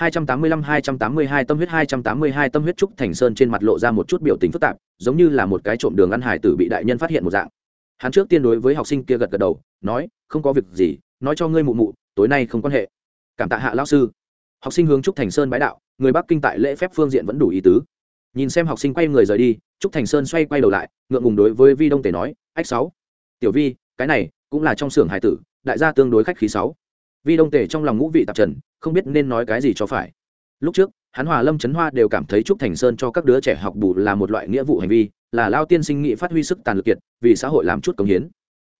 285-282 tâm huyết 282 tâm huyết trúc thành sơn trên mặt lộ ra một chút biểu tình phức tạp, giống như là một cái trộm đường ăn hải tử bị đại nhân phát hiện một dạng. Hắn trước tiên đối với học sinh kia gật gật đầu, nói, không có việc gì, nói cho ngươi mụ mụ, tối nay không quan hệ. Cảm tạ hạ lão sư. Học sinh hướng trúc thành sơn bái đạo, người bắc kinh tại lễ phép phương diện vẫn đủ ý tứ. Nhìn xem học sinh quay người rời đi, trúc thành sơn xoay quay đầu lại, ngượng ngùng đối với vi đông tề nói, ách sáu, tiểu vi, cái này cũng là trong xưởng hải tử, đại gia tương đối khách khí sáu vi đông tề trong lòng ngũ vị tạp trần, không biết nên nói cái gì cho phải. Lúc trước, hắn hòa lâm trấn hoa đều cảm thấy trúc thành sơn cho các đứa trẻ học bù là một loại nghĩa vụ hành vi, là lao tiên sinh nghị phát huy sức tàn lực kiệt, vì xã hội làm chút công hiến.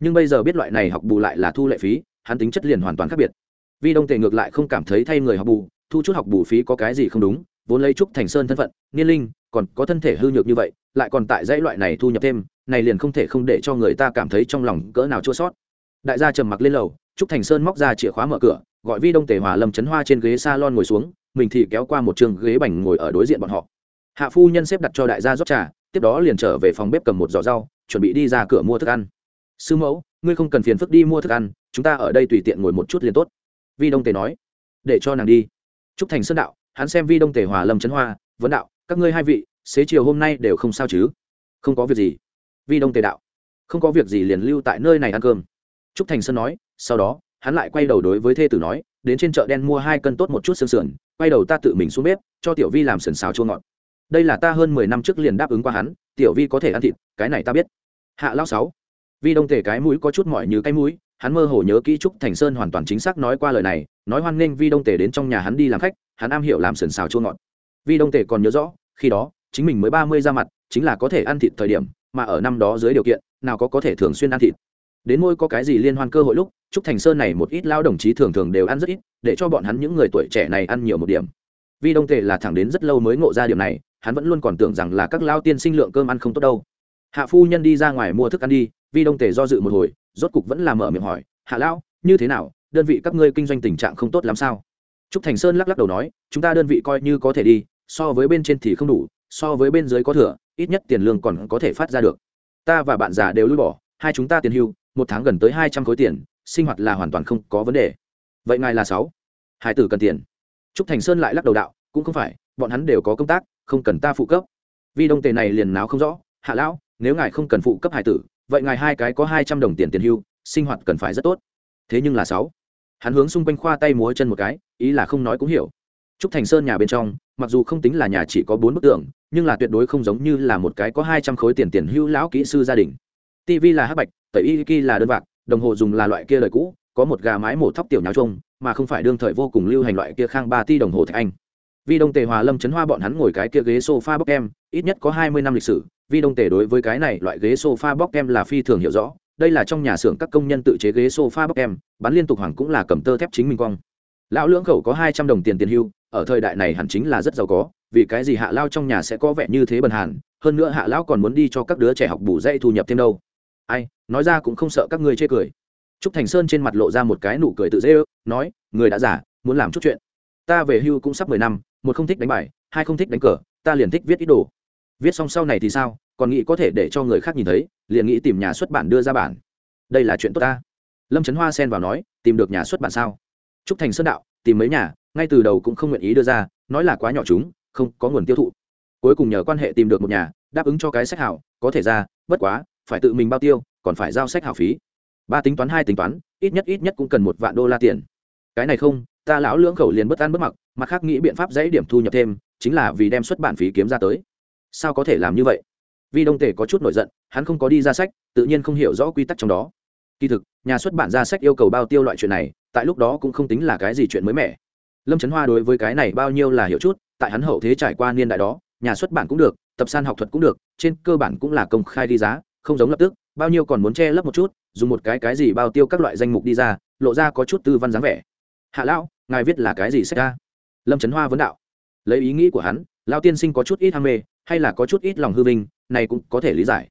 Nhưng bây giờ biết loại này học bù lại là thu lệ phí, hắn tính chất liền hoàn toàn khác biệt. Vi đông tề ngược lại không cảm thấy thay người học bù, thu chút học bù phí có cái gì không đúng, vốn lấy trúc thành sơn thân phận, niên linh, còn có thân thể hư nhược như vậy, lại còn tại dãy loại này thu nhập thêm, này liền không thể không để cho người ta cảm thấy trong lòng cỡ nào chua sót. Đại gia trầm mặc lên lầu trúc thành sơn móc ra chìa khóa mở cửa, gọi vi đông tề hòa lâm chấn hoa trên ghế s a lon ngồi xuống, mình thì kéo qua một trường ghế bành ngồi ở đối diện bọn họ. Hạ phu nhân xếp đặt cho đại gia rót trà, tiếp đó liền trở về phòng bếp cầm một giỏ rau, chuẩn bị đi ra cửa mua thức ăn. Sư mẫu, ngươi không cần phiền phức đi mua thức ăn, chúng ta ở đây tùy tiện ngồi một chút liền tốt, vi đông tề nói. Để cho nàng đi. Trúc thành sơn đạo, hắn xem vi đông tề hòa lâm trấn hoa, vấn đạo, các ngươi hai vị, xế chiều hôm nay đều không sao chứ? Không có việc gì. Vi đông tề đạo, không có việc gì liền lưu tại nơi này ăn cơm trúc thành sơn nói, sau đó, hắn lại quay đầu đối với thê tử nói, đến trên chợ đen mua hai cân tốt một chút xương sườn, quay đầu ta tự mình xuống bếp, cho tiểu vi làm sườn xào chua ngọt. Đây là ta hơn mười năm trước liền đáp ứng qua hắn, tiểu vi có thể ăn thịt, cái này ta biết. Hạ lao sáu. Vi đông tề cái mũi có chút mỏi như cái mũi, hắn mơ hồ nhớ kỹ trúc thành sơn hoàn toàn chính xác nói qua lời này, nói hoan nghênh vi đông tề đến trong nhà hắn đi làm khách, hắn am hiểu làm sườn xào chua ngọt. Vi đông tề còn nhớ rõ, khi đó, chính mình mới ba mươi ra mặt, chính là có thể ăn thịt thời điểm, mà ở năm đó dưới điều kiện, nào có có thể thường xuyên ăn thịt đến môi có cái gì liên hoan cơ hội lúc, trúc thành sơn này một ít lao đồng chí thường thường đều ăn rất ít, để cho bọn hắn những người tuổi trẻ này ăn nhiều một điểm. Vi đông tề là thẳng đến rất lâu mới ngộ ra điều này, hắn vẫn luôn còn tưởng rằng là các lao tiên sinh lượng cơm ăn không tốt đâu. Hạ phu nhân đi ra ngoài mua thức ăn đi vi đông tề do dự một hồi, rốt cục vẫn làm mở miệng hỏi, hạ lão, như thế nào? Đơn vị các ngươi kinh doanh tình trạng không tốt lắm sao? Trúc thành sơn lắc lắc đầu nói, chúng ta đơn vị coi như có thể đi, so với bên trên thì không đủ, so với bên dưới có thừa, ít nhất tiền lương còn có thể phát ra được. Ta và bạn già đều lui bỏ, hai chúng ta tiền hưu một tháng gần tới hai trăm khối tiền, sinh hoạt là hoàn toàn không có vấn đề. Vậy ngài là sáu. Hải tử cần tiền. Trúc thành sơn lại lắc đầu đạo, cũng không phải, bọn hắn đều có công tác, không cần ta phụ cấp. Vì đông tề này liền náo không rõ, hạ lão, nếu ngài không cần phụ cấp hải tử, vậy ngài hai cái có hai trăm đồng tiền tiền hưu, sinh hoạt cần phải rất tốt. Thế nhưng là sáu. Hắn hướng xung quanh khoa tay múa chân một cái, ý là không nói cũng hiểu. Trúc thành sơn nhà bên trong, mặc dù không tính là nhà chỉ có bốn bức tường, nhưng là tuyệt đối không giống như là một cái có hai trăm khối tiền tiền hưu lão kỹ sư gia đình tv là hắc bạch, tẩy y ki là đơn vạc, đồng hồ dùng là loại kia lời cũ, có một gà mái mổ thóc tiểu nháo trông mà không phải đương thời vô cùng lưu hành loại kia khang ba ti đồng hồ thạch anh. Vi đông tề hòa lâm chấn hoa bọn hắn ngồi cái kia ghế sofa bóc em ít nhất có hai mươi năm lịch sử, vi đông tề đối với cái này loại ghế sofa bóc em là phi thường hiểu rõ, đây là trong nhà xưởng các công nhân tự chế ghế sofa bóc em bán liên tục hoàng cũng là cầm tơ thép chính minh quang lão lưỡng khẩu có hai trăm đồng tiền tiền hưu, ở thời đại này hẳn chính là rất giàu có, vì cái gì hạ lao trong nhà sẽ có vẻ như thế bần hàn, hơn nữa hạ lão còn muốn đi cho các đứa trẻ học bù dây thu nhập thêm đâu ai, nói ra cũng không sợ các ngươi chê cười. Trúc thành sơn trên mặt lộ ra một cái nụ cười tự dễ ước, nói, người đã giả muốn làm chút chuyện. Ta về hưu cũng sắp mười năm, một không thích đánh bài, hai không thích đánh cờ, ta liền thích viết ít đồ. Viết xong sau này thì sao, còn nghĩ có thể để cho người khác nhìn thấy, liền nghĩ tìm nhà xuất bản đưa ra bản. Đây là chuyện tốt ta. Lâm trấn hoa xen vào nói, tìm được nhà xuất bản sao? Trúc thành sơn đạo, tìm mấy nhà, ngay từ đầu cũng không nguyện ý đưa ra, nói là quá nhỏ chúng, không có nguồn tiêu thụ. Cuối cùng nhờ quan hệ tìm được một nhà, đáp ứng cho cái sách hảo, có thể ra, bất quá phải tự mình bao tiêu, còn phải giao sách hảo phí. Ba tính toán, hai tính toán, ít nhất ít nhất cũng cần một vạn đô la tiền. Cái này không, ta lão lưỡng khẩu liền bất ăn bất mặc, mặt khác nghĩ biện pháp dãy điểm thu nhập thêm, chính là vì đem xuất bản phí kiếm ra tới. Sao có thể làm như vậy? Vi đông tề có chút nổi giận, hắn không có đi ra sách, tự nhiên không hiểu rõ quy tắc trong đó. Kỳ thực, nhà xuất bản ra sách yêu cầu bao tiêu loại chuyện này, tại lúc đó cũng không tính là cái gì chuyện mới mẻ. Lâm trấn hoa đối với cái này bao nhiêu là hiểu chút, tại hắn hậu thế trải qua niên đại đó, nhà xuất bản cũng được, tập san học thuật cũng được, trên cơ bản cũng là công khai đi giá không giống lập tức, bao nhiêu còn muốn che lấp một chút, dùng một cái cái gì bao tiêu các loại danh mục đi ra, lộ ra có chút tư văn dáng vẻ. Hạ lão, ngài viết là cái gì sách ra? Lâm trấn hoa vấn đạo. Lấy ý nghĩ của hắn lao tiên sinh có chút ít ham mê, hay là có chút ít lòng hư vinh, này cũng có thể lý giải.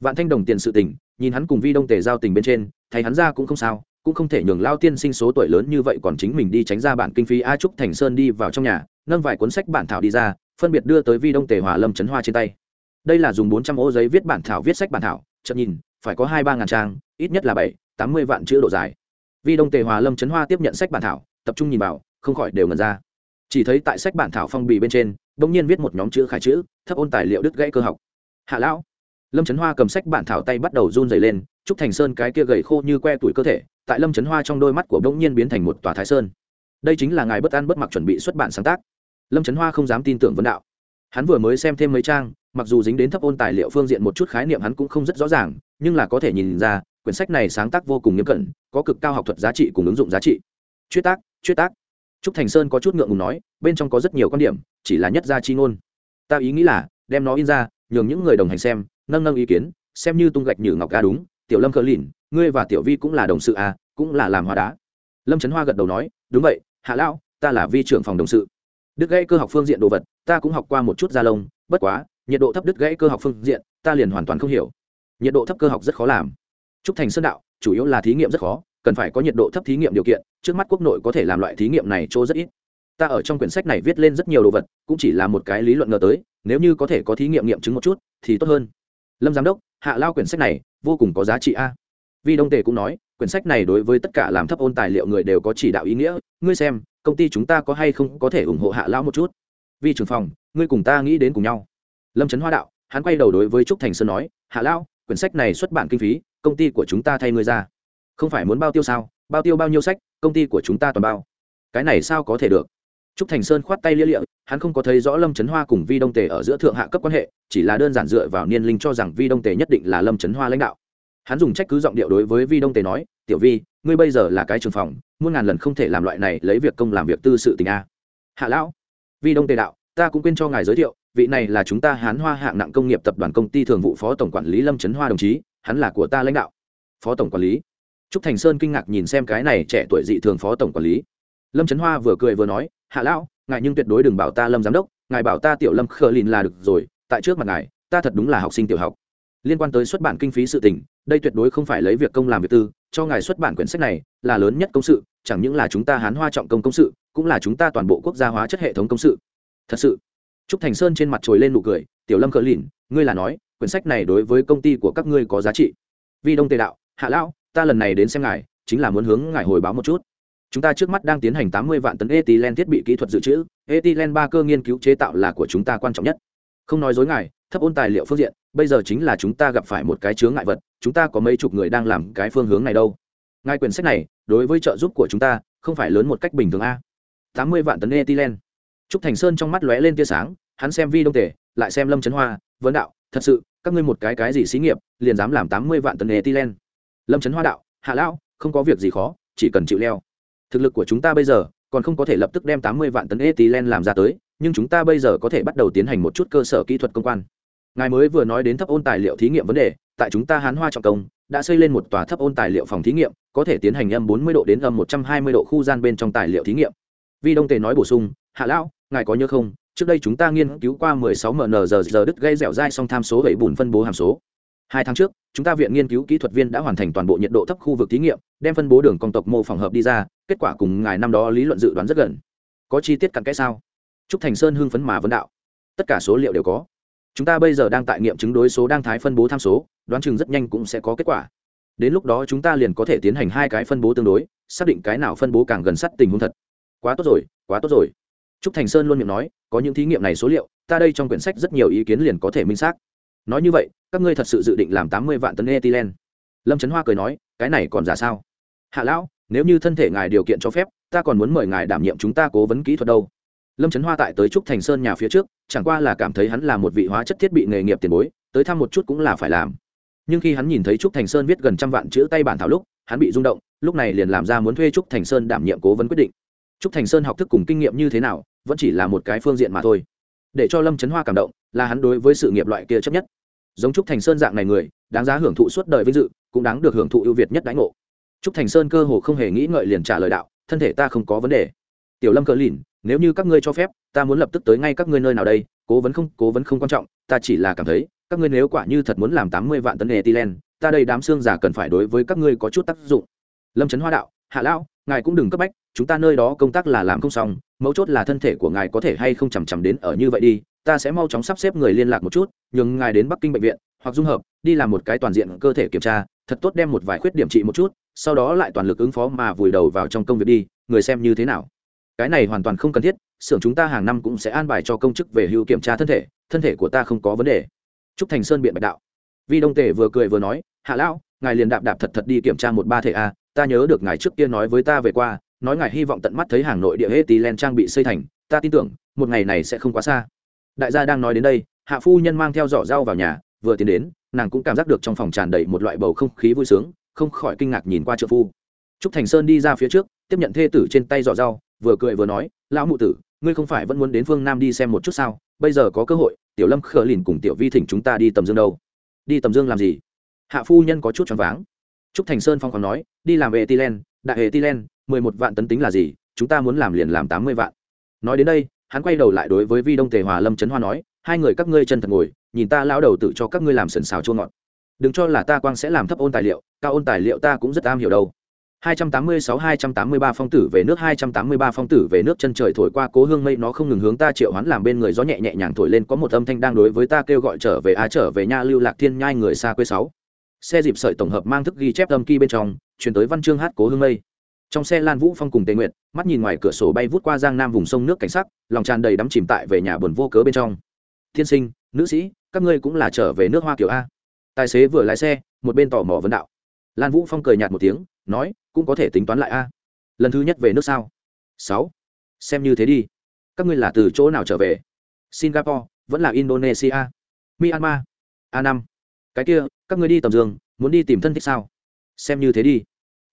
Vạn thanh đồng tiền sự tình, nhìn hắn cùng vi đông tề giao tình bên trên, thấy hắn ra cũng không sao, cũng không thể nhường lao tiên sinh số tuổi lớn như vậy còn chính mình đi tránh ra bản kinh phí a trúc thành sơn đi vào trong nhà, nâng vài cuốn sách bản thảo đi ra, phân biệt đưa tới vi đông tề hòa lâm trấn hoa trên tay đây là dùng bốn trăm ô giấy viết bản thảo, viết sách bản thảo chậm nhìn, phải có hai ba ngàn trang, ít nhất là bảy, tám mươi vạn chữ độ dài. Vi đông tề hòa lâm trấn hoa tiếp nhận sách bản thảo, tập trung nhìn vào, không khỏi đều ngần ra. Chỉ thấy tại sách bản thảo phong bì bên trên đ ỗ n g nhiên viết một nhóm chữ khải chữ, thấp ôn tài liệu đứt gãy cơ học. Hạ lão. Lâm trấn hoa cầm sách bản thảo tay bắt đầu run dày lên, trúc thành sơn cái kia gầy khô như que tuổi cơ thể, tại lâm trấn hoa trong đôi mắt của bỗng nhiên biến thành một tòa thái sơn. Đây chính là ngài bất an bất mặc chuẩn bị xuất bản sáng tác. Lâm trấn hoa không dám tin tưởng vấn đạo. Hắn vừa mới xem thêm mấy trang mặc dù dính đến thấp ôn tài liệu phương diện một chút khái niệm hắn cũng không rất rõ ràng, nhưng là có thể nhìn ra, quyển sách này sáng tác vô cùng nghiêm cẩn, có cực cao học thuật giá trị cùng ứng dụng giá trị. Chuyết tác chuyết tác. Trúc thành sơn có chút ngượng ngùng nói, bên trong có rất nhiều quan điểm, chỉ là nhất gia chi ngôn. Ta ý nghĩ là, đem nó in ra, nhường những người đồng hành xem, nâng nâng ý kiến, xem như tung gạch như ngọc ca đúng. Tiểu lâm cờ lìn, ngươi và tiểu vi cũng là đồng sự à cũng là làm hóa đá. Lâm trấn hoa gật đầu nói, đúng vậy, hạ lão, ta là vi trưởng phòng đồng sự. Đức gây cơ học phương diện đồ vật, ta cũng học qua một chút gia lông, bất quá nhiệt độ thấp đứt gãy cơ học phương diện, ta liền hoàn toàn không hiểu. Nhiệt độ thấp cơ học rất khó làm. Trúc thành sơn đạo, chủ yếu là thí nghiệm rất khó, cần phải có nhiệt độ thấp thí nghiệm điều kiện, trước mắt quốc nội có thể làm loại thí nghiệm này chỗ rất ít. Ta ở trong quyển sách này viết lên rất nhiều đồ vật, cũng chỉ là một cái lý luận ngờ tới, nếu như có thể có thí nghiệm nghiệm chứng một chút, thì tốt hơn. Lâm giám đốc, hạ lao quyển sách này, vô cùng có giá trị a. Vi đông tề cũng nói, quyển sách này đối với tất cả làm thấp ôn tài liệu người đều có chỉ đạo ý nghĩa, ngươi xem, công ty chúng ta có hay không có thể ủng hộ hạ lão một chút? Vi trưởng phòng, ngươi cùng ta nghĩ đến cùng nhau lâm trấn hoa đạo hắn quay đầu đối với trúc thành sơn nói hạ lão quyển sách này xuất bản kinh phí công ty của chúng ta thay ngươi ra không phải muốn bao tiêu sao bao tiêu bao nhiêu sách công ty của chúng ta toàn bao cái này sao có thể được trúc thành sơn khoát tay lia lịa hắn không có thấy rõ lâm trấn hoa cùng vi đông tề ở giữa thượng hạ cấp quan hệ chỉ là đơn giản dựa vào niên linh cho rằng vi đông tề nhất định là lâm trấn hoa lãnh đạo hắn dùng trách cứ giọng điệu đối với vi đông tề nói tiểu vi ngươi bây giờ là cái trường phòng muôn ngàn lần không thể làm loại này lấy việc công làm việc tư sự tình a hạ lão vi đông tề đạo ta cũng quên cho ngài giới thiệu vị này là chúng ta hán hoa hạng nặng công nghiệp tập đoàn công ty thường vụ phó tổng quản lý lâm trấn hoa đồng chí, hắn là của ta lãnh đạo. Phó tổng quản lý. Trúc thành sơn kinh ngạc nhìn xem cái này trẻ tuổi dị thường phó tổng quản lý. Lâm trấn hoa vừa cười vừa nói, hạ lão, ngài nhưng tuyệt đối đừng bảo ta lâm giám đốc, ngài bảo ta tiểu lâm khờ lìn là được rồi, tại trước mặt ngài, ta thật đúng là học sinh tiểu học. Liên quan tới xuất bản kinh phí sự tình, đây tuyệt đối không phải lấy việc công làm việc tư, cho ngài xuất bản quyển sách này là lớn nhất công sự, chẳng những là chúng ta hán hoa trọng công công sự, cũng là chúng ta toàn bộ quốc gia hóa chất hệ thống công sự. Thật sự? Trúc thành sơn trên mặt trồi lên nụ cười, tiểu lâm cờ lìn, ngươi là nói, quyển sách này đối với công ty của các ngươi có giá trị? Vi đông tề đạo, hạ lão, ta lần này đến xem ngài, chính là muốn hướng ngài hồi báo một chút. Chúng ta trước mắt đang tiến hành tám mươi vạn tấn ethylene thiết bị kỹ thuật dự trữ ethylene ba cơ nghiên cứu chế tạo là của chúng ta quan trọng nhất. Không nói dối ngài, thấp ôn tài liệu phương diện, bây giờ chính là chúng ta gặp phải một cái chướng ngại vật, chúng ta có mấy chục người đang làm cái phương hướng này đâu. Ngài quyển sách này, đối với trợ giúp của chúng ta, không phải lớn một cách bình thường a. Tám mươi vạn tấn ethylene trúc thành sơn trong mắt lóe lên tia sáng hắn xem vi đông Tề, lại xem lâm trấn hoa vấn đạo thật sự các ngươi một cái cái gì xí nghiệp liền dám làm tám mươi vạn tấn ethylene lâm trấn hoa đạo hạ lão không có việc gì khó chỉ cần chịu leo. Thực lực của chúng ta bây giờ còn không có thể lập tức đem tám mươi vạn tấn ethylene làm ra tới nhưng chúng ta bây giờ có thể bắt đầu tiến hành một chút cơ sở kỹ thuật công quan. Ngài mới vừa nói đến thấp ôn tài liệu thí nghiệm vấn đề tại chúng ta hán hoa trọng công đã xây lên một tòa thấp ôn tài liệu phòng thí nghiệm có thể tiến hành âm bốn mươi độ đến âm một trăm hai mươi độ khu gian bên trong tài liệu thí nghiệm. Vi đông tề nói bổ sung hạ lão ngài có nhớ không? Trước đây chúng ta nghiên cứu qua mười sáu mn giờ giờ đứt gây dẻo dai song tham số gậy bùn phân bố hàm số. Hai tháng trước, chúng ta viện nghiên cứu kỹ thuật viên đã hoàn thành toàn bộ nhiệt độ thấp khu vực thí nghiệm, đem phân bố đường công tộc mô phỏng hợp đi ra, kết quả cùng ngài năm đó lý luận dự đoán rất gần. Có chi tiết cặn kẽ sao? Trúc thành sơn hưng phấn mà vấn đạo. Tất cả số liệu đều có. Chúng ta bây giờ đang tại nghiệm chứng đối số đang thái phân bố tham số, đoán chừng rất nhanh cũng sẽ có kết quả. Đến lúc đó chúng ta liền có thể tiến hành hai cái phân bố tương đối, xác định cái nào phân bố càng gần sát tình huống thật. Quá tốt rồi, quá tốt rồi trúc thành sơn luôn miệng nói, có những thí nghiệm này số liệu, ta đây trong quyển sách rất nhiều ý kiến liền có thể minh xác. Nói như vậy, các ngươi thật sự dự định làm tám mươi vạn tấn ethylene? Lâm trấn hoa cười nói, cái này còn giả sao? Hạ lão, nếu như thân thể ngài điều kiện cho phép, ta còn muốn mời ngài đảm nhiệm chúng ta cố vấn kỹ thuật đâu. Lâm trấn hoa tại tới trúc thành sơn nhà phía trước, chẳng qua là cảm thấy hắn là một vị hóa chất thiết bị nghề nghiệp tiền bối, tới thăm một chút cũng là phải làm. Nhưng khi hắn nhìn thấy trúc thành sơn viết gần trăm vạn chữ tay bản thảo lúc, hắn bị rung động, lúc này liền làm ra muốn thuê trúc thành sơn đảm nhiệm cố vấn quyết định trúc thành sơn học thức cùng kinh nghiệm như thế nào, vẫn chỉ là một cái phương diện mà thôi. Để cho lâm trấn hoa cảm động, là hắn đối với sự nghiệp loại kia chấp nhất. Giống trúc thành sơn dạng này người, đáng giá hưởng thụ suốt đời vinh dự, cũng đáng được hưởng thụ ưu việt nhất đãi ngộ. Trúc thành sơn cơ hồ không hề nghĩ ngợi liền trả lời đạo, thân thể ta không có vấn đề. Tiểu lâm cờ lìn, nếu như các ngươi cho phép, ta muốn lập tức tới ngay các ngươi nơi nào đây, cố vấn không, cố vấn không quan trọng, ta chỉ là cảm thấy, các ngươi nếu quả như thật muốn làm tám mươi vạn tấn ethylene ta đây đám xương giả cần phải đối với các ngươi có chút tác dụng. Lâm trấn hoa đạo hạ lão, ngài cũng đừng cấp bách, chúng ta nơi đó công tác là làm không xong, mấu chốt là thân thể của ngài có thể hay không chằm chằm đến ở như vậy đi, ta sẽ mau chóng sắp xếp người liên lạc một chút, nhường ngài đến bắc kinh bệnh viện, hoặc dung hợp, đi làm một cái toàn diện cơ thể kiểm tra, thật tốt đem một vài khuyết điểm trị một chút, sau đó lại toàn lực ứng phó mà vùi đầu vào trong công việc đi, người xem như thế nào. Cái này hoàn toàn không cần thiết, xưởng chúng ta hàng năm cũng sẽ an bài cho công chức về hưu kiểm tra thân thể thân thể của ta không có vấn đề. Trúc thành sơn biện bạch đạo. Vi đông tể vừa cười vừa nói, hạ lão, ngài liền đạp đạp thật thật đi kiểm tra một ba thể a ta nhớ được ngài trước kia nói với ta về qua nói ngài hy vọng tận mắt thấy hàng nội địa hết tí len trang bị xây thành ta tin tưởng một ngày này sẽ không quá xa. Đại gia đang nói đến đây hạ phu nhân mang theo giỏ rau vào nhà vừa tiến đến nàng cũng cảm giác được trong phòng tràn đầy một loại bầu không khí vui sướng không khỏi kinh ngạc nhìn qua trợ phu. Trúc thành sơn đi ra phía trước tiếp nhận thê tử trên tay giỏ rau, vừa cười vừa nói lão mụ tử ngươi không phải vẫn muốn đến phương nam đi xem một chút sao? Bây giờ có cơ hội tiểu lâm khờ lìn cùng tiểu vi thỉnh chúng ta đi tầm dương đâu? Đi tầm dương làm gì? Hạ phu nhân có chút choáng váng trúc thành sơn phong còn nói, đi làm về tilen đại hệ tilen mười một vạn tấn tính là gì? Chúng ta muốn làm liền làm tám mươi vạn. Nói đến đây, hắn quay đầu lại đối với vi đông tề hòa lâm trấn hoa nói, hai người các ngươi chân thật ngồi, nhìn ta lão đầu tự cho các ngươi làm sần xào chua ngọt. Đừng cho là ta quang sẽ làm thấp ôn tài liệu, cao ôn tài liệu ta cũng rất am hiểu đâu. 286-283 phong tử về nước 283 phong tử về nước chân trời thổi qua cố hương mây, nó không ngừng hướng ta triệu hoán làm bên người gió nhẹ nhẹ nhàng thổi lên, có một âm thanh đang đối với ta kêu gọi trở về Á trở về nha, lưu lạc thiên nhai người xa quê sáu xe dịp sợi tổng hợp mang thức ghi chép âm kỳ bên trong, chuyển tới văn chương hát cố hương mây. Trong xe lan vũ phong cùng tề nguyện mắt nhìn ngoài cửa sổ bay vút qua giang nam vùng sông nước cảnh sắc, lòng tràn đầy đắm chìm tại về nhà buồn vô cớ bên trong. Thiên sinh, nữ sĩ, các ngươi cũng là trở về nước hoa kiểu a. Tài xế vừa lái xe, một bên tò mò vấn đạo. Lan vũ phong cười nhạt một tiếng, nói, cũng có thể tính toán lại a. Lần thứ nhất về nước sao? Sáu. Xem như thế đi. Các ngươi là từ chỗ nào trở về? Singapore, vẫn là indonesia. Myanmar. A năm cái kia, các ngươi đi tầm dương, muốn đi tìm thân thích sao? Xem như thế đi.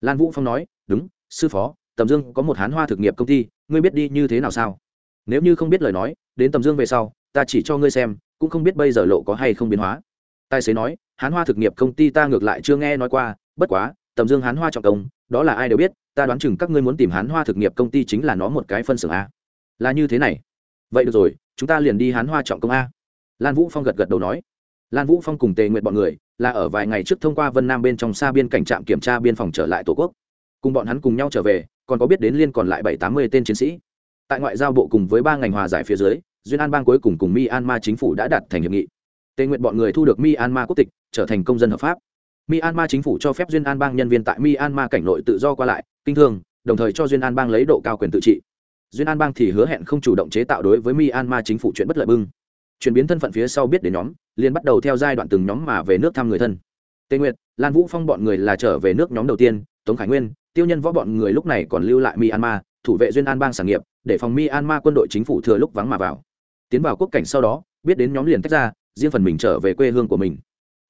Lan vũ phong nói, đúng, sư phó, tầm dương có một hán hoa thực nghiệp công ty, ngươi biết đi như thế nào sao? Nếu như không biết lời nói, đến tầm dương về sau, ta chỉ cho ngươi xem, cũng không biết bây giờ lộ có hay không biến hóa. Tài xế nói, hán hoa thực nghiệp công ty ta ngược lại chưa nghe nói qua, bất quá, tầm dương hán hoa trọng công, đó là ai đều biết, ta đoán chừng các ngươi muốn tìm hán hoa thực nghiệp công ty chính là nó một cái phân xưởng a. Là như thế này. Vậy được rồi, chúng ta liền đi hán hoa trọng công a. Lan vũ phong gật gật đầu nói lan vũ phong cùng tề nguyện bọn người là ở vài ngày trước thông qua vân nam bên trong xa biên cảnh trạm kiểm tra biên phòng trở lại tổ quốc. Cùng bọn hắn cùng nhau trở về, còn có biết đến liên còn lại bảy tám mươi tên chiến sĩ. Tại ngoại giao bộ cùng với ba ngành hòa giải phía dưới, duyên an bang cuối cùng cùng myanmar chính phủ đã đạt thành hiệp nghị. Tề nguyện bọn người thu được myanmar quốc tịch, trở thành công dân hợp pháp. Myanmar chính phủ cho phép duyên an bang nhân viên tại myanmar cảnh nội tự do qua lại, kinh thương, đồng thời cho duyên an bang lấy độ cao quyền tự trị. Duyên an bang thì hứa hẹn không chủ động chế tạo đối với myanmar chính phủ chuyện bất lợi bưng. Chuyển biến thân phận phía sau biết đến nhóm liền bắt đầu theo giai đoạn từng nhóm mà về nước thăm người thân. Tề nguyệt, lan vũ phong bọn người là trở về nước nhóm đầu tiên, tống khải nguyên, tiêu nhân võ bọn người lúc này còn lưu lại myanmar, thủ vệ duyên an bang sản nghiệp, để phòng myanmar quân đội chính phủ thừa lúc vắng mà vào. Tiến vào quốc cảnh sau đó, biết đến nhóm liền tách ra, riêng phần mình trở về quê hương của mình.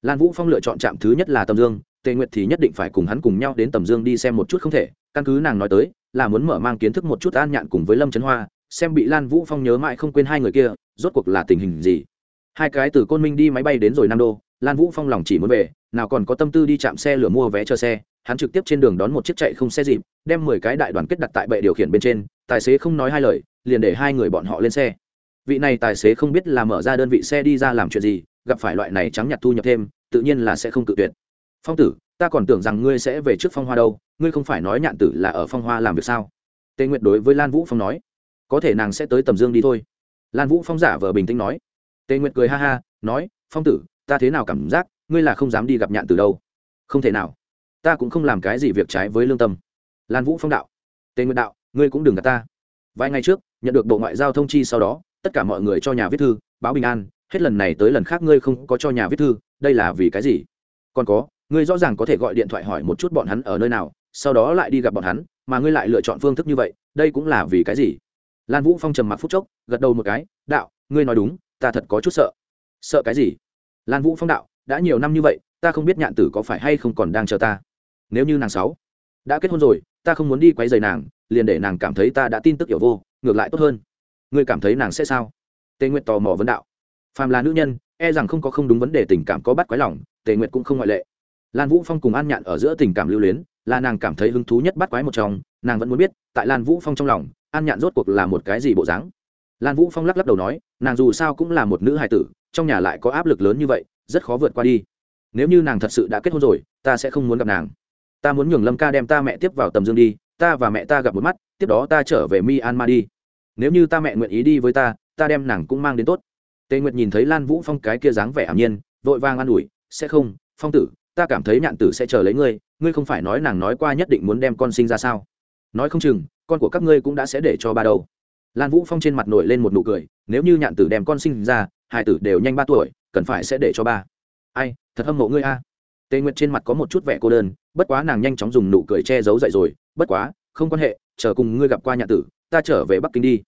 Lan vũ phong lựa chọn trạm thứ nhất là tầm dương, tề nguyệt thì nhất định phải cùng hắn cùng nhau đến tầm dương đi xem một chút không thể, căn cứ nàng nói tới, là muốn mở mang kiến thức một chút an nhạn cùng với lâm trấn hoa, xem bị lan vũ phong nhớ mãi không quên hai người kia, rốt cuộc là tình hình gì hai cái từ côn minh đi máy bay đến rồi nam đô lan vũ phong lòng chỉ muốn về, nào còn có tâm tư đi chạm xe lửa mua vé chờ xe, hắn trực tiếp trên đường đón một chiếc chạy không xe dịp, đem mười cái đại đoàn kết đặt tại bệ điều khiển bên trên, tài xế không nói hai lời, liền để hai người bọn họ lên xe. Vị này tài xế không biết là mở ra đơn vị xe đi ra làm chuyện gì, gặp phải loại này trắng nhặt thu nhập thêm, tự nhiên là sẽ không cự tuyệt. Phong tử, ta còn tưởng rằng ngươi sẽ về trước phong hoa đâu, ngươi không phải nói nhạn tử là ở phong hoa làm việc sao? Tề nguyệt đối với lan vũ phong nói. Có thể nàng sẽ tới tầm dương đi thôi. Lan vũ phong giả vờ bình tĩnh nói tề nguyệt cười ha ha, nói, phong tử, ta thế nào cảm giác ngươi là không dám đi gặp nhạn từ đâu? Không thể nào. Ta cũng không làm cái gì việc trái với lương tâm. Lan vũ phong đạo. Tề nguyệt đạo, ngươi cũng đừng gặp ta. Vài ngày trước, nhận được bộ ngoại giao thông chi sau đó, tất cả mọi người cho nhà viết thư, báo bình an, hết lần này tới lần khác ngươi không có cho nhà viết thư, đây là vì cái gì? Còn có, ngươi rõ ràng có thể gọi điện thoại hỏi một chút bọn hắn ở nơi nào, sau đó lại đi gặp bọn hắn, mà ngươi lại lựa chọn phương thức như vậy, đây cũng là vì cái gì? Lan vũ phong trầm mặc phút chốc, gật đầu một cái, đạo, ngươi nói đúng ta thật có chút sợ. Sợ cái gì? Lan vũ phong đạo, đã nhiều năm như vậy, ta không biết nhạn tử có phải hay không còn đang chờ ta. Nếu như nàng sáu đã kết hôn rồi, ta không muốn đi quấy rầy nàng, liền để nàng cảm thấy ta đã tin tức hiểu vô, ngược lại tốt hơn. Ngươi cảm thấy nàng sẽ sao? Tề nguyệt tò mò vấn đạo. Phàm là nữ nhân e rằng không có không đúng vấn đề tình cảm có bắt quái lòng, tề nguyệt cũng không ngoại lệ. Lan vũ phong cùng an nhạn ở giữa tình cảm lưu luyến, là nàng cảm thấy hứng thú nhất bắt quái một trong, nàng vẫn muốn biết, tại lan vũ phong trong lòng, an nhạn rốt cuộc là một cái gì bộ dáng? Lan vũ phong lắc lắc đầu nói, nàng dù sao cũng là một nữ hài tử, trong nhà lại có áp lực lớn như vậy, rất khó vượt qua đi. Nếu như nàng thật sự đã kết hôn rồi, ta sẽ không muốn gặp nàng. Ta muốn nhường lâm ca đem ta mẹ tiếp vào tầm dương đi, ta và mẹ ta gặp một mắt, tiếp đó ta trở về myanmar đi. Nếu như ta mẹ nguyện ý đi với ta ta đem nàng cũng mang đến tốt. Tề nguyệt nhìn thấy lan vũ phong cái kia dáng vẻ ảm nhiên, vội vàng an ủi, sẽ không, phong tử, ta cảm thấy nhạn tử sẽ chờ lấy ngươi ngươi không phải nói nàng nói qua nhất định muốn đem con sinh ra sao? Nói không chừng, con của các ngươi cũng đã sẽ để cho ba đầu lan vũ phong trên mặt nổi lên một nụ cười, nếu như nhạn tử đem con sinh ra Hải tử đều nhanh ba tuổi, cần phải sẽ để cho ba. Ai, thật hâm mộ ngươi a. Tề nguyệt trên mặt có một chút vẻ cô đơn, bất quá nàng nhanh chóng dùng nụ cười che giấu dậy rồi, bất quá, không quan hệ, chờ cùng ngươi gặp qua nhạn tử, ta trở về bắc kinh đi.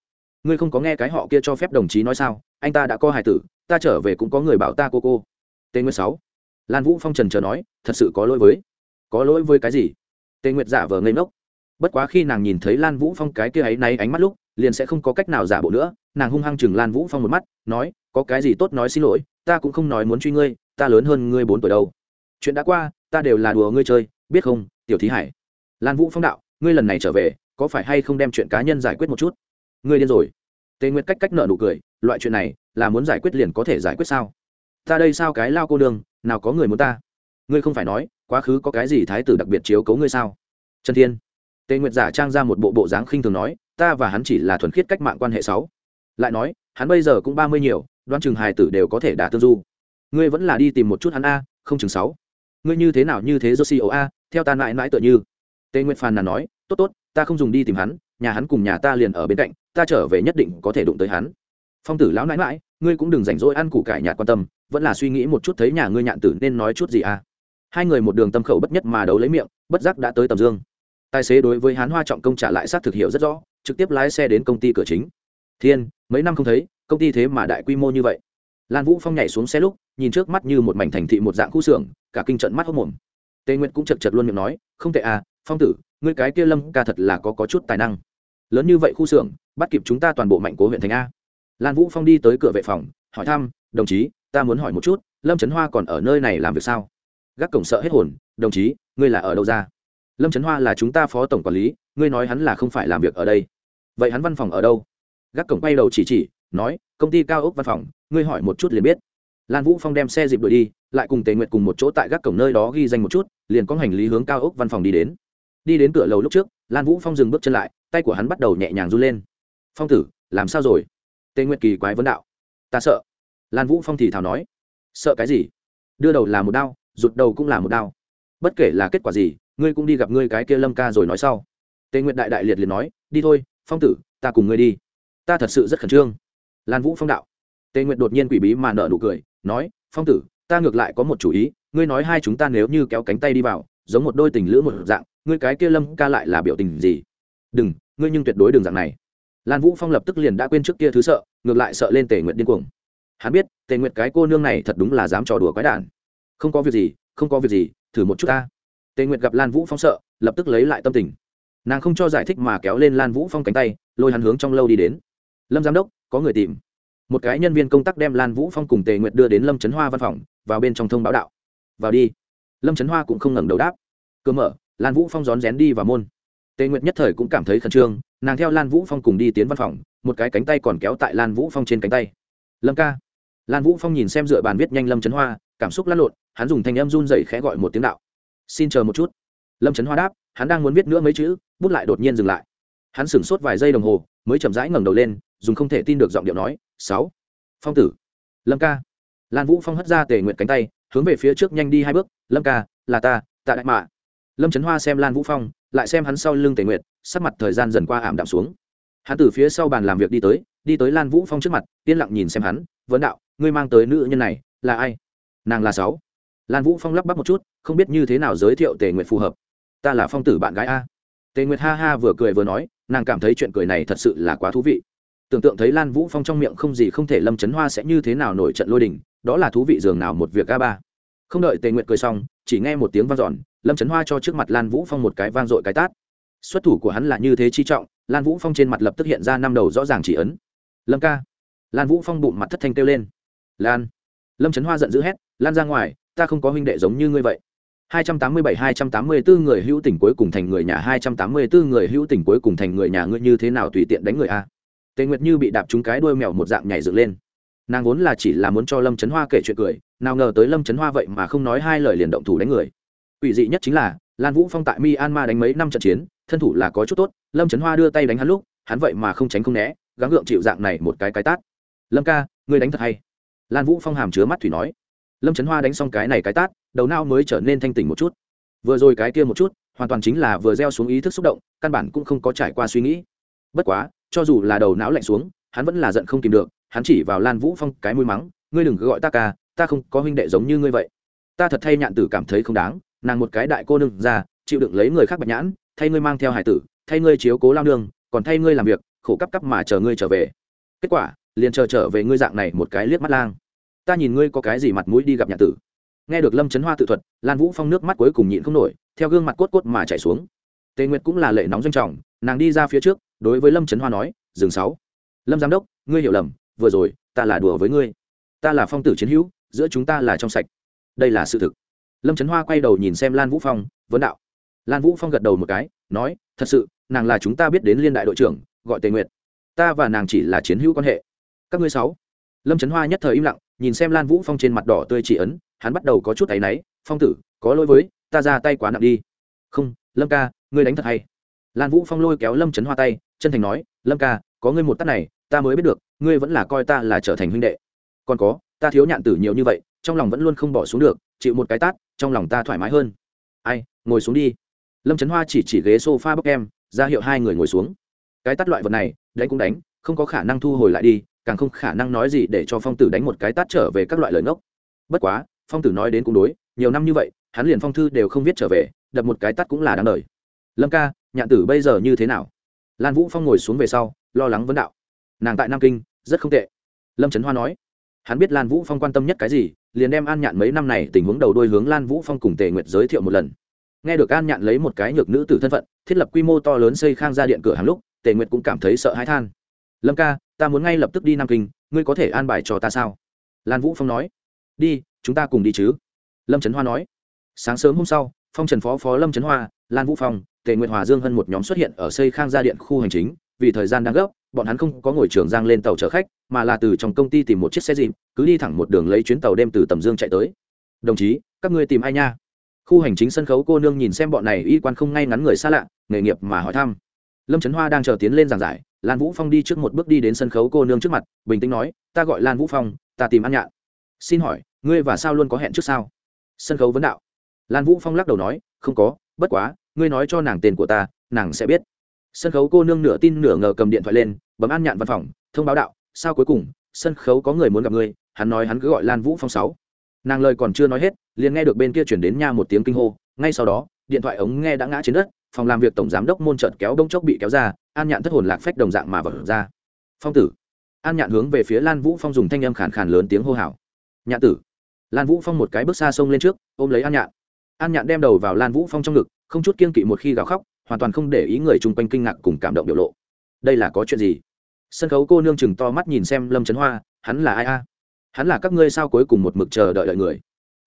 Ngươi không có nghe cái họ kia cho phép đồng chí nói sao, anh ta đã có Hải tử, ta trở về cũng có người bảo ta cô cô. Tề nguyệt sáu. Lan vũ phong trần chờ nói, thật sự có lỗi với, có lỗi với cái gì? Tề nguyệt giả vờ ngây ngốc. Bất quá khi nàng nhìn thấy lan vũ phong cái kia ấy nay ánh mắt lúc liền sẽ không có cách nào giả bộ nữa. Nàng hung hăng chừng lan vũ phong một mắt, nói, có cái gì tốt nói xin lỗi, ta cũng không nói muốn truy ngươi, ta lớn hơn ngươi bốn tuổi đâu. Chuyện đã qua, ta đều là đùa ngươi chơi, biết không, tiểu thí hải? Lan vũ phong đạo, ngươi lần này trở về, có phải hay không đem chuyện cá nhân giải quyết một chút? Ngươi điên rồi. Tề nguyệt cách cách nợ nụ cười, loại chuyện này, là muốn giải quyết liền có thể giải quyết sao? Ta đây sao cái lao cô đường nào có người muốn ta? Ngươi không phải nói, quá khứ có cái gì thái tử đặc biệt chiếu cấu ngươi sao? Trần thiên. Tề nguyệt giả trang ra một bộ bộ dáng khinh thường nói ta và hắn chỉ là thuần khiết cách mạng quan hệ sáu. Lại nói, hắn bây giờ cũng ba mươi nhiều đoan chừng hài tử đều có thể đả tương du. Ngươi vẫn là đi tìm một chút hắn a, không chừng sáu. Ngươi như thế nào như thế josi a, theo ta mãi mãi tựa như. Tề nguyệt phàn là nói, tốt tốt, ta không dùng đi tìm hắn, nhà hắn cùng nhà ta liền ở bên cạnh, ta trở về nhất định có thể đụng tới hắn. Phong tử lão nãi mãi, ngươi cũng đừng rảnh rỗi ăn củ cải nhạt quan tâm, vẫn là suy nghĩ một chút thấy nhà ngươi nhạn tử nên nói chút gì à hai người một đường tâm khẩu bất nhất mà đấu lấy miệng, bất giác đã tới tầm dương tài xế đối với hán hoa trọng công trả lại xác thực hiệu rất rõ trực tiếp lái xe đến công ty cửa chính. Thiên mấy năm không thấy công ty thế mà đại quy mô như vậy. Lan vũ phong nhảy xuống xe lúc nhìn trước mắt như một mảnh thành thị một dạng khu xưởng cả kinh trận mắt hốc mồm. Tề nguyệt cũng chật chật luôn miệng nói không tệ à phong tử ngươi cái kia lâm ca thật là có, có chút tài năng. Lớn như vậy khu xưởng bắt kịp chúng ta toàn bộ mạnh cố huyện thành a. Lan vũ phong đi tới cửa vệ phòng hỏi thăm đồng chí ta muốn hỏi một chút lâm trấn hoa còn ở nơi này làm việc sao? Gác cổng sợ hết hồn đồng chí ngươi là ở đâu ra? Lâm trấn hoa là chúng ta phó tổng quản lý ngươi nói hắn là không phải làm việc ở đây. Vậy hắn văn phòng ở đâu? Gác cổng bay đầu chỉ chỉ nói công ty cao ốc văn phòng ngươi hỏi một chút liền biết. Lan vũ phong đem xe dịp đuổi đi lại cùng tề nguyệt cùng một chỗ tại gác cổng nơi đó ghi danh một chút liền có hành lý hướng cao ốc văn phòng đi đến. Đi đến cửa lầu lúc trước lan vũ phong dừng bước chân lại tay của hắn bắt đầu nhẹ nhàng run lên. Phong tử làm sao rồi? Tề nguyệt kỳ quái vấn đạo. Ta sợ. Lan vũ phong thì thào nói. Sợ cái gì? Đưa đầu là một đau, rụt đầu cũng là một đau, bất kể là kết quả gì ngươi cũng đi gặp ngươi cái kia lâm ca rồi nói sau. Tề nguyệt đại đại liệt liền nói, đi thôi, phong tử, ta cùng ngươi đi. Ta thật sự rất khẩn trương. Lan vũ phong đạo. Tề nguyệt đột nhiên quỷ bí mà nợ nụ cười, nói, phong tử, ta ngược lại có một chủ ý, ngươi nói hai chúng ta nếu như kéo cánh tay đi vào, giống một đôi tình lữ một dạng, ngươi cái kia lâm ca lại là biểu tình gì? Đừng, ngươi nhưng tuyệt đối đừng dạng này. Lan vũ phong lập tức liền đã quên trước kia thứ sợ, ngược lại sợ lên tề nguyệt điên cuồng. Hắn biết, tề nguyệt cái cô nương này thật đúng là dám trò đùa quái đản. Không có việc gì, không có việc gì, thử một chút ta tề nguyệt gặp lan vũ phong sợ, lập tức lấy lại tâm tình. Nàng không cho giải thích mà kéo lên lan vũ phong cánh tay, lôi hắn hướng trong lâu đi đến. Lâm giám đốc, có người tìm. Một cái nhân viên công tác đem lan vũ phong cùng tề nguyệt đưa đến lâm trấn hoa văn phòng, vào bên trong thông báo đạo. Vào đi. Lâm trấn hoa cũng không ngẩng đầu đáp. Cơ mở, lan vũ phong rón rén đi vào môn. Tề nguyệt nhất thời cũng cảm thấy khẩn trương, nàng theo lan vũ phong cùng đi tiến văn phòng, một cái cánh tay còn kéo tại lan vũ phong trên cánh tay. Lâm ca. Lan vũ phong nhìn xem dựa bàn viết nhanh lâm trấn hoa, cảm xúc lăn lộn, hắn dùng thanh em run dậy khẽ gọi một tiếng đạo xin chờ một chút. Lâm trấn hoa đáp, hắn đang muốn viết nữa mấy chữ, bút lại đột nhiên dừng lại. Hắn sửng sốt vài giây đồng hồ, mới chậm rãi ngẩng đầu lên, dùng không thể tin được giọng điệu nói, sáu, phong tử. Lâm ca. Lan vũ phong hất ra tề nguyện cánh tay, hướng về phía trước nhanh đi hai bước, lâm ca, là ta tạ đại mạ. Lâm trấn hoa xem lan vũ phong, lại xem hắn sau lưng tề nguyện sắc mặt thời gian dần qua ảm đạm xuống. Hắn từ phía sau bàn làm việc đi tới đi tới lan vũ phong trước mặt, yên lặng nhìn xem hắn, vấn đạo, ngươi mang tới nữ nhân này là ai? Nàng là sáu lan vũ phong lắp bắp một chút, không biết như thế nào giới thiệu tề nguyệt phù hợp. Ta là phong tử bạn gái a. Tề nguyệt ha ha vừa cười vừa nói, nàng cảm thấy chuyện cười này thật sự là quá thú vị. Tưởng tượng thấy lan vũ phong trong miệng không gì không thể lâm chấn hoa sẽ như thế nào nổi trận lôi đình, đó là thú vị dường nào một việc a ba. Không đợi tề nguyệt cười xong, chỉ nghe một tiếng vang dọn, lâm chấn hoa cho trước mặt lan vũ phong một cái vang dội cái tát. Xuất thủ của hắn là như thế chi trọng, lan vũ phong trên mặt lập tức hiện ra năm đầu rõ ràng chỉ ấn. Lâm ca. Lan vũ phong bụng mặt thất thanh kêu lên. Lan. Lâm trấn hoa giận dữ hét, lan ra ngoài ta không có huynh đệ giống như ngươi vậy. 287-284 người hữu tình cuối cùng thành người nhà 284 người hữu tình cuối cùng thành người nhà, ngươi như thế nào tùy tiện đánh người a? Tề nguyệt như bị đạp trúng cái đuôi mèo một dạng nhảy dựng lên. Nàng vốn là chỉ là muốn cho lâm trấn hoa kể chuyện cười, nào ngờ tới lâm trấn hoa vậy mà không nói hai lời liền động thủ đánh người. Quỷ dị nhất chính là, lan vũ phong tại myanmar đánh mấy năm trận chiến, thân thủ là có chút tốt, lâm trấn hoa đưa tay đánh hắn lúc, hắn vậy mà không tránh không né, gắng gượng chịu dạng này một cái cái tát. Lâm ca, ngươi đánh thật hay. Lan vũ phong hàm chứa mắt thủy nói lâm trấn hoa đánh xong cái này cái tát, đầu não mới trở nên thanh tỉnh một chút. Vừa rồi cái kia một chút, hoàn toàn chính là vừa gieo xuống ý thức xúc động, căn bản cũng không có trải qua suy nghĩ. Bất quá, cho dù là đầu não lạnh xuống, hắn vẫn là giận không tìm được, hắn chỉ vào lan vũ phong cái mũi mắng, ngươi đừng cứ gọi ta ca, ta không có huynh đệ giống như ngươi vậy. Ta thật thay nhạn tử cảm thấy không đáng, nàng một cái đại cô nương ra chịu đựng lấy người khác bạch nhãn, thay ngươi mang theo hải tử, thay ngươi chiếu cố lao nương, còn thay ngươi làm việc, khổ cấp cấp mà chờ ngươi trở về. Kết quả, liền chờ trở về ngươi dạng này một cái liếc mắt lang ta nhìn ngươi có cái gì mặt mũi đi gặp nhạn tử. Nghe được lâm trấn hoa tự thuật, lan vũ phong nước mắt cuối cùng nhịn không nổi, theo gương mặt cốt cốt mà chảy xuống. Tề nguyệt cũng là lệ nóng doanh trọng, nàng đi ra phía trước, đối với lâm trấn hoa nói, dừng sáu. Lâm giám đốc, ngươi hiểu lầm, vừa rồi, ta là đùa với ngươi. Ta là phong tử chiến hữu, giữa chúng ta là trong sạch. Đây là sự thực. Lâm trấn hoa quay đầu nhìn xem lan vũ phong, vấn đạo. Lan vũ phong gật đầu một cái, nói, thật sự, nàng là chúng ta biết đến liên đại đội trưởng, gọi tề nguyệt. Ta và nàng chỉ là chiến hữu quan hệ. Các ngươi sáu. Lâm trấn hoa nhất thời im lặng nhìn xem lan vũ phong trên mặt đỏ tươi chỉ ấn, hắn bắt đầu có chút áy náy, phong tử, có lỗi với, ta ra tay quá nặng đi. Không, lâm ca, ngươi đánh thật hay. Lan vũ phong lôi kéo lâm trấn hoa tay, chân thành nói, lâm ca, có ngươi một tắt này, ta mới biết được, ngươi vẫn là coi ta là trở thành huynh đệ. Còn có, ta thiếu nhạn tử nhiều như vậy, trong lòng vẫn luôn không bỏ xuống được, chịu một cái tát, trong lòng ta thoải mái hơn. Ai, ngồi xuống đi. Lâm trấn hoa chỉ chỉ ghế s o f a bốc em, ra hiệu hai người ngồi xuống. Cái tát loại vật này, đánh cũng đánh, không có khả năng thu hồi lại đi càng không khả năng nói gì để cho phong tử đánh một cái tát trở về các loại lời ngốc. Bất quá, phong tử nói đến cũng đối, nhiều năm như vậy, hắn liền phong thư đều không viết trở về, đập một cái tát cũng là đáng đời. Lâm ca, nhạn tử bây giờ như thế nào? Lan vũ phong ngồi xuống về sau, lo lắng vấn đạo. Nàng tại nam kinh, rất không tệ. Lâm trấn hoa nói. Hắn biết lan vũ phong quan tâm nhất cái gì, liền đem an nhạn mấy năm này tình huống đầu đôi hướng lan vũ phong cùng tề nguyệt giới thiệu một lần. Nghe được an nhạn lấy một cái nhược nữ tử thân phận, thiết lập quy mô to lớn xây khang ra điện cửa hàng lúc, tề nguyệt cũng cảm thấy sợ hãi than lâm ca ta muốn ngay lập tức đi nam kinh ngươi có thể an bài cho ta sao lan vũ phong nói đi chúng ta cùng đi chứ lâm trấn hoa nói sáng sớm hôm sau phong trần phó phó lâm trấn hoa lan vũ phong tề nguyệt hòa dương hân một nhóm xuất hiện ở xây khang gia điện khu hành chính vì thời gian đang gấp bọn hắn không có ngồi trường giang lên tàu chở khách mà là từ trong công ty tìm một chiếc xe dịp cứ đi thẳng một đường lấy chuyến tàu đêm từ tầm dương chạy tới đồng chí các ngươi tìm ai nha khu hành chính sân khấu cô nương nhìn xem bọn này y quan không ngay ngắn người xa lạ nghề nghiệp mà hỏi thăm lâm trấn hoa đang chờ tiến lên giảng giải lan vũ phong đi trước một bước đi đến sân khấu cô nương trước mặt, bình tĩnh nói, ta gọi lan vũ phong, ta tìm ăn nhạn. Xin hỏi, ngươi và sao luôn có hẹn trước sao? Sân khấu vấn đạo. Lan vũ phong lắc đầu nói, không có, bất quá, ngươi nói cho nàng tên của ta, nàng sẽ biết. Sân khấu cô nương nửa tin nửa ngờ cầm điện thoại lên, bấm an nhạn văn phòng, thông báo đạo, sao cuối cùng, sân khấu có người muốn gặp ngươi, hắn nói hắn cứ gọi lan vũ phong sáu. Nàng lời còn chưa nói hết, liền nghe được bên kia chuyển đến nha một tiếng kinh hô, ngay sau đó, điện thoại ống nghe đã ngã trên đất phòng làm việc tổng giám đốc môn trợt kéo đông chốc bị kéo ra, an nhạn thất hồn lạc phách đồng dạng mà vật ra. Phong tử. An nhạn hướng về phía lan vũ phong dùng thanh âm khàn khàn lớn tiếng hô hào. Nhạn tử. Lan vũ phong một cái bước xa sông lên trước, ôm lấy an nhạn. An nhạn đem đầu vào lan vũ phong trong ngực, không chút kiên kỵ một khi gào khóc, hoàn toàn không để ý người chung quanh kinh ngạc cùng cảm động biểu lộ. Đây là có chuyện gì? Sân khấu cô nương chừng to mắt nhìn xem lâm trấn hoa, hắn là ai a? Hắn là các ngươi sao cuối cùng một mực chờ đợi đợi người?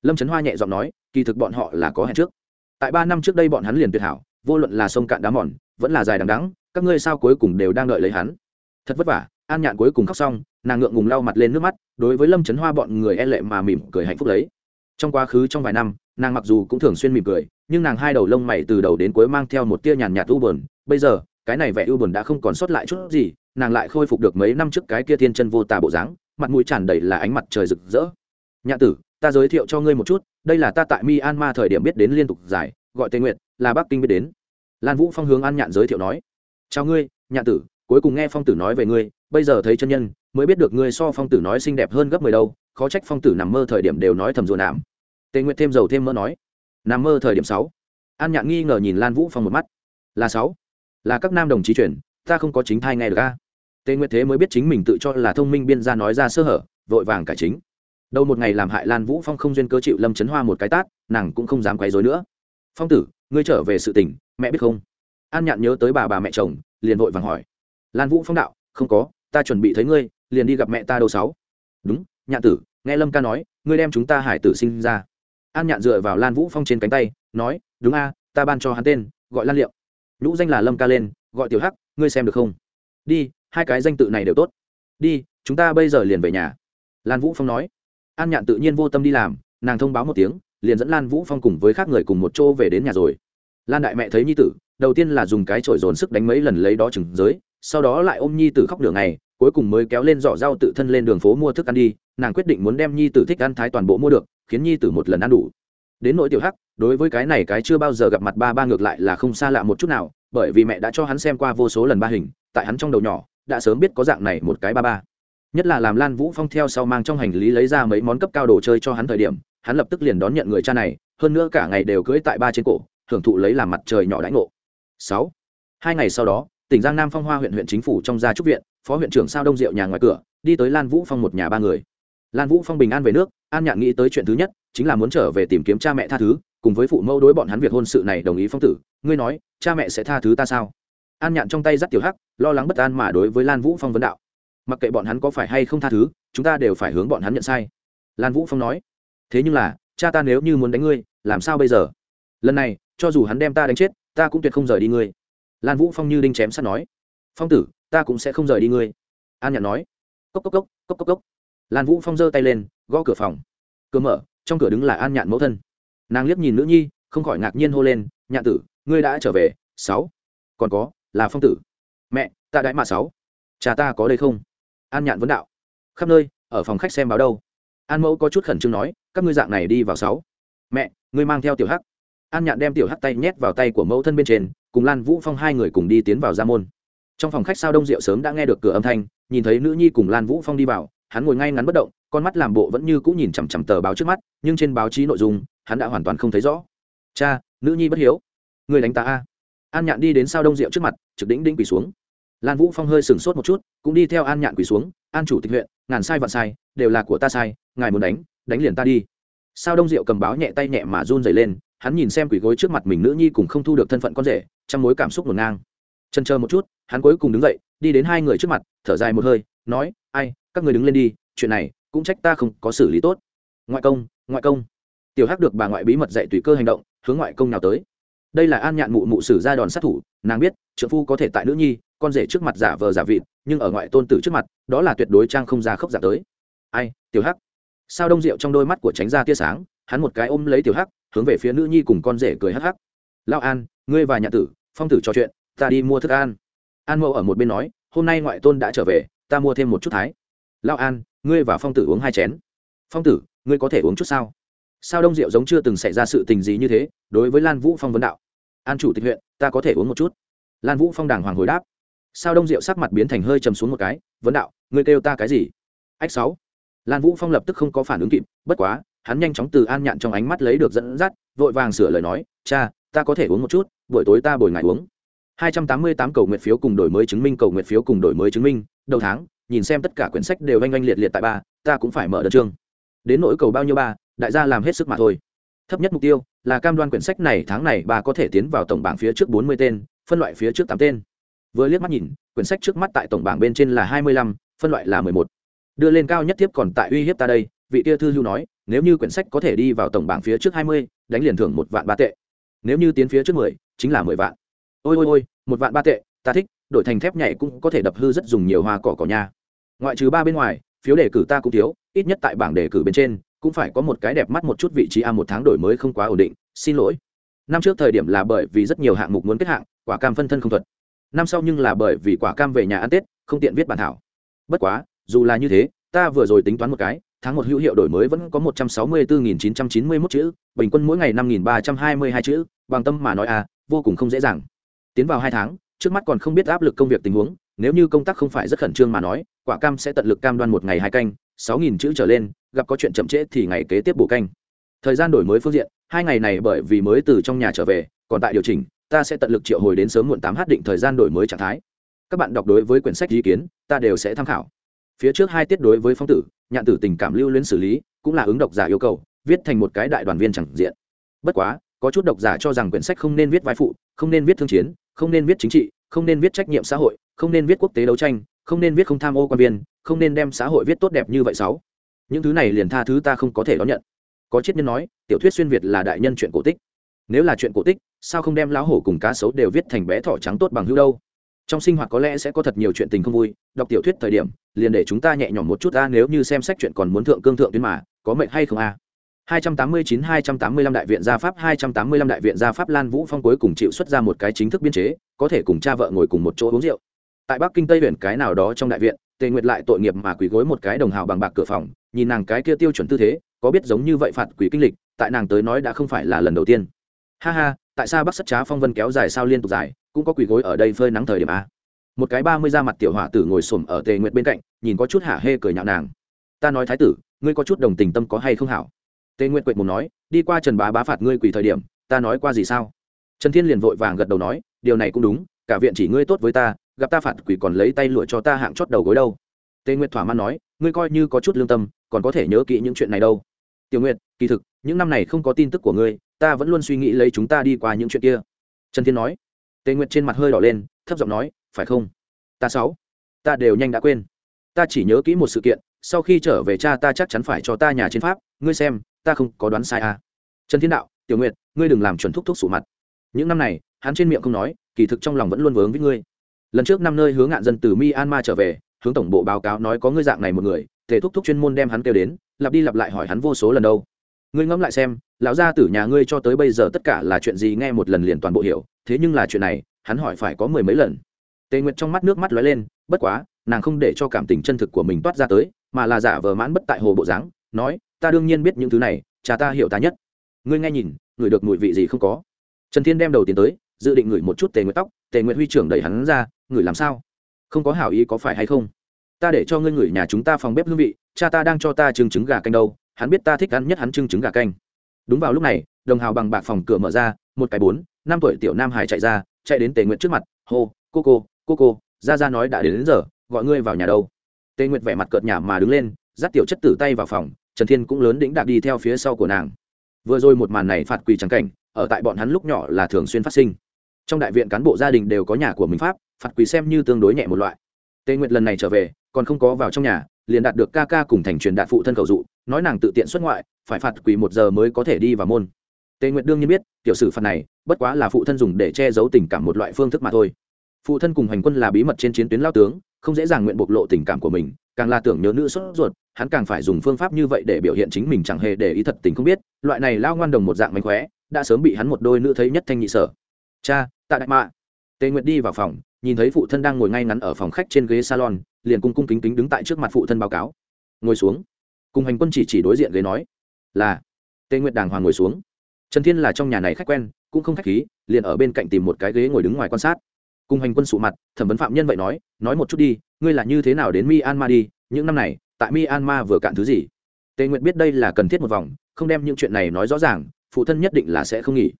Lâm trấn hoa nhẹ giọng nói, kỳ thực bọn họ là có hẹn trước. Tại ba năm trước đây bọn hắn liền tuyệt hảo vô luận là sông cạn đá mòn, vẫn là dài đằng đắng các ngươi sao cuối cùng đều đang đợi lấy hắn? Thật vất vả, an nhạn cuối cùng khóc xong, nàng ngượng ngùng lau mặt lên nước mắt, đối với lâm trấn hoa bọn người e lệ mà mỉm cười hạnh phúc lấy. Trong quá khứ trong vài năm, nàng mặc dù cũng thường xuyên mỉm cười, nhưng nàng hai đầu lông mày từ đầu đến cuối mang theo một tia nhàn nhạt u buồn. Bây giờ, cái này vẻ u buồn đã không còn sót lại chút gì, nàng lại khôi phục được mấy năm trước cái kia thiên chân vô tà bộ dáng, mặt mũi tràn đầy là ánh mặt trời rực rỡ. Nhạ tử, ta giới thiệu cho ngươi một chút, đây là ta tại myanmar thời điểm biết đến liên tục giải, gọi tây nguyện là bắc kinh biết đến. Lan vũ phong hướng an nhạn giới thiệu nói, chào ngươi, nhạn tử, cuối cùng nghe phong tử nói về ngươi, bây giờ thấy chân nhân, mới biết được ngươi so phong tử nói xinh đẹp hơn gấp mười đâu, khó trách phong tử nằm mơ thời điểm đều nói thầm rùa nảm tề nguyệt thêm dầu thêm mỡ nói, nằm mơ thời điểm sáu. An nhạn nghi ngờ nhìn lan vũ phong một mắt, là sáu? Là các nam đồng chí chuyển ta không có chính thai nghe được a. Tề nguyệt thế mới biết chính mình tự cho là thông minh biên ra nói ra sơ hở, vội vàng cải chính. Đầu một ngày làm hại lan vũ phong không duyên cơ chịu lâm chấn hoa một cái tát, nàng cũng không dám quấy rối nữa. Phong tử ngươi trở về sự tình, mẹ biết không? An nhạn nhớ tới bà bà mẹ chồng, liền vội vàng hỏi. Lan vũ phong đạo, không có, ta chuẩn bị thấy ngươi, liền đi gặp mẹ ta đâu sáu. Đúng, nhạn tử, nghe lâm ca nói, ngươi đem chúng ta hải tử sinh ra. An nhạn dựa vào lan vũ phong trên cánh tay, nói, đúng a, ta ban cho hắn tên, gọi lan liệu. Nhũ danh là lâm ca lên, gọi tiểu hắc, ngươi xem được không? Đi, hai cái danh tự này đều tốt. Đi, chúng ta bây giờ liền về nhà. Lan vũ phong nói. An nhạn tự nhiên vô tâm đi làm, nàng thông báo một tiếng liền dẫn lan vũ phong cùng với khác người cùng một chỗ về đến nhà rồi. Lan đại mẹ thấy nhi tử, đầu tiên là dùng cái chổi dồn sức đánh mấy lần lấy đó chừng giới, sau đó lại ôm nhi tử khóc đường này cuối cùng mới kéo lên giỏ rau tự thân lên đường phố mua thức ăn đi, nàng quyết định muốn đem nhi tử thích ăn thái toàn bộ mua được, khiến nhi tử một lần ăn đủ. Đến nỗi tiểu hắc, đối với cái này cái chưa bao giờ gặp mặt ba ba ngược lại là không xa lạ một chút nào, bởi vì mẹ đã cho hắn xem qua vô số lần ba hình, tại hắn trong đầu nhỏ, đã sớm biết có dạng này một cái ba ba. Nhất là làm lan vũ phong theo sau mang trong hành lý lấy ra mấy món cấp cao đồ chơi cho hắn thời điểm hắn lập tức liền đón nhận người cha này, hơn nữa cả ngày đều cưỡi tại ba trên cổ, hưởng thụ lấy làm mặt trời nhỏ đãi ngộ. Sáu, hai ngày sau đó, tỉnh giang nam phong hoa huyện huyện chính phủ trong gia trúc viện, phó huyện trưởng sao đông diệu nhà ngoài cửa, đi tới lan vũ phong một nhà ba người. Lan vũ phong bình an về nước, an nhạn nghĩ tới chuyện thứ nhất, chính là muốn trở về tìm kiếm cha mẹ tha thứ, cùng với phụ mẫu đối bọn hắn việc hôn sự này đồng ý phong tử, ngươi nói, cha mẹ sẽ tha thứ ta sao? An nhạn trong tay dắt tiểu hắc, lo lắng bất an mà đối với lan vũ phong vấn đạo. Mặc kệ bọn hắn có phải hay không tha thứ, chúng ta đều phải hướng bọn hắn nhận sai. Lan vũ phong nói thế nhưng là, cha ta nếu như muốn đánh ngươi, làm sao bây giờ? Lần này, cho dù hắn đem ta đánh chết, ta cũng tuyệt không rời đi ngươi. Lan vũ phong như đinh chém sắt nói. Phong tử, ta cũng sẽ không rời đi ngươi. An nhạn nói. Cốc cốc cốc cốc cốc cốc. Lan vũ phong giơ tay lên, gõ cửa phòng. Cửa mở, trong cửa đứng là an nhạn mẫu thân. Nàng liếc nhìn nữ nhi, không khỏi ngạc nhiên hô lên, nhạn tử, ngươi đã trở về, sáu. Còn có, là phong tử. Mẹ, ta đãi mạ sáu. Cha ta có đây không? An nhạn vấn đạo. Khắp nơi, ở phòng khách xem báo đâu an mẫu có chút khẩn trương nói, các ngươi dạng này đi vào sáu. Mẹ, ngươi mang theo tiểu hắc. An nhạn đem tiểu hắc tay nhét vào tay của mẫu thân bên trên, cùng lan vũ phong hai người cùng đi tiến vào ra môn. Trong phòng khách sao đông diệu sớm đã nghe được cửa âm thanh, nhìn thấy nữ nhi cùng lan vũ phong đi vào, hắn ngồi ngay ngắn bất động, con mắt làm bộ vẫn như cũng nhìn chằm chằm tờ báo trước mắt, nhưng trên báo chí nội dung, hắn đã hoàn toàn không thấy rõ. Cha, nữ nhi bất hiếu. Người đánh ta a. An nhạn đi đến sao đông diệu trước mặt, trực đỉnh đinh quỳ xuống. Lan vũ phong hơi sừng sốt một chút, cũng đi theo an nhạn quỳ xuống, an chủ tịch huyện, ngàn sai vạn sai, đều là của ta sai ngài muốn đánh đánh liền ta đi. Sao đông diệu cầm báo nhẹ tay nhẹ mà run dày lên, hắn nhìn xem quỷ gối trước mặt mình nữ nhi cùng không thu được thân phận con rể trong mối cảm xúc ngổn ngang. Chân chờ một chút, hắn cuối cùng đứng dậy, đi đến hai người trước mặt, thở dài một hơi, nói, ai, các người đứng lên đi, chuyện này cũng trách ta không có xử lý tốt. Ngoại công ngoại công. Tiểu hắc được bà ngoại bí mật dạy tùy cơ hành động, hướng ngoại công nào tới. Đây là an nhạn mụ mụ sử ra đòn sát thủ, nàng biết trợ phu có thể tại nữ nhi, con rể trước mặt giả vờ giả vịt, nhưng ở ngoại tôn tử trước mặt, đó là tuyệt đối trang không ra khóc giả tới. Ai, tiểu hắc? Sao đông rượu trong đôi mắt của tránh ra tia sáng, hắn một cái ôm lấy tiểu hắc, hướng về phía nữ nhi cùng con rể cười hắc hắc. Lao an, ngươi và nhà tử, phong tử trò chuyện, ta đi mua thức ăn. An mẫu ở một bên nói, hôm nay ngoại tôn đã trở về, ta mua thêm một chút thái. Lao an, ngươi và phong tử uống hai chén. Phong tử, ngươi có thể uống chút sao? Sao đông rượu giống chưa từng xảy ra sự tình gì như thế, đối với lan vũ phong vấn đạo. An chủ tịch huyện, ta có thể uống một chút. Lan vũ phong đàng hoàng hồi đáp. Sao đông rượu sắc mặt biến thành hơi chầm xuống một cái, vấn đạo, ngươi kêu ta cái gì? Ách sáu lan vũ phong lập tức không có phản ứng kịp bất quá hắn nhanh chóng từ an nhạn trong ánh mắt lấy được dẫn dắt vội vàng sửa lời nói cha ta có thể uống một chút buổi tối ta bồi ngài uống. 288 cầu nguyện phiếu cùng đổi mới chứng minh cầu nguyện phiếu cùng đổi mới chứng minh đầu tháng nhìn xem tất cả quyển sách đều oanh oanh liệt liệt tại ba ta cũng phải mở đơn chương. Đến nỗi cầu bao nhiêu ba đại gia làm hết sức mà thôi. Thấp nhất mục tiêu là cam đoan quyển sách này tháng này ba có thể tiến vào tổng bảng phía trước 40 tên phân loại phía trước tám tên. Vừa liếc mắt nhìn quyển sách trước mắt tại tổng bảng bên trên là 25, phân loại là 11 đưa lên cao nhất tiếp còn tại uy hiếp ta đây vị kia thư lưu nói nếu như quyển sách có thể đi vào tổng bảng phía trước 20, đánh liền thưởng một vạn ba tệ. Nếu như tiến phía trước 10, chính là 10 vạn. Ôi ôi ôi một vạn ba tệ ta thích đổi thành thép nhảy cũng có thể đập hư rất dùng nhiều hoa cỏ cỏ nha. Ngoại trừ ba bên ngoài phiếu đề cử ta cũng thiếu ít nhất tại bảng đề cử bên trên cũng phải có một cái đẹp mắt một chút vị trí a một tháng đổi mới không quá ổn định xin lỗi. Năm trước thời điểm là bởi vì rất nhiều hạng mục muốn kết hạng quả cam phân thân không thuật. Năm sau nhưng là bởi vì quả cam về nhà ăn tết không tiện viết bản thảo. Bất quá dù là như thế, ta vừa rồi tính toán một cái, tháng một hữu hiệu đổi mới vẫn có một trăm sáu mươi bốn nghìn chín trăm chín mươi mốt chữ, bình quân mỗi ngày năm nghìn ba trăm hai mươi hai chữ, bằng tâm mà nói à vô cùng không dễ dàng. Tiến vào hai tháng, trước mắt còn không biết áp lực công việc tình huống, nếu như công tác không phải rất khẩn trương mà nói, quả cam sẽ tận lực cam đoan một ngày hai canh, sáu nghìn chữ trở lên, gặp có chuyện chậm trễ thì ngày kế tiếp bổ canh. Thời gian đổi mới phương diện, hai ngày này bởi vì mới từ trong nhà trở về, còn tại điều chỉnh, ta sẽ tận lực triệu hồi đến sớm muộn tám h định thời gian đổi mới trạng thái. Các bạn đọc đối với quyển sách ý kiến, ta đều sẽ tham khảo phía trước hai tiết đối với phong tử, nhạn tử tình cảm lưu luyến xử lý, cũng là ứng độc giả yêu cầu, viết thành một cái đại đoàn viên chẳng diện. Bất quá, có chút độc giả cho rằng quyển sách không nên viết vai phụ, không nên viết thương chiến, không nên viết chính trị, không nên viết trách nhiệm xã hội, không nên viết quốc tế đấu tranh, không nên viết không tham ô quan viên, không nên đem xã hội viết tốt đẹp như vậy sáu. Những thứ này liền tha thứ ta không có thể đón nhận. Có triết nhân nói, tiểu thuyết xuyên việt là đại nhân chuyện cổ tích. Nếu là chuyện cổ tích, sao không đem lão hổ cùng cá sấu đều viết thành bé thỏ trắng tốt bằng hữu đâu? Trong sinh hoạt có lẽ sẽ có thật nhiều chuyện tình không vui đọc tiểu thuyết thời điểm liền để chúng ta nhẹ nhõm một chút ta nếu như xem sách chuyện còn muốn thượng cương thượng tuyến mà có mệnh hay không a? 289-285 đại viện gia pháp 285 đại viện gia pháp Lan Vũ Phong cuối cùng chịu xuất ra một cái chính thức biên chế, có thể cùng cha vợ ngồi cùng một chỗ uống rượu. Tại Bắc Kinh Tây huyện cái nào đó trong đại viện, Tề Nguyệt lại tội nghiệp mà quỳ gối một cái đồng hào bằng bạc cửa phòng, nhìn nàng cái kia tiêu chuẩn tư thế, có biết giống như vậy phạt quỷ kinh lịch, tại nàng tới nói đã không phải là lần đầu tiên. Ha ha tại sao bắc sắt trá phong vân kéo dài sao liên tục dài? Cũng có quỳ gối ở đây phơi nắng thời điểm a. Một cái ba mươi da mặt tiểu hỏa tử ngồi xổm ở tề nguyệt bên cạnh, nhìn có chút hả hê cười nhạo nàng. Ta nói thái tử, ngươi có chút đồng tình tâm có hay không hảo? Tề nguyệt quệt mồm nói, đi qua trần bá bá phạt ngươi quỳ thời điểm, ta nói qua gì sao? Trần thiên liền vội vàng gật đầu nói, điều này cũng đúng, cả viện chỉ ngươi tốt với ta, gặp ta phạt quỷ còn lấy tay lụa cho ta hạng chót đầu gối đâu. Tề nguyệt thỏa mãn nói, ngươi coi như có chút lương tâm, còn có thể nhớ kỹ những chuyện này đâu. Tiểu nguyệt, kỳ thực, những năm này không có tin tức của ngươi, ta vẫn luôn suy nghĩ lấy chúng ta đi qua những chuyện kia. Trần thiên nói tề nguyệt trên mặt hơi đỏ lên, thấp giọng nói, phải không? Ta sáu, ta đều nhanh đã quên. Ta chỉ nhớ kỹ một sự kiện, sau khi trở về cha ta chắc chắn phải cho ta nhà trên pháp, ngươi xem, ta không có đoán sai à. trần thiên đạo, tiểu nguyệt, ngươi đừng làm chuẩn thúc thúc sủ mặt. Những năm này, hắn trên miệng không nói, kỳ thực trong lòng vẫn luôn vướng với ngươi. Lần trước năm nơi hướng ngạn dân từ myanmar trở về, hướng tổng bộ báo cáo nói có ngươi dạng này một người thể thúc thúc chuyên môn đem hắn kêu đến, lặp đi lặp lại hỏi hắn vô số lần đâu ngươi ngẫm lại xem, lão gia tử nhà ngươi cho tới bây giờ tất cả là chuyện gì nghe một lần liền toàn bộ hiểu, thế nhưng là chuyện này, hắn hỏi phải có mười mấy lần. Tề nguyệt trong mắt nước mắt lóe lên, bất quá, nàng không để cho cảm tình chân thực của mình toát ra tới, mà là giả vờ mãn bất tại hồ bộ dáng, nói, ta đương nhiên biết những thứ này, cha ta hiểu ta nhất. Ngươi nghe nhìn ngửi được mùi vị gì không có. Trần thiên đem đầu tiến tới, dự định ngửi một chút tề nguyệt tóc, tề nguyệt huy trưởng đẩy hắn ra, ngửi làm sao? Không có hảo ý có phải hay không? Ta để cho ngươi ngửi nhà chúng ta phòng bếp hương vị, cha ta đang cho ta trưng trứng gà canh đâu hắn biết ta thích ăn nhất hắn trưng trứng gà canh. Đúng vào lúc này đồng hào bằng bạc phòng cửa mở ra một cái bốn năm tuổi tiểu nam hải chạy ra chạy đến tề nguyệt trước mặt hô cô cô cô cô ra ra nói đã đến, đến giờ gọi ngươi vào nhà đâu? Tề nguyệt vẻ mặt cợt nhả mà đứng lên dắt tiểu chất tử tay vào phòng trần thiên cũng lớn đĩnh đạc đi theo phía sau của nàng. Vừa rồi một màn này phạt quỳ trắng cảnh ở tại bọn hắn lúc nhỏ là thường xuyên phát sinh. Trong đại viện cán bộ gia đình đều có nhà của mình pháp phạt quỳ xem như tương đối nhẹ một loại. Tề nguyệt lần này trở về còn không có vào trong nhà liền đạt được ca ca cùng thành truyền đạt phụ thân cầu dụ nói nàng tự tiện xuất ngoại, phải phạt quỳ một giờ mới có thể đi vào môn. Tề nguyệt đương nhiên biết, tiểu sử phạt này, bất quá là phụ thân dùng để che giấu tình cảm một loại phương thức mà thôi. Phụ thân cùng hành quân là bí mật trên chiến tuyến lao tướng, không dễ dàng nguyện bộc lộ tình cảm của mình, càng là tưởng nhớ nữ sốt ruột, hắn càng phải dùng phương pháp như vậy để biểu hiện chính mình chẳng hề để ý thật tình không biết, loại này lao ngoan đồng một dạng mánh khóe, đã sớm bị hắn một đôi nữ thấy nhất thanh nhị sở. Cha, tạ đại mạ. Tề nguyệt đi vào phòng, nhìn thấy phụ thân đang ngồi ngay ngắn ở phòng khách trên ghế salon, liền cung cung kính kính đứng tại trước mặt phụ thân báo cáo. Ngồi xuống cùng hành quân chỉ chỉ đối diện ghế nói, là. Tề nguyệt đàng hoàng ngồi xuống. Trần thiên là trong nhà này khách quen, cũng không khách khí, liền ở bên cạnh tìm một cái ghế ngồi đứng ngoài quan sát. Cùng hành quân sụ mặt, thẩm vấn phạm nhân vậy nói nói một chút đi, ngươi là như thế nào đến myanmar đi? Những năm này, tại myanmar vừa cạn thứ gì? Tề nguyệt biết đây là cần thiết một vòng, không đem những chuyện này nói rõ ràng, phụ thân nhất định là sẽ không nghỉ.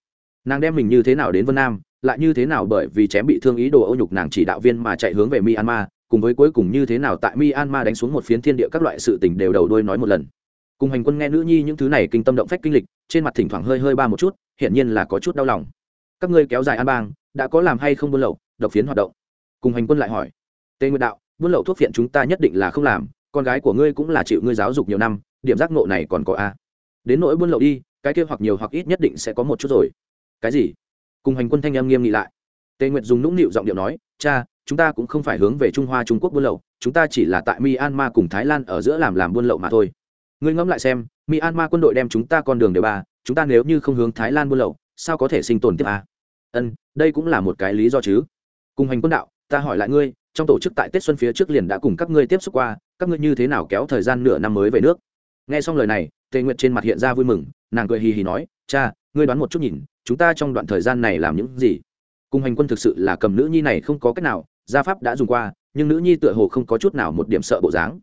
Nàng đem mình như thế nào đến vân nam, lại như thế nào bởi vì chém bị thương ý đồ ô nhục nàng chỉ đạo viên mà chạy hướng về myanmar cùng với cuối cùng như thế nào tại myanmar đánh xuống một phiến thiên địa các loại sự tình đều đầu đuôi nói một lần. Cùng hành quân nghe nữ nhi những thứ này kinh tâm động phách kinh lịch, trên mặt thỉnh thoảng hơi hơi ba một chút, hiển nhiên là có chút đau lòng. Các ngươi kéo dài an bang, đã có làm hay không buôn lậu, độc phiến hoạt động? Cùng hành quân lại hỏi. Tề nguyệt đạo, buôn lậu thuốc phiện chúng ta nhất định là không làm, con gái của ngươi cũng là chịu ngươi giáo dục nhiều năm, điểm giác ngộ này còn có a? Đến nỗi buôn lậu đi, cái kia hoặc nhiều hoặc ít nhất định sẽ có một chút rồi. Cái gì? Cùng hành quân thanh em nghiêm nghị lại. Tề nguyệt dùng nũng nịu giọng điệu nói, cha chúng ta cũng không phải hướng về trung hoa trung quốc buôn lậu, chúng ta chỉ là tại myanmar cùng thái lan ở giữa làm làm buôn lậu mà thôi. Ngươi ngẫm lại xem, myanmar quân đội đem chúng ta con đường đều ba, chúng ta nếu như không hướng thái lan buôn lậu, sao có thể sinh tồn tiếp a ân, đây cũng là một cái lý do chứ. Cùng hành quân đạo, ta hỏi lại ngươi, trong tổ chức tại tết xuân phía trước liền đã cùng các ngươi tiếp xúc qua, các ngươi như thế nào kéo thời gian nửa năm mới về nước? Nghe xong lời này, tề nguyệt trên mặt hiện ra vui mừng, nàng cười hì hì nói, cha, ngươi đoán một chút nhìn, chúng ta trong đoạn thời gian này làm những gì? Cùng hành quân thực sự là cầm nữ nhi này không có cách nào gia pháp đã dùng qua, nhưng nữ nhi tựa hồ không có chút nào một điểm sợ bộ dáng.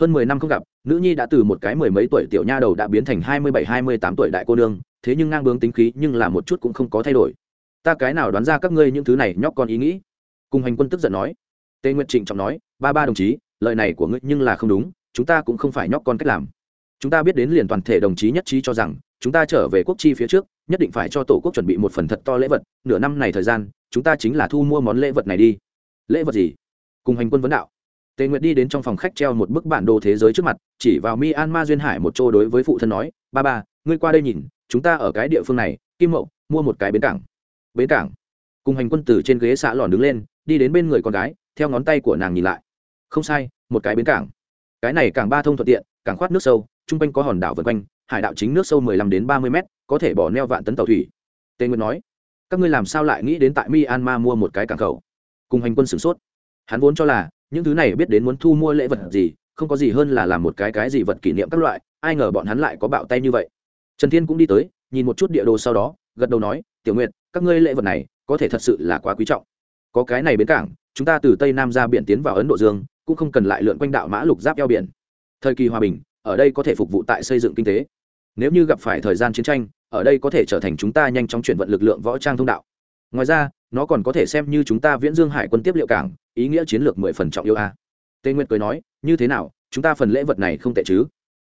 Hơn mười năm không gặp, nữ nhi đã từ một cái mười mấy tuổi tiểu nha đầu đã biến thành hai mươi bảy, hai mươi tám tuổi đại cô nương, thế nhưng ngang bướng tính khí nhưng là một chút cũng không có thay đổi. Ta cái nào đoán ra các ngươi những thứ này nhóc con ý nghĩ? Cùng hành quân tức giận nói. Tề nguyệt trịnh trọng nói, ba ba đồng chí, lời này của ngươi nhưng là không đúng, chúng ta cũng không phải nhóc con cách làm. Chúng ta biết đến liền toàn thể đồng chí nhất trí cho rằng, chúng ta trở về quốc chi phía trước, nhất định phải cho tổ quốc chuẩn bị một phần thật to lễ vật, nửa năm này thời gian, chúng ta chính là thu mua món lễ vật này đi lễ vật gì? Cùng hành quân vấn đạo. Tề nguyệt đi đến trong phòng khách treo một bức bản đồ thế giới trước mặt, chỉ vào myanmar duyên hải một chỗ đối với phụ thân nói, ba ba, ngươi qua đây nhìn, chúng ta ở cái địa phương này, kim mậu, mua một cái bến cảng. Bến cảng? Cùng hành quân từ trên ghế xã lòn đứng lên, đi đến bên người con gái, theo ngón tay của nàng nhìn lại. Không sai, một cái bến cảng. Cái này cảng ba thông thuận tiện, cảng khoát nước sâu chung quanh có hòn đảo vân quanh, hải đạo chính nước sâu mười lăm đến ba mươi mét, có thể bỏ neo vạn tấn tàu thủy. Tề Nguyệt nói, các ngươi làm sao lại nghĩ đến tại myanmar mua một cái cảng khẩu? Cùng hành quân sửng sốt. Hắn vốn cho là, những thứ này biết đến muốn thu mua lễ vật gì, không có gì hơn là làm một cái cái gì vật kỷ niệm các loại, ai ngờ bọn hắn lại có bạo tay như vậy. Trần thiên cũng đi tới, nhìn một chút địa đồ sau đó, gật đầu nói, tiểu nguyện các ngươi lễ vật này có thể thật sự là quá quý trọng. Có cái này bến cảng, chúng ta từ tây nam ra biển tiến vào ấn độ dương, cũng không cần lại lượn quanh đạo mã lục giáp eo biển. Thời kỳ hòa bình, ở đây có thể phục vụ tại xây dựng kinh tế. Nếu như gặp phải thời gian chiến tranh, ở đây có thể trở thành chúng ta nhanh chóng chuyển vận lực lượng võ trang thông đạo. Ngoài ra nó còn có thể xem như chúng ta viễn dương hải quân tiếp liệu cảng, ý nghĩa chiến lược mười phần trọng yêu a. Tây nguyệt cười nói, như thế nào, chúng ta phần lễ vật này không tệ chứ?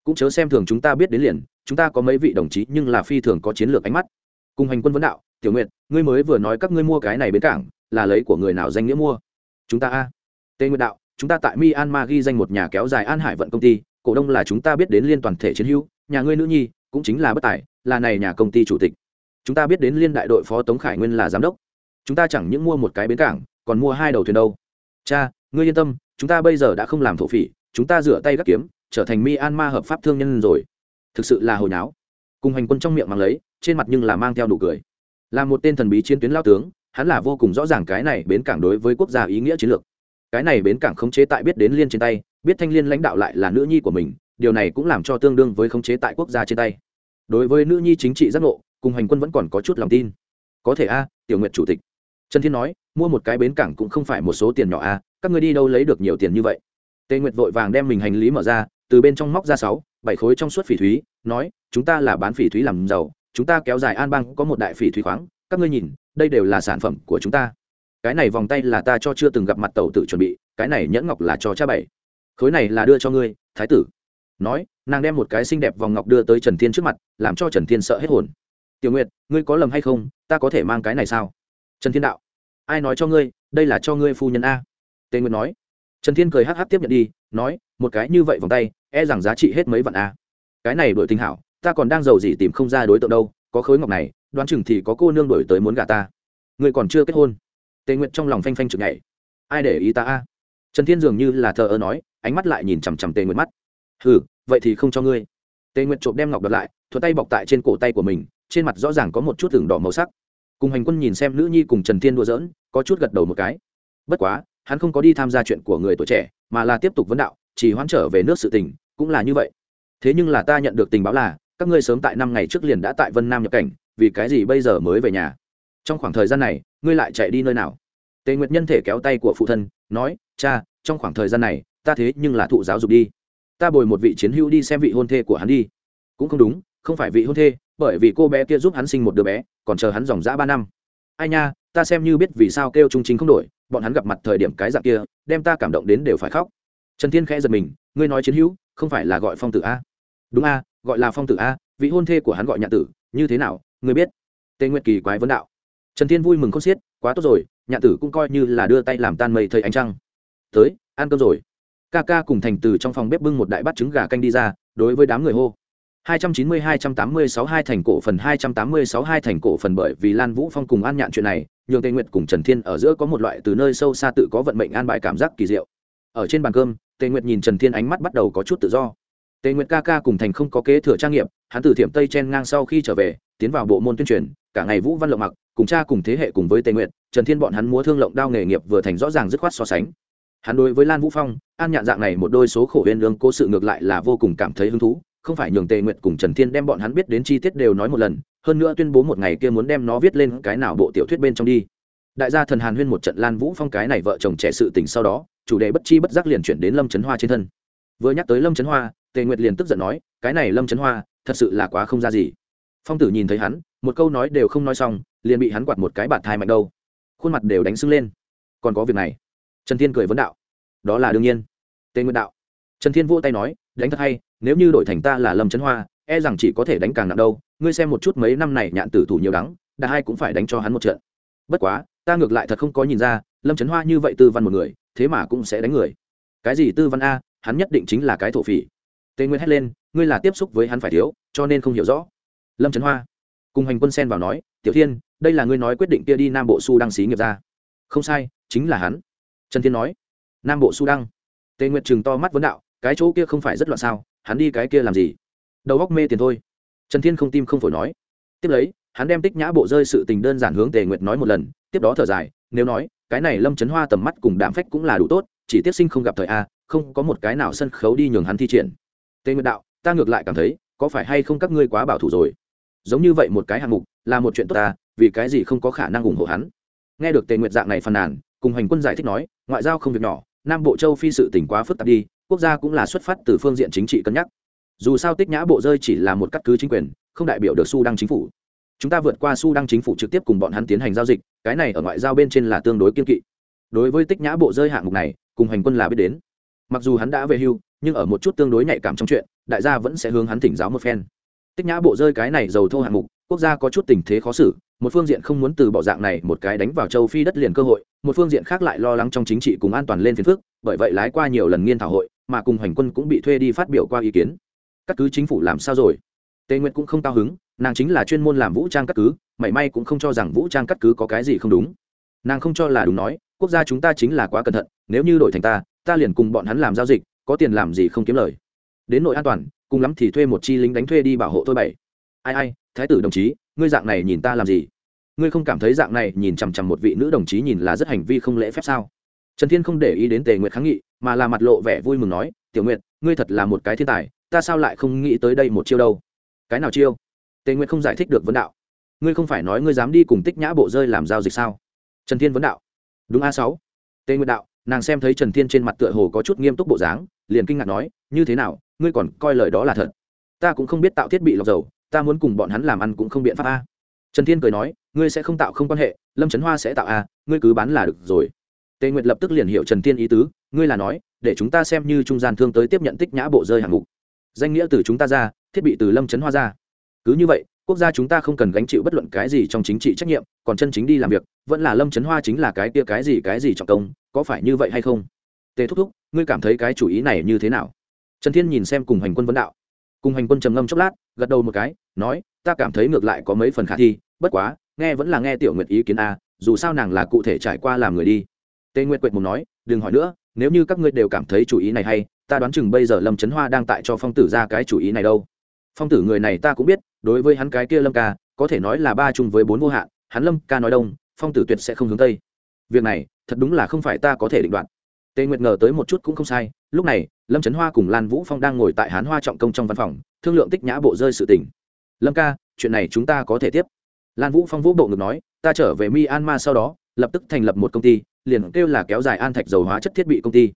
Cũng chớ xem thường chúng ta biết đến liền, chúng ta có mấy vị đồng chí nhưng là phi thường có chiến lược ánh mắt. Cùng hành quân vấn đạo, tiểu nguyện ngươi mới vừa nói các ngươi mua cái này bến cảng, là lấy của người nào danh nghĩa mua? Chúng ta a. Tây nguyệt đạo, chúng ta tại myanmar ghi danh một nhà kéo dài an hải vận công ty, cổ đông là chúng ta biết đến liên toàn thể chiến hữu, nhà ngươi nữ nhi cũng chính là bất tài, là này nhà công ty chủ tịch. Chúng ta biết đến liên đại đội phó tống khải nguyên là giám đốc chúng ta chẳng những mua một cái bến cảng, còn mua hai đầu thuyền đâu. Cha, ngươi yên tâm, chúng ta bây giờ đã không làm thổ phỉ, chúng ta rửa tay gắt kiếm, trở thành myanmar hợp pháp thương nhân rồi. Thực sự là hồi náo. Cùng hành quân trong miệng mang lấy, trên mặt nhưng là mang theo đủ cười. Là một tên thần bí chiến tuyến lao tướng, hắn là vô cùng rõ ràng cái này bến cảng đối với quốc gia ý nghĩa chiến lược. Cái này bến cảng khống chế tại biết đến liên trên tay, biết thanh liên lãnh đạo lại là nữ nhi của mình, điều này cũng làm cho tương đương với khống chế tại quốc gia trên tay. Đối với nữ nhi chính trị giác ngộ, cùng hành quân vẫn còn có chút lòng tin. Có thể a, tiểu nguyện chủ tịch trần thiên nói, mua một cái bến cảng cũng không phải một số tiền nhỏ a các người đi đâu lấy được nhiều tiền như vậy? Tề nguyệt vội vàng đem mình hành lý mở ra, từ bên trong móc ra sáu, bảy khối trong suốt phỉ thúy, nói, chúng ta là bán phỉ thúy làm giàu, chúng ta kéo dài an bang có một đại phỉ thúy khoáng, các ngươi nhìn, đây đều là sản phẩm của chúng ta. Cái này vòng tay là ta cho chưa từng gặp mặt tàu tự chuẩn bị, cái này nhẫn ngọc là cho cha bảy. Khối này là đưa cho ngươi, thái tử. Nói, nàng đem một cái xinh đẹp vòng ngọc đưa tới trần thiên trước mặt, làm cho trần thiên sợ hết hồn. Tiểu nguyệt, ngươi có lầm hay không? Ta có thể mang cái này sao? Trần thiên đạo, ai nói cho ngươi, đây là cho ngươi phu nhân a? Tề nguyệt nói. Trần thiên cười hắc hắc tiếp nhận đi, nói, một cái như vậy vòng tay e rằng giá trị hết mấy vạn a. Cái này đổi tình hảo, ta còn đang giàu gì tìm không ra đối tượng đâu, có khối ngọc này, đoán chừng thì có cô nương đổi tới muốn gả ta. Ngươi còn chưa kết hôn. Tề nguyệt trong lòng phanh phanh chực nhảy. Ai để ý ta a? Trần thiên dường như là thờ ơ nói, ánh mắt lại nhìn chằm chằm tề nguyệt mắt. Ừ vậy thì không cho ngươi. Tề nguyệt trộm đem ngọc đợt lại thuật tay bọc tại trên cổ tay của mình, trên mặt rõ ràng có một chút tường đỏ màu sắc cùng hành quân nhìn xem nữ nhi cùng trần thiên đua dỡn có chút gật đầu một cái. Bất quá, hắn không có đi tham gia chuyện của người tuổi trẻ, mà là tiếp tục vấn đạo, chỉ hoãn trở về nước sự tình, cũng là như vậy. Thế nhưng là ta nhận được tình báo là, các ngươi sớm tại năm ngày trước liền đã tại vân nam nhập cảnh, vì cái gì bây giờ mới về nhà? Trong khoảng thời gian này, ngươi lại chạy đi nơi nào? Tề nguyệt nhân thể kéo tay của phụ thân, nói, cha, trong khoảng thời gian này, ta thế nhưng là thụ giáo dục đi. Ta bồi một vị chiến hữu đi xem vị hôn thê của hắn đi. Cũng không đúng không phải vị hôn thê, bởi vì cô bé kia giúp hắn sinh một đứa bé, còn chờ hắn dòng dã ba năm. Ai nha, ta xem như biết vì sao kêu trung chính không đổi, bọn hắn gặp mặt thời điểm cái dạng kia, đem ta cảm động đến đều phải khóc. Trần thiên khẽ giật mình, ngươi nói chiến hữu, không phải là gọi phong tử a. Đúng a, gọi là phong tử a, vị hôn thê của hắn gọi nhạn tử, như thế nào, ngươi biết? Tề nguyệt kỳ quái vấn đạo. Trần thiên vui mừng không xiết, quá tốt rồi, nhạn tử cũng coi như là đưa tay làm tan mây thầy ánh trăng. Tới, ăn cơm rồi. Ca ca cùng thành từ trong phòng bếp bưng một đại bát trứng gà canh đi ra, đối với đám người hô. 290-286 hai thành cổ phần 286 hai thành cổ phần bởi vì Lan Vũ Phong cùng An Nhạn chuyện này, nhường Tề Nguyệt cùng Trần Thiên ở giữa có một loại từ nơi sâu xa tự có vận mệnh an bài cảm giác kỳ diệu. Ở trên bàn cơm, Tề Nguyệt nhìn Trần Thiên ánh mắt bắt đầu có chút tự do. Tề Nguyệt ca ca cùng thành không có kế thừa trang nghiệp, hắn từ Thiểm Tây chen ngang sau khi trở về, tiến vào bộ môn tuyên truyền, cả ngày Vũ Văn Lộng mặc, cùng cha cùng thế hệ cùng với Tề Nguyệt, Trần Thiên bọn hắn múa thương lộng đao nghề nghiệp vừa thành rõ ràng dứt khoát so sánh. Hắn đối với Lan Vũ Phong, An Nhạn dạng này một đôi số khổ uyên lương cố sự ngược lại là vô cùng cảm thấy hứng thú, không phải nhường tề nguyệt cùng trần thiên đem bọn hắn biết đến chi tiết đều nói một lần, hơn nữa tuyên bố một ngày kia muốn đem nó viết lên cái nào bộ tiểu thuyết bên trong đi. Đại gia thần hàn huyên một trận lan vũ phong cái này vợ chồng trẻ sự tình sau đó, chủ đề bất chi bất giác liền chuyển đến lâm trấn hoa trên thân. Vừa nhắc tới lâm trấn hoa, tề nguyệt liền tức giận nói, cái này lâm trấn hoa, thật sự là quá không ra gì. Phong tử nhìn thấy hắn, một câu nói đều không nói xong, liền bị hắn quạt một cái bạt thai mạnh đâu. Khuôn mặt đều đánh sưng lên. Còn có việc này. Trần thiên cười vấn đạo. Đó là đương nhiên. Tề nguyệt đạo. Trần thiên vỗ tay nói đánh thật hay, nếu như đổi thành ta là lâm trấn hoa e rằng chỉ có thể đánh càng nặng đâu. Ngươi xem một chút mấy năm này nhạn tử thủ nhiều đắng, đã hai cũng phải đánh cho hắn một trận. Bất quá, ta ngược lại thật không có nhìn ra, lâm trấn hoa như vậy tư văn một người, thế mà cũng sẽ đánh người. Cái gì tư văn a, hắn nhất định chính là cái thổ phỉ. Tề nguyên hét lên, ngươi là tiếp xúc với hắn phải thiếu, cho nên không hiểu rõ. Lâm trấn hoa, cùng hành quân sen vào nói, tiểu thiên, đây là ngươi nói quyết định kia đi nam bộ su đăng xí nghiệp ra. Không sai, chính là hắn. Trần thiên nói, nam bộ su đăng. Tề nguyệt chừng to mắt vấn đạo cái chỗ kia không phải rất loạn sao, hắn đi cái kia làm gì? Đầu góc mê tiền thôi. Trần thiên không tim không phổi nói. Tiếp lấy, hắn đem tích nhã bộ rơi sự tình đơn giản hướng tề nguyệt nói một lần, tiếp đó thở dài, nếu nói, cái này lâm trấn hoa tầm mắt cùng đạm phách cũng là đủ tốt, chỉ tiếp sinh không gặp thời a, không có một cái nào sân khấu đi nhường hắn thi triển. Tề nguyệt đạo, ta ngược lại cảm thấy, có phải hay không các ngươi quá bảo thủ rồi? Giống như vậy một cái hạng mục, là một chuyện tốt ta, vì cái gì không có khả năng ủng hộ hắn? Nghe được tề nguyệt dạng này phàn nàn, cùng hành quân giải thích nói, ngoại giao không việc nhỏ, nam bộ châu phi sự tỉnh quá phức tạp đi quốc gia cũng là xuất phát từ phương diện chính trị cân nhắc. Dù sao tích nhã bộ rơi chỉ là một cắt cứ chính quyền, không đại biểu được su đăng chính phủ. Chúng ta vượt qua su đăng chính phủ trực tiếp cùng bọn hắn tiến hành giao dịch, cái này ở ngoại giao bên trên là tương đối kiên kỵ. Đối với tích nhã bộ rơi hạng mục này, cùng hành quân là biết đến. Mặc dù hắn đã về hưu, nhưng ở một chút tương đối nhạy cảm trong chuyện, đại gia vẫn sẽ hướng hắn thỉnh giáo một phen. Tích nhã bộ rơi cái này giàu thô hạng mục, quốc gia có chút tình thế khó xử một phương diện không muốn từ bỏ dạng này một cái đánh vào châu phi đất liền cơ hội, một phương diện khác lại lo lắng trong chính trị cùng an toàn lên phiền phức, bởi vậy lái qua nhiều lần nghiên thảo hội, mà cùng hành quân cũng bị thuê đi phát biểu qua ý kiến. Các cứ chính phủ làm sao rồi? Tề nguyệt cũng không cao hứng, nàng chính là chuyên môn làm vũ trang cắt cứ, mảy may cũng không cho rằng vũ trang cắt cứ có cái gì không đúng. Nàng không cho là đúng nói, quốc gia chúng ta chính là quá cẩn thận, nếu như đổi thành ta ta liền cùng bọn hắn làm giao dịch, có tiền làm gì không kiếm lời. Đến nội an toàn, cùng lắm thì thuê một chi lính đánh thuê đi bảo hộ thôi bảy. Ai ai, thái tử đồng chí, ngươi dạng này nhìn ta làm gì? Ngươi không cảm thấy dạng này nhìn chằm chằm một vị nữ đồng chí nhìn là rất hành vi không lễ phép sao? Trần thiên không để ý đến tề nguyệt kháng nghị, mà là mặt lộ vẻ vui mừng nói, tiểu nguyệt, ngươi thật là một cái thiên tài, ta sao lại không nghĩ tới đây một chiêu đâu? Cái nào chiêu? Tề nguyệt không giải thích được vấn đạo. Ngươi không phải nói ngươi dám đi cùng tích nhã bộ rơi làm giao dịch sao? Trần thiên vấn đạo. Đúng a sáu. Tề nguyệt đạo, nàng xem thấy trần thiên trên mặt tựa hồ có chút nghiêm túc bộ dáng, liền kinh ngạc nói, như thế nào, ngươi còn coi lời đó là thật? Ta cũng không biết tạo thiết bị lọc dầu, ta muốn cùng bọn hắn làm ăn cũng không biện pháp a trần thiên cười nói, ngươi sẽ không tạo không quan hệ, lâm trấn hoa sẽ tạo à? ngươi cứ bán là được rồi. Tề nguyệt lập tức liền hiểu trần thiên ý tứ, ngươi là nói, để chúng ta xem như trung gian thương tới tiếp nhận tích nhã bộ rơi hạng mục. Danh nghĩa từ chúng ta ra, thiết bị từ lâm trấn hoa ra. Cứ như vậy, quốc gia chúng ta không cần gánh chịu bất luận cái gì trong chính trị trách nhiệm, còn chân chính đi làm việc, vẫn là lâm trấn hoa chính là cái kia cái gì cái gì trọng công, có phải như vậy hay không? Tề thúc thúc, ngươi cảm thấy cái chủ ý này như thế nào? Trần thiên nhìn xem cùng hành quân vấn đạo cùng hành quân trầm ngâm chốc lát, gật đầu một cái, nói, ta cảm thấy ngược lại có mấy phần khả thi, bất quá, nghe vẫn là nghe tiểu nguyệt ý kiến a, dù sao nàng là cụ thể trải qua làm người đi. Tê nguyệt quệt mùng nói, đừng hỏi nữa, nếu như các ngươi đều cảm thấy chủ ý này hay, ta đoán chừng bây giờ lâm trấn hoa đang tại cho phong tử ra cái chủ ý này đâu. Phong tử người này ta cũng biết, đối với hắn cái kia lâm ca, có thể nói là ba chung với bốn vô hạn, hắn lâm ca nói đông, phong tử tuyệt sẽ không hướng tây. Việc này, thật đúng là không phải ta có thể định đoạt. Tề nguyệt ngờ tới một chút cũng không sai, lúc này lâm trấn hoa cùng lan vũ phong đang ngồi tại hán hoa trọng công trong văn phòng, thương lượng tích nhã bộ rơi sự tỉnh lâm ca, chuyện này chúng ta có thể tiếp. Lan vũ phong vũ bộ ngực nói, ta trở về myanmar sau đó, lập tức thành lập một công ty, liền kêu là kéo dài an thạch dầu hóa chất thiết bị công ty.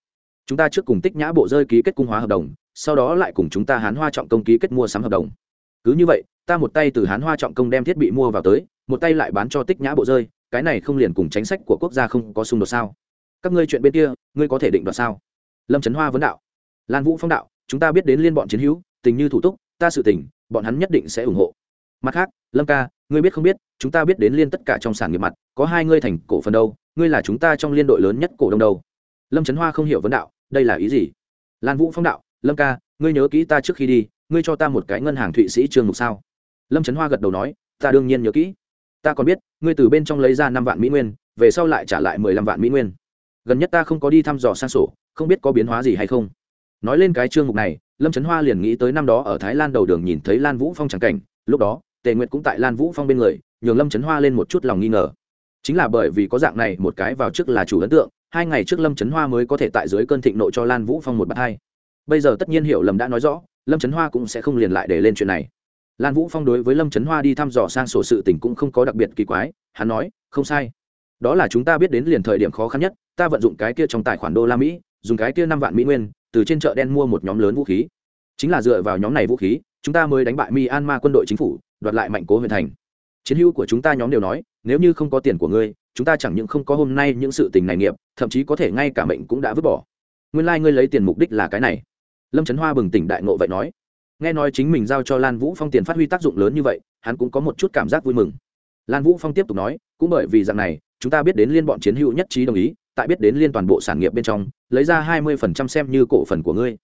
Chúng ta trước cùng tích nhã bộ rơi ký kết cung hóa hợp đồng, sau đó lại cùng chúng ta hán hoa trọng công ký kết mua sắm hợp đồng. Cứ như vậy, ta một tay từ hán hoa trọng công đem thiết bị mua vào tới, một tay lại bán cho tích nhã bộ rơi, cái này không liền cùng chính sách của quốc gia không có xung đột sao? Các ngươi chuyện bên kia, ngươi có thể định đoạt sao? Lâm trấn hoa vấn đạo lan vũ phong đạo, chúng ta biết đến liên bọn chiến hữu, tình như thủ túc, ta sự tình, bọn hắn nhất định sẽ ủng hộ. Mặt khác, lâm ca, ngươi biết không biết, chúng ta biết đến liên tất cả trong sản nghiệp mặt, có hai ngươi thành cổ phần đâu, ngươi là chúng ta trong liên đội lớn nhất cổ đông đâu. Lâm trấn hoa không hiểu vấn đạo, đây là ý gì? Lan vũ phong đạo, lâm ca, ngươi nhớ kỹ ta trước khi đi, ngươi cho ta một cái ngân hàng thụy sĩ trường mục sao? Lâm trấn hoa gật đầu nói, ta đương nhiên nhớ kỹ. Ta còn biết, ngươi từ bên trong lấy ra năm vạn mỹ nguyên, về sau lại trả lại mười lăm vạn mỹ nguyên. Gần nhất ta không có đi thăm dò sang sổ, không biết có biến hóa gì hay không nói lên cái chương mục này, lâm trấn hoa liền nghĩ tới năm đó ở thái lan đầu đường nhìn thấy lan vũ phong tràng cảnh, lúc đó, tề nguyệt cũng tại lan vũ phong bên người, nhường lâm trấn hoa lên một chút lòng nghi ngờ. Chính là bởi vì có dạng này một cái vào trước là chủ ấn tượng, hai ngày trước lâm trấn hoa mới có thể tại dưới cơn thịnh nộ cho lan vũ phong một bát hai. Bây giờ tất nhiên hiểu lầm đã nói rõ, lâm trấn hoa cũng sẽ không liền lại để lên chuyện này. Lan vũ phong đối với lâm trấn hoa đi thăm dò sang sổ sự tình cũng không có đặc biệt kỳ quái, hắn nói, không sai. Đó là chúng ta biết đến liền thời điểm khó khăn nhất, ta vận dụng cái kia trong tài khoản đô la mỹ, dùng cái kia năm vạn mỹ nguyên từ trên chợ đen mua một nhóm lớn vũ khí. Chính là dựa vào nhóm này vũ khí, chúng ta mới đánh bại myanmar quân đội chính phủ, đoạt lại mạnh cố huyện thành. Chiến hữu của chúng ta nhóm đều nói, nếu như không có tiền của ngươi, chúng ta chẳng những không có hôm nay những sự tình này nghiệp, thậm chí có thể ngay cả mệnh cũng đã vứt bỏ. Nguyên lai、like、ngươi lấy tiền mục đích là cái này. Lâm trấn hoa bừng tỉnh đại ngộ vậy nói. Nghe nói chính mình giao cho lan vũ phong tiền phát huy tác dụng lớn như vậy, hắn cũng có một chút cảm giác vui mừng. Lan vũ phong tiếp tục nói, cũng bởi vì rằng này, chúng ta biết đến liên bọn chiến hữu nhất trí đồng ý tại biết đến liên toàn bộ sản nghiệp bên trong, lấy ra hai mươi phần trăm xem như cổ phần của ngươi.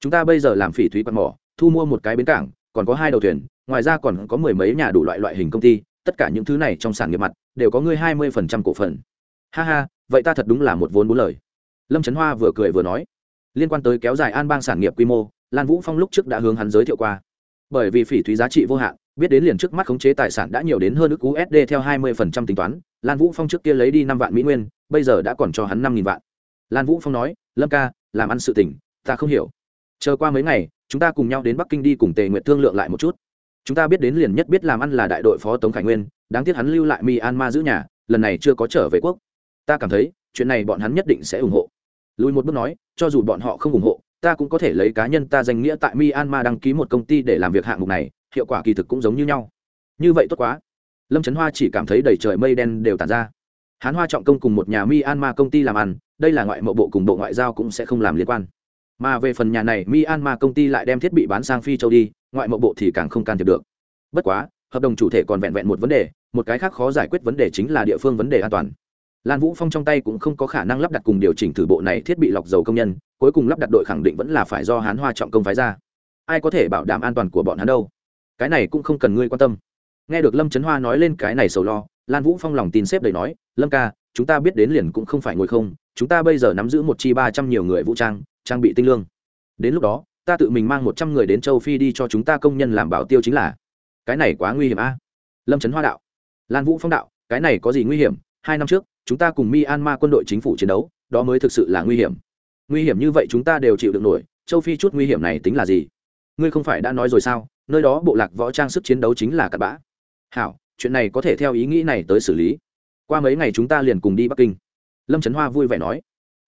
Chúng ta bây giờ làm phỉ thúy quạt mỏ, thu mua một cái bến cảng, còn có hai đầu thuyền, ngoài ra còn có mười mấy nhà đủ loại loại hình công ty, tất cả những thứ này trong sản nghiệp mặt, đều có ngươi hai mươi phần trăm cổ phần. Ha ha, vậy ta thật đúng là một vốn bốn lời. Lâm trấn hoa vừa cười vừa nói. Liên quan tới kéo dài an bang sản nghiệp quy mô, lan vũ phong lúc trước đã hướng hắn giới thiệu qua. Bởi vì phỉ thúy giá trị vô hạn, biết đến liền trước mắt khống chế tài sản đã nhiều đến hơn ước usd theo hai mươi phần trăm tính toán lan vũ phong trước kia lấy đi năm vạn mỹ nguyên, bây giờ đã còn cho hắn năm nghìn vạn. Lan vũ phong nói, lâm ca, làm ăn sự tỉnh ta không hiểu. Chờ qua mấy ngày, chúng ta cùng nhau đến bắc kinh đi cùng tề nguyện thương lượng lại một chút. Chúng ta biết đến liền nhất biết làm ăn là đại đội phó tống khải nguyên, đáng tiếc hắn lưu lại myanmar giữ nhà, lần này chưa có trở về quốc. Ta cảm thấy, chuyện này bọn hắn nhất định sẽ ủng hộ. Lùi một bước nói, cho dù bọn họ không ủng hộ, ta cũng có thể lấy cá nhân ta danh nghĩa tại myanmar đăng ký một công ty để làm việc hạng mục này, hiệu quả kỳ thực cũng giống như nhau. Như vậy tốt quá lâm trấn hoa chỉ cảm thấy đầy trời mây đen đều tàn ra hán hoa trọng công cùng một nhà myanmar công ty làm ăn đây là ngoại mộ bộ cùng bộ ngoại giao cũng sẽ không làm liên quan mà về phần nhà này myanmar công ty lại đem thiết bị bán sang phi châu đi ngoại mộ bộ thì càng không can thiệp được bất quá hợp đồng chủ thể còn vẹn vẹn một vấn đề một cái khác khó giải quyết vấn đề chính là địa phương vấn đề an toàn lan vũ phong trong tay cũng không có khả năng lắp đặt cùng điều chỉnh thử bộ này thiết bị lọc dầu công nhân cuối cùng lắp đặt đội khẳng định vẫn là phải do hán hoa trọng công phái ra ai có thể bảo đảm an toàn của bọn hắn đâu cái này cũng không cần ngươi quan tâm nghe được lâm trấn hoa nói lên cái này sầu lo, lan vũ phong lòng tin xếp đầy nói, lâm ca, chúng ta biết đến liền cũng không phải ngồi không, chúng ta bây giờ nắm giữ một chi ba trăm nhiều người vũ trang trang bị tinh lương. Đến lúc đó, ta tự mình mang một trăm người đến châu phi đi cho chúng ta công nhân làm bảo tiêu chính là. Cái này quá nguy hiểm a. Lâm trấn hoa đạo. Lan vũ phong đạo, cái này có gì nguy hiểm? Hai năm trước, chúng ta cùng myanmar quân đội chính phủ chiến đấu, đó mới thực sự là nguy hiểm. Nguy hiểm như vậy chúng ta đều chịu được nổi, châu phi chút nguy hiểm này tính là gì? Ngươi không phải đã nói rồi sao? Nơi đó bộ lạc võ trang sức chiến đấu chính là cặp bã hảo, chuyện này có thể theo ý nghĩ này tới xử lý. Qua mấy ngày chúng ta liền cùng đi bắc kinh. Lâm trấn hoa vui vẻ nói.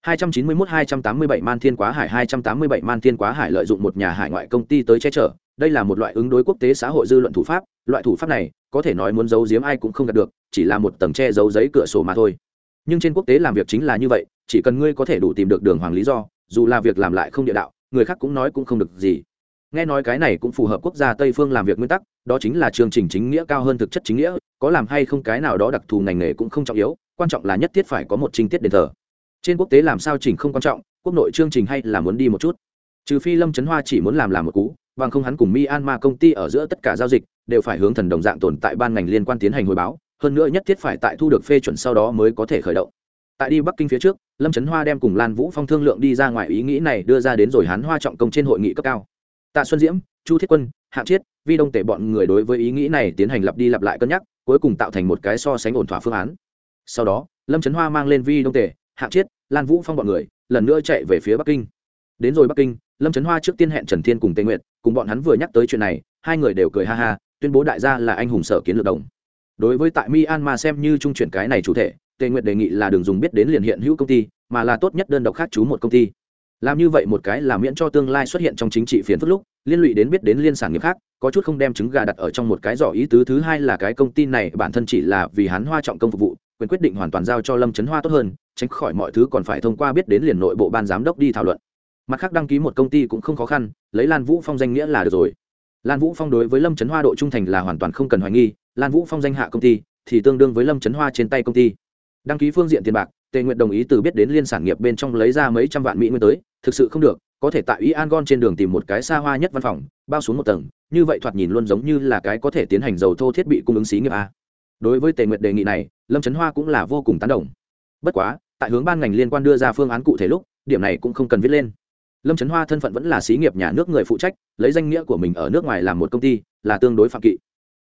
291-287 man thiên quá hải 287 man thiên quá hải lợi dụng một nhà hải ngoại công ty tới che chở. Đây là một loại ứng đối quốc tế xã hội dư luận thủ pháp. Loại thủ pháp này, có thể nói muốn giấu giếm ai cũng không đạt được, chỉ là một tầng che giấu giấy cửa sổ mà thôi. Nhưng trên quốc tế làm việc chính là như vậy, chỉ cần ngươi có thể đủ tìm được đường hoàng lý do, dù là việc làm lại không địa đạo, người khác cũng nói cũng không được gì. Nghe nói cái này cũng phù hợp quốc gia tây phương làm việc nguyên tắc đó chính là chương trình chính nghĩa cao hơn thực chất chính nghĩa, có làm hay không cái nào đó đặc thù ngành nghề cũng không trọng yếu, quan trọng là nhất thiết phải có một trinh tiết đền thờ. Trên quốc tế làm sao trình không quan trọng, quốc nội chương trình hay là muốn đi một chút. Trừ phi lâm trấn hoa chỉ muốn làm làm một cú, bằng không hắn cùng myanmar công ty ở giữa tất cả giao dịch đều phải hướng thần đồng dạng tồn tại ban ngành liên quan tiến hành hồi báo, hơn nữa nhất thiết phải tại thu được phê chuẩn sau đó mới có thể khởi động. Tại đi bắc kinh phía trước, lâm trấn hoa đem cùng lan vũ phong thương lượng đi ra ngoài ý nghĩ này đưa ra đến rồi hắn hoa trọng công trên hội nghị cấp cao. Tạ xuân diễm, chu thiết quân hạng chiết, vi đông tể bọn người đối với ý nghĩ này tiến hành lặp đi lặp lại cân nhắc, cuối cùng tạo thành một cái so sánh ổn thỏa phương án. Sau đó, lâm trấn hoa mang lên vi đông tể hạng chiết, lan vũ phong bọn người, lần nữa chạy về phía bắc kinh. Đến rồi bắc kinh, lâm trấn hoa trước tiên hẹn trần thiên cùng tây nguyệt, cùng bọn hắn vừa nhắc tới chuyện này, hai người đều cười ha ha, tuyên bố đại gia là anh hùng sở kiến lược đồng. Đối với tại myanmar xem như trung chuyển cái này chủ thể, tề nguyệt đề nghị là đừng dùng biết đến liền hiện hữu công ty, mà là tốt nhất đơn độc khác chú một công ty làm như vậy một cái là miễn cho tương lai xuất hiện trong chính trị phiền phức lúc, liên lụy đến biết đến liên sản nghiệp khác, có chút không đem trứng gà đặt ở trong một cái giỏ ý tứ thứ hai là cái công ty này bản thân chỉ là vì hắn hoa trọng công phục vụ, quyền quyết định hoàn toàn giao cho lâm trấn hoa tốt hơn, tránh khỏi mọi thứ còn phải thông qua biết đến liền nội bộ ban giám đốc đi thảo luận. Mặt khác đăng ký một công ty cũng không khó khăn, lấy lan vũ phong danh nghĩa là được rồi. Lan vũ phong đối với lâm trấn hoa độ trung thành là hoàn toàn không cần hoài nghi, lan vũ phong danh hạ công ty thì tương đương với lâm trấn hoa trên tay công ty. Đăng ký phương diện tiền bạc tề nguyện đồng ý từ biết đến liên sản nghiệp bên trong lấy ra mấy trăm vạn mỹ nguyên tới, thực sự không được, có thể tại ý an gon trên đường tìm một cái xa hoa nhất văn phòng, bao xuống một tầng, như vậy thoạt nhìn luôn giống như là cái có thể tiến hành dầu thô thiết bị cung ứng xí nghiệp a. Đối với tề nguyệt đề nghị này, lâm trấn hoa cũng là vô cùng tán đồng. Bất quá, tại hướng ban ngành liên quan đưa ra phương án cụ thể lúc, điểm này cũng không cần viết lên. Lâm trấn hoa thân phận vẫn là xí nghiệp nhà nước người phụ trách, lấy danh nghĩa của mình ở nước ngoài làm một công ty, là tương đối phạm kỵ.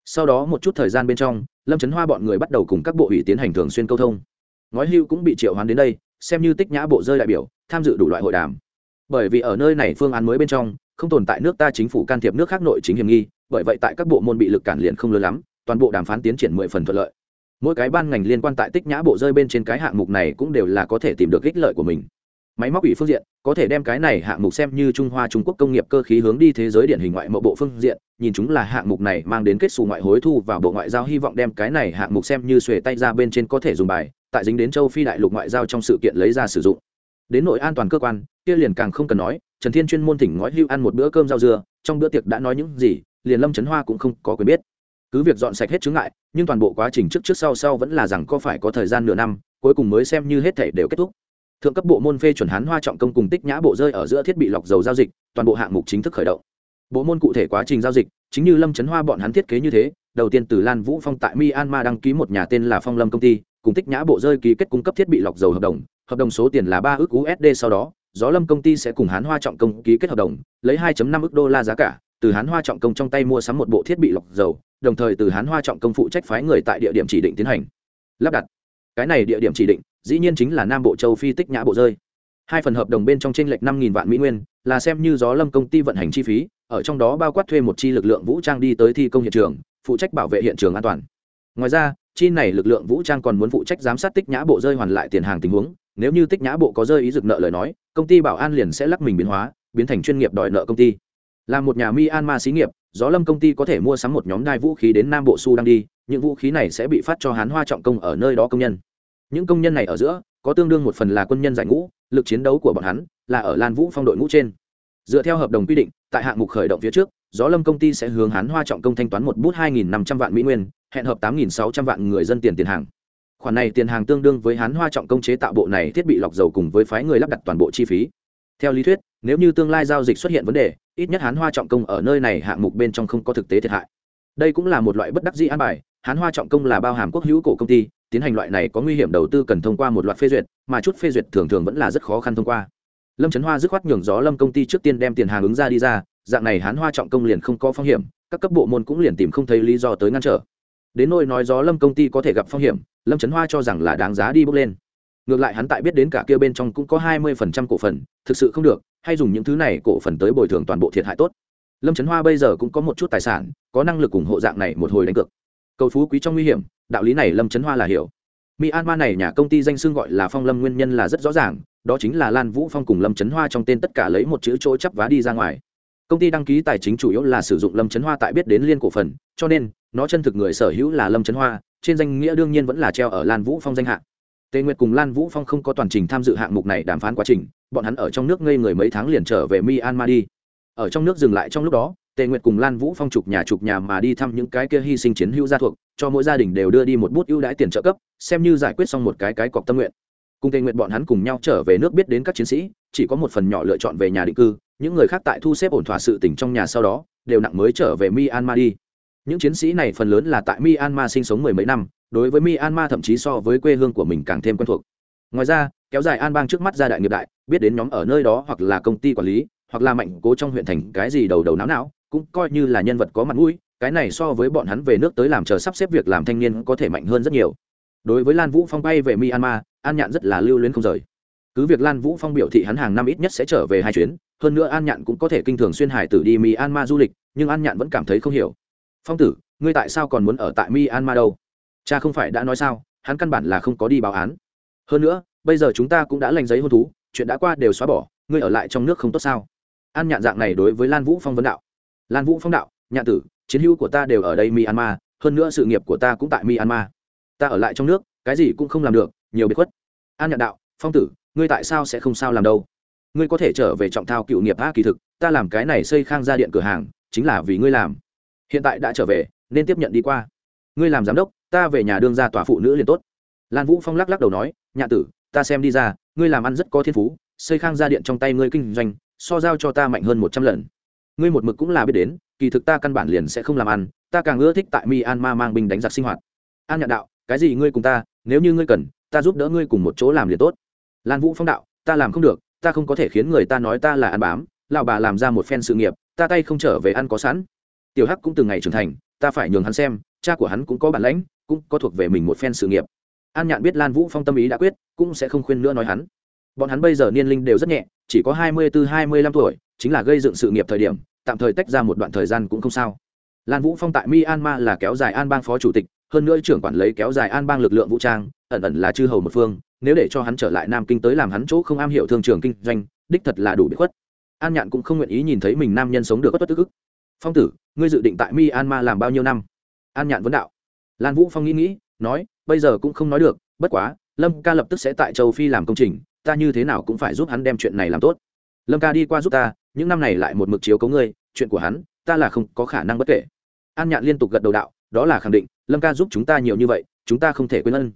Sau đó một chút thời gian bên trong, lâm trấn hoa bọn người bắt đầu cùng các bộ ủy tiến hành thường xuyên câu thông ngói hưu cũng bị triệu hoán đến đây, xem như tích nhã bộ rơi đại biểu, tham dự đủ loại hội đàm. Bởi vì ở nơi này phương án mới bên trong, không tồn tại nước ta chính phủ can thiệp nước khác nội chính hiểm nghi, bởi vậy tại các bộ môn bị lực cản liền không lớn lắm, toàn bộ đàm phán tiến triển mười phần thuận lợi. Mỗi cái ban ngành liên quan tại tích nhã bộ rơi bên trên cái hạng mục này cũng đều là có thể tìm được ích lợi của mình. Máy móc ủy phương diện, có thể đem cái này hạng mục xem như trung hoa, trung quốc công nghiệp cơ khí hướng đi thế giới điển hình ngoại mộ bộ phương diện, nhìn chúng là hạng mục này mang đến kết xù ngoại hối thu vào bộ ngoại giao hy vọng đem cái này hạng mục xem như xuề tay ra bên trên có thể dùng bài tại dính đến châu phi đại lục ngoại giao trong sự kiện lấy ra sử dụng. Đến nội an toàn cơ quan, kia liền càng không cần nói, trần thiên chuyên môn thỉnh ngói hưu ăn một bữa cơm rau dưa, trong bữa tiệc đã nói những gì, liền lâm trấn hoa cũng không có quyền biết. Cứ việc dọn sạch hết chứng ngại, nhưng toàn bộ quá trình trước trước sau sau vẫn là rằng có phải có thời gian nửa năm, cuối cùng mới xem như hết thể đều kết thúc. Thượng cấp bộ môn phê chuẩn hán hoa trọng công cùng tích nhã bộ rơi ở giữa thiết bị lọc dầu giao dịch, toàn bộ hạng mục chính thức khởi động. Bộ môn cụ thể quá trình giao dịch, chính như lâm trấn hoa bọn hắn thiết kế như thế, đầu tiên từ lan vũ phong tại myanmar đăng ký một nhà tên là phong lâm công ty cùng tích nhã bộ rơi ký kết cung cấp thiết bị lọc dầu hợp đồng hợp đồng số tiền là ba ước usd sau đó, gió lâm công ty sẽ cùng hán hoa trọng công ký kết hợp đồng, lấy 2 năm ước đô la giá cả, từ hán hoa trọng công trong tay mua sắm một bộ thiết bị lọc dầu, đồng thời từ hán hoa trọng công phụ trách phái người tại địa điểm chỉ định tiến hành. Lắp đặt. Cái này địa điểm chỉ định, dĩ nhiên chính là nam bộ châu phi tích nhã bộ rơi. Hai phần hợp đồng bên trong t r ê n lệch năm nghìn vạn mỹ nguyên, là xem như gió lâm công ty vận hành chi phí, ở trong đó bao quát thuê một chi lực lượng vũ trang đi tới thi công hiện trường, phụ trách bảo vệ hiện trường an toàn. Ngoài ra chi này lực lượng vũ trang còn muốn phụ trách giám sát tích nhã bộ rơi hoàn lại tiền hàng tình huống, nếu như tích nhã bộ có rơi ý dực nợ lời nói, công ty bảo an liền sẽ lắc mình biến hóa, biến thành chuyên nghiệp đòi nợ công ty. Là một nhà myanmar xí nghiệp, gió lâm công ty có thể mua sắm một nhóm đai vũ khí đến nam bộ su đang đi, những vũ khí này sẽ bị phát cho hán hoa trọng công ở nơi đó công nhân. Những công nhân này ở giữa, có tương đương một phần là quân nhân giải ngũ, lực chiến đấu của bọn hắn là ở lan vũ phong đội ngũ trên. Dựa theo hợp đồng quy định, tại hạng mục khởi động phía trước, gió lâm công ty sẽ hướng hán hoa trọng công thanh toán một bút hai năm trăm vạn mỹ nguyên hẹn hợp tám sáu trăm vạn người dân tiền tiền hàng. Khoản này tiền hàng tương đương với hán hoa trọng công chế tạo bộ này thiết bị lọc dầu cùng với phái người lắp đặt toàn bộ chi phí. Theo lý thuyết, nếu như tương lai giao dịch xuất hiện vấn đề, ít nhất hán hoa trọng công ở nơi này hạng mục bên trong không có thực tế thiệt hại. Đây cũng là một loại bất đắc dĩ an bài, hán hoa trọng công là bao hàm quốc hữu cổ công ty, tiến hành loại này có nguy hiểm đầu tư cần thông qua một loạt phê duyệt, mà chút phê duyệt thường thường vẫn là rất khó khăn thông qua. Lâm trấn hoa dứt khoát nhường gió lâm công ty trước tiên đem tiền hàng ứng ra đi ra, dạng này hán hoa trọng công liền không có phong hiểm, các cấp bộ môn cũng liền tìm không thấy lý do tới ngăn trở đến nôi nói gió lâm công ty có thể gặp phong hiểm, lâm trấn hoa cho rằng là đáng giá đi bước lên. Ngược lại hắn tại biết đến cả kia bên trong cũng có hai mươi phần trăm cổ phần, thực sự không được, hay dùng những thứ này cổ phần tới bồi thường toàn bộ thiệt hại tốt. Lâm trấn hoa bây giờ cũng có một chút tài sản, có năng lực ủng hộ dạng này một hồi đánh cược. Cầu phú quý trong nguy hiểm, đạo lý này lâm trấn hoa là hiểu. Myanmar này nhà công ty danh xưng gọi là phong lâm nguyên nhân là rất rõ ràng, đó chính là lan vũ phong cùng lâm trấn hoa trong tên tất cả lấy một chữ chỗ chấp vá đi ra ngoài. Công ty đăng ký tài chính chủ yếu là sử dụng lâm trấn hoa tại biết đến liên cổ phần, cho nên nó chân thực người sở hữu là lâm trấn hoa, trên danh nghĩa đương nhiên vẫn là treo ở lan vũ phong danh hạ tề nguyệt cùng lan vũ phong không có toàn trình tham dự hạng mục này đàm phán quá trình, bọn hắn ở trong nước ngây người mấy tháng liền trở về myanmar đi. Ở trong nước dừng lại trong lúc đó, tề nguyệt cùng lan vũ phong chụp nhà chụp nhà mà đi thăm những cái kia hy sinh chiến hữu gia thuộc, cho mỗi gia đình đều đưa đi một bút ưu đãi tiền trợ cấp, xem như giải quyết xong một cái cái cọc tâm nguyện. Cùng tề nguyệt bọn hắn cùng nhau trở về nước biết đến các chiến sĩ, chỉ có một phần nhỏ lựa chọn về nhà định cư, những người khác tại thu xếp ổn thỏa sự tỉnh trong nhà sau đó, đều nặng mới trở về myanmar đi những chiến sĩ này phần lớn là tại myanmar sinh sống mười mấy năm, đối với myanmar thậm chí so với quê hương của mình càng thêm quen thuộc. Ngoài ra, kéo dài an bang trước mắt gia đại nghiệp đại, biết đến nhóm ở nơi đó hoặc là công ty quản lý, hoặc là mạnh cố trong huyện thành cái gì đầu đầu não não, cũng coi như là nhân vật có mặt mũi, cái này so với bọn hắn về nước tới làm chờ sắp xếp việc làm thanh niên có thể mạnh hơn rất nhiều. Đối với lan vũ phong bay về myanmar, an nhạn rất là lưu luyến không rời. Cứ việc lan vũ phong biểu thị hắn hàng năm ít nhất sẽ trở về hai chuyến, hơn nữa an nhạn cũng có thể kinh thường xuyên hải tử đi myanmar du lịch, nhưng an nhạn vẫn cảm thấy không hiểu phong tử, ngươi tại sao còn muốn ở tại myanmar đâu? Cha không phải đã nói sao? Hắn căn bản là không có đi báo án. Hơn nữa, bây giờ chúng ta cũng đã lành giấy hôn thú, chuyện đã qua đều xóa bỏ, ngươi ở lại trong nước không tốt sao? An nhạn dạng này đối với lan vũ phong vấn đạo. Lan vũ phong đạo, nhạn tử, chiến hữu của ta đều ở đây myanmar, hơn nữa sự nghiệp của ta cũng tại myanmar. Ta ở lại trong nước, cái gì cũng không làm được, nhiều biệt khuất. An nhạn đạo, phong tử, ngươi tại sao sẽ không sao làm đâu? Ngươi có thể trở về trọng thao cựu nghiệp a kỳ thực, ta làm cái này xây khang ra điện cửa hàng, chính là vì ngươi làm hiện tại đã trở về, nên tiếp nhận đi qua. Ngươi làm giám đốc, ta về nhà đương ra tòa phụ nữ liền tốt. Lan vũ phong lắc lắc đầu nói nhạn tử, ta xem đi ra, ngươi làm ăn rất có thiên phú, xây khang ra điện trong tay ngươi kinh doanh, so giao cho ta mạnh hơn một trăm lần. Ngươi một mực cũng là biết đến, kỳ thực ta căn bản liền sẽ không làm ăn, ta càng ưa thích tại myanmar mang binh đánh giặc sinh hoạt. An nhạn đạo, cái gì ngươi cùng ta, nếu như ngươi cần, ta giúp đỡ ngươi cùng một chỗ làm liền tốt. Lan vũ phong đạo, ta làm không được, ta không có thể khiến người ta nói ta là ăn bám, lão bà làm ra một phen sự nghiệp, ta tay không trở về ăn có sẵn tiểu hắc cũng từng ngày trưởng thành, ta phải nhường hắn xem, cha của hắn cũng có bản lãnh, cũng có thuộc về mình một phen sự nghiệp. An nhạn biết lan vũ phong tâm ý đã quyết, cũng sẽ không khuyên nữa nói hắn. Bọn hắn bây giờ niên linh đều rất nhẹ, chỉ có hai mươi bốn hai mươi lăm tuổi, chính là gây dựng sự nghiệp thời điểm, tạm thời tách ra một đoạn thời gian cũng không sao. Lan vũ phong tại myanmar là kéo dài an bang phó chủ tịch, hơn nữa trưởng quản lấy kéo dài an bang lực lượng vũ trang, ẩn ẩn là chư hầu một phương, nếu để cho hắn trở lại nam kinh tới làm hắn chỗ không am hiểu thương trường kinh doanh, đích thật là đủ bị khuất. An nhạn cũng không nguyện ý nhìn thấy mình nam nhân sống được bất tức ức phong tử, ngươi dự định tại myanmar làm bao nhiêu năm? An nhạn vấn đạo. Lan vũ phong nghĩ nghĩ, nói, bây giờ cũng không nói được, bất quá, lâm ca lập tức sẽ tại châu phi làm công trình, ta như thế nào cũng phải giúp hắn đem chuyện này làm tốt. Lâm ca đi qua giúp ta, những năm này lại một mực chiếu cấu ngươi, chuyện của hắn, ta là không có khả năng bất kể. An nhạn liên tục gật đầu đạo, đó là khẳng định, lâm ca giúp chúng ta nhiều như vậy, chúng ta không thể quên ân.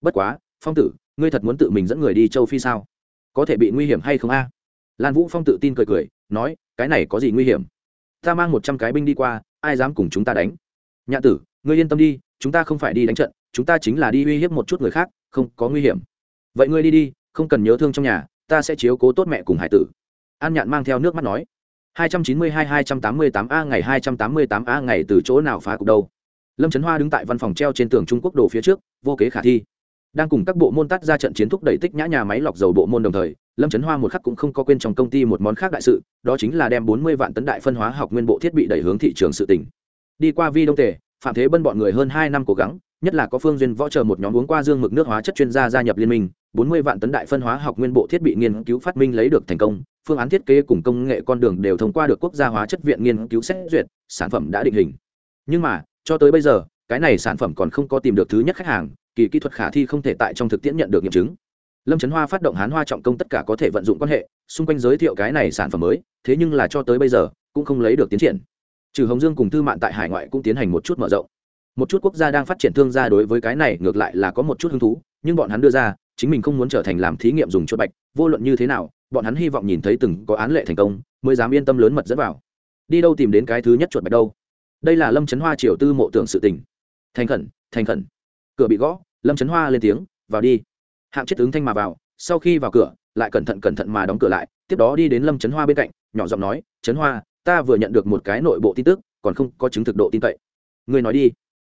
Bất quá, phong tử, ngươi thật muốn tự mình dẫn người đi châu phi sao? Có thể bị nguy hiểm hay không a? Lan vũ phong tự tin cười cười, nói, cái này có gì nguy hiểm? Ta mang một trăm cái binh đi qua, ai dám cùng chúng ta đánh? Nhạ tử, ngươi yên tâm đi, chúng ta không phải đi đánh trận, chúng ta chính là đi uy hiếp một chút người khác, không có nguy hiểm. Vậy ngươi đi đi, không cần nhớ thương trong nhà, ta sẽ chiếu cố tốt mẹ cùng hải tử. An nhạn mang theo nước mắt nói. 292-288 a ngày 288 a ngày từ chỗ nào phá cục đâu? Lâm trấn hoa đứng tại văn phòng treo trên tường trung quốc đồ phía trước, vô kế khả thi đang cùng các bộ môn tắt ra trận chiến thúc đẩy tích nhã nhà máy lọc dầu bộ môn đồng thời, lâm trấn hoa một khắc cũng không có quên trong công ty một món khác đại sự, đó chính là đem bốn mươi vạn tấn đại phân hóa học nguyên bộ thiết bị đẩy hướng thị trường sự tỉnh. Đi qua vi đông tề, phạm thế bân bọn người hơn hai năm cố gắng, nhất là có phương duyên võ chờ một nhóm uống qua dương mực nước hóa chất chuyên gia gia nhập liên minh, bốn mươi vạn tấn đại phân hóa học nguyên bộ thiết bị nghiên cứu phát minh lấy được thành công, phương án thiết kế cùng công nghệ con đường đều thông qua được quốc gia hóa chất viện nghiên cứu xét duyệt, sản phẩm đã định hình. Nhưng mà, cho tới bây giờ, cái này sản phẩm còn không có tìm được thứ nhất khách hàng kỳ kỹ thuật khả thi không thể tại trong thực tiễn nhận được nghiệm chứng. Lâm trấn hoa phát động hán hoa trọng công tất cả có thể vận dụng quan hệ, xung quanh giới thiệu cái này sản phẩm mới, thế nhưng là cho tới bây giờ, cũng không lấy được tiến triển. Trừ hồng dương cùng thư mạn tại hải ngoại cũng tiến hành một chút mở rộng. Một chút quốc gia đang phát triển thương gia đối với cái này ngược lại là có một chút hứng thú, nhưng bọn hắn đưa ra, chính mình không muốn trở thành làm thí nghiệm dùng chuột bạch, vô luận như thế nào, bọn hắn hy vọng nhìn thấy từng có án lệ thành công, mới dám yên tâm lớn mật dẫn vào. Đi đâu tìm đến cái thứ nhất chuột bạch đâu? Đây là lâm trấn hoa triều tư mộ tưởng sự tình. Thành khẩn thành khẩn. Cửa bị gõ lâm trấn hoa lên tiếng, vào đi. Hạng chết ứng thanh mà vào, sau khi vào cửa, lại cẩn thận cẩn thận mà đóng cửa lại, tiếp đó đi đến lâm trấn hoa bên cạnh, nhỏ giọng nói trấn hoa, ta vừa nhận được một cái nội bộ tin tức, còn không có chứng thực độ tin cậy. Người nói đi.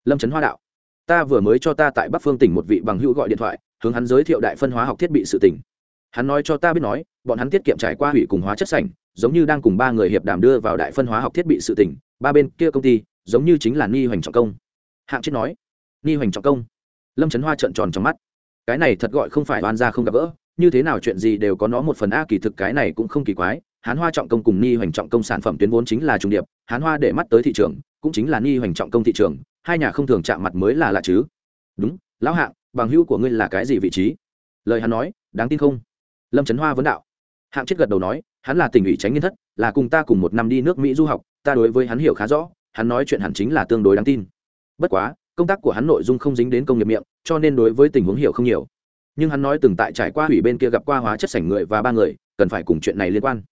Lâm trấn hoa đạo, ta vừa mới cho ta tại bắc phương tỉnh một vị bằng hữu gọi điện thoại, hướng hắn giới thiệu đại phân hóa học thiết bị sự tỉnh hắn nói cho ta biết nói, bọn hắn tiết kiệm trải qua hủy cùng hóa chất sảnh, giống như đang cùng ba người hiệp đàm đưa vào đại phân hóa học thiết bị sự tỉnh ba bên kia công ty, giống như chính là ni hoành trọng công. Hạng chết nói, ni hoành trọng công lâm trấn hoa trợn tròn trong mắt. Cái này thật gọi không phải oan ra không gặp gỡ, như thế nào chuyện gì đều có nó một phần a, kỳ thực cái này cũng không kỳ quái. Hán hoa trọng công cùng ni hoành trọng công sản phẩm tuyến vốn chính là trung điệp, hán hoa để mắt tới thị trường, cũng chính là ni hoành trọng công thị trường, hai nhà không thường chạm mặt mới là lạ chứ. Đúng, lão hạng, bằng hữu của ngươi là cái gì vị trí? Lời hắn nói, đáng tin không? Lâm trấn hoa vấn đạo. Hạng chết gật đầu nói, hắn là tỉnh ủy tránh nghiên thất, là cùng ta cùng một năm đi nước mỹ du học, ta đối với hắn hiểu khá rõ, hắn nói chuyện hẳn chính là tương đối đáng tin. Bất quá công tác của hắn nội dung không dính đến công nghiệp miệng, cho nên đối với tình huống hiểu không nhiều. Nhưng hắn nói từng tại trải qua ủy bên kia gặp qua hóa chất sảnh người và ba người, cần phải cùng chuyện này liên quan.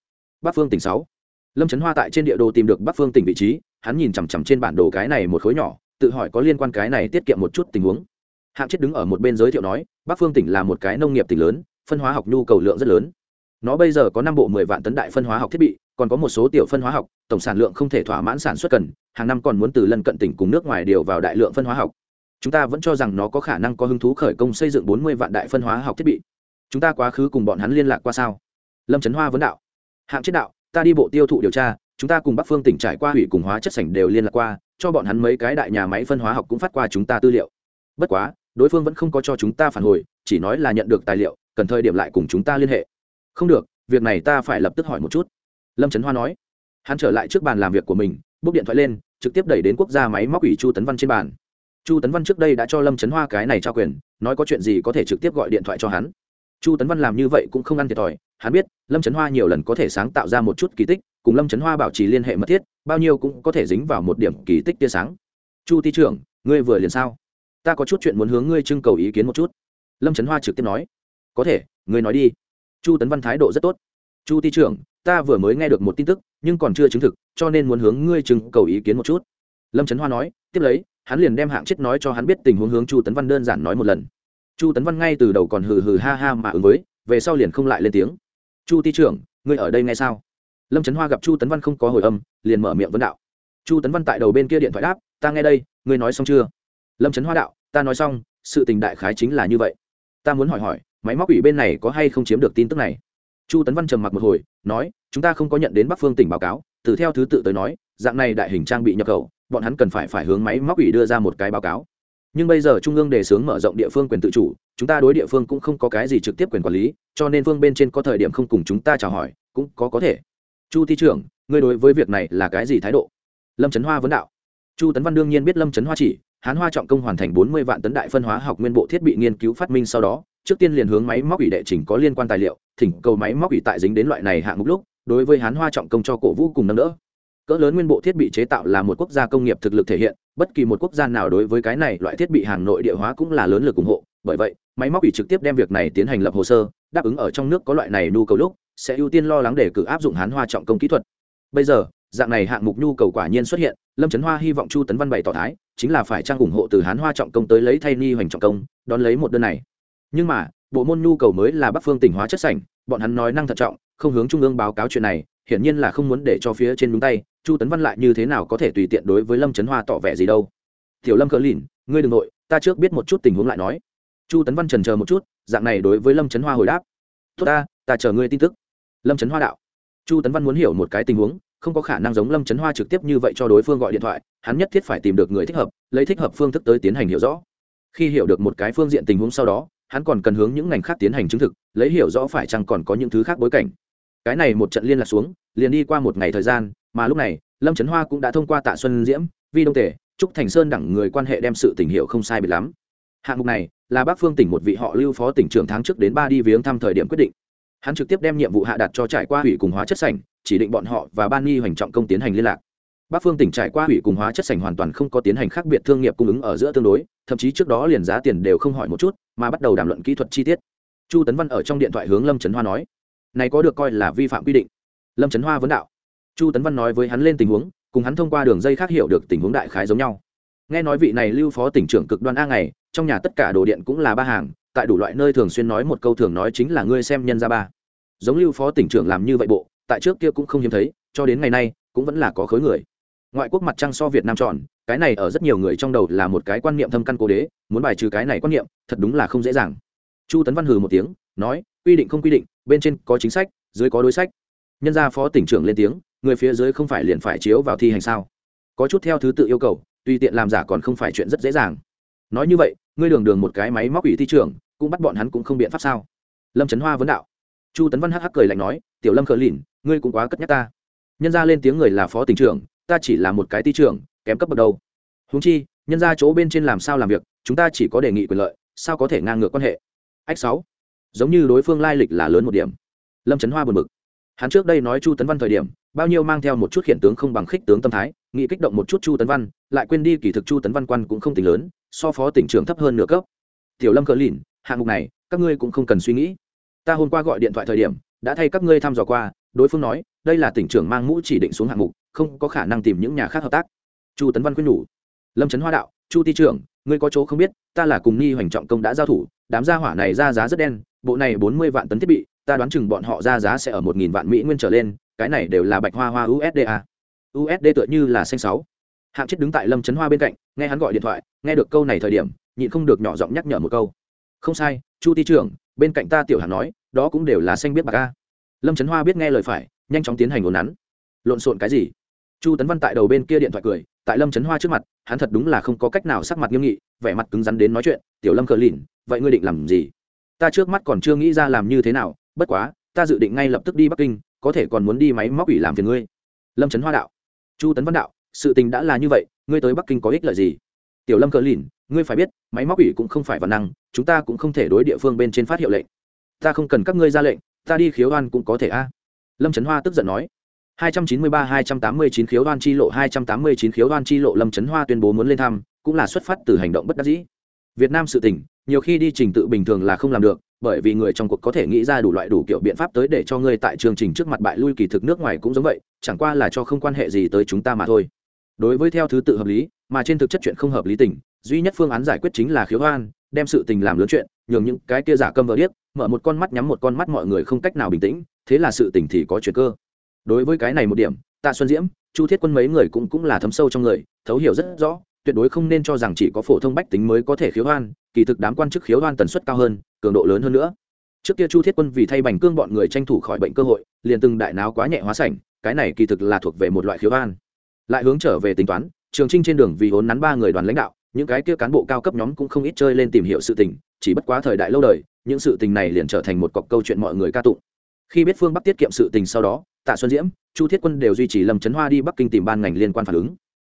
Bắc phương tỉnh sáu. Lâm trấn hoa tại trên địa đồ tìm được bắc phương tỉnh vị trí, hắn nhìn chằm chằm trên bản đồ cái này một khối nhỏ, tự hỏi có liên quan cái này tiết kiệm một chút tình huống. Hạng chết đứng ở một bên giới thiệu nói, bắc phương tỉnh là một cái nông nghiệp tỉnh lớn, phân hóa học nhu cầu lượng rất lớn. Nó bây giờ có năm bộ mười vạn tấn đại phân hóa học thiết bị còn có một số tiểu phân hóa học, tổng sản lượng không thể thỏa mãn sản xuất cần, hàng năm còn muốn từ lân cận tỉnh cùng nước ngoài điều vào đại lượng phân hóa học. Chúng ta vẫn cho rằng nó có khả năng có hứng thú khởi công xây dựng bốn mươi vạn đại phân hóa học thiết bị. Chúng ta quá khứ cùng bọn hắn liên lạc qua sao? Lâm trấn hoa vấn đạo. Hạng chết đạo, ta đi bộ tiêu thụ điều tra, chúng ta cùng bắc phương tỉnh trải qua hủy cùng hóa chất sảnh đều liên lạc qua, cho bọn hắn mấy cái đại nhà máy phân hóa học cũng phát qua chúng ta tư liệu. Bất quá, đối phương vẫn không có cho chúng ta phản hồi, chỉ nói là nhận được tài liệu, cần thời điểm lại cùng chúng ta liên hệ. Không được, việc này ta phải lập tức hỏi một chút lâm trấn hoa nói hắn trở lại trước bàn làm việc của mình bốc điện thoại lên trực tiếp đẩy đến quốc gia máy móc ủy chu tấn văn trên bàn chu tấn văn trước đây đã cho lâm trấn hoa cái này trao quyền nói có chuyện gì có thể trực tiếp gọi điện thoại cho hắn chu tấn văn làm như vậy cũng không ăn thiệt thòi hắn biết lâm trấn hoa nhiều lần có thể sáng tạo ra một chút kỳ tích cùng lâm trấn hoa bảo trì liên hệ mật thiết bao nhiêu cũng có thể dính vào một điểm kỳ tích tia sáng chu ti trưởng ngươi vừa liền sao ta có chút chuyện muốn hướng ngươi trưng cầu ý kiến một chút lâm trấn hoa trực tiếp nói có thể ngươi nói đi chu tấn văn thái độ rất tốt chu ti trưởng ta vừa mới nghe được một tin tức, nhưng còn chưa chứng thực, cho nên muốn hướng ngươi chừng cầu ý kiến một chút. Lâm trấn hoa nói, tiếp lấy, hắn liền đem hạng chết nói cho hắn biết tình huống hướng chu tấn văn đơn giản nói một lần. Chu tấn văn ngay từ đầu còn hừ hừ ha ha mà ứng với, về sau liền không lại lên tiếng. Chu Ti trưởng, ngươi ở đây ngay sao? Lâm trấn hoa gặp chu tấn văn không có hồi âm, liền mở miệng vấn đạo. Chu tấn văn tại đầu bên kia điện thoại đáp, ta nghe đây, ngươi nói xong chưa? Lâm trấn hoa đạo, ta nói xong, sự tình đại khái chính là như vậy. Ta muốn hỏi hỏi, máy móc ủy bên này có hay không chiếm được tin tức này? Chu tấn văn trầm mặc một hồi nói, chúng ta không có nhận đến bắc phương tỉnh báo cáo, từ theo thứ tự tới nói, dạng này đại hình trang bị nhập khẩu, bọn hắn cần phải phải hướng máy móc ủy đưa ra một cái báo cáo. Nhưng bây giờ trung ương đề xướng mở rộng địa phương quyền tự chủ, chúng ta đối địa phương cũng không có cái gì trực tiếp quyền quản lý, cho nên phương bên trên có thời điểm không cùng chúng ta chào hỏi, cũng có có thể. Chu thi trưởng, ngươi đối với việc này là cái gì thái độ? Lâm trấn hoa vấn đạo. Chu tấn văn đương nhiên biết lâm trấn hoa chỉ hán hoa trọng công hoàn thành bốn mươi vạn tấn đại phân hóa học nguyên bộ thiết bị nghiên cứu phát minh sau đó, trước tiên liền hướng máy móc ủy đệ trình có liên quan tài liệu thỉnh cầu máy móc ủy tại dính đến loại này hạng mục lúc, đối với hán hoa trọng công cho cổ vũ cùng nâng đỡ. Cỡ lớn nguyên bộ thiết bị chế tạo là một quốc gia công nghiệp thực lực thể hiện, bất kỳ một quốc gia nào đối với cái này loại thiết bị hàng nội địa hóa cũng là lớn lực ủng hộ. Bởi vậy, máy móc ủy trực tiếp đem việc này tiến hành lập hồ sơ, đáp ứng ở trong nước có loại này nhu cầu lúc, sẽ ưu tiên lo lắng để cử áp dụng hán hoa trọng công kỹ thuật. Bây giờ, dạng này hạng mục nhu cầu quả nhiên xuất hiện, lâm trấn hoa hy vọng chu tấn văn bày tỏ thái, chính là phải trang ủng hộ từ hán hoa trọng công tới lấy thay ni hoành trọng công, đón lấy một đơn này. Nhưng mà bộ môn nhu cầu mới là bắc phương tỉnh hóa chất sảnh, bọn hắn nói năng thận trọng, không hướng trung ương báo cáo chuyện này, hiển nhiên là không muốn để cho phía trên đúng tay. Chu tấn văn lại như thế nào có thể tùy tiện đối với lâm trấn hoa tỏ vẻ gì đâu? Tiểu lâm cờ lìn, ngươi đ ừ n g nội, ta trước biết một chút tình huống lại nói. Chu tấn văn trần chờ một chút, dạng này đối với lâm trấn hoa hồi đáp. Tốt ta ta chờ ngươi tin tức. Lâm trấn hoa đạo. Chu tấn văn muốn hiểu một cái tình huống, không có khả năng giống lâm trấn hoa trực tiếp như vậy cho đối phương gọi điện thoại, hắn nhất thiết phải tìm được người thích hợp, lấy thích hợp phương thức tới tiến hành hiểu rõ. Khi hiểu được một cái phương diện tình huống sau đó hắn còn cần hướng những ngành khác tiến hành chứng thực, lấy hiểu rõ phải chăng còn có những thứ khác bối cảnh. Cái này một trận liên lạc xuống, liền đi qua một ngày thời gian, mà lúc này, lâm trấn hoa cũng đã thông qua tạ xuân diễm, vi đông tể, trúc thành sơn đẳng người quan hệ đem sự tình hiệu không sai biệt lắm. Hạng mục này là bác phương tỉnh một vị họ lưu phó tỉnh trưởng tháng trước đến ba đi viếng thăm thời điểm quyết định. Hắn trực tiếp đem nhiệm vụ hạ đặt cho trải qua hủy cùng hóa chất sảnh, chỉ định bọn họ và ban nghi hoành trọng công tiến hành liên lạc bắc phương tỉnh trải qua hủy cùng hóa chất sành hoàn toàn không có tiến hành khác biệt thương nghiệp cung ứng ở giữa tương đối, thậm chí trước đó liền giá tiền đều không hỏi một chút, mà bắt đầu đàm luận kỹ thuật chi tiết. Chu tấn văn ở trong điện thoại hướng lâm trấn hoa nói, này có được coi là vi phạm quy định. Lâm trấn hoa vấn đạo. Chu tấn văn nói với hắn lên tình huống, cùng hắn thông qua đường dây khác hiểu được tình huống đại khái giống nhau. Nghe nói vị này lưu phó tỉnh trưởng cực đoan a ngày, trong nhà tất cả đồ điện cũng là ba hàng, tại đủ loại nơi thường xuyên nói một câu thường nói chính là ngươi xem nhân ra ba. Giống lưu phó tỉnh trưởng làm như vậy bộ, tại trước kia cũng không hiếm thấy, cho đến ngày nay, cũng vẫn là có khối người ngoại quốc mặt trăng so việt nam tròn, cái này ở rất nhiều người trong đầu là một cái quan niệm thâm căn cố đế, muốn bài trừ cái này quan niệm, thật đúng là không dễ dàng. Chu tấn văn hừ một tiếng, nói, quy định không quy định, bên trên có chính sách, dưới có đối sách. Nhân gia phó tỉnh trưởng lên tiếng, người phía dưới không phải liền phải chiếu vào thi hành sao? Có chút theo thứ tự yêu cầu tùy tiện làm giả còn không phải chuyện rất dễ dàng. Nói như vậy, ngươi đường đường một cái máy móc ủy thi trưởng, cũng bắt bọn hắn cũng không biện pháp sao? Lâm trấn hoa vấn đạo. Chu tấn văn hắc hắc cười lạnh nói, tiểu lâm khờ lìn, ngươi cũng quá cất nhắc ta. Nhân ra lên tiếng người là phó tỉnh trưởng ta chỉ là một cái ty trưởng, kém cấp bậc đâu. Húng chi, nhân ra chỗ bên trên làm sao làm việc, chúng ta chỉ có đề nghị quyền lợi, sao có thể ngang ngược quan hệ? Ách sáu. Giống như đối phương lai lịch là lớn một điểm. Lâm trấn hoa buồn bực. Hắn trước đây nói chu tấn văn thời điểm, bao nhiêu mang theo một chút hiện tướng không bằng khích tướng tâm thái nghị kích động một chút chu tấn văn, lại quên đi kỳ thực chu tấn văn quan cũng không tính lớn, so phó tỉnh trưởng thấp hơn nửa cấp. Tiểu lâm cờ lìn, hạng mục này, các ngươi cũng không cần suy nghĩ. Ta hôm qua gọi điện thoại thời điểm, đã thay các ngươi thăm dò qua, đối phương nói, đây là tỉnh trưởng mang mũ chỉ định xuống hạng mục không có khả năng tìm những nhà khác hợp tác. Chu tấn văn khuyên nhủ. Lâm trấn hoa đạo, chu ti trưởng, ngươi có chỗ không biết, ta là cùng nghi hoành trọng công đã giao thủ, đám gia hỏa này ra giá rất đen, bộ này bốn mươi vạn tấn thiết bị, ta đoán chừng bọn họ ra giá sẽ ở một nghìn vạn mỹ nguyên trở lên, cái này đều là bạch hoa hoa usd a. Usd tựa như là xanh sáu. Hạng chết đứng tại lâm trấn hoa bên cạnh, nghe hắn gọi điện thoại, nghe được câu này thời điểm, nhịn không được nhỏ giọng nhắc nhở một câu. Không sai, chu ti trưởng, bên cạnh ta tiểu hạng nói, đó cũng đều là xanh biết bạc a. Lâm trấn hoa biết nghe lời phải, nhanh chóng tiến hành ồn nắn lộn xộn cái gì? Chu tấn văn tại đầu bên kia điện thoại cười, tại lâm trấn hoa trước mặt, hắn thật đúng là không có cách nào sắc mặt nghiêm nghị, vẻ mặt cứng rắn đến nói chuyện, tiểu lâm cờ lìn, vậy ngươi định làm gì? Ta trước mắt còn chưa nghĩ ra làm như thế nào, bất quá, ta dự định ngay lập tức đi bắc kinh, có thể còn muốn đi máy móc ủy làm phiền ngươi. Lâm trấn hoa đạo. Chu tấn văn đạo, sự tình đã là như vậy, ngươi tới bắc kinh có ích lợi gì? Tiểu lâm cờ lìn, ngươi phải biết, máy móc ủy cũng không phải văn năng, chúng ta cũng không thể đối địa phương bên trên phát hiệu lệnh. Ta không cần các ngươi ra lệnh, ta đi khiếu oan cũng có thể a. Lâm trấn hoa tức giận nói 293-289 khiếu đoan chi lộ 289 khiếu đoan chi lộ Lâm Trấn Hoa tuyên bố muốn lên thăm, cũng là xuất phát từ hành động bất đắc dĩ. Việt Nam sự tình, nhiều khi đi trình tự bình thường là không làm được, bởi vì người trong cuộc có thể nghĩ ra đủ loại đủ kiểu biện pháp tới để cho ngươi tại chương trình trước mặt bại lui kỳ thực nước ngoài cũng giống vậy, chẳng qua là cho không quan hệ gì tới chúng ta mà thôi. Đối với theo thứ tự hợp lý, mà trên thực chất chuyện không hợp lý tình, duy nhất phương án giải quyết chính là khiếu đoan, đem sự tình làm lớn chuyện, nhường những cái kia giả câm vờ điếc, mở một con mắt nhắm một con mắt mọi người không cách nào bình tĩnh, thế là sự tình thì có chuyện cơ đối với cái này một điểm, tạ xuân diễm, chu thiết quân mấy người cũng cũng là thấm sâu trong người, thấu hiểu rất rõ, tuyệt đối không nên cho rằng chỉ có phổ thông bách tính mới có thể khiếu hoan, kỳ thực đám quan chức khiếu hoan tần suất cao hơn, cường độ lớn hơn nữa. Trước kia chu thiết quân vì thay bành cương bọn người tranh thủ khỏi bệnh cơ hội, liền từng đại náo quá nhẹ hóa sảnh, cái này kỳ thực là thuộc về một loại khiếu hoan. Lại hướng trở về tính toán, trường trinh trên đường vì hốn nắn ba người đoàn lãnh đạo, những cái kia cán bộ cao cấp nhóm cũng không ít chơi lên tìm hiểu sự tình, chỉ bất quá thời đại lâu đời, những sự tình này liền trở thành một cọc câu chuyện mọi người ca tụng. Khi biết phương bắc tiết kiệm sự tình sau đó tạ xuân diễm, chu thiết quân đều duy trì lâm trấn hoa đi bắc kinh tìm ban ngành liên quan phản ứng.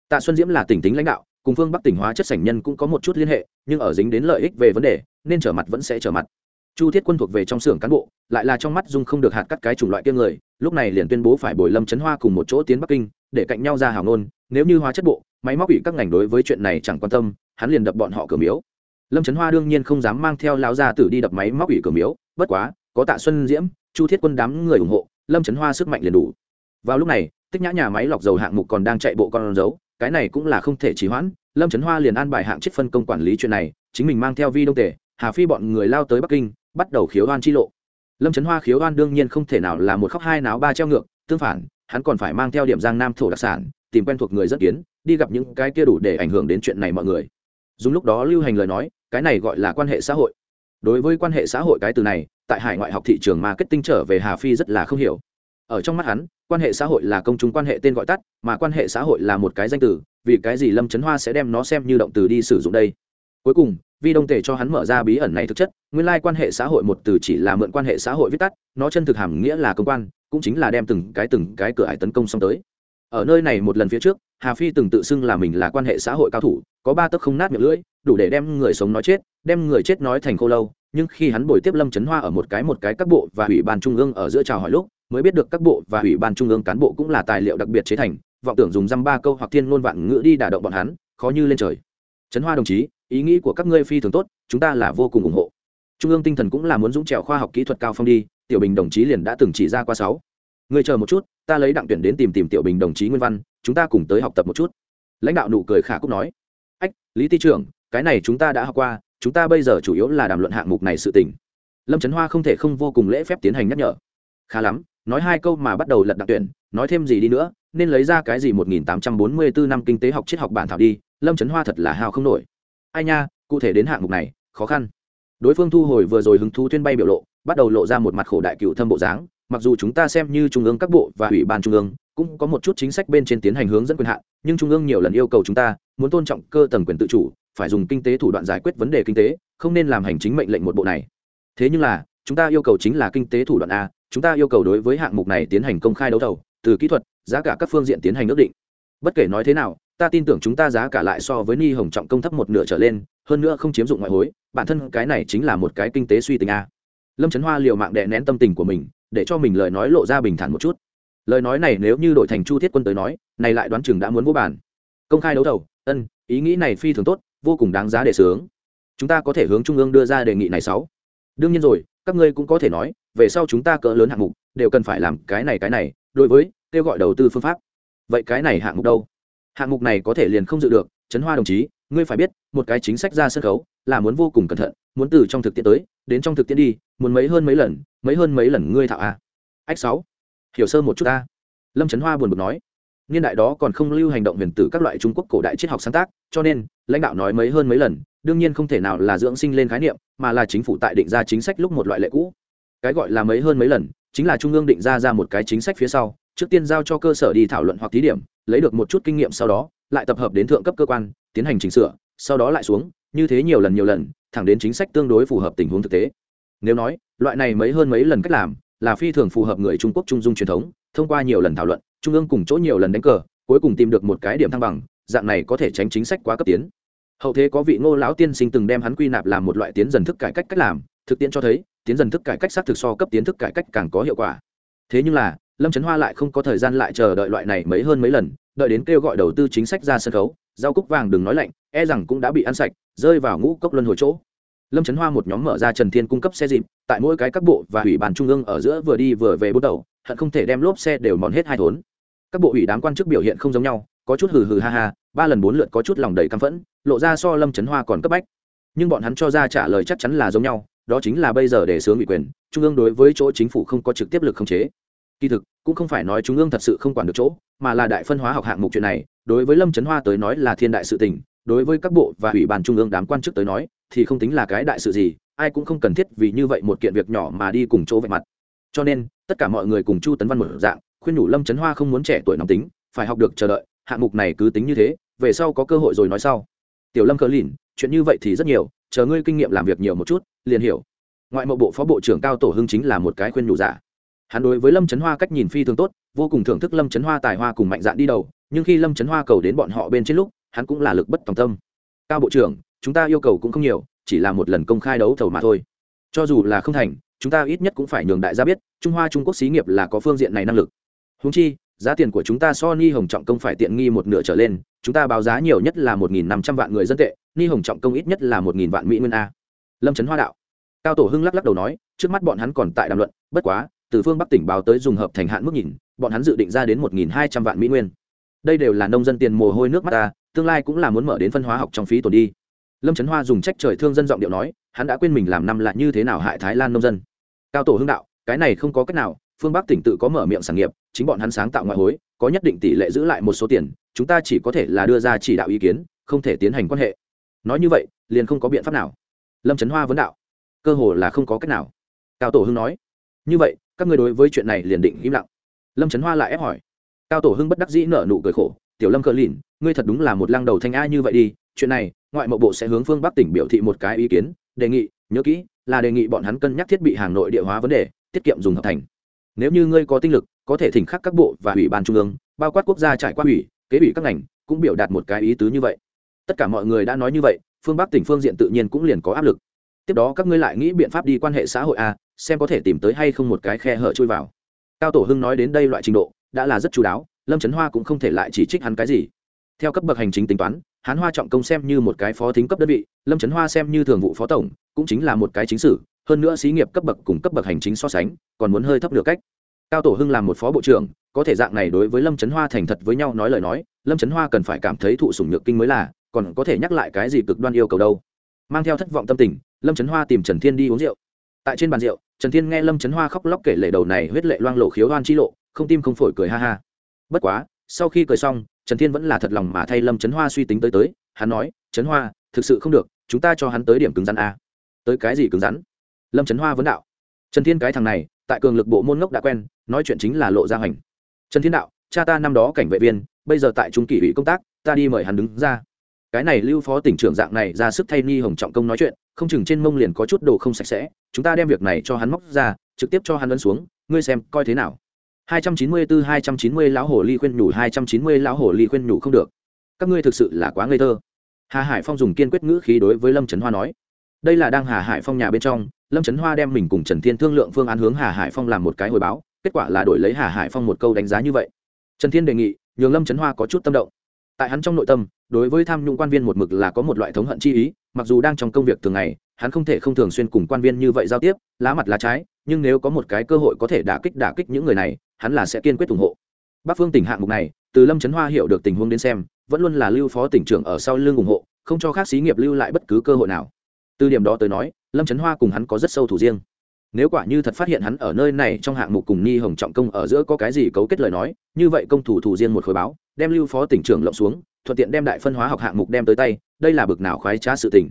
Tạ xuân diễm là tỉnh tính lãnh đạo, cùng phương bắc tỉnh hóa chất sảnh nhân cũng có một chút liên hệ, nhưng ở dính đến lợi ích về vấn đề, nên trở mặt vẫn sẽ trở mặt. Chu thiết quân thuộc về trong xưởng cán bộ, lại là trong mắt dung không được hạt cắt cái chủng loại kia người, lúc này liền tuyên bố phải bồi lâm trấn hoa cùng một chỗ tiến bắc kinh, để cạnh nhau ra hào nôn nếu như hóa chất bộ, máy móc ủy các ngành đối với chuyện này chẳng quan tâm, hắn liền đập bọn họ cửa miếu. Lâm trấn hoa đương nhiên không dám mang theo lão gia tử đi đập máy móc ủy cửa miếu, bất quá, có tạ xuân diễm, chu thiết quân đám người ủng hộ lâm trấn hoa sức mạnh liền đủ. Vào lúc này, tích nhã nhà máy lọc dầu hạng mục còn đang chạy bộ con dấu cái này cũng là không thể trì hoãn. Lâm trấn hoa liền an bài hạng chết phân công quản lý chuyện này, chính mình mang theo vi đông tể hà phi bọn người lao tới bắc kinh, bắt đầu khiếu oan chi lộ. Lâm trấn hoa khiếu oan đương nhiên không thể nào là một khóc hai náo ba treo ngược, tương phản, hắn còn phải mang theo điểm giang nam thổ đặc sản, tìm quen thuộc người rất kiến, đi gặp những cái kia đủ để ảnh hưởng đến chuyện này mọi người. Dùng lúc đó lưu hành lời nói, cái này gọi là quan hệ xã hội đối với quan hệ xã hội cái từ này, tại hải ngoại học thị trường marketing trở về hà phi rất là không hiểu. Ở trong mắt hắn, quan hệ xã hội là công chúng quan hệ tên gọi tắt, mà quan hệ xã hội là một cái danh từ, vì cái gì lâm trấn hoa sẽ đem nó xem như động từ đi sử dụng đây? Cuối cùng, vi đông tề cho hắn mở ra bí ẩn này thực chất, nguyên lai quan hệ xã hội một từ chỉ là mượn quan hệ xã hội viết tắt, nó chân thực hàm nghĩa là công quan, cũng chính là đem từng cái từng cái cửa ải tấn công xong tới. Ở nơi này một lần phía trước, hà phi từng tự xưng là mình là quan hệ xã hội cao thủ, có ba tấc không nát miệng lưỡi, đủ để đem người sống nói chết đem người chết nói thành khô lâu, nhưng khi hắn bồi tiếp lâm trấn hoa ở một cái một cái các bộ và ủy ban trung ương ở giữa chào hỏi lúc, mới biết được các bộ và ủy ban trung ương cán bộ cũng là tài liệu đặc biệt chế thành, vọng tưởng dùng dăm ba câu hoặc thiên ngôn vạn ngữ đi đả động bọn hắn, khó như lên trời. Trấn hoa đồng chí, ý nghĩ của các ngươi phi thường tốt, chúng ta là vô cùng ủng hộ. Trung ương tinh thần cũng là muốn dũng trèo khoa học kỹ thuật cao phong đi, tiểu bình đồng chí liền đã từng chỉ ra qua sáu. Ngươi chờ một chút, ta lấy đặng tuyển đến tìm tìm tiểu bình đồng chí nguyên văn, chúng ta cùng tới học tập một chút. Lãnh đạo nụ cười khả cúc nói. Ách, lý ty trưởng, cái này chúng ta đã học qua chúng ta bây giờ chủ yếu là đàm luận hạng mục này sự tình. Lâm trấn hoa không thể không vô cùng lễ phép tiến hành nhắc nhở. Khá lắm, nói hai câu mà bắt đầu lật đặc tuyển, nói thêm gì đi nữa, nên lấy ra cái gì một nghìn tám trăm bốn mươi bốn năm kinh tế học triết học bản thảo đi, lâm trấn hoa thật là hào không nổi. Ai nha, cụ thể đến hạng mục này, khó khăn. Đối phương thu hồi vừa rồi hứng thú tuyên bay biểu lộ, bắt đầu lộ ra một mặt khổ đại cựu thâm bộ dáng, mặc dù chúng ta xem như trung ương các bộ và ủy ban trung ương, cũng có một chút chính sách bên trên tiến hành hướng dẫn quyền hạn, nhưng trung ương nhiều lần yêu cầu chúng ta, muốn tôn trọng cơ tầng quyền tự chủ phải dùng kinh tế thủ đoạn giải quyết vấn đề kinh tế, không nên làm hành chính mệnh lệnh một bộ này. Thế nhưng là, chúng ta yêu cầu chính là kinh tế thủ đoạn a, chúng ta yêu cầu đối với hạng mục này tiến hành công khai đấu thầu, từ kỹ thuật, giá cả các phương diện tiến hành ước định. Bất kể nói thế nào, ta tin tưởng chúng ta giá cả lại so với ni hồng trọng công thấp một nửa trở lên, hơn nữa không chiếm dụng ngoại hối, bản thân cái này chính là một cái kinh tế suy tình a. Lâm trấn hoa liều mạng đè nén tâm tình của mình, để cho mình lời nói lộ ra bình thản một chút. Lời nói này nếu như đổi thành chu thiết quân tới nói, này lại đoán chừng đã muốn vô bản công khai đấu thầu, ân, ý nghĩ này phi thường tốt vô cùng đáng giá để sướng chúng ta có thể hướng trung ương đưa ra đề nghị này sáu. Đương nhiên rồi, các ngươi cũng có thể nói, về sau chúng ta cỡ lớn hạng mục, đều cần phải làm cái này cái này, đối với, kêu gọi đầu tư phương pháp. Vậy cái này hạng mục đâu? Hạng mục này có thể liền không dự được, trấn hoa đồng chí, ngươi phải biết, một cái chính sách ra sân khấu, là muốn vô cùng cẩn thận, muốn từ trong thực tiễn tới, đến trong thực tiễn đi, muốn mấy hơn mấy lần, mấy hơn mấy lần ngươi thạo a ách sáu. Hiểu sơ một chút a lâm trấn hoa buồn bực nói niên đại đó còn không lưu hành động huyền tử các loại trung quốc cổ đại triết học sáng tác, cho nên, lãnh đạo nói mấy hơn mấy lần, đương nhiên không thể nào là dưỡng sinh lên khái niệm, mà là chính phủ tại định ra chính sách lúc một loại lệ cũ. Cái gọi là mấy hơn mấy lần, chính là trung ương định ra ra một cái chính sách phía sau, trước tiên giao cho cơ sở đi thảo luận hoặc thí điểm, lấy được một chút kinh nghiệm sau đó, lại tập hợp đến thượng cấp cơ quan, tiến hành chỉnh sửa, sau đó lại xuống, như thế nhiều lần nhiều lần, thẳng đến chính sách tương đối phù hợp tình huống thực tế. Nếu nói, loại này mấy hơn mấy lần cách làm là phi thường phù hợp người trung quốc trung dung truyền thống, thông qua nhiều lần thảo luận, trung ương cùng chỗ nhiều lần đánh cờ, cuối cùng tìm được một cái điểm thăng bằng, dạng này có thể tránh chính sách quá cấp tiến. Hậu thế có vị ngô lão tiên sinh từng đem hắn quy nạp làm một loại tiến dần thức cải cách cách làm, thực tiễn cho thấy, tiến dần thức cải cách xác thực so cấp tiến thức cải cách càng có hiệu quả. Thế nhưng là, lâm trấn hoa lại không có thời gian lại chờ đợi loại này mấy hơn mấy lần, đợi đến kêu gọi đầu tư chính sách ra sân khấu, rau cúc vàng đừng nói lạnh e rằng cũng đã bị ăn sạch, rơi vào ngũ cốc luân hồi chỗ lâm trấn hoa một nhóm mở ra trần thiên cung cấp xe dịp, tại mỗi cái các bộ và ủy ban trung ương ở giữa vừa đi vừa về bước đầu, hận không thể đem lốp xe đều mòn hết hai thốn. Các bộ ủy đám quan chức biểu hiện không giống nhau, có chút hừ hừ ha ha, ba lần bốn lượt có chút lòng đầy căm phẫn, lộ ra so lâm trấn hoa còn cấp bách. Nhưng bọn hắn cho ra trả lời chắc chắn là giống nhau, đó chính là bây giờ để sướng ủy quyền, trung ương đối với chỗ chính phủ không có trực tiếp lực khống chế. Kỳ thực, cũng không phải nói trung ương thật sự không quản được chỗ, mà là đại phân hóa học hạng mục chuyện này, đối với lâm trấn hoa tới nói là thiên đại sự tình, đối với các bộ và ủy ban trung ương đám quan chức tới nói thì không tính là cái đại sự gì, ai cũng không cần thiết vì như vậy một kiện việc nhỏ mà đi cùng chỗ vạch mặt. Cho nên, tất cả mọi người cùng chu tấn văn một dạng, khuyên nhủ lâm trấn hoa không muốn trẻ tuổi nóng tính, phải học được chờ đợi, hạng mục này cứ tính như thế, về sau có cơ hội rồi nói sau. Tiểu lâm cờ lìn, chuyện như vậy thì rất nhiều, chờ ngươi kinh nghiệm làm việc nhiều một chút, liền hiểu. Ngoại mộ bộ phó bộ trưởng cao tổ hưng chính là một cái khuyên nhủ giả. Hắn đối với lâm trấn hoa cách nhìn phi thường tốt, vô cùng thưởng thức lâm trấn hoa tài hoa cùng mạnh dạn đi đầu, nhưng khi lâm trấn hoa cầu đến bọn họ bên trên lúc, hắn cũng là lực bất tòng tâm. Cao bộ trưởng chúng ta yêu cầu cũng không nhiều, chỉ là một lần công khai đấu thầu mà thôi. Cho dù là không thành, chúng ta ít nhất cũng phải nhường đại gia biết, trung hoa trung quốc xí nghiệp là có phương diện này năng lực. Húng chi, giá tiền của chúng ta so ni hồng trọng công phải tiện nghi một nửa trở lên, chúng ta báo giá nhiều nhất là một nghìn năm trăm vạn người dân tệ, ni hồng trọng công ít nhất là một nghìn vạn mỹ nguyên a. Lâm trấn hoa đạo. Cao tổ hưng lắc lắc đầu nói, trước mắt bọn hắn còn tại đàm luận, bất quá, từ phương bắc tỉnh báo tới dùng hợp thành hạn mức nhìn, bọn hắn dự định ra đến một nghìn hai trăm vạn mỹ nguyên. Đây đều là nông dân tiền mồ hôi nước mắt ta, tương lai cũng là muốn mở đến phân hóa học trong phí tồn đi lâm trấn hoa dùng trách trời thương dân giọng điệu nói, hắn đã quên mình làm năm lại như thế nào hại thái lan nông dân. Cao tổ hưng đạo, cái này không có cách nào, phương bắc tỉnh tự có mở miệng sản nghiệp, chính bọn hắn sáng tạo ngoại hối, có nhất định tỷ lệ giữ lại một số tiền, chúng ta chỉ có thể là đưa ra chỉ đạo ý kiến, không thể tiến hành quan hệ. Nói như vậy, liền không có biện pháp nào. Lâm trấn hoa vấn đạo, cơ hồ là không có cách nào. Cao tổ hưng nói, như vậy, các ngươi đối với chuyện này liền định im lặng. Lâm trấn hoa lại ép hỏi, cao tổ hưng bất đắc dĩ nở nụ cười khổ, tiểu lâm cờ lìn, ngươi thật đúng là một lăng đầu thanh a như vậy đi, chuyện này ngoại mộ bộ sẽ hướng phương bắc tỉnh biểu thị một cái ý kiến, đề nghị, nhớ kỹ, là đề nghị bọn hắn cân nhắc thiết bị hàng nội địa hóa vấn đề, tiết kiệm dùng hợp thành. Nếu như ngươi có tinh lực, có thể thỉnh khắc các bộ và ủy ban trung ương, bao quát quốc gia trải qua ủy, kế ủy các ngành, cũng biểu đạt một cái ý tứ như vậy. Tất cả mọi người đã nói như vậy, phương bắc tỉnh phương diện tự nhiên cũng liền có áp lực. Tiếp đó các ngươi lại nghĩ biện pháp đi quan hệ xã hội a, xem có thể tìm tới hay không một cái khe hở chui vào. Cao tổ hưng nói đến đây loại trình độ, đã là rất chú đáo, lâm trấn hoa cũng không thể lại chỉ trích hắn cái gì. Theo cấp bậc hành chính tính toán hán hoa trọng công xem như một cái phó thính cấp đơn vị, lâm trấn hoa xem như thường vụ phó tổng, cũng chính là một cái chính sử, hơn nữa xí nghiệp cấp bậc cùng cấp bậc hành chính so sánh, còn muốn hơi thấp được cách. Cao tổ hưng làm một phó bộ trưởng, có thể dạng này đối với lâm trấn hoa thành thật với nhau nói lời nói, lâm trấn hoa cần phải cảm thấy thụ sủng nhược kinh mới là, còn có thể nhắc lại cái gì cực đoan yêu cầu đâu. Mang theo thất vọng tâm tình, lâm trấn hoa tìm trần thiên đi uống rượu. Tại trên bàn rượu, trần thiên nghe lâm trấn hoa khóc lóc kể lệ đầu này huyết lệ loang lộ khiếu hoan chi lộ, không tim không phổi cười ha ha. Bất quá, sau khi cười xong trần thiên vẫn là thật lòng mà thay lâm trấn hoa suy tính tới tới, hắn nói trấn hoa, thực sự không được, chúng ta cho hắn tới điểm cứng rắn a. Tới cái gì cứng rắn? Lâm trấn hoa vấn đạo. Trần thiên cái thằng này, tại cường lực bộ môn ngốc đã quen, nói chuyện chính là lộ ra hành trần thiên đạo, cha ta năm đó cảnh vệ viên, bây giờ tại trung kỷ ủy công tác, ta đi mời hắn đứng ra. Cái này lưu phó tỉnh trưởng dạng này ra sức thay ni hồng trọng công nói chuyện, không chừng trên mông liền có chút đồ không sạch sẽ, chúng ta đem việc này cho hắn móc ra, trực tiếp cho hắn ấn xuống, ngươi xem coi thế nào. 294 290 lão hồ ly khuyên nhủ 290 lão hồ ly khuyên nhủ không được. Các ngươi thực sự là quá ngây thơ. Hà hải phong dùng kiên quyết ngữ khí đối với lâm trấn hoa nói. Đây là đang hà hải phong nhà bên trong, lâm trấn hoa đem mình cùng trần thiên thương lượng phương án hướng hà hải phong làm một cái hồi báo, kết quả là đổi lấy hà hải phong một câu đánh giá như vậy. Trần thiên đề nghị, nhường lâm trấn hoa có chút tâm động. Tại hắn trong nội tâm, đối với tham nhũng quan viên một mực là có một loại thống hận chi ý, mặc dù đang trong công việc thường ngày, hắn không thể không thường xuyên cùng quan viên như vậy giao tiếp, lá mặt lá trái, nhưng nếu có một cái cơ hội có thể đả kích đả kích những người này hắn là sẽ kiên quyết ủng hộ. Bắc phương tỉnh hạng mục này, từ lâm trấn hoa hiểu được tình huống đến xem, vẫn luôn là lưu phó tỉnh trưởng ở sau lưng ủng hộ, không cho khác xí nghiệp lưu lại bất cứ cơ hội nào. Từ điểm đó tới nói, lâm trấn hoa cùng hắn có rất sâu thủ riêng. Nếu quả như thật phát hiện hắn ở nơi này trong hạng mục cùng ni hồng trọng công ở giữa có cái gì cấu kết lời nói, như vậy công thủ thủ riêng một khối báo, đem lưu phó tỉnh trưởng lộng xuống, thuận tiện đem đại phân hóa học hạng mục đem tới tay, đây là bực nào khoái trá sự tình.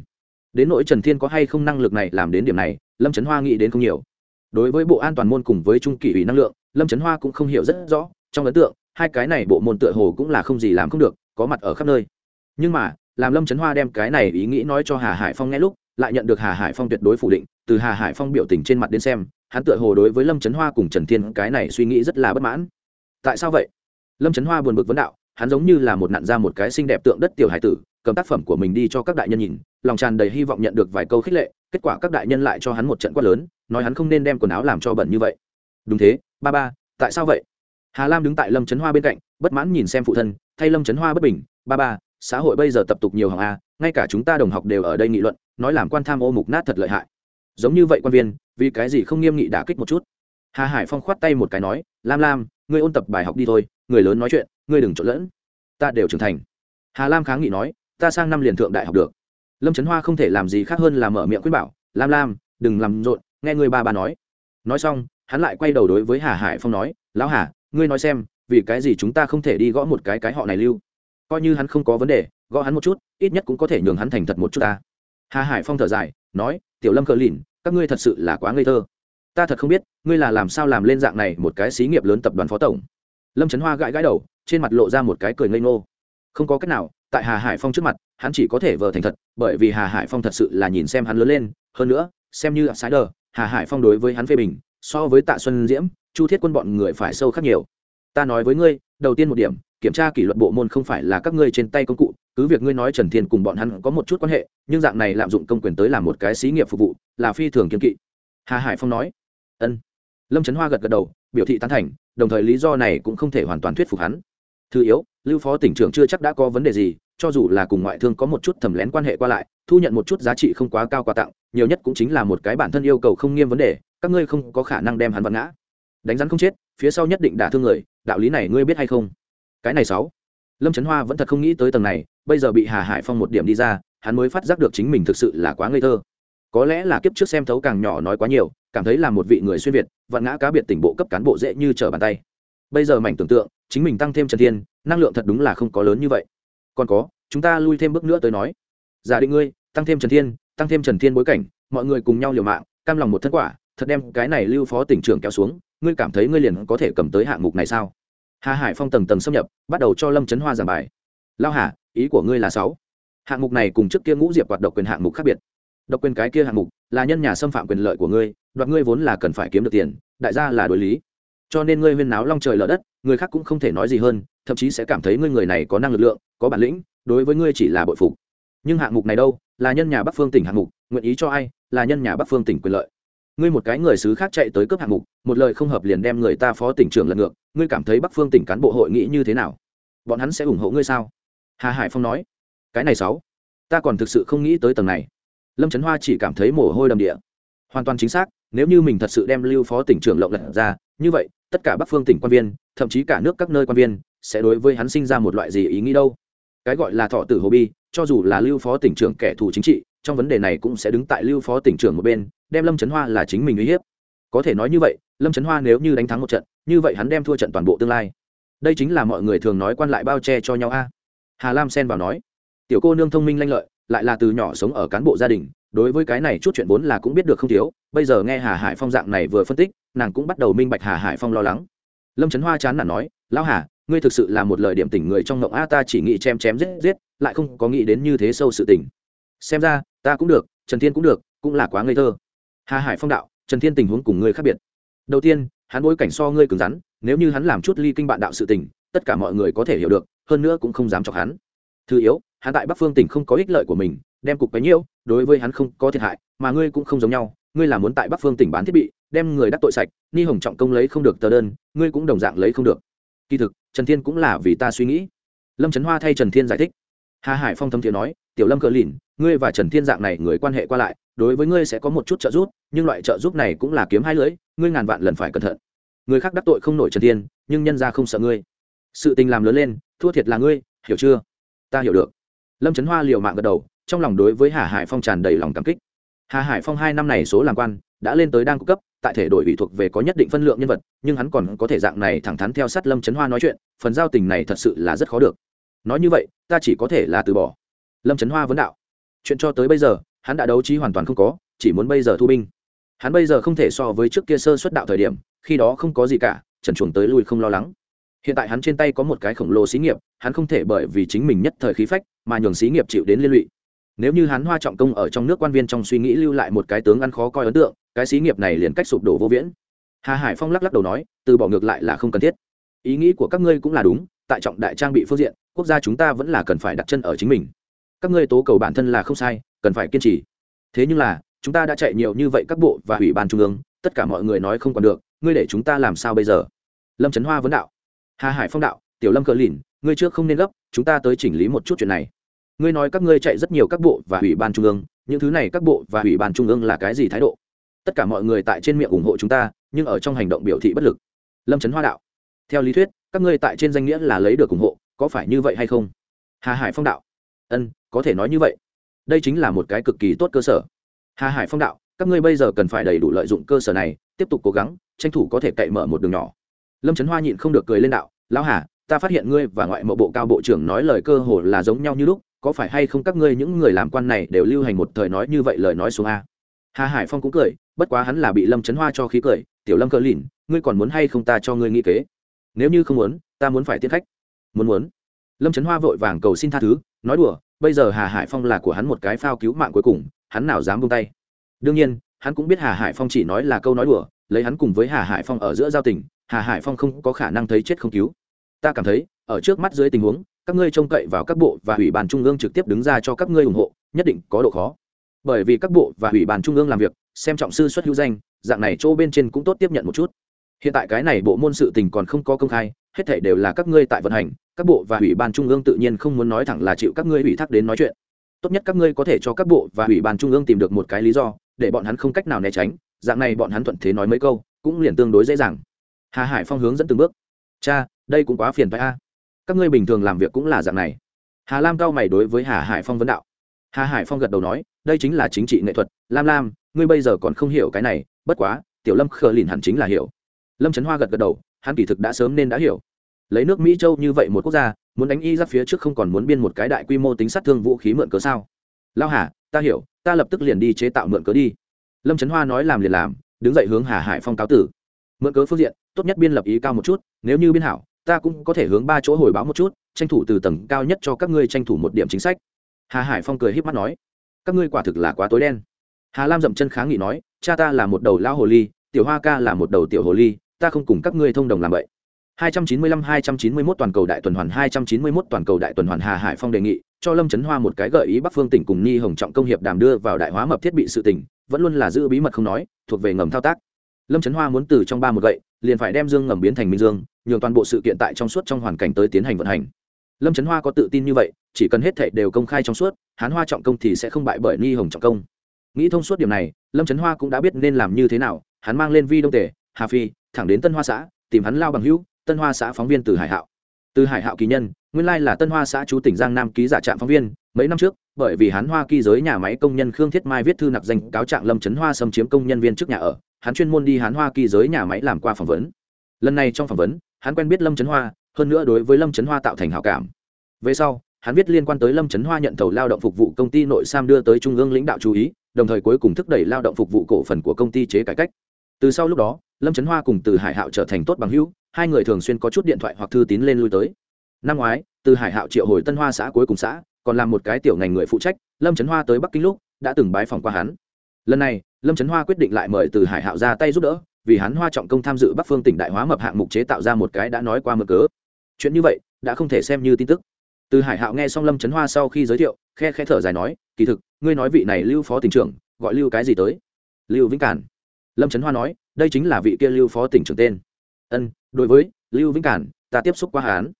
Đến nỗi trần thiên có hay không năng lực này làm đến điểm này, lâm trấn hoa nghĩ đến không nhiều. Đối với bộ an toàn môn cùng với trung kỷ ủy năng lượng lâm trấn hoa cũng không hiểu rất rõ, trong ấn tượng, hai cái này bộ môn tựa hồ cũng là không gì làm không được, có mặt ở khắp nơi. Nhưng mà, làm lâm trấn hoa đem cái này ý nghĩ nói cho hà hải phong nghe lúc, lại nhận được hà hải phong tuyệt đối phủ định, từ hà hải phong biểu tình trên mặt đến xem, hắn tựa hồ đối với lâm trấn hoa cùng trần thiên cái này suy nghĩ rất là bất mãn. Tại sao vậy? Lâm trấn hoa buồn bực vấn đạo, hắn giống như là một nạn ra một cái xinh đẹp tượng đất tiểu hải tử, cầm tác phẩm của mình đi cho các đại nhân nhìn, lòng tràn đầy hy vọng nhận được vài câu khích lệ, kết quả các đại nhân lại cho hắn một trận quát lớn, nói hắn không nên đem quần áo làm cho bẩn như vậy. Đúng thế ba ba, tại sao vậy? Hà lam đứng tại lâm trấn hoa bên cạnh, bất mãn nhìn xem phụ thân, thay lâm trấn hoa bất bình, ba ba, xã hội bây giờ tập tục nhiều hàng a, ngay cả chúng ta đồng học đều ở đây nghị luận, nói làm quan tham ô mục nát thật lợi hại. Giống như vậy quan viên, vì cái gì không nghiêm nghị đả kích một chút? Hà hải phong khoát tay một cái nói, lam lam, ngươi ôn tập bài học đi thôi, người lớn nói chuyện, ngươi đừng trộn lẫn. Ta đều trưởng thành. Hà lam kháng nghị nói, ta sang năm liền thượng đại học được. Lâm trấn hoa không thể làm gì khác hơn là mở miệng khuyên bảo, lam lam, đừng làm rộn, nghe người ba ba nói. Nói xong hắn lại quay đầu đối với hà hải phong nói, lão hà, ngươi nói xem, vì cái gì chúng ta không thể đi gõ một cái cái họ này lưu? Coi như hắn không có vấn đề, gõ hắn một chút, ít nhất cũng có thể nhường hắn thành thật một chút ta. Hà hải phong thở dài, nói, tiểu lâm cờ lìn, các ngươi thật sự là quá ngây thơ. Ta thật không biết, ngươi là làm sao làm lên dạng này một cái xí nghiệp lớn tập đoàn phó tổng. Lâm trấn hoa gãi gãi đầu, trên mặt lộ ra một cái cười ngây ngô. Không có cách nào, tại hà hải phong trước mặt, hắn chỉ có thể vờ thành thật, bởi vì hà hải phong thật sự là nhìn xem hắn lớn lên. Hơn nữa, xem như sái hà hải phong đối với hắn phê bình so với tạ xuân diễm, chu thiết quân bọn người phải sâu khác nhiều. Ta nói với ngươi, đầu tiên một điểm, kiểm tra kỷ luật bộ môn không phải là các ngươi trên tay công cụ, cứ việc ngươi nói trần thiên cùng bọn hắn có một chút quan hệ, nhưng dạng này lạm dụng công quyền tới làm một cái xí nghiệp phục vụ, là phi thường kiên kỵ. Hà hải phong nói. Ân. Lâm trấn hoa gật gật đầu, biểu thị tán thành, đồng thời lý do này cũng không thể hoàn toàn thuyết phục hắn. Thứ yếu, lưu phó tỉnh trưởng chưa chắc đã có vấn đề gì, cho dù là cùng ngoại thương có một chút thầm lén quan hệ qua lại, thu nhận một chút giá trị không quá cao quà tặng, nhiều nhất cũng chính là một cái bản thân yêu cầu không nghiêm vấn đề các ngươi không có khả năng đem hắn vặn ngã. Đánh rắn không chết, phía sau nhất định đả thương người, đạo lý này ngươi biết hay không? Cái này sáu. Lâm trấn hoa vẫn thật không nghĩ tới tầng này, bây giờ bị hà hải phong một điểm đi ra, hắn mới phát giác được chính mình thực sự là quá ngây thơ. Có lẽ là kiếp trước xem thấu càng nhỏ nói quá nhiều, cảm thấy là một vị người xuyên việt vạn ngã cá biệt tỉnh bộ cấp cán bộ dễ như trở bàn tay. Bây giờ mảnh tưởng tượng, chính mình tăng thêm trần thiên, năng lượng thật đúng là không có lớn như vậy. Còn có, chúng ta lui thêm bước nữa tới nói. Giả định ngươi, tăng thêm trần thiên, tăng thêm trần thiên bối cảnh, mọi người cùng nhau liều mạng, cam lòng một thân quả thật đem cái này lưu phó tỉnh trưởng kéo xuống, ngươi cảm thấy ngươi liền có thể cầm tới hạng mục này sao? Hà hải phong tầng tầng xâm nhập, bắt đầu cho lâm trấn hoa giảng bài. Lao hà, ý của ngươi là sáu. Hạng mục này cùng trước kia ngũ diệp quạt độc quyền hạng mục khác biệt. Độc quyền cái kia hạng mục là nhân nhà xâm phạm quyền lợi của ngươi, đoạt ngươi vốn là cần phải kiếm được tiền, đại gia là đối lý. Cho nên ngươi huyên náo long trời lở đất, người khác cũng không thể nói gì hơn, thậm chí sẽ cảm thấy ngươi người này có năng lực lượng, có bản lĩnh, đối với ngươi chỉ là bội phục. Nhưng hạng mục này đâu? Là nhân nhà bắc phương tỉnh hạng mục, nguyện ý cho ai? Là nhân nhà bắc phương tỉnh quyền lợi ngươi một cái người xứ khác chạy tới cướp hạng mục, một lời không hợp liền đem người ta phó tỉnh trưởng lật ngược, ngươi cảm thấy bắc phương tỉnh cán bộ hội nghị như thế nào? Bọn hắn sẽ ủng hộ ngươi sao? Hà hải phong nói. Cái này sáu, ta còn thực sự không nghĩ tới tầng này. Lâm trấn hoa chỉ cảm thấy mồ hôi đầm địa. Hoàn toàn chính xác, nếu như mình thật sự đem lưu phó tỉnh trưởng lộng lật ra, như vậy, tất cả bắc phương tỉnh quan viên, thậm chí cả nước các nơi quan viên, sẽ đối với hắn sinh ra một loại gì ý nghĩ đâu? Cái gọi là thọ tử hồ bi, cho dù là lưu phó tỉnh trưởng kẻ thù chính trị trong vấn đề này cũng sẽ đứng tại lưu phó tỉnh trưởng một bên, đem lâm trấn hoa là chính mình uy hiếp. Có thể nói như vậy, lâm trấn hoa nếu như đánh thắng một trận, như vậy hắn đem thua trận toàn bộ tương lai. Đây chính là mọi người thường nói quan lại bao che cho nhau a. Hà lam xen vào nói, tiểu cô nương thông minh lanh lợi, lại là từ nhỏ sống ở cán bộ gia đình, đối với cái này chút chuyện vốn là cũng biết được không thiếu, bây giờ nghe hà hải phong dạng này vừa phân tích, nàng cũng bắt đầu minh bạch hà hải phong lo lắng. Lâm trấn hoa chán nản nói, lão hà, ngươi thực sự là một lời điểm tỉnh người trong ngộng a, ta chỉ nghĩ chém chém giết giết, lại không có nghĩ đến như thế sâu sự tình xem ra, ta cũng được, trần thiên cũng được, cũng là quá ngây thơ. Hà hải phong đạo, trần thiên tình huống cùng ngươi khác biệt. Đầu tiên, hắn bối cảnh so ngươi cứng rắn, nếu như hắn làm chút ly kinh bạn đạo sự tình, tất cả mọi người có thể hiểu được, hơn nữa cũng không dám chọc hắn. Thứ yếu, hắn tại bắc phương tỉnh không có ích lợi của mình, đem cục bấy nhiêu, đối với hắn không có thiệt hại, mà ngươi cũng không giống nhau, ngươi là muốn tại bắc phương tỉnh bán thiết bị, đem người đắc tội sạch, ni hồng trọng công lấy không được tờ đơn, ngươi cũng đồng dạng lấy không được. Kỳ thực, trần thiên cũng là vì ta suy nghĩ. Lâm trấn hoa thay trần thiên giải thích. Hà hải phong thâm thiện nói, tiểu lâm cờ lìn ngươi và trần thiên dạng này người quan hệ qua lại, đối với ngươi sẽ có một chút trợ giúp, nhưng loại trợ giúp này cũng là kiếm hai lưỡi, ngươi ngàn vạn lần phải cẩn thận. Người khác đắc tội không nổi trần thiên, nhưng nhân ra không sợ ngươi. Sự tình làm lớn lên, thua thiệt là ngươi, hiểu chưa? Ta hiểu được. Lâm trấn hoa liều mạng gật đầu, trong lòng đối với hà hải phong tràn đầy lòng cảm kích. Hà hải phong hai năm này số làm quan, đã lên tới đang cung cấp, tại thể đội ủy thuộc về có nhất định phân lượng nhân vật, nhưng hắn còn có thể dạng này thẳng thắn theo sát lâm trấn hoa nói chuyện, phần giao tình này thật sự là rất khó được. Nói như vậy, ta chỉ có thể là từ bỏ. Lâm trấn hoa vấn đạo chuyện cho tới bây giờ, hắn đã đấu trí hoàn toàn không có, chỉ muốn bây giờ thu binh. Hắn bây giờ không thể so với trước kia sơ xuất đạo thời điểm, khi đó không có gì cả, trần chuồng tới lui không lo lắng. Hiện tại hắn trên tay có một cái khổng lồ xí nghiệp, hắn không thể bởi vì chính mình nhất thời khí phách, mà nhường xí nghiệp chịu đến liên lụy. Nếu như hắn hoa trọng công ở trong nước quan viên trong suy nghĩ lưu lại một cái tướng ăn khó coi ấn tượng, cái xí nghiệp này liền cách sụp đổ vô viễn. Hà hải phong lắc lắc đầu nói, từ bỏ ngược lại là không cần thiết. Ý nghĩ của các ngươi cũng là đúng, tại trọng đại trang bị phương diện, quốc gia chúng ta vẫn là cần phải đặt chân ở chính mình các ngươi tố cầu bản thân là không sai, cần phải kiên trì. Thế nhưng là, chúng ta đã chạy nhiều như vậy các bộ và ủy ban trung ương, tất cả mọi người nói không còn được, ngươi để chúng ta làm sao bây giờ? Lâm trấn hoa vấn đạo. Hà hải phong đạo, tiểu lâm cờ lìn, ngươi trước không nên gấp, chúng ta tới chỉnh lý một chút chuyện này. Ngươi nói các ngươi chạy rất nhiều các bộ và ủy ban trung ương, những thứ này các bộ và ủy ban trung ương là cái gì thái độ? Tất cả mọi người tại trên miệng ủng hộ chúng ta, nhưng ở trong hành động biểu thị bất lực. Lâm trấn hoa đạo. Theo lý thuyết, các ngươi tại trên danh nghĩa là lấy được ủng hộ, có phải như vậy hay không? Hà hải phong đạo ân, có thể nói như vậy. Đây chính là một cái cực kỳ tốt cơ sở. Hà hải phong đạo, các ngươi bây giờ cần phải đầy đủ lợi dụng cơ sở này, tiếp tục cố gắng, tranh thủ có thể cậy mở một đường nhỏ. Lâm trấn hoa nhịn không được cười lên đạo, lão hà, ta phát hiện ngươi và ngoại mộ bộ cao bộ trưởng nói lời cơ hồ là giống nhau như lúc, có phải hay không các ngươi những người làm quan này đều lưu hành một thời nói như vậy lời nói xuống a? Hà hải phong cũng cười, bất quá hắn là bị lâm trấn hoa cho khí cười, tiểu lâm cờ lìn, ngươi còn muốn hay không ta cho ngươi nghĩ kế? Nếu như không muốn, ta muốn phải tiết khách. Muốn muốn lâm trấn hoa vội vàng cầu xin tha thứ, nói đùa, bây giờ hà hải phong là của hắn một cái phao cứu mạng cuối cùng, hắn nào dám buông tay. Đương nhiên, hắn cũng biết hà hải phong chỉ nói là câu nói đùa, lấy hắn cùng với hà hải phong ở giữa giao tình, hà hải phong không có khả năng thấy chết không cứu. Ta cảm thấy, ở trước mắt dưới tình huống, các ngươi trông cậy vào các bộ và ủy ban trung ương trực tiếp đứng ra cho các ngươi ủng hộ, nhất định có độ khó. Bởi vì các bộ và ủy ban trung ương làm việc, xem trọng sư xuất hữu danh, dạng này chỗ bên trên cũng tốt tiếp nhận một chút. Hiện tại cái này bộ môn sự tình còn không có công khai hết thảy đều là các ngươi tại vận hành, các bộ và ủy ban trung ương tự nhiên không muốn nói thẳng là chịu các ngươi ủy thác đến nói chuyện. Tốt nhất các ngươi có thể cho các bộ và ủy ban trung ương tìm được một cái lý do, để bọn hắn không cách nào né tránh, dạng này bọn hắn thuận thế nói mấy câu, cũng liền tương đối dễ dàng. Hà hải phong hướng dẫn từng bước. Cha, đây cũng quá phiền phải a. Các ngươi bình thường làm việc cũng là dạng này. Hà lam cao mày đối với hà hải phong vấn đạo. Hà hải phong gật đầu nói, đây chính là chính trị nghệ thuật. Lam lam, ngươi bây giờ còn không hiểu cái này, bất quá, tiểu lâm khờ lìn hẳn chính là hiểu. Lâm trấn hoa gật gật đầu hắn kỳ thực đã sớm nên đã hiểu. Lấy nước mỹ châu như vậy một quốc gia, muốn đánh y ra phía trước không còn muốn biên một cái đại quy mô tính sát thương vũ khí mượn cớ sao? Lao hà, ta hiểu, ta lập tức liền đi chế tạo mượn cớ đi. Lâm trấn hoa nói làm liền làm, đứng dậy hướng hà hải phong cáo tử. Mượn cớ phương diện, tốt nhất biên lập ý cao một chút, nếu như biên hảo, ta cũng có thể hướng ba chỗ hồi báo một chút, tranh thủ từ tầng cao nhất cho các ngươi tranh thủ một điểm chính sách. Hà hải phong cười h í p mắt nói, các ngươi quả thực là quá tối đen. Hà lam dậm chân kháng nghị nói, cha ta là một đầu lao hồ ly, tiểu hoa ca là một đầu tiểu hồ ly ta không cùng các ngươi thông đồng làm vậy 295-291 toàn cầu đại tuần hoàn 291 toàn cầu đại tuần hoàn Hà Hải Phong đề nghị cho Lâm Chấn Hoa một cái gợi ý Bắc Phương tỉnh cùng Ni Hồng Trọng công hiệp đàm đưa vào đại hóa mập thiết bị sự tỉnh, vẫn luôn là giữ bí mật không nói, thuộc về ngầm thao tác. Lâm Chấn Hoa muốn từ trong ba một gậy, liền phải đem Dương ngầm biến thành Minh Dương, nhường toàn bộ sự kiện tại trong suốt trong hoàn cảnh tới tiến hành vận hành. Lâm Chấn Hoa có tự tin như vậy, chỉ cần hết thảy đều công khai trong suốt, Hán Hoa trọng công thì sẽ không bại bởi Ni Hồng trọng công. Nghĩ thông suốt điểm này, Lâm Chấn Hoa cũng đã biết nên làm như thế nào, hắn mang lên Vi Đông tề. Hà Phi, thẳng đến Tân Hoa xã, tìm hắn lao bằng hữu, tân hoa xã phóng viên từ hải hạo. Từ hải hạo kỳ nhân nguyên lai là tân hoa xã chú tỉnh giang nam ký giả trạm phóng viên mấy năm trước bởi vì hắn hoa kỳ giới nhà máy công nhân khương thiết mai viết thư nặc danh cáo trạng lâm trấn hoa xâm chiếm công nhân viên trước nhà ở hắn chuyên môn đi hắn hoa kỳ giới nhà máy làm qua phỏng vấn. Lần này trong phỏng vấn hắn quen biết lâm trấn hoa hơn nữa đối với lâm trấn hoa tạo thành hảo cảm. Về sau hắn viết liên quan tới lâm trấn hoa nhận thầu lao động phục vụ công ty nội sam đưa tới trung ương lãnh đạo chú ý đồng thời cuối cùng thúc đẩy lao động phục vụ cổ phần của công ty chế cải cách từ sau lúc đó, lâm trấn hoa cùng từ hải hạo trở thành tốt bằng hữu, hai người thường xuyên có chút điện thoại hoặc thư tín lên lui tới. Năm ngoái, từ hải hạo triệu hồi tân hoa xã cuối cùng xã, còn làm một cái tiểu ngành người phụ trách, lâm trấn hoa tới bắc kinh lúc, đã từng bái phòng qua hắn. Lần này, lâm trấn hoa quyết định lại mời từ hải hạo ra tay giúp đỡ, vì hắn hoa trọng công tham dự bắc phương tỉnh đại hóa mập hạng mục chế tạo ra một cái đã nói qua mở cớ. Chuyện như vậy, đã không thể xem như tin tức. Từ hải hạo nghe xong lâm trấn hoa sau khi giới thiệu, khe khe thở dài nói, kỳ thực, ngươi nói vị này lưu phó tỉnh trưởng, gọi lưu cái gì tới? Lưu vĩnh cản lâm trấn hoa nói, đây chính là vị kia lưu phó tỉnh trưởng tên. Ân, đối với lưu vĩnh cản, ta tiếp xúc qua hắn.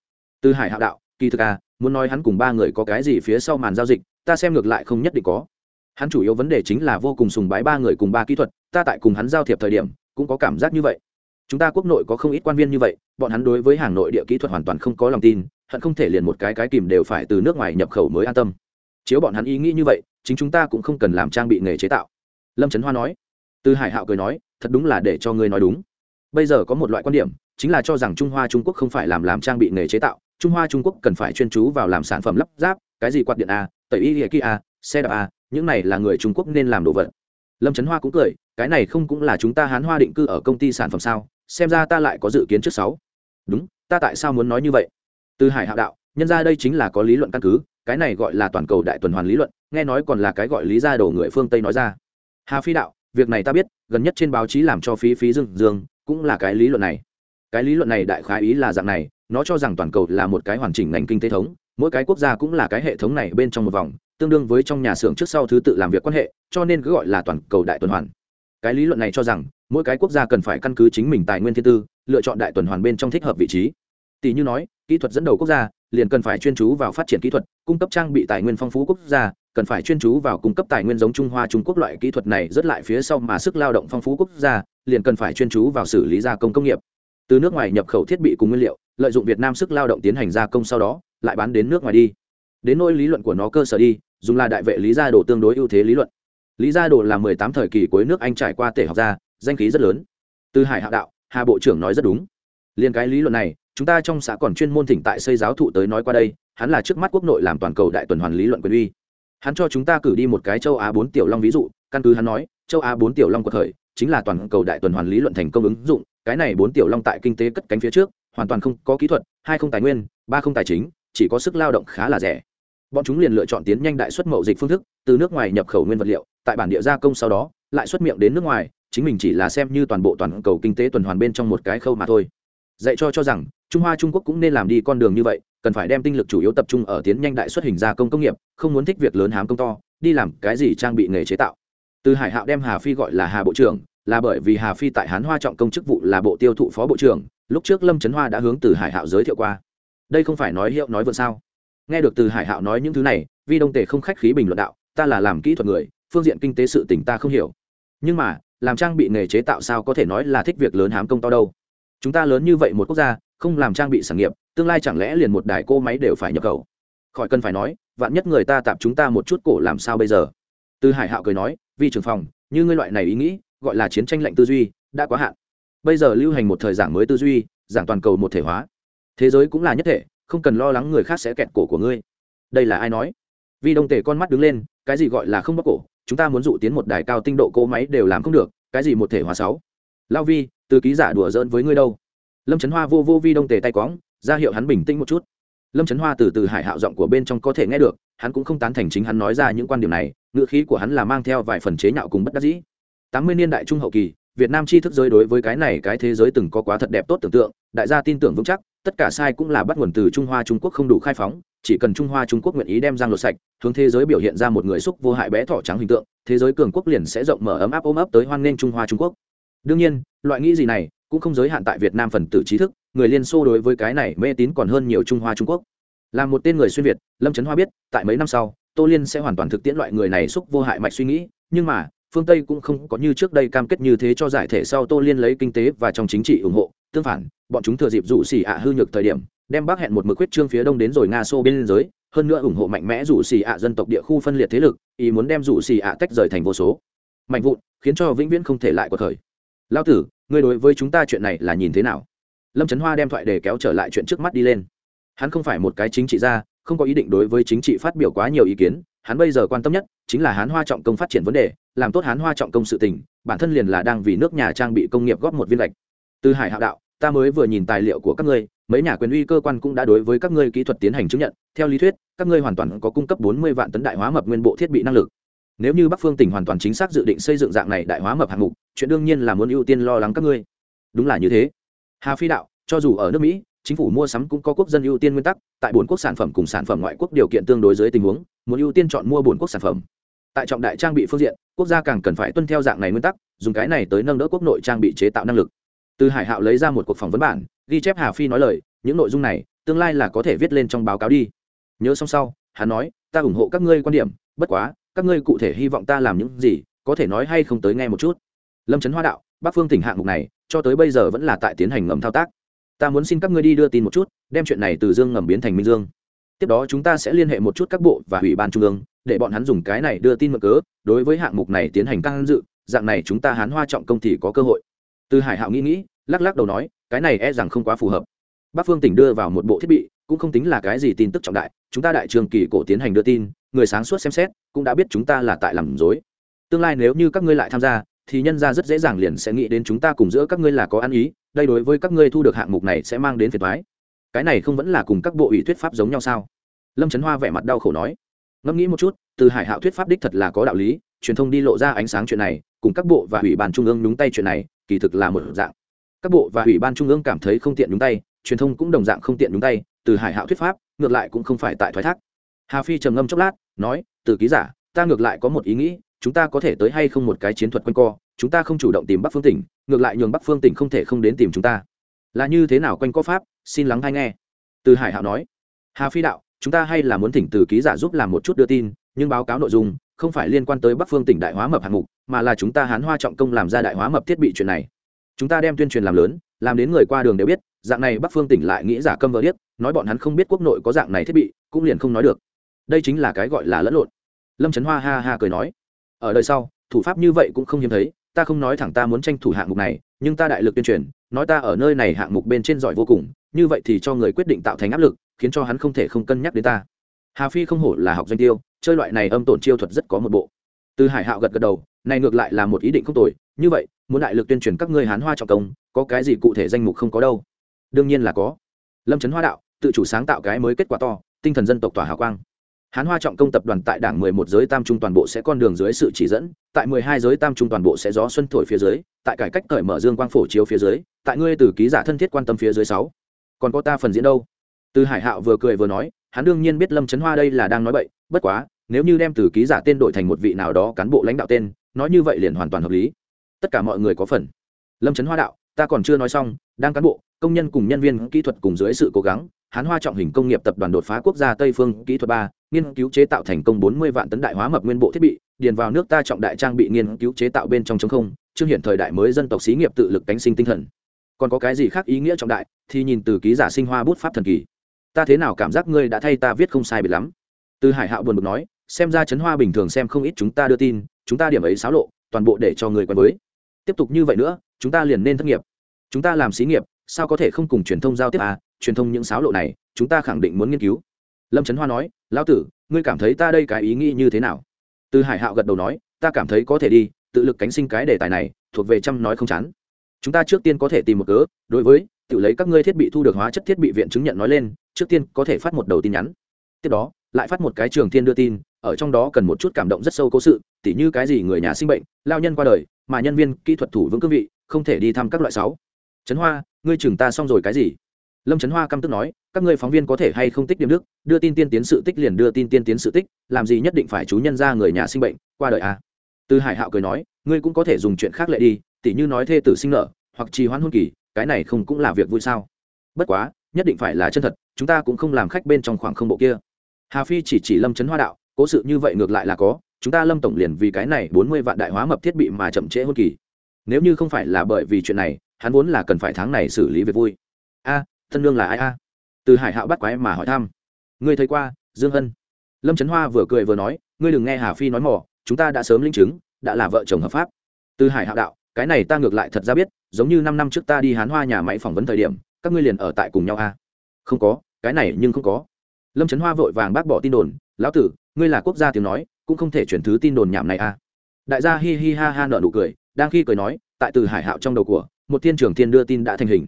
Từ hải hạo đạo, kỳ thực à muốn nói hắn cùng ba người có cái gì phía sau màn giao dịch, ta xem ngược lại không nhất định có. Hắn chủ yếu vấn đề chính là vô cùng sùng bái ba người cùng ba kỹ thuật, ta tại cùng hắn giao thiệp thời điểm, cũng có cảm giác như vậy. Chúng ta quốc nội có không ít quan viên như vậy, bọn hắn đối với hàng nội địa kỹ thuật hoàn toàn không có lòng tin, hận không thể liền một cái cái kìm đều phải từ nước ngoài nhập khẩu mới an tâm. Chiếu bọn hắn ý nghĩ như vậy, chính chúng ta cũng không cần làm trang bị nghề chế tạo. Lâm trấn hoa nói từ hải hạo cười nói, thật đúng là để cho ngươi nói đúng. Bây giờ có một loại quan điểm, chính là cho rằng trung hoa trung quốc không phải làm làm trang bị nghề chế tạo, trung hoa trung quốc cần phải chuyên chú vào làm sản phẩm lắp ráp, cái gì quạt điện a, tẩy y hệ kia a, xe đạp a, những này là người trung quốc nên làm đồ vật. Lâm trấn hoa cũng cười, cái này không cũng là chúng ta hán hoa định cư ở công ty sản phẩm sao? Xem ra ta lại có dự kiến trước sáu. Đúng, ta tại sao muốn nói như vậy? Từ hải hạo đạo, nhân ra đây chính là có lý luận căn cứ, cái này gọi là toàn cầu đại tuần hoàn lý luận, nghe nói còn là cái gọi lý ra đồ người phương tây nói ra. Hà phi đạo việc này ta biết, gần nhất trên báo chí làm cho phí phí dương dương, cũng là cái lý luận này. Cái lý luận này đại khái ý là dạng này, nó cho rằng toàn cầu là một cái hoàn chỉnh ngành kinh tế thống, mỗi cái quốc gia cũng là cái hệ thống này bên trong một vòng, tương đương với trong nhà xưởng trước sau thứ tự làm việc quan hệ, cho nên cứ gọi là toàn cầu đại tuần hoàn. Cái lý luận này cho rằng, mỗi cái quốc gia cần phải căn cứ chính mình tài nguyên thiên tư, lựa chọn đại tuần hoàn bên trong thích hợp vị trí. Tỷ như nói, kỹ thuật dẫn đầu quốc gia, liền cần phải chuyên chú vào phát triển kỹ thuật, cung cấp trang bị tài nguyên phong phú quốc gia cần phải chuyên chú vào cung cấp tài nguyên giống trung hoa, trung quốc loại kỹ thuật này rất lại phía sau mà sức lao động phong phú quốc gia, liền cần phải chuyên chú vào xử lý gia công công nghiệp. Từ nước ngoài nhập khẩu thiết bị cùng nguyên liệu, lợi dụng việt nam sức lao động tiến hành gia công sau đó, lại bán đến nước ngoài đi. Đến nỗi lý luận của nó cơ sở đi, dùng là đại vệ lý gia đồ tương đối ưu thế lý luận. Lý gia đồ là mười tám thời kỳ cuối nước anh trải qua tể học gia danh khí rất lớn. Từ hải hạ đạo, hà bộ trưởng nói rất đúng. Liên cái lý luận này, chúng ta trong xã còn chuyên môn thỉnh tại xây giáo thụ tới nói qua đây, hắn là trước mắt quốc nội làm toàn cầu đại tuần hoàn lý luận quyền uy hắn cho chúng ta cử đi một cái châu á bốn tiểu long ví dụ, căn cứ hắn nói, châu á bốn tiểu long của thời chính là toàn cầu đại tuần hoàn lý luận thành công ứng dụng, cái này bốn tiểu long tại kinh tế cất cánh phía trước, hoàn toàn không có kỹ thuật, hai không tài nguyên, ba không tài chính, chỉ có sức lao động khá là rẻ. Bọn chúng liền lựa chọn tiến nhanh đại xuất mậu dịch phương thức, từ nước ngoài nhập khẩu nguyên vật liệu, tại bản địa gia công sau đó, lại xuất miệng đến nước ngoài, chính mình chỉ là xem như toàn bộ toàn cầu kinh tế tuần hoàn bên trong một cái khâu mà thôi dạy cho cho rằng, trung hoa trung quốc cũng nên làm đi con đường như vậy, cần phải đem tinh lực chủ yếu tập trung ở tiến nhanh đại xuất hình gia công công nghiệp, không muốn thích việc lớn hám công to, đi làm cái gì trang bị nghề chế tạo. Từ hải hạo đem hà phi gọi là hà bộ trưởng, là bởi vì hà phi tại hán hoa trọng công chức vụ là bộ tiêu thụ phó bộ trưởng, lúc trước lâm trấn hoa đã hướng từ hải hạo giới thiệu qua. Đây không phải nói hiệu nói vượt sao? Nghe được từ hải hạo nói những thứ này, vi đông tề không khách khí bình luận đạo, ta là làm kỹ thuật người, phương diện kinh tế sự tỉnh ta không hiểu. Nhưng mà, làm trang bị nghề chế tạo sao có thể nói là thích việc lớn hám công to đâu? Chúng ta lớn như vậy một quốc gia, không làm trang bị sản nghiệp, tương lai chẳng lẽ liền một đài cô máy đều phải nhập khẩu? Khỏi cần phải nói, vạn nhất người ta tạp chúng ta một chút cổ làm sao bây giờ? Từ hải hạo cười nói, vi trưởng phòng, như ngươi loại này ý nghĩ, gọi là chiến tranh lệnh tư duy, đã quá hạn. Bây giờ lưu hành một thời giảng mới tư duy, giảng toàn cầu một thể hóa. Thế giới cũng là nhất thể, không cần lo lắng người khác sẽ kẹt cổ của ngươi. Đây là ai nói? Vi đông tể con mắt đứng lên, cái gì gọi là không bóc cổ? Chúng ta muốn dụ tiến một đài cao tinh độ cỗ máy đều làm không được, cái gì một thể hóa sáu? Lao vi từ ký giả đùa giỡn với ngươi đâu? Lâm trấn hoa vô vô vi đông tề tay quõng, ra hiệu hắn bình tĩnh một chút. Lâm trấn hoa từ từ hải hạo giọng của bên trong có thể nghe được, hắn cũng không tán thành chính hắn nói ra những quan điểm này ngựa khí của hắn là mang theo vài phần chế nhạo cùng bất đắc dĩ. Tám mươi niên đại trung hậu kỳ, việt nam tri thức giới đối với cái này cái thế giới từng có quá thật đẹp tốt tưởng tượng, đại gia tin tưởng vững chắc, tất cả sai cũng là bắt nguồn từ trung hoa trung quốc không đủ khai phóng, chỉ cần trung hoa trung quốc nguyện ý đem giang lột sạch, hướng thế giới biểu hiện ra một người xúc vô hại bé thỏ trắng hình tượng, thế giới cường quốc liền sẽ rộng mở ấm áp ôm ấp tới hoan nghênh trung hoa trung quốc đương nhiên, loại nghĩ gì này cũng không giới hạn tại việt nam phần tử trí thức, người liên xô đối với cái này mê tín còn hơn nhiều trung hoa trung quốc. Là một tên người xuyên việt, lâm trấn hoa biết, tại mấy năm sau, tô liên sẽ hoàn toàn thực tiễn loại người này xúc vô hại mạch suy nghĩ, nhưng mà, phương tây cũng không có như trước đây cam kết như thế cho giải thể sau tô liên lấy kinh tế và trong chính trị ủng hộ, tương phản, bọn chúng thừa dịp rủ xỉ ạ hư nhược thời điểm, đem bác hẹn một mực huyết trương phía đông đến rồi nga xô bên giới, hơn nữa ủng hộ mạnh mẽ rủ xỉ ạ dân tộc địa khu phân liệt thế lực, ý muốn đem rủ xỉ ạ tách rời thành vô số. Mạnh vụn, khiến cho vĩnh viễn không thể lại của thời lao tử, ngươi đối với chúng ta chuyện này là nhìn thế nào? Lâm trấn hoa đem thoại để kéo trở lại chuyện trước mắt đi lên. Hắn không phải một cái chính trị gia, không có ý định đối với chính trị phát biểu quá nhiều ý kiến, hắn bây giờ quan tâm nhất chính là hán hoa trọng công phát triển vấn đề, làm tốt hán hoa trọng công sự tình, bản thân liền là đang vì nước nhà trang bị công nghiệp góp một viên lệch từ hải hạo đạo, ta mới vừa nhìn tài liệu của các ngươi, mấy nhà quyền uy cơ quan cũng đã đối với các ngươi kỹ thuật tiến hành chứng nhận, theo lý thuyết, các ngươi hoàn toàn có cung cấp bốn mươi vạn tấn đại hóa mập nguyên bộ thiết bị năng lực. Nếu như bắc phương tỉnh hoàn toàn chính xác dự định xây dựng dạng này đại hóa mập hạng mục chuyện đương nhiên là muốn ưu tiên lo lắng các ngươi. Đúng là như thế. Hà phi đạo, cho dù ở nước mỹ, chính phủ mua sắm cũng có quốc dân ưu tiên nguyên tắc, tại bốn quốc sản phẩm cùng sản phẩm ngoại quốc điều kiện tương đối dưới tình huống, muốn ưu tiên chọn mua bốn quốc sản phẩm. Tại trọng đại trang bị phương diện, quốc gia càng cần phải tuân theo dạng này nguyên tắc, dùng cái này tới nâng đỡ quốc nội trang bị chế tạo năng lực. Từ hải hạo lấy ra một cuộc phỏng vấn bản, ghi chép hà phi nói lời, những nội dung này, tương lai là có thể viết lên trong báo cáo đi. Nhớ xong sau, hắn nói, ta ủng hộ các ngươi quan điểm, bất quá, các ngươi cụ thể hy vọng ta làm những gì, có thể nói hay không tới nghe một chút lâm trấn hoa đạo bắc phương tỉnh hạng mục này cho tới bây giờ vẫn là tại tiến hành ngầm thao tác ta muốn xin các ngươi đi đưa tin một chút đem chuyện này từ dương ngầm biến thành minh dương tiếp đó chúng ta sẽ liên hệ một chút các bộ và ủy ban trung ương để bọn hắn dùng cái này đưa tin mực cớ đối với hạng mục này tiến hành căng dự dạng này chúng ta hán hoa trọng công thì có cơ hội từ hải hạo nghĩ nghĩ lắc lắc đầu nói cái này e rằng không quá phù hợp bắc phương tỉnh đưa vào một bộ thiết bị cũng không tính là cái gì tin tức trọng đại chúng ta đại trường kỳ cổ tiến hành đưa tin người sáng suốt xem xét cũng đã biết chúng ta là tại làm dối tương lai nếu như các ngươi lại tham gia thì nhân ra rất dễ dàng liền sẽ nghĩ đến chúng ta cùng giữa các ngươi là có ăn ý, đây đối với các ngươi thu được hạng mục này sẽ mang đến phiền thoái cái này không vẫn là cùng các bộ ủy thuyết pháp giống nhau sao? Lâm trấn hoa vẻ mặt đau khổ nói. Ngẫm nghĩ một chút, từ hải hạo thuyết pháp đích thật là có đạo lý, truyền thông đi lộ ra ánh sáng chuyện này, cùng các bộ và ủy ban trung ương nhúng tay chuyện này, kỳ thực là một dạng. Các bộ và ủy ban trung ương cảm thấy không tiện nhúng tay, truyền thông cũng đồng dạng không tiện nhúng tay, từ hải hạo thuyết pháp, ngược lại cũng không phải tại thoái thác. Hà phi trầm ngâm chốc lát, nói, từ ký giả, ta ngược lại có một ý nghĩ chúng ta có thể tới hay không một cái chiến thuật quanh co, chúng ta không chủ động tìm bắc phương tỉnh, ngược lại nhường bắc phương tỉnh không thể không đến tìm chúng ta. Là như thế nào quanh co pháp? Xin lắng hay nghe. Từ hải hạo nói. Hà phi đạo, chúng ta hay là muốn thỉnh từ ký giả giúp làm một chút đưa tin, nhưng báo cáo nội dung không phải liên quan tới bắc phương tỉnh đại hóa mập hạng mục, mà là chúng ta hán hoa trọng công làm ra đại hóa mập thiết bị chuyện này. Chúng ta đem tuyên truyền làm lớn, làm đến người qua đường đều biết, dạng này bắc phương tỉnh lại nghĩ giả câm vỡ điếc, nói bọn hắn không biết quốc nội có dạng này thiết bị, cũng liền không nói được. Đây chính là cái gọi là lẫn lộn. Lâm trấn hoa ha ha cười nói ở đời sau, thủ pháp như vậy cũng không hiếm thấy, ta không nói thẳng ta muốn tranh thủ hạng mục này, nhưng ta đại lực tuyên truyền, nói ta ở nơi này hạng mục bên trên giỏi vô cùng, như vậy thì cho người quyết định tạo thành áp lực, khiến cho hắn không thể không cân nhắc đến ta. Hà phi không hổ là học doanh tiêu, chơi loại này âm tổn chiêu thuật rất có một bộ. Từ hải hạo gật gật đầu, này ngược lại là một ý định không tồi, như vậy, muốn đại lực tuyên truyền các ngươi hán hoa trọng công, có cái gì cụ thể danh mục không có đâu? Đương nhiên là có. Lâm trấn hoa đạo, tự chủ sáng tạo cái mới kết quả to, tinh thần dân tộc tỏa hào quang hán hoa trọng công tập đoàn tại đảng mười một giới tam trung toàn bộ sẽ con đường dưới sự chỉ dẫn, tại mười hai giới tam trung toàn bộ sẽ gió xuân thổi phía dưới, tại cải cách cởi mở dương quang phổ chiếu phía dưới, tại ngươi từ ký giả thân thiết quan tâm phía dưới sáu. Còn có ta phần diễn đâu? Từ hải hạo vừa cười vừa nói, hắn đương nhiên biết lâm trấn hoa đây là đang nói bậy, bất quá, nếu như đem từ ký giả tên đổi thành một vị nào đó cán bộ lãnh đạo tên, nói như vậy liền hoàn toàn hợp lý. Tất cả mọi người có phần. Lâm Chấn hoa đạo, ta còn chưa nói xong, đang cán bộ, công nhân cùng nhân viên kỹ thuật cùng dưới sự cố gắng, hán hoa trọng hình công nghiệp tập đoàn đột phá quốc gia tây phương kỹ thuật ba nghiên cứu chế tạo thành công bốn mươi vạn tấn đại hóa mập nguyên bộ thiết bị, điền vào nước ta trọng đại trang bị nghiên cứu chế tạo bên trong chống không, chương hiện thời đại mới dân tộc xí nghiệp tự lực cánh sinh tinh thần. Còn có cái gì khác ý nghĩa trọng đại, thì nhìn từ ký giả sinh hoa bút pháp thần kỳ. Ta thế nào cảm giác ngươi đã thay ta viết không sai biệt lắm? Từ hải hạo buồn bực nói, xem ra chấn hoa bình thường xem không ít chúng ta đưa tin, chúng ta điểm ấy xáo lộ, toàn bộ để cho người quen với. Tiếp tục như vậy nữa, chúng ta liền nên thất nghiệp. Chúng ta làm xí nghiệp, sao có thể không cùng truyền thông giao tiếp à? Truyền thông những xáo lộ này, chúng ta khẳng định muốn nghiên cứu lâm trấn hoa nói, lão tử, ngươi cảm thấy ta đây cái ý nghĩ như thế nào? Từ hải hạo gật đầu nói, ta cảm thấy có thể đi, tự lực cánh sinh cái đề tài này, thuộc về chăm nói không chán. Chúng ta trước tiên có thể tìm một cớ, đối với, tự lấy các ngươi thiết bị thu được hóa chất thiết bị viện chứng nhận nói lên, trước tiên có thể phát một đầu tin nhắn. Tiếp đó, lại phát một cái trường thiên đưa tin, ở trong đó cần một chút cảm động rất sâu cố sự, tỉ như cái gì người nhà sinh bệnh, lao nhân qua đời, mà nhân viên kỹ thuật thủ vững cương vị, không thể đi thăm các loại sáu trấn hoa, ngươi chừng ta xong rồi cái gì? Lâm trấn hoa căm tức nói các ngươi phóng viên có thể hay không tích điểm đức đưa tin tiên tiến sự tích liền đưa tin tiên tiến sự tích làm gì nhất định phải chú nhân ra người nhà sinh bệnh qua đời à? Từ hải hạo cười nói ngươi cũng có thể dùng chuyện khác lệ đi tỉ như nói thê tử sinh nợ hoặc trì hoãn hôn kỳ cái này không cũng là việc vui sao? Bất quá nhất định phải là chân thật chúng ta cũng không làm khách bên trong khoảng không bộ kia. Hà phi chỉ chỉ lâm trấn hoa đạo cố sự như vậy ngược lại là có chúng ta lâm tổng liền vì cái này bốn mươi vạn đại hóa mập thiết bị mà chậm trễ hôn kỳ. Nếu như không phải là bởi vì chuyện này hắn vốn là cần phải tháng này xử lý việc vui. A à, thân lương là ai a? Từ hải hạo bắt quái mà hỏi thăm. Ngươi thấy qua, dương hân. Lâm trấn hoa vừa cười vừa nói, ngươi đừng nghe hà phi nói mỏ, chúng ta đã sớm linh chứng, đã là vợ chồng hợp pháp. Từ hải hạo đạo, cái này ta ngược lại thật ra biết, giống như năm năm trước ta đi hán hoa nhà máy phỏng vấn thời điểm, các ngươi liền ở tại cùng nhau a. Không có, cái này nhưng không có. Lâm trấn hoa vội vàng bác bỏ tin đồn, lão tử, ngươi là quốc gia tiếng nói, cũng không thể chuyển thứ tin đồn nhảm này a. Đại gia hi hi ha ha nợ nụ cười, đang khi cười nói, tại từ hải hạo trong đầu của, một thiên trường thiên đưa tin đã thành hình.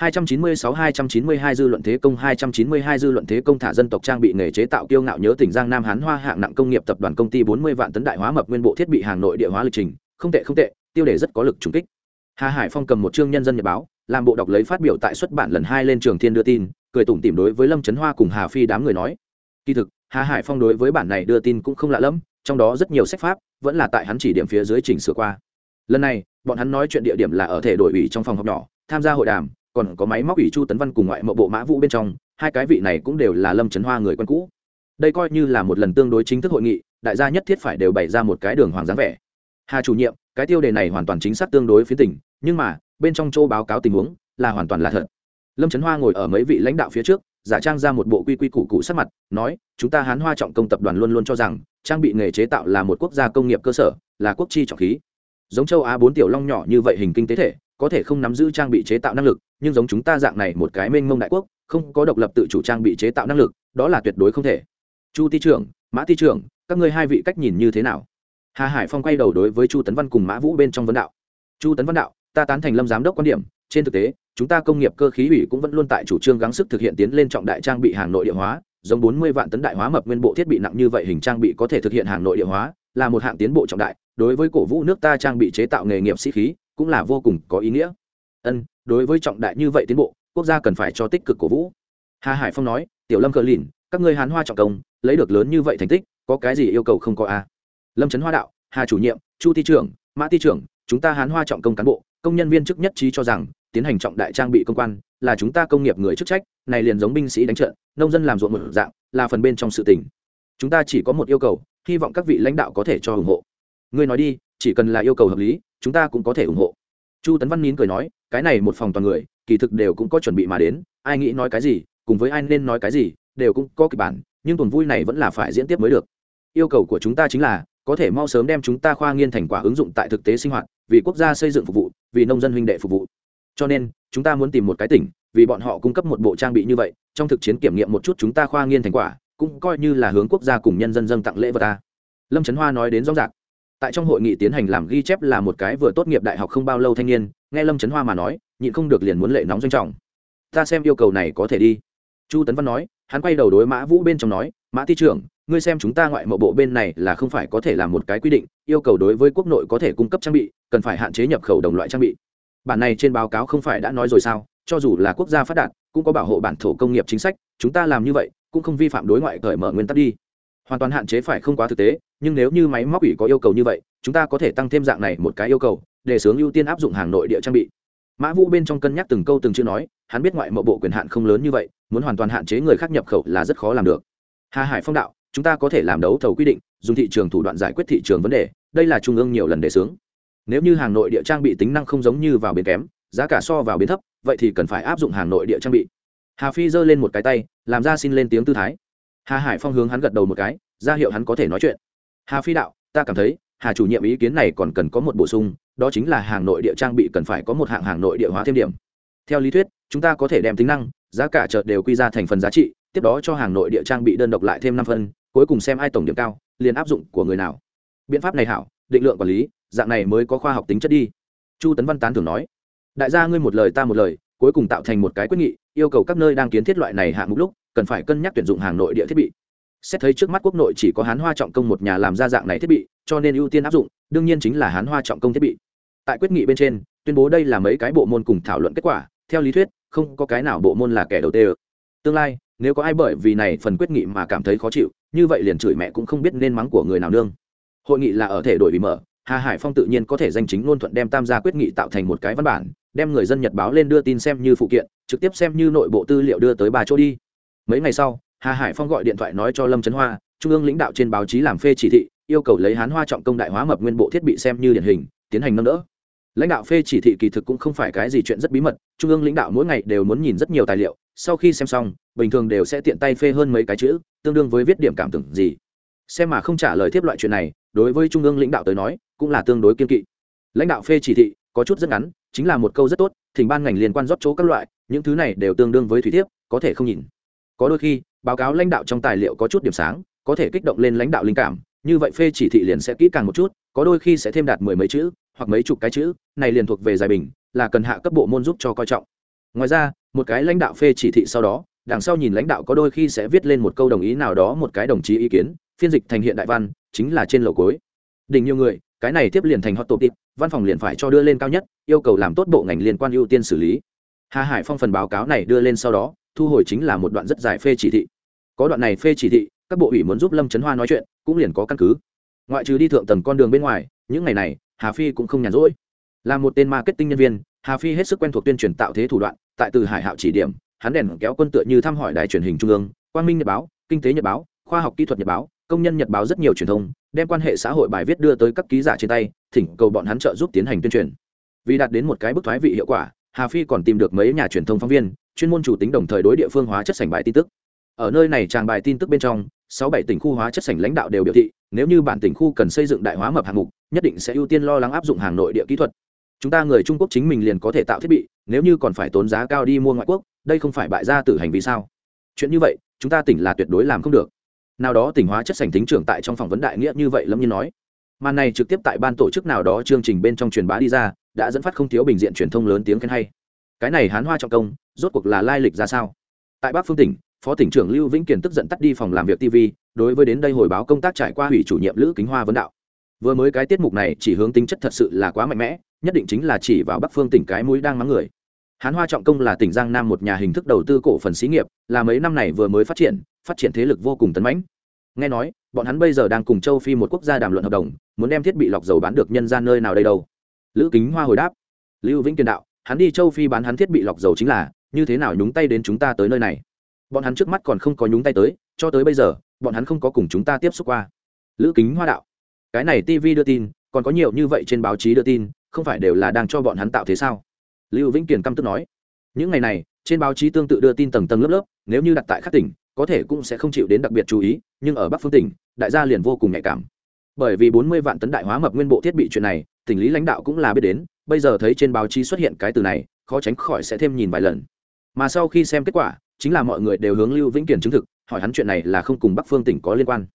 296-292 dư luận thế công 292 dư luận thế công thả dân tộc trang bị nghề chế tạo kiêu ngạo nhớ tỉnh Giang Nam Hán Hoa hạng nặng công nghiệp tập đoàn công ty 40 vạn tấn đại hóa mập nguyên bộ thiết bị hàng nội địa hóa lịch trình, không tệ không tệ, tiêu đề rất có lực trùng kích. Hà Hải Phong cầm một chương nhân dân nhật báo, làm bộ đọc lấy phát biểu tại xuất bản lần hai lên trường thiên đưa tin, cười tủm tỉm đối với Lâm Chấn Hoa cùng Hà Phi đám người nói. Kỳ thực, Hà Hải Phong đối với bản này đưa tin cũng không lạ lắm, trong đó rất nhiều sách pháp, vẫn là tại hắn chỉ điểm phía dưới chỉnh sửa qua. Lần này, bọn hắn nói chuyện địa điểm là ở thể đổi ủy trong phòng họp nhỏ, tham gia hội đàm, còn có máy móc ủy chu tấn văn cùng ngoại mộ bộ mã vũ bên trong, hai cái vị này cũng đều là lâm trấn hoa người quen cũ. Đây coi như là một lần tương đối chính thức hội nghị, đại gia nhất thiết phải đều bày ra một cái đường hoàng dáng vẻ. Hà chủ nhiệm, cái tiêu đề này hoàn toàn chính xác tương đối phía tỉnh nhưng mà, bên trong châu báo cáo tình huống, là hoàn toàn là thật. Lâm trấn hoa ngồi ở mấy vị lãnh đạo phía trước, giả trang ra một bộ quy quy củ cụ sắc mặt, nói, chúng ta hán hoa trọng công tập đoàn luôn luôn cho rằng, trang bị nghề chế tạo là một quốc gia công nghiệp cơ sở, là quốc chi trọng khí. Giống châu á bốn tiểu long nhỏ như vậy hình kinh tế thể, có thể không nắm giữ trang bị chế tạo năng lực nhưng giống chúng ta dạng này một cái mênh mông đại quốc, không có độc lập tự chủ trang bị chế tạo năng lực, đó là tuyệt đối không thể. Chu ti trưởng, mã ti trưởng, các ngươi hai vị cách nhìn như thế nào? Hà hải phong quay đầu đối với chu tấn văn cùng mã vũ bên trong vấn đạo. Chu tấn văn đạo, ta tán thành lâm giám đốc quan điểm, trên thực tế, chúng ta công nghiệp cơ khí ủy cũng vẫn luôn tại chủ trương gắng sức thực hiện tiến lên trọng đại trang bị hàng nội địa hóa, giống bốn mươi vạn tấn đại hóa mập nguyên bộ thiết bị nặng như vậy hình trang bị có thể thực hiện hàng nội địa hóa, là một hạng tiến bộ trọng đại, đối với cổ vũ nước ta trang bị chế tạo nghề nghiệp sĩ khí, cũng là vô cùng có ý nghĩa. Ân đối với trọng đại như vậy tiến bộ, quốc gia cần phải cho tích cực cổ vũ. Hà hải phong nói, tiểu lâm cờ lìn, các ngươi hán hoa trọng công, lấy được lớn như vậy thành tích, có cái gì yêu cầu không có a? À? lâm trấn hoa đạo, hà chủ nhiệm, chu ti trưởng, mã ti trưởng, chúng ta hán hoa trọng công cán bộ, công nhân viên chức nhất trí cho rằng, tiến hành trọng đại trang bị công quan, là chúng ta công nghiệp người chức trách, này liền giống binh sĩ đánh trận, nông dân làm ruộng một dạng, là phần bên trong sự tình. Chúng ta chỉ có một yêu cầu, hy vọng các vị lãnh đạo có thể cho ủng hộ. Ngươi nói đi, chỉ cần là yêu cầu hợp lý, chúng ta cũng có thể ủng hộ chu tấn văn nín cười nói, cái này một phòng toàn người, kỳ thực đều cũng có chuẩn bị mà đến, ai nghĩ nói cái gì, cùng với ai nên nói cái gì, đều cũng có kịch bản, nhưng tuần vui này vẫn là phải diễn tiếp mới được. Yêu cầu của chúng ta chính là, có thể mau sớm đem chúng ta khoa nghiên thành quả ứng dụng tại thực tế sinh hoạt, vì quốc gia xây dựng phục vụ, vì nông dân huynh đệ phục vụ. Cho nên, chúng ta muốn tìm một cái tỉnh, vì bọn họ cung cấp một bộ trang bị như vậy, trong thực chiến kiểm nghiệm một chút chúng ta khoa nghiên thành quả, cũng coi như là hướng quốc gia cùng nhân dân dân tặng lễ vật ta. Lâm trấn hoa nói đến rõ ràng tại trong hội nghị tiến hành làm ghi chép là một cái vừa tốt nghiệp đại học không bao lâu thanh niên, nghe lâm trấn hoa mà nói, nhịn không được liền muốn lệ nóng doanh trọng. Ta xem yêu cầu này có thể đi. Chu tấn văn nói, hắn quay đầu đối mã vũ bên trong nói, mã thi trưởng, ngươi xem chúng ta ngoại mộ bộ bên này là không phải có thể làm một cái quy định, yêu cầu đối với quốc nội có thể cung cấp trang bị, cần phải hạn chế nhập khẩu đồng loại trang bị. Bản này trên báo cáo không phải đã nói rồi sao? Cho dù là quốc gia phát đạt, cũng có bảo hộ bản thổ công nghiệp chính sách, chúng ta làm như vậy, cũng không vi phạm đối ngoại cởi mở nguyên tắc đi hoàn toàn hạn chế phải không quá thực tế, nhưng nếu như máy móc ủy có yêu cầu như vậy, chúng ta có thể tăng thêm dạng này một cái yêu cầu, để sướng ưu tiên áp dụng hàng nội địa trang bị. Mã vũ bên trong cân nhắc từng câu từng chữ nói, hắn biết ngoại mộ bộ quyền hạn không lớn như vậy, muốn hoàn toàn hạn chế người khác nhập khẩu là rất khó làm được. Hà hải phong đạo, chúng ta có thể làm đấu thầu quy định, dùng thị trường thủ đoạn giải quyết thị trường vấn đề, đây là trung ương nhiều lần đề xướng. Nếu như hàng nội địa trang bị tính năng không giống như vào biến kém, giá cả so vào biến thấp, vậy thì cần phải áp dụng hàng nội địa trang bị. Hà phi giơ lên một cái tay, làm ra xin lên tiếng tư thái hà hải phong hướng hắn gật đầu một cái, ra hiệu hắn có thể nói chuyện. Hà phi đạo, ta cảm thấy, hà chủ nhiệm ý kiến này còn cần có một bổ sung, đó chính là hàng nội địa trang bị cần phải có một hạng hàng nội địa hóa thêm điểm. Theo lý thuyết, chúng ta có thể đem tính năng, giá cả chợt đều quy ra thành phần giá trị, tiếp đó cho hàng nội địa trang bị đơn độc lại thêm năm phân, cuối cùng xem ai tổng điểm cao, liền áp dụng của người nào. Biện pháp này hảo, định lượng quản lý, dạng này mới có khoa học tính chất đi. Chu tấn văn tán thường nói, đại gia ngươi một lời ta một lời, cuối cùng tạo thành một cái quyết nghị, yêu cầu các nơi đang kiến thiết loại này hạng mục lúc cần phải cân nhắc tuyển dụng hàng nội địa thiết bị. Xét thấy trước mắt quốc nội chỉ có hán hoa trọng công một nhà làm ra dạng này thiết bị, cho nên ưu tiên áp dụng, đương nhiên chính là hán hoa trọng công thiết bị. Tại quyết nghị bên trên, tuyên bố đây là mấy cái bộ môn cùng thảo luận kết quả, theo lý thuyết, không có cái nào bộ môn là kẻ đầu tư tương lai, nếu có ai bởi vì này phần quyết nghị mà cảm thấy khó chịu, như vậy liền chửi mẹ cũng không biết nên mắng của người nào nương. Hội nghị là ở thể đổi bị mở, hà hải phong tự nhiên có thể danh chính ngôn thuận đem tam gia quyết nghị tạo thành một cái văn bản, đem người dân nhật báo lên đưa tin xem như phụ kiện, trực tiếp xem như nội bộ tư liệu đưa tới ba chỗ đi mấy ngày sau, hà hải phong gọi điện thoại nói cho lâm trấn hoa, trung ương lãnh đạo trên báo chí làm phê chỉ thị, yêu cầu lấy hán hoa trọng công đại hóa mập nguyên bộ thiết bị xem như điển hình, tiến hành nâng đỡ. Lãnh đạo phê chỉ thị kỳ thực cũng không phải cái gì chuyện rất bí mật, trung ương lãnh đạo mỗi ngày đều muốn nhìn rất nhiều tài liệu, sau khi xem xong, bình thường đều sẽ tiện tay phê hơn mấy cái chữ, tương đương với viết điểm cảm tưởng gì. Xem mà không trả lời tiếp loại chuyện này, đối với trung ương lãnh đạo tới nói, cũng là tương đối kiên kỵ. Lãnh đạo phê chỉ thị, có chút rất ngắn, chính là một câu rất tốt, thỉnh ban ngành liên quan rót chỗ các loại, những thứ này đều tương đương với thủy thiếp, có thể không nhìn có đôi khi, báo cáo lãnh đạo trong tài liệu có chút điểm sáng, có thể kích động lên lãnh đạo linh cảm, như vậy phê chỉ thị liền sẽ kỹ càng một chút, có đôi khi sẽ thêm đạt mười mấy chữ, hoặc mấy chục cái chữ, này liền thuộc về giải bình, là cần hạ cấp bộ môn giúp cho coi trọng. Ngoài ra, một cái lãnh đạo phê chỉ thị sau đó, đằng sau nhìn lãnh đạo có đôi khi sẽ viết lên một câu đồng ý nào đó một cái đồng chí ý kiến, phiên dịch thành hiện đại văn, chính là trên lầu cối đỉnh nhiều người, cái này tiếp liền thành hot topic, văn phòng liền phải cho đưa lên cao nhất, yêu cầu làm tốt bộ ngành liên quan ưu tiên xử lý. Hà hải phong phần báo cáo này đưa lên sau đó thu hồi chính là một đoạn rất dài phê chỉ thị. Có đoạn này phê chỉ thị, các bộ ủy muốn giúp lâm trấn hoa nói chuyện, cũng liền có căn cứ. Ngoại trừ đi thượng tầng con đường bên ngoài, những ngày này, hà phi cũng không nhàn rỗi. Là một tên marketing nhân viên, hà phi hết sức quen thuộc tuyên truyền tạo thế thủ đoạn, tại từ hải hạo chỉ điểm, hắn đèn kéo quân tựa như thăm hỏi đài truyền hình trung ương, quang minh nhật báo, kinh tế nhật báo, khoa học kỹ thuật nhật báo, công nhân nhật báo rất nhiều truyền thông, đem quan hệ xã hội bài viết đưa tới các ký giả trên tay, thỉnh cầu bọn hắn trợ giúp tiến hành tuyên truyền. Vì đạt đến một cái bức thoái vị hiệu quả, hà phi còn tìm được mấy nhà truyền thông phóng viên chuyên môn chủ tính đồng thời đối địa phương hóa chất sảnh bài tin tức. Ở nơi này tràng bài tin tức bên trong, sáu bảy tỉnh khu hóa chất sảnh lãnh đạo đều biểu thị, nếu như bản tỉnh khu cần xây dựng đại hóa mập hạng mục, nhất định sẽ ưu tiên lo lắng áp dụng hàng nội địa kỹ thuật. Chúng ta người trung quốc chính mình liền có thể tạo thiết bị, nếu như còn phải tốn giá cao đi mua ngoại quốc, đây không phải bại gia tử hành vì sao? Chuyện như vậy, chúng ta tỉnh là tuyệt đối làm không được. Nào đó tỉnh hóa chất sảnh tính trưởng tại trong phỏng vấn đại nghĩa như vậy lâm nhiên nói. Màn này trực tiếp tại ban tổ chức nào đó chương trình bên trong truyền bá đi ra, đã dẫn phát không thiếu bình diện truyền thông lớn tiếng khen hay. Cái này hán hoa trọng công rốt cuộc là lai lịch ra sao? Tại bắc phương tỉnh, phó tỉnh trưởng lưu vĩnh kiền tức giận tắt đi phòng làm việc tv đối với đến đây hồi báo công tác trải qua hủy chủ nhiệm lữ kính hoa vấn đạo. Vừa mới cái tiết mục này chỉ hướng tính chất thật sự là quá mạnh mẽ, nhất định chính là chỉ vào bắc phương tỉnh cái mũi đang mắng người. Hán hoa trọng công là tỉnh giang nam một nhà hình thức đầu tư cổ phần xí nghiệp, là mấy năm này vừa mới phát triển phát triển thế lực vô cùng tấn mãnh. Nghe nói, bọn hắn bây giờ đang cùng châu phi một quốc gia đàm luận hợp đồng, muốn đem thiết bị lọc dầu bán được nhân ra nơi nào đây đâu? Lữ kính hoa hồi đáp. Lưu vĩnh kiên đạo, hắn đi châu phi bán hắn thiết bị lọc dầu chính là như thế nào nhúng tay đến chúng ta tới nơi này? Bọn hắn trước mắt còn không có nhúng tay tới, cho tới bây giờ, bọn hắn không có cùng chúng ta tiếp xúc qua. Lữ kính hoa đạo, cái này tv đưa tin, còn có nhiều như vậy trên báo chí đưa tin, không phải đều là đang cho bọn hắn tạo thế sao? Lưu vĩnh kiền căm tức nói, những ngày này, trên báo chí tương tự đưa tin tầng tầng lớp lớp, nếu như đặt tại các tỉnh, có thể cũng sẽ không chịu đến đặc biệt chú ý, nhưng ở bắc phương tỉnh, đại gia liền vô cùng nhạy cảm. Bởi vì bốn mươi vạn tấn đại hóa mập nguyên bộ thiết bị chuyện này, tỉnh lý lãnh đạo cũng là biết đến, bây giờ thấy trên báo chí xuất hiện cái từ này, khó tránh khỏi sẽ thêm nhìn vài lần mà sau khi xem kết quả, chính là mọi người đều hướng lưu vĩnh kiển chứng thực, hỏi hắn chuyện này là không cùng bắc phương tỉnh có liên quan.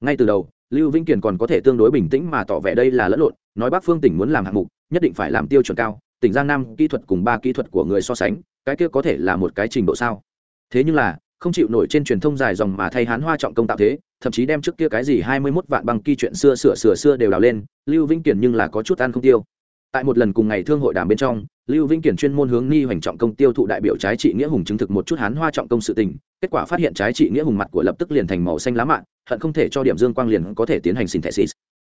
Ngay từ đầu, lưu vĩnh kiển còn có thể tương đối bình tĩnh mà tỏ vẻ đây là lẫn lộn, nói bắc phương tỉnh muốn làm hạng mục, nhất định phải làm tiêu chuẩn cao, tỉnh giang nam kỹ thuật cùng ba kỹ thuật của người so sánh, cái kia có thể là một cái trình độ sao? Thế nhưng là, không chịu nổi trên truyền thông dài dòng mà thay hán hoa trọng công tạo thế, thậm chí đem trước kia cái gì hai mươi 21 vạn bằng kỳ chuyện xưa sửa sửa xưa đều đào lên, lưu vĩnh kiển nhưng là có chút ăn không tiêu. Tại một lần cùng ngày thương hội đàm bên trong lưu vĩnh kiển chuyên môn hướng ni hoành trọng công tiêu thụ đại biểu trái trị nghĩa hùng chứng thực một chút hán hoa trọng công sự tình kết quả phát hiện trái trị nghĩa hùng mặt của lập tức liền thành màu xanh lá mạn hận không thể cho điểm dương quang liền có thể tiến hành synthesis.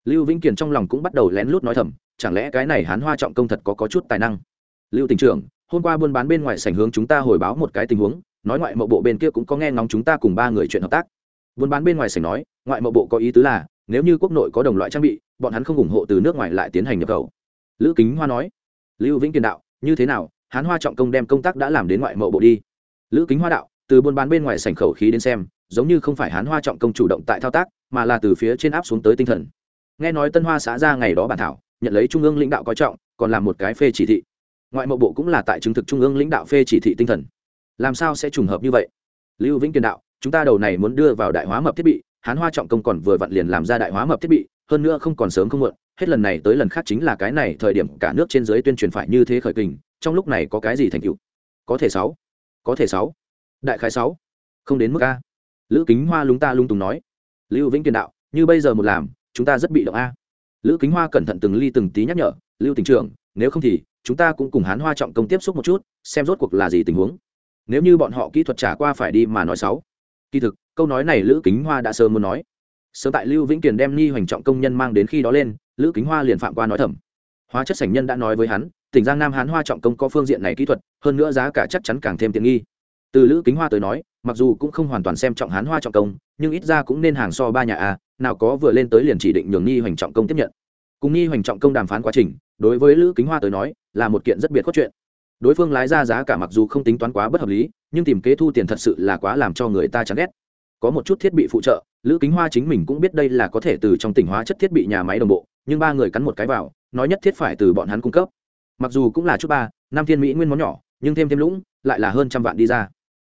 Lưu vĩnh kiển trong lòng cũng bắt đầu lén lút nói thầm chẳng lẽ cái này hán hoa trọng công thật có, có chút tài năng? Lưu tỉnh trưởng hôm qua buôn bán bên ngoài sảnh hướng chúng ta hồi báo một cái tình huống nói ngoại mậu bộ bên kia cũng có nghe ngóng chúng ta cùng ba người chuyện hợp tác. Buôn bán bên ngoài sảnh nói ngoại mậu bộ có ý tứ là nếu như quốc nội có đồng loại trang bị bọn hắn không ủng hộ từ nước ngoài lại tiến hành nhập khẩu. Lữ kính hoa nói lưu vĩnh kiên đạo, như thế nào, hán hoa trọng công đem công tác đã làm đến ngoại mậu bộ đi? Lữ kính hoa đạo, từ buôn bán bên ngoài sảnh khẩu khí đến xem, giống như không phải hán hoa trọng công chủ động tại thao tác, mà là từ phía trên áp xuống tới tinh thần. Nghe nói tân hoa xã ra ngày đó bản thảo, nhận lấy trung ương lãnh đạo coi trọng, còn làm một cái phê chỉ thị. Ngoại mậu bộ cũng là tại chứng thực trung ương lãnh đạo phê chỉ thị tinh thần. Làm sao sẽ trùng hợp như vậy? Lưu vĩnh kiên đạo, chúng ta đầu này muốn đưa vào đại hóa mập thiết bị, hán hoa trọng công còn vừa vặn liền làm ra đại hóa mập thiết bị, hơn nữa không còn sớm không muộn hết lần này tới lần khác chính là cái này, thời điểm cả nước trên giới tuyên truyền phải như thế khởi kình, trong lúc này có cái gì thành tựu? Có thể sáu. Có thể sáu. Đại khái sáu. Không đến mức a. Lữ kính hoa lúng ta lung tùng nói. Lưu vĩnh kiên đạo, như bây giờ một làm, chúng ta rất bị động a. Lữ kính hoa cẩn thận từng ly từng tí nhắc nhở. Lưu tỉnh trưởng, nếu không thì, chúng ta cũng cùng hán hoa trọng công tiếp xúc một chút, xem rốt cuộc là gì tình huống. Nếu như bọn họ kỹ thuật trả qua phải đi mà nói sáu. Kỳ thực, câu nói này lữ kính hoa đã sớm muốn nói sớm tại lưu vĩnh kiền đem ni hoành trọng công nhân mang đến khi đó lên, lữ kính hoa liền phạm qua nói thầm. Hóa chất sảnh nhân đã nói với hắn, tỉnh giang nam hán hoa trọng công có phương diện này kỹ thuật, hơn nữa giá cả chắc chắn càng thêm tiện nghi. Từ lữ kính hoa tới nói, mặc dù cũng không hoàn toàn xem trọng hán hoa trọng công, nhưng ít ra cũng nên hàng so ba nhà a, nào có vừa lên tới liền chỉ định nhường Nhi hoành trọng công tiếp nhận. Cùng Nhi hoành trọng công đàm phán quá trình, đối với lữ kính hoa tới nói, là một kiện rất biệt cốt chuyện. đối phương lái ra giá cả mặc dù không tính toán quá bất hợp lý, nhưng tìm kế thu tiền thật sự là quá làm cho người ta chán ghét. Có một chút thiết bị phụ trợ lữ kính hoa chính mình cũng biết đây là có thể từ trong tỉnh hóa chất thiết bị nhà máy đồng bộ, nhưng ba người cắn một cái vào, nói nhất thiết phải từ bọn hắn cung cấp. Mặc dù cũng là chút ba, năm thiên mỹ nguyên món nhỏ, nhưng thêm thêm lũng, lại là hơn trăm vạn đi ra.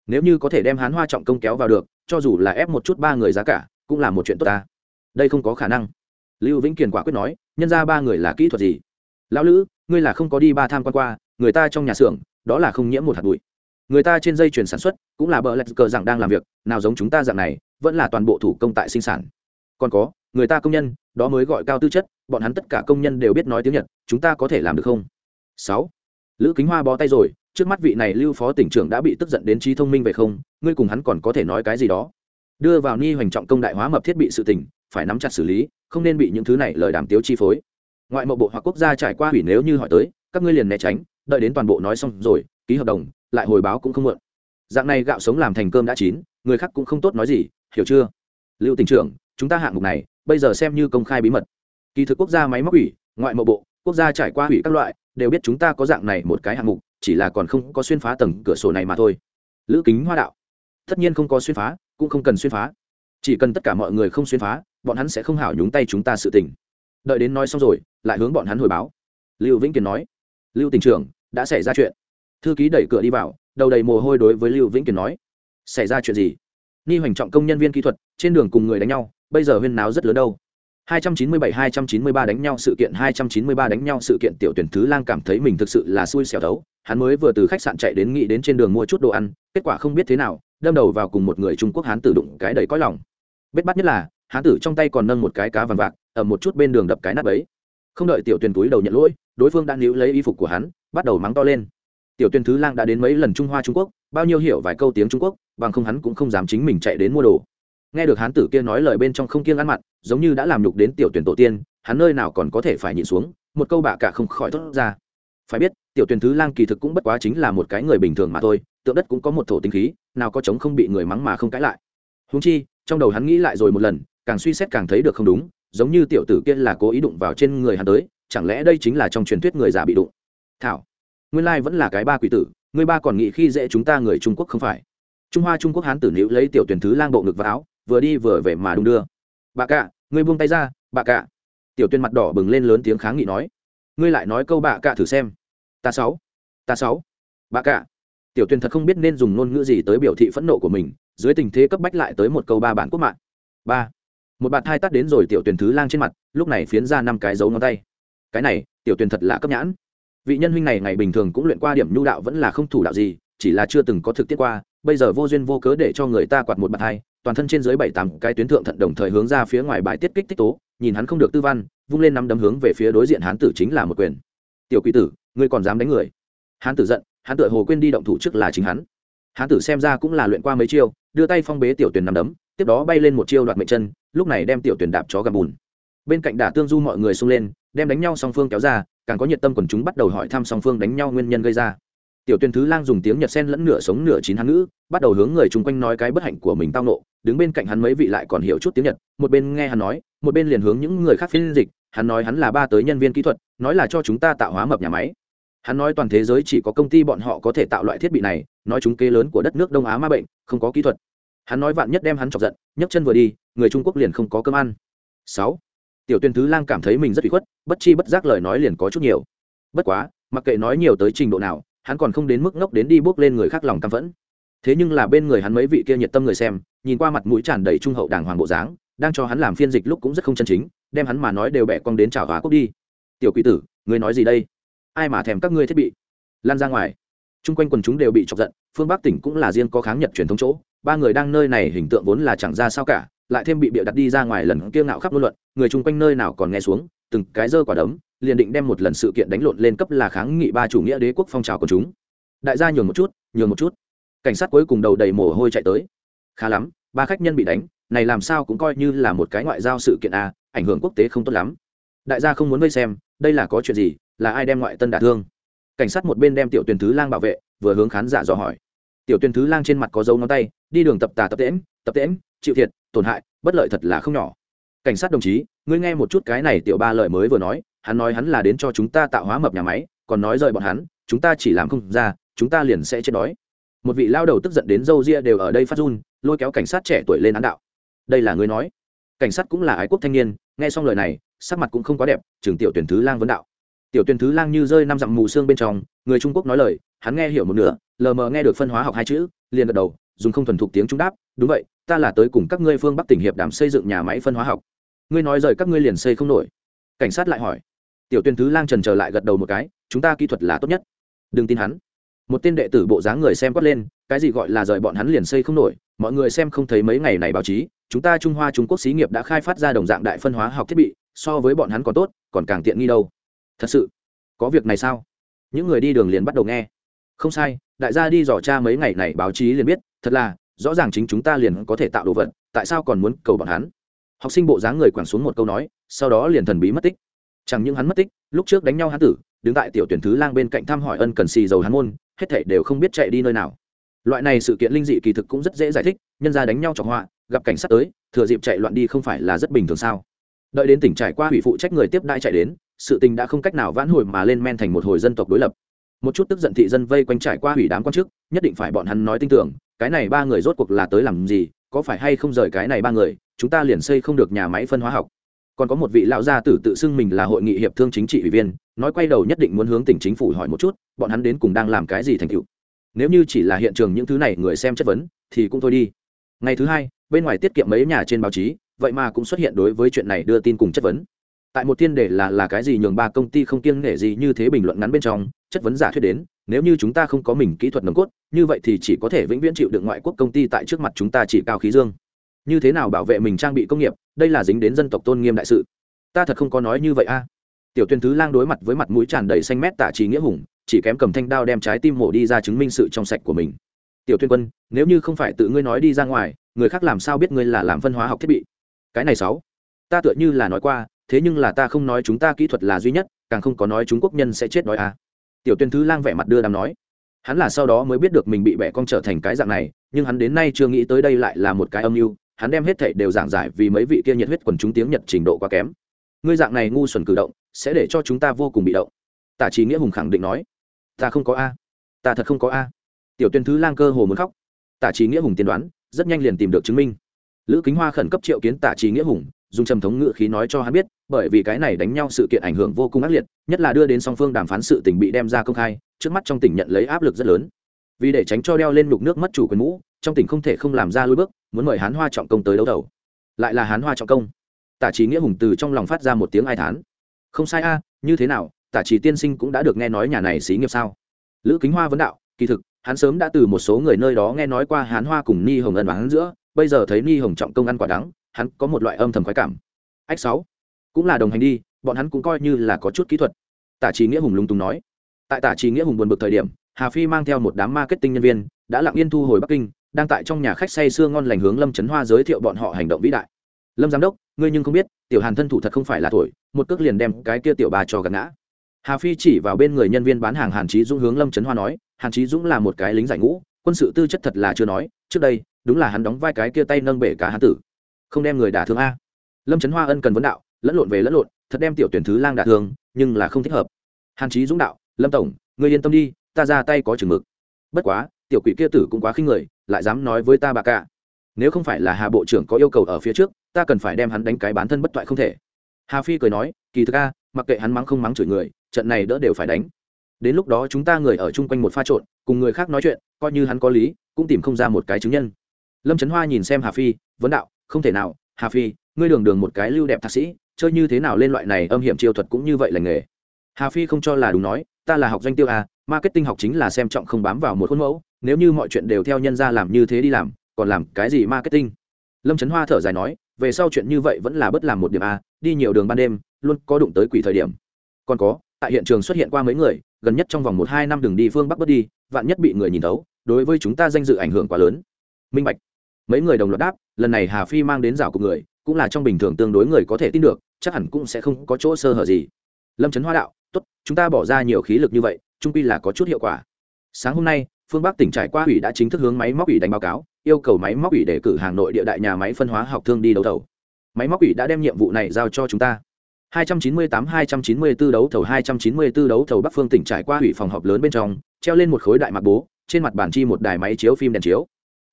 Nếu như có thể đem hán hoa trọng công kéo vào được, cho dù là ép một chút ba người giá cả, cũng là một chuyện tốt ta. Đây không có khả năng. Lưu vĩnh kiền quả quyết nói, nhân ra ba người là kỹ thuật gì? Lão lữ, ngươi là không có đi ba tham quan qua, người ta trong nhà xưởng, đó là không nhiễm một hạt bụi người ta trên dây chuyển sản xuất, cũng là bờ lạch cờ rằng đang làm việc, nào giống chúng ta dạng này, vẫn là toàn bộ thủ công tại sinh sản. Còn có, người ta công nhân, đó mới gọi cao tư chất, bọn hắn tất cả công nhân đều biết nói tiếng nhật, chúng ta có thể làm được không? Sáu. Lữ kính hoa bó tay rồi, trước mắt vị này lưu phó tỉnh trưởng đã bị tức giận đến trí thông minh về không, ngươi cùng hắn còn có thể nói cái gì đó? Đưa vào ni hoành trọng công đại hóa mập thiết bị sự tỉnh phải nắm chặt xử lý, không nên bị những thứ này lời đàm tiếu chi phối. Ngoại mậu bộ hoặc quốc gia trải qua hủy nếu như hỏi tới, các ngươi liền né tránh, đợi đến toàn bộ nói xong rồi, ký hợp đồng lại hồi báo cũng không muộn. Dạng này gạo sống làm thành cơm đã chín, người khác cũng không tốt nói gì, hiểu chưa? Lưu tỉnh trưởng, chúng ta hạng mục này, bây giờ xem như công khai bí mật. Kỳ thực quốc gia máy móc ủy, ngoại mộ bộ, quốc gia trải qua hủy các loại, đều biết chúng ta có dạng này một cái hạng mục, chỉ là còn không có xuyên phá tầng cửa sổ này mà thôi. Lữ kính hoa đạo, tất nhiên không có xuyên phá, cũng không cần xuyên phá. Chỉ cần tất cả mọi người không xuyên phá, bọn hắn sẽ không hảo nhúng tay chúng ta sự tình. Đợi đến nói xong rồi, lại hướng bọn hắn hồi báo. Lưu vĩnh kiệt nói, lưu tỉnh trưởng, đã xảy ra chuyện thư ký đẩy cửa đi vào, đầu đầy mồ hôi đối với lưu vĩnh kiệt nói, xảy ra chuyện gì? Ni hoành trọng công nhân viên kỹ thuật, trên đường cùng người đánh nhau, bây giờ huyên náo rất lớn đâu. 297-293 đánh nhau sự kiện 293 đánh nhau sự kiện, tiểu tuyển thứ lang cảm thấy mình thực sự là xui xẻo thấu. Hắn mới vừa từ khách sạn chạy đến nghĩ đến trên đường mua chút đồ ăn, kết quả không biết thế nào, đâm đầu vào cùng một người trung quốc hán tử đụng cái đầy cõi lòng. Bết bắt nhất là, hán tử trong tay còn nâng một cái cá vàng vạc, ở một chút bên đường đập cái nát ấy. Không đợi tiểu tuyển túi đầu nhận lỗi, đối phương đã níu lấy y phục của hắn, bắt đầu mắng to lên tiểu Tuyên thứ lang đã đến mấy lần trung hoa trung quốc, bao nhiêu hiểu vài câu tiếng trung quốc, bằng không hắn cũng không dám chính mình chạy đến mua đồ. Nghe được hán tử kia nói lời bên trong không kiêng ăn mặn, giống như đã làm nhục đến tiểu tuyển tổ tiên, hắn nơi nào còn có thể phải nhịn xuống, một câu bạ cả không khỏi thốt ra. Phải biết, tiểu tuyển thứ lang kỳ thực cũng bất quá chính là một cái người bình thường mà thôi, tượng đất cũng có một thổ tinh khí, nào có chống không bị người mắng mà không cãi lại. Húng chi, trong đầu hắn nghĩ lại rồi một lần, càng suy xét càng thấy được không đúng, giống như tiểu tử kia là cố ý đụng vào trên người hắn tới, chẳng lẽ đây chính là trong truyền thuyết người già bị đụng? Thảo nguyên lai vẫn là cái ba quỷ tử người ba còn nghĩ khi dễ chúng ta người trung quốc không phải? Trung hoa trung quốc hán tử nữ lấy tiểu tuyển thứ lang bộ ngực vào áo, vừa đi vừa về mà đung đưa. Bà cạ ngươi buông tay ra, bà cạ tiểu tuyên mặt đỏ bừng lên lớn tiếng kháng nghị nói. Ngươi lại nói câu bà cạ thử xem. Ta sáu ta sáu. Bà cạ tiểu tuyên thật không biết nên dùng ngôn ngữ gì tới biểu thị phẫn nộ của mình, dưới tình thế cấp bách lại tới một câu ba bản quốc mạng. Ba. Một bạt thai tắt đến rồi tiểu tuyển thứ lang trên mặt, lúc này phiến ra năm cái dấu ngón tay. Cái này, tiểu tuyển thật là cấp nhãn vị nhân huynh này ngày bình thường cũng luyện qua điểm nhu đạo vẫn là không thủ đạo gì, chỉ là chưa từng có thực tiết qua, bây giờ vô duyên vô cớ để cho người ta quạt một bàn hai, toàn thân trên dưới bảy tám cái tuyến thượng thận đồng thời hướng ra phía ngoài bài tiết kích tích tố, nhìn hắn không được tư văn, vung lên năm đấm hướng về phía đối diện hán tử chính là một quyền. Tiểu quý tử, ngươi còn dám đánh người? Hán tử giận, hán tử hồ quên đi động thủ trước là chính hắn. Hán tử xem ra cũng là luyện qua mấy chiêu, đưa tay phong bế tiểu tuyển năm đấm, tiếp đó bay lên một chiêu đoạt mệnh chân, lúc này đem tiểu tuyển đạp chó gầm bùn. Bên cạnh đả tương du mọi người xông lên, đem đánh nhau song phương kéo ra càng có nhiệt tâm quần chúng bắt đầu hỏi thăm song phương đánh nhau nguyên nhân gây ra. Tiểu tuyên thứ lang dùng tiếng nhật sen lẫn nửa sống nửa chín hán ngữ, bắt đầu hướng người chung quanh nói cái bất hạnh của mình tao nộ, đứng bên cạnh hắn mấy vị lại còn hiểu chút tiếng nhật, một bên nghe hắn nói, một bên liền hướng những người khác phiên dịch, hắn nói hắn là ba tới nhân viên kỹ thuật, nói là cho chúng ta tạo hóa mập nhà máy. Hắn nói toàn thế giới chỉ có công ty bọn họ có thể tạo loại thiết bị này, nói chúng kế lớn của đất nước đông á ma bệnh, không có kỹ thuật. Hắn nói vạn nhất đem hắn chọc giận, nhấc chân vừa đi, người trung quốc liền không có cơm ăn. Sáu tiểu tuyên thứ lang cảm thấy mình rất bị khuất, bất chi bất giác lời nói liền có chút nhiều. Bất quá, mặc kệ nói nhiều tới trình độ nào, hắn còn không đến mức ngốc đến đi bước lên người khác lòng căm phẫn. Thế nhưng là bên người hắn mấy vị kia nhiệt tâm người xem, nhìn qua mặt mũi tràn đầy trung hậu đàng hoàng bộ dáng, đang cho hắn làm phiên dịch lúc cũng rất không chân chính, đem hắn mà nói đều bẻ cong đến chào hóa cốc đi. Tiểu quỷ tử, ngươi nói gì đây? Ai mà thèm các ngươi thiết bị? Lan ra ngoài. Chung quanh quần chúng đều bị chọc giận, phương bắc tỉnh cũng là riêng có kháng nhật truyền thống chỗ, ba người đang nơi này hình tượng vốn là chẳng ra sao cả lại thêm bị bịa đặt đi ra ngoài lần kia ngạo khắp ngôn luận, người chung quanh nơi nào còn nghe xuống, từng cái dơ quả đấm, liền định đem một lần sự kiện đánh lộn lên cấp là kháng nghị ba chủ nghĩa đế quốc phong trào của chúng. Đại gia nhường một chút, nhường một chút. Cảnh sát cuối cùng đầu đầy mồ hôi chạy tới. Khá lắm, ba khách nhân bị đánh, này làm sao cũng coi như là một cái ngoại giao sự kiện a ảnh hưởng quốc tế không tốt lắm. Đại gia không muốn vây xem, đây là có chuyện gì, là ai đem ngoại tân đả thương? Cảnh sát một bên đem tiểu tuyển thứ lang bảo vệ, vừa hướng khán giả dò hỏi. Tiểu tuyển thứ lang trên mặt có dấu ngón tay đi đường tập tà tập tễm tập tễm chịu thiệt, tổn hại, bất lợi thật là không nhỏ. Cảnh sát đồng chí, ngươi nghe một chút cái này tiểu ba lời mới vừa nói, hắn nói hắn là đến cho chúng ta tạo hóa mập nhà máy, còn nói rời bọn hắn, chúng ta chỉ làm không ra, chúng ta liền sẽ chết đói. Một vị lao đầu tức giận đến dâu ria đều ở đây phát run, lôi kéo cảnh sát trẻ tuổi lên án đạo. Đây là người nói. Cảnh sát cũng là ái quốc thanh niên, nghe xong lời này, sắc mặt cũng không quá đẹp trường tiểu tuyển thứ lang vấn đạo. Tiểu tuyển thứ lang như rơi năm dặm mù xương bên trong, người trung quốc nói lời, hắn nghe hiểu một nửa, lờ mờ nghe được phân hóa học hai chữ, liền gật đầu dùng không thuần thục tiếng trung đáp, đúng vậy, ta là tới cùng các ngươi phương bắc tỉnh hiệp đàm xây dựng nhà máy phân hóa học. Ngươi nói rời các ngươi liền xây không nổi. Cảnh sát lại hỏi. Tiểu tuyên thứ lang trần trở lại gật đầu một cái, chúng ta kỹ thuật là tốt nhất. Đừng tin hắn. Một tên đệ tử bộ dáng người xem quát lên, cái gì gọi là rời bọn hắn liền xây không nổi? Mọi người xem không thấy mấy ngày này báo chí, chúng ta trung hoa trung quốc xí nghiệp đã khai phát ra đồng dạng đại phân hóa học thiết bị, so với bọn hắn còn tốt, còn càng tiện nghi đâu. Thật sự? Có việc này sao? Những người đi đường liền bắt đầu nghe không sai, đại gia đi dò tra mấy ngày này báo chí liền biết, thật là, rõ ràng chính chúng ta liền có thể tạo đồ vật, tại sao còn muốn cầu bọn hắn? Học sinh bộ dáng người quẳng xuống một câu nói, sau đó liền thần bí mất tích. Chẳng những hắn mất tích, lúc trước đánh nhau hắn tử, đứng tại tiểu tuyển thứ lang bên cạnh thăm hỏi ân cần xì dầu hắn môn, hết thảy đều không biết chạy đi nơi nào. Loại này sự kiện linh dị kỳ thực cũng rất dễ giải thích, nhân ra đánh nhau chọc họa, gặp cảnh sát tới, thừa dịp chạy loạn đi không phải là rất bình thường sao? Đợi đến tỉnh trải qua hủy phụ trách người tiếp đại chạy đến, sự tình đã không cách nào vãn hồi mà lên men thành một hồi dân tộc đối lập một chút tức giận thị dân vây quanh trải qua hủy đám quan chức, nhất định phải bọn hắn nói tin tưởng, cái này ba người rốt cuộc là tới làm gì, có phải hay không rời cái này ba người, chúng ta liền xây không được nhà máy phân hóa học. Còn có một vị lão gia tử tự xưng mình là hội nghị hiệp thương chính trị ủy viên, nói quay đầu nhất định muốn hướng tỉnh chính phủ hỏi một chút, bọn hắn đến cùng đang làm cái gì thành tựu. Nếu như chỉ là hiện trường những thứ này người xem chất vấn, thì cũng thôi đi. Ngày thứ hai, bên ngoài tiết kiệm mấy nhà trên báo chí, vậy mà cũng xuất hiện đối với chuyện này đưa tin cùng chất vấn tại một tiên đề là là cái gì nhường ba công ty không kiêng nể gì như thế bình luận ngắn bên trong, chất vấn giả thuyết đến, nếu như chúng ta không có mình kỹ thuật nồng cốt, như vậy thì chỉ có thể vĩnh viễn chịu được ngoại quốc công ty tại trước mặt chúng ta chỉ cao khí dương. Như thế nào bảo vệ mình trang bị công nghiệp, đây là dính đến dân tộc tôn nghiêm đại sự. Ta thật không có nói như vậy a. Tiểu tuyên thứ lang đối mặt với mặt mũi tràn đầy xanh mét tạ trí nghĩa hùng, chỉ kém cầm thanh đao đem trái tim mổ đi ra chứng minh sự trong sạch của mình. Tiểu tuyên quân, nếu như không phải tự ngươi nói đi ra ngoài, người khác làm sao biết ngươi là làm phân hóa học thiết bị? Cái này sáu, ta tựa như là nói qua thế nhưng là ta không nói chúng ta kỹ thuật là duy nhất, càng không có nói chúng quốc nhân sẽ chết đói à. tiểu tuyên thứ lang vẻ mặt đưa đàm nói. Hắn là sau đó mới biết được mình bị bẻ cong trở thành cái dạng này, nhưng hắn đến nay chưa nghĩ tới đây lại là một cái âm mưu, hắn đem hết thảy đều giảng giải vì mấy vị kia nhiệt huyết quần chúng tiếng nhật trình độ quá kém. Ngươi dạng này ngu xuẩn cử động, sẽ để cho chúng ta vô cùng bị động. Tả trí nghĩa hùng khẳng định nói. Ta không có a. Ta thật không có a. Tiểu tuyên thứ lang cơ hồ muốn khóc. Tả trí nghĩa hùng tiên đoán, rất nhanh liền tìm được chứng minh. Lữ kính hoa khẩn cấp triệu kiến tả trí nghĩa hùng dùng trầm thống ngự khí nói cho hắn biết, bởi vì cái này đánh nhau sự kiện ảnh hưởng vô cùng ác liệt, nhất là đưa đến song phương đàm phán sự tình bị đem ra công khai, trước mắt trong tỉnh nhận lấy áp lực rất lớn. Vì để tránh cho đeo lên nhục nước mất chủ quyền mũ, trong tỉnh không thể không làm ra lôi bước, muốn mời hán hoa trọng công tới đấu đầu lại là hán hoa trọng công. Tả trí nghĩa hùng từ trong lòng phát ra một tiếng ai thán. Không sai a, như thế nào, tả trí tiên sinh cũng đã được nghe nói nhà này xí nghiệp sao? Lữ kính hoa vấn đạo, kỳ thực, hắn sớm đã từ một số người nơi đó nghe nói qua hán hoa cùng ni hồng ân bán giữa, bây giờ thấy ni hồng trọng công ăn quả đắng hắn có một loại âm thầm khoái cảm. Ách sáu, cũng là đồng hành đi, bọn hắn cũng coi như là có chút kỹ thuật. Tả trí nghĩa hùng lúng túng nói. Tại tả trí nghĩa hùng buồn bực thời điểm, hà phi mang theo một đám marketing nhân viên, đã lặng yên thu hồi bắc kinh, đang tại trong nhà khách say sưa ngon lành hướng lâm trấn hoa giới thiệu bọn họ hành động vĩ đại. Lâm giám đốc, ngươi nhưng không biết, tiểu hàn thân thủ thật không phải là tuổi một cước liền đem cái kia tiểu bà cho gạt ngã. Hà phi chỉ vào bên người nhân viên bán hàng hàn trí dũng hướng lâm trấn hoa nói, hàn trí dũng là một cái lính giải ngũ, quân sự tư chất thật là chưa nói, trước đây, đúng là hắn đóng vai cái kia tay nâng bể cả hán tử không đem người đả thương a. Lâm trấn hoa ân cần vấn đạo, lẫn lộn về lẫn lộn, thật đem tiểu tuyển thứ lang đả thương, nhưng là không thích hợp. Hàn chí dũng đạo, lâm tổng người yên tâm đi, ta ra tay có chừng mực. Bất quá, tiểu quỷ kia tử cũng quá khinh người, lại dám nói với ta bà cả. Nếu không phải là hà bộ trưởng có yêu cầu ở phía trước, ta cần phải đem hắn đánh cái bán thân bất toại không thể. Hà phi cười nói, kỳ thực a, mặc kệ hắn mắng không mắng chửi người, trận này đỡ đều phải đánh. Đến lúc đó chúng ta người ở chung quanh một pha trộn, cùng người khác nói chuyện, coi như hắn có lý, cũng tìm không ra một cái chứng nhân. Lâm trấn hoa nhìn xem hà phi, vấn đạo không thể nào, hà phi, ngươi đường đường một cái lưu đẹp thạc sĩ, chơi như thế nào lên loại này âm hiểm chiêu thuật cũng như vậy là nghề. Hà phi không cho là đúng nói, ta là học doanh tiêu à marketing học chính là xem trọng không bám vào một khuôn mẫu, nếu như mọi chuyện đều theo nhân ra làm như thế đi làm, còn làm cái gì marketing? Lâm trấn hoa thở dài nói, về sau chuyện như vậy vẫn là bất làm một điểm a đi nhiều đường ban đêm, luôn có đụng tới quỷ thời điểm. Còn có, tại hiện trường xuất hiện qua mấy người, gần nhất trong vòng một hai năm đường đi phương bắc bớt đi, vạn nhất bị người nhìn thấu, đối với chúng ta danh dự ảnh hưởng quá lớn. Minh bạch mấy người đồng loạt đáp lần này hà phi mang đến rào của người cũng là trong bình thường tương đối người có thể tin được chắc hẳn cũng sẽ không có chỗ sơ hở gì. Lâm trấn hoa đạo tốt chúng ta bỏ ra nhiều khí lực như vậy trung pi là có chút hiệu quả. Sáng hôm nay phương bắc tỉnh trải qua ủy đã chính thức hướng máy móc ủy đánh báo cáo yêu cầu máy móc ủy để cử hàng nội địa đại nhà máy phân hóa học thương đi đấu thầu. Máy móc ủy đã đem nhiệm vụ này giao cho chúng ta. 298-294 đấu thầu 294 đấu thầu Bắc Phương tỉnh trải qua ủy phòng họp lớn bên trong, treo lên một khối đại mặt bố, trên mặt bản chi một đài máy chiếu phim đèn chiếu.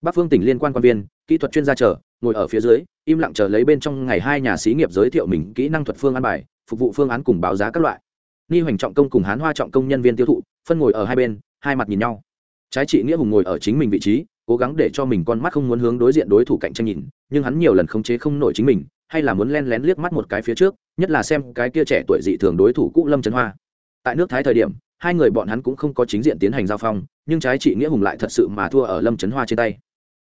Bắc Phương tỉnh liên quan quan viên, kỹ thuật chuyên gia chờ, ngồi ở phía dưới, im lặng chờ lấy bên trong ngày hai nhà xí nghiệp giới thiệu mình kỹ năng thuật phương án bài, phục vụ phương án cùng báo giá các loại. Ni Hoành trọng công cùng Hán Hoa trọng công nhân viên tiêu thụ, phân ngồi ở hai bên, hai mặt nhìn nhau. Trái trị nghĩa hùng ngồi ở chính mình vị trí, cố gắng để cho mình con mắt không muốn hướng đối diện đối thủ cạnh tranh nhìn, nhưng hắn nhiều lần khống chế không nổi chính mình, hay là muốn len lén liếc mắt một cái phía trước nhất là xem cái kia trẻ tuổi dị thường đối thủ cũ lâm trấn hoa tại nước thái thời điểm hai người bọn hắn cũng không có chính diện tiến hành giao phong nhưng trái trị nghĩa hùng lại thật sự mà thua ở lâm trấn hoa trên tay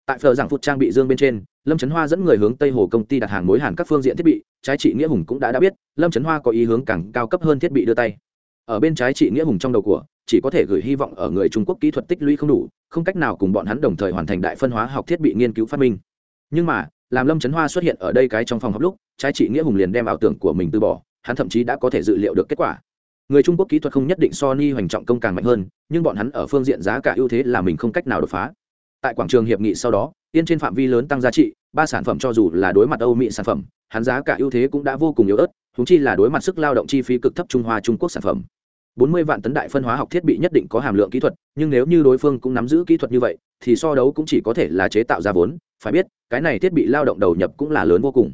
tại phờ giảng phút trang bị dương bên trên, lâm trấn hoa dẫn người hướng tây hồ công ty đặt hàng mối hàn các phương diện thiết bị, trái trị nghĩa hùng cũng đã đã biết, lâm trấn hoa có ý hướng càng cao cấp hơn thiết bị đưa tay. Ở bên trái trị nghĩa hùng trong đầu của, chỉ có thể gửi hy vọng ở người trung quốc kỹ thuật tích lũy không đủ, không cách nào cùng bọn hắn đồng thời hoàn thành đại phân hóa học thiết bị nghiên cứu phát minh. Nhưng mà, làm lâm trấn hoa xuất hiện ở đây cái trong phòng học lúc, trái trị nghĩa hùng liền đem ảo tưởng của mình từ bỏ, hắn thậm chí đã có thể dự liệu được kết quả. Người trung quốc kỹ thuật không nhất định so ni hoành trọng công càng mạnh hơn, nhưng bọn hắn ở phương diện giá cả ưu thế là mình không cách nào đột phá tại quảng trường hiệp nghị sau đó, yên trên phạm vi lớn tăng giá trị, ba sản phẩm cho dù là đối mặt âu mỹ sản phẩm, hắn giá cả ưu thế cũng đã vô cùng yếu ớt húng chi là đối mặt sức lao động chi phí cực thấp trung hoa trung quốc sản phẩm. 40 vạn tấn đại phân hóa học thiết bị nhất định có hàm lượng kỹ thuật, nhưng nếu như đối phương cũng nắm giữ kỹ thuật như vậy, thì so đấu cũng chỉ có thể là chế tạo ra vốn, phải biết, cái này thiết bị lao động đầu nhập cũng là lớn vô cùng.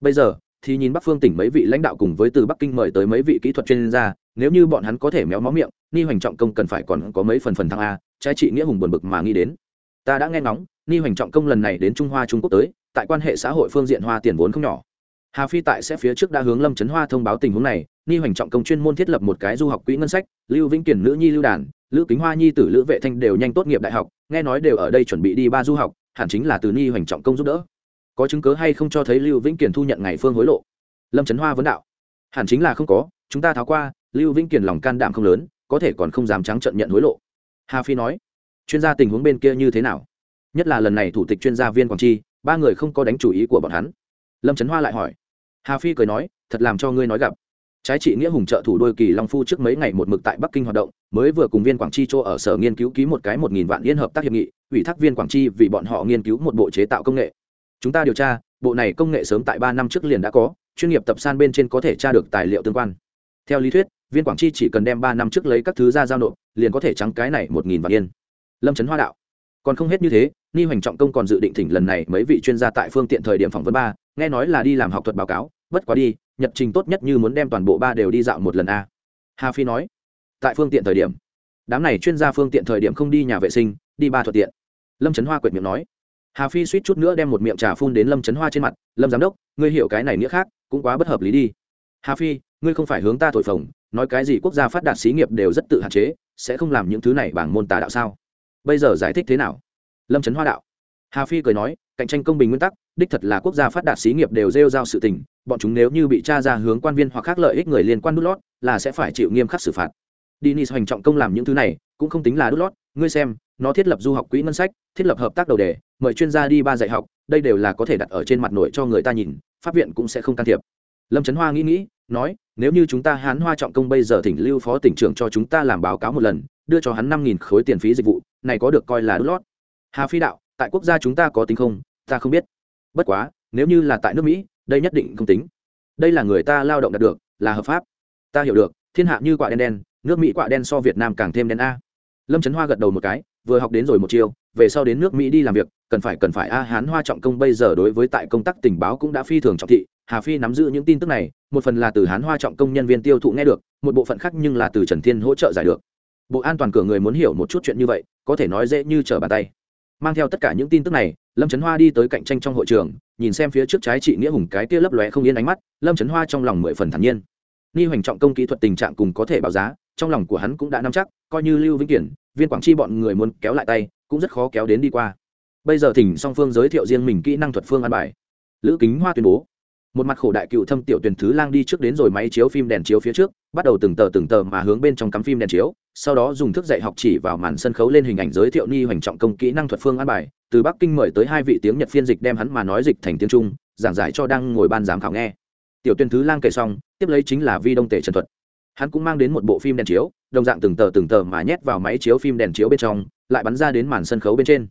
Bây giờ, thì nhìn bắc phương tỉnh mấy vị lãnh đạo cùng với từ bắc kinh mời tới mấy vị kỹ thuật chuyên gia, nếu như bọn hắn có thể méo mó miệng ni hoành trọng công cần phải còn có mấy phần phần thăng a, trái trị nghĩa hùng buồn bực mà nghĩ đến ta đã nghe ngóng, ni hoành trọng công lần này đến trung hoa trung quốc tới, tại quan hệ xã hội phương diện hoa tiền vốn không nhỏ. Hà phi tại sẽ phía trước đã hướng lâm trấn hoa thông báo tình huống này, ni hoành trọng công chuyên môn thiết lập một cái du học quỹ ngân sách, lưu vĩnh kiển nữ nhi lưu đàn, lữ kính hoa nhi tử lữ vệ thanh đều nhanh tốt nghiệp đại học, nghe nói đều ở đây chuẩn bị đi ba du học, hẳn chính là từ ni hoành trọng công giúp đỡ. Có chứng cớ hay không cho thấy lưu vĩnh kiển thu nhận ngày phương hối lộ? Lâm trấn hoa vấn đạo. Hẳn chính là không có, chúng ta tháo qua, lưu vĩnh kiển lòng can đảm không lớn, có thể còn không dám trắng trận nhận hối lộ. Hà phi nói chuyên gia tình huống bên kia như thế nào? Nhất là lần này thủ tịch chuyên gia viên quảng tri ba người không có đánh chủ ý của bọn hắn. Lâm trấn hoa lại hỏi. Hà phi cười nói, thật làm cho ngươi nói gặp. Trái trị nghĩa hùng trợ thủ đôi kỳ long phu trước mấy ngày một mực tại bắc kinh hoạt động, mới vừa cùng viên quảng chi chỗ ở sở nghiên cứu ký một cái một nghìn vạn liên hợp tác hiệp nghị, ủy thác viên quảng chi vì bọn họ nghiên cứu một bộ chế tạo công nghệ. Chúng ta điều tra, bộ này công nghệ sớm tại ba năm trước liền đã có, chuyên nghiệp tập san bên trên có thể tra được tài liệu tương quan. Theo lý thuyết, viên quảng chi chỉ cần đem ba năm trước lấy các thứ ra giao nộp, liền có thể trắng cái này một nghìn vạn yên lâm trấn hoa đạo còn không hết như thế ni hoành trọng công còn dự định thỉnh lần này mấy vị chuyên gia tại phương tiện thời điểm phỏng vấn ba nghe nói là đi làm học thuật báo cáo bất quá đi nhật trình tốt nhất như muốn đem toàn bộ ba đều đi dạo một lần a hà phi nói tại phương tiện thời điểm đám này chuyên gia phương tiện thời điểm không đi nhà vệ sinh đi ba thuận tiện lâm trấn hoa quệt miệng nói hà phi suýt chút nữa đem một miệng trà phun đến lâm trấn hoa trên mặt lâm giám đốc ngươi hiểu cái này nghĩa khác cũng quá bất hợp lý đi hà phi ngươi không phải hướng ta thổi phồng nói cái gì quốc gia phát đạt xí nghiệp đều rất tự hạn chế sẽ không làm những thứ này bằng môn tà đạo sao bây giờ giải thích thế nào? Lâm trấn hoa đạo. Hà phi cười nói, cạnh tranh công bình nguyên tắc, đích thật là quốc gia phát đạt xí nghiệp đều rêu giao sự tình, bọn chúng nếu như bị tra ra hướng quan viên hoặc khác lợi ích người liên quan đút lót, là sẽ phải chịu nghiêm khắc xử phạt. Dinis hoành trọng công làm những thứ này, cũng không tính là đút lót, ngươi xem, nó thiết lập du học quỹ ngân sách, thiết lập hợp tác đầu đề, mời chuyên gia đi ba dạy học, đây đều là có thể đặt ở trên mặt nổi cho người ta nhìn, pháp viện cũng sẽ không can thiệp. Lâm trấn hoa nghĩ nghĩ, nói, nếu như chúng ta hán hoa trọng công bây giờ thỉnh lưu phó tỉnh trưởng cho chúng ta làm báo cáo một lần đưa cho hắn năm nghìn khối tiền phí dịch vụ, này có được coi là đút lót. Hà phi đạo, tại quốc gia chúng ta có tính không? Ta không biết. Bất quá, nếu như là tại nước mỹ, đây nhất định không tính. Đây là người ta lao động đạt được, là hợp pháp. Ta hiểu được, thiên hạ như quả đen đen, nước mỹ quả đen so việt nam càng thêm đen a. Lâm trấn hoa gật đầu một cái, vừa học đến rồi một chiều, về sau đến nước mỹ đi làm việc, cần phải cần phải a, hán hoa trọng công bây giờ đối với tại công tác tình báo cũng đã phi thường trọng thị. Hà phi nắm giữ những tin tức này, một phần là từ hán hoa trọng công nhân viên tiêu thụ nghe được, một bộ phận khác nhưng là từ trần thiên hỗ trợ giải được bộ an toàn cửa người muốn hiểu một chút chuyện như vậy, có thể nói dễ như trở bàn tay. Mang theo tất cả những tin tức này, lâm trấn hoa đi tới cạnh tranh trong hội trường, nhìn xem phía trước trái chị nghĩa hùng cái tia lấp lóe không yên ánh mắt, lâm trấn hoa trong lòng mười phần thản nhiên. Ni hoành trọng công kỹ thuật tình trạng cùng có thể báo giá, trong lòng của hắn cũng đã nắm chắc, coi như lưu vĩnh kiển, viên quảng chi bọn người muốn kéo lại tay, cũng rất khó kéo đến đi qua. Bây giờ thỉnh song phương giới thiệu riêng mình kỹ năng thuật phương an bài. Lữ kính hoa tuyên bố một mặt khổ đại cựu thâm tiểu tuyển thứ lang đi trước đến rồi máy chiếu phim đèn chiếu phía trước, bắt đầu từng tờ từng tờ mà hướng bên trong cắm phim đèn chiếu, sau đó dùng thức dạy học chỉ vào màn sân khấu lên hình ảnh giới thiệu ni hoành trọng công kỹ năng thuật phương an bài, từ bắc kinh mời tới hai vị tiếng nhật phiên dịch đem hắn mà nói dịch thành tiếng trung, giảng giải cho đang ngồi ban giám khảo nghe. Tiểu tuyên thứ lang kể xong, tiếp lấy chính là vi đông tể trần thuật. Hắn cũng mang đến một bộ phim đèn chiếu, đồng dạng từng tờ từng tờ mà nhét vào máy chiếu phim đèn chiếu bên trong, lại bắn ra đến màn sân khấu bên trên.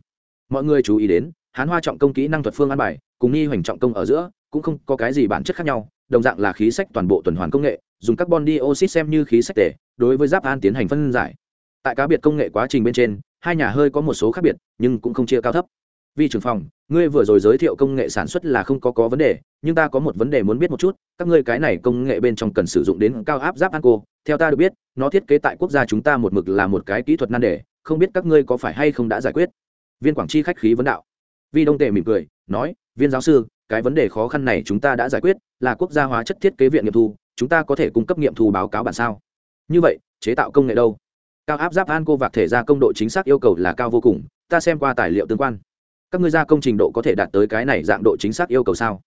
Mọi người chú ý đến, hắn hoa trọng công kỹ năng thuật phương an bài, cùng nghi hoành trọng công ở giữa cũng không có cái gì bản chất khác nhau, đồng dạng là khí sách toàn bộ tuần hoàn công nghệ, dùng carbon dioxide xem như khí sách tể đối với giáp an tiến hành phân giải. Tại cá biệt công nghệ quá trình bên trên, hai nhà hơi có một số khác biệt, nhưng cũng không chia cao thấp. Vi trưởng phòng, ngươi vừa rồi giới thiệu công nghệ sản xuất là không có có vấn đề, nhưng ta có một vấn đề muốn biết một chút, các ngươi cái này công nghệ bên trong cần sử dụng đến cao áp giáp an cô, theo ta được biết, nó thiết kế tại quốc gia chúng ta một mực là một cái kỹ thuật nan đề, không biết các ngươi có phải hay không đã giải quyết. Viên quảng chi khách khí vấn đạo. Vi đông tề mỉm cười, nói, viên giáo sư cái vấn đề khó khăn này chúng ta đã giải quyết, là quốc gia hóa chất thiết kế viện nghiệm thu, chúng ta có thể cung cấp nghiệm thu báo cáo bản sao? Như vậy, chế tạo công nghệ đâu? Cao áp giáp an cô vạc thể ra công độ chính xác yêu cầu là cao vô cùng, ta xem qua tài liệu tương quan. Các ngươi gia công trình độ có thể đạt tới cái này dạng độ chính xác yêu cầu sao?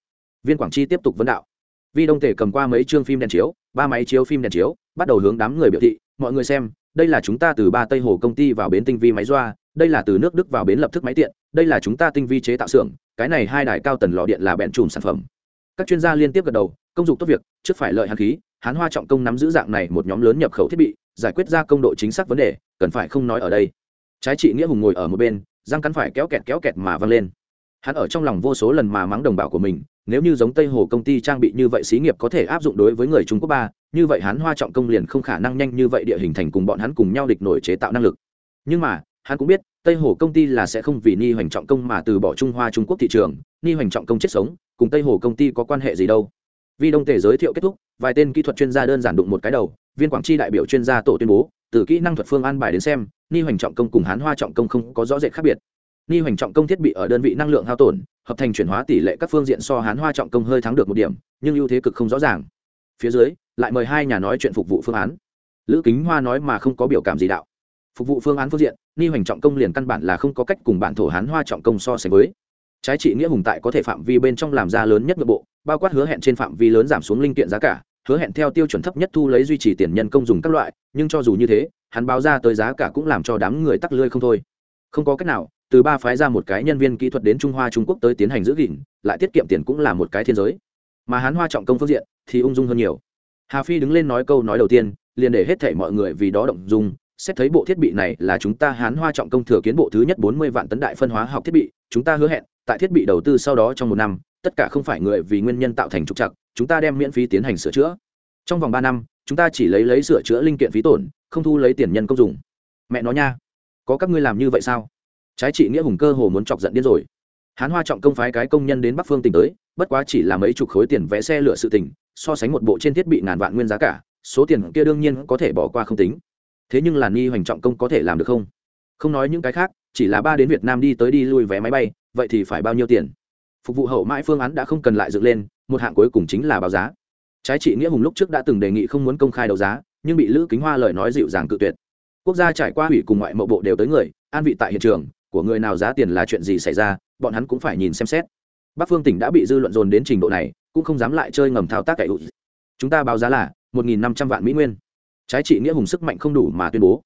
Viên quảng chi tiếp tục vấn đạo. Vi đông thể cầm qua mấy chương phim đèn chiếu, ba máy chiếu phim đèn chiếu, bắt đầu hướng đám người biểu thị, mọi người xem, đây là chúng ta từ ba tây hồ công ty vào bến tinh vi máy doa, đây là từ nước đức vào bến lập thức máy tiện đây là chúng ta tinh vi chế tạo xưởng, cái này hai đài cao tần lò điện là bẹn chùm sản phẩm. Các chuyên gia liên tiếp gật đầu, công dụng tốt việc, trước phải lợi hàn khí, hán hoa trọng công nắm giữ dạng này một nhóm lớn nhập khẩu thiết bị, giải quyết ra công độ chính xác vấn đề, cần phải không nói ở đây. Trái trị nghĩa hùng ngồi ở một bên, răng cắn phải kéo kẹt kéo kẹt mà văng lên. Hắn ở trong lòng vô số lần mà mắng đồng bào của mình, nếu như giống tây hồ công ty trang bị như vậy xí nghiệp có thể áp dụng đối với người trung quốc ba, như vậy hắn hoa trọng công liền không khả năng nhanh như vậy địa hình thành cùng bọn hắn cùng nhau địch nổi chế tạo năng lực. Nhưng mà hắn cũng biết, tây hồ công ty là sẽ không vì ni hoành trọng công mà từ bỏ trung hoa trung quốc thị trường ni hoành trọng công chết sống, cùng tây hồ công ty có quan hệ gì đâu. Vì đông tề giới thiệu kết thúc, vài tên kỹ thuật chuyên gia đơn giản đụng một cái đầu, viên quảng chi đại biểu chuyên gia tổ tuyên bố, từ kỹ năng thuật phương an bài đến xem ni hoành trọng công cùng hán hoa trọng công không có rõ rệt khác biệt. Ni hoành trọng công thiết bị ở đơn vị năng lượng hao tổn, hợp thành chuyển hóa tỷ lệ các phương diện so hán hoa trọng công hơi thắng được một điểm, nhưng ưu thế cực không rõ ràng. Phía dưới, lại mời hai nhà nói chuyện phục vụ phương án. Lữ kính hoa nói mà không có biểu cảm gì đạo phục vụ phương án phương diện, ni hoành trọng công liền căn bản là không có cách cùng bản thổ hán hoa trọng công so sánh với. Trái trị nghĩa hùng tại có thể phạm vi bên trong làm ra lớn nhất nội bộ, bao quát hứa hẹn trên phạm vi lớn giảm xuống linh kiện giá cả, hứa hẹn theo tiêu chuẩn thấp nhất thu lấy duy trì tiền nhân công dùng các loại, nhưng cho dù như thế, hắn báo ra tới giá cả cũng làm cho đám người tắc lươi không thôi. Không có cách nào, từ ba phái ra một cái nhân viên kỹ thuật đến trung hoa trung quốc tới tiến hành giữ gìn, lại tiết kiệm tiền cũng là một cái thiên giới. Mà hắn hoa trọng công phương diện thì ung dung hơn nhiều. Hà phi đứng lên nói câu nói đầu tiên, liền để hết thảy mọi người vì đó động dung xét thấy bộ thiết bị này là chúng ta hán hoa trọng công thừa kiến bộ thứ nhất bốn mươi vạn tấn đại phân hóa học thiết bị, chúng ta hứa hẹn, tại thiết bị đầu tư sau đó trong một năm, tất cả không phải người vì nguyên nhân tạo thành trục trặc, chúng ta đem miễn phí tiến hành sửa chữa. Trong vòng ba năm, chúng ta chỉ lấy lấy sửa chữa linh kiện phí tổn, không thu lấy tiền nhân công dùng mẹ nó nha, có các ngươi làm như vậy sao? Trái trị nghĩa hùng cơ hồ muốn chọc giận điên rồi. Hán hoa trọng công phái cái công nhân đến bắc phương tỉnh tới, bất quá chỉ là mấy chục khối tiền vé xe lửa sự tỉnh, so sánh một bộ trên thiết bị ngàn vạn nguyên giá cả, số tiền kia đương nhiên có thể bỏ qua không tính thế nhưng là ni hoành trọng công có thể làm được không? Không nói những cái khác, chỉ là ba đến việt nam đi tới đi lui vé máy bay, vậy thì phải bao nhiêu tiền? Phục vụ hậu mãi phương án đã không cần lại dựng lên, một hạng cuối cùng chính là báo giá. Trái trị nghĩa hùng lúc trước đã từng đề nghị không muốn công khai đấu giá, nhưng bị lữ kính hoa lời nói dịu dàng cự tuyệt. Quốc gia trải qua hủy cùng ngoại mậu bộ đều tới người, an vị tại hiện trường, của người nào giá tiền là chuyện gì xảy ra, bọn hắn cũng phải nhìn xem xét. Bắc phương tỉnh đã bị dư luận dồn đến trình độ này, cũng không dám lại chơi ngầm thao tác cậy hụt. Chúng ta báo giá là một nghìn năm trăm vạn mỹ nguyên trái trị nghĩa hùng sức mạnh không đủ mà tuyên bố.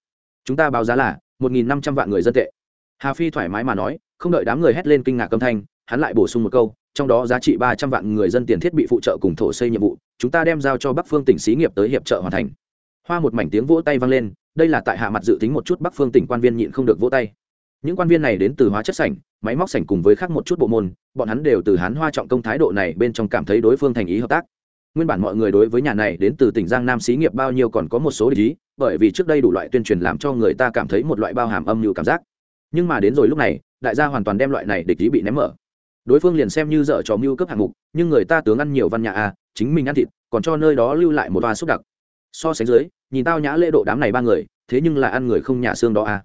Chúng ta báo giá là một nghìn năm trăm vạn người dân tệ. Hà phi thoải mái mà nói, không đợi đám người hét lên kinh ngạc âm thanh, hắn lại bổ sung một câu, trong đó giá trị ba trăm vạn người dân tiền thiết bị phụ trợ cùng thổ xây nhiệm vụ, chúng ta đem giao cho bắc phương tỉnh xí nghiệp tới hiệp trợ hoàn thành. Hoa một mảnh tiếng vỗ tay vang lên, đây là tại hạ mặt dự tính một chút bắc phương tỉnh quan viên nhịn không được vỗ tay. Những quan viên này đến từ hóa chất sảnh, máy móc sảnh cùng với khác một chút bộ môn, bọn hắn đều từ hắn hoa trọng công thái độ này bên trong cảm thấy đối phương thành ý hợp tác nguyên bản mọi người đối với nhà này đến từ tỉnh giang nam xí nghiệp bao nhiêu còn có một số lý bởi vì trước đây đủ loại tuyên truyền làm cho người ta cảm thấy một loại bao hàm âm mưu cảm giác. Nhưng mà đến rồi lúc này, đại gia hoàn toàn đem loại này địch ý bị ném mở. Đối phương liền xem như dở trò mưu cấp hạng mục, nhưng người ta tướng ăn nhiều văn nhà a chính mình ăn thịt, còn cho nơi đó lưu lại một toa xúc đặc. So sánh dưới, nhìn tao nhã lễ độ đám này ba người, thế nhưng là ăn người không nhà xương đó a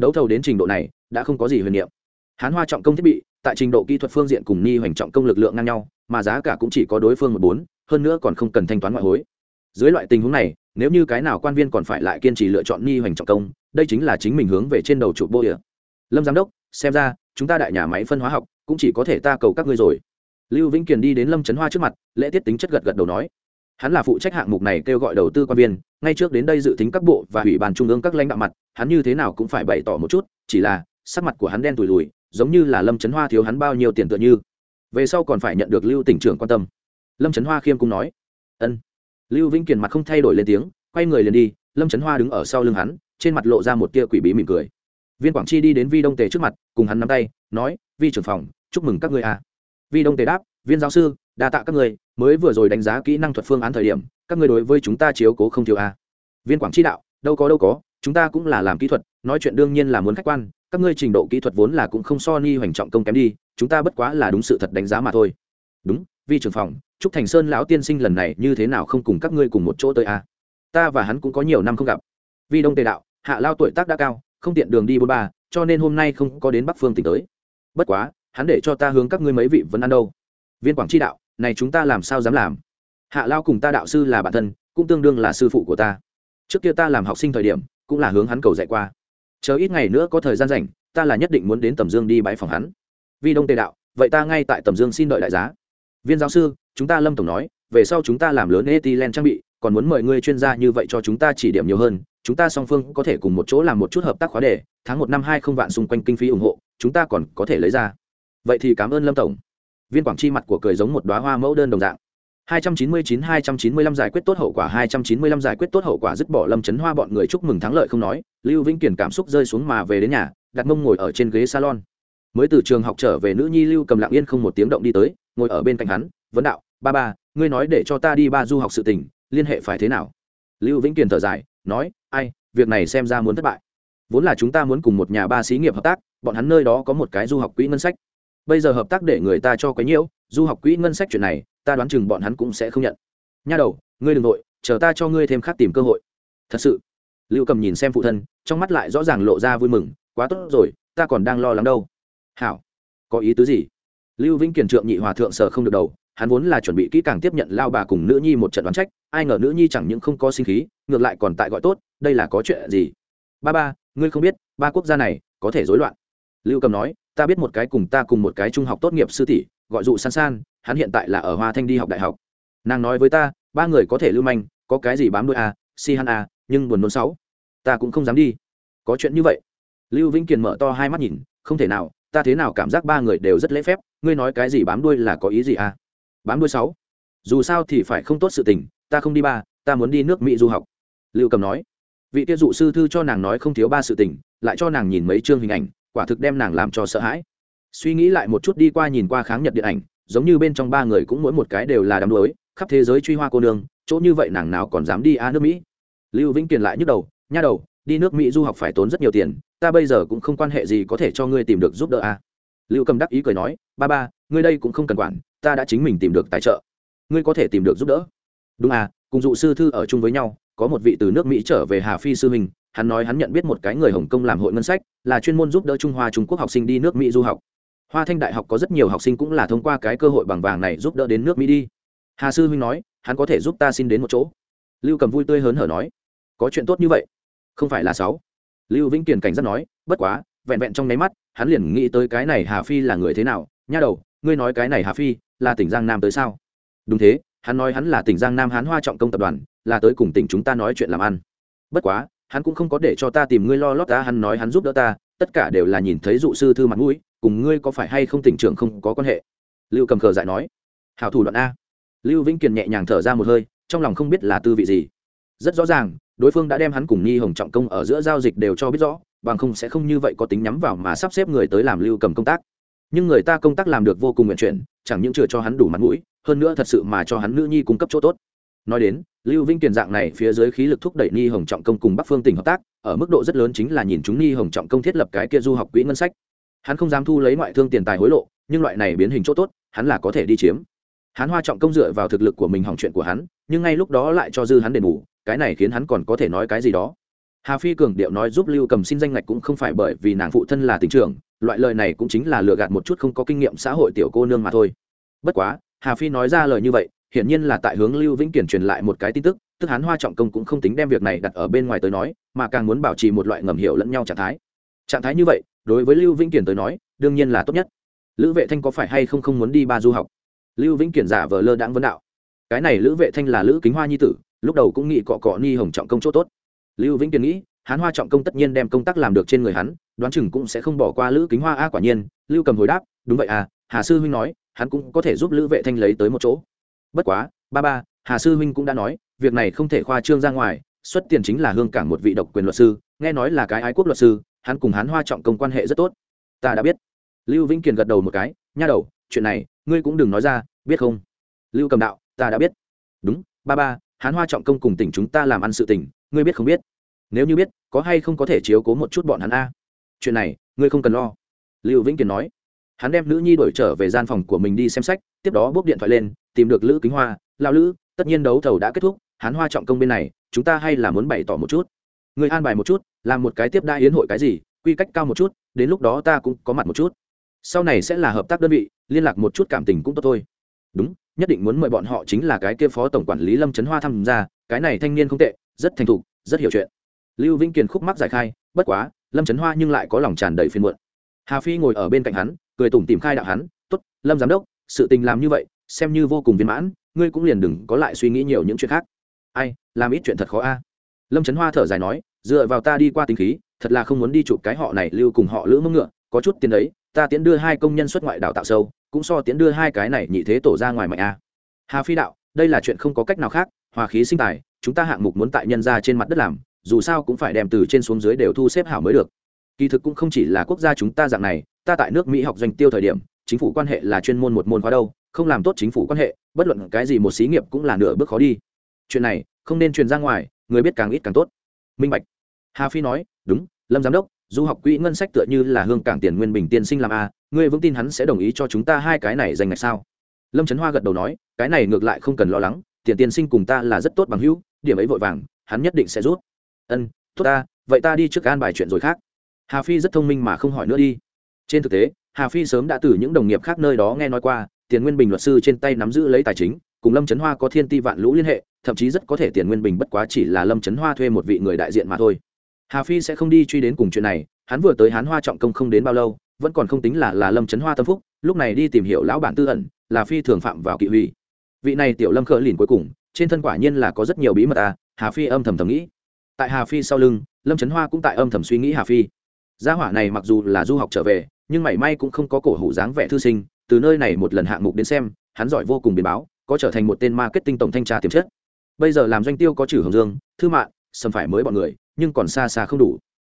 đấu thầu đến trình độ này, đã không có gì huyền niệm. Hán hoa trọng công thiết bị, tại trình độ kỹ thuật phương diện cùng ni hoành trọng công lực lượng ngang nhau, mà giá cả cũng chỉ có đối phương một bốn hơn nữa còn không cần thanh toán ngoại hối. Dưới loại tình huống này, nếu như cái nào quan viên còn phải lại kiên trì lựa chọn ni hoành trọng công, đây chính là chính mình hướng về trên đầu trụ bô địa. Lâm giám đốc, xem ra, chúng ta đại nhà máy phân hóa học cũng chỉ có thể ta cầu các ngươi rồi. Lưu vĩnh kiền đi đến lâm trấn hoa trước mặt, lễ tiết tính chất gật gật đầu nói. Hắn là phụ trách hạng mục này kêu gọi đầu tư quan viên, ngay trước đến đây dự tính các bộ và ủy ban trung ương các lãnh đạo mặt, hắn như thế nào cũng phải bày tỏ một chút, chỉ là, sắc mặt của hắn đen tủi lùi giống như là lâm trấn hoa thiếu hắn bao nhiêu tiền tựa như. Về sau còn phải nhận được lưu tỉnh trưởng quan tâm lâm trấn hoa khiêm cung nói ân lưu vĩnh kiền mặt không thay đổi lên tiếng, quay người liền đi, lâm trấn hoa đứng ở sau lưng hắn, trên mặt lộ ra một tia quỷ bí mỉm cười viên quảng chi đi đến vi đông tề trước mặt, cùng hắn nắm tay, nói, vi trưởng phòng, chúc mừng các ngươi à. vi đông tề đáp, viên giáo sư, đa tạ các ngươi, mới vừa rồi đánh giá kỹ năng thuật phương án thời điểm, các ngươi đối với chúng ta chiếu cố không thiếu à. viên quảng chi đạo, đâu có đâu có, chúng ta cũng là làm kỹ thuật, nói chuyện đương nhiên là muốn khách quan, các ngươi trình độ kỹ thuật vốn là cũng không so ni hoành trọng công kém đi, chúng ta bất quá là đúng sự thật đánh giá mà thôi đúng vi trưởng phòng trúc thành sơn lão tiên sinh lần này như thế nào không cùng các ngươi cùng một chỗ tới à? ta và hắn cũng có nhiều năm không gặp. Vi đông tề đạo, hạ lao tuổi tác đã cao, không tiện đường đi bốn ba, cho nên hôm nay không có đến bắc phương tỉnh tới. Bất quá, hắn để cho ta hướng các ngươi mấy vị vẫn ăn đâu. Viên quảng tri đạo, này chúng ta làm sao dám làm? Hạ lao cùng ta đạo sư là bản thân, cũng tương đương là sư phụ của ta. Trước kia ta làm học sinh thời điểm, cũng là hướng hắn cầu dạy qua. Chờ ít ngày nữa có thời gian rảnh, ta là nhất định muốn đến tầm dương đi bãi phòng hắn. Vi đông tề đạo, vậy ta ngay tại tầm dương xin đợi đại giá viên giáo sư, chúng ta lâm tổng nói, về sau chúng ta làm lớn etilen trang bị, còn muốn mời ngươi chuyên gia như vậy cho chúng ta chỉ điểm nhiều hơn, chúng ta song phương có thể cùng một chỗ làm một chút hợp tác khóa đề, tháng một năm hai không vạn xung quanh kinh phí ủng hộ, chúng ta còn có thể lấy ra. Vậy thì cảm ơn lâm tổng. Viên quảng chi mặt của cười giống một đoá hoa mẫu đơn đồng dạng. 299-295 giải quyết tốt hậu quả 295 giải quyết tốt hậu quả, dứt bỏ lâm chấn hoa bọn người chúc mừng thắng lợi không nói, lưu vĩnh kiển cảm xúc rơi xuống mà về đến nhà, đặt mông ngồi ở trên ghế salon. Mới từ trường học trở về, nữ nhi lưu cầm lặng yên không một tiếng động đi tới ngồi ở bên cạnh hắn, vấn đạo, ba ba, ngươi nói để cho ta đi ba du học sự tình, liên hệ phải thế nào? Lưu vĩnh kiền thở dài, nói, ai, việc này xem ra muốn thất bại. Vốn là chúng ta muốn cùng một nhà ba xí nghiệp hợp tác, bọn hắn nơi đó có một cái du học quỹ ngân sách. Bây giờ hợp tác để người ta cho cái nhiễu, du học quỹ ngân sách chuyện này, ta đoán chừng bọn hắn cũng sẽ không nhận. Nha đầu, ngươi đừng nội chờ ta cho ngươi thêm khác tìm cơ hội. Thật sự, lưu cầm nhìn xem phụ thân, trong mắt lại rõ ràng lộ ra vui mừng, quá tốt rồi, ta còn đang lo lắng đâu. Hảo, có ý tứ gì? Lưu vĩnh kiền trượng nhị hòa thượng sở không được đầu, hắn vốn là chuẩn bị kỹ càng tiếp nhận lao bà cùng nữ nhi một trận đoán trách, ai ngờ nữ nhi chẳng những không có sinh khí, ngược lại còn tại gọi tốt, đây là có chuyện gì? Ba ba, ngươi không biết, ba quốc gia này có thể rối loạn. Lưu cầm nói, ta biết một cái cùng ta cùng một cái trung học tốt nghiệp sư tỷ, gọi dụ san san, hắn hiện tại là ở hoa thanh đi học đại học. Nàng nói với ta, ba người có thể lưu manh, có cái gì bám đôi a à, si han a à, nhưng buồn nôn sáu ta cũng không dám đi. Có chuyện như vậy. Lưu vĩnh kiền mở to hai mắt nhìn, không thể nào ta thế nào cảm giác ba người đều rất lễ phép, ngươi nói cái gì bám đuôi là có ý gì à? Bám đuôi sáu. Dù sao thì phải không tốt sự tình, ta không đi ba, ta muốn đi nước mỹ du học. Lưu cầm nói. Vị tiêu dụ sư thư cho nàng nói không thiếu ba sự tình, lại cho nàng nhìn mấy chương hình ảnh, quả thực đem nàng làm cho sợ hãi. Suy nghĩ lại một chút đi qua nhìn qua kháng nhật điện ảnh, giống như bên trong ba người cũng mỗi một cái đều là đám đuối, khắp thế giới truy hoa cô nương, chỗ như vậy nàng nào còn dám đi a nước mỹ? Lưu vĩnh kiền lại nhức đầu, nha đầu, đi nước mỹ du học phải tốn rất nhiều tiền ta bây giờ cũng không quan hệ gì có thể cho ngươi tìm được giúp đỡ a lưu cầm đắc ý cười nói, ba ba, ngươi đây cũng không cần quản, ta đã chính mình tìm được tài trợ. Ngươi có thể tìm được giúp đỡ. Đúng à cùng dụ sư thư ở chung với nhau, có một vị từ nước mỹ trở về hà phi sư huynh, hắn nói hắn nhận biết một cái người hồng kông làm hội ngân sách, là chuyên môn giúp đỡ trung hoa trung quốc học sinh đi nước mỹ du học. Hoa thanh đại học có rất nhiều học sinh cũng là thông qua cái cơ hội bằng vàng này giúp đỡ đến nước mỹ đi. Hà sư huynh nói, hắn có thể giúp ta xin đến một chỗ. Lưu cầm vui tươi hớn hở nói, có chuyện tốt như vậy. Không phải là sáu lưu vĩnh kiền cảnh giác nói, bất quá, vẹn vẹn trong nháy mắt, hắn liền nghĩ tới cái này hà phi là người thế nào. Nha đầu, ngươi nói cái này hà phi là tỉnh giang nam tới sao? Đúng thế, hắn nói hắn là tỉnh giang nam hán hoa trọng công tập đoàn, là tới cùng tỉnh chúng ta nói chuyện làm ăn. Bất quá, hắn cũng không có để cho ta tìm ngươi lo lót ta, hắn nói hắn giúp đỡ ta, tất cả đều là nhìn thấy dụ sư thư mặt mũi, cùng ngươi có phải hay không tỉnh trưởng không có quan hệ. Lưu cầm cờ dại nói, hảo thủ đoạn a. Lưu vĩnh kiền nhẹ nhàng thở ra một hơi, trong lòng không biết là tư vị gì. Rất rõ ràng đối phương đã đem hắn cùng nhi hồng trọng công ở giữa giao dịch đều cho biết rõ, bằng không sẽ không như vậy có tính nhắm vào mà sắp xếp người tới làm lưu cầm công tác. Nhưng người ta công tác làm được vô cùng nguyện chuyển, chẳng những chưa cho hắn đủ mặt mũi, hơn nữa thật sự mà cho hắn nữ nhi cung cấp chỗ tốt. Nói đến, lưu vinh tiền dạng này phía dưới khí lực thúc đẩy Nhi hồng trọng công cùng bắc phương tỉnh hợp tác, ở mức độ rất lớn chính là nhìn chúng Nhi hồng trọng công thiết lập cái kia du học quỹ ngân sách. Hắn không dám thu lấy ngoại thương tiền tài hối lộ, nhưng loại này biến hình chỗ tốt, hắn là có thể đi chiếm. Hắn hoa trọng công dựa vào thực lực của mình hỏng chuyện của hắn, nhưng ngay lúc đó lại cho dư hắn đền bù cái này khiến hắn còn có thể nói cái gì đó. Hà phi cường điệu nói giúp lưu cầm xin danh ngạch cũng không phải bởi vì nàng phụ thân là tỉnh trưởng, loại lời này cũng chính là lừa gạt một chút không có kinh nghiệm xã hội tiểu cô nương mà thôi. Bất quá, hà phi nói ra lời như vậy, hiển nhiên là tại hướng lưu vĩnh kiển truyền lại một cái tin tức tức hán hoa trọng công cũng không tính đem việc này đặt ở bên ngoài tới nói, mà càng muốn bảo trì một loại ngầm hiểu lẫn nhau trạng thái. Trạng thái như vậy, đối với lưu vĩnh kiển tới nói, đương nhiên là tốt nhất. Lữ vệ thanh có phải hay không không muốn đi ba du học? Lưu vĩnh kiển giả vờ lơ đãng vấn đạo. Cái này lữ vệ thanh là lữ kính hoa nhi tử lúc đầu cũng nghĩ cọ cọ ni hồng trọng công chỗ tốt. Lưu vĩnh kiên nghĩ, hán hoa trọng công tất nhiên đem công tác làm được trên người hắn, đoán chừng cũng sẽ không bỏ qua lữ kính hoa a, quả nhiên, lưu cầm hồi đáp, đúng vậy à hà sư huynh nói, hắn cũng có thể giúp lữ vệ thanh lấy tới một chỗ. Bất quá, ba ba, hà sư huynh cũng đã nói, việc này không thể khoa trương ra ngoài, xuất tiền chính là hương cảng một vị độc quyền luật sư, nghe nói là cái ái quốc luật sư, hắn cùng hắn hoa trọng công quan hệ rất tốt. Ta đã biết. Lưu vĩnh kiền gật đầu một cái, nha đầu, chuyện này, ngươi cũng đừng nói ra, biết không? Lưu cầm đạo, ta đã biết. Đúng, ba ba Hán hoa trọng công cùng tỉnh chúng ta làm ăn sự tỉnh ngươi biết không biết? Nếu như biết, có hay không có thể chiếu cố một chút bọn hắn a? Chuyện này, ngươi không cần lo. Lưu vĩnh Kiến nói. Hắn đem nữ nhi đổi trở về gian phòng của mình đi xem sách, tiếp đó bốc điện thoại lên, tìm được lữ kính hoa lao lữ, tất nhiên đấu thầu đã kết thúc hắn hoa trọng công bên này, chúng ta hay là muốn bày tỏ một chút. Người an bài một chút, làm một cái tiếp đa yến hội cái gì, quy cách cao một chút, đến lúc đó ta cũng có mặt một chút. Sau này sẽ là hợp tác đơn vị, liên lạc một chút cảm tình cũng tốt thôi. Đúng nhất định muốn mời bọn họ chính là cái kia phó tổng quản lý lâm trấn hoa tham gia, cái này thanh niên không tệ, rất thành thục, rất hiểu chuyện. Lưu vĩnh kiền khúc mắc giải khai, bất quá, lâm trấn hoa nhưng lại có lòng tràn đầy phiên muộn. Hà phi ngồi ở bên cạnh hắn, cười tủm tìm khai đạo hắn t ố t lâm giám đốc, sự tình làm như vậy, xem như vô cùng viên mãn, ngươi cũng liền đừng có lại suy nghĩ nhiều những chuyện khác. Ai, làm ít chuyện thật khó a. Lâm trấn hoa thở dài nói, dựa vào ta đi qua tính khí, thật là không muốn đi chụp cái họ này lưu cùng họ lữ mông ngựa, có chút tiền đấy ta tiến đưa hai công nhân xuất ngoại đào tạo sâu, cũng so tiến đưa hai cái này nhị thế tổ ra ngoài mạnh a. Hà phi đạo, đây là chuyện không có cách nào khác, hòa khí sinh tài, chúng ta hạng mục muốn tại nhân ra trên mặt đất làm, dù sao cũng phải đem từ trên xuống dưới đều thu xếp hảo mới được. Kỳ thực cũng không chỉ là quốc gia chúng ta dạng này, ta tại nước mỹ học doanh tiêu thời điểm, chính phủ quan hệ là chuyên môn một môn khóa đâu, không làm tốt chính phủ quan hệ, bất luận cái gì một xí nghiệp cũng là nửa bước khó đi. Chuyện này, không nên truyền ra ngoài, người biết càng ít càng tốt. Minh bạch. Hà phi nói, đúng, lâm giám đốc du học quỹ ngân sách tựa như là hương cảng tiền nguyên bình tiên sinh làm a, ngươi vững tin hắn sẽ đồng ý cho chúng ta hai cái này dành ngạch sao? Lâm trấn hoa gật đầu nói, cái này ngược lại không cần lo lắng, tiền tiên sinh cùng ta là rất tốt bằng hữu, điểm ấy vội vàng, hắn nhất định sẽ rút ân, tốt ta, vậy ta đi trước an bài chuyện rồi khác. Hà phi rất thông minh mà không hỏi nữa đi. Trên thực tế, hà phi sớm đã từ những đồng nghiệp khác nơi đó nghe nói qua, tiền nguyên bình luật sư trên tay nắm giữ lấy tài chính, cùng lâm trấn hoa có thiên ti vạn lũ liên hệ, thậm chí rất có thể tiền nguyên bình bất quá chỉ là lâm trấn hoa thuê một vị người đại diện mà thôi hà phi sẽ không đi truy đến cùng chuyện này, hắn vừa tới hán hoa trọng công không đến bao lâu, vẫn còn không tính là là lâm trấn hoa tâm phúc, lúc này đi tìm hiểu lão bản tư ẩn, là phi thường phạm vào kỵ huy. Vị này tiểu lâm khờ lìn cuối cùng, trên thân quả nhiên là có rất nhiều bí mật à hà phi âm thầm thầm nghĩ. Tại hà phi sau lưng, lâm trấn hoa cũng tại âm thầm suy nghĩ hà phi. Gia hỏa này mặc dù là du học trở về, nhưng mảy may cũng không có cổ hủ dáng vẻ thư sinh, từ nơi này một lần hạng mục đến xem, hắn giỏi vô cùng biến báo, có trở thành một tên marketing tổng thanh tra tiềm chất. Bây giờ làm doanh tiêu có trừ hồng dương, thư mạng sầm phải mới bọn người, nhưng còn xa xa không đủ.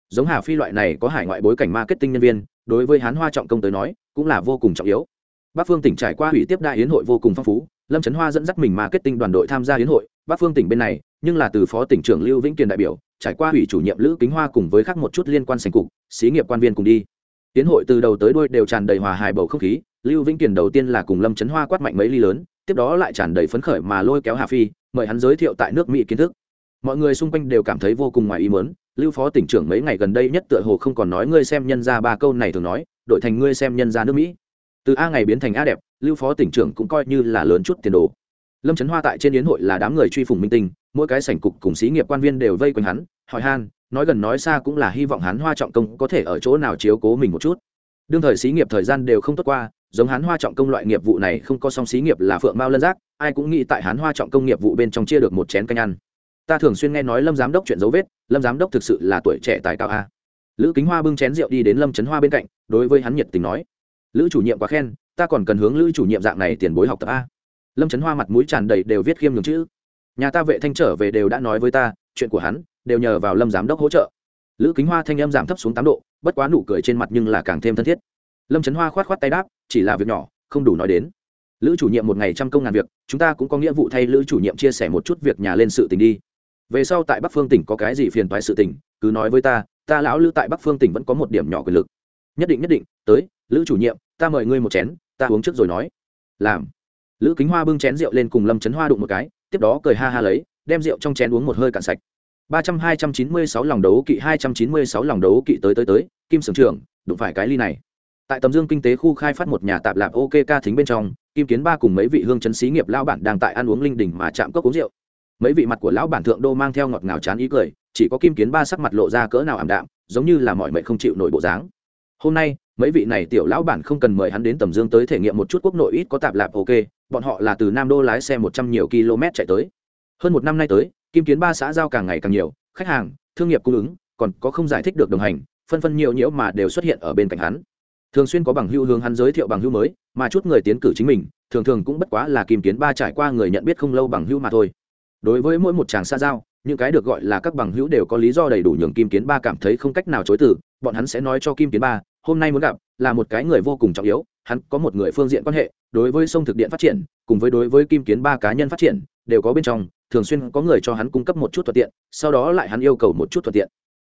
Giống hà phi loại này có hải ngoại bối cảnh marketing nhân viên, đối với hán hoa trọng công tới nói, cũng là vô cùng trọng yếu. Bắc phương tỉnh trải qua hủy tiếp đại hiến hội vô cùng phong phú, lâm trấn hoa dẫn dắt mình marketing đoàn đội tham gia hiến hội, bắc phương tỉnh bên này, nhưng là từ phó tỉnh trưởng lưu vĩnh kiền đại biểu, trải qua hủy chủ nhiệm lữ kính hoa cùng với khác một chút liên quan sành cục, xí nghiệp quan viên cùng đi. Hiến hội từ đầu tới đuôi đều tràn đầy hòa hài bầu không khí, lưu vĩnh kiền đầu tiên là cùng lâm trấn hoa quát mạnh mấy ly lớn, tiếp đó lại tràn đầy phấn khởi mà lôi kéo hà phi, mời hắn giới thiệu tại nước mỹ kiến thức mọi người xung quanh đều cảm thấy vô cùng ngoài ý mớn lưu phó tỉnh trưởng mấy ngày gần đây nhất tựa hồ không còn nói ngươi xem nhân ra ba câu này thường nói, đổi thành ngươi xem nhân ra nước mỹ. Từ a ngày biến thành a đẹp, lưu phó tỉnh trưởng cũng coi như là lớn chút tiền đồ. Lâm trấn hoa tại trên yến hội là đám người truy phùng minh tinh, mỗi cái sảnh cục cùng xí nghiệp quan viên đều vây quanh hắn, hỏi han, nói gần nói xa cũng là hy vọng hắn hoa trọng công có thể ở chỗ nào chiếu cố mình một chút. Đương thời xí nghiệp thời gian đều không tốt qua, giống hắn hoa trọng công loại nghiệp vụ này không có song xí nghiệp là phượng mao lân giác, ai cũng nghĩ tại hắn hoa trọng công nghiệp vụ bên trong chia được một chén canh ăn ta thường xuyên nghe nói lâm giám đốc chuyện dấu vết, lâm giám đốc thực sự là tuổi trẻ tài cao a. Lữ kính hoa bưng chén rượu đi đến lâm trấn hoa bên cạnh, đối với hắn nhiệt tình nói, lữ chủ nhiệm quá khen, ta còn cần hướng lữ chủ nhiệm dạng này tiền bối học tập a. Lâm trấn hoa mặt mũi tràn đầy đều viết khiêm nhường chữ. Nhà ta vệ thanh trở về đều đã nói với ta, chuyện của hắn đều nhờ vào lâm giám đốc hỗ trợ. Lữ kính hoa thanh âm giảm thấp xuống tám độ, bất quá nụ cười trên mặt nhưng là càng thêm thân thiết. Lâm trấn hoa khoát khoát tay đáp, chỉ là việc nhỏ, không đủ nói đến. Lữ chủ nhiệm một ngày trăm công ngàn việc, chúng ta cũng có nghĩa vụ thay lữ chủ nhiệm chia sẻ một chút việc nhà lên sự tình đi về sau tại bắc phương tỉnh có cái gì phiền toái sự tình, cứ nói với ta ta lão lữ tại bắc phương tỉnh vẫn có một điểm nhỏ quyền lực. Nhất định nhất định, tới, lữ chủ nhiệm, ta mời ngươi một chén, ta uống trước rồi nói. Làm. Lữ kính hoa bưng chén rượu lên cùng lâm trấn hoa đụng một cái, tiếp đó cười ha ha lấy, đem rượu trong chén uống một hơi cạn sạch. ba trăm hai trăm chín mươi sáu lòng đấu kỵ, hai trăm chín mươi sáu lòng đấu kỵ tới tới tới, kim sưởng trưởng, đụng phải cái ly này. Tại tầm dương kinh tế khu khai phát một nhà tạp lạp ok ca thính bên trong, kim kiến ba cùng mấy vị hương chấn xí nghiệp lao bản đang tại ăn uống linh đình mà chạm cốc uống rượu mấy vị mặt của lão bản thượng đô mang theo ngọt ngào chán ý cười, chỉ có kim kiến ba sắc mặt lộ ra cỡ nào ảm đạm, giống như là mọi mệnh không chịu nổi bộ dáng. Hôm nay, mấy vị này tiểu lão bản không cần mời hắn đến tầm dương tới thể nghiệm một chút quốc nội ít có tạp lạp, ok, bọn họ là từ nam đô lái xe một trăm nhiều km chạy tới. Hơn một năm nay tới, kim kiến ba xã giao càng ngày càng nhiều, khách hàng, thương nghiệp cung ứng, còn có không giải thích được đồng hành, phân phân nhiều nhiễu mà đều xuất hiện ở bên cạnh hắn. Thường xuyên có bằng hưu hướng hắn giới thiệu bằng hưu mới, mà chút người tiến cử chính mình, thường thường cũng bất quá là kim kiến ba trải qua người nhận biết không lâu bằng hưu mà thôi đối với mỗi một chàng xa giao, những cái được gọi là các bằng hữu đều có lý do đầy đủ nhường kim kiến ba cảm thấy không cách nào chối từ. Bọn hắn sẽ nói cho kim kiến ba, hôm nay muốn gặp là một cái người vô cùng trọng yếu, hắn có một người phương diện quan hệ, đối với sông thực điện phát triển, cùng với đối với kim kiến ba cá nhân phát triển, đều có bên trong, thường xuyên có người cho hắn cung cấp một chút thuận tiện, sau đó lại hắn yêu cầu một chút thuận tiện.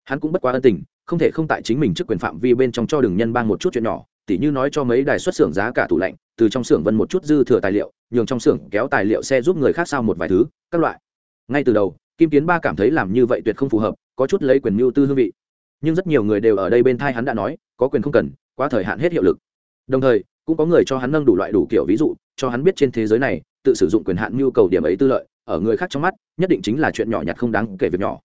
Hắn cũng bất quá ân tình, không thể không tại chính mình trước quyền phạm vi bên trong cho đường nhân bang một chút chuyện nhỏ tỉ như nói cho mấy đài xuất xưởng giá cả tủ lạnh, từ trong xưởng vân một chút dư thừa tài liệu, nhường trong xưởng kéo tài liệu xe giúp người khác sao một vài thứ, các loại. Ngay từ đầu, kim kiến ba cảm thấy làm như vậy tuyệt không phù hợp, có chút lấy quyền mưu tư hương vị. Nhưng rất nhiều người đều ở đây bên thai hắn đã nói, có quyền không cần, quá thời hạn hết hiệu lực. Đồng thời, cũng có người cho hắn nâng đủ loại đủ kiểu ví dụ, cho hắn biết trên thế giới này, tự sử dụng quyền hạn nhu cầu điểm ấy tư lợi, ở người khác trong mắt, nhất định chính là chuyện nhỏ nhặt không đáng kể việc nhỏ.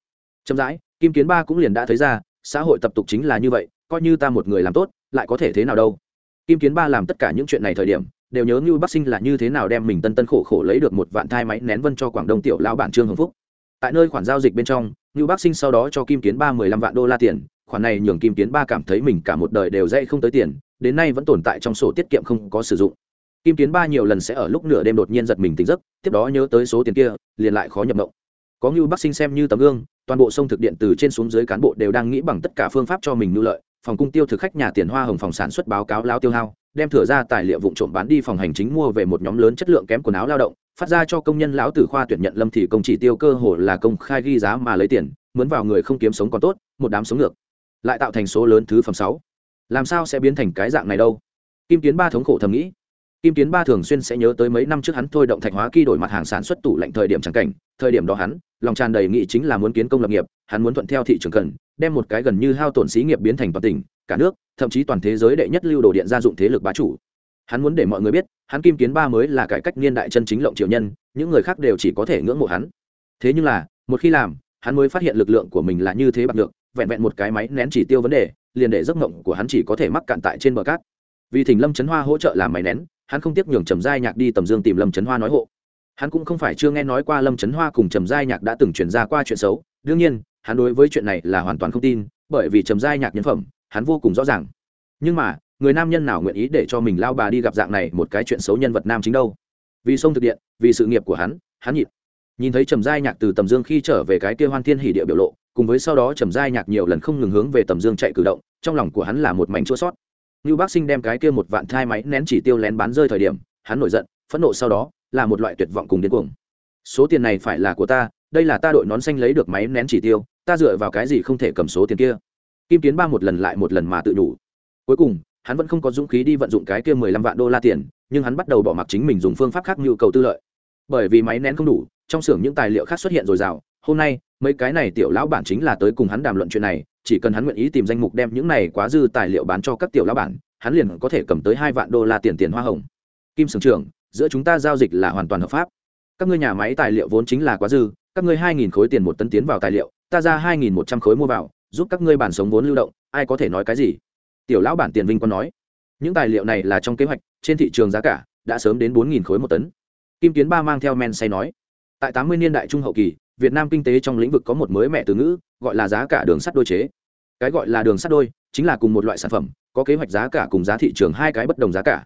Chậm rãi, kim kiến ba cũng liền đã thấy ra, xã hội tập tục chính là như vậy coi như ta một người làm tốt, lại có thể thế nào đâu. Kim kiến ba làm tất cả những chuyện này thời điểm, đều nhớ như bắc sinh là như thế nào đem mình tân tân khổ khổ lấy được một vạn thai máy nén vân cho quảng đông tiểu lao bản trương Hồng phúc. Tại nơi khoản giao dịch bên trong như bắc sinh sau đó cho kim kiến ba mười lăm vạn đô la tiền, khoản này nhường kim kiến ba cảm thấy mình cả một đời đều dây không tới tiền, đến nay vẫn tồn tại trong sổ tiết kiệm không có sử dụng. Kim kiến ba nhiều lần sẽ ở lúc nửa đêm đột nhiên giật mình tỉnh giấc, tiếp đó nhớ tới số tiền kia, liền lại khó nhập mộng. Có như bắc sinh xem như tấm gương, toàn bộ sông thực điện từ trên xuống dưới cán bộ đều đang nghĩ bằng tất cả phương pháp cho mình nhu lợi phòng cung tiêu thực khách nhà tiền hoa hồng phòng sản xuất báo cáo lao tiêu hao, đem thửa ra tài liệu vụ trộm bán đi phòng hành chính mua về một nhóm lớn chất lượng kém quần áo lao động, phát ra cho công nhân lão tử khoa tuyển nhận lâm thì công chỉ tiêu cơ hồ là công khai ghi giá mà lấy tiền, mướn vào người không kiếm sống còn tốt, một đám sống ngược. Lại tạo thành số lớn thứ phẩm sáu. Làm sao sẽ biến thành cái dạng này đâu? Kim kiến ba thống khổ thầm nghĩ. Kim kiến ba thường xuyên sẽ nhớ tới mấy năm trước hắn thôi động thạch hóa kỳ đổi mặt hàng sản xuất tủ lạnh thời điểm trắng cảnh, thời điểm đó hắn, lòng tràn đầy nghị chính là muốn kiến công lập nghiệp, hắn muốn thuận theo thị trường cần đem một cái gần như hao tổn xí nghiệp biến thành toàn tỉnh, cả nước, thậm chí toàn thế giới đệ nhất lưu đồ điện gia dụng thế lực bá chủ. Hắn muốn để mọi người biết, hắn kim kiến ba mới là cải cách niên đại chân chính lộng triệu nhân, những người khác đều chỉ có thể ngưỡng mộ hắn. Thế nhưng là, một khi làm, hắn mới phát hiện lực lượng của mình là như thế bạc được vẹn vẹn một cái máy nén chỉ tiêu vấn đề, liền để giấc mộng của hắn chỉ có thể mắc cạn tại trên bờ cát. Vì thỉnh lâm trấn hoa hỗ trợ làm máy nén, hắn không tiếp nhường trầm giai nhạc đi tầm dương tìm lâm trấn hoa nói hộ. Hắn cũng không phải chưa nghe nói qua lâm trấn hoa cùng trầm giai nhạc đã từng chuyển ra qua chuyện xấu. Đương nhiên hắn đối với chuyện này là hoàn toàn không tin, bởi vì trầm giai nhạc nhân phẩm, hắn vô cùng rõ ràng. Nhưng mà, người nam nhân nào nguyện ý để cho mình lao bà đi gặp dạng này một cái chuyện xấu nhân vật nam chính đâu? Vì sông thực điện, vì sự nghiệp của hắn hắn nhịn. Nhìn thấy trầm giai nhạc từ tầm dương khi trở về cái kia hoan thiên hỉ địa biểu lộ, cùng với sau đó trầm giai nhạc nhiều lần không ngừng hướng về tầm dương chạy cử động, trong lòng của hắn là một mảnh chua sót. Như bác sinh đem cái kia một vạn thai máy nén chỉ tiêu lén bán rơi thời điểm, hắn nổi giận, phẫn nộ sau đó, là một loại tuyệt vọng cùng điên cuồng. Số tiền này phải là của ta, đây là ta đội nón xanh lấy được máy nén chỉ tiêu ta dựa vào cái gì không thể cầm số tiền kia? Kim kiến ba một lần lại một lần mà tự đủ cuối cùng, hắn vẫn không có dũng khí đi vận dụng cái kia mười lăm vạn đô la tiền, nhưng hắn bắt đầu bỏ mặc chính mình dùng phương pháp khác nhu cầu tư lợi. Bởi vì máy nén không đủ, trong xưởng những tài liệu khác xuất hiện dồi dào hôm nay, mấy cái này tiểu lão bản chính là tới cùng hắn đàm luận chuyện này, chỉ cần hắn nguyện ý tìm danh mục đem những này quá dư tài liệu bán cho các tiểu lão bản, hắn liền có thể cầm tới hai vạn đô la tiền tiền hoa hồng. Kim sưởng trưởng, giữa chúng ta giao dịch là hoàn toàn hợp pháp. Các ngươi nhà máy tài liệu vốn chính là quá dư, các ngươi hai nghìn khối tiền một tấn tiến vào tài liệu ta ra hai nghìn một trăm khối mua vào, giúp các ngươi bản sống vốn lưu động, ai có thể nói cái gì? Tiểu lão bản tiền vinh còn nói, những tài liệu này là trong kế hoạch, trên thị trường giá cả đã sớm đến bốn nghìn khối một tấn. Kim kiến ba mang theo men say nói, tại tám mươi niên đại trung hậu kỳ, việt nam kinh tế trong lĩnh vực có một mới mẹ từ ngữ, gọi là giá cả đường sắt đôi chế. Cái gọi là đường sắt đôi chính là cùng một loại sản phẩm, có kế hoạch giá cả cùng giá thị trường hai cái bất đồng giá cả.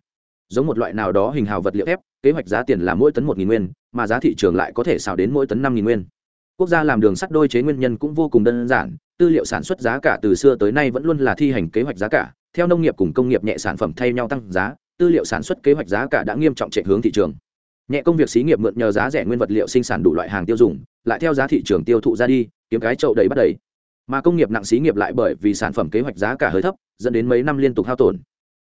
Giống một loại nào đó hình hào vật liệu thép, kế hoạch giá tiền là mỗi tấn một nghìn nguyên, mà giá thị trường lại có thể xào đến mỗi tấn năm nghìn nguyên quốc gia làm đường sắt đôi chế nguyên nhân cũng vô cùng đơn giản, tư liệu sản xuất giá cả từ xưa tới nay vẫn luôn là thi hành kế hoạch giá cả, theo nông nghiệp cùng công nghiệp nhẹ sản phẩm thay nhau tăng giá, tư liệu sản xuất kế hoạch giá cả đã nghiêm trọng chạy hướng thị trường. Nhẹ công việc xí nghiệp mượn nhờ giá rẻ nguyên vật liệu sinh sản đủ loại hàng tiêu dùng, lại theo giá thị trường tiêu thụ ra đi, kiếm cái chậu đầy bắt đầy. Mà công nghiệp nặng xí nghiệp lại bởi vì sản phẩm kế hoạch giá cả hơi thấp, dẫn đến mấy năm liên tục hao tổn.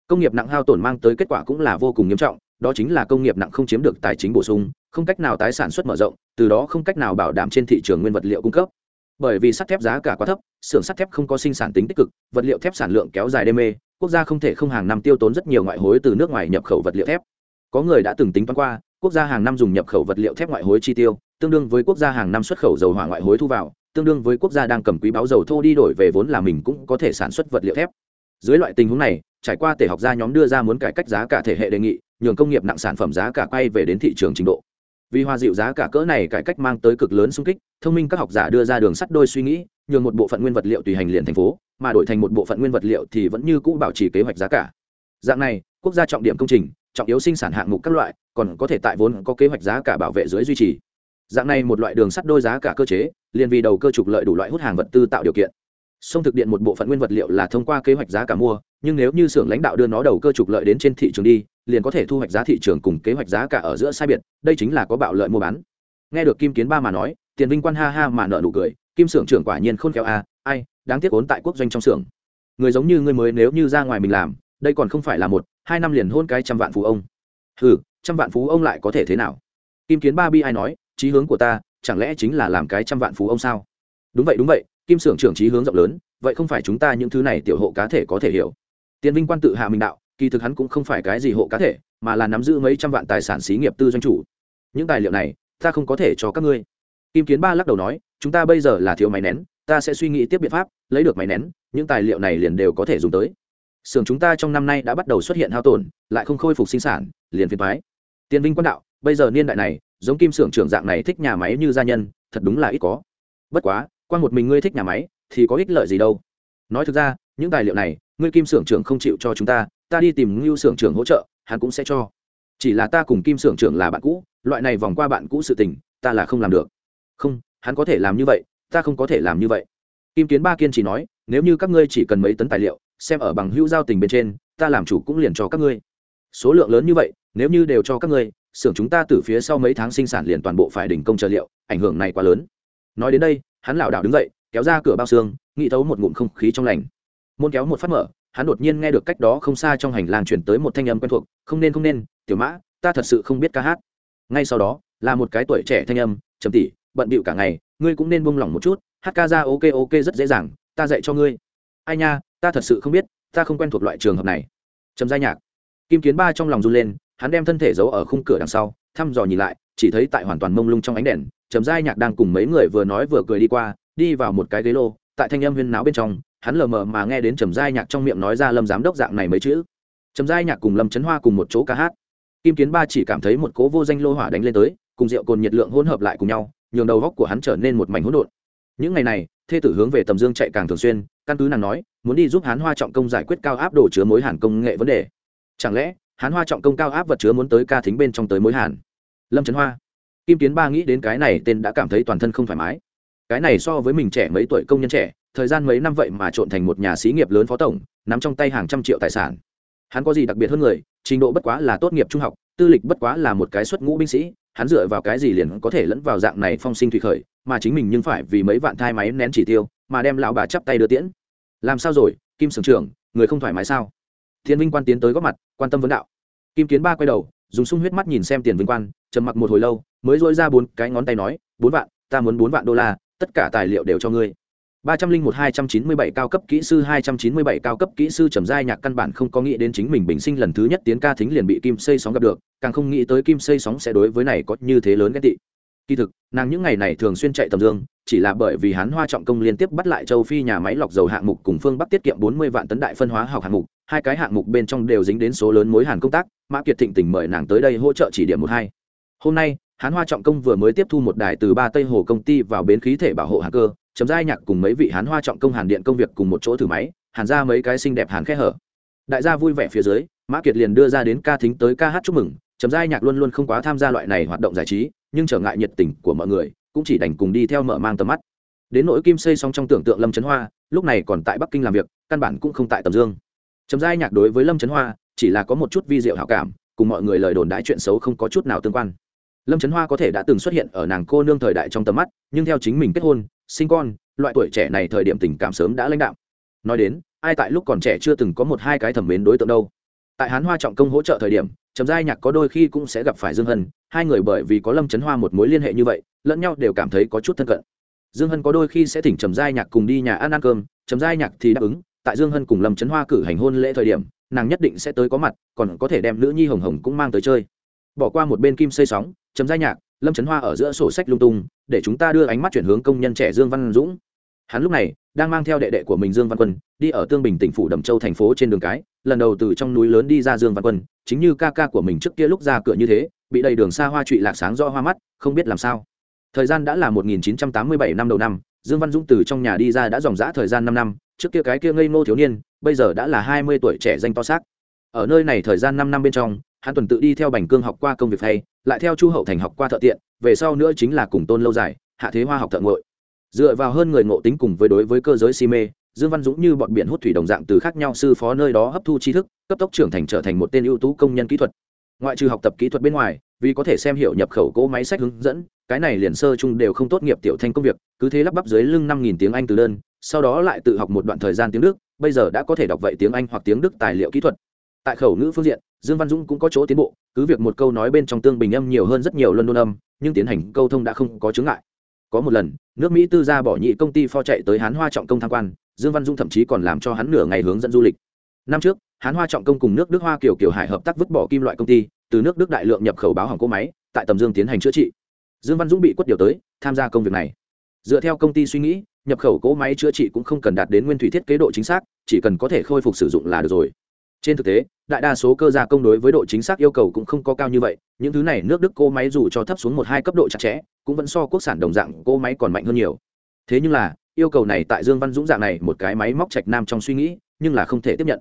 Công nghiệp nặng hao tổn mang tới kết quả cũng là vô cùng nghiêm trọng đó chính là công nghiệp nặng không chiếm được tài chính bổ sung, không cách nào tái sản xuất mở rộng, từ đó không cách nào bảo đảm trên thị trường nguyên vật liệu cung cấp. Bởi vì sắt thép giá cả quá thấp, xưởng sắt thép không có sinh sản tính tích cực, vật liệu thép sản lượng kéo dài đê mê, quốc gia không thể không hàng năm tiêu tốn rất nhiều ngoại hối từ nước ngoài nhập khẩu vật liệu thép. Có người đã từng tính toán qua, quốc gia hàng năm dùng nhập khẩu vật liệu thép ngoại hối chi tiêu, tương đương với quốc gia hàng năm xuất khẩu dầu hỏa ngoại hối thu vào, tương đương với quốc gia đang cầm quý báo dầu thô đi đổi về vốn là mình cũng có thể sản xuất vật liệu thép. Dưới loại tình huống này, trải qua tể học gia nhóm đưa ra muốn cải cách giá cả thể hệ đề nghị nhường công nghiệp nặng sản phẩm giá cả quay về đến thị trường trình độ. Vì hòa dịu giá cả cỡ này, cải cách mang tới cực lớn xung kích, thông minh các học giả đưa ra đường sắt đôi suy nghĩ, nhường một bộ phận nguyên vật liệu tùy hành liền thành phố, mà đổi thành một bộ phận nguyên vật liệu thì vẫn như cũ bảo trì kế hoạch giá cả. Dạng này, quốc gia trọng điểm công trình, trọng yếu sinh sản hạng mục các loại, còn có thể tại vốn có kế hoạch giá cả bảo vệ dưới duy trì. Dạng này một loại đường sắt đôi giá cả cơ chế, liền vì đầu cơ trục lợi đủ loại hút hàng vật tư tạo điều kiện sông thực điện một bộ phận nguyên vật liệu là thông qua kế hoạch giá cả mua nhưng nếu như xưởng lãnh đạo đưa nó đầu cơ trục lợi đến trên thị trường đi liền có thể thu hoạch giá thị trường cùng kế hoạch giá cả ở giữa sai biệt đây chính là có bạo lợi mua bán. Nghe được kim kiến ba mà nói tiền vinh quan ha ha mà nợ nụ cười kim xưởng trưởng quả nhiên khôn khéo a à, ai đáng tiếc vốn tại quốc doanh trong xưởng. Người giống như ngươi mới nếu như ra ngoài mình làm đây còn không phải là một hai năm liền hôn cái trăm vạn phú ông. Ừ trăm vạn phú ông lại có thể thế nào? Kim kiến ba bi ai nói chí hướng của ta chẳng lẽ chính là làm cái trăm vạn phú ông sao? Đúng vậy đúng vậy kim Sưởng trưởng trí hướng rộng lớn, vậy không phải chúng ta những thứ này tiểu hộ cá thể có thể hiểu. Tiền vinh quan tự hạ mình đạo, kỳ thực hắn cũng không phải cái gì hộ cá thể, mà là nắm giữ mấy trăm vạn tài sản xí nghiệp tư doanh chủ. Những tài liệu này, ta không có thể cho các ngươi. Kim kiến ba lắc đầu nói, chúng ta bây giờ là thiếu máy nén, ta sẽ suy nghĩ tiếp biện pháp, lấy được máy nén, những tài liệu này liền đều có thể dùng tới. Xưởng chúng ta trong năm nay đã bắt đầu xuất hiện hao tổn, lại không khôi phục sinh sản, liền phiền thoái tiền vinh quan đạo, bây giờ niên đại này, giống kim xưởng trưởng dạng này thích nhà máy như gia nhân, thật đúng là ít có. Bất quá qua một mình ngươi thích nhà máy, thì có ích lợi gì đâu. Nói thực ra, những tài liệu này, ngươi kim xưởng trưởng không chịu cho chúng ta ta đi tìm ngưu xưởng trưởng hỗ trợ, hắn cũng sẽ cho. Chỉ là ta cùng kim xưởng trưởng là bạn cũ, loại này vòng qua bạn cũ sự tình, ta là không làm được. Không, hắn có thể làm như vậy, ta không có thể làm như vậy. Kim kiến ba kiên chỉ nói, nếu như các ngươi chỉ cần mấy tấn tài liệu, xem ở bằng hữu giao tình bên trên, ta làm chủ cũng liền cho các ngươi. Số lượng lớn như vậy, nếu như đều cho các ngươi xưởng chúng ta từ phía sau mấy tháng sinh sản liền toàn bộ phải đình công trợ liệu, ảnh hưởng này quá lớn. Nói đến đây hắn lảo đảo đứng dậy, kéo ra cửa bao xương, nghĩ thấu một ngụm không khí trong lành. Môn kéo một phát mở, hắn đột nhiên nghe được cách đó không xa trong hành lang chuyển tới một thanh âm quen thuộc, không nên không nên, tiểu mã, ta thật sự không biết ca hát. Ngay sau đó, là một cái tuổi trẻ thanh âm, trầm tỉ bận bịu cả ngày, ngươi cũng nên buông lỏng một chút, hát ca ra ok ok rất dễ dàng, ta dạy cho ngươi. Ai nha, ta thật sự không biết, ta không quen thuộc loại trường hợp này. Trầm giai nhạc. Kim kiến ba trong lòng run lên, hắn đem thân thể giấu ở khung cửa đằng sau, thăm dò nhìn lại, chỉ thấy tại hoàn toàn mông lung trong ánh đèn trầm giai nhạc đang cùng mấy người vừa nói vừa cười đi qua, đi vào một cái ghế lô, tại thanh âm huyên náo bên trong, hắn lờ mờ mà nghe đến trầm giai nhạc trong miệng nói ra lâm giám đốc dạng này mấy chữ. Trầm giai nhạc cùng lâm trấn hoa cùng một chỗ ca hát. Kim kiến ba chỉ cảm thấy một cố vô danh lô hỏa đánh lên tới, cùng rượu cồn nhiệt lượng hỗn hợp lại cùng nhau, nhường đầu góc của hắn trở nên một mảnh hỗn độn. Những ngày này, thê tử hướng về tầm dương chạy càng thường xuyên, căn cứ nàng nói, muốn đi giúp hán hoa trọng công giải quyết cao áp đổ chứa mối hàn công nghệ vấn đề. Chẳng lẽ, hán hoa trọng công cao áp vật chứa muốn tới ca thính bên trong tới mối hàn? Lâm trấn hoa kim kiến ba nghĩ đến cái này tên đã cảm thấy toàn thân không thoải mái. Cái này so với mình trẻ mấy tuổi công nhân trẻ, thời gian mấy năm vậy mà trộn thành một nhà xí nghiệp lớn phó tổng, nắm trong tay hàng trăm triệu tài sản. Hắn có gì đặc biệt hơn người, trình độ bất quá là tốt nghiệp trung học, tư lịch bất quá là một cái xuất ngũ binh sĩ, hắn dựa vào cái gì liền có thể lẫn vào dạng này phong sinh thủy khởi, mà chính mình nhưng phải vì mấy vạn thai máy nén chỉ tiêu, mà đem lão bà chắp tay đưa tiễn. Làm sao rồi, kim sưởng trưởng, người không thoải mái sao? Thiên vinh quan tiến tới góp mặt, quan tâm vấn đạo. Kim kiến ba quay đầu dùng sung huyết mắt nhìn xem tiền vinh quan, trầm mặc một hồi lâu, mới dối ra bốn cái ngón tay nói, bốn vạn, ta muốn bốn vạn đô la, tất cả tài liệu đều cho ngươi. Ba trăm linh một hai trăm chín mươi bảy cao cấp kỹ sư, hai trăm chín mươi bảy cao cấp kỹ sư trầm giai nhạc căn bản không có nghĩ đến chính mình bình sinh lần thứ nhất tiến ca thính liền bị kim xây sóng gặp được, càng không nghĩ tới kim xây sóng sẽ đối với này có như thế lớn ghét tị. Kỳ thực, nàng những ngày này thường xuyên chạy tầm dương, chỉ là bởi vì hán hoa trọng công liên tiếp bắt lại châu phi nhà máy lọc dầu hạng mục cùng phương bắc tiết kiệm bốn mươi vạn tấn đại phân hóa học hạng mục hai cái hạng mục bên trong đều dính đến số lớn mối hàn công tác, mã kiệt thịnh tình mời nàng tới đây hỗ trợ chỉ điểm một hai. Hôm nay, hán hoa trọng công vừa mới tiếp thu một đài từ ba tây hồ công ty vào bến khí thể bảo hộ hàng cơ, chấm giai nhạc cùng mấy vị hán hoa trọng công hàn điện công việc cùng một chỗ thử máy, hàn ra mấy cái xinh đẹp hàn khẽ hở. Đại gia vui vẻ phía dưới, mã kiệt liền đưa ra đến ca thính tới ca hát chúc mừng, chấm giai nhạc luôn luôn không quá tham gia loại này hoạt động giải trí, nhưng trở ngại nhiệt tình của mọi người, cũng chỉ đành cùng đi theo mở mang tầm mắt. Đến nỗi kim xây xong trong tưởng tượng lâm trấn hoa, lúc này còn tại bắc kinh làm việc, căn bản cũng không tại tầm dương. Trầm giai nhạc đối với lâm trấn hoa, chỉ là có một chút vi diệu hảo cảm, cùng mọi người lời đồn đãi chuyện xấu không có chút nào tương quan. Lâm trấn hoa có thể đã từng xuất hiện ở nàng cô nương thời đại trong tầm mắt, nhưng theo chính mình kết hôn, sinh con, loại tuổi trẻ này thời điểm tình cảm sớm đã lãnh đạo nói đến, ai tại lúc còn trẻ chưa từng có một hai cái thẩm mến đối tượng đâu. Tại hán hoa trọng công hỗ trợ thời điểm, trầm giai nhạc có đôi khi cũng sẽ gặp phải dương hân, hai người bởi vì có lâm trấn hoa một mối liên hệ như vậy, lẫn nhau đều cảm thấy có chút thân cận. Dương hân có đôi khi sẽ thỉnh trầm giai nhạc cùng đi nhà ăn ăn cơm, trầm giai nhạc thì đáp ứng tại dương hân cùng lâm trấn hoa cử hành hôn lễ thời điểm, nàng nhất định sẽ tới có mặt, còn có thể đem nữ nhi hồng hồng cũng mang tới chơi. Bỏ qua một bên kim xây sóng chấm giai nhạc, lâm trấn hoa ở giữa sổ sách lung tung, để chúng ta đưa ánh mắt chuyển hướng công nhân trẻ dương văn dũng. Hắn lúc này đang mang theo đệ đệ của mình dương văn quân, đi ở tương bình tỉnh phủ đầm châu thành phố trên đường cái, lần đầu từ trong núi lớn đi ra dương văn quân, chính như ca ca của mình trước kia lúc ra cửa như thế, bị đầy đường xa hoa trụy lạc sáng do hoa mắt, không biết làm sao. Thời gian đã là 1987 năm đầu năm dương văn dũng từ trong nhà đi ra đã dòng dã thời gian năm năm, trước kia cái kia ngây ngô thiếu niên, bây giờ đã là 20 tuổi trẻ danh to xác. Ở nơi này thời gian năm năm bên trong, hắn tuần tự đi theo bành cương học qua công việc hay, lại theo chu hậu thành học qua thợ tiện, về sau nữa chính là cùng tôn lâu dài hạ thế hoa học thợ ngội. Dựa vào hơn người ngộ tính cùng với đối với cơ giới si mê, dương văn dũng như bọn biển hút thủy đồng dạng từ khác nhau sư phó nơi đó hấp thu tri thức, cấp tốc trưởng thành trở thành một tên ưu tú công nhân kỹ thuật. Ngoại trừ học tập kỹ thuật bên ngoài, vì có thể xem hiểu nhập khẩu cỗ máy sách hướng dẫn cái này liền sơ chung đều không tốt nghiệp tiểu thanh công việc, cứ thế lắp bắp dưới lưng năm nghìn tiếng anh từ đơn, sau đó lại tự học một đoạn thời gian tiếng đức, bây giờ đã có thể đọc vậy tiếng anh hoặc tiếng đức tài liệu kỹ thuật. Tại khẩu ngữ phương diện, dương văn dũng cũng có chỗ tiến bộ, cứ việc một câu nói bên trong tương bình âm nhiều hơn rất nhiều luân đôn âm, nhưng tiến hành câu thông đã không có chướng ngại. Có một lần, nước mỹ tư gia bỏ nhị công ty pho chạy tới hán hoa trọng công tham quan, dương văn dung thậm chí còn làm cho hắn nửa ngày hướng dẫn du lịch. Năm trước, hán hoa trọng công cùng nước đức hoa kiểu kiểu hải hợp tác vứt bỏ kim loại công ty, từ nước đức đại lượng nhập khẩu báo hỏng cỗ máy, tại tầm dương tiến hành chữa trị dương văn dũng bị quất điều tới, tham gia công việc này. Dựa theo công ty suy nghĩ, nhập khẩu cỗ máy chữa trị cũng không cần đạt đến nguyên thủy thiết kế độ chính xác, chỉ cần có thể khôi phục sử dụng là được rồi. Trên thực tế, đại đa số cơ gia công đối với độ chính xác yêu cầu cũng không có cao như vậy, những thứ này nước đức cỗ máy dù cho thấp xuống một hai cấp độ chặt chẽ, cũng vẫn so quốc sản đồng dạng cỗ máy còn mạnh hơn nhiều. Thế nhưng là, yêu cầu này tại dương văn dũng dạng này một cái máy móc trạch nam trong suy nghĩ, nhưng là không thể tiếp nhận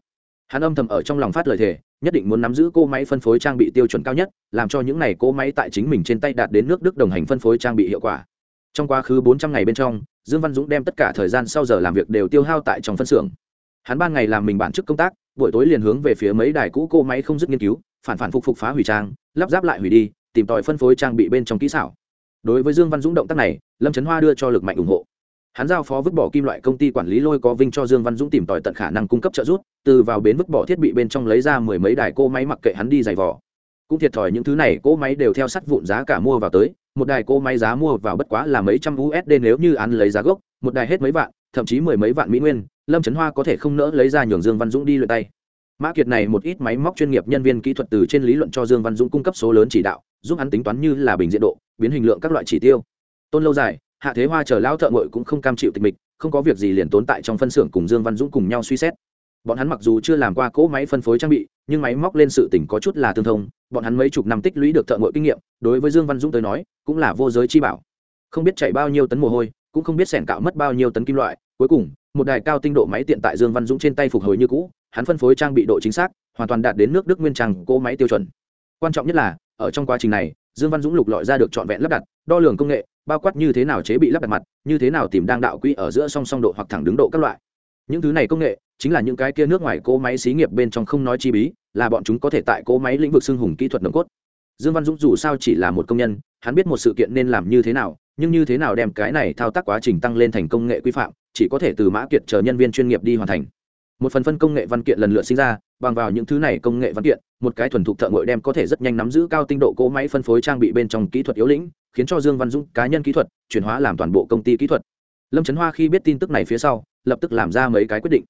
hắn âm thầm ở trong lòng phát lời thề, nhất định muốn nắm giữ cỗ máy phân phối trang bị tiêu chuẩn cao nhất, làm cho những này cỗ máy tại chính mình trên tay đạt đến nước đức đồng hành phân phối trang bị hiệu quả. Trong quá khứ bốn trăm ngày bên trong, dương văn dũng đem tất cả thời gian sau giờ làm việc đều tiêu hao tại trong phân xưởng. Hắn ban ngày làm mình bản chức công tác, buổi tối liền hướng về phía mấy đài cũ cỗ máy không dứt nghiên cứu, phản phản phục phục phá hủy trang, lắp ráp lại hủy đi, tìm tòi phân phối trang bị bên trong kỹ xảo. Đối với dương văn dũng động tác này, lâm trấn hoa đưa cho lực mạnh ủng hộ hắn giao phó vứt bỏ kim loại công ty quản lý lôi có vinh cho dương văn dũng tìm tòi tận khả năng cung cấp trợ giúp, từ vào bến vứt bỏ thiết bị bên trong lấy ra mười mấy đài cỗ máy mặc kệ hắn đi giày vò. Cũng thiệt thòi những thứ này, cỗ máy đều theo sắt vụn giá cả mua vào tới, một đài cỗ máy giá mua vào bất quá là mấy trăm usd nếu như ăn lấy giá gốc, một đài hết mấy vạn, thậm chí mười mấy vạn mỹ nguyên, lâm trấn hoa có thể không nỡ lấy ra nhường dương văn dũng đi luyện tay. Mã kiệt này một ít máy móc chuyên nghiệp nhân viên kỹ thuật từ trên lý luận cho dương văn dũng cung cấp số lớn chỉ đạo, giúp hắn tính toán như là bình diện độ, biến hình lượng các loại chỉ tiêu. Tôn lâu dài hạ thế hoa chờ lao thợ ngội cũng không cam chịu tịch mịch, không có việc gì liền tốn tại trong phân xưởng cùng dương văn dũng cùng nhau suy xét. Bọn hắn mặc dù chưa làm qua cỗ máy phân phối trang bị, nhưng máy móc lên sự tỉnh có chút là tương thông, bọn hắn mấy chục năm tích lũy được thợ ngội kinh nghiệm, đối với dương văn dũng tới nói, cũng là vô giới chi bảo. Không biết chạy bao nhiêu tấn mồ hôi, cũng không biết sẻn cạo mất bao nhiêu tấn kim loại, cuối cùng, một đài cao tinh độ máy tiện tại dương văn dũng trên tay phục hồi như cũ, hắn phân phối trang bị độ chính xác, hoàn toàn đạt đến nước đức nguyên trang cỗ máy tiêu chuẩn. Quan trọng nhất là, ở trong quá trình này dương văn dũng lục lọi ra được trọn vẹn lắp đặt, đo lường công nghệ, bao quát như thế nào chế bị lắp đặt mặt, như thế nào tìm đang đạo quỹ ở giữa song song độ hoặc thẳng đứng độ các loại. Những thứ này công nghệ, chính là những cái kia nước ngoài cỗ máy xí nghiệp bên trong không nói chi bí, là bọn chúng có thể tại cỗ máy lĩnh vực xưng hùng kỹ thuật nồng cốt. Dương văn dũng dù sao chỉ là một công nhân, hắn biết một sự kiện nên làm như thế nào, nhưng như thế nào đem cái này thao tác quá trình tăng lên thành công nghệ quy phạm, chỉ có thể từ mã kiệt chờ nhân viên chuyên nghiệp đi hoàn thành một phần phân công nghệ văn kiện lần lượt sinh ra, bằng vào những thứ này công nghệ văn kiện, một cái thuần thục thợ ngội đem có thể rất nhanh nắm giữ cao tinh độ cỗ máy phân phối trang bị bên trong kỹ thuật yếu lĩnh, khiến cho dương văn dũng cá nhân kỹ thuật chuyển hóa làm toàn bộ công ty kỹ thuật. Lâm trấn hoa khi biết tin tức này phía sau, lập tức làm ra mấy cái quyết định.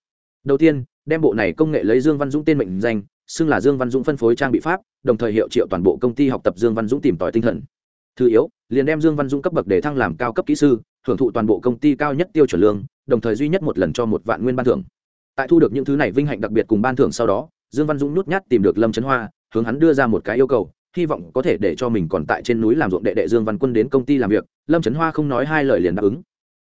Đầu tiên, đem bộ này công nghệ lấy dương văn dũng tên mệnh danh, xưng là dương văn dũng phân phối trang bị pháp, đồng thời hiệu triệu toàn bộ công ty học tập dương văn dũng tìm tòi tinh thần. Thứ yếu, liền đem dương văn dũng cấp bậc để thăng làm cao cấp kỹ sư hưởng thụ toàn bộ công ty cao nhất tiêu chuẩn lương, đồng thời duy nhất một lần cho một vạn nguyên ban thưởng tại thu được những thứ này vinh hạnh đặc biệt cùng ban thưởng sau đó, dương văn dũng nút nhát tìm được lâm trấn hoa, hướng hắn đưa ra một cái yêu cầu, hy vọng có thể để cho mình còn tại trên núi làm ruộng đệ đệ dương văn quân đến công ty làm việc, lâm trấn hoa không nói hai lời liền đáp ứng.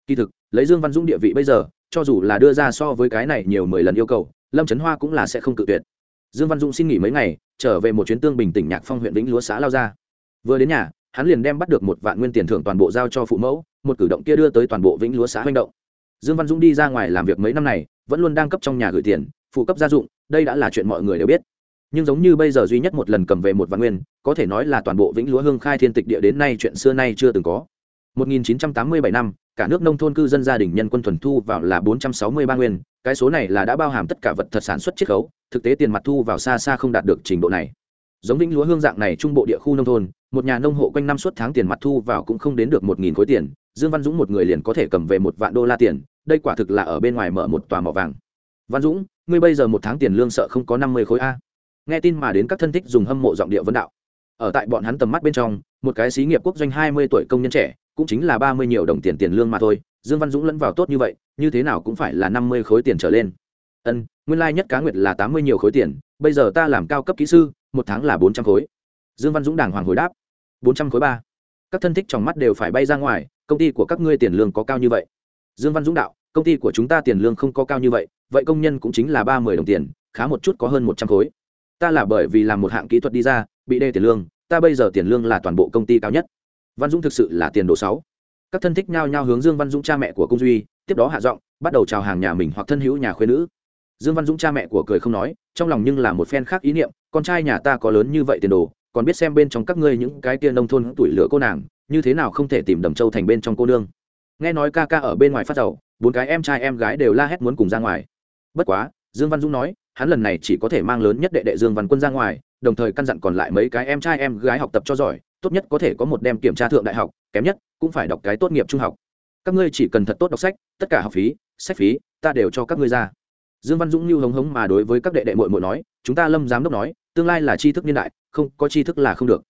Kỳ thực, lấy dương văn dũng địa vị bây giờ, cho dù là đưa ra so với cái này nhiều mười lần yêu cầu, lâm trấn hoa cũng là sẽ không cự tuyệt. Dương văn dũng xin nghỉ mấy ngày, trở về một chuyến tương bình tỉnh nhạc phong huyện vĩnh lúa xã lao ra vừa đến nhà, hắn liền đem bắt được một vạn nguyên tiền thưởng toàn bộ giao cho phụ mẫu, một cử động kia đưa tới toàn bộ vĩnh lúa xã manh động dương văn dũng đi ra ngoài làm việc mấy năm này, vẫn luôn đang cấp trong nhà gửi tiền, phụ cấp gia dụng, đây đã là chuyện mọi người đều biết. Nhưng giống như bây giờ duy nhất một lần cầm về một vạn nguyên, có thể nói là toàn bộ vĩnh lúa hương khai thiên tịch địa đến nay chuyện xưa nay chưa từng có. 1987 năm, cả nước nông thôn cư dân gia đình nhân quân thuần thu vào là 463 nguyên, cái số này là đã bao hàm tất cả vật thật sản xuất chiết khấu, thực tế tiền mặt thu vào xa xa không đạt được trình độ này. Giống vĩnh lúa hương dạng này trung bộ địa khu nông thôn, một nhà nông hộ quanh năm suốt tháng tiền mặt thu vào cũng không đến được một nghìn khối tiền dương văn dũng một người liền có thể cầm về một vạn đô la tiền, đây quả thực là ở bên ngoài mở một tòa mỏ vàng. Văn dũng, ngươi bây giờ một tháng tiền lương sợ không có năm mươi khối a. Nghe tin mà đến các thân thích dùng hâm mộ giọng địa vấn đạo. Ở tại bọn hắn tầm mắt bên trong, một cái xí nghiệp quốc doanh hai mươi tuổi công nhân trẻ, cũng chính là ba mươi nhiều đồng tiền tiền lương mà thôi. Dương văn dũng lẫn vào tốt như vậy, như thế nào cũng phải là năm mươi khối tiền trở lên. Ân, nguyên lai nhất cá nguyệt là tám mươi nhiều khối tiền, bây giờ ta làm cao cấp kỹ sư, một tháng là bốn trăm khối. Dương văn dũng đàng hoàng hồi đáp. Bốn trăm khối ba. Các thân thích trong mắt đều phải bay ra ngoài công ty của các ngươi tiền lương có cao như vậy? Dương văn dũng đạo, công ty của chúng ta tiền lương không có cao như vậy vậy công nhân cũng chính là ba mươi đồng tiền, khá một chút có hơn một trăm khối. Ta là bởi vì làm một hạng kỹ thuật đi ra, bị đê tiền lương, ta bây giờ tiền lương là toàn bộ công ty cao nhất. Văn dũng thực sự là tiền đồ sáu. Các thân thích nhao nhao hướng dương văn dũng cha mẹ của công duy, tiếp đó hạ giọng, bắt đầu chào hàng nhà mình hoặc thân hữu nhà khuyên nữ. Dương văn dũng cha mẹ của cười không nói, trong lòng nhưng là một phen khác ý niệm, con trai nhà ta có lớn như vậy tiền đồ, còn biết xem bên trong các ngươi những cái tia nông thôn tuổi lửa cô nàng như thế nào không thể tìm đầm châu thành bên trong cô nương? Nghe nói ca ca ở bên ngoài phát giàu, bốn cái em trai em gái đều la hét muốn cùng ra ngoài. Bất quá, dương văn dũng nói, hắn lần này chỉ có thể mang lớn nhất đệ đệ dương văn quân ra ngoài, đồng thời căn dặn còn lại mấy cái em trai em gái học tập cho giỏi, tốt nhất có thể có một đem kiểm tra thượng đại học, kém nhất cũng phải đọc cái tốt nghiệp trung học. Các ngươi chỉ cần thật tốt đọc sách, tất cả học phí, sách phí, ta đều cho các ngươi ra. Dương văn dũng như hống hống mà đối với các đệ đệ mội mội nói, chúng ta lâm giám đốc nói, tương lai là tri thức niên đại, không, có tri thức là không được.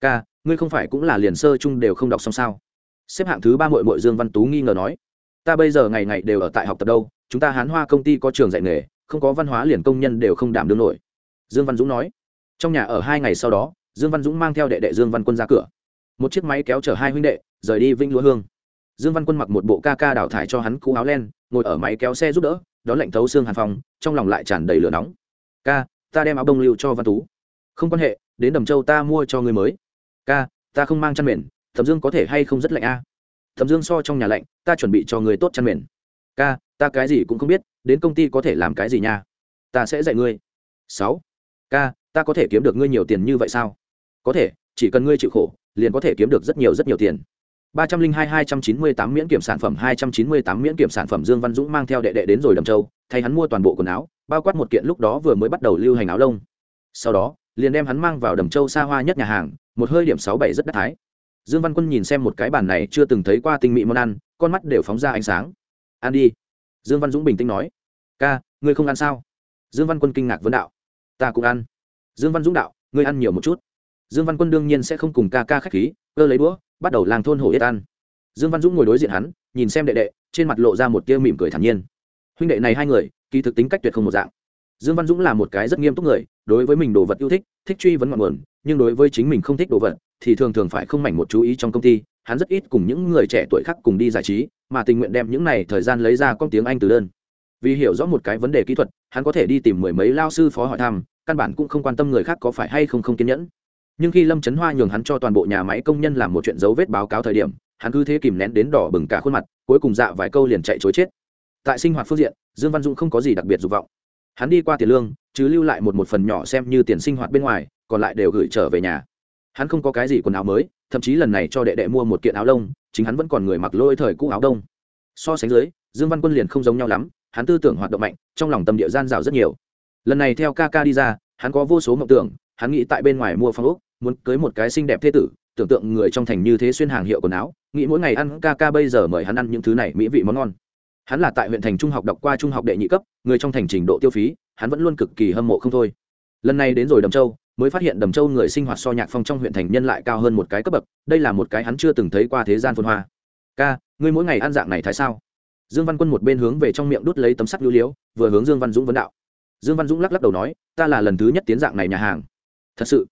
Ca ngươi không phải cũng là liền sơ chung đều không đọc xong sao? Xếp hạng thứ ba mội mội dương văn tú nghi ngờ nói, ta bây giờ ngày ngày đều ở tại học tập đâu, chúng ta hán hoa công ty có trường dạy nghề, không có văn hóa liền công nhân đều không đảm đương nổi. Dương văn dũng nói, trong nhà ở hai ngày sau đó, dương văn dũng mang theo đệ đệ dương văn quân ra cửa. Một chiếc máy kéo chở hai huynh đệ, rời đi vinh lúa hương. Dương văn quân mặc một bộ ca ca đào thải cho hắn cũ áo len, ngồi ở máy kéo xe giúp đỡ, đón lệnh thấu xương hàn phòng trong lòng lại tràn đầy lửa nóng. Ca, ta đem áo đông lưu cho văn tú. Không quan hệ, đến đầm châu ta mua cho người mới ca, ta không mang chăn mền, thẩm dương có thể hay không rất lạnh a? À? thẩm dương so trong nhà lạnh, ta chuẩn bị cho người tốt chăn mền. Ca, ta cái gì cũng không biết, đến công ty có thể làm cái gì nha? Ta sẽ dạy ngươi. Sáu. Ca, ta có thể kiếm được ngươi nhiều tiền như vậy sao? Có thể, chỉ cần ngươi chịu khổ, liền có thể kiếm được rất nhiều rất nhiều tiền. Ba trăm linh hai hai trăm chín mươi tám miễn kiểm sản phẩm, hai trăm chín mươi tám miễn kiểm sản phẩm dương văn dũng mang theo đệ đệ đến rồi đầm châu, thay hắn mua toàn bộ quần áo, bao quát một kiện lúc đó vừa mới bắt đầu lưu hành áo lông. Sau đó, liền đem hắn mang vào đầm châu xa hoa nhất nhà hàng một hơi điểm sáu bảy rất đắt thái. Dương văn quân nhìn xem một cái bàn này chưa từng thấy qua tinh mỹ món ăn, con mắt đều phóng ra ánh sáng. Ăn đi. Dương văn dũng bình tĩnh nói. Ca, ngươi không ăn sao? Dương văn quân kinh ngạc vấn đạo. Ta cũng ăn. Dương văn dũng đạo, ngươi ăn nhiều một chút. Dương văn quân đương nhiên sẽ không cùng ca ca k h á c h khí, cơ lấy đũa, bắt đầu làng thôn hổ yết ăn. Dương văn dũng ngồi đối diện hắn, nhìn xem đệ đệ, trên mặt lộ ra một tia mỉm cười thản nhiên. Huynh đệ này hai người, kỳ thực tính cách tuyệt không một dạng. Dương văn dũng là một cái rất nghiêm túc người, đối với mình đồ vật yêu thích thích truy vấn ngọn nguồn nhưng đối với chính mình không thích đồ vật, thì thường thường phải không mảnh một chú ý trong công ty, hắn rất ít cùng những người trẻ tuổi khác cùng đi giải trí, mà tình nguyện đem những này thời gian lấy ra con tiếng anh từ đơn. Vì hiểu rõ một cái vấn đề kỹ thuật, hắn có thể đi tìm mười mấy lao sư phó hỏi thăm, căn bản cũng không quan tâm người khác có phải hay không không kiên nhẫn. Nhưng khi lâm trấn hoa nhường hắn cho toàn bộ nhà máy công nhân làm một chuyện dấu vết báo cáo thời điểm, hắn cứ thế kìm nén đến đỏ bừng cả khuôn mặt, cuối cùng dạ vài câu liền chạy chối chết. Tại sinh hoạt phương diện, dương văn dũng không có gì đặc biệt dục vọng. Hắn đi qua tiền lương, chứ lưu lại một một phần nhỏ xem như tiền sinh hoạt bên ngoài còn lại đều gửi trở về nhà. Hắn không có cái gì quần áo mới, thậm chí lần này cho đệ đệ mua một kiện áo lông, chính hắn vẫn còn người mặc lôi thời cũ áo đông. So sánh dưới, dương văn quân liền không giống nhau lắm, hắn tư tưởng hoạt động mạnh, trong lòng tâm địa gian rào rất nhiều. Lần này theo ca ca đi ra, hắn có vô số mộng tưởng, hắn nghĩ tại bên ngoài mua phong ốc, muốn cưới một cái xinh đẹp thế tử, tưởng tượng người trong thành như thế xuyên hàng hiệu quần áo, nghĩ mỗi ngày ăn ca ca bây giờ mời hắn ăn những thứ này mỹ vị món ngon. Hắn là tại huyện thành trung học đọc qua trung học đệ nhị cấp, người trong thành trình độ tiêu phí, hắn vẫn luôn cực kỳ hâm mộ không thôi. Lần này đến rồi đầm châu mới phát hiện đầm châu người sinh hoạt so nhạc phong trong huyện thành nhân lại cao hơn một cái cấp bậc, đây là một cái hắn chưa từng thấy qua thế gian phân hoa. Ca, ngươi mỗi ngày ăn dạng này thái sao? Dương văn quân một bên hướng về trong miệng đút lấy tấm sắt lưu liếu vừa hướng dương văn dũng vấn đạo. Dương văn dũng lắc lắc đầu nói, ta là lần thứ nhất tiến dạng này nhà hàng. Thật sự?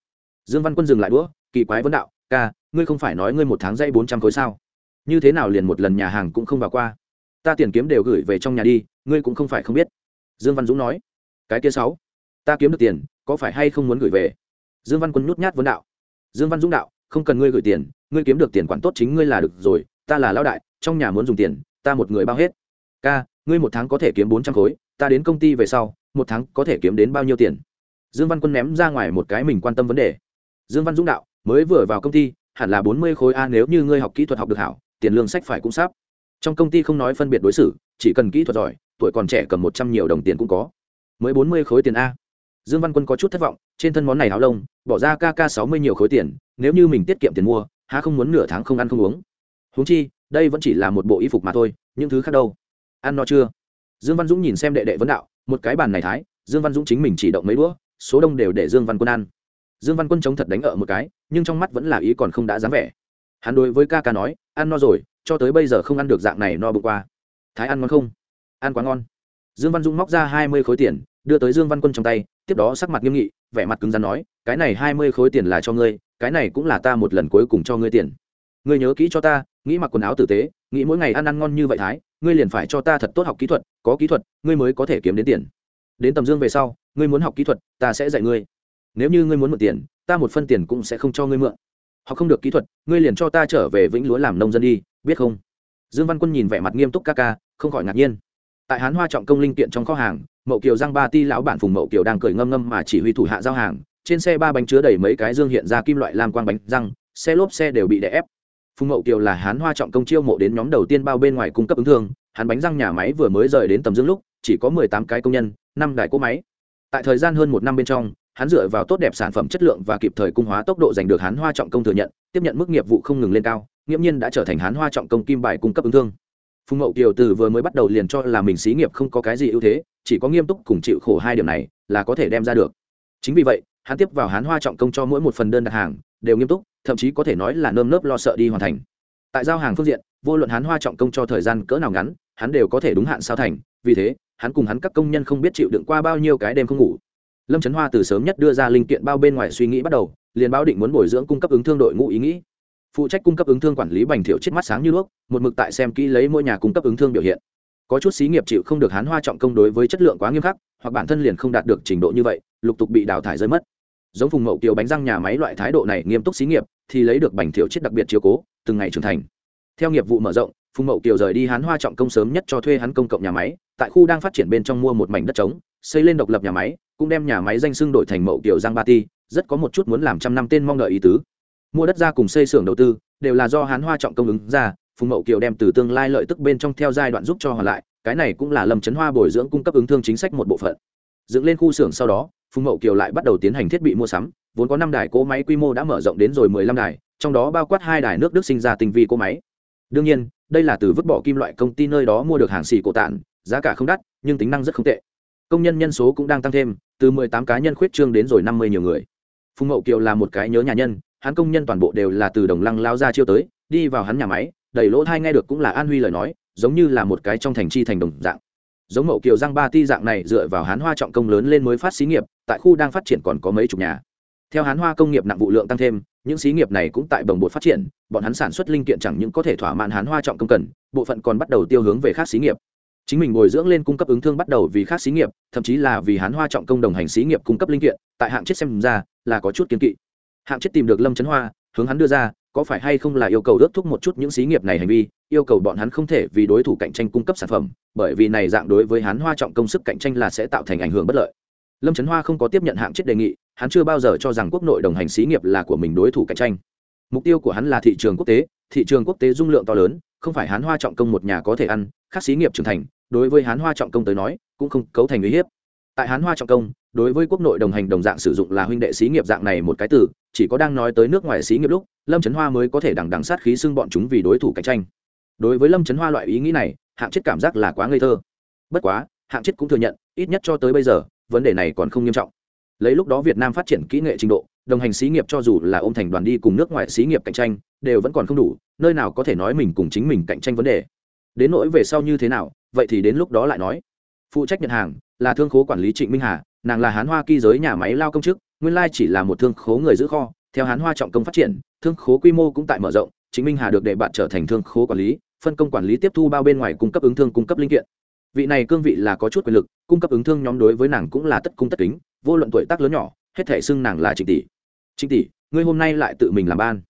Dương văn quân dừng lại đũa, kỳ quái vấn đạo, ca, ngươi không phải nói ngươi một tháng dây bốn trăm khối sao? Như thế nào liền một lần nhà hàng cũng không vào qua? Ta tiền kiếm đều gửi về trong nhà đi, ngươi cũng không phải không biết. Dương văn dũng nói, cái kia sáu, ta kiếm được tiền có phải hay không muốn gửi về? Dương văn quân nhút nhát vấn đạo. Dương văn dũng đạo, không cần ngươi gửi tiền, ngươi kiếm được tiền quản tốt chính ngươi là được rồi, ta là lão đại, trong nhà muốn dùng tiền, ta một người bao hết. Ca, ngươi một tháng có thể kiếm bốn trăm khối, ta đến công ty về sau, một tháng có thể kiếm đến bao nhiêu tiền? Dương văn quân ném ra ngoài một cái mình quan tâm vấn đề. Dương văn dũng đạo, mới vừa vào công ty, hẳn là bốn mươi khối a, nếu như ngươi học kỹ thuật học được hảo, tiền lương sách phải cũng sắp. Trong công ty không nói phân biệt đối xử, chỉ cần kỹ thuật giỏi, tuổi còn trẻ cầm một trăm nhiều đồng tiền cũng có. Mới bốn mươi khối tiền a dương văn quân có chút thất vọng, trên thân món này áo lông, bỏ ra ca ca sáu mươi nhiều khối tiền, nếu như mình tiết kiệm tiền mua, há không muốn nửa tháng không ăn không uống. Huống chi, đây vẫn chỉ là một bộ y phục mà thôi, những thứ khác đâu? Ăn no chưa? Dương văn dũng nhìn xem đệ đệ vấn đạo, một cái bàn này thái, dương văn dũng chính mình chỉ động mấy đũa, số đông đều để dương văn quân ăn. Dương văn quân chống thật đánh ở một cái, nhưng trong mắt vẫn là ý còn không đã dám vẻ. Hắn đối với ca ca nói, ăn no rồi, cho tới bây giờ không ăn được dạng này no bụng qua. Thái ăn ngon không? Ăn quá ngon. Dương văn dũng móc ra hai mươi khối tiền, đưa tới dương văn quân trong tay tiếp đó sắc mặt nghiêm nghị, vẻ mặt cứng rắn nói, cái này hai mươi khối tiền là cho ngươi, cái này cũng là ta một lần cuối cùng cho ngươi tiền. Ngươi nhớ kỹ cho ta, nghĩ mặc quần áo tử tế, nghĩ mỗi ngày ăn ăn ngon như vậy thái, ngươi liền phải cho ta thật tốt học kỹ thuật, có kỹ thuật, ngươi mới có thể kiếm đến tiền. Đến tầm dương về sau, ngươi muốn học kỹ thuật, ta sẽ dạy ngươi. Nếu như ngươi muốn mượn tiền, ta một phân tiền cũng sẽ không cho ngươi mượn. Học không được kỹ thuật, ngươi liền cho ta trở về vĩnh lúa làm nông dân đi, biết không? Dương văn quân nhìn vẻ mặt nghiêm túc ca ca, không khỏi ngạc nhiên. Tại hán hoa trọng công linh kiện trong kho hàng mậu kiều giang ba ti lão bản phùng mậu kiều đang cười ngâm ngâm mà chỉ huy thủ hạ giao hàng. Trên xe ba bánh chứa đầy mấy cái dương hiện ra kim loại lam quang bánh răng, xe lốp xe đều bị đè ép. Phùng mậu kiều là hán hoa trọng công chiêu mộ đến nhóm đầu tiên bao bên ngoài cung cấp ứng thương. Hắn bánh răng nhà máy vừa mới rời đến tầm dương lúc, chỉ có mười tám cái công nhân, năm đài cỗ máy. Tại thời gian hơn một năm bên trong, hắn dựa vào tốt đẹp sản phẩm chất lượng và kịp thời cung hóa tốc độ giành được hán hoa trọng công thừa nhận, tiếp nhận mức nghiệp vụ không ngừng lên cao, nghiễm nhiên đã trở thành hán hoa trọng công kim bài cung cấp ứng thương phùng mậu kiều từ vừa mới bắt đầu liền cho là mình xí nghiệp không có cái gì ưu thế, chỉ có nghiêm túc cùng chịu khổ hai điểm này là có thể đem ra được. Chính vì vậy, hắn tiếp vào hán hoa trọng công cho mỗi một phần đơn đặt hàng, đều nghiêm túc, thậm chí có thể nói là nơm nớp lo sợ đi hoàn thành. Tại giao hàng phương diện, vô luận hán hoa trọng công cho thời gian cỡ nào ngắn, hắn đều có thể đúng hạn sao thành, vì thế, hắn cùng hắn các công nhân không biết chịu đựng qua bao nhiêu cái đêm không ngủ. Lâm trấn hoa từ sớm nhất đưa ra linh kiện bao bên ngoài suy nghĩ bắt đầu, liền báo định muốn bồi dưỡng cung cấp ứng thương đội ngũ ý nghĩ phụ trách cung cấp ứng thương quản lý bành thiệu chết mắt sáng như đuốc, một mực tại xem kỹ lấy mỗi nhà cung cấp ứng thương biểu hiện. Có chút xí nghiệp chịu không được hán hoa trọng công đối với chất lượng quá nghiêm khắc, hoặc bản thân liền không đạt được trình độ như vậy, lục tục bị đào thải rơi mất. Giống vùng mậu kiều bánh răng nhà máy loại thái độ này nghiêm túc xí nghiệp, thì lấy được bành thiệu chết đặc biệt chiếu cố, từng ngày trưởng thành. Theo nghiệp vụ mở rộng, phùng mậu kiều rời đi hán hoa trọng công sớm nhất cho thuê hắn công cộng nhà máy, tại khu đang phát triển bên trong mua một mảnh đất trống, xây lên độc lập nhà máy, cũng đem nhà máy danh xưng đổi thành mậu kiều giang ba ti, rất có một chút muốn làm trăm năm tên mong đợi ý tứ mua đất ra cùng xây xưởng đầu tư, đều là do hán hoa trọng công ứng ra, phùng mậu kiều đem từ tương lai lợi tức bên trong theo giai đoạn giúp cho hoàn lại, cái này cũng là lâm chấn hoa bồi dưỡng cung cấp ứng thương chính sách một bộ phận. Dựng lên khu xưởng sau đó, phùng mậu kiều lại bắt đầu tiến hành thiết bị mua sắm, vốn có năm đài cỗ máy quy mô đã mở rộng đến rồi mười lăm đài, trong đó bao quát hai đài nước đức sinh ra tinh vi cỗ máy. Đương nhiên, đây là từ vứt bỏ kim loại công ty nơi đó mua được hàng xì cổ tản giá cả không đắt, nhưng tính năng rất không tệ. Công nhân nhân số cũng đang tăng thêm, từ mười tám cá nhân khuyết trương đến rồi năm mươi nhiều người. Phùng mậu kiều là một cái nhớ nhà nhân hắn công nhân toàn bộ đều là từ đồng lăng lao ra chiêu tới, đi vào hắn nhà máy đầy lỗ thai nghe được cũng là an huy lời nói, giống như là một cái trong thành chi thành đồng dạng. Giống mậu kiều giang ba ti dạng này dựa vào hán hoa trọng công lớn lên mới phát xí nghiệp, tại khu đang phát triển còn có mấy chục nhà. Theo hán hoa công nghiệp nặng vụ lượng tăng thêm, những xí nghiệp này cũng tại bồng bột phát triển, bọn hắn sản xuất linh kiện chẳng những có thể thỏa mãn hán hoa trọng công cần, bộ phận còn bắt đầu tiêu hướng về khác xí nghiệp. Chính mình bồi dưỡng lên cung cấp ứng thương bắt đầu vì khác xí nghiệp, thậm chí là vì hán hoa trọng công đồng hành xí nghiệp cung cấp linh kiện, tại hạng chết xem ra, là có chút kiên kỵ hạng chết tìm được lâm trấn hoa, hướng hắn đưa ra, có phải hay không là yêu cầu ước thúc một chút những xí nghiệp này hành vi, yêu cầu bọn hắn không thể vì đối thủ cạnh tranh cung cấp sản phẩm, bởi vì này dạng đối với hắn hoa trọng công sức cạnh tranh là sẽ tạo thành ảnh hưởng bất lợi. Lâm trấn hoa không có tiếp nhận hạng chết đề nghị, hắn chưa bao giờ cho rằng quốc nội đồng hành xí nghiệp là của mình đối thủ cạnh tranh. Mục tiêu của hắn là thị trường quốc tế, thị trường quốc tế dung lượng to lớn, không phải hắn hoa trọng công một nhà có thể ăn, khác xí nghiệp trưởng thành, đối với hắn hoa trọng công tới nói, cũng không cấu thành uy hiếp. Tại hắn hoa trọng công đối với quốc nội đồng hành đồng dạng sử dụng là huynh đệ xí nghiệp dạng này một cái từ, chỉ có đang nói tới nước ngoài xí nghiệp lúc, lâm trấn hoa mới có thể đằng đằng sát khí xưng bọn chúng vì đối thủ cạnh tranh. Đối với lâm trấn hoa loại ý nghĩ này, hạng chết cảm giác là quá ngây thơ. Bất quá, hạng chết cũng thừa nhận, ít nhất cho tới bây giờ, vấn đề này còn không nghiêm trọng. Lấy lúc đó việt nam phát triển kỹ nghệ trình độ, đồng hành xí nghiệp cho dù là ôm thành đoàn đi cùng nước ngoài xí nghiệp cạnh tranh, đều vẫn còn không đủ, nơi nào có thể nói mình cùng chính mình cạnh tranh vấn đề. Đến nỗi về sau như thế nào, vậy thì đến lúc đó lại nói. Phụ trách nhận hàng, là thương khố quản lý trịnh minh hà nàng là hán hoa kỳ giới nhà máy lao công chức, nguyên lai chỉ là một thương khố người giữ kho. Theo hán hoa trọng công phát triển, thương khố quy mô cũng tại mở rộng chính minh hà được để bạn trở thành thương khố quản lý, phân công quản lý tiếp thu bao bên ngoài cung cấp ứng thương cung cấp linh kiện. Vị này cương vị là có chút quyền lực, cung cấp ứng thương nhóm đối với nàng cũng là tất cung tất kính, vô luận tuổi tác lớn nhỏ, hết thể xưng nàng là trịnh tỷ. Trịnh tỷ, ngươi hôm nay lại tự mình làm ban.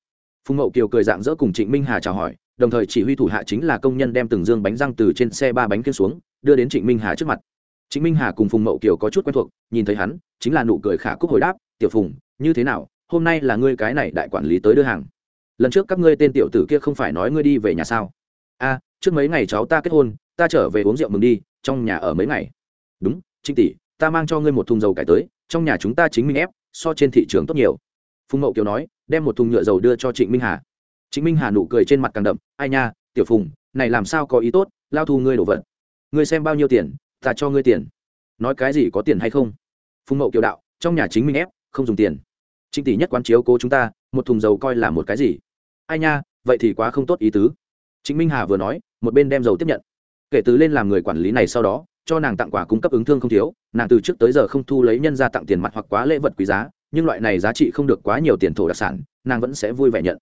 Phùng mậu kiều cười dạng dỡ cùng trịnh minh hà chào hỏi, đồng thời chỉ huy thủ hạ chính là công nhân đem từng dương bánh răng từ trên xe ba bánh kia xuống, đưa đến trịnh minh hà trước mặt trịnh minh hà cùng phùng mậu kiều có chút quen thuộc, nhìn thấy hắn, chính là nụ cười khả cúc hồi đáp, tiểu phùng, như thế nào? Hôm nay là ngươi cái này đại quản lý tới đưa hàng. Lần trước các ngươi tên tiểu tử kia không phải nói ngươi đi về nhà sao? A, trước mấy ngày cháu ta kết hôn, ta trở về uống rượu mừng đi, trong nhà ở mấy ngày. Đúng trinh tỷ, ta mang cho ngươi một thùng dầu cải tới, trong nhà chúng ta chính minh ép, so trên thị trường tốt nhiều. Phùng mậu kiều nói, đem một thùng nhựa dầu đưa cho trịnh minh hà. Trịnh minh hà nụ cười trên mặt càng đậm, ai nha, tiểu phùng, này làm sao có ý tốt, lao thu ngươi đồ vật. Ngươi xem bao nhiêu tiền ta cho ngươi tiền. Nói cái gì có tiền hay không? Phùng mậu kiều đạo, trong nhà chính mình ép, không dùng tiền. Trịnh tỷ nhất quán chiếu cố chúng ta, một thùng dầu coi là một cái gì? Ai nha, vậy thì quá không tốt ý tứ. Trịnh minh hà vừa nói, một bên đem dầu tiếp nhận. Kể từ lên làm người quản lý này sau đó, cho nàng tặng quà cung cấp ứng thương không thiếu, nàng từ trước tới giờ không thu lấy nhân ra tặng tiền mặt hoặc quá lễ vật quý giá, nhưng loại này giá trị không được quá nhiều tiền thổ đặc sản, nàng vẫn sẽ vui vẻ nhận.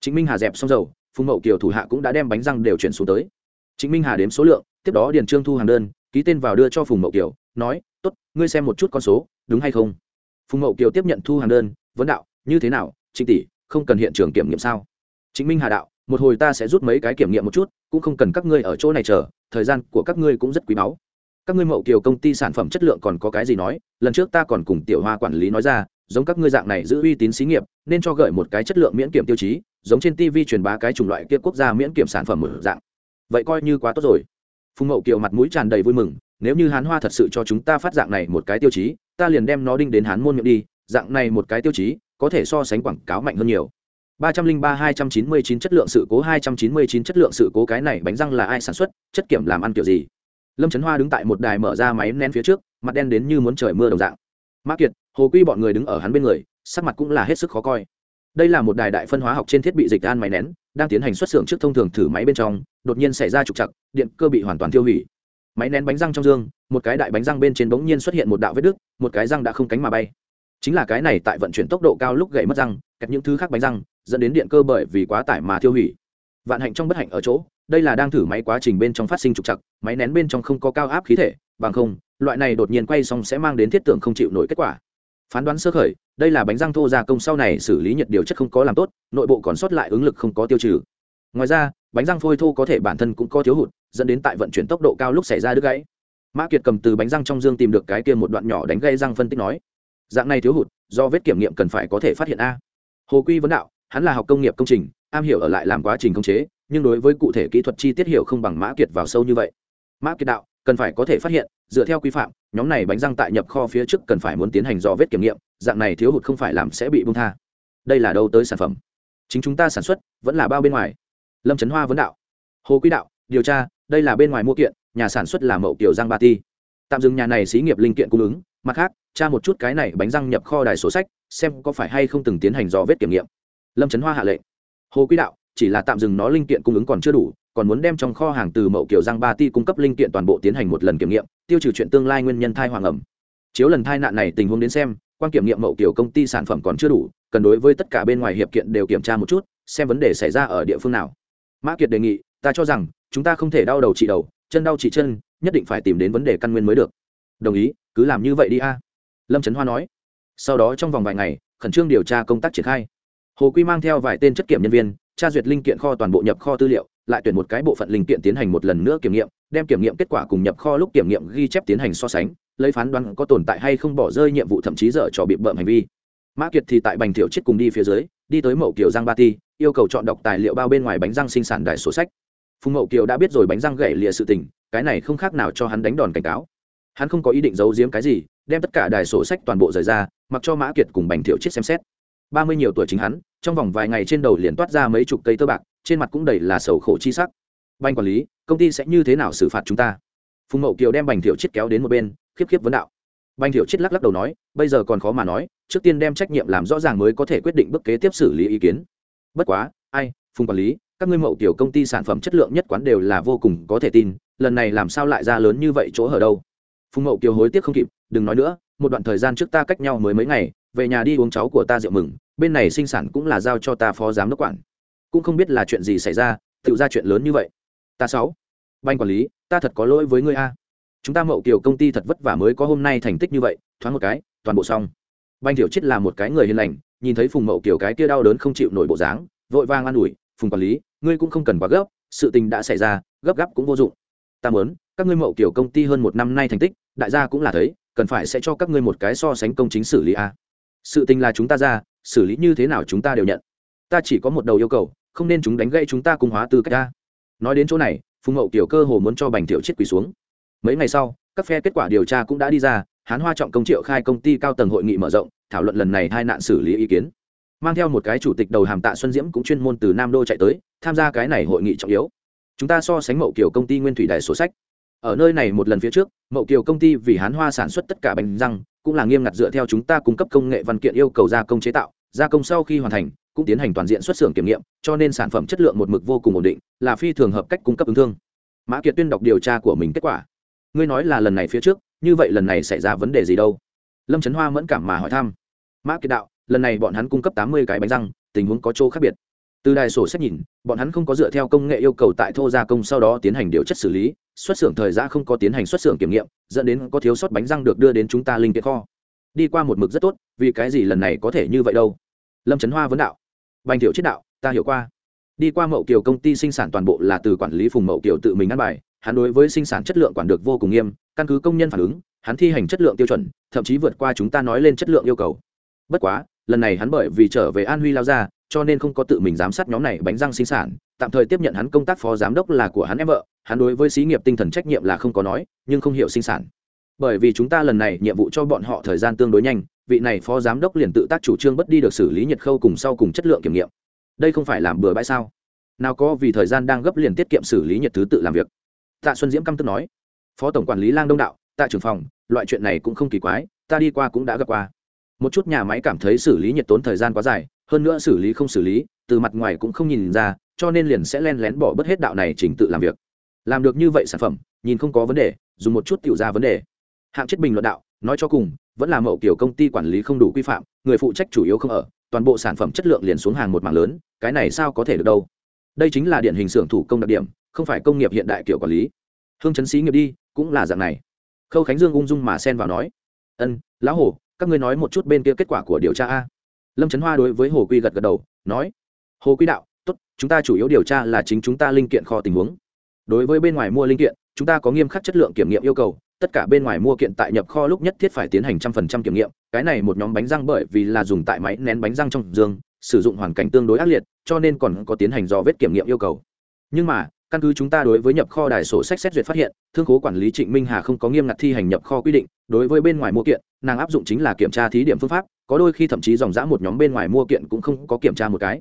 Chính minh hà dẹp xong dầu, phùng mậu kiều thủ hạ cũng đã đem bánh răng đều chuyển xuống tới. Chính minh hà đếm số lượng, tiếp đó điền trương thu hàng đơn ký tên vào đưa cho phùng mậu kiều, nói, tốt, ngươi xem một chút con số, đúng hay không? Phùng mậu kiều tiếp nhận thu hàng đơn, vấn đạo, như thế nào, trịnh tỷ, không cần hiện trường kiểm nghiệm sao? Chính minh hà đạo, một hồi ta sẽ rút mấy cái kiểm nghiệm một chút, cũng không cần các ngươi ở chỗ này chờ, thời gian của các ngươi cũng rất quý báu. Các ngươi mậu kiều công ty sản phẩm chất lượng còn có cái gì nói, lần trước ta còn cùng tiểu hoa quản lý nói ra, giống các ngươi dạng này giữ uy tín xí nghiệp, nên cho gửi một cái chất lượng miễn kiểm tiêu chí, giống trên tv truyền bá cái chủng loại kia quốc gia miễn kiểm sản phẩm một dạng. Vậy coi như quá tốt rồi phùng mậu kiều mặt mũi tràn đầy vui mừng, nếu như hán hoa thật sự cho chúng ta phát dạng này một cái tiêu chí, ta liền đem nó đinh đến hán môn miệng đi, dạng này một cái tiêu chí, có thể so sánh quảng cáo mạnh hơn nhiều. ba trăm linh ba hai trăm chín mươi chín chất lượng sự cố, hai trăm chín mươi chín chất lượng sự cố, cái này bánh răng là ai sản xuất, chất kiểm làm ăn kiểu gì? Lâm trấn hoa đứng tại một đài mở ra máy nén phía trước, mặt đen đến như muốn trời mưa đồng dạng. Mã kiệt, hồ quy bọn người đứng ở hắn bên người, sắc mặt cũng là hết sức khó coi. Đây là một đài đại phân hóa học trên thiết bị dịch an máy nén đang tiến hành xuất xưởng trước thông thường thử máy bên trong, đột nhiên xảy ra trục chặt điện cơ bị hoàn toàn tiêu hủy. Máy nén bánh răng trong dương, một cái đại bánh răng bên trên bỗng nhiên xuất hiện một đạo vết đứt, một cái răng đã không cánh mà bay. Chính là cái này tại vận chuyển tốc độ cao lúc gãy mất răng kẹp những thứ khác bánh răng, dẫn đến điện cơ bởi vì quá tải mà tiêu hủy. Vạn hạnh trong bất hạnh ở chỗ, đây là đang thử máy quá trình bên trong phát sinh trục chặt máy nén bên trong không có cao áp khí thể, bằng không, loại này đột nhiên quay xong sẽ mang đến thiết tưởng không chịu nổi kết quả phán đoán sơ khởi, đây là bánh răng thô gia công sau này xử lý nhiệt điều chất không có làm tốt, nội bộ còn sót lại ứng lực không có tiêu trừ. Ngoài ra, bánh răng phôi thô có thể bản thân cũng có thiếu hụt, dẫn đến tại vận chuyển tốc độ cao lúc xảy ra đứt gãy. Mã kiệt cầm từ bánh răng trong dương tìm được cái kia một đoạn nhỏ đánh gây răng phân tích nói, dạng này thiếu hụt, do vết kiểm nghiệm cần phải có thể phát hiện a. Hồ quy vấn đạo, hắn là học công nghiệp công trình, am hiểu ở lại làm quá trình công chế, nhưng đối với cụ thể kỹ thuật chi tiết hiểu không bằng mã kiệt vào sâu như vậy. Mã kiệt đạo, cần phải có thể phát hiện, dựa theo quy phạm nhóm này bánh răng tại nhập kho phía trước cần phải muốn tiến hành dò vết kiểm nghiệm, dạng này thiếu hụt không phải làm sẽ bị bung tha. Đây là đâu tới sản phẩm? Chính chúng ta sản xuất vẫn là bao bên ngoài. Lâm trấn hoa vấn đạo. Hồ quý đạo, điều tra, đây là bên ngoài mua kiện, nhà sản xuất là mậu kiểu giang ba ti. Tạm dừng nhà này xí nghiệp linh kiện cung ứng, mặt khác, tra một chút cái này bánh răng nhập kho đài sổ sách, xem có phải hay không từng tiến hành dò vết kiểm nghiệm. Lâm trấn hoa hạ lệnh. Hồ quý đạo, chỉ là tạm dừng nó linh kiện cung ứng còn chưa đủ còn muốn đem trong kho hàng từ mậu kiểu giang ba ti cung cấp linh kiện toàn bộ tiến hành một lần kiểm nghiệm, tiêu trừ chuyện tương lai nguyên nhân thai hoàng ẩm. Chiếu lần thai nạn này tình huống đến xem, quan kiểm nghiệm mậu kiểu công ty sản phẩm còn chưa đủ, cần đối với tất cả bên ngoài hiệp kiện đều kiểm tra một chút, xem vấn đề xảy ra ở địa phương nào. Mã kiệt đề nghị, ta cho rằng, chúng ta không thể đau đầu trị đầu, chân đau trị chân, nhất định phải tìm đến vấn đề căn nguyên mới được. Đồng ý, cứ làm như vậy đi a. À. Lâm trấn hoa nói. Sau đó trong vòng vài ngày, khẩn trương điều tra công tác triển khai. Hồ quy mang theo vài tên chất kiểm nhân viên, tra duyệt linh kiện kho toàn bộ nhập kho tư liệu lại tuyển một cái bộ phận linh kiện tiến hành một lần nữa kiểm nghiệm, đem kiểm nghiệm kết quả cùng nhập kho lúc kiểm nghiệm ghi chép tiến hành so sánh, lấy phán đoán có tồn tại hay không bỏ rơi nhiệm vụ thậm chí dở trò bị bợm hành vi. Mã kiệt thì tại bành thiệu chết cùng đi phía dưới, đi tới mậu kiều giang ba ti, yêu cầu chọn đọc tài liệu bao bên ngoài bánh răng sinh sản đại sổ sách. Phùng mậu kiều đã biết rồi bánh răng gãy lìa sự tình, cái này không khác nào cho hắn đánh đòn cảnh cáo. Hắn không có ý định giấu giếm cái gì, đem tất cả đài sổ sách toàn bộ rời ra, mặc cho mã kiệt cùng bành thiệu chết xem xét. Ba mươi nhiều tuổi chính hắn, trong vòng vài ngày trên đầu liền toát ra mấy chục cây tơ bạc trên mặt cũng đầy là sầu khổ chi sắc. Banh quản lý, công ty sẽ như thế nào xử phạt chúng ta? Phùng mậu kiều đem bành thiệu chết kéo đến một bên, khiếp khiếp vấn đạo. Bành thiệu chết lắc lắc đầu nói, bây giờ còn khó mà nói, trước tiên đem trách nhiệm làm rõ ràng mới có thể quyết định bước kế tiếp xử lý ý kiến. Bất quá, ai, phùng quản lý, các ngươi mậu Kiều công ty sản phẩm chất lượng nhất quán đều là vô cùng có thể tin, lần này làm sao lại ra lớn như vậy chỗ ở đâu? Phùng mậu kiều hối tiếc không kịp, đừng nói nữa, một đoạn thời gian trước ta cách nhau mới mấy ngày, về nhà đi uống cháu của ta rượu mừng, bên này sinh sản cũng là giao cho ta phó giám đốc quản cũng không biết là chuyện gì xảy ra, tự ra chuyện lớn như vậy. Ta sáu, banh quản lý, ta thật có lỗi với ngươi a. Chúng ta mậu kiều công ty thật vất vả mới có hôm nay thành tích như vậy, thoáng một cái, toàn bộ xong. Banh tiểu chết là một cái người hiền lành, nhìn thấy phùng mậu kiều cái kia đau đớn không chịu nổi bộ dáng, vội vang an ủi, phùng quản lý, ngươi cũng không cần quá gấp, sự tình đã xảy ra, gấp gáp cũng vô dụng. Ta muốn, các ngươi mậu kiều công ty hơn một năm nay thành tích, đại gia cũng là thấy, cần phải sẽ cho các ngươi một cái so sánh công chính xử lý a. Sự tình là chúng ta ra, xử lý như thế nào chúng ta đều nhận. Ta chỉ có một đầu yêu cầu không nên chúng đánh gây chúng ta cung hóa tư cách ta. Nói đến chỗ này, phùng mậu tiểu cơ hồ muốn cho bành thiệu chết quỳ xuống. Mấy ngày sau, các phe kết quả điều tra cũng đã đi ra, hán hoa trọng công triệu khai công ty cao tầng hội nghị mở rộng, thảo luận lần này hai nạn xử lý ý kiến. Mang theo một cái chủ tịch đầu hàm tạ xuân diễm cũng chuyên môn từ nam đô chạy tới, tham gia cái này hội nghị trọng yếu. Chúng ta so sánh mậu kiều công ty nguyên thủy đài sổ sách. Ở nơi này một lần phía trước, mậu kiều công ty vì hán hoa sản xuất tất cả bánh răng, cũng là nghiêm ngặt dựa theo chúng ta cung cấp công nghệ văn kiện yêu cầu gia công chế tạo gia công sau khi hoàn thành, cũng tiến hành toàn diện xuất xưởng kiểm nghiệm, cho nên sản phẩm chất lượng một mực vô cùng ổn định, là phi thường hợp cách cung cấp ứng thương. Mã kiệt tuyên đọc điều tra của mình kết quả. Ngươi nói là lần này phía trước, như vậy lần này xảy ra vấn đề gì đâu? Lâm trấn hoa mẫn cảm mà hỏi thăm. Mã kiệt đạo, lần này bọn hắn cung cấp tám mươi cái bánh răng, tình huống có chỗ khác biệt. Từ đài sổ sách nhìn, bọn hắn không có dựa theo công nghệ yêu cầu tại thô gia công sau đó tiến hành điều chất xử lý, xuất xưởng thời gian không có tiến hành xuất xưởng kiểm nghiệm, dẫn đến có thiếu sót bánh răng được đưa đến chúng ta linh kiện kho đi qua một mực rất tốt, vì cái gì lần này có thể như vậy đâu? Lâm trấn hoa vấn đạo. Bành thiệu chết đạo, ta hiểu qua. Đi qua mậu kiều công ty sinh sản toàn bộ là từ quản lý phùng mậu kiều tự mình ăn bài, hắn đối với sinh sản chất lượng quản được vô cùng nghiêm, căn cứ công nhân phản ứng, hắn thi hành chất lượng tiêu chuẩn, thậm chí vượt qua chúng ta nói lên chất lượng yêu cầu. Bất quá, lần này hắn bởi vì trở về an huy lao ra cho nên không có tự mình giám sát nhóm này bánh răng sinh sản, tạm thời tiếp nhận hắn công tác phó giám đốc là của hắn em vợ, hắn đối với xí nghiệp tinh thần trách nhiệm là không có nói, nhưng không hiểu sinh sản bởi vì chúng ta lần này nhiệm vụ cho bọn họ thời gian tương đối nhanh, vị này phó giám đốc liền tự tác chủ trương bất đi được xử lý nhiệt khâu cùng sau cùng chất lượng kiểm nghiệm. Đây không phải làm bừa bãi sao? Nào có vì thời gian đang gấp liền tiết kiệm xử lý nhiệt thứ tự làm việc. Tạ xuân diễm căm tức nói. Phó tổng quản lý lang đông đạo, tạ trưởng phòng, loại chuyện này cũng không kỳ quái, ta đi qua cũng đã gặp qua. Một chút nhà máy cảm thấy xử lý nhiệt tốn thời gian quá dài, hơn nữa xử lý không xử lý, từ mặt ngoài cũng không nhìn ra, cho nên liền sẽ len lén bỏ bớt hết đạo này chỉnh tự làm việc. Làm được như vậy sản phẩm, nhìn không có vấn đề, dùng một chút tiểu ra vấn đề hạng chết bình luận đạo, nói cho cùng, vẫn là mậu kiểu công ty quản lý không đủ quy phạm, người phụ trách chủ yếu không ở, toàn bộ sản phẩm chất lượng liền xuống hàng một mảng lớn, cái này sao có thể được đâu? Đây chính là điển hình xưởng thủ công đặc điểm, không phải công nghiệp hiện đại kiểu quản lý. Hương chấn sĩ nghiệp đi, cũng là dạng này. Khâu khánh dương ung dung mà xen vào nói, ân, lão hồ các ngươi nói một chút bên kia kết quả của điều tra a. Lâm trấn hoa đối với hồ quy gật gật đầu, nói, hồ quy đạo, tốt, chúng ta chủ yếu điều tra là chính chúng ta linh kiện kho tình huống. Đối với bên ngoài mua linh kiện, chúng ta có nghiêm khắc chất lượng kiểm nghiệm yêu cầu tất cả bên ngoài mua kiện tại nhập kho lúc nhất thiết phải tiến hành trăm phần trăm kiểm nghiệm, cái này một nhóm bánh răng bởi vì là dùng tại máy nén bánh răng trong dương, sử dụng hoàn cảnh tương đối ác liệt, cho nên còn có tiến hành dò vết kiểm nghiệm yêu cầu. Nhưng mà, căn cứ chúng ta đối với nhập kho đài sổ sách xét duyệt phát hiện, thương khố quản lý trịnh minh hà không có nghiêm ngặt thi hành nhập kho quy định, đối với bên ngoài mua kiện, nàng áp dụng chính là kiểm tra thí điểm phương pháp, có đôi khi thậm chí dòng dã một nhóm bên ngoài mua kiện cũng không có kiểm tra một cái.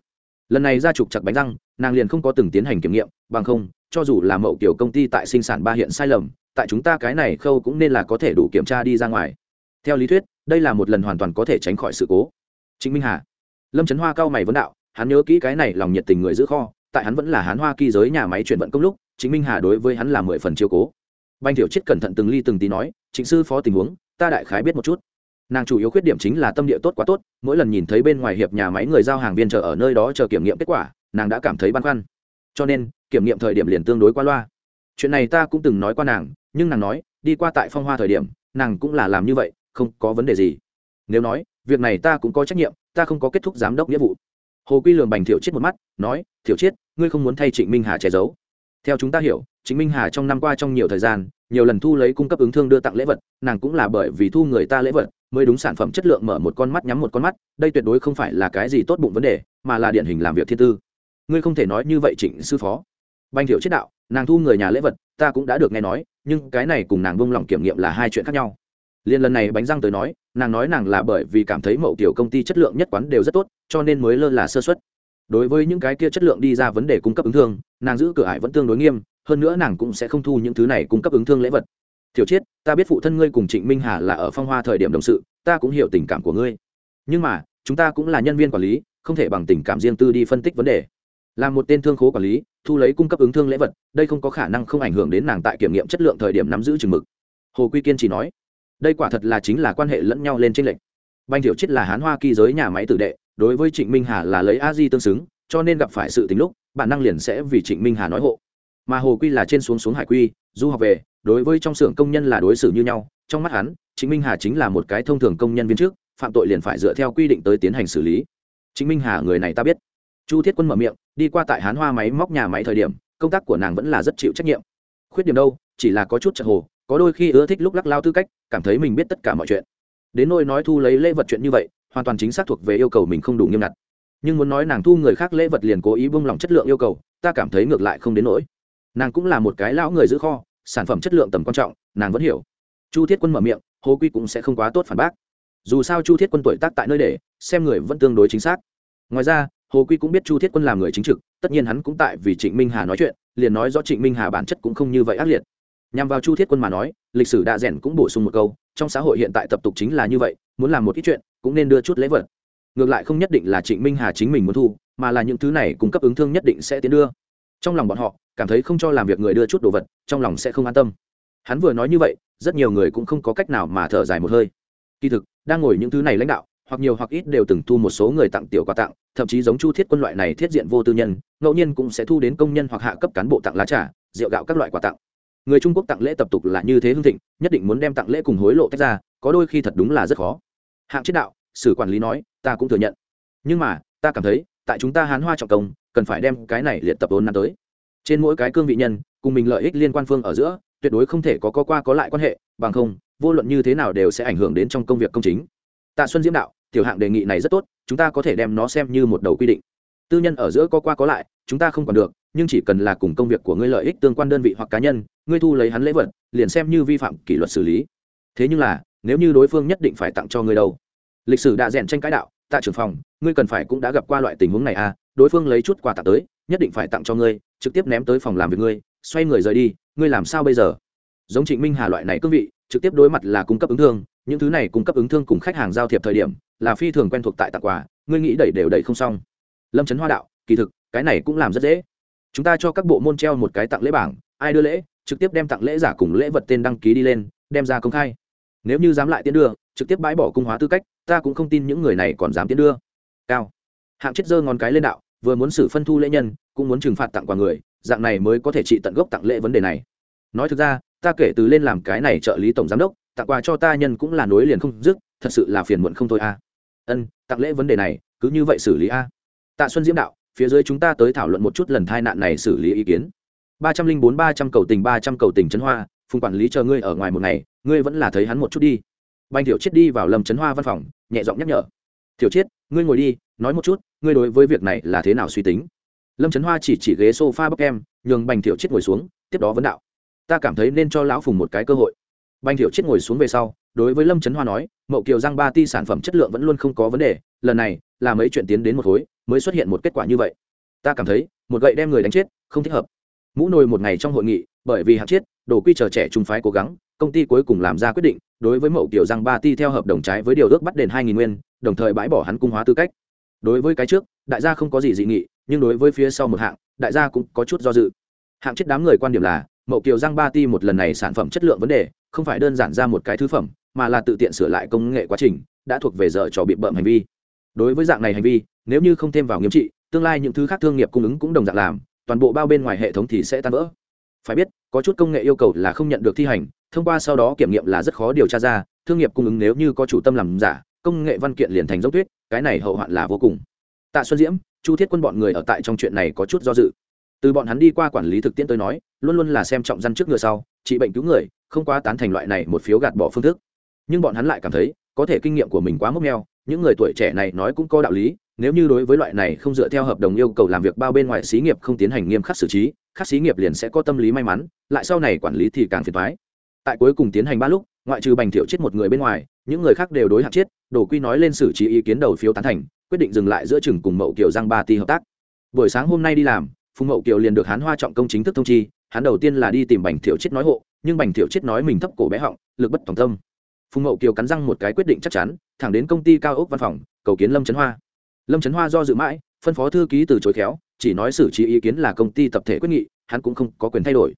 Lần này ra trục chặt bánh răng, nàng liền không có từng tiến hành kiểm nghiệm, bằng không, cho dù là mậu kiểu công ty tại sinh sản ba hiện sai lầm tại chúng ta cái này khâu cũng nên là có thể đủ kiểm tra đi ra ngoài. Theo lý thuyết, đây là một lần hoàn toàn có thể tránh khỏi sự cố. Chính minh hà. Lâm trấn hoa cao mày vấn đạo, hắn nhớ kỹ cái này lòng nhiệt tình người giữ kho, tại hắn vẫn là hán hoa kỳ giới nhà máy chuyển vận công lúc chính minh hà đối với hắn là mười phần chiếu cố. Banh thiểu chết cẩn thận từng ly từng tí nói chính sư phó tình huống, ta đại khái biết một chút. Nàng chủ yếu khuyết điểm chính là tâm địa tốt quá tốt, mỗi lần nhìn thấy bên ngoài hiệp nhà máy người giao hàng viên chờ ở nơi đó chờ kiểm nghiệm kết quả, nàng đã cảm thấy băn khoăn. Cho nên, kiểm nghiệm thời điểm liền tương đối qua loa. Chuyện này ta cũng từng nói qua nàng nhưng nàng nói, đi qua tại phong hoa thời điểm, nàng cũng là làm như vậy, không có vấn đề gì. Nếu nói, việc này ta cũng có trách nhiệm, ta không có kết thúc giám đốc nghĩa vụ. Hồ quy lường bành thiệu chết một mắt, nói thiệu chết, ngươi không muốn thay trịnh minh hà che giấu. Theo chúng ta hiểu, trịnh minh hà trong năm qua trong nhiều thời gian, nhiều lần thu lấy cung cấp ứng thương đưa tặng lễ vật, nàng cũng là bởi vì thu người ta lễ vật, mới đúng sản phẩm chất lượng mở một con mắt nhắm một con mắt, đây tuyệt đối không phải là cái gì tốt bụng vấn đề, mà là điển hình làm việc thiên tư. Ngươi không thể nói như vậy trịnh sư phó. Bành thiệu chết đạo nàng thu người nhà lễ vật, ta cũng đã được nghe nói, nhưng cái này cùng nàng bông lòng kiểm nghiệm là hai chuyện khác nhau. Liên lần này bánh răng tới nói, nàng nói nàng là bởi vì cảm thấy mậu tiểu công ty chất lượng nhất quán đều rất tốt, cho nên mới lơ là sơ xuất đối với những cái kia chất lượng đi ra vấn đề cung cấp ứng thương, nàng giữ cửa ải vẫn tương đối nghiêm, hơn nữa nàng cũng sẽ không thu những thứ này cung cấp ứng thương lễ vật. Thiểu chiết, ta biết phụ thân ngươi cùng trịnh minh hà là ở phong hoa thời điểm đồng sự, ta cũng hiểu tình cảm của ngươi. Nhưng mà, chúng ta cũng là nhân viên quản lý, không thể bằng tình cảm riêng tư đi phân tích vấn đề là một tên thương khố quản lý, thu lấy cung cấp ứng thương lễ vật, đây không có khả năng không ảnh hưởng đến nàng tại kiểm nghiệm chất lượng thời điểm nắm giữ chừng mực. Hồ quy kiên chỉ nói, đây quả thật là chính là quan hệ lẫn nhau lên tranh lệch. Banh thiểu chết là hán hoa kỳ giới nhà máy tử đệ, đối với trịnh minh hà là lấy a di tương xứng, cho nên gặp phải sự tính lúc, bản năng liền sẽ vì trịnh minh hà nói hộ. Mà hồ quy là trên xuống xuống hải quy, du học về, đối với trong xưởng công nhân là đối xử như nhau, trong mắt hắn, trịnh minh hà chính là một cái thông thường công nhân viên trước, phạm tội liền phải dựa theo quy định tới tiến hành xử lý. Trịnh minh hà, người này ta biết chu thiết quân mở miệng, đi qua tại hán hoa máy móc nhà máy thời điểm, công tác của nàng vẫn là rất chịu trách nhiệm. Khuyết điểm đâu, chỉ là có chút chật hồ, có đôi khi ưa thích lúc lắc lao tư cách, cảm thấy mình biết tất cả mọi chuyện. Đến nôi nói thu lấy lễ vật chuyện như vậy, hoàn toàn chính xác thuộc về yêu cầu mình không đủ nghiêm ngặt. Nhưng muốn nói nàng thu người khác lễ vật liền cố ý bông lòng chất lượng yêu cầu, ta cảm thấy ngược lại không đến nỗi. Nàng cũng là một cái lão người giữ kho, sản phẩm chất lượng tầm quan trọng, nàng vẫn hiểu. Chu thiết quân mở miệng hồ quy cũng sẽ không quá tốt phản bác. Dù sao chu thiết quân tuổi tác tại nơi để, xem người vẫn tương đối chính xác. Ngoài ra hồ quy cũng biết chu thiết quân làm người chính trực, tất nhiên hắn cũng tại vì trịnh minh hà nói chuyện, liền nói rõ trịnh minh hà bản chất cũng không như vậy ác liệt. Nhằm vào chu thiết quân mà nói, lịch sử đã rèn cũng bổ sung một câu, trong xã hội hiện tại tập tục chính là như vậy, muốn làm một ít chuyện, cũng nên đưa chút lễ vật. Ngược lại không nhất định là trịnh minh hà chính mình muốn thu, mà là những thứ này cung cấp ứng thương nhất định sẽ tiến đưa. Trong lòng bọn họ, cảm thấy không cho làm việc người đưa chút đồ vật, trong lòng sẽ không an tâm. Hắn vừa nói như vậy, rất nhiều người cũng không có cách nào mà thở dài một hơi. Kỳ thực, đang ngồi những thứ này lãnh đạo hoặc nhiều hoặc ít đều từng thu một số người tặng tiểu quà tặng, thậm chí giống chu thiết quân loại này thiết diện vô tư nhân, ngẫu nhiên cũng sẽ thu đến công nhân hoặc hạ cấp cán bộ tặng lá trà, rượu gạo các loại quà tặng. Người trung quốc tặng lễ tập tục là như thế hương thịnh, nhất định muốn đem tặng lễ cùng hối lộ tách ra, có đôi khi thật đúng là rất khó. Hạng chết đạo, sử quản lý nói, ta cũng thừa nhận. Nhưng mà, ta cảm thấy, tại chúng ta hán hoa trọng công, cần phải đem cái này liệt tập vốn năm tới. Trên mỗi cái cương vị nhân, cùng mình lợi ích liên quan phương ở giữa, tuyệt đối không thể có có qua có lại quan hệ, bằng không, vô luận như thế nào đều sẽ ảnh hưởng đến trong công việc công chính. Tạ xuân diễm đạo tiểu hạng đề nghị này rất tốt, chúng ta có thể đem nó xem như một đầu quy định. Tư nhân ở giữa có qua có lại, chúng ta không còn được, nhưng chỉ cần là cùng công việc của ngươi lợi ích tương quan đơn vị hoặc cá nhân, ngươi thu lấy hắn lễ vật, liền xem như vi phạm kỷ luật xử lý. Thế nhưng là, nếu như đối phương nhất định phải tặng cho ngươi đâu. Lịch sử đã rèn tranh cãi đạo, tạ trưởng phòng, ngươi cần phải cũng đã gặp qua loại tình huống này à đối phương lấy chút quà tặng tới, nhất định phải tặng cho ngươi, trực tiếp ném tới phòng làm việc ngươi, xoay người rời đi, ngươi làm sao bây giờ? Giống trịnh minh hà loại này cương vị trực tiếp đối mặt là cung cấp ứng thương, những thứ này cung cấp ứng thương cùng khách hàng giao thiệp thời điểm, là phi thường quen thuộc tại tặng quà, ngươi nghĩ đẩy đều đẩy không xong. Lâm trấn hoa đạo, kỳ thực, cái này cũng làm rất dễ. Chúng ta cho các bộ môn treo một cái tặng lễ bảng, ai đưa lễ, trực tiếp đem tặng lễ giả cùng lễ vật tên đăng ký đi lên, đem ra công khai. Nếu như dám lại tiến đưa, trực tiếp bãi bỏ cung hóa tư cách, ta cũng không tin những người này còn dám tiến đưa. Cao. Hạng chết giơ ngón cái lên đạo, vừa muốn xử phân thu lễ nhân, cũng muốn trừng phạt tặng quà người, dạng này mới có thể trị tận gốc tặng lễ vấn đề này. Nói thực ra ta kể từ lên làm cái này trợ lý tổng giám đốc, tặng quà cho ta nhân cũng là nối liền không dứt, thật sự là phiền muộn không thôi a. Ân, tặng lễ vấn đề này, cứ như vậy xử lý a. Tạ xuân diễm đạo, phía dưới chúng ta tới thảo luận một chút lần tai nạn này xử lý ý kiến. Ba trăm linh bốn, ba trăm cầu tình, ba trăm cầu tình trấn hoa, phùng quản lý chờ ngươi ở ngoài một ngày, ngươi vẫn là thấy hắn một chút đi. Banh thiểu chiết đi vào lâm trấn hoa văn phòng, nhẹ giọng nhắc nhở. Thiểu chiết, ngươi ngồi đi, nói một chút, ngươi đối với việc này là thế nào suy tính? Lâm trấn hoa chỉ chỉ ghế s o f a bốc em, nhường bành thiểu chiết ngồi xuống, tiếp đó vấn đạo ta cảm thấy nên cho lão phùng một cái cơ hội. Banh thiệu chết ngồi xuống về sau, đối với lâm trấn hoa nói, mậu kiều giang ba ti sản phẩm chất lượng vẫn luôn không có vấn đề, lần này, là mấy chuyện tiến đến một khối, mới xuất hiện một kết quả như vậy. Ta cảm thấy, một gậy đem người đánh chết, không thích hợp. Mũ nồi một ngày trong hội nghị, bởi vì hạt chết đồ quy chờ trẻ trung phái cố gắng, công ty cuối cùng làm ra quyết định, đối với mậu Kiều giang ba ti theo hợp đồng trái với điều ước bắt đền hai nghìn nguyên, đồng thời bãi bỏ hắn cung hóa tư cách. Đối với cái trước, đại gia không có gì dị nghị, nhưng đối với phía sau một hạng, đại gia cũng có chút do dự. Hạng chết đám người quan điểm là mậu kiều giang ba ti một lần này sản phẩm chất lượng vấn đề, không phải đơn giản ra một cái thứ phẩm, mà là tự tiện sửa lại công nghệ quá trình, đã thuộc về giờ trò bị bợm hành vi. Đối với dạng này hành vi, nếu như không thêm vào nghiêm trị, tương lai những thứ khác thương nghiệp cung ứng cũng đồng dạng làm, toàn bộ bao bên ngoài hệ thống thì sẽ tan vỡ. Phải biết, có chút công nghệ yêu cầu là không nhận được thi hành, thông qua sau đó kiểm nghiệm là rất khó điều tra ra, thương nghiệp cung ứng nếu như có chủ tâm làm giả, công nghệ văn kiện liền thành dốc tuyết, cái này hậu hoạn là vô cùng. Tạ xuân diễm, chu thiết quân bọn người ở tại trong chuyện này có chút do dự từ bọn hắn đi qua quản lý thực tiễn tôi nói luôn luôn là xem trọng dân trước ngựa sau trị bệnh cứu người không quá tán thành loại này một phiếu gạt bỏ phương thức. Nhưng bọn hắn lại cảm thấy có thể kinh nghiệm của mình quá mốc neo, những người tuổi trẻ này nói cũng có đạo lý nếu như đối với loại này không dựa theo hợp đồng yêu cầu làm việc bao bên ngoài xí nghiệp không tiến hành nghiêm khắc xử trí các xí nghiệp liền sẽ có tâm lý may mắn lại sau này quản lý thì càng phiền thoái tại cuối cùng tiến hành ba lúc ngoại trừ bành thiệu chết một người bên ngoài những người khác đều đối hạng chết đồ quy nói lên xử trí ý kiến đầu phiếu tán thành quyết định dừng lại giữa chừng cùng mậu kiều giang ba ti hợp tác. Buổi sáng hôm nay đi làm phùng mậu kiều liền được hán hoa trọng công chính thức thông chi, hắn đầu tiên là đi tìm bành thiểu chết nói hộ, nhưng bành thiểu chết nói mình thấp cổ bé họng, lực bất tòng tâm. Phùng mậu kiều cắn răng một cái quyết định chắc chắn, thẳng đến công ty cao ốc văn phòng, cầu kiến lâm trấn hoa. Lâm trấn hoa do dự mãi, phân phó thư ký từ chối khéo, chỉ nói xử trí ý kiến là công ty tập thể quyết nghị, hắn cũng không có quyền thay đổi.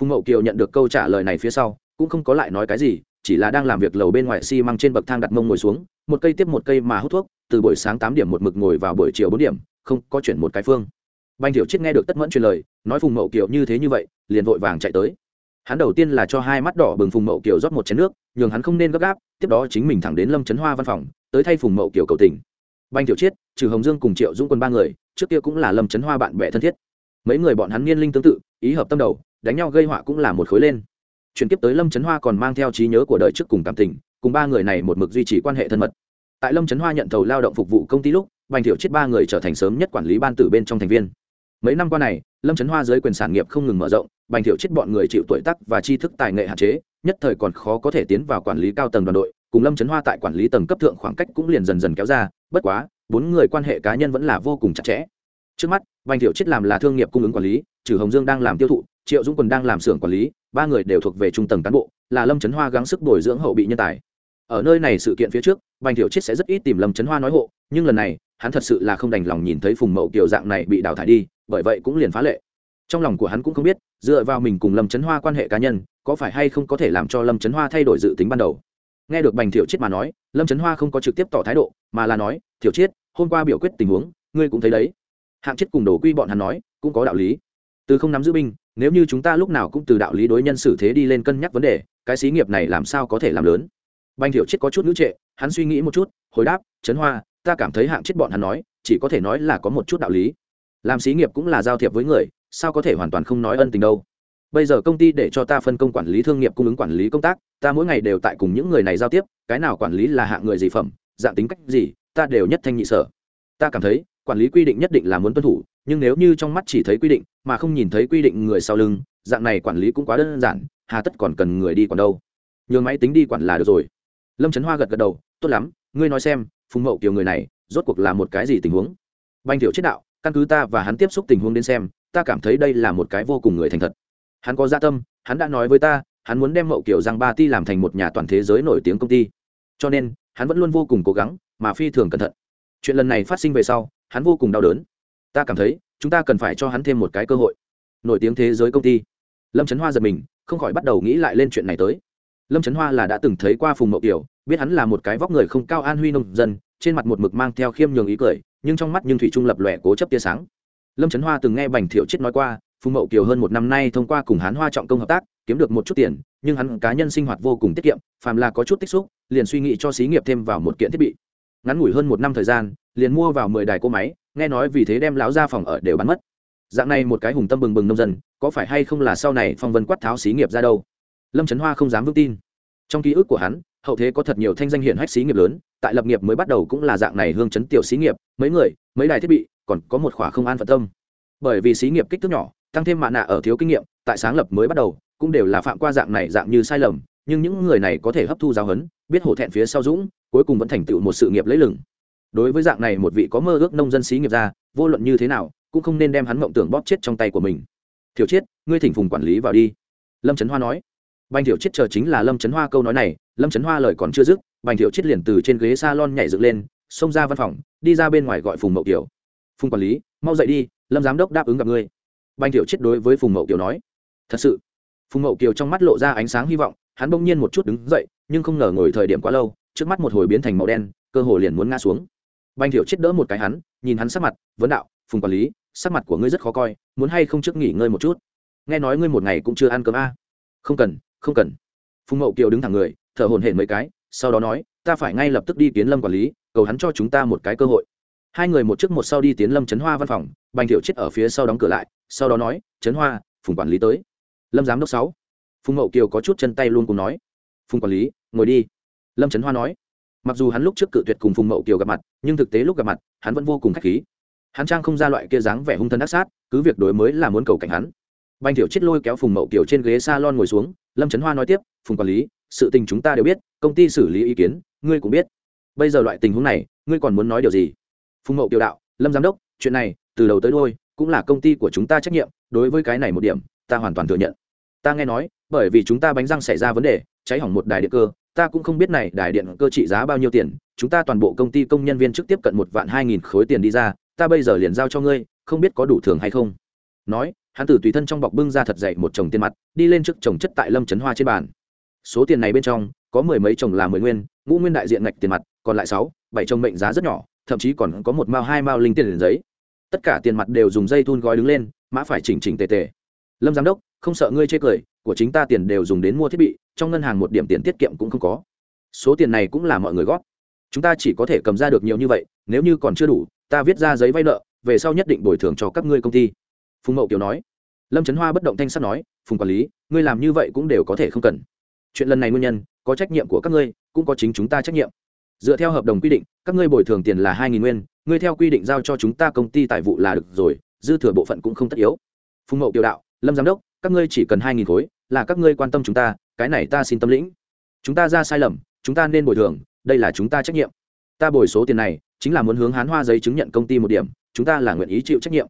Phùng mậu kiều nhận được câu trả lời này phía sau, cũng không có lại nói cái gì, chỉ là đang làm việc lầu bên ngoài xi、si、măng trên bậc thang đặt mông ngồi xuống, một cây tiếp một cây mà hút thuốc, từ buổi sáng tám điểm một mực ngồi vào buổi chiều bốn điểm, không có chuyển một cái phương banh thiểu chết nghe được tất mẫn truyền lời, nói phùng mậu kiều như thế như vậy, liền vội vàng chạy tới. Hắn đầu tiên là cho hai mắt đỏ bừng phùng mậu kiều rót một chén nước, nhường hắn không nên gấp gáp, tiếp đó chính mình thẳng đến lâm trấn hoa văn phòng, tới thay phùng mậu kiều cầu tình. Banh tiểu chiết, trừ hồng dương cùng triệu dũng quân ba người, trước kia cũng là lâm trấn hoa bạn bè thân thiết. Mấy người bọn hắn niên linh tương tự, ý hợp tâm đầu, đánh nhau gây họa cũng là một khối lên. Chuyển tiếp tới lâm trấn hoa còn mang theo trí nhớ của đời trước cùng cảm tình, cùng ba người này một mực duy trì quan hệ thân mật. Tại lâm trấn hoa nhận thầu lao động phục vụ công ty lúc, bành thiểu chết ba người trở thành sớm nhất quản lý ban tử bên trong thành viên mấy năm qua này, lâm trấn hoa dưới quyền sản nghiệp không ngừng mở rộng, bành thiệu chết bọn người chịu tuổi tắc và tri thức tài nghệ hạn chế, nhất thời còn khó có thể tiến vào quản lý cao tầng đoàn đội, cùng lâm trấn hoa tại quản lý tầng cấp thượng khoảng cách cũng liền dần dần kéo ra, bất quá, bốn người quan hệ cá nhân vẫn là vô cùng chặt chẽ. Trước mắt, bành thiệu chết làm là thương nghiệp cung ứng quản lý trừ hồng dương đang làm tiêu thụ, triệu dũng quần đang làm xưởng quản lý, ba người đều thuộc về trung tầng cán bộ, là lâm trấn hoa gắng sức bồi dưỡng hậu bị nhân tài. Ở nơi này sự kiện phía trước, bành thiệu chiết sẽ rất ít tìm lâm trấn hoa nói hộ, nhưng lần này, hắn thật sự là không đành lòng nhìn thấy phùng mậu kiểu dạng này bị đào thải đi bởi vậy cũng liền phá lệ. Trong lòng của hắn cũng không biết, dựa vào mình cùng lâm trấn hoa quan hệ cá nhân, có phải hay không có thể làm cho lâm trấn hoa thay đổi dự tính ban đầu. Nghe được bành thiệu chiết mà nói, lâm trấn hoa không có trực tiếp tỏ thái độ, mà là nói thiệu chiết, hôm qua biểu quyết tình huống, ngươi cũng thấy đấy. Hạng chết cùng đồ quy bọn hắn nói, cũng có đạo lý. Từ không nắm giữ binh, nếu như chúng ta lúc nào cũng từ đạo lý đối nhân xử thế đi lên cân nhắc vấn đề, cái xí nghiệp này làm sao có thể làm lớn? Bành thiệu chết có chút ngữ trệ, hắn suy nghĩ một chút, hồi đáp trấn hoa, ta cảm thấy hạng chết bọn hắn nói, chỉ có thể nói là có một chút đạo lý làm xí nghiệp cũng là giao thiệp với người, sao có thể hoàn toàn không nói ân tình đâu? Bây giờ công ty để cho ta phân công quản lý thương nghiệp cung ứng quản lý công tác, ta mỗi ngày đều tại cùng những người này giao tiếp, cái nào quản lý là hạng người gì phẩm, dạng tính cách gì, ta đều nhất thanh nhị sở. Ta cảm thấy, quản lý quy định nhất định là muốn tuân thủ, nhưng nếu như trong mắt chỉ thấy quy định, mà không nhìn thấy quy định người sau lưng, dạng này quản lý cũng quá đơn giản, hà tất còn cần người đi còn đâu? Nhường máy tính đi quản là được rồi. Lâm trấn hoa gật gật đầu, tốt lắm, ngươi nói xem, phùng mậu kiều người này, rốt cuộc là một cái gì tình huống? Banh thiệu chết đạo căn cứ ta và hắn tiếp xúc tình huống đến xem, ta cảm thấy đây là một cái vô cùng người thành thật. Hắn có gia tâm, hắn đã nói với ta, hắn muốn đem mậu kiểu giang ba ti làm thành một nhà toàn thế giới nổi tiếng công ty. Cho nên, hắn vẫn luôn vô cùng cố gắng, mà phi thường cẩn thận. Chuyện lần này phát sinh về sau, hắn vô cùng đau đớn. Ta cảm thấy, chúng ta cần phải cho hắn thêm một cái cơ hội. Nổi tiếng thế giới công ty. Lâm trấn hoa giật mình, không khỏi bắt đầu nghĩ lại lên chuyện này tới. Lâm trấn hoa là đã từng thấy qua phùng mậu kiều, biết hắn là một cái vóc người không cao an huy nông dân, trên mặt một mực mang theo khiêm nhường ý cười nhưng trong mắt nhưng thủy trung lập lòe cố chấp tia sáng. Lâm trấn hoa từng nghe bành thiệu chết nói qua, phùng mậu kiều hơn một năm nay thông qua cùng hắn hoa trọng công hợp tác, kiếm được một chút tiền, nhưng hắn cá nhân sinh hoạt vô cùng tiết kiệm, phàm là có chút tích xúc, liền suy nghĩ cho xí nghiệp thêm vào một kiện thiết bị. Ngắn ngủi hơn một năm thời gian, liền mua vào mười đài cỗ máy, nghe nói vì thế đem lão ra phòng ở đều bắn mất. Dạng này một cái hùng tâm bừng bừng nông dân, có phải hay không là sau này phong vân quát tháo xí nghiệp ra đâu? Lâm trấn hoa không dám vững tin. Trong ký ức của hắn hậu thế có thật nhiều thanh danh hiển hách xí nghiệp lớn, tại lập nghiệp mới bắt đầu cũng là dạng này hương chấn tiểu xí nghiệp, mấy người, mấy đài thiết bị, còn có một khỏa không an phận tâm. Bởi vì xí nghiệp kích thước nhỏ, tăng thêm mạ nạ ở thiếu kinh nghiệm, tại sáng lập mới bắt đầu, cũng đều là phạm qua dạng này dạng như sai lầm, nhưng những người này có thể hấp thu giáo huấn, biết hổ thẹn phía sau dũng, cuối cùng vẫn thành tựu một sự nghiệp lấy lừng. Đối với dạng này một vị có mơ ước nông dân xí nghiệp ra, vô luận như thế nào, cũng không nên đem hắn mộng tưởng bóp chết trong tay của mình. Thiểu chết ngươi thỉnh phùng quản lý vào đi. Lâm trấn hoa nói. Banh thiểu chết chờ chính là lâm trấn hoa câu nói này lâm trấn hoa lời còn chưa dứt, bành thiệu chết liền từ trên ghế s a lon nhảy dựng lên, xông ra văn phòng, đi ra bên ngoài gọi phùng mậu kiều. Phùng quản lý, mau dậy đi, lâm giám đốc đáp ứng gặp ngươi. Bành thiệu chết đối với phùng mậu kiều nói. Thật sự. Phùng mậu kiều trong mắt lộ ra ánh sáng hy vọng, hắn bỗng nhiên một chút đứng dậy, nhưng không ngờ ngồi thời điểm quá lâu, trước mắt một hồi biến thành màu đen, cơ hồ liền muốn ngã xuống. Banh thiệu chết đỡ một cái hắn, nhìn hắn sắc mặt, vấn đạo, phùng quản lý, sắc mặt của ngươi rất khó coi, muốn hay không trước nghỉ ngơi một chút? Nghe nói ngươi một ngày cũng chưa ăn cơm a. À. không cần không cần. Phùng mậu kiều đứng thẳng người thở hổn hển mấy cái, sau đó nói, ta phải ngay lập tức đi tiến lâm quản lý, cầu hắn cho chúng ta một cái cơ hội. Hai người một trước một sau đi tiến lâm trấn hoa văn phòng, bành thiệu chết ở phía sau đóng cửa lại, sau đó nói, trấn hoa, phùng quản lý tới. Lâm giám đốc sáu. Phùng mậu kiều có chút chân tay luôn cùng nói, phùng quản lý, ngồi đi. Lâm trấn hoa nói, mặc dù hắn lúc trước cự tuyệt cùng phùng mậu kiều gặp mặt, nhưng thực tế lúc gặp mặt, hắn vẫn vô cùng k h á c h khí. Hắn trang không ra loại kia dáng vẻ hung thân ác sát, cứ việc đối mới là muốn cầu cảnh hắn. Banh thiệu chết lôi kéo phùng mậu kiều trên ghế s a lon ngồi xuống, lâm trấn hoa nói tiếp, phùng quản lý sự tình chúng ta đều biết, công ty xử lý ý kiến, ngươi cũng biết. Bây giờ loại tình huống này, ngươi còn muốn nói điều gì? Phùng mậu tiểu đạo, lâm giám đốc, chuyện này, từ đầu tới đôi cũng là công ty của chúng ta trách nhiệm, đối với cái này một điểm, ta hoàn toàn thừa nhận. Ta nghe nói, bởi vì chúng ta bánh răng xảy ra vấn đề, cháy hỏng một đài điện cơ, ta cũng không biết này đài điện cơ trị giá bao nhiêu tiền, chúng ta toàn bộ công ty công nhân viên trước tiếp cận một vạn hai nghìn khối tiền đi ra, ta bây giờ liền giao cho ngươi, không biết có đủ thường hay không. Nói, hắn từ tùy thân trong bọc bưng ra thật dậy một chồng tiền mặt, đi lên trước chồng chất tại lâm trấn hoa trên bàn số tiền này bên trong, có mười mấy chồng là mười nguyên, ngũ nguyên đại diện ngạch tiền mặt, còn lại sáu, bảy chồng mệnh giá rất nhỏ, thậm chí còn có một mao, hai mao linh tiền giấy. Tất cả tiền mặt đều dùng dây thun gói đứng lên, mã phải chỉnh chỉnh tề tề. Lâm giám đốc, không sợ ngươi chê cười, của chính ta tiền đều dùng đến mua thiết bị, trong ngân hàng một điểm tiền tiết kiệm cũng không có. Số tiền này cũng là mọi người góp. Chúng ta chỉ có thể cầm ra được nhiều như vậy, nếu như còn chưa đủ, ta viết ra giấy vay nợ, về sau nhất định bồi thường cho các ngươi công ty. Phùng mậu kiều nói. Lâm trấn hoa bất động thanh sắt nói, phùng quản lý, ngươi làm như vậy cũng đều có thể không cần chuyện lần này nguyên nhân, có trách nhiệm của các ngươi, cũng có chính chúng ta trách nhiệm. Dựa theo hợp đồng quy định, các ngươi bồi thường tiền là hai nghìn nguyên, ngươi theo quy định giao cho chúng ta công ty tài vụ là được rồi, dư thừa bộ phận cũng không tất yếu. Phùng mậu kiều đạo, lâm giám đốc, các ngươi chỉ cần hai nghìn khối, là các ngươi quan tâm chúng ta, cái này ta xin tâm lĩnh. Chúng ta ra sai lầm, chúng ta nên bồi thường, đây là chúng ta trách nhiệm. Ta bồi số tiền này, chính là muốn hướng hán hoa giấy chứng nhận công ty một điểm, chúng ta là nguyện ý chịu trách nhiệm.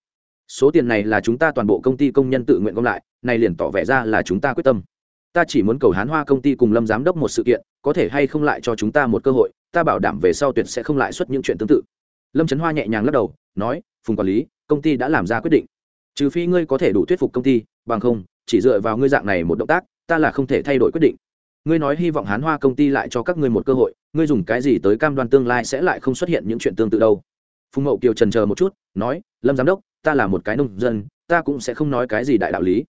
Số tiền này là chúng ta toàn bộ công ty công nhân tự nguyện gom lại, này liền tỏ vẻ ra là chúng ta quyết tâm ta chỉ muốn cầu hán hoa công ty cùng lâm giám đốc một sự kiện, có thể hay không lại cho chúng ta một cơ hội, ta bảo đảm về sau tuyệt sẽ không lại xuất những chuyện tương tự. Lâm trấn hoa nhẹ nhàng lắc đầu, nói, phùng quản lý, công ty đã làm ra quyết định. Trừ phi ngươi có thể đủ thuyết phục công ty, bằng không, chỉ dựa vào ngươi dạng này một động tác, ta là không thể thay đổi quyết định. Ngươi nói hy vọng hán hoa công ty lại cho các ngươi một cơ hội, ngươi dùng cái gì tới cam đoan tương lai sẽ lại không xuất hiện những chuyện tương tự đâu. Phùng mậu kiều trần chờ một chút, nói, lâm giám đốc, ta là một cái nông dân, ta cũng sẽ không nói cái gì đại đạo lý.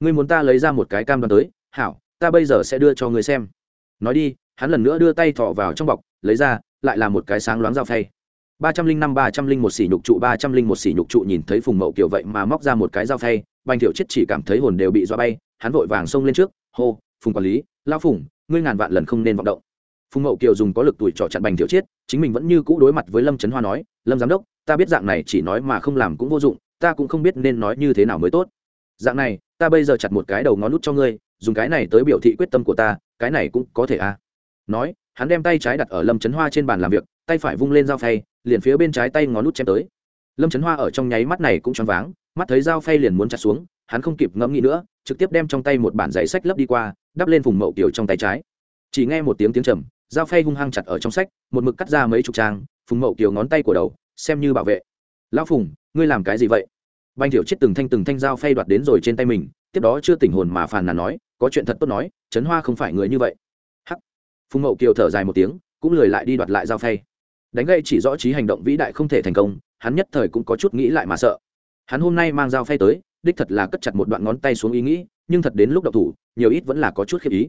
Ngươi muốn ta lấy ra một cái cam đoan tới hảo, ta bây giờ sẽ đưa cho ngươi xem. Nói đi, hắn lần nữa đưa tay thọ vào trong bọc, lấy ra, lại là một cái sáng loáng dao phay. ba trăm linh năm ba trăm linh một xỉ nhục trụ, ba trăm linh một xỉ nhục trụ nhìn thấy phùng mậu kiều vậy mà móc ra một cái dao phay, bành thiệu chết chỉ cảm thấy hồn đều bị dọa bay, hắn vội vàng xông lên trước, hô, phùng quản lý lao phùng, ngươi ngàn vạn lần không nên vọng động. Phùng mậu kiều dùng có lực tuổi trọ chặn bành thiệu chết chính mình vẫn như cũ đối mặt với lâm trấn hoa nói, lâm giám đốc, ta biết dạng này chỉ nói mà không làm cũng vô dụng, ta cũng không biết nên nói như thế nào mới tốt. Dạng này ta bây giờ chặt một cái đầu ngón nút cho ngươi, dùng cái này tới biểu thị quyết tâm của ta, cái này cũng có thể à? Nói, hắn đem tay trái đặt ở lâm trấn hoa trên bàn làm việc, tay phải vung lên dao phay, liền phía bên trái tay ngón nút chém tới. Lâm trấn hoa ở trong nháy mắt này cũng choáng váng, mắt thấy dao phay liền muốn chặt xuống, hắn không kịp ngẫm nghĩ nữa, trực tiếp đem trong tay một bản giấy sách lấp đi qua, đắp lên vùng mậu kiểu trong tay trái. Chỉ nghe một tiếng tiếng trầm, dao phay hung hăng chặt ở trong sách, một mực cắt ra mấy chục trang, phùng mậu kiều ngón tay của đầu, xem như bảo vệ. Lão phùng, ngươi làm cái gì vậy? Banh thiểu chết từng thanh từng thanh dao phay đoạt đến rồi trên tay mình, tiếp đó chưa tỉnh hồn mà phàn nàn nói, có chuyện thật tốt nói, trấn hoa không phải người như vậy. Hắc. Phùng mậu kiều thở dài một tiếng, cũng lười lại đi đoạt lại dao phay. Đánh gây chỉ rõ trí hành động vĩ đại không thể thành công, hắn nhất thời cũng có chút nghĩ lại mà sợ. Hắn hôm nay mang dao phay tới, đích thật là cất chặt một đoạn ngón tay xuống ý nghĩ, nhưng thật đến lúc đậu thủ, nhiều ít vẫn là có chút khiếp ý.